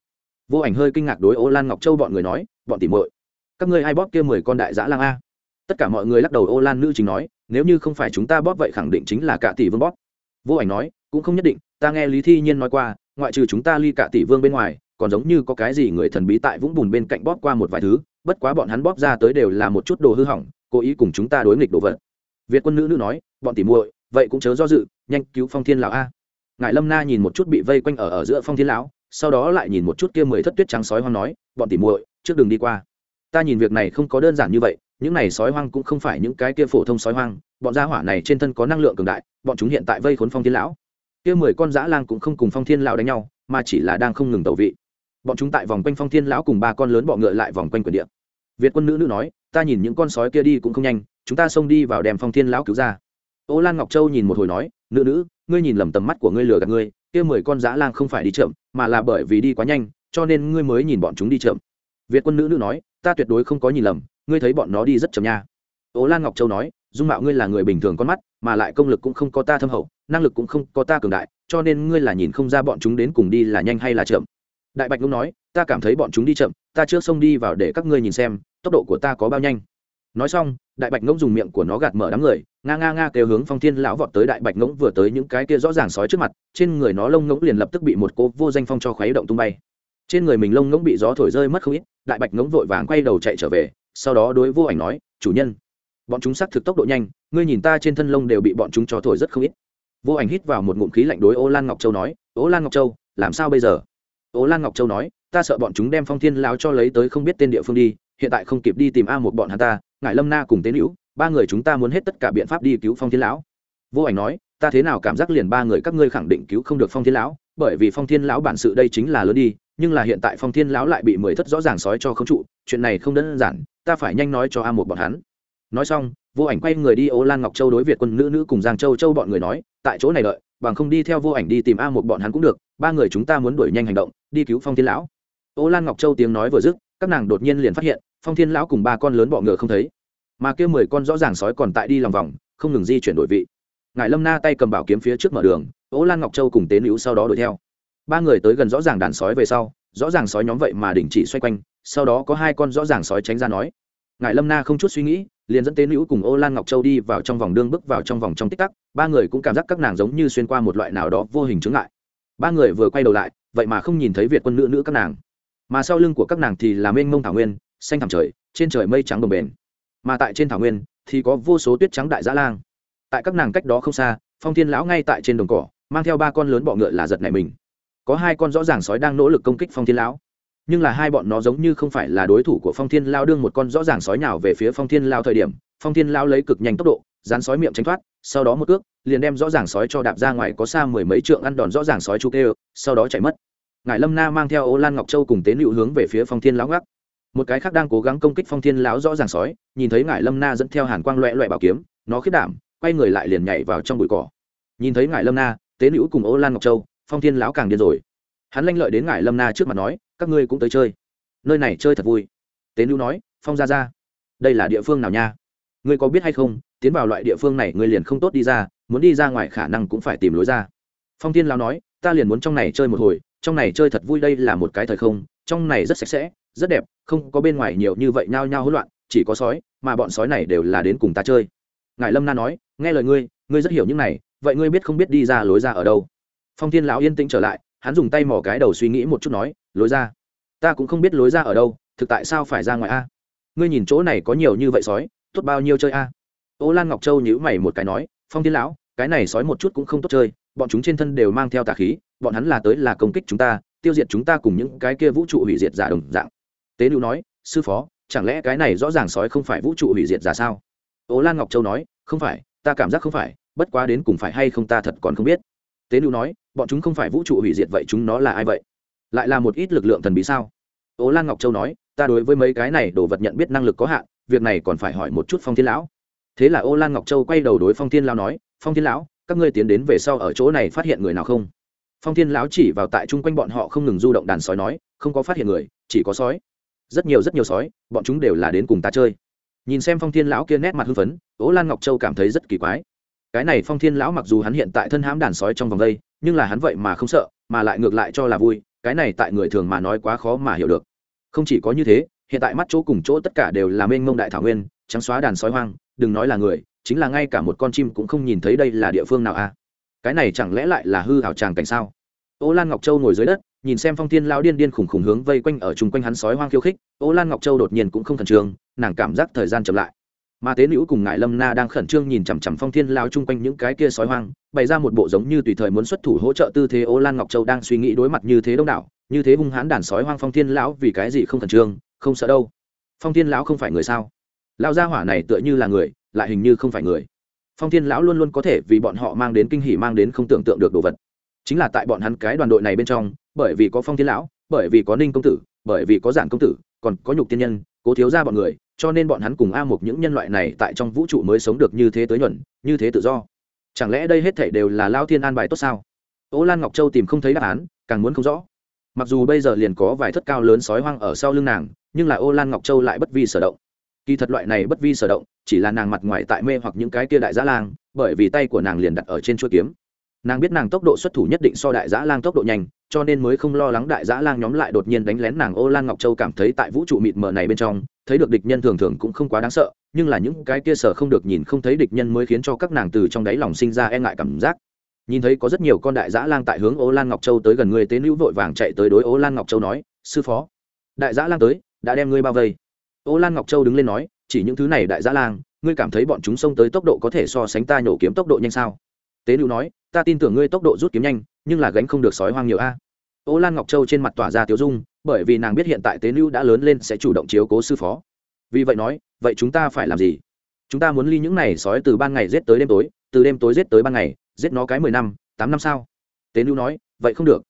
vô ảnh hơi kinh ngạc đối ô lan ngọc châu bọn người nói bọn tỉ muội các ngươi ai bóp kia mười con đại dã lang a tất cả mọi người lắc đầu ô lan nữ chính nói nếu như không phải chúng ta bóp vậy khẳng định chính là cả tỷ vương bóp vô ảnh nói cũng không nhất định ta nghe lý thi nhiên nói qua ngoại trừ chúng ta ly cả tỷ vương bên ngoài, còn giống như có cái gì người thần bí tại vũng bùn bên cạnh bóp qua một vài thứ, bất quá bọn hắn bóp ra tới đều là một chút đồ hư hỏng, cố ý cùng chúng ta đối nghịch đồ vật. Việt quân nữ nữ nói, bọn tỉ muội, vậy cũng chớ do dự, nhanh cứu phong thiên lão a. Ngại lâm na nhìn một chút bị vây quanh ở ở giữa phong thiên lão, sau đó lại nhìn một chút kia mười thất tuyết trắng sói hoang nói, bọn tỉ muội, trước đường đi qua. Ta nhìn việc này không có đơn giản như vậy, những này sói hoang cũng không phải những cái kia phổ thông sói hoang, bọn gia hỏa này trên thân có năng lượng cường đại, bọn chúng hiện tại vây khốn phong thiên lão kia mười con dã lang cũng không cùng phong thiên lão đánh nhau, mà chỉ là đang không ngừng tẩu vị. Bọn chúng tại vòng quanh phong thiên lão cùng ba con lớn bọ ngựa lại vòng quanh quyền địa. Việt quân nữ nữ nói, ta nhìn những con sói kia đi cũng không nhanh, chúng ta xông đi vào đem phong thiên lão cứu ra. Ô lan ngọc châu nhìn một hồi nói, nữ nữ, ngươi nhìn lầm tầm mắt của ngươi lừa gạt ngươi, kia mười con dã lang không phải đi chậm, mà là bởi vì đi quá nhanh, cho nên ngươi mới nhìn bọn chúng đi chậm. Việt quân nữ nữ nói, ta tuyệt đối không có nhìn lầm, ngươi thấy bọn nó đi rất chậm nha. Ố lan ngọc châu nói dung mạo ngươi là người bình thường con mắt, mà lại công lực cũng không có ta thâm hậu, năng lực cũng không có ta cường đại, cho nên ngươi là nhìn không ra bọn chúng đến cùng đi là nhanh hay là chậm. Đại bạch cũng nói, ta cảm thấy bọn chúng đi chậm, ta trước xông đi vào để các ngươi nhìn xem, tốc độ của ta có bao nhanh. Nói xong, đại bạch Ngỗng dùng miệng của nó gạt mở đám người, nga nga nga kêu hướng phong thiên lão vọt tới đại bạch ngỗng vừa tới những cái kia rõ ràng sói trước mặt, trên người nó lông ngỗng liền lập tức bị một cố vô danh phong cho khuấy động tung bay. Trên người mình lông ngỗng bị gió thổi rơi mất không ít, đại bạch ngỗng vội vàng quay đầu chạy trở về, sau đó đối vô ảnh nói, chủ nhân bọn chúng xác thực tốc độ nhanh, ngươi nhìn ta trên thân lông đều bị bọn chúng cho thổi rất không ít. Vô ảnh hít vào một ngụm khí lạnh đối ô lan ngọc châu nói, ô lan ngọc châu, làm sao bây giờ? Ô lan ngọc châu nói, ta sợ bọn chúng đem phong thiên lão cho lấy tới không biết tên địa phương đi, hiện tại không kịp đi tìm a một bọn hắn ta, Ngải lâm na cùng tế hữu ba người chúng ta muốn hết tất cả biện pháp đi cứu phong thiên lão. Vô ảnh nói, ta thế nào cảm giác liền ba người các ngươi khẳng định cứu không được phong thiên lão, bởi vì phong thiên lão bản sự đây chính là lớn đi, nhưng là hiện tại phong thiên lão lại bị mười thất rõ ràng sói cho không trụ, chuyện này không đơn giản, ta phải nhanh nói cho a một bọn hắn nói xong, vô ảnh quay người đi ô lan ngọc châu đối việt quân nữ nữ cùng giang châu châu bọn người nói, tại chỗ này đợi, bằng không đi theo vô ảnh đi tìm a một bọn hắn cũng được, ba người chúng ta muốn đuổi nhanh hành động, đi cứu phong thiên lão. Ô lan ngọc châu tiếng nói vừa dứt, các nàng đột nhiên liền phát hiện, phong thiên lão cùng ba con lớn bọ ngựa không thấy. Mà kêu mười con rõ ràng sói còn tại đi lòng vòng, không ngừng di chuyển đổi vị. Ngài lâm na tay cầm bảo kiếm phía trước mở đường ô lan ngọc châu cùng tế nữ sau đó đuổi theo. Ba người tới gần rõ ràng đàn sói về sau, rõ ràng sói nhóm vậy mà đình chỉ xoay quanh, sau đó có hai con rõ ràng sói tránh ra nói ngài lâm na không chút suy nghĩ, liền dẫn tế nữ cùng ô lan ngọc châu đi vào trong vòng đương bước vào trong vòng trong tích tắc, ba người cũng cảm giác các nàng giống như xuyên qua một loại nào đó vô hình chướng ngại. Ba người vừa quay đầu lại, vậy mà không nhìn thấy việt quân nữ nữ các nàng. Mà sau lưng của các nàng thì là mênh mông thảo nguyên, xanh thảm trời, trên trời mây trắng đồng bền mà tại trên thảo nguyên thì có vô số tuyết trắng đại dã lang. Tại các nàng cách đó không xa, phong thiên lão ngay tại trên đồng cỏ, mang theo ba con lớn bọ ngựa là giật này mình. Có hai con rõ ràng sói đang nỗ lực công kích phong thiên lão nhưng là hai bọn nó giống như không phải là đối thủ của phong thiên lao đương một con rõ ràng sói nào về phía phong thiên lao thời điểm, phong thiên lao lấy cực nhanh tốc độ, dán sói miệng tránh thoát, sau đó một cước, liền đem rõ ràng sói cho đạp ra ngoài có xa mười mấy trượng ăn đòn rõ ràng sói chu kêu, sau đó chạy mất. Ngài lâm na mang theo ô lan ngọc châu cùng tế nịu hướng về phía phong thiên lão gác. Một cái khác đang cố gắng công kích phong thiên lão rõ ràng sói, nhìn thấy ngài lâm na dẫn theo hàn quang loẹ loẹ bảo kiếm, nó khiết đảm, quay người lại liền nhảy vào trong bụi cỏ. Nhìn thấy ngài lâm na, tế nữ cùng ô lan ngọc châu, phong thiên lão càng điên rồi. Hắn lanh lợi đến ngài lâm na trước mặt nói các ngươi cũng tới chơi. Nơi này chơi thật vui. Tế nữ nói, phong ra ra đây là địa phương nào nha? Ngươi có biết hay không, tiến vào loại địa phương này ngươi liền không tốt đi ra, muốn đi ra ngoài khả năng cũng phải tìm lối ra. Phong thiên lão nói, ta liền muốn trong này chơi một hồi, trong này chơi thật vui đây là một cái thời không, trong này rất sạch sẽ, rất đẹp, không có bên ngoài nhiều như vậy nhao nhao hỗn loạn, chỉ có sói, mà bọn sói này đều là đến cùng ta chơi. Ngài lâm na nói, nghe lời ngươi ngươi rất hiểu những này, vậy ngươi biết không biết đi ra lối ra ở đâu? Phong thiên lão yên tĩnh trở lại hắn dùng tay mỏ cái đầu suy nghĩ một chút nói, lối ra, ta cũng không biết lối ra ở đâu, thực tại sao phải ra ngoài a? Ngươi nhìn chỗ này có nhiều như vậy sói, tốt bao nhiêu chơi a? Ô lan ngọc châu nhíu mày một cái nói, phong thiên lão, cái này sói một chút cũng không tốt chơi, bọn chúng trên thân đều mang theo tà khí, bọn hắn là tới là công kích chúng ta, tiêu diệt chúng ta cùng những cái kia vũ trụ hủy diệt giả đồng dạng. Tế nữ nói, sư phó, chẳng lẽ cái này rõ ràng sói không phải vũ trụ hủy diệt giả sao? Ô lan ngọc châu nói, không phải, ta cảm giác không phải, bất quá đến cùng phải hay không ta thật còn không biết tế nữ nói, bọn chúng không phải vũ trụ hủy diệt vậy, chúng nó là ai vậy? Lại là một ít lực lượng thần bí sao? Ố lan ngọc châu nói, ta đối với mấy cái này đồ vật nhận biết năng lực có hạn, việc này còn phải hỏi một chút phong thiên lão. Thế là ô lan ngọc châu quay đầu đối phong thiên lão nói, phong thiên lão, các ngươi tiến đến về sau ở chỗ này phát hiện người nào không? Phong thiên lão chỉ vào tại chung quanh bọn họ không ngừng du động đàn sói nói, không có phát hiện người, chỉ có sói. Rất nhiều rất nhiều sói, bọn chúng đều là đến cùng ta chơi. Nhìn xem phong thiên lão kia nét mặt hưng phấn ố lan ngọc châu cảm thấy rất kỳ quái cái này phong thiên lão mặc dù hắn hiện tại thân hãm đàn sói trong vòng đây, nhưng là hắn vậy mà không sợ, mà lại ngược lại cho là vui, cái này tại người thường mà nói quá khó mà hiểu được. Không chỉ có như thế, hiện tại mắt chỗ cùng chỗ tất cả đều là mênh mông đại thảo nguyên, trắng xóa đàn sói hoang, đừng nói là người, chính là ngay cả một con chim cũng không nhìn thấy đây là địa phương nào a à? cái này chẳng lẽ lại là hư hảo tràng cảnh sao? Ô lan ngọc châu ngồi dưới đất, nhìn xem phong thiên lao điên điên khủng khủng hướng vây quanh ở chung quanh hắn sói hoang khiêu khích, ô lan ngọc châu đột nhiên cũng không khẩn trương, nàng cảm giác thời gian chậm lại mà tế nữ cùng ngại lâm na đang khẩn trương nhìn chằm chằm phong thiên lao chung quanh những cái kia sói hoang, bày ra một bộ giống như tùy thời muốn xuất thủ hỗ trợ tư thế ô lan ngọc châu đang suy nghĩ đối mặt như thế đông đảo, như thế hung hãn đàn sói hoang phong thiên lão vì cái gì không khẩn trương, không sợ đâu. Phong thiên lão không phải người sao? Lao gia hỏa này tựa như là người, lại hình như không phải người. Phong thiên lão luôn luôn có thể vì bọn họ mang đến kinh hỉ, mang đến không tưởng tượng được đồ vật. Chính là tại bọn hắn cái đoàn đội này bên trong, bởi vì có phong thiên lão, bởi vì có ninh công tử, bởi vì có giản công tử, còn có nhục tiên nhân, cố thiếu ra bọn người cho nên bọn hắn cùng a một những nhân loại này tại trong vũ trụ mới sống được như thế tới nhuận, như thế tự do. Chẳng lẽ đây hết thảy đều là lao thiên an bài tốt sao? Ô lan ngọc châu tìm không thấy đáp án, càng muốn không rõ. Mặc dù bây giờ liền có vài thất cao lớn sói hoang ở sau lưng nàng, nhưng là ô lan ngọc châu lại bất vi sở động. Kỳ thật loại này bất vi sở động, chỉ là nàng mặt ngoài tại mê hoặc những cái kia đại giã lang, bởi vì tay của nàng liền đặt ở trên chuỗi kiếm. Nàng biết nàng tốc độ xuất thủ nhất định so đại giã lang tốc độ nhanh cho nên mới không lo lắng đại giã lang nhóm lại đột nhiên đánh lén nàng ô lan ngọc châu cảm thấy tại vũ trụ mịt mờ này bên trong, thấy được địch nhân thường thường cũng không quá đáng sợ, nhưng là những cái kia sở không được nhìn không thấy địch nhân mới khiến cho các nàng từ trong đáy lòng sinh ra e ngại cảm giác. Nhìn thấy có rất nhiều con đại giã lang tại hướng ô lan ngọc châu tới gần người tế nữ vội vàng chạy tới đối ô lan ngọc châu nói, sư phó, đại giã lang tới, đã đem ngươi bao vây. Ô lan ngọc châu đứng lên nói, chỉ những thứ này đại giã lang, ngươi cảm thấy bọn chúng xông tới tốc độ có thể so sánh ta nhổ kiếm tốc độ nhanh sao? Tế nữ nói, ta tin tưởng ngươi tốc độ rút kiếm nhanh nhưng là gánh không được sói hoang nhiều a. Ô lan ngọc châu trên mặt tỏa ra tiếu dung, bởi vì nàng biết hiện tại tế nữ đã lớn lên sẽ chủ động chiếu cố sư phó. Vì vậy nói, vậy chúng ta phải làm gì? Chúng ta muốn ly những này sói từ ban ngày giết tới đêm tối, từ đêm tối giết tới ban ngày, giết nó cái mười năm, tám năm sao? Tế nữ nói, vậy không được.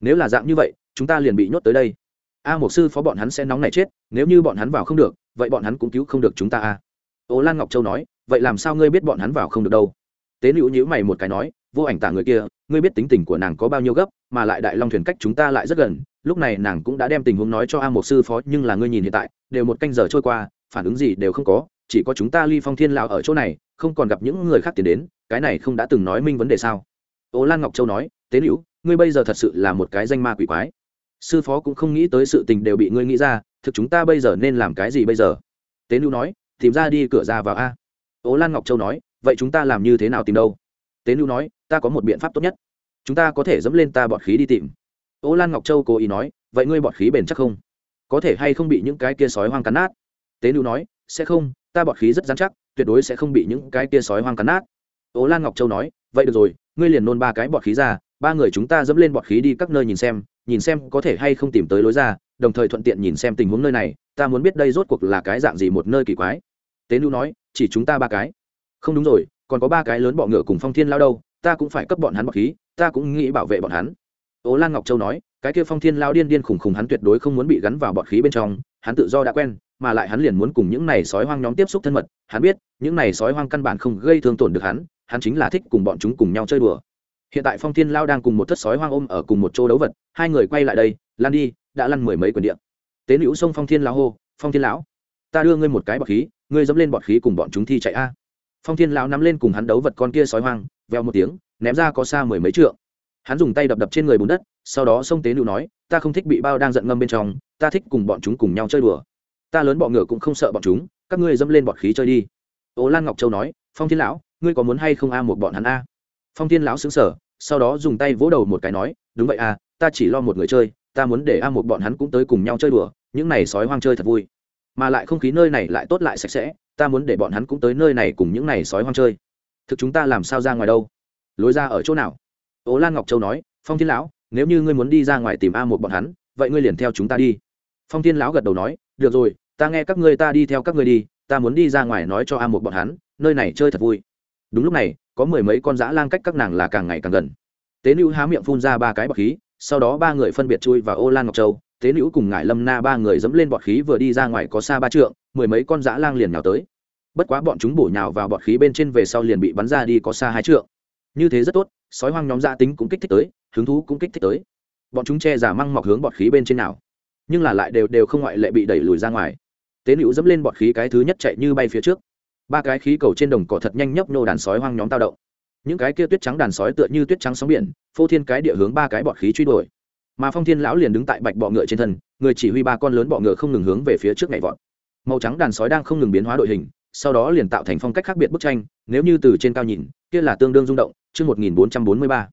Nếu là dạng như vậy, chúng ta liền bị nhốt tới đây. A một sư phó bọn hắn sẽ nóng này chết, nếu như bọn hắn vào không được, vậy bọn hắn cũng cứu không được chúng ta a. Ô lan ngọc châu nói, vậy làm sao ngươi biết bọn hắn vào không được đâu? Tế nữ nhữ mày một cái nói, vô ảnh tả người kia ngươi biết tính tình của nàng có bao nhiêu gấp, mà lại đại long thuyền cách chúng ta lại rất gần, lúc này nàng cũng đã đem tình huống nói cho a một sư phó, nhưng là ngươi nhìn hiện tại, đều một canh giờ trôi qua, phản ứng gì đều không có, chỉ có chúng ta ly phong thiên lão ở chỗ này, không còn gặp những người khác tiến đến, cái này không đã từng nói minh vấn đề sao? Ô lan ngọc châu nói, tế hữu ngươi bây giờ thật sự là một cái danh ma quỷ quái. Sư phó cũng không nghĩ tới sự tình đều bị ngươi nghĩ ra, thực chúng ta bây giờ nên làm cái gì bây giờ? Tế hữu nói, tìm ra đi, cửa ra vào a. Ô lan ngọc châu nói, vậy chúng ta làm như thế nào tìm đâu? Tế nữ nói, ta có một biện pháp tốt nhất. Chúng ta có thể dẫm lên ta bọt khí đi tìm. Ô lan ngọc châu cố ý nói, vậy ngươi bọt khí bền chắc không? Có thể hay không bị những cái kia sói hoang cắn nát? Tế nữ nói, sẽ không, ta bọt khí rất dán chắc, tuyệt đối sẽ không bị những cái kia sói hoang cắn nát. Ô lan ngọc châu nói, vậy được rồi, ngươi liền nôn ba cái bọt khí ra, ba người chúng ta dẫm lên bọt khí đi các nơi nhìn xem nhìn xem có thể hay không tìm tới lối ra, đồng thời thuận tiện nhìn xem tình huống nơi này, ta muốn biết đây rốt cuộc là cái dạng gì một nơi kỳ quái. Tế nữ nói, chỉ chúng ta ba cái. Không đúng rồi còn có ba cái lớn bọ ngựa cùng phong thiên lao đâu, ta cũng phải cấp bọn hắn bọc khí, ta cũng nghĩ bảo vệ bọn hắn. Ố lan ngọc châu nói, cái kia phong thiên lao điên điên khủng khủng hắn tuyệt đối không muốn bị gắn vào bọt khí bên trong, hắn tự do đã quen, mà lại hắn liền muốn cùng những này sói hoang nhóm tiếp xúc thân mật, hắn biết, những này sói hoang căn bản không gây thương tổn được hắn hắn chính là thích cùng bọn chúng cùng nhau chơi đùa. Hiện tại phong thiên lao đang cùng một thất sói hoang ôm ở cùng một chỗ đấu vật, hai người quay lại đây lan đi, đã lăn mười mấy quyền điện tế nữ sông phong thiên lao hô, phong thiên lão, ta đưa ngươi một cái bọt khí, ngươi dẫm lên bọt khí cùng bọn chúng thi chạy a phong thiên lão nắm lên cùng hắn đấu vật con kia sói hoang veo một tiếng, ném ra có xa mười mấy trượng. Hắn dùng tay đập đập trên người bùn đất, sau đó sông tế nữ nói, ta không thích bị bao đang giận ngâm bên trong, ta thích cùng bọn chúng cùng nhau chơi đùa. Ta lớn bọ ngựa cũng không sợ bọn chúng, các ngươi dẫm lên bọt khí chơi đi. Ố lan ngọc châu nói, phong thiên lão, ngươi có muốn hay không a một bọn hắn a? Phong thiên lão xứng sở sau đó dùng tay vỗ đầu một cái nói, đúng vậy à ta chỉ lo một người chơi, ta muốn để a một bọn hắn cũng tới cùng nhau chơi đùa, những này sói hoang chơi thật vui. Mà lại không khí nơi này lại tốt lại sạch sẽ ta muốn để bọn hắn cũng tới nơi này cùng những này sói hoang chơi. Thực chúng ta làm sao ra ngoài đâu? Lối ra ở chỗ nào? Ố lan ngọc châu nói, phong thiên lão, nếu như ngươi muốn đi ra ngoài tìm a một bọn hắn, vậy ngươi liền theo chúng ta đi. Phong thiên lão gật đầu nói, được rồi, ta nghe các ngươi ta đi theo các ngươi đi, ta muốn đi ra ngoài nói cho a một bọn hắn, nơi này chơi thật vui. Đúng lúc này, có mười mấy con dã lang cách các nàng là càng ngày càng gần. Tế nữ há miệng phun ra ba cái bọt khí, sau đó ba người phân biệt chui vào ô lan ngọc châu. Tế nữ cùng ngải lâm na ba người dẫm lên bọt khí vừa đi ra ngoài có xa ba trượng, mười mấy con dã lang liền nhào tới bất quá bọn chúng bổ nhào vào bọt khí bên trên về sau liền bị bắn ra đi có xa hai trượng. Như thế rất tốt, sói hoang nhóm gia tính cũng kích thích tới, hứng thú cũng kích thích tới. Bọn chúng che giả măng mọc hướng bọt khí bên trên nào, nhưng là lại đều đều không ngoại lệ bị đẩy lùi ra ngoài. Tế nữ dẫm lên bọt khí cái thứ nhất chạy như bay phía trước. Ba cái khí cầu trên đồng cỏ thật nhanh nhấp nô đàn sói hoang nhóm tao động. Những cái kia tuyết trắng đàn sói tựa như tuyết trắng sóng biển, phô thiên cái địa hướng ba cái bọt khí truy đuổi. Mà phong thiên lão liền đứng tại bạch bọ ngựa trên thân, người chỉ huy ba con lớn bọ ngựa không ngừng hướng về phía trước nhảy vọt. Màu trắng đàn sói đang không ngừng biến hóa đội hình sau đó liền tạo thành phong cách khác biệt bức tranh, nếu như từ trên cao nhìn, kia là tương đương rung động, chương một nghìn bốn trăm bốn mươi ba.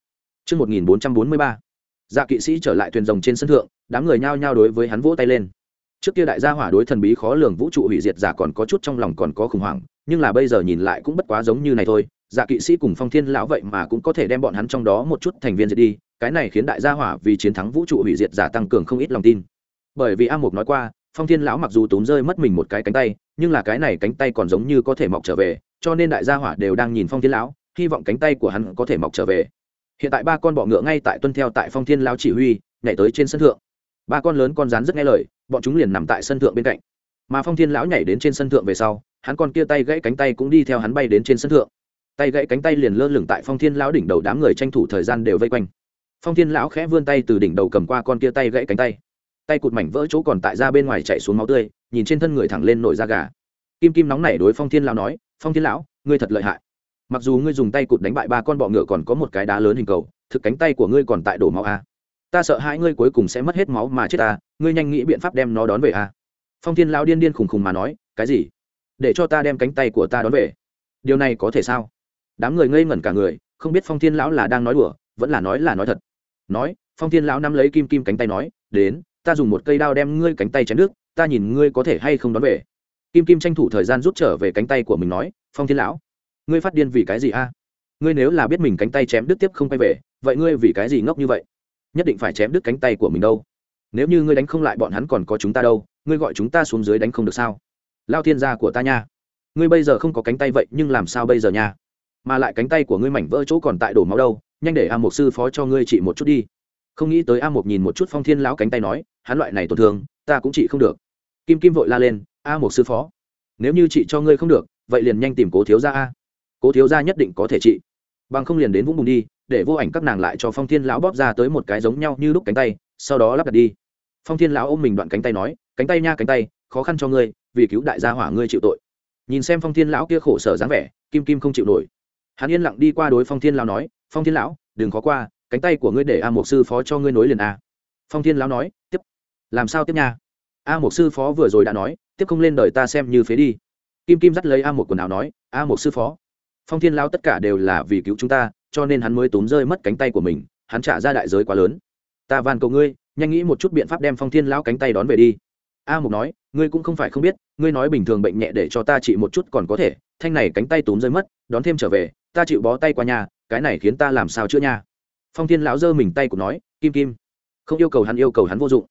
Chương một nghìn bốn trăm bốn mươi ba. Dạ kỵ sĩ trở lại thuyền rồng trên sân thượng, đám người nhao nhao đối với hắn vỗ tay lên. Trước kia đại gia hỏa đối thần bí khó lường vũ trụ hủy diệt giả còn có chút trong lòng còn có khủng hoảng, nhưng là bây giờ nhìn lại cũng bất quá giống như này thôi dạ kỵ sĩ cùng phong thiên lão vậy mà cũng có thể đem bọn hắn trong đó một chút thành viên diệt đi, cái này khiến đại gia hỏa vì chiến thắng vũ trụ hủy diệt giả tăng cường không ít lòng tin. Bởi vì a mục nói qua, phong thiên lão mặc dù tốn rơi mất mình một cái cánh tay nhưng là cái này cánh tay còn giống như có thể mọc trở về, cho nên đại gia hỏa đều đang nhìn phong thiên lão, hy vọng cánh tay của hắn có thể mọc trở về. Hiện tại ba con bọ ngựa ngay tại tuân theo tại phong thiên lão chỉ huy, nhảy tới trên sân thượng. Ba con lớn con rắn rất nghe lời, bọn chúng liền nằm tại sân thượng bên cạnh. Mà phong thiên lão nhảy đến trên sân thượng về sau, hắn còn kia tay gãy cánh tay cũng đi theo hắn bay đến trên sân thượng. Tay gãy cánh tay liền lơ lửng tại phong thiên lão đỉnh đầu đám người tranh thủ thời gian đều vây quanh. Phong thiên lão khẽ vươn tay từ đỉnh đầu cầm qua con kia tay gãy cánh tay tay cụt mảnh vỡ chỗ còn tại ra bên ngoài chạy xuống máu tươi, nhìn trên thân người thẳng lên nổi da gà. Kim kim nóng nảy đối phong thiên lão nói, phong thiên lão, ngươi thật lợi hại. Mặc dù ngươi dùng tay cụt đánh bại ba con bọ ngựa còn có một cái đá lớn hình cầu, thực cánh tay của ngươi còn tại đổ máu a ta sợ hãi ngươi cuối cùng sẽ mất hết máu mà chết ta ngươi nhanh nghĩ biện pháp đem nó đón về a phong thiên lão điên điên khùng khùng mà nói, cái gì? Để cho ta đem cánh tay của ta đón về? Điều này có thể sao? Đám người ngây ngẩn cả người, không biết phong thiên lão là đang nói đùa, vẫn là nói là nói thật. Nói, phong thiên lão nắm lấy kim kim cánh tay nói, đến ta dùng một cây đao đem ngươi cánh tay chém nước ta nhìn ngươi có thể hay không đón về. Kim kim tranh thủ thời gian rút trở về cánh tay của mình nói, phong thiên lão, ngươi phát điên vì cái gì a? Ngươi nếu là biết mình cánh tay chém đứt tiếp không quay về, vậy ngươi vì cái gì ngốc như vậy? Nhất định phải chém đứt cánh tay của mình đâu. Nếu như ngươi đánh không lại bọn hắn còn có chúng ta đâu, ngươi gọi chúng ta xuống dưới đánh không được sao? Lao thiên gia của ta nha. Ngươi bây giờ không có cánh tay vậy nhưng làm sao bây giờ nha? Mà lại cánh tay của ngươi mảnh vỡ chỗ còn tại đổ máu đâu, nhanh để a mục sư phó cho ngươi trị một chút đi. Không nghĩ tới a mục nhìn một chút phong thiên lão cánh tay nói hắn loại này tổn thương, ta cũng trị không được. Kim kim vội la lên, a một sư phó, nếu như chị cho ngươi không được, vậy liền nhanh tìm cố thiếu gia a. Cố thiếu gia nhất định có thể trị. Bằng không liền đến vũng bùn đi, để vô ảnh các nàng lại cho phong thiên lão bóp ra tới một cái giống nhau như lúc cánh tay, sau đó lắp đặt đi. Phong thiên lão ôm mình đoạn cánh tay nói, cánh tay nha, cánh tay, khó khăn cho ngươi, vì cứu đại gia hỏa ngươi chịu tội. Nhìn xem phong thiên lão kia khổ sở dáng vẻ, kim kim không chịu nổi. Hắn yên lặng đi qua đối phong thiên lão nói, phong thiên lão, đừng khó qua, cánh tay của ngươi để a một sư phó cho ngươi nối liền a. Phong thiên lão nói, tiếp làm sao tiếp nha? A một sư phó vừa rồi đã nói, tiếp không lên đời ta xem như phế đi. Kim kim dắt lấy a một quần áo nói, a một sư phó, phong thiên lão tất cả đều là vì cứu chúng ta, cho nên hắn mới tốn rơi mất cánh tay của mình, hắn trả ra đại giới quá lớn. Ta van cầu ngươi, nhanh nghĩ một chút biện pháp đem phong thiên lão cánh tay đón về đi. A mục nói, ngươi cũng không phải không biết, ngươi nói bình thường bệnh nhẹ để cho ta trị một chút còn có thể, thanh này cánh tay tốn rơi mất, đón thêm trở về, ta chịu bó tay qua nhà, cái này khiến ta làm sao chữa nha? Phong thiên lão giơ mình tay của nói, kim kim, không yêu cầu hắn yêu cầu hắn vô dụng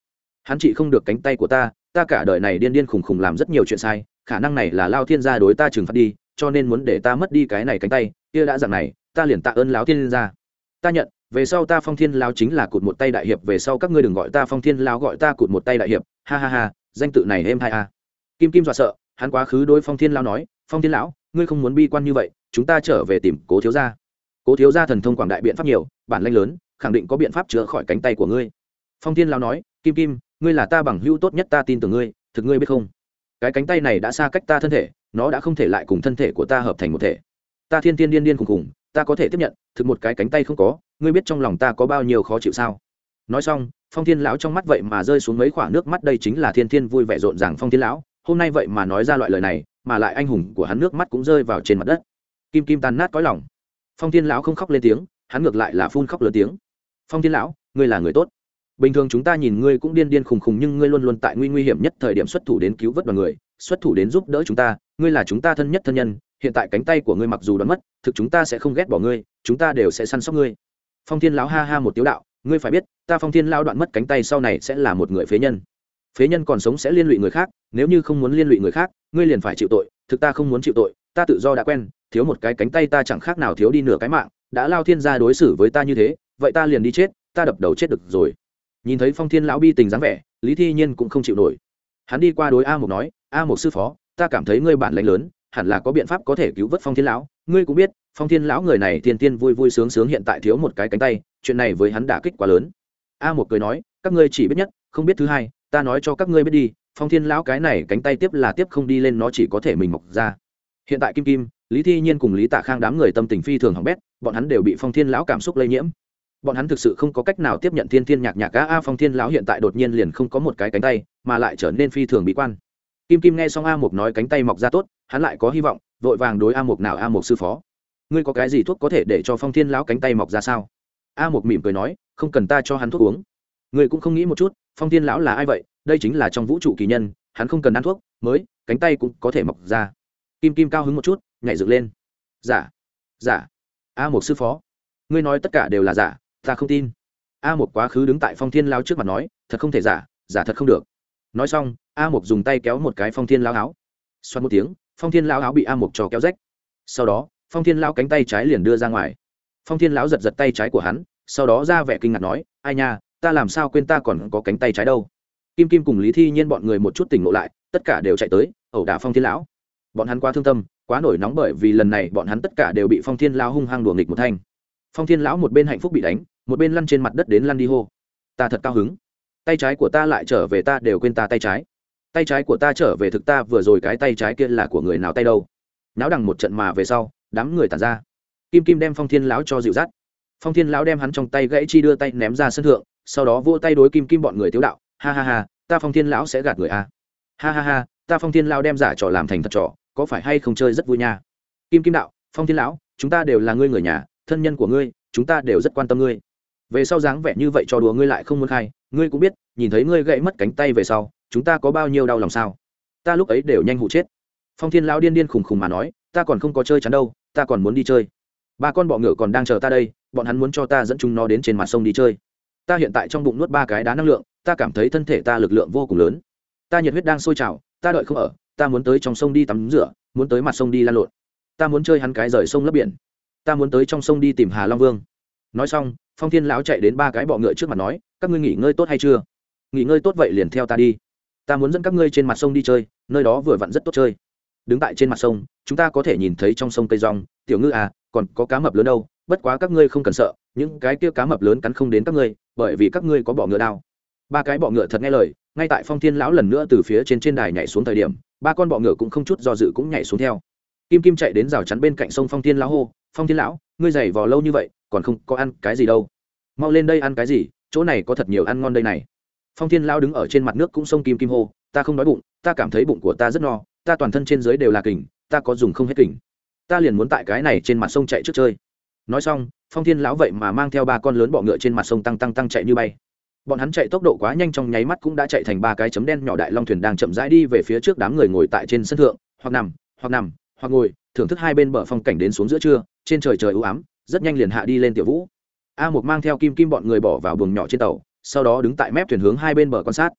hắn chỉ không được cánh tay của ta ta cả đời này điên điên khùng khùng làm rất nhiều chuyện sai, khả năng này là lao thiên gia đối ta trừng phạt đi, cho nên muốn để ta mất đi cái này cánh tay, kia đã dạng này, ta liền tạ ơn lão thiên gia. Ta nhận, về sau ta phong thiên lão chính là cụt một tay đại hiệp, về sau các ngươi đừng gọi ta phong thiên lão gọi ta cụt một tay đại hiệp. Ha ha ha, danh tự này êm hai a à. kim kim dọa sợ, hắn quá khứ đối phong thiên lão nói, phong thiên lão, ngươi không muốn bi quan như vậy, chúng ta trở về tìm cố thiếu gia. Cố thiếu gia thần thông quảng đại biện pháp nhiều, bản lanh lớn, khẳng định có biện pháp chữa khỏi cánh tay của ngươi. Phong thiên lão nói, kim kim ngươi là ta bằng hữu tốt nhất ta tin tưởng ngươi, thực ngươi biết không? Cái cánh tay này đã xa cách ta thân thể, nó đã không thể lại cùng thân thể của ta hợp thành một thể. Ta thiên tiên điên điên khùng khùng, ta có thể tiếp nhận, thực một cái cánh tay không có, ngươi biết trong lòng ta có bao nhiêu khó chịu sao? Nói xong, phong thiên lão trong mắt vậy mà rơi xuống mấy khoảng nước mắt, đây chính là thiên thiên vui vẻ rộn ràng phong thiên lão, hôm nay vậy mà nói ra loại lời này, mà lại anh hùng của hắn nước mắt cũng rơi vào trên mặt đất. Kim kim tan nát cõi lòng. Phong thiên lão không khóc lên tiếng, hắn ngược lại là phun khóc lớn tiếng. Phong thiên lão, ngươi là người tốt bình thường chúng ta nhìn ngươi cũng điên điên khùng khùng nhưng ngươi luôn luôn tại nguy nguy hiểm nhất thời điểm xuất thủ đến cứu vớt đoàn người, xuất thủ đến giúp đỡ chúng ta, ngươi là chúng ta thân nhất thân nhân, hiện tại cánh tay của ngươi mặc dù đoán mất, thực chúng ta sẽ không ghét bỏ ngươi, chúng ta đều sẽ săn sóc ngươi. Phong thiên lão ha ha một tiếu đạo, ngươi phải biết, ta phong thiên lao đoạn mất cánh tay sau này sẽ là một người phế nhân. Phế nhân còn sống sẽ liên lụy người khác, nếu như không muốn liên lụy người khác, ngươi liền phải chịu tội, thực ta không muốn chịu tội, ta tự do đã quen, thiếu một cái cánh tay ta chẳng khác nào thiếu đi nửa cái mạng, đã lao thiên gia đối xử với ta như thế, vậy ta liền đi chết, ta đập đầu chết được rồi nhìn thấy phong thiên lão bi tình dáng vẻ lý thi nhiên cũng không chịu nổi hắn đi qua đối a một nói a một sư phó ta cảm thấy ngươi bản lãnh lớn hẳn là có biện pháp có thể cứu vớt phong thiên lão ngươi cũng biết phong thiên lão người này thiên tiên vui vui sướng sướng hiện tại thiếu một cái cánh tay chuyện này với hắn đả kích quá lớn a một cười nói các ngươi chỉ biết nhất không biết thứ hai ta nói cho các ngươi biết đi phong thiên lão cái này cánh tay tiếp là tiếp không đi lên nó chỉ có thể mình mọc ra hiện tại kim kim lý thi nhiên cùng lý tạ khang đám người tâm tình phi thường hỏng bét bọn hắn đều bị phong thiên lão cảm xúc lây nhiễm bọn hắn thực sự không có cách nào tiếp nhận thiên thiên nhạc nhạc a a phong thiên lão hiện tại đột nhiên liền không có một cái cánh tay, mà lại trở nên phi thường bị quan. Kim kim nghe xong a mục nói cánh tay mọc ra tốt, hắn lại có hy vọng, vội vàng đối a mục nào a mục sư phó. Ngươi có cái gì thuốc có thể để cho phong thiên lão cánh tay mọc ra sao? A mục mỉm cười nói, không cần ta cho hắn thuốc uống. Ngươi cũng không nghĩ một chút, phong thiên lão là ai vậy? Đây chính là trong vũ trụ kỳ nhân, hắn không cần ăn thuốc, mới, cánh tay cũng có thể mọc ra. Kim kim cao hứng một chút, nhảy dựng lên. Giả giả a một sư phó. Ngươi nói tất cả đều là giả ta không tin. A một quá khứ đứng tại phong thiên lao trước mặt nói, thật không thể giả giả thật không được. Nói xong, a một dùng tay kéo một cái phong thiên lao áo. Xoắn một tiếng, phong thiên lao áo bị a một trò kéo rách. Sau đó, phong thiên lao cánh tay trái liền đưa ra ngoài. Phong thiên lão giật giật tay trái của hắn, sau đó ra vẻ kinh ngạc nói, ai nha, ta làm sao quên ta còn có cánh tay trái đâu? Kim kim cùng lý thi nhiên bọn người một chút tỉnh ngộ lại, tất cả đều chạy tới, ẩu đả phong thiên lão. Bọn hắn quá thương tâm, quá nổi nóng bởi vì lần này bọn hắn tất cả đều bị phong thiên lão hung hăng đùa nghịch một thanh phong thiên lão một bên hạnh phúc bị đánh, một bên lăn trên mặt đất đến lăn đi hô. Ta thật cao hứng. Tay trái của ta lại trở về ta đều quên ta tay trái. Tay trái của ta trở về thực ta vừa rồi cái tay trái kia là của người nào tay đâu. Náo đằng một trận mà về sau, đám người tàn ra. Kim kim đem phong thiên lão cho dịu dắt. Phong thiên lão đem hắn trong tay gãy chi đưa tay ném ra sân thượng, sau đó vỗ tay đối kim kim bọn người thiếu đạo, ha ha ha, ta phong thiên lão sẽ gạt người a. À. ha ha ha, ta phong thiên lão đem giả trò làm thành thật trò, có phải hay không chơi rất vui nha? Kim kim đạo, phong thiên lão, chúng ta đều là ngươi người nhà thân nhân của ngươi, chúng ta đều rất quan tâm ngươi. Về sau dáng vẻ như vậy cho đùa ngươi lại không muốn khai, ngươi cũng biết, nhìn thấy ngươi gãy mất cánh tay về sau, chúng ta có bao nhiêu đau lòng sao? Ta lúc ấy đều nhanh hụ chết. Phong thiên lão điên điên khùng khùng mà nói, ta còn không có chơi chắn đâu, ta còn muốn đi chơi. Ba con bọ ngựa còn đang chờ ta đây, bọn hắn muốn cho ta dẫn chúng nó đến trên mặt sông đi chơi. Ta hiện tại trong bụng nuốt ba cái đá năng lượng, ta cảm thấy thân thể ta lực lượng vô cùng lớn. Ta nhiệt huyết đang sôi trào, ta đợi không ở, ta muốn tới trong sông đi tắm rửa, muốn tới mặt sông đi lan lộn. Ta muốn chơi hắn cái rời sông lấp biển ta muốn tới trong sông đi tìm hà long vương. Nói xong, phong thiên lão chạy đến ba cái bọ ngựa trước mặt nói, các ngươi nghỉ ngơi tốt hay chưa? Nghỉ ngơi tốt vậy liền theo ta đi. Ta muốn dẫn các ngươi trên mặt sông đi chơi, nơi đó vừa vặn rất tốt chơi. Đứng tại trên mặt sông, chúng ta có thể nhìn thấy trong sông cây rong. Tiểu ngư à còn có cá mập lớn đâu, bất quá các ngươi không cần sợ, những cái kia cá mập lớn cắn không đến các ngươi, bởi vì các ngươi có bọ ngựa đao. Ba cái bọ ngựa thật nghe lời, ngay tại phong thiên lão lần nữa từ phía trên trên đài nhảy xuống thời điểm, ba con bọ ngựa cũng không chút do dự cũng nhảy xuống theo. Kim kim chạy đến rào chắn bên cạnh sông phong thiên lão hô phong thiên lão, ngươi giày vò lâu như vậy, còn không có ăn cái gì đâu. Mau lên đây ăn cái gì, chỗ này có thật nhiều ăn ngon đây này. Phong thiên lão đứng ở trên mặt nước cũng sông kim kim hô, ta không đói bụng, ta cảm thấy bụng của ta rất no, ta toàn thân trên dưới đều là kình, ta có dùng không hết kình. Ta liền muốn tại cái này trên mặt sông chạy trước chơi. Nói xong, phong thiên lão vậy mà mang theo ba con lớn bọ ngựa trên mặt sông tăng tăng tăng chạy như bay. Bọn hắn chạy tốc độ quá nhanh trong nháy mắt cũng đã chạy thành ba cái chấm đen nhỏ đại long thuyền đang chậm rãi đi về phía trước đám người ngồi tại trên sân thượng, hoặc nằm hoặc nằm, hoặc ngồi, thưởng thức hai bên bờ phong cảnh đến xuống giữa trưa trên trời trời ưu ám, rất nhanh liền hạ đi lên tiểu vũ. A một mang theo kim kim bọn người bỏ vào buồng nhỏ trên tàu, sau đó đứng tại mép thuyền hướng hai bên bờ quan sát.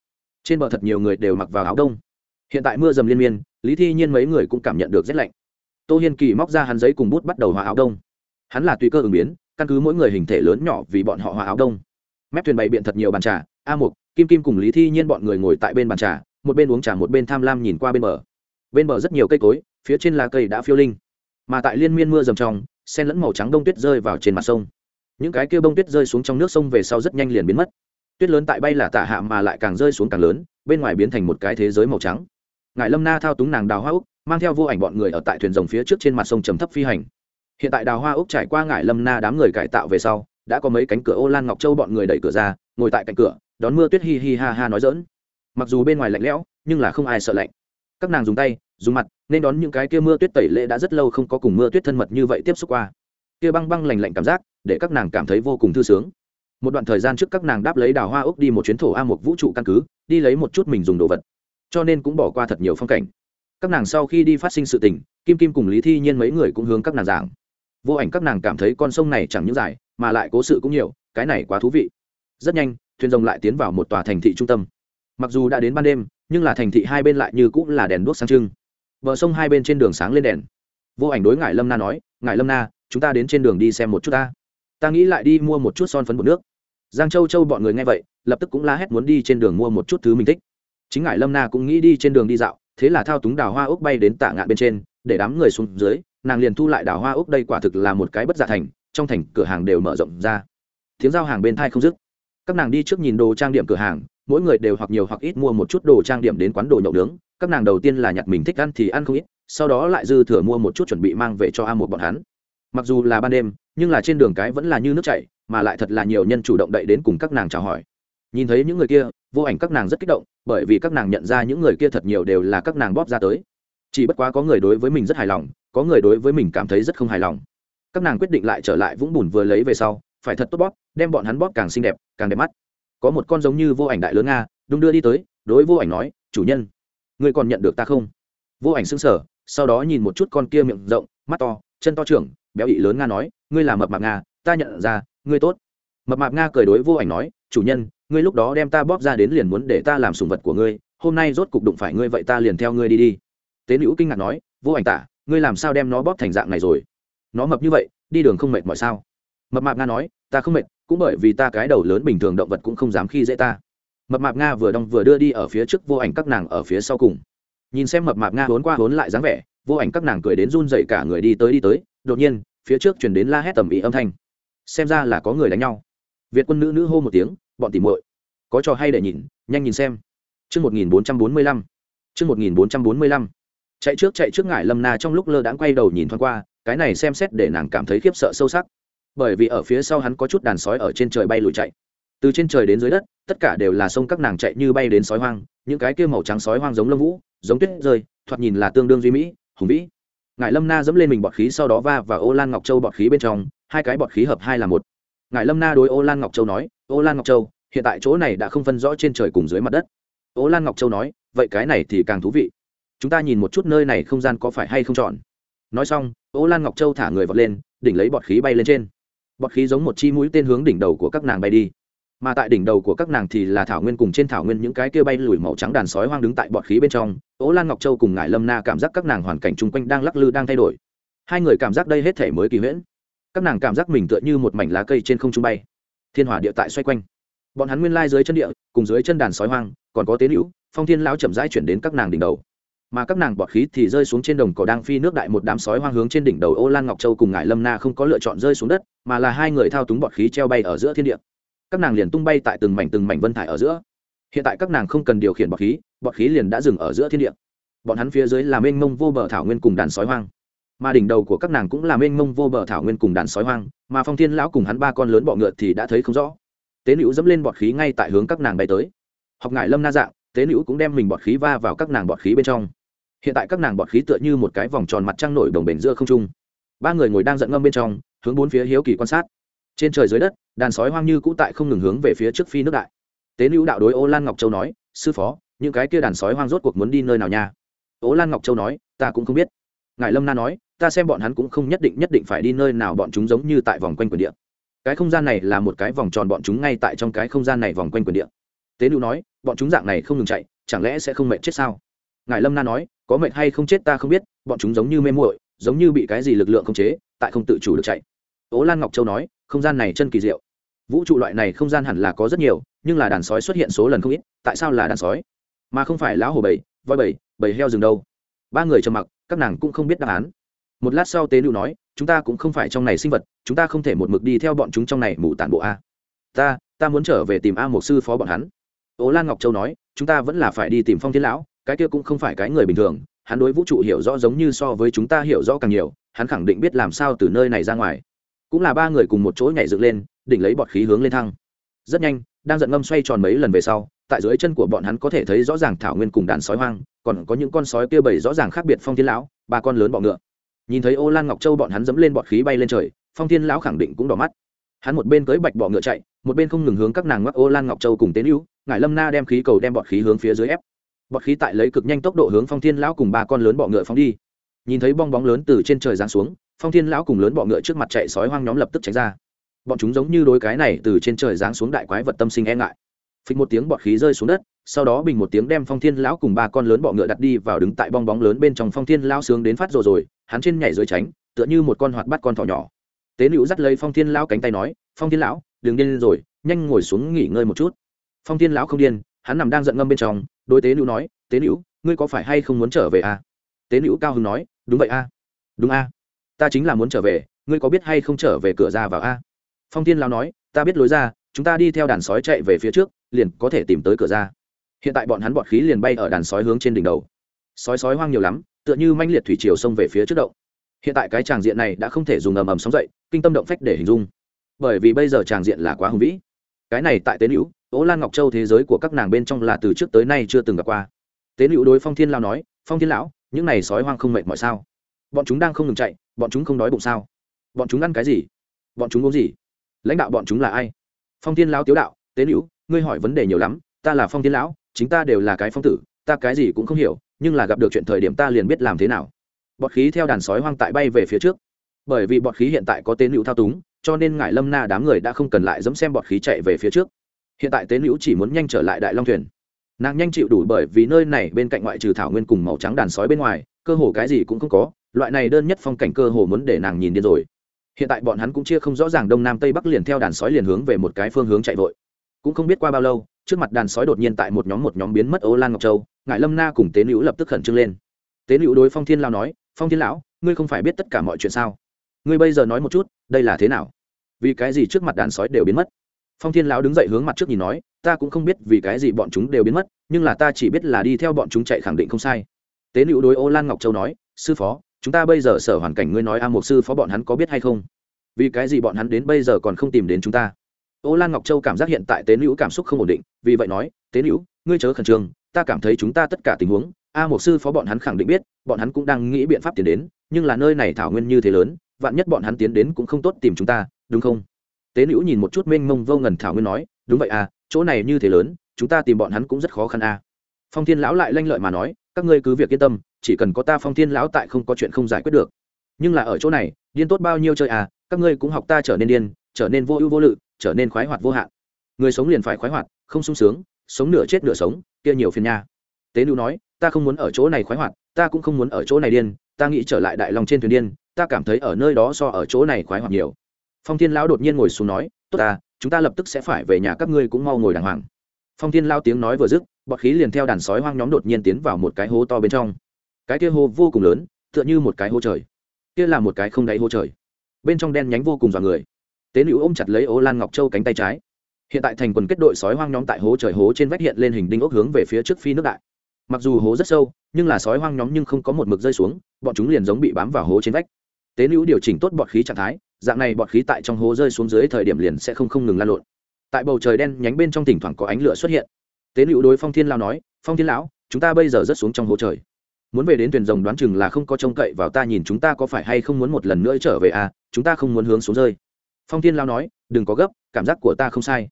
Trên bờ thật nhiều người đều mặc vào áo đông. Hiện tại mưa dầm liên miên, lý thi nhiên mấy người cũng cảm nhận được rét lạnh. Tô hiên kỳ móc ra hắn giấy cùng bút bắt đầu hòa áo đông. Hắn là tùy cơ ứng biến, căn cứ mỗi người hình thể lớn nhỏ vì bọn họ hòa áo đông. Mép thuyền bày biện thật nhiều bàn trà, a mục kim kim cùng lý thi nhiên bọn người ngồi tại bên bàn trà, một bên uống trà một bên tham lam nhìn qua bên bờ. Bên bờ rất nhiều cây cối, phía trên là cây đã phiêu linh. Mà tại liên miên mưa dầm trong sen lẫn màu trắng đông tuyết rơi vào trên mặt sông. Những cái kia bông tuyết rơi xuống trong nước sông về sau rất nhanh liền biến mất. Tuyết lớn tại bay là tạ hạ mà lại càng rơi xuống càng lớn, bên ngoài biến thành một cái thế giới màu trắng. Ngài lâm na thao túng nàng đào hoa úc, mang theo vô ảnh bọn người ở tại thuyền rồng phía trước trên mặt sông trầm thấp phi hành. Hiện tại đào hoa úc trải qua ngải lâm na đám người cải tạo về sau, đã có mấy cánh cửa ô lan ngọc châu bọn người đẩy cửa ra, ngồi tại cạnh cửa, đón mưa tuyết hi hi ha ha nói dỡn mặc dù bên ngoài lạnh lẽo, nhưng là không ai sợ lạnh các nàng dùng tay, dùng mặt, nên đón những cái kia mưa tuyết tẩy lệ đã rất lâu không có cùng mưa tuyết thân mật như vậy tiếp xúc qua. Kia băng băng lành lạnh cảm giác, để các nàng cảm thấy vô cùng thư sướng. Một đoạn thời gian trước các nàng đáp lấy đào hoa ốc đi một chuyến thổ a một vũ trụ căn cứ, đi lấy một chút mình dùng đồ vật. Cho nên cũng bỏ qua thật nhiều phong cảnh. Các nàng sau khi đi phát sinh sự tình, kim kim cùng lý thi nhiên mấy người cũng hướng các nàng giảng. Vô ảnh các nàng cảm thấy con sông này chẳng những dài, mà lại cố sự cũng nhiều, cái này quá thú vị. Rất nhanh, thuyền rồng lại tiến vào một tòa thành thị trung tâm. Mặc dù đã đến ban đêm nhưng là thành thị hai bên lại như cũng là đèn đuốc sáng trưng. Bờ sông hai bên trên đường sáng lên đèn. Vô ảnh đối ngại lâm na nói ngại lâm na, chúng ta đến trên đường đi xem một chút ta. Ta nghĩ lại đi mua một chút son phấn bột nước. Giang châu châu bọn người nghe vậy, lập tức cũng la hét muốn đi trên đường mua một chút thứ mình thích. Chính ngại lâm na cũng nghĩ đi trên đường đi dạo, thế là thao túng đào hoa úc bay đến tạ ngạn bên trên, để đám người xuống dưới, nàng liền thu lại đào hoa úc đây quả thực là một cái bất giả thành, trong thành cửa hàng đều mở rộng ra. Tiếng giao hàng bên thai không dứt. Các nàng đi trước nhìn đồ trang điểm cửa hàng mỗi người đều hoặc nhiều hoặc ít mua một chút đồ trang điểm đến quán đồ nhậu nướng. Các nàng đầu tiên là nhặt mình thích ăn thì ăn không ít, sau đó lại dư thừa mua một chút chuẩn bị mang về cho a một bọn hắn. Mặc dù là ban đêm, nhưng là trên đường cái vẫn là như nước chảy, mà lại thật là nhiều nhân chủ động đậy đến cùng các nàng chào hỏi. Nhìn thấy những người kia, vô ảnh các nàng rất kích động, bởi vì các nàng nhận ra những người kia thật nhiều đều là các nàng bóp ra tới. Chỉ bất quá có người đối với mình rất hài lòng, có người đối với mình cảm thấy rất không hài lòng. Các nàng quyết định lại trở lại vũng bùn vừa lấy về sau, phải thật tốt bóp, đem bọn hắn bóp càng xinh đẹp, càng đẹp mắt có một con giống như vô ảnh đại lớn nga, đung đưa đi tới, đối vô ảnh nói, chủ nhân, ngươi còn nhận được ta không? Vô ảnh xứng sở sau đó nhìn một chút con kia miệng rộng, mắt to, chân to trưởng, béo ị lớn nga nói, ngươi là mập mạp nga, ta nhận ra, ngươi tốt. Mập mạp nga cười đối vô ảnh nói, chủ nhân, ngươi lúc đó đem ta bóp ra đến liền muốn để ta làm sùng vật của ngươi, hôm nay rốt cục đụng phải ngươi vậy ta liền theo ngươi đi đi. Tế nữ kinh ngạc nói, vô ảnh tả, ngươi làm sao đem nó bóp thành dạng này rồi? Nó mập như vậy, đi đường không mệt mọi sao? Mập mạp nga nói, ta không mệt cũng bởi vì ta cái đầu lớn bình thường động vật cũng không dám khi dễ ta. Mập mạp nga vừa đong vừa đưa đi ở phía trước, vô ảnh các nàng ở phía sau cùng. Nhìn xem mập mạp nga hốn qua hốn lại dáng vẻ, vô ảnh các nàng cười đến run dậy cả người đi tới đi tới, đột nhiên, phía trước chuyển đến la hét tầm ý âm thanh. Xem ra là có người đánh nhau. Việt quân nữ nữ hô một tiếng, bọn tìm muội, có trò hay để nhìn, nhanh nhìn xem. Chương một nghìn bốn trăm bốn mươi lăm. Chương một nghìn bốn trăm bốn mươi lăm. Chạy trước chạy trước ngải lâm na trong lúc lơ đãng quay đầu nhìn thoáng qua, cái này xem xét để nàng cảm thấy khiếp sợ sâu sắc bởi vì ở phía sau hắn có chút đàn sói ở trên trời bay lùi chạy. Từ trên trời đến dưới đất, tất cả đều là sông các nàng chạy như bay đến sói hoang, những cái kia màu trắng sói hoang giống lông vũ, giống tuyết rơi, thoạt nhìn là tương đương duy mỹ, hùng vĩ. Ngài lâm na dẫm lên mình bọt khí sau đó va và ô lan ngọc châu bọt khí bên trong, hai cái bọt khí hợp hai là một. Ngài lâm na đối ô lan ngọc châu nói, ô lan ngọc châu, hiện tại chỗ này đã không phân rõ trên trời cùng dưới mặt đất. Ô lan ngọc châu nói, vậy cái này thì càng thú vị. Chúng ta nhìn một chút nơi này không gian có phải hay không chọn. Nói xong, ô lan ngọc châu thả người vọt lên, đỉnh lấy bọt khí bay lên trên bọt khí giống một chi mũi tên hướng đỉnh đầu của các nàng bay đi. Mà tại đỉnh đầu của các nàng thì là thảo nguyên cùng trên thảo nguyên những cái kia bay lùi màu trắng đàn sói hoang đứng tại bọt khí bên trong. Ố lan ngọc châu cùng ngải lâm na cảm giác các nàng hoàn cảnh chung quanh đang lắc lư, đang thay đổi. Hai người cảm giác đây hết thể mới kỳ huyễn. Các nàng cảm giác mình tựa như một mảnh lá cây trên không trung bay. Thiên hỏa địa tại xoay quanh. Bọn hắn nguyên lai dưới chân địa, cùng dưới chân đàn sói hoang, còn có tế hữu, phong thiên lão chậm rãi chuyển đến các nàng đỉnh đầu mà các nàng bọt khí thì rơi xuống trên đồng cỏ đang phi nước đại một đám sói hoang hướng trên đỉnh đầu ô lan ngọc châu cùng ngải lâm na không có lựa chọn rơi xuống đất, mà là hai người thao túng bọt khí treo bay ở giữa thiên địa. Các nàng liền tung bay tại từng mảnh từng mảnh vân thải ở giữa. Hiện tại các nàng không cần điều khiển bọt khí bọt khí liền đã dừng ở giữa thiên địa. Bọn hắn phía dưới là mênh mông vô bờ thảo nguyên cùng đàn sói hoang. Mà đỉnh đầu của các nàng cũng là mênh mông vô bờ thảo nguyên cùng đàn sói hoang, mà phong thiên lão cùng hắn ba con lớn bọ ngựa thì đã thấy không rõ. Tế nữ dẫm lên bọt khí ngay tại hướng các nàng bay tới. Học Ngải lâm na dạng, tế nữ cũng đem mình bọt khí va vào các nàng bọt khí bên trong hiện tại các nàng bọt khí tựa như một cái vòng tròn mặt trăng nổi đồng bền giữa không trung. Ba người ngồi đang giận ngâm bên trong, hướng bốn phía hiếu kỳ quan sát. Trên trời dưới đất, đàn sói hoang như cũ tại không ngừng hướng về phía trước phi nước đại. Tế nữ đạo đối ô lan ngọc châu nói, sư phó, những cái kia đàn sói hoang rốt cuộc muốn đi nơi nào nha? Ô lan ngọc châu nói, ta cũng không biết. Ngài lâm na nói, ta xem bọn hắn cũng không nhất định nhất định phải đi nơi nào bọn chúng giống như tại vòng quanh quyền địa. Cái không gian này là một cái vòng tròn bọn chúng ngay tại trong cái không gian này vòng quanh quyền địa. Tế nữ nói, bọn chúng dạng này không ngừng chạy, chẳng lẽ sẽ không mệt chết sao? Ngài lâm na nói, có mệt hay không chết ta không biết, bọn chúng giống như mê muội, giống như bị cái gì lực lượng khống chế, tại không tự chủ được chạy. Ố lan ngọc châu nói, không gian này chân kỳ diệu. Vũ trụ loại này không gian hẳn là có rất nhiều, nhưng là đàn sói xuất hiện số lần không ít, tại sao là đàn sói? Mà không phải lão hồ bầy, voi bầy bầy heo rừng đâu. Ba người trầm mặc, các nàng cũng không biết đáp án. Một lát sau tế nữ nói, chúng ta cũng không phải trong này sinh vật, chúng ta không thể một mực đi theo bọn chúng trong này mù tản bộ a. Ta ta muốn trở về tìm a một sư phó bọn hắn. Ố lan ngọc châu nói, chúng ta vẫn là phải đi tìm phong thiên lão cái kia cũng không phải cái người bình thường, hắn đối vũ trụ hiểu rõ giống như so với chúng ta hiểu rõ càng nhiều, hắn khẳng định biết làm sao từ nơi này ra ngoài. Cũng là ba người cùng một chỗ nhảy dựng lên, đỉnh lấy bọt khí hướng lên thăng rất nhanh, đang giận ngâm xoay tròn mấy lần về sau, tại dưới chân của bọn hắn có thể thấy rõ ràng thảo nguyên cùng đàn sói hoang, còn có những con sói kia bầy rõ ràng khác biệt phong thiên lão, ba con lớn bọ ngựa. Nhìn thấy ô lan ngọc châu bọn hắn dẫm lên bọt khí bay lên trời, phong thiên lão khẳng định cũng đỏ mắt. Hắn một bên cưới bạch bọ ngựa chạy, một bên không ngừng hướng các nàng mắc ô lan ngọc châu cùng tế hữu ngải lâm na đem khí cầu đem bọt khí hướng phía dưới ép bọt khí tại lấy cực nhanh tốc độ hướng phong thiên lão cùng ba con lớn bọ ngựa phóng đi. Nhìn thấy bong bóng lớn từ trên trời giáng xuống, phong thiên lão cùng lớn bọ ngựa trước mặt chạy sói hoang nhóm lập tức tránh ra. Bọn chúng giống như đối cái này từ trên trời giáng xuống đại quái vật tâm sinh e ngại. Phịch một tiếng bọt khí rơi xuống đất, sau đó bình một tiếng đem phong thiên lão cùng ba con lớn bọ ngựa đặt đi vào đứng tại bong bóng lớn bên trong phong thiên lão sướng đến phát rồi rồi, hắn trên nhảy dưới tránh, tựa như một con hoạt bắt con thỏ nhỏ. Tế nữ dắt lấy phong thiên lão cánh tay nói, phong thiên lão, đừng điên rồi, nhanh ngồi xuống nghỉ ngơi một chút. Phong thiên lão không điên hắn nằm đang giận ngâm bên trong, đối tế nữ nói, tế nữ, ngươi có phải hay không muốn trở về à? tế nữ cao hưng nói, đúng vậy a à? đúng a à? ta chính là muốn trở về, ngươi có biết hay không trở về cửa ra vào a phong thiên lao nói, ta biết lối ra, chúng ta đi theo đàn sói chạy về phía trước, liền có thể tìm tới cửa ra hiện tại bọn hắn bọt khí liền bay ở đàn sói hướng trên đỉnh đầu sói sói hoang nhiều lắm, tựa như manh liệt thủy triều xông về phía trước động hiện tại cái tràng diện này đã không thể dùng ầm ầm sóng dậy, kinh tâm động phách để hình dung bởi vì bây giờ tràng diện là quá hùng vĩ cái này tại tế nữ, ố lan ngọc châu thế giới của các nàng bên trong là từ trước tới nay chưa từng gặp qua. Tế nữ đối phong thiên lao nói, phong thiên lão, những này sói hoang không mệt mọi sao? Bọn chúng đang không ngừng chạy, bọn chúng không đói bụng sao? Bọn chúng ăn cái gì? Bọn chúng uống gì? Lãnh đạo bọn chúng là ai? Phong thiên lão tiếu đạo, tế nữ, ngươi hỏi vấn đề nhiều lắm, ta là phong thiên lão, chính ta đều là cái phong tử, ta cái gì cũng không hiểu, nhưng là gặp được chuyện thời điểm ta liền biết làm thế nào. Bọt khí theo đàn sói hoang tại bay về phía trước. Bởi vì bọt khí hiện tại có tế hữu thao túng cho nên ngải lâm na đám người đã không cần lại dẫm xem bọt khí chạy về phía trước. Hiện tại tế nữ chỉ muốn nhanh trở lại đại long thuyền. Nàng nhanh chịu đủ bởi vì nơi này bên cạnh ngoại trừ thảo nguyên cùng màu trắng đàn sói bên ngoài, cơ hồ cái gì cũng không có, loại này đơn nhất phong cảnh cơ hồ muốn để nàng nhìn điên rồi. Hiện tại bọn hắn cũng chia không rõ ràng đông nam tây bắc liền theo đàn sói liền hướng về một cái phương hướng chạy vội. Cũng không biết qua bao lâu, trước mặt đàn sói đột nhiên tại một nhóm một nhóm biến mất ấu lan ngọc châu ngại lâm na cùng tế nữ lập tức khẩn trương lên. Tế nữ đối phong thiên lao nói, phong thiên lão, ngươi không phải biết tất cả mọi chuyện sao? Ngươi bây giờ nói một chút, đây là thế nào? Vì cái gì trước mặt đàn sói đều biến mất? Phong thiên lão đứng dậy hướng mặt trước nhìn nói, ta cũng không biết vì cái gì bọn chúng đều biến mất, nhưng là ta chỉ biết là đi theo bọn chúng chạy khẳng định không sai. Tế nữ đối ô lan ngọc châu nói, sư phó, chúng ta bây giờ sở hoàn cảnh ngươi nói a một sư phó bọn hắn có biết hay không? Vì cái gì bọn hắn đến bây giờ còn không tìm đến chúng ta? Ô lan ngọc châu cảm giác hiện tại tế nữ cảm xúc không ổn định, vì vậy nói, tế nữ ngươi chớ khẩn trương, ta cảm thấy chúng ta tất cả tình huống, a một sư phó bọn hắn khẳng định biết, bọn hắn cũng đang nghĩ biện pháp tiến đến, nhưng là nơi này thảo nguyên như thế lớn vạn nhất bọn hắn tiến đến cũng không tốt tìm chúng ta, đúng không? Tế nữ nhìn một chút mênh mông vô ngần thảo nguyên nói, đúng vậy à chỗ này như thế lớn, chúng ta tìm bọn hắn cũng rất khó khăn à. Phong thiên lão lại lanh lợi mà nói, các ngươi cứ việc yên tâm, chỉ cần có ta phong thiên lão tại không có chuyện không giải quyết được. Nhưng là ở chỗ này, điên tốt bao nhiêu chơi à các ngươi cũng học ta trở nên điên, trở nên vô ưu vô lự, trở nên khoái hoạt vô hạn. Người sống liền phải khoái hoạt, không sung sướng, sống nửa chết nửa sống, kia nhiều phiền nha. Tế nữ nói, ta không muốn ở chỗ này khoái hoạt, ta cũng không muốn ở chỗ này điên ta nghĩ trở lại đại long trên thuyền điên, ta cảm thấy ở nơi đó so ở chỗ này khoái hoạt nhiều. Phong thiên lão đột nhiên ngồi xuống nói, tốt ta, chúng ta lập tức sẽ phải về nhà, các ngươi cũng mau ngồi đàng hoàng. Phong thiên lao tiếng nói vừa dứt, bọt khí liền theo đàn sói hoang nhóm đột nhiên tiến vào một cái hố to bên trong. Cái kia hố vô cùng lớn, tựa như một cái hố trời. Kia là một cái không đáy hố trời. Bên trong đen nhánh vô cùng dọa người. Tế nữ ôm chặt lấy ô lan ngọc châu cánh tay trái. Hiện tại thành quần kết đội sói hoang nhóm tại hố trời hố trên vách hiện lên hình đinh ốc hướng về phía trước phi nước đại mặc dù hố rất sâu, nhưng là sói hoang nhóm nhưng không có một mực rơi xuống, bọn chúng liền giống bị bám vào hố trên vách. Tế nữ điều chỉnh tốt bọt khí trạng thái, dạng này bọt khí tại trong hố rơi xuống dưới thời điểm liền sẽ không không ngừng lan lộn. Tại bầu trời đen nhánh bên trong thỉnh thoảng có ánh lửa xuất hiện. Tế nữ đối phong thiên lao nói, phong thiên lão, chúng ta bây giờ rất xuống trong hố trời. Muốn về đến thuyền rồng đoán chừng là không có trông cậy vào ta nhìn chúng ta có phải hay không muốn một lần nữa trở về à chúng ta không muốn hướng xuống rơi. Phong thiên lao nói, đừng có gấp, cảm giác của ta không sai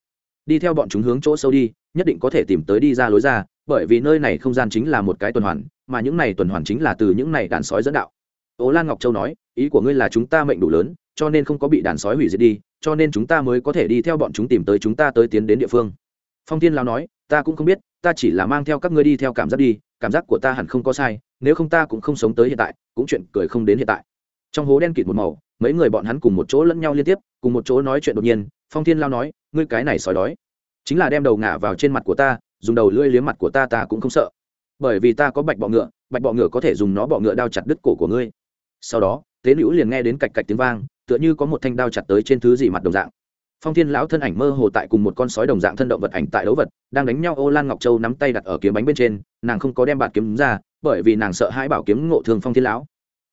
đi theo bọn chúng hướng chỗ sâu đi, nhất định có thể tìm tới đi ra lối ra, bởi vì nơi này không gian chính là một cái tuần hoàn, mà những này tuần hoàn chính là từ những này đàn sói dẫn đạo. Ố lan ngọc châu nói, ý của ngươi là chúng ta mệnh đủ lớn, cho nên không có bị đàn sói hủy diệt đi, cho nên chúng ta mới có thể đi theo bọn chúng tìm tới chúng ta tới tiến đến địa phương. Phong thiên lao nói, ta cũng không biết, ta chỉ là mang theo các ngươi đi theo cảm giác đi, cảm giác của ta hẳn không có sai, nếu không ta cũng không sống tới hiện tại, cũng chuyện cười không đến hiện tại. Trong hố đen kịt một màu, mấy người bọn hắn cùng một chỗ lẫn nhau liên tiếp, cùng một chỗ nói chuyện đột nhiên phong thiên lao nói, ngươi cái này sói đói, chính là đem đầu ngả vào trên mặt của ta, dùng đầu lưỡi liếm mặt của ta ta cũng không sợ. Bởi vì ta có bạch bọ ngựa, bạch bọ ngựa có thể dùng nó bọ ngựa đao chặt đứt cổ của ngươi. Sau đó, tế nữ liền nghe đến cạch cạch tiếng vang, tựa như có một thanh đao chặt tới trên thứ gì mặt đồng dạng. Phong thiên lão thân ảnh mơ hồ tại cùng một con sói đồng dạng thân động vật ảnh tại đấu vật, đang đánh nhau ô lan ngọc châu nắm tay đặt ở kiếm bánh bên trên, nàng không có đem bạt kiếm ra, bởi vì nàng sợ hãi bảo kiếm ngộ thương phong thiên lão.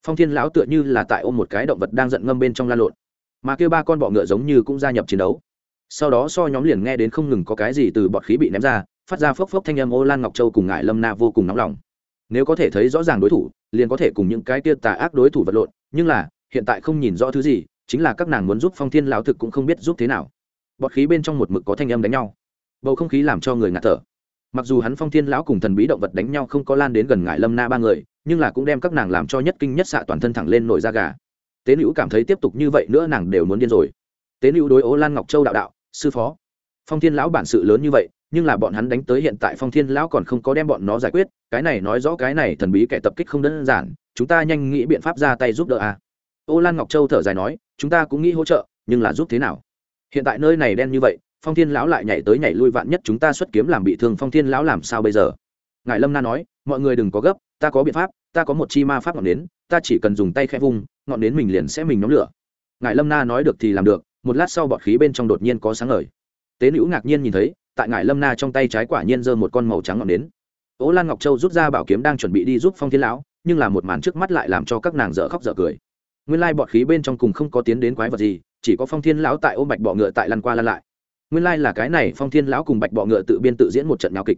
Phong thiên lão tựa như là tại ôm một cái động vật đang giận ngâm bên trong lan lộn mà kêu ba con bọ ngựa giống như cũng gia nhập chiến đấu. Sau đó so nhóm liền nghe đến không ngừng có cái gì từ bọt khí bị ném ra, phát ra phốc phốc thanh âm, ô lan ngọc châu cùng ngại lâm na vô cùng nóng lòng. Nếu có thể thấy rõ ràng đối thủ, liền có thể cùng những cái kia tà ác đối thủ vật lộn, nhưng là, hiện tại không nhìn rõ thứ gì, chính là các nàng muốn giúp phong thiên lão thực cũng không biết giúp thế nào. Bọt khí bên trong một mực có thanh âm đánh nhau. Bầu không khí làm cho người ngạt thở. Mặc dù hắn phong thiên lão cùng thần bí động vật đánh nhau không có lan đến gần ngại lâm na ba người, nhưng là cũng đem các nàng làm cho nhất kinh nhất xạ toàn thân thẳng lên nổi da gà tế nữ cảm thấy tiếp tục như vậy nữa nàng đều muốn điên rồi. Tế nữ đối ố lan ngọc châu đạo đạo, sư phó, phong thiên lão bản sự lớn như vậy, nhưng là bọn hắn đánh tới hiện tại phong thiên lão còn không có đem bọn nó giải quyết, cái này nói rõ cái này thần bí kẻ tập kích không đơn giản, chúng ta nhanh nghĩ biện pháp ra tay giúp đỡ à. ô lan ngọc châu thở dài nói, chúng ta cũng nghĩ hỗ trợ, nhưng là giúp thế nào? Hiện tại nơi này đen như vậy, phong thiên lão lại nhảy tới nhảy lui vạn nhất chúng ta xuất kiếm làm bị thương phong thiên lão làm sao bây giờ? Ngài lâm na nói, mọi người đừng có gấp, ta có biện pháp, ta có một chi ma pháp ngọn nến ta chỉ cần dùng tay khẽ vung, ngọn nến mình liền sẽ mình nhóm lửa. Ngài lâm na nói được thì làm được, một lát sau bọt khí bên trong đột nhiên có sáng ngời. Tế nữ ngạc nhiên nhìn thấy, tại ngài lâm na trong tay trái quả nhiên giơ một con màu trắng ngọn nến. Ố lan ngọc châu rút ra bảo kiếm đang chuẩn bị đi giúp phong thiên lão, nhưng là một màn trước mắt lại làm cho các nàng dở khóc dở cười. Nguyên lai bọt khí bên trong cùng không có tiến đến quái vật gì, chỉ có phong thiên lão tại ôm bạch bọ ngựa tại lăn qua lăn lại. Nguyên lai là cái này, phong thiên lão cùng bạch bọ ngựa tự biên tự diễn một trận nhào kịch.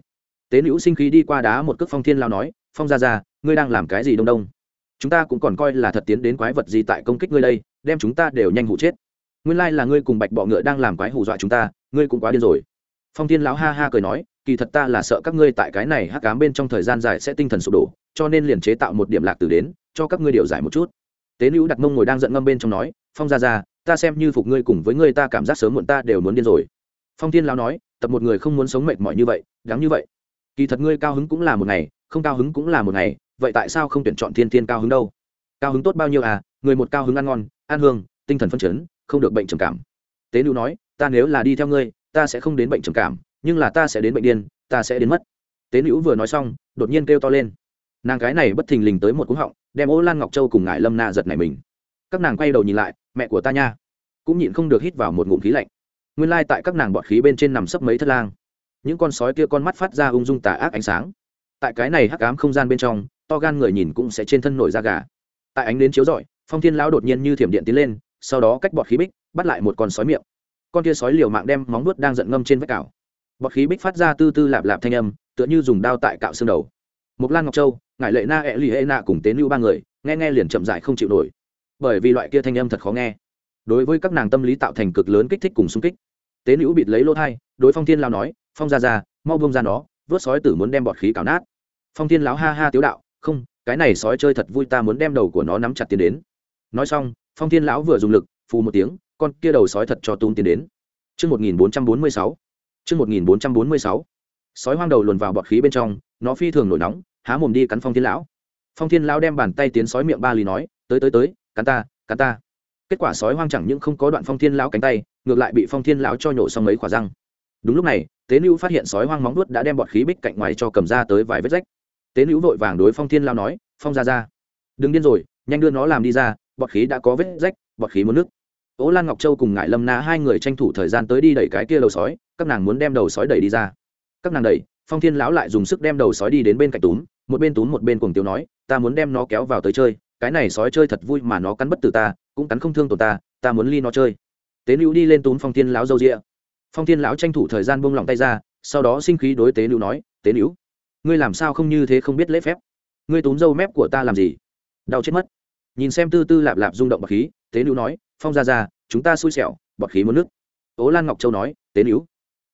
Tế nữ sinh khí đi qua đá một cước phong thiên lão nói, phong ra ra ngươi đang làm cái gì đông đông? Chúng ta cũng còn coi là thật tiến đến quái vật gì tại công kích ngươi đây, đem chúng ta đều nhanh hụ chết. Nguyên lai là ngươi cùng bạch bọ ngựa đang làm quái hù dọa chúng ta, ngươi cũng quá điên rồi. Phong thiên lão ha ha cười nói, kỳ thật ta là sợ các ngươi tại cái này hắc cám bên trong thời gian dài sẽ tinh thần sụp đổ, cho nên liền chế tạo một điểm lạc từ đến, cho các ngươi điều giải một chút. Tế nữ đặt mông ngồi đang giận ngâm bên trong nói, phong ra ra ta xem như phục ngươi cùng với ngươi ta cảm giác sớm muộn ta đều muốn điên rồi. Phong thiên lão nói, tập một người không muốn sống mệt mỏi như vậy đáng như vậy. Kỳ thật ngươi cao hứng cũng là một ngày, không cao hứng cũng là một ngày vậy tại sao không tuyển chọn thiên thiên cao hứng đâu? Cao hứng tốt bao nhiêu à? Người một cao hứng ăn ngon, ăn hương, tinh thần phân chấn, không được bệnh trầm cảm. Tế nữ nói, ta nếu là đi theo ngươi, ta sẽ không đến bệnh trầm cảm, nhưng là ta sẽ đến bệnh điên, ta sẽ đến mất. Tế nữ vừa nói xong, đột nhiên kêu to lên. Nàng cái này bất thình lình tới một cúng họng, đem ô lan ngọc châu cùng ngại lâm na giật này mình. Các nàng quay đầu nhìn lại, mẹ của ta nha. Cũng nhịn không được hít vào một ngụm khí lạnh. Nguyên lai tại các nàng bọt khí bên trên nằm sấp mấy thất lang. Những con sói kia con mắt phát ra ung dung tà ác ánh sáng. Tại cái này hắc ám không gian bên trong to gan người nhìn cũng sẽ trên thân nổi da gà. Tại ánh đến chiếu rọi, phong thiên lão đột nhiên như thiểm điện tiến lên, sau đó cách bọt khí bích, bắt lại một con sói miệng. Con kia sói liều mạng đem móng nuốt đang giận ngâm trên vách cào bọt khí bích phát ra tư tư lạp lạp thanh âm, tựa như dùng đao tại cạo xương đầu. Mục lan ngọc châu ngại lệ na ẹ lì hệ nạ cùng tế lưu ba người, nghe nghe liền chậm dại không chịu nổi. Bởi vì loại kia thanh âm thật khó nghe. Đối với các nàng tâm lý tạo thành cực lớn kích thích cùng xung kích. Tế nữ bịt lấy lỗ thai, đối phong thiên lao nói, phong ra ra mau bông ra nó, vớt sói tử muốn đem bọt khí cào nát. Phong thiên lão ha ha tiếu đạo không cái này sói chơi thật vui ta muốn đem đầu của nó nắm chặt tiến đến nói xong phong thiên lão vừa dùng lực phù một tiếng con kia đầu sói thật cho tung tiến đến Trước 1446, Trước 1446, sói hoang đầu luồn vào bọt khí bên trong, nó phi thường nổi nóng, há mồm đi cắn Phong Thiên lão. Phong Thiên lão đem bàn tay tiến sói miệng ba lì nói, tới tới tới, cắn ta, cắn ta. Kết quả sói hoang chẳng những không có đoạn Phong Thiên lão cánh tay, ngược lại bị Phong Thiên lão cho nhổ xong mấy quả răng. Đúng lúc này, Tế lưu phát hiện sói hoang móng vuốt đã đem bọt khí bích cạnh ngoài cho cầm ra tới vài vết rách. Tế nữ vội vàng đối Phong Thiên lao nói, "Phong ra ra, đừng điên rồi, nhanh đưa nó làm đi ra, bọt khí đã có vết rách, bọt khí muốn nước." Ố Lan Ngọc Châu cùng Ngải Lâm Na hai người tranh thủ thời gian tới đi đẩy cái kia đầu sói, các nàng muốn đem đầu sói đẩy đi ra. Các nàng đẩy, Phong Thiên lão lại dùng sức đem đầu sói đi đến bên cạnh túm, một bên túm một bên cuồng tiêu nói, ta muốn đem nó kéo vào tới chơi, cái này sói chơi thật vui mà nó cắn bất tử ta, cũng cắn không thương tổn ta, ta muốn ly nó chơi. Tế nữ đi lên túm Phong Thiên lão dâu rịa Phong Thiên lão tranh thủ thời gian buông lỏng tay ra, sau đó sinh khí đối Tế nữ nói, Tế nữ ngươi làm sao không như thế không biết lễ phép? Ngươi túm dâu mép của ta làm gì? Đau chết mất. Nhìn xem tư tư lạp lạp rung động bọt khí, Tế nữ nói, Phong gia gia, chúng ta xui xẻo bọt khí muốn nước ố lan ngọc châu nói tế nữ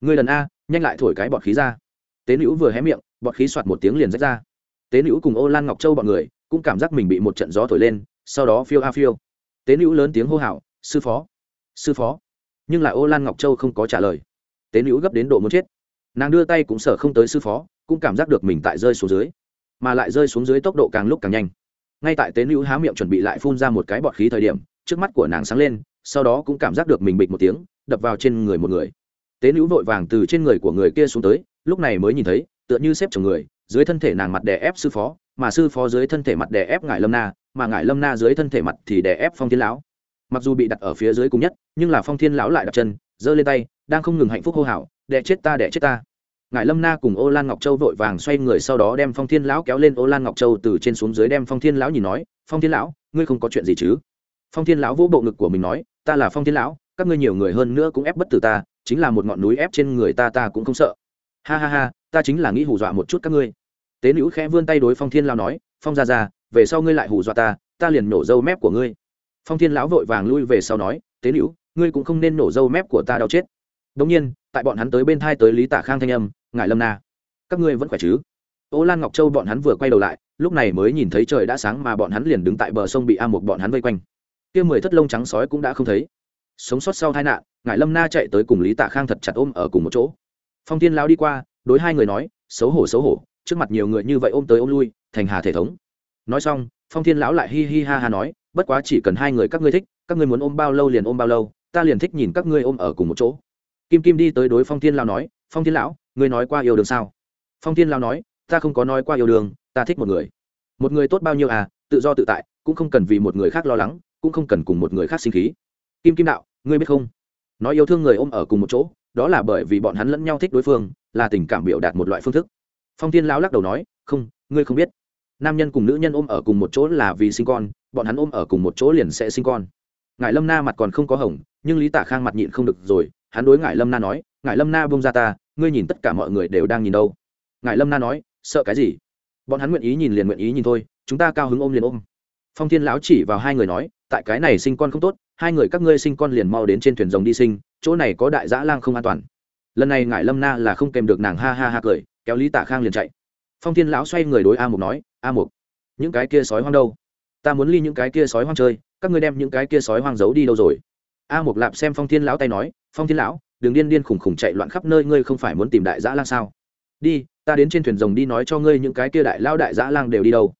ngươi lần a nhanh lại thổi cái bọt khí ra. Tế nữ vừa hé miệng bọt khí soạt một tiếng liền rách ra. Tế nữ cùng ô lan ngọc châu bọn người cũng cảm giác mình bị một trận gió thổi lên sau đó phiêu a phiêu. Tế nữ lớn tiếng hô hào sư phó sư phó. Nhưng lại ô lan ngọc châu không có trả lời. Tế nữ gấp đến độ muốn chết. Nàng đưa tay cũng sợ không tới sư phó cũng cảm giác được mình tại rơi xuống dưới, mà lại rơi xuống dưới tốc độ càng lúc càng nhanh. Ngay tại tế nữ há miệng chuẩn bị lại phun ra một cái bọt khí thời điểm, trước mắt của nàng sáng lên, sau đó cũng cảm giác được mình bịch một tiếng, đập vào trên người một người. Tế nữ vội vàng từ trên người của người kia xuống tới, lúc này mới nhìn thấy, tựa như xếp chồng người, dưới thân thể nàng mặt đè ép sư phó, mà sư phó dưới thân thể mặt đè ép ngải lâm na, mà ngải lâm na dưới thân thể mặt thì đè ép phong thiên lão. Mặc dù bị đặt ở phía dưới cùng nhất, nhưng là phong thiên lão lại đặt chân, giơ lên tay, đang không ngừng hạnh phúc hô hào, đè chết ta, đè chết ta ngài lâm na cùng ô lan ngọc châu vội vàng xoay người sau đó đem phong thiên lão kéo lên ô lan ngọc châu từ trên xuống dưới đem phong thiên lão nhìn nói, phong thiên lão, ngươi không có chuyện gì chứ? Phong thiên lão vỗ bộ ngực của mình nói, ta là phong thiên lão, các ngươi nhiều người hơn nữa cũng ép bất tử ta, chính là một ngọn núi ép trên người ta ta cũng không sợ. Ha ha ha, ta chính là nghĩ hù dọa một chút các ngươi. Tế nữ khẽ vươn tay đối phong thiên lão nói, phong ra ra về sau ngươi lại hù dọa ta ta liền nổ dâu mép của ngươi. Phong thiên lão vội vàng lui về sau nói, tế nữ ngươi cũng không nên nổ dâu mép của ta đau chết. Đống nhiên, tại bọn hắn tới bên thai tới lý Tả khang thanh âm ngại lâm na các ngươi vẫn khỏe chứ ô lan ngọc châu bọn hắn vừa quay đầu lại lúc này mới nhìn thấy trời đã sáng mà bọn hắn liền đứng tại bờ sông bị a một bọn hắn vây quanh kia mười thất lông trắng sói cũng đã không thấy sống sót sau tai nạn ngài lâm na chạy tới cùng lý tạ khang thật chặt ôm ở cùng một chỗ phong tiên lao đi qua đối hai người nói xấu hổ xấu hổ trước mặt nhiều người như vậy ôm tới ôm lui thành hà thể thống nói xong phong thiên lão lại hi hi ha ha nói bất quá chỉ cần hai người các ngươi thích các ngươi muốn ôm bao lâu liền ôm bao lâu ta liền thích nhìn các ngươi ôm ở cùng một chỗ kim kim đi tới đối phong thiên lão nói phong thiên lão ngươi nói qua yêu đương sao? Phong thiên lao nói, ta không có nói qua yêu đương ta thích một người. Một người tốt bao nhiêu à tự do tự tại, cũng không cần vì một người khác lo lắng, cũng không cần cùng một người khác sinh khí. Kim kim đạo, ngươi biết không? Nói yêu thương người ôm ở cùng một chỗ, đó là bởi vì bọn hắn lẫn nhau thích đối phương, là tình cảm biểu đạt một loại phương thức. Phong Thiên lão lắc đầu nói, không, ngươi không biết. Nam nhân cùng nữ nhân ôm ở cùng một chỗ là vì sinh con, bọn hắn ôm ở cùng một chỗ liền sẽ sinh con. Ngài lâm na mặt còn không có hồng, nhưng lý tả khang mặt nhịn không được rồi, hắn đối ngài lâm na nói ngài lâm na bông ra ta ngươi nhìn tất cả mọi người đều đang nhìn đâu. Ngài lâm na nói, sợ cái gì? Bọn hắn nguyện ý nhìn liền nguyện ý nhìn thôi, chúng ta cao hứng ôm liền ôm. Phong thiên lão chỉ vào hai người nói, tại cái này sinh con không tốt, hai người các ngươi sinh con liền mau đến trên thuyền rồng đi sinh, chỗ này có đại dã lang không an toàn. Lần này ngải lâm na là không kèm được nàng ha ha ha cười, kéo lý tả khang liền chạy. Phong thiên lão xoay người đối a mục nói, a mục, những cái kia sói hoang đâu? Ta muốn ly những cái kia sói hoang chơi, các ngươi đem những cái kia sói hoang giấu đi đâu rồi? A mục lạp xem phong thiên lão tay nói, phong thiên lão đừng điên điên khủng khủng chạy loạn khắp nơi, ngươi không phải muốn tìm đại dã lang sao? Đi, ta đến trên thuyền rồng đi nói cho ngươi những cái kia đại lao đại dã lang đều đi đâu.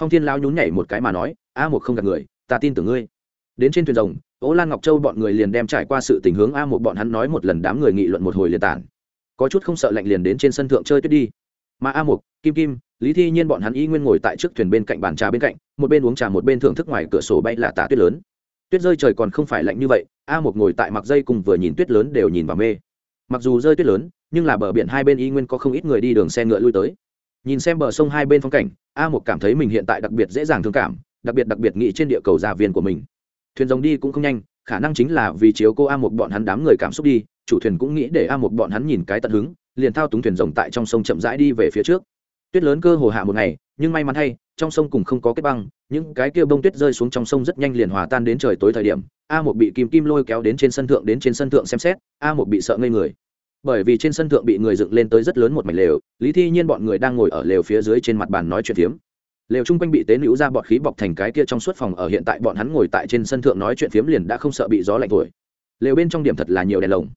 Phong thiên lão nhún nhảy một cái mà nói, a một không gặp người, ta tin tưởng ngươi. Đến trên thuyền rồng ố lan ngọc châu bọn người liền đem trải qua sự tình hướng a một bọn hắn nói một lần đám người nghị luận một hồi liền tản. Có chút không sợ lạnh liền đến trên sân thượng chơi tuyết đi. Mà a một kim kim, lý thi nhiên bọn hắn y nguyên ngồi tại trước thuyền bên cạnh bàn trà bên cạnh, một bên uống trà một bên thưởng thức ngoài cửa sổ bay là tả tuyết lớn tuyết rơi trời còn không phải lạnh như vậy, a một ngồi tại mặc dây cùng vừa nhìn tuyết lớn đều nhìn vào mê. Mặc dù rơi tuyết lớn, nhưng là bờ biển hai bên y nguyên có không ít người đi đường xe ngựa lui tới. Nhìn xem bờ sông hai bên phong cảnh, a một cảm thấy mình hiện tại đặc biệt dễ dàng thương cảm, đặc biệt đặc biệt nghĩ trên địa cầu gia viên của mình. Thuyền rồng đi cũng không nhanh, khả năng chính là vì chiếu cô a một bọn hắn đám người cảm xúc đi, chủ thuyền cũng nghĩ để a một bọn hắn nhìn cái tận hứng, liền thao túng thuyền rồng tại trong sông chậm rãi đi về phía trước tuyết lớn cơ hồ hạ một ngày, nhưng may mắn hay trong sông cùng không có kết băng, những cái kia bông tuyết rơi xuống trong sông rất nhanh liền hòa tan đến trời tối thời điểm, a một bị kim kim lôi kéo đến trên sân thượng đến trên sân thượng xem xét, a một bị sợ ngây người. Bởi vì trên sân thượng bị người dựng lên tới rất lớn một mảnh lều, lý thi nhiên bọn người đang ngồi ở lều phía dưới trên mặt bàn nói chuyện phiếm. Lều chung quanh bị tế nữ ra bọt khí bọc thành cái kia trong suốt phòng, ở hiện tại bọn hắn ngồi tại trên sân thượng nói chuyện phiếm liền đã không sợ bị gió lạnh thổi. Lều bên trong điểm thật là nhiều đèn lồng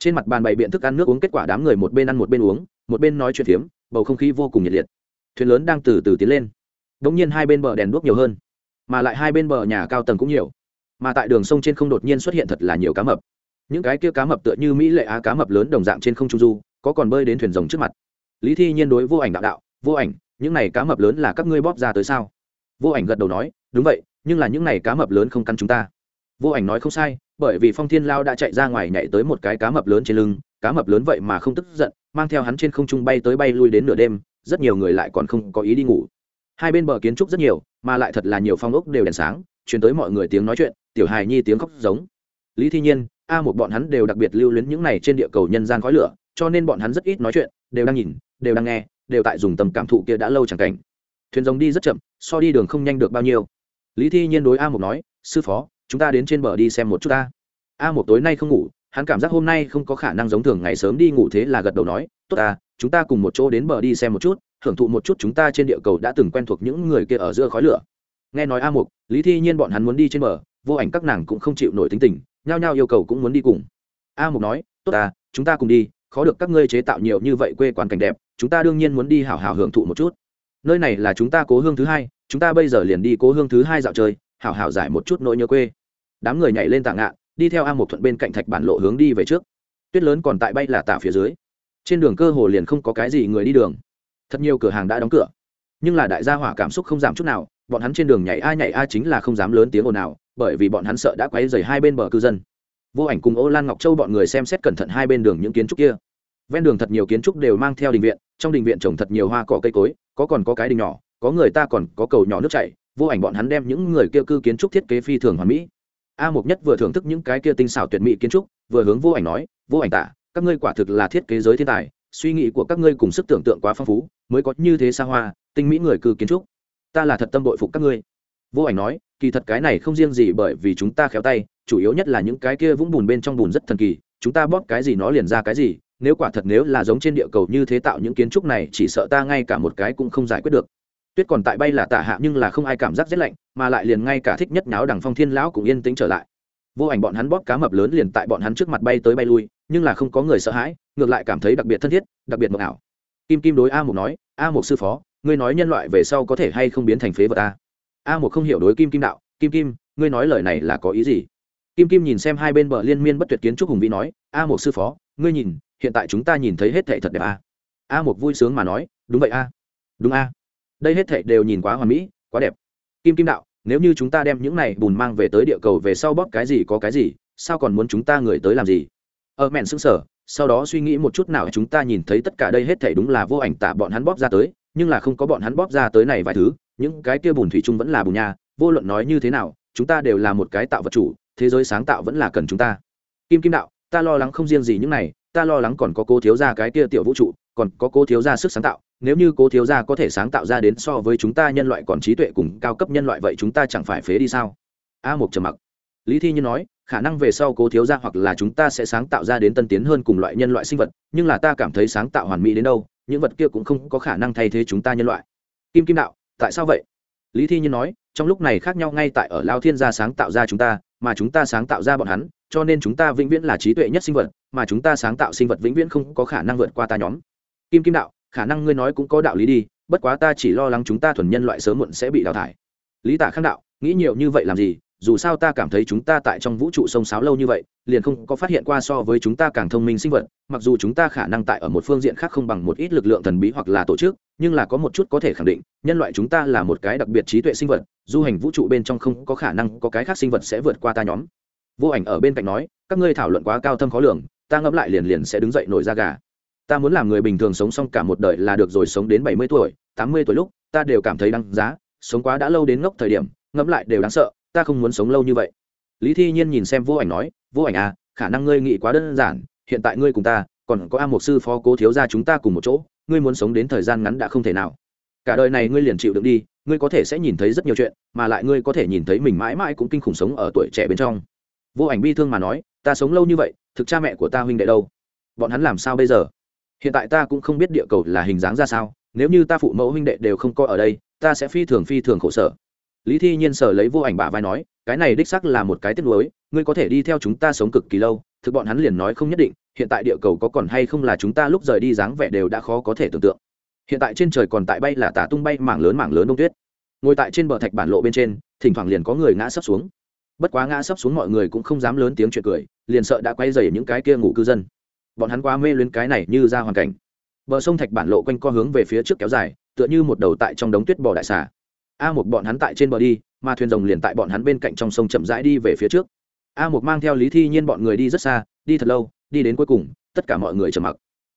trên mặt bàn bày biện thức ăn nước uống kết quả đám người một bên ăn một bên uống, một bên nói chuyện phiếm, bầu không khí vô cùng nhiệt liệt. Thuyền lớn đang từ từ tiến lên. Đ ỗ n g nhiên hai bên bờ đèn đuốc nhiều hơn, mà lại hai bên bờ nhà cao tầng cũng nhiều. Mà tại đường sông trên không đột nhiên xuất hiện thật là nhiều cá mập. Những cái kia cá mập tựa như mỹ lệ á cá mập lớn đồng dạng trên không trung du, có còn bơi đến thuyền rồng trước mặt. Lý thi nhiên đối vô ảnh đạo đạo, vô ảnh, những này cá mập lớn là các ngươi bóp ra tới sao? Vô ảnh gật đầu nói, đúng vậy, nhưng là những này cá mập lớn không cắn chúng ta. Vô ảnh nói, không sai bởi vì phong thiên lao đã chạy ra ngoài nhảy tới một cái cá mập lớn trên lưng, cá mập lớn vậy mà không tức giận, mang theo hắn trên không trung bay tới bay lui đến nửa đêm, rất nhiều người lại còn không có ý đi ngủ. Hai bên bờ kiến trúc rất nhiều, mà lại thật là nhiều phong ốc đều đèn sáng chuyển tới mọi người tiếng nói chuyện, tiểu hài nhi tiếng khóc giống. Lý thi nhiên, a một bọn hắn đều đặc biệt lưu luyến những này trên địa cầu nhân gian khói lửa, cho nên bọn hắn rất ít nói chuyện, đều đang nhìn, đều đang nghe, đều tại dùng tầm cảm thụ kia đã lâu chẳng cảnh. Thuyền giống đi rất chậm, so đi đường không nhanh được bao nhiêu. Lý thi nhiên đối a một nói, sư phó chúng ta đến trên bờ đi xem một chút ta. A một tối nay không ngủ, hắn cảm giác hôm nay không có khả năng giống thường ngày sớm đi ngủ thế là gật đầu nói, tốt ta, chúng ta cùng một chỗ đến bờ đi xem một chút hưởng thụ một chút chúng ta trên địa cầu đã từng quen thuộc những người kia ở giữa khói lửa. Nghe nói a mục lý thi nhiên bọn hắn muốn đi trên bờ, vô ảnh các nàng cũng không chịu nổi tính tình, nhao nhao yêu cầu cũng muốn đi cùng. A mục nói, tốt ta, chúng ta cùng đi, khó được các ngươi chế tạo nhiều như vậy quê quán cảnh đẹp, chúng ta đương nhiên muốn đi hảo hảo hưởng thụ một chút. Nơi này là chúng ta cố hương thứ hai, chúng ta bây giờ liền đi cố hương thứ hai dạo chơi, hảo hảo giải một chút nỗi nhớ quê đám người nhảy lên tạ ngạn, đi theo a một thuận bên cạnh thạch bản lộ hướng đi về trước. Tuyết lớn còn tại bay là tả phía dưới. Trên đường cơ hồ liền không có cái gì người đi đường. Thật nhiều cửa hàng đã đóng cửa. Nhưng là đại gia hỏa cảm xúc không giảm chút nào, bọn hắn trên đường nhảy a nhảy a chính là không dám lớn tiếng ồn nào, bởi vì bọn hắn sợ đã quấy dày hai bên bờ cư dân. Vô ảnh cùng ô lan ngọc châu bọn người xem xét cẩn thận hai bên đường những kiến trúc kia. Ven đường thật nhiều kiến trúc đều mang theo đình viện, trong đình viện trồng thật nhiều hoa cỏ cây cối, có còn có cái đình nhỏ, có người ta còn có cầu nhỏ nước chảy. Vô ảnh bọn hắn đem những người kia cư kiến trúc thiết kế phi thường hoàn mỹ a mục nhất vừa thưởng thức những cái kia tinh xảo tuyệt mỹ kiến trúc, vừa hướng vô ảnh nói, vô ảnh tả, các ngươi quả thực là thiết kế giới thiên tài, suy nghĩ của các ngươi cùng sức tưởng tượng quá phong phú, mới có như thế xa hoa, tinh mỹ người cư kiến trúc. Ta là thật tâm bội phục các ngươi. Vô ảnh nói, kỳ thật cái này không riêng gì bởi vì chúng ta khéo tay, chủ yếu nhất là những cái kia vũng bùn bên trong bùn rất thần kỳ, chúng ta bóp cái gì nó liền ra cái gì, nếu quả thật nếu là giống trên địa cầu như thế tạo những kiến trúc này, chỉ sợ ta ngay cả một cái cũng không giải quyết được tuyết còn tại bay là tạ hạ nhưng là không ai cảm giác rét lạnh, mà lại liền ngay cả thích nhất nháo đằng phong thiên lão cũng yên tĩnh trở lại. Vô ảnh bọn hắn bóp cá mập lớn liền tại bọn hắn trước mặt bay tới bay lui, nhưng là không có người sợ hãi, ngược lại cảm thấy đặc biệt thân thiết, đặc biệt mộng ảo. Kim kim đối a Mục nói, a Mục sư phó, ngươi nói nhân loại về sau có thể hay không biến thành phế vật ta? A Mục không hiểu đối kim kim đạo, kim kim, ngươi nói lời này là có ý gì? Kim kim nhìn xem hai bên bờ liên miên bất tuyệt kiến trúc hùng vĩ nói, a Mục sư phó, ngươi nhìn, hiện tại chúng ta nhìn thấy hết thệ thật đẹp a a Mục vui sướng mà nói, đúng vậy a đúng a đây hết thệ đều nhìn quá hoàn mỹ, quá đẹp. Kim kim đạo, nếu như chúng ta đem những này bùn mang về tới địa cầu về sau bóp cái gì có cái gì, sao còn muốn chúng ta người tới làm gì? Ở mẹn xứng sở sau đó suy nghĩ một chút nào chúng ta nhìn thấy tất cả đây hết thảy đúng là vô ảnh tả bọn hắn bóp ra tới, nhưng là không có bọn hắn bóp ra tới này vài thứ, những cái kia bùn thủy chung vẫn là bùn nha, vô luận nói như thế nào, chúng ta đều là một cái tạo vật chủ, thế giới sáng tạo vẫn là cần chúng ta. Kim kim đạo, ta lo lắng không riêng gì những này, ta lo lắng còn có cô thiếu ra cái kia tiểu vũ trụ, còn có cô thiếu ra sức sáng tạo nếu như cố thiếu gia có thể sáng tạo ra đến so với chúng ta nhân loại còn trí tuệ cùng cao cấp nhân loại vậy chúng ta chẳng phải phế đi sao? A một trầm mặc. Lý thi như nói, khả năng về sau cố thiếu gia hoặc là chúng ta sẽ sáng tạo ra đến tân tiến hơn cùng loại nhân loại sinh vật, nhưng là ta cảm thấy sáng tạo hoàn mỹ đến đâu, những vật kia cũng không có khả năng thay thế chúng ta nhân loại. Kim kim đạo, tại sao vậy? Lý thi như nói, trong lúc này khác nhau ngay tại ở lao thiên gia sáng tạo ra chúng ta, mà chúng ta sáng tạo ra bọn hắn, cho nên chúng ta vĩnh viễn là trí tuệ nhất sinh vật, mà chúng ta sáng tạo sinh vật vĩnh viễn không có khả năng vượt qua ta nhóm. Kim kim đạo khả năng ngươi nói cũng có đạo lý đi, bất quá ta chỉ lo lắng chúng ta thuần nhân loại sớm muộn sẽ bị đào thải. Lý tả khang đạo, nghĩ nhiều như vậy làm gì, dù sao ta cảm thấy chúng ta tại trong vũ trụ sông sáo lâu như vậy, liền không có phát hiện qua so với chúng ta càng thông minh sinh vật, mặc dù chúng ta khả năng tại ở một phương diện khác không bằng một ít lực lượng thần bí hoặc là tổ chức, nhưng là có một chút có thể khẳng định, nhân loại chúng ta là một cái đặc biệt trí tuệ sinh vật, du hành vũ trụ bên trong không có khả năng có cái khác sinh vật sẽ vượt qua ta nhóm. Vô ảnh ở bên cạnh nói, các ngươi thảo luận quá cao thâm khó lường, ta ngẫm lại liền liền sẽ đứng dậy nổi ra gà ta muốn làm người bình thường sống xong cả một đời là được rồi sống đến bảy mươi tuổi, tám mươi tuổi lúc, ta đều cảm thấy đáng giá, sống quá đã lâu đến ngốc thời điểm, ngẫm lại đều đáng sợ, ta không muốn sống lâu như vậy. Lý thi nhiên nhìn xem vô ảnh nói, vô ảnh à khả năng ngươi nghĩ quá đơn giản, hiện tại ngươi cùng ta, còn có a Mộc sư phó cố thiếu gia chúng ta cùng một chỗ, ngươi muốn sống đến thời gian ngắn đã không thể nào. Cả đời này ngươi liền chịu đựng đi, ngươi có thể sẽ nhìn thấy rất nhiều chuyện, mà lại ngươi có thể nhìn thấy mình mãi mãi cũng kinh khủng sống ở tuổi trẻ bên trong. Vô ảnh bi thương mà nói, ta sống lâu như vậy, thực cha mẹ của ta huynh đệ đâu? Bọn hắn làm sao bây giờ? Hiện tại ta cũng không biết địa cầu là hình dáng ra sao, nếu như ta phụ mẫu huynh đệ đều không có ở đây, ta sẽ phi thường phi thường khổ sở. Lý thi nhiên sở lấy vô ảnh bả vai nói, cái này đích sắc là một cái tiếc nuối, ngươi có thể đi theo chúng ta sống cực kỳ lâu, thực bọn hắn liền nói không nhất định, hiện tại địa cầu có còn hay không là chúng ta lúc rời đi dáng vẻ đều đã khó có thể tưởng tượng. Hiện tại trên trời còn tại bay là tả tung bay mảng lớn mảng lớn đông tuyết. Ngồi tại trên bờ thạch bản lộ bên trên, thỉnh thoảng liền có người ngã sấp xuống. Bất quá ngã sấp xuống mọi người cũng không dám lớn tiếng chuyện cười, liền sợ đã quay dày những cái kia ngủ cư dân bọn hắn quá mê luyến cái này như ra hoàn cảnh bờ sông thạch bản lộ quanh co hướng về phía trước kéo dài tựa như một đầu tại trong đống tuyết bò đại xà a một bọn hắn tại trên bờ đi mà thuyền rồng liền tại bọn hắn bên cạnh trong sông chậm rãi đi về phía trước a một mang theo lý thi nhiên bọn người đi rất xa đi thật lâu đi đến cuối cùng tất cả mọi người trầm mặc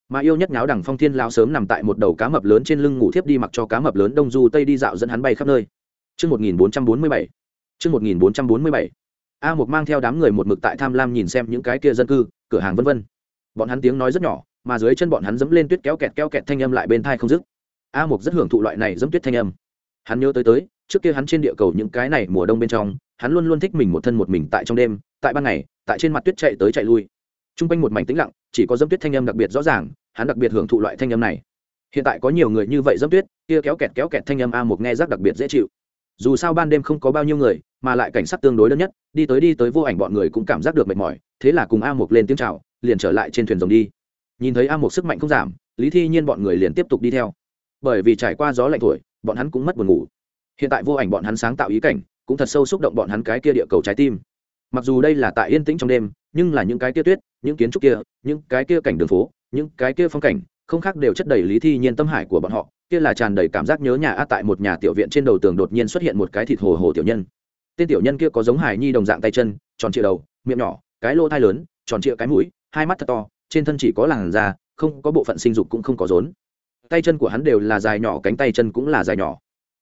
mà yêu nhất nháo đằng phong thiên lao sớm nằm tại một đầu cá mập lớn trên lưng ngủ thiếp đi mặc cho cá mập lớn đông du tây đi dạo dẫn hắn bay khắp nơi Trước 1447. Trước 1447. A một mang theo đám người một mực tại tham lam nhìn xem những cái kia dân cư, cửa hàng vân vân. Bọn hắn tiếng nói rất nhỏ, mà dưới chân bọn hắn dẫm lên tuyết kéo kẹt keo kẹt thanh âm lại bên thai không dứt. A Mục rất hưởng thụ loại này dẫm tuyết thanh âm. Hắn nhớ tới tới, trước kia hắn trên địa cầu những cái này mùa đông bên trong, hắn luôn luôn thích mình một thân một mình tại trong đêm, tại ban ngày, tại trên mặt tuyết chạy tới chạy lui. Trung quanh một mảnh tĩnh lặng, chỉ có dẫm tuyết thanh âm đặc biệt rõ ràng, hắn đặc biệt hưởng thụ loại thanh âm này. Hiện tại có nhiều người như vậy dẫm tuyết, kia kéo kẹt kéo kẹt thanh âm A Mục nghe rất đặc biệt dễ chịu dù sao ban đêm không có bao nhiêu người mà lại cảnh sát tương đối đơn nhất đi tới đi tới vô ảnh bọn người cũng cảm giác được mệt mỏi thế là cùng a mục lên tiếng c h à o liền trở lại trên thuyền rồng đi. Nhìn thấy a một sức mạnh không giảm, lý thi nhiên bọn người liền tiếp tục đi theo. Bởi vì trải qua gió lạnh thổi, bọn hắn cũng mất buồn ngủ. Hiện tại vô ảnh bọn hắn sáng tạo ý cảnh, cũng thật sâu xúc động bọn hắn cái kia địa cầu trái tim. Mặc dù đây là tại yên tĩnh trong đêm, nhưng là những cái kia tuyết, những kiến trúc kia, những cái kia cảnh đường phố, những cái kia phong cảnh, không khác đều chất đầy lý thi nhiên tâm hải của bọn họ, kia là tràn đầy cảm giác nhớ nhà a tại một nhà tiểu viện trên đầu tường đột nhiên xuất hiện một cái thịt hồ hồ tiểu nhân. Tên tiểu nhân kia có giống hải nhi đồng dạng tay chân, tròn trịa đầu, miệng nhỏ, cái lỗ thai lớn, tròn trịa cái mũi hai mắt thật to, trên thân chỉ có làn da, không có bộ phận sinh dục cũng không có rốn. Tay chân của hắn đều là dài nhỏ, cánh tay chân cũng là dài nhỏ.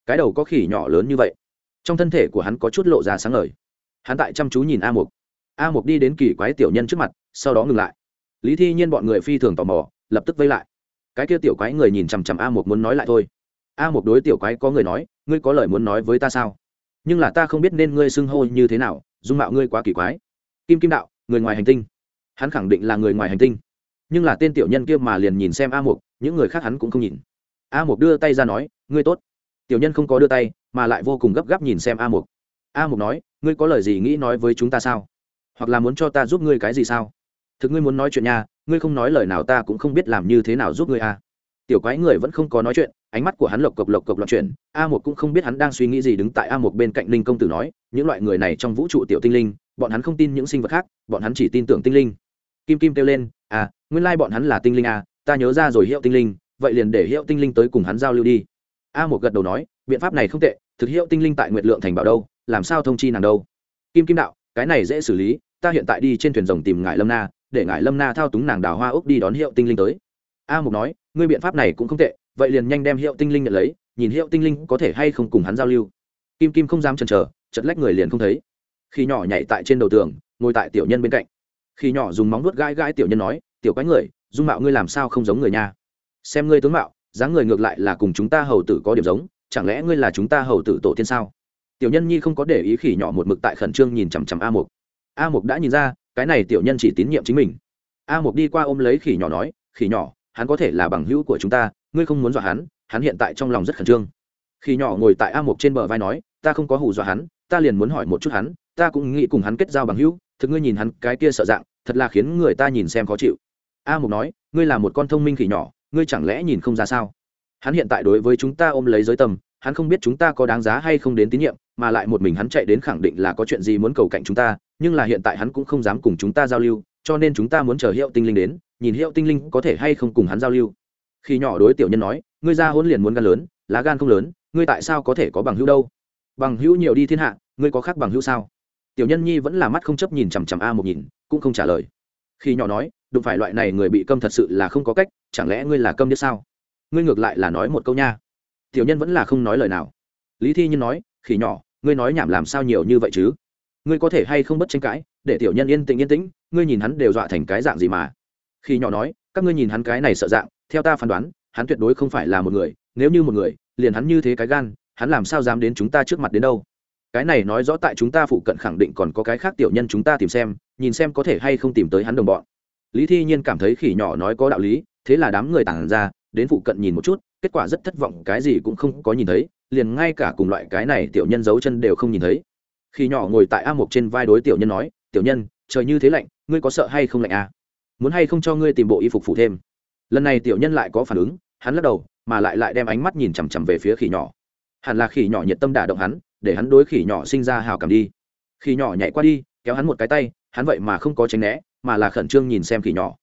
Cái đầu có khỉ nhỏ lớn như vậy. Trong thân thể của hắn có chút lộ ra sáng ngời. Hắn tại chăm chú nhìn a mục. A mục đi đến kỳ quái tiểu nhân trước mặt, sau đó ngừng lại. Lý thi nhiên bọn người phi thường tò mò, lập tức vây lại. Cái kia tiểu quái người nhìn chằm chằm a mục muốn nói lại thôi. A mục đối tiểu quái có người nói, ngươi có lời muốn nói với ta sao? Nhưng là ta không biết nên ngươi xưng hô như thế nào, dung mạo ngươi quá kỳ quái. Kim kim đạo, người ngoài hành tinh hắn khẳng định là người ngoài hành tinh. Nhưng là tên tiểu nhân kia mà liền nhìn xem a Mục, những người khác hắn cũng không nhìn. A Mục đưa tay ra nói ngươi tốt. Tiểu nhân không có đưa tay mà lại vô cùng gấp gáp nhìn xem a Mục. a Mục nói ngươi có lời gì nghĩ nói với chúng ta sao? Hoặc là muốn cho ta giúp ngươi cái gì sao? Thực ngươi muốn nói chuyện nha ngươi không nói lời nào ta cũng không biết làm như thế nào giúp ngươi a tiểu quái người vẫn không có nói chuyện ánh mắt của hắn lộc cộc lộc cộc loạn chuyện. a một cũng không biết hắn đang suy nghĩ gì đứng tại a một bên cạnh linh công tử nói những loại người này trong vũ trụ tiểu tinh linh bọn hắn không tin những sinh vật khác, bọn hắn chỉ tin tưởng tinh linh. Kim kim kêu lên à nguyên lai bọn hắn là tinh linh à ta nhớ ra rồi hiệu tinh linh, vậy liền để hiệu tinh linh tới cùng hắn giao lưu đi. A một gật đầu nói, biện pháp này không tệ, thực hiệu tinh linh tại nguyệt lượng thành bảo đâu, làm sao thông chi nàng đâu? Kim kim đạo, cái này dễ xử lý, ta hiện tại đi trên thuyền rồng tìm ngại lâm na, để ngại lâm na thao túng nàng đào hoa úc đi đón hiệu tinh linh tới. A mục nói, ngươi biện pháp này cũng không tệ, vậy liền nhanh đem hiệu tinh linh nhận lấy, nhìn hiệu tinh linh có thể hay không cùng hắn giao lưu. Kim kim không dám chần chờ chật lách người liền không thấy khi nhỏ nhảy tại trên đầu tường, ngồi tại tiểu nhân bên cạnh. Khi nhỏ dùng móng vuốt gãi gãi tiểu nhân nói, tiểu quái người, dung mạo ngươi làm sao không giống người nha? Xem ngươi tướng mạo, dáng người ngược lại là cùng chúng ta hầu tử có điểm giống, chẳng lẽ ngươi là chúng ta hầu tử tổ tiên sao? Tiểu nhân nhi không có để ý khỉ nhỏ một mực tại khẩn trương nhìn chằm chằm a mục. A mục đã nhìn ra, cái này tiểu nhân chỉ tín nhiệm chính mình. A mục đi qua ôm lấy khỉ nhỏ nói, khỉ nhỏ, hắn có thể là bằng hữu của chúng ta, ngươi không muốn dọa hắn hắn hiện tại trong lòng rất khẩn trương. Khỉ nhỏ ngồi tại a mục trên bờ vai nói, ta không có hù dọa hắn, ta liền muốn hỏi một chút hắn ta cũng nghĩ cùng hắn kết giao bằng hữu, thực ngươi nhìn hắn cái kia sợ dạng, thật là khiến người ta nhìn xem khó chịu. A mục nói, ngươi là một con thông minh khỉ nhỏ, ngươi chẳng lẽ nhìn không ra sao? Hắn hiện tại đối với chúng ta ôm lấy giới tâm, hắn không biết chúng ta có đáng giá hay không đến tín nhiệm, mà lại một mình hắn chạy đến khẳng định là có chuyện gì muốn cầu cạnh chúng ta, nhưng là hiện tại hắn cũng không dám cùng chúng ta giao lưu, cho nên chúng ta muốn chờ hiệu tinh linh đến, nhìn hiệu tinh linh có thể hay không cùng hắn giao lưu. Khi nhỏ đối tiểu nhân nói, ngươi ra hôn liền muốn gan lớn, lá gan không lớn, ngươi tại sao có thể có bằng hữu đâu? Bằng hữu nhiều đi thiên hạ, ngươi có khác bằng hữu sao? Tiểu nhân nhi vẫn là mắt không chấp nhìn chằm chằm a một nhìn cũng không trả lời. Khi nhỏ nói, đụng phải loại này người bị câm thật sự là không có cách, chẳng lẽ ngươi là câm như sao? Ngươi ngược lại là nói một câu nha. Tiểu nhân vẫn là không nói lời nào. Lý thi nhân nói, khỉ nhỏ, ngươi nói nhảm làm sao nhiều như vậy chứ? Ngươi có thể hay không bất tranh cãi, để tiểu nhân yên tĩnh yên tĩnh, ngươi nhìn hắn đều dọa thành cái dạng gì mà? Khi nhỏ nói, các ngươi nhìn hắn cái này sợ dạng, theo ta phán đoán, hắn tuyệt đối không phải là một người, nếu như một người, liền hắn như thế cái gan, hắn làm sao dám đến chúng ta trước mặt đến đâu? Cái này nói rõ tại chúng ta phụ cận khẳng định còn có cái khác tiểu nhân chúng ta tìm xem, nhìn xem có thể hay không tìm tới hắn đồng bọn. Lý thi nhiên cảm thấy khỉ nhỏ nói có đạo lý, thế là đám người tản ra, đến phụ cận nhìn một chút, kết quả rất thất vọng, cái gì cũng không có nhìn thấy, liền ngay cả cùng loại cái này tiểu nhân giấu chân đều không nhìn thấy. Khi nhỏ ngồi tại a mục trên vai đối tiểu nhân nói, tiểu nhân, trời như thế lạnh, ngươi có sợ hay không lạnh à? muốn hay không cho ngươi tìm bộ y phục phụ thêm? Lần này tiểu nhân lại có phản ứng, hắn lắc đầu, mà lại lại đem ánh mắt nhìn chằm chằm về phía khỉ nhỏ. Hẳn là khỉ nhỏ nhiệt tâm đả động hắn để hắn đối khỉ nhỏ sinh ra hào cảm đi. Khỉ nhỏ nhảy qua đi, kéo hắn một cái tay, hắn vậy mà không có tránh né, mà là khẩn trương nhìn xem khỉ nhỏ.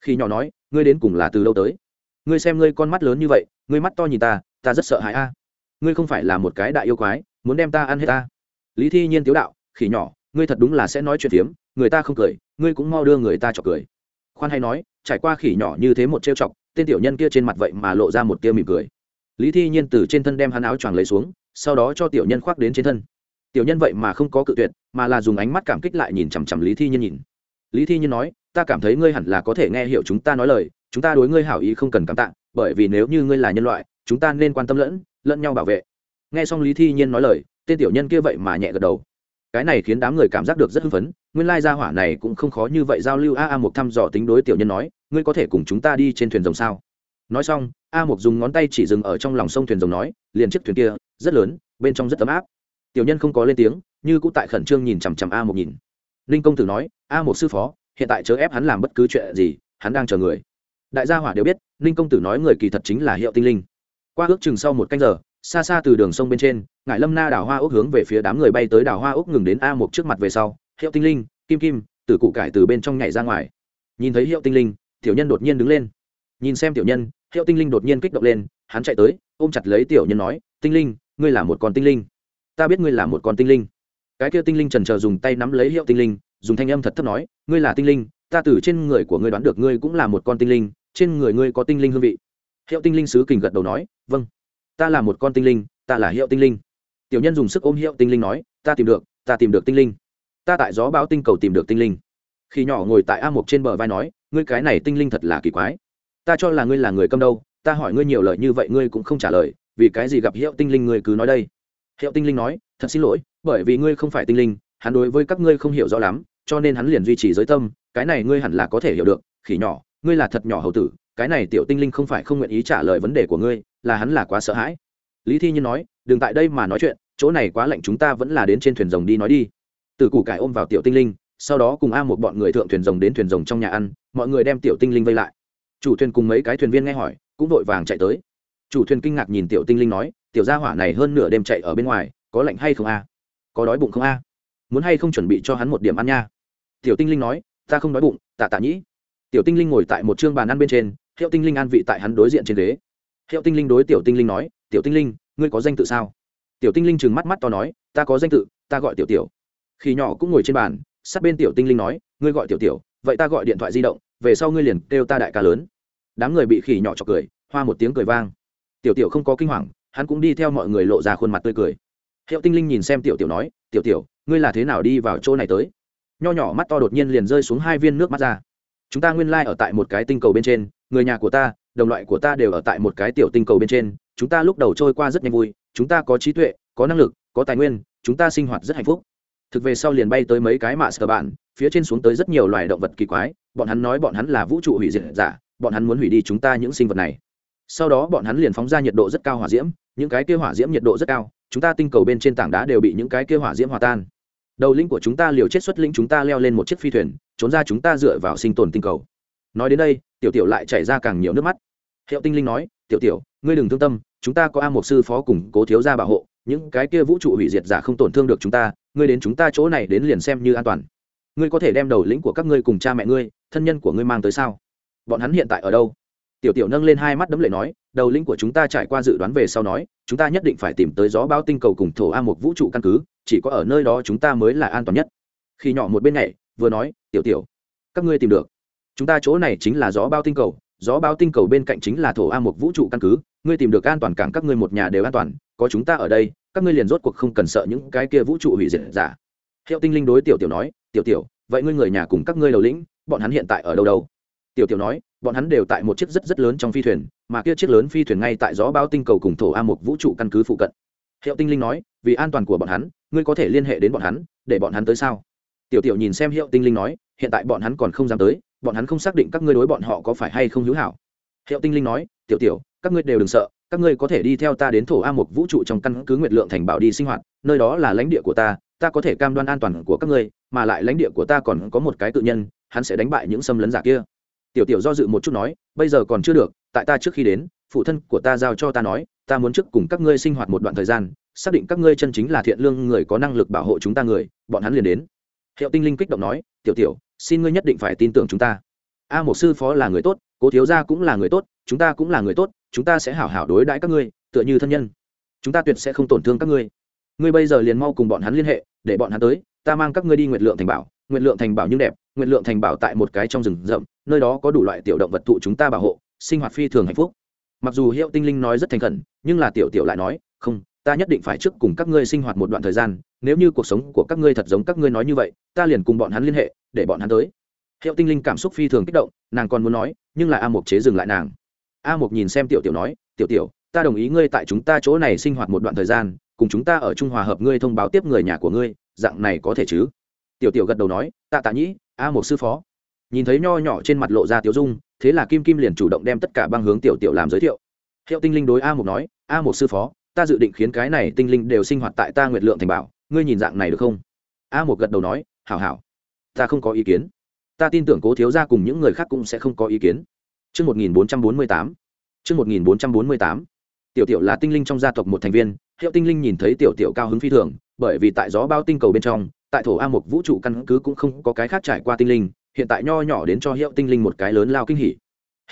Khỉ nhỏ nói, ngươi đến cùng là từ lâu tới? Ngươi xem ngươi con mắt lớn như vậy, ngươi mắt to nhìn ta ta rất sợ hãi a. Ngươi không phải là một cái đại yêu quái, muốn đem ta ăn hết ta. Lý thi nhiên tiếu đạo, khỉ nhỏ, ngươi thật đúng là sẽ nói chuyện phiếm, người ta không cười, ngươi cũng mau đưa người ta chọc cười. Khoan hay nói, trải qua khỉ nhỏ như thế một trêu chọc, tên tiểu nhân kia trên mặt vậy mà lộ ra một tia mỉm cười lý thi nhiên từ trên thân đem hắn áo choàng lấy xuống, sau đó cho tiểu nhân khoác đến trên thân. Tiểu nhân vậy mà không có cự tuyệt, mà là dùng ánh mắt cảm kích lại nhìn chằm chằm lý thi nhiên nhìn. Lý thi nhiên nói, ta cảm thấy ngươi hẳn là có thể nghe hiểu chúng ta nói lời, chúng ta đối ngươi hảo ý không cần cảm tạ, bởi vì nếu như ngươi là nhân loại, chúng ta nên quan tâm lẫn lẫn nhau bảo vệ. Nghe xong lý thi nhiên nói lời, tên tiểu nhân kia vậy mà nhẹ gật đầu. Cái này khiến đám người cảm giác được rất hưng phấn, nguyên lai gia hỏa này cũng không khó như vậy giao lưu a a một thăm dò tính đối tiểu nhân nói, ngươi có thể cùng chúng ta đi trên thuyền rồng sao? Nói xong, a Mục dùng ngón tay chỉ dừng ở trong lòng sông thuyền rồng nói, liền chiếc thuyền kia, rất lớn, bên trong rất ấm áp. Tiểu nhân không có lên tiếng, như cũng tại khẩn trương nhìn chằm chằm a Mục nhìn. Ninh công tử nói, a Mục sư phó, hiện tại chớ ép hắn làm bất cứ chuyện gì, hắn đang chờ người. Đại gia hỏa đều biết ninh công tử nói người kỳ thật chính là hiệu tinh linh. Qua ước chừng sau một canh giờ, xa xa từ đường sông bên trên, ngải lâm na đào hoa úc hướng về phía đám người bay tới đào hoa úc ngừng đến a Mục trước mặt về sau. Hiệu tinh linh, kim kim từ cụ cải từ bên trong nhảy ra ngoài. Nhìn thấy hiệu tinh linh, tiểu nhân đột nhiên đứng lên. Nhìn xem tiểu nhân hiệu tinh linh đột nhiên kích động lên, hắn chạy tới, ôm chặt lấy tiểu nhân nói, tinh linh, ngươi là một con tinh linh. Ta biết ngươi là một con tinh linh. Cái kia tinh linh trần trờ dùng tay nắm lấy hiệu tinh linh, dùng thanh âm thật thấp nói, ngươi là tinh linh, ta từ trên người của ngươi đoán được ngươi cũng là một con tinh linh, trên người ngươi có tinh linh hương vị. Hiệu tinh linh sứ kình gật đầu nói vâng ta là một con tinh linh, ta là hiệu tinh linh. Tiểu nhân dùng sức ôm hiệu tinh linh nói, ta tìm được, ta tìm được tinh linh. Ta tại gió báo tinh cầu tìm được tinh linh. Khi nhỏ ngồi tại a mục trên bờ vai nói, ngươi cái này tinh linh thật là kỳ quái ta cho là ngươi là người câm đâu ta hỏi ngươi nhiều lời như vậy ngươi cũng không trả lời, vì cái gì gặp hiệu tinh linh ngươi cứ nói đây? Hiệu tinh linh nói, thật xin lỗi, bởi vì ngươi không phải tinh linh, hắn đối với các ngươi không hiểu rõ lắm, cho nên hắn liền duy trì giới tâm, cái này ngươi hẳn là có thể hiểu được, khỉ nhỏ, ngươi là thật nhỏ hầu tử, cái này tiểu tinh linh không phải không nguyện ý trả lời vấn đề của ngươi, là hắn là quá sợ hãi. Lý thi nhiên nói, đừng tại đây mà nói chuyện, chỗ này quá lạnh chúng ta vẫn là đến trên thuyền rồng đi nói đi. Từ củ cải ôm vào tiểu tinh linh, sau đó cùng a một bọn người thượng thuyền rồng đến thuyền rồng trong nhà ăn, mọi người đem tiểu tinh linh vây lại chủ thuyền cùng mấy cái thuyền viên nghe hỏi, cũng vội vàng chạy tới. Chủ thuyền kinh ngạc nhìn tiểu tinh linh nói, tiểu gia hỏa này hơn nửa đêm chạy ở bên ngoài, có lạnh hay không a? Có đói bụng không a? Muốn hay không chuẩn bị cho hắn một điểm ăn nha? Tiểu tinh linh nói, ta không đói bụng, tạ tạ nhĩ. Tiểu tinh linh ngồi tại một chương bàn ăn bên trên, hiệu tinh linh an vị tại hắn đối diện trên ghế. Hiệu tinh linh đối tiểu tinh linh nói, tiểu tinh linh, ngươi có danh tự sao? Tiểu tinh linh trừng mắt mắt to nói, ta có danh tự, ta gọi tiểu tiểu. Khi nhỏ cũng ngồi trên bàn, sát bên tiểu tinh linh nói, ngươi gọi tiểu tiểu, vậy ta gọi điện thoại di động về sau ngươi liền kêu ta đại ca lớn. Đám người bị khỉ nhỏ chọc cười, hoa một tiếng cười vang. Tiểu tiểu không có kinh hoàng, hắn cũng đi theo mọi người lộ ra khuôn mặt tươi cười. Hiệu tinh linh nhìn xem tiểu tiểu nói, tiểu tiểu, ngươi là thế nào đi vào chỗ này tới? Nho nhỏ mắt to đột nhiên liền rơi xuống hai viên nước mắt ra. Chúng ta nguyên lai ở tại một cái tinh cầu bên trên, người nhà của ta, đồng loại của ta đều ở tại một cái tiểu tinh cầu bên trên, chúng ta lúc đầu trôi qua rất nhanh vui, chúng ta có trí tuệ, có năng lực, có tài nguyên, chúng ta sinh hoạt rất hạnh phúc thực về sau liền bay tới mấy cái mạ sờ bạn, phía trên xuống tới rất nhiều loài động vật kỳ quái, bọn hắn nói bọn hắn là vũ trụ hủy diệt giả, bọn hắn muốn hủy đi chúng ta những sinh vật này. Sau đó bọn hắn liền phóng ra nhiệt độ rất cao hỏa diễm, những cái kia hỏa diễm nhiệt độ rất cao, chúng ta tinh cầu bên trên tảng đá đều bị những cái kia hỏa diễm hòa tan. Đầu linh của chúng ta liều chết xuất linh chúng ta leo lên một chiếc phi thuyền, trốn ra chúng ta dựa vào sinh tồn tinh cầu. Nói đến đây, tiểu tiểu lại chảy ra càng nhiều nước mắt. Hiệu tinh linh nói, tiểu tiểu, ngươi đừng thương tâm, chúng ta có a một sư phó cùng cố thiếu gia bảo hộ, những cái kia vũ trụ hủy diệt giả không tổn thương được chúng ta ngươi đến chúng ta chỗ này đến liền xem như an toàn. Ngươi có thể đem đầu lĩnh của các ngươi cùng cha mẹ ngươi, thân nhân của ngươi mang tới sao? Bọn hắn hiện tại ở đâu? Tiểu tiểu nâng lên hai mắt đấm lệ nói, đầu lĩnh của chúng ta trải qua dự đoán về sau nói, chúng ta nhất định phải tìm tới gió bao tinh cầu cùng thổ a một vũ trụ căn cứ, chỉ có ở nơi đó chúng ta mới là an toàn nhất. Khi nhỏ một bên này vừa nói, tiểu tiểu, các ngươi tìm được. Chúng ta chỗ này chính là gió bao tinh cầu, gió bao tinh cầu bên cạnh chính là thổ a một vũ trụ căn cứ, ngươi tìm được an toàn cảng các ngươi một nhà đều an toàn, có chúng ta ở đây các ngươi liền rốt cuộc không cần sợ những cái kia vũ trụ hủy diệt giả. Hiệu tinh linh đối tiểu tiểu nói, tiểu tiểu, vậy ngươi người nhà cùng các ngươi đầu lĩnh, bọn hắn hiện tại ở đâu đâu? Tiểu tiểu nói, bọn hắn đều tại một chiếc rất rất lớn trong phi thuyền, mà kia chiếc lớn phi thuyền ngay tại gió bao tinh cầu cùng thổ a một vũ trụ căn cứ phụ cận. Hiệu tinh linh nói, vì an toàn của bọn hắn, ngươi có thể liên hệ đến bọn hắn, để bọn hắn tới sao? Tiểu tiểu nhìn xem hiệu tinh linh nói, hiện tại bọn hắn còn không dám tới, bọn hắn không xác định các ngươi đối bọn họ có phải hay không hữu hảo. Hiệu tinh linh nói, tiểu tiểu, các ngươi đều đừng sợ các ngươi có thể đi theo ta đến thổ a một vũ trụ trong căn cứ nguyệt lượng thành bảo đi sinh hoạt, nơi đó là lãnh địa của ta ta có thể cam đoan an toàn của các ngươi, mà lại lãnh địa của ta còn có một cái tự nhân, hắn sẽ đánh bại những xâm lấn giả kia. Tiểu tiểu do dự một chút nói, bây giờ còn chưa được, tại ta trước khi đến, phụ thân của ta giao cho ta nói, ta muốn trước cùng các ngươi sinh hoạt một đoạn thời gian, xác định các ngươi chân chính là thiện lương người có năng lực bảo hộ chúng ta người, bọn hắn liền đến. Hiệu tinh linh kích động nói, tiểu tiểu, xin ngươi nhất định phải tin tưởng chúng ta. A một sư phó là người tốt, cố thiếu gia cũng là người tốt, chúng ta cũng là người tốt chúng ta sẽ hảo hảo đối đãi các ngươi, tựa như thân nhân. Chúng ta tuyệt sẽ không tổn thương các ngươi. Ngươi bây giờ liền mau cùng bọn hắn liên hệ, để bọn hắn tới, ta mang các ngươi đi nguyệt lượng thành bảo. Nguyệt lượng thành bảo nhưng đẹp, nguyệt lượng thành bảo tại một cái trong rừng rậm, nơi đó có đủ loại tiểu động vật thụ chúng ta bảo hộ, sinh hoạt phi thường hạnh phúc. Mặc dù hiệu tinh linh nói rất thành khẩn, nhưng là tiểu tiểu lại nói, không, ta nhất định phải trước cùng các ngươi sinh hoạt một đoạn thời gian, nếu như cuộc sống của các ngươi thật giống các ngươi nói như vậy, ta liền cùng bọn hắn liên hệ, để bọn hắn tới. Hiệu tinh linh cảm xúc phi thường kích động, nàng còn muốn nói, nhưng là a mộc chế dừng lại nàng a mục nhìn xem tiểu tiểu nói, tiểu tiểu, ta đồng ý ngươi tại chúng ta chỗ này sinh hoạt một đoạn thời gian, cùng chúng ta ở trung hòa hợp ngươi thông báo tiếp người nhà của ngươi, dạng này có thể chứ? Tiểu tiểu gật đầu nói, tạ tạ nhĩ, a một sư phó. Nhìn thấy nho nhỏ trên mặt lộ ra tiểu dung, thế là kim kim liền chủ động đem tất cả băng hướng tiểu tiểu làm giới thiệu. Hiệu tinh linh đối a một nói, a một sư phó, ta dự định khiến cái này tinh linh đều sinh hoạt tại ta nguyệt lượng thành bảo, ngươi nhìn dạng này được không? A một gật đầu nói, hảo hảo, ta không có ý kiến. Ta tin tưởng cố thiếu gia cùng những người khác cũng sẽ không có ý kiến. Trước 1448. Trước 1448. Tiểu tiểu là tinh linh trong gia tộc một thành viên, hiệu tinh linh nhìn thấy tiểu tiểu cao hứng phi thường, bởi vì tại gió bao tinh cầu bên trong, tại thổ a một vũ trụ căn cứ cũng không có cái khác trải qua tinh linh, hiện tại nho nhỏ đến cho hiệu tinh linh một cái lớn lao kinh hỉ.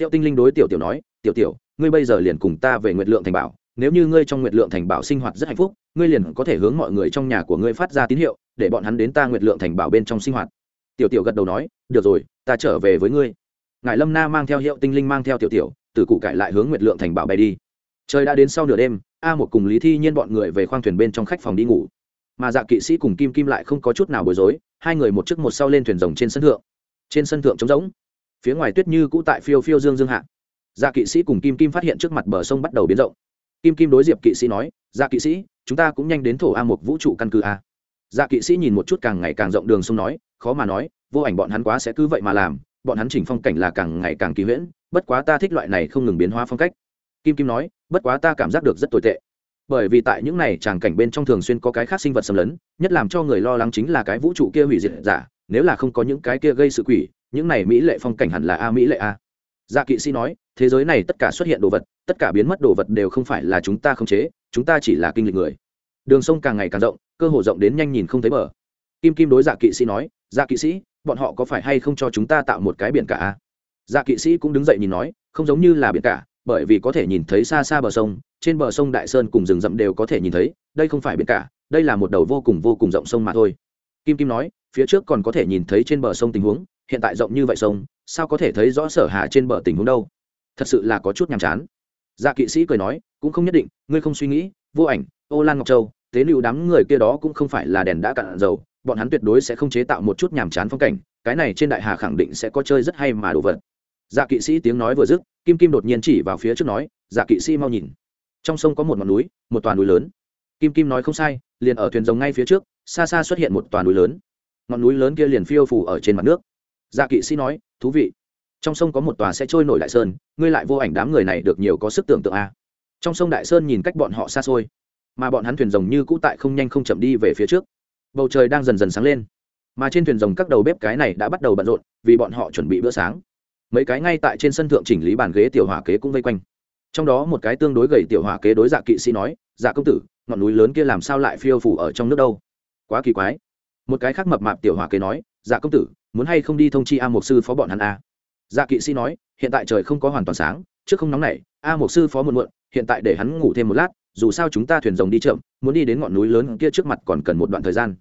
Hiệu tinh linh đối tiểu tiểu nói, tiểu tiểu, ngươi bây giờ liền cùng ta về nguyệt lượng thành bảo, nếu như ngươi trong nguyệt lượng thành bảo sinh hoạt rất hạnh phúc, ngươi liền có thể hướng mọi người trong nhà của ngươi phát ra tín hiệu, để bọn hắn đến ta nguyệt lượng thành bảo bên trong sinh hoạt. Tiểu tiểu gật đầu nói, được rồi, ta trở về với ngươi ngài Lâm Na mang theo hiệu tinh linh mang theo tiểu tiểu, từ cụ cải lại hướng nguyệt lượng thành bảo bay đi. Trời đã đến sau nửa đêm a một cùng lý thi nhiên bọn người về khoang thuyền bên trong khách phòng đi ngủ. Mà dạ kỵ sĩ cùng kim kim lại không có chút nào bối rối hai người một trước một sau lên thuyền rồng trên sân thượng. Trên sân thượng trống rỗng. Phía ngoài tuyết như cũ tại phiêu phiêu dương dương hạ. Dạ kỵ sĩ cùng kim kim phát hiện trước mặt bờ sông bắt đầu biến rộng. Kim kim đối diệp kỵ sĩ nói dạ kỵ sĩ chúng ta cũng nhanh đến thổ a một vũ trụ căn cứ a. Dạ kỵ sĩ nhìn một chút càng ngày càng rộng đường sông nói khó mà nói vô ảnh bọn hắn quá sẽ cứ vậy mà làm bọn hắn chỉnh phong cảnh là càng ngày càng kỳ huyễn, bất quá ta thích loại này không ngừng biến hóa phong cách. Kim kim nói, bất quá ta cảm giác được rất tồi tệ. Bởi vì tại những này tràng cảnh bên trong thường xuyên có cái khác sinh vật xâm lấn, nhất làm cho người lo lắng chính là cái vũ trụ kia hủy diệt giả, nếu là không có những cái kia gây sự quỷ, những này mỹ lệ phong cảnh hẳn là a mỹ lệ a. Dạ kỵ sĩ nói, thế giới này tất cả xuất hiện đồ vật, tất cả biến mất đồ vật đều không phải là chúng ta không chế, chúng ta chỉ là kinh lịch người. Đường sông càng ngày càng rộng, cơ hồ rộng đến nhanh nhìn không thấy bờ. Kim kim đối dạ kỵ sĩ nói dạ kỵ sĩ bọn họ có phải hay không cho chúng ta tạo một cái biển cả a dạ kỵ sĩ cũng đứng dậy nhìn nói, không giống như là biển cả, bởi vì có thể nhìn thấy xa xa bờ sông, trên bờ sông đại sơn cùng rừng rậm đều có thể nhìn thấy, đây không phải biển cả, đây là một đầu vô cùng vô cùng rộng sông mà thôi. Kim kim nói, phía trước còn có thể nhìn thấy trên bờ sông tình huống, hiện tại rộng như vậy sông, sao có thể thấy rõ sở hạ trên bờ tình huống đâu? Thật sự là có chút nhàm chán. Dạ kỵ sĩ cười nói, cũng không nhất định, ngươi không suy nghĩ, vô ảnh, ô lan ngọc châu, tế lưu đám người kia đó cũng không phải là đèn đã cạn dầu bọn hắn tuyệt đối sẽ không chế tạo một chút nhàm chán phong cảnh, cái này trên đại hà khẳng định sẽ có chơi rất hay mà đồ vật. Dạ kỵ sĩ tiếng nói vừa dứt, kim kim đột nhiên chỉ vào phía trước nói dạ kỵ sĩ mau nhìn. Trong sông có một ngọn núi, một toàn núi lớn. Kim kim nói không sai, liền ở thuyền rồng ngay phía trước, xa xa xuất hiện một toàn núi lớn. Ngọn núi lớn kia liền phiêu phủ ở trên mặt nước. Dạ kỵ sĩ nói, thú vị. Trong sông có một tòa sẽ trôi nổi đại sơn, ngươi lại vô ảnh đám người này được nhiều có sức tưởng tượng a. Trong sông đại sơn nhìn cách bọn họ xa xôi, mà bọn hắn thuyền rồng như cũ tại không nhanh không chậm đi về phía trước bầu trời đang dần dần sáng lên. Mà trên thuyền rồng các đầu bếp cái này đã bắt đầu bận rộn, vì bọn họ chuẩn bị bữa sáng. Mấy cái ngay tại trên sân thượng chỉnh lý bàn ghế tiểu hỏa kế cũng vây quanh. Trong đó một cái tương đối gầy tiểu hỏa kế đối dạ kỵ sĩ nói dạ công tử, ngọn núi lớn kia làm sao lại phiêu phủ ở trong nước đâu? Quá kỳ quái. Một cái khác mập mạp tiểu hỏa kế nói dạ công tử, muốn hay không đi thông chi a mục sư phó bọn hắn a? Dạ kỵ sĩ nói, hiện tại trời không có hoàn toàn sáng, trước không nóng này a mục sư phó muộn muộn, hiện tại để hắn ngủ thêm một lát dù sao chúng ta thuyền rồng đi chậm, muốn đi đến ngọn núi lớn kia trước mặt còn cần một đoạn thời gian.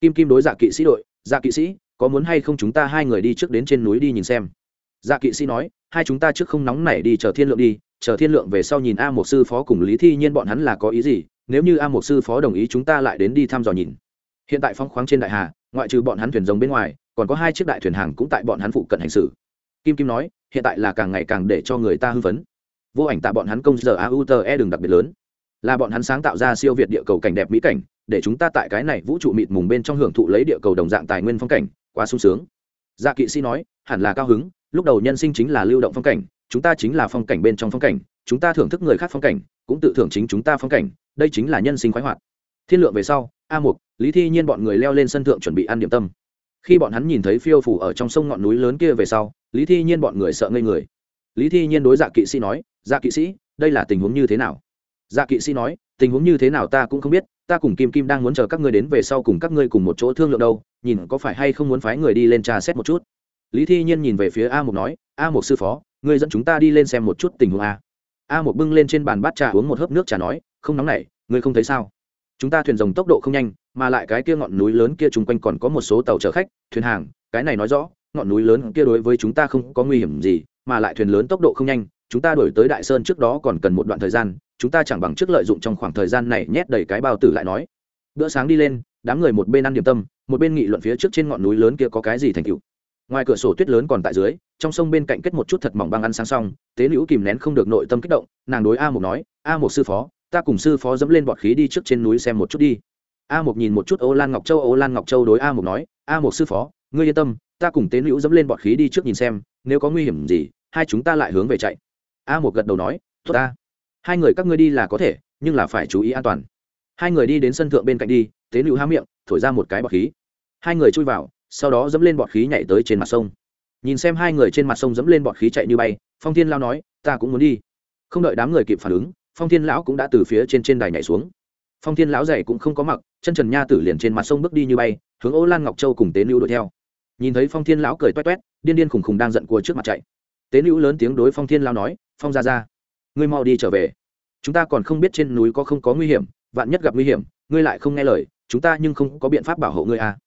Kim kim đối dạ kỵ sĩ đội dạ kỵ sĩ, có muốn hay không chúng ta hai người đi trước đến trên núi đi nhìn xem? Dạ kỵ sĩ nói, hai chúng ta trước không nóng nảy đi chờ thiên lượng đi, chờ thiên lượng về sau nhìn a một sư phó cùng lý thi nhiên bọn hắn là có ý gì, nếu như a một sư phó đồng ý chúng ta lại đến đi thăm dò nhìn. Hiện tại phong khoáng trên đại hà, ngoại trừ bọn hắn thuyền rồng bên ngoài, còn có hai chiếc đại thuyền hàng cũng tại bọn hắn phụ cận hành xử. Kim kim nói, hiện tại là càng ngày càng để cho người ta hưng phấn. Vô ảnh tạ bọn hắn công giờ a u t e đường đặc biệt lớn là bọn hắn sáng tạo ra siêu việt địa cầu cảnh đẹp mỹ cảnh, để chúng ta tại cái này vũ trụ mịt mùng bên trong hưởng thụ lấy địa cầu đồng dạng tài nguyên phong cảnh, quá sung sướng. Dạ kỵ sĩ nói, hẳn là cao hứng, lúc đầu nhân sinh chính là lưu động phong cảnh, chúng ta chính là phong cảnh bên trong phong cảnh, chúng ta thưởng thức người khác phong cảnh, cũng tự thưởng chính chúng ta phong cảnh, đây chính là nhân sinh khoái hoạt. Thiên lượng về sau, a mục, lý thi nhiên bọn người leo lên sân thượng chuẩn bị ăn điểm tâm. Khi bọn hắn nhìn thấy phiêu phủ ở trong sông ngọn núi lớn kia về sau, lý thi nhiên bọn người sợ ngây người. Lý thi nhiên đối dạ kỵ sĩ nói dạ kỵ sĩ, đây là tình huống như thế nào? Dạ kỵ sĩ nói, tình huống như thế nào ta cũng không biết, ta cùng kim kim đang muốn chờ các ngươi đến về sau cùng các ngươi cùng một chỗ thương lượng đâu, nhìn có phải hay không muốn phái người đi lên trà xét một chút. Lý thi nhiên nhìn về phía a mục nói, a mục sư phó, ngươi dẫn chúng ta đi lên xem một chút tình huống a. A mục bưng lên trên bàn bát trà uống một hớp nước trà nói, không nóng nảy ngươi không thấy sao? Chúng ta thuyền rồng tốc độ không nhanh, mà lại cái kia ngọn núi lớn kia chung quanh còn có một số tàu chở khách, thuyền hàng, cái này nói rõ, ngọn núi lớn kia đối với chúng ta không có nguy hiểm gì, mà lại thuyền lớn tốc độ không nhanh, chúng ta đổi tới đại sơn trước đó còn cần một đoạn thời gian chúng ta chẳng bằng trước lợi dụng trong khoảng thời gian này nhét đầy cái bao tử lại nói. Bữa sáng đi lên, đám người một bên ăn điểm tâm, một bên nghị luận phía trước trên ngọn núi lớn kia có cái gì thành cựu ngoài cửa sổ tuyết lớn còn tại dưới, trong sông bên cạnh kết một chút thật mỏng băng ăn sáng xong, tế nữ kìm nén không được nội tâm kích động, nàng đối a một nói, a một sư phó, ta cùng sư phó dẫm lên bọt khí đi trước trên núi xem một chút đi. A một nhìn một chút ô lan ngọc châu ô lan ngọc châu đối a một nói, a một sư phó, ngươi yên tâm, ta cùng tế nữ dẫm lên bọt khí đi trước nhìn xem, nếu có nguy hiểm gì, hai chúng ta lại hướng về chạy. A một gật đầu nói, tốt ta hai người các ngươi đi là có thể, nhưng là phải chú ý an toàn. Hai người đi đến sân thượng bên cạnh đi, tế nữ há miệng, thổi ra một cái bọt khí. Hai người chui vào, sau đó dẫm lên bọt khí nhảy tới trên mặt sông. Nhìn xem hai người trên mặt sông dẫm lên bọt khí chạy như bay, phong thiên lao nói, ta cũng muốn đi. Không đợi đám người kịp phản ứng, phong thiên lão cũng đã từ phía trên trên đài nhảy xuống. Phong thiên lão dày cũng không có mặc, chân trần nha tử liền trên mặt sông bước đi như bay, hướng ô lan ngọc châu cùng tế nữ đuổi theo. Nhìn thấy phong thiên lão cười toét toét, điên điên khùng khùng đang giận cua trước mặt chạy. Tế nữ lớn tiếng đối phong thiên lão nói, phong ra ra ngươi mau đi trở về. Chúng ta còn không biết trên núi có không có nguy hiểm, vạn nhất gặp nguy hiểm, ngươi lại không nghe lời, chúng ta nhưng không có biện pháp bảo hộ ngươi à.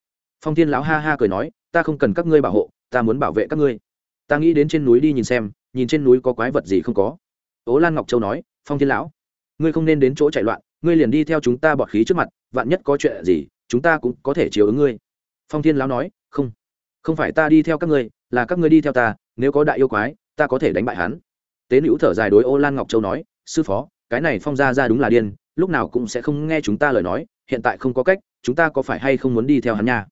Phong thiên lão ha ha cười nói, ta không cần các ngươi bảo hộ, ta muốn bảo vệ các ngươi. Ta nghĩ đến trên núi đi nhìn xem, nhìn trên núi có quái vật gì không có. Ố lan ngọc châu nói, phong thiên lão, ngươi không nên đến chỗ chạy loạn, ngươi liền đi theo chúng ta bọt khí trước mặt, vạn nhất có chuyện gì, chúng ta cũng có thể chiếu ứng ngươi. Phong thiên lão nói, không không phải ta đi theo các ngươi, là các ngươi đi theo ta, nếu có đại yêu quái, ta có thể đánh bại hắn tế nữ thở dài đối ô lan ngọc châu nói, sư phó, cái này phong ra ra đúng là điên, lúc nào cũng sẽ không nghe chúng ta lời nói, hiện tại không có cách, chúng ta có phải hay không muốn đi theo hắn nha?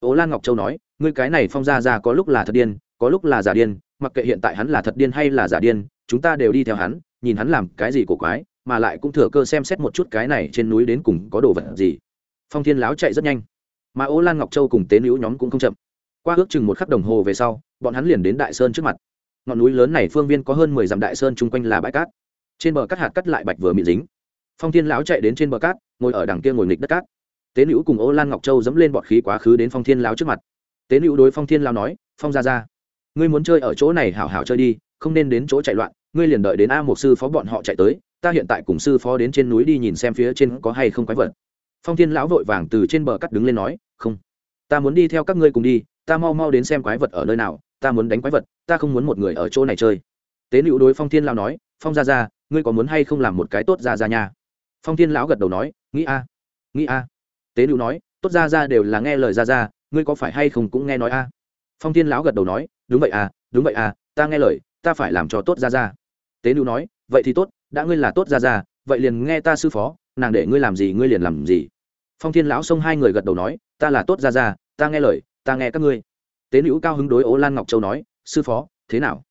Ô lan ngọc châu nói, ngươi cái này phong ra ra có lúc là thật điên, có lúc là giả điên, mặc kệ hiện tại hắn là thật điên hay là giả điên, chúng ta đều đi theo hắn, nhìn hắn làm cái gì của quái, mà lại cũng thừa cơ xem xét một chút cái này trên núi đến cùng có đồ vật gì. Phong thiên láo chạy rất nhanh, mà ô lan ngọc châu cùng tế nữ nhóm cũng không chậm. Qua ước chừng một khắc đồng hồ về sau, bọn hắn liền đến đại sơn trước mặt ngọn núi lớn này phương viên có hơn mười dặm đại sơn chung quanh là bãi cát. Trên bờ cát hạt cắt lại bạch vừa mịn dính. Phong thiên lão chạy đến trên bờ cát, ngồi ở đằng kia ngồi nghịch đất cát. Tế nữ cùng ô lan ngọc châu dẫm lên bọt khí quá khứ đến phong thiên lão trước mặt. Tế nữ đối phong thiên lão nói, phong ra ra ngươi muốn chơi ở chỗ này hảo hảo chơi đi, không nên đến chỗ chạy loạn, ngươi liền đợi đến a một sư phó bọn họ chạy tới, ta hiện tại cùng sư phó đến trên núi đi nhìn xem phía trên có hay không quái vật. Phong thiên lão vội vàng từ trên bờ cắt đứng lên nói, không, ta muốn đi theo các ngươi cùng đi, ta mau mau đến xem quái vật ở nơi nào ta muốn đánh quái vật, ta không muốn một người ở chỗ này chơi. Tế nữ đối phong thiên lão nói, phong ra ra ngươi có muốn hay không làm một cái tốt ra ra nha? Phong thiên lão gật đầu nói, nghĩ a nghĩ a. Tế nữ nói, tốt ra ra đều là nghe lời ra ra ngươi có phải hay không cũng nghe nói a? Phong thiên lão gật đầu nói, đúng vậy à đúng vậy à ta nghe lời, ta phải làm cho tốt ra ra tế nữ nói, vậy thì tốt, đã ngươi là tốt ra ra vậy liền nghe ta sư phó, nàng để ngươi làm gì ngươi liền làm gì. Phong thiên lão xông hai người gật đầu nói, ta là tốt ra ra ta nghe lời, ta nghe các ngươi tế nữ cao hứng đối ố lan ngọc châu nói, sư phó, thế nào?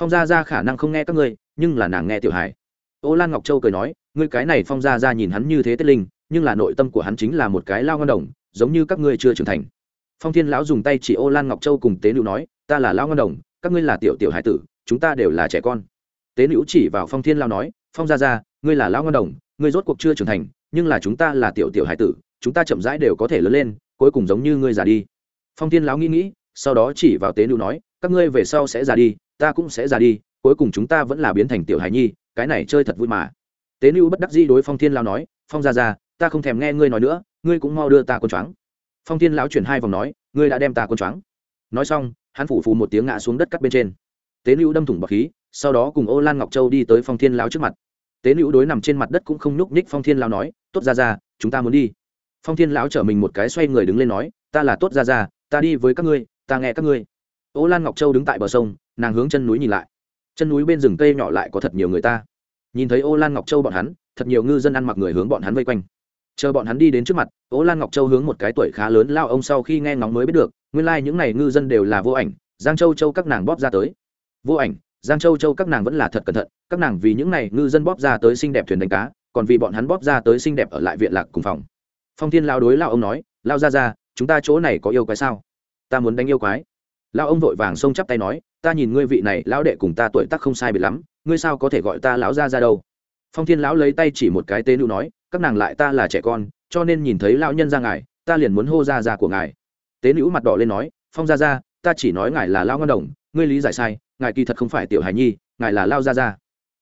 Phong gia ra khả năng không nghe các ngươi, nhưng là nàng nghe tiểu hải ô lan ngọc châu cười nói, ngươi cái này phong gia ra nhìn hắn như thế tết linh, nhưng là nội tâm của hắn chính là một cái lao ngon đồng, giống như các ngươi chưa trưởng thành. Phong thiên lão dùng tay chỉ ô lan ngọc châu cùng tế nữ nói, ta là lao ngon đồng, các ngươi là tiểu tiểu hải tử, chúng ta đều là trẻ con. Tế nữ chỉ vào phong thiên lao nói, phong gia ra ngươi là lao ngon đồng, ngươi rốt cuộc chưa trưởng thành, nhưng là chúng ta là tiểu tiểu hải tử, chúng ta chậm rãi đều có thể lớn lên, cuối cùng giống như ngươi già đi. Phong thiên lão nghĩ nghĩ sau đó chỉ vào tế nữ nói, các ngươi về sau sẽ già đi, ta cũng sẽ già đi, cuối cùng chúng ta vẫn là biến thành tiểu hài nhi, cái này chơi thật vui mà. Tế nữ bất đắc dĩ đối phong thiên lao nói, phong ra ra ta không thèm nghe ngươi nói nữa, ngươi cũng mau đưa ta quân choáng. Phong thiên lão chuyển hai vòng nói, ngươi đã đem ta quân choáng. Nói xong, hắn phủ phù một tiếng ngã xuống đất cắt bên trên. Tế nữ đâm thủng bọc khí, sau đó cùng ô lan ngọc châu đi tới phong thiên lão trước mặt. Tế nữ đối nằm trên mặt đất cũng không nhúc nhích, phong thiên lão nói, tốt ra ra chúng ta muốn đi. Phong thiên lão chở mình một cái xoay người đứng lên nói, ta là tốt ra ra ta đi với các ngươi ta nghe các ngươi. Ô lan ngọc châu đứng tại bờ sông, nàng hướng chân núi nhìn lại. Chân núi bên rừng cây nhỏ lại có thật nhiều người ta. Nhìn thấy ô lan ngọc châu bọn hắn, thật nhiều ngư dân ăn mặc người hướng bọn hắn vây quanh. Chờ bọn hắn đi đến trước mặt, ô lan ngọc châu hướng một cái tuổi khá lớn lao ông sau khi nghe ngóng mới biết được, nguyên lai、like、những n à y ngư dân đều là vô ảnh, giang châu châu các nàng bóp ra tới. Vô ảnh, giang châu châu các nàng vẫn là thật cẩn thận, các nàng vì những n à y ngư dân bóp ra tới xinh đẹp thuyền đánh cá, còn vì bọn hắn bóp ra tới xinh đẹp ở lại viện lạc cùng phòng. Phong thiên lao đối lao ông nói, lao ra ra, chúng ta chỗ này có yêu quái sao? Ta muốn đánh yêu quái. Lao ông vội vàng xông chắp tay nói, ta nhìn ngươi vị này, lão đệ cùng ta tuổi tác không sai biệt lắm, ngươi sao có thể gọi ta lão ra ra đâu? Phong thiên lão lấy tay chỉ một cái tên nữ nói, các nàng lại ta là trẻ con, cho nên nhìn thấy lão nhân ra ngài, ta liền muốn hô ra ra của ngài. Tế nữ mặt đỏ lên nói, phong ra ra ta chỉ nói ngài là lao ngân đồng, ngươi lý giải sai, ngài kỳ thật không phải tiểu hài nhi, ngài là lao ra ra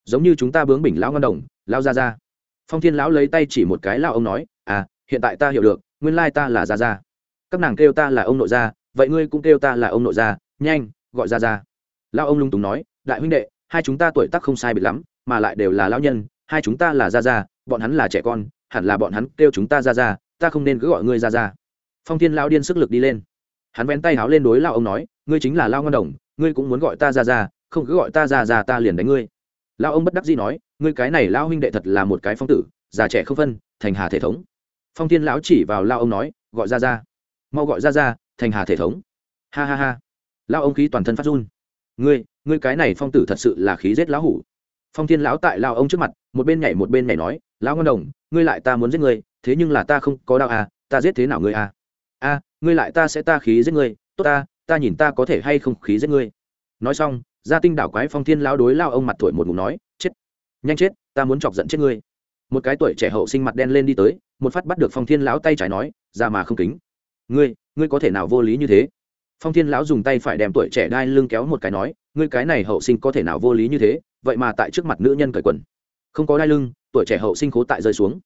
giống như chúng ta bướng bỉnh lão ngân đồng lao ra ra phong thiên lão lấy tay chỉ một cái lao ông nói à hiện tại ta hiểu được, nguyên lai ta là ra ra các nàng kêu ta là ông nội gia vậy ngươi cũng kêu ta là ông nội gia nhanh, gọi ra ra. Lao ông lung túng nói, đại huynh đệ, hai chúng ta tuổi tác không sai biệt lắm, mà lại đều là lão nhân, hai chúng ta là ra ra bọn hắn là trẻ con, hẳn là bọn hắn kêu chúng ta ra ra ta không nên cứ gọi ngươi ra ra phong thiên lão điên sức lực đi lên. Hắn vén tay háo lên đối lao ông nói, ngươi chính là lao ngon đồng, ngươi cũng muốn gọi ta ra ra không cứ gọi ta ra ra ta liền đánh ngươi. Lao ông bất đắc dĩ nói, ngươi cái này lao huynh đệ thật là một cái phong tử, già trẻ không phân, thành hà thể thống. Phong thiên lão chỉ vào lao ông nói, gọi ra ra mau gọi ra ra thành hà thể thống. Ha ha ha. Lao ông khí toàn thân phát run. Ngươi ngươi cái này phong tử thật sự là khí giết lão hủ. Phong thiên lão tại lao ông trước mặt, một bên nhảy một bên nhảy nói, lão ngon đồng, ngươi lại ta muốn giết ngươi, thế nhưng là ta không có đau à ta giết thế nào ngươi à? A, ngươi lại ta sẽ ta khí giết ngươi, tốt ta ta nhìn ta có thể hay không khí giết ngươi. Nói xong, gia tinh đảo quái phong thiên Lão đối lao ông mặt thổi một ngủ nói, chết, nhanh chết, ta muốn chọc giận chết ngươi. Một cái tuổi trẻ hậu sinh mặt đen lên đi tới, một phát bắt được phong thiên lão tay trái nói ra mà không kính. Ngươi ngươi có thể nào vô lý như thế? Phong thiên lão dùng tay phải đem tuổi trẻ đai lưng kéo một cái nói, ngươi cái này hậu sinh có thể nào vô lý như thế? Vậy mà tại trước mặt nữ nhân cởi quần. Không có đai lưng, tuổi trẻ hậu sinh khố tại rơi xuống.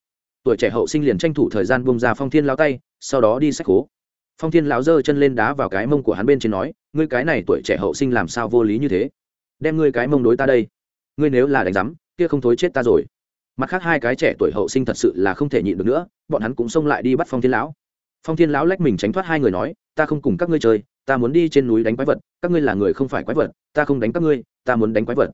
Tuổi trẻ hậu sinh liền tranh thủ thời gian bông ra phong thiên lão tay, sau đó đi sách khố. Phong thiên lão giơ chân lên đá vào cái mông của hắn bên trên nói, ngươi cái này tuổi trẻ hậu sinh làm sao vô lý như thế? Đem ngươi cái mông đối ta đây. Ngươi nếu là đánh rắm kia không thối chết ta rồi. Mặt khác hai cái trẻ tuổi hậu sinh thật sự là không thể nhịn được nữa, bọn hắn cũng xông lại đi bắt phong thiên lão phong thiên lão lách mình tránh thoát hai người nói, ta không cùng các ngươi chơi, ta muốn đi trên núi đánh quái vật, các ngươi là người không phải quái vật, ta không đánh các ngươi, ta muốn đánh quái vật.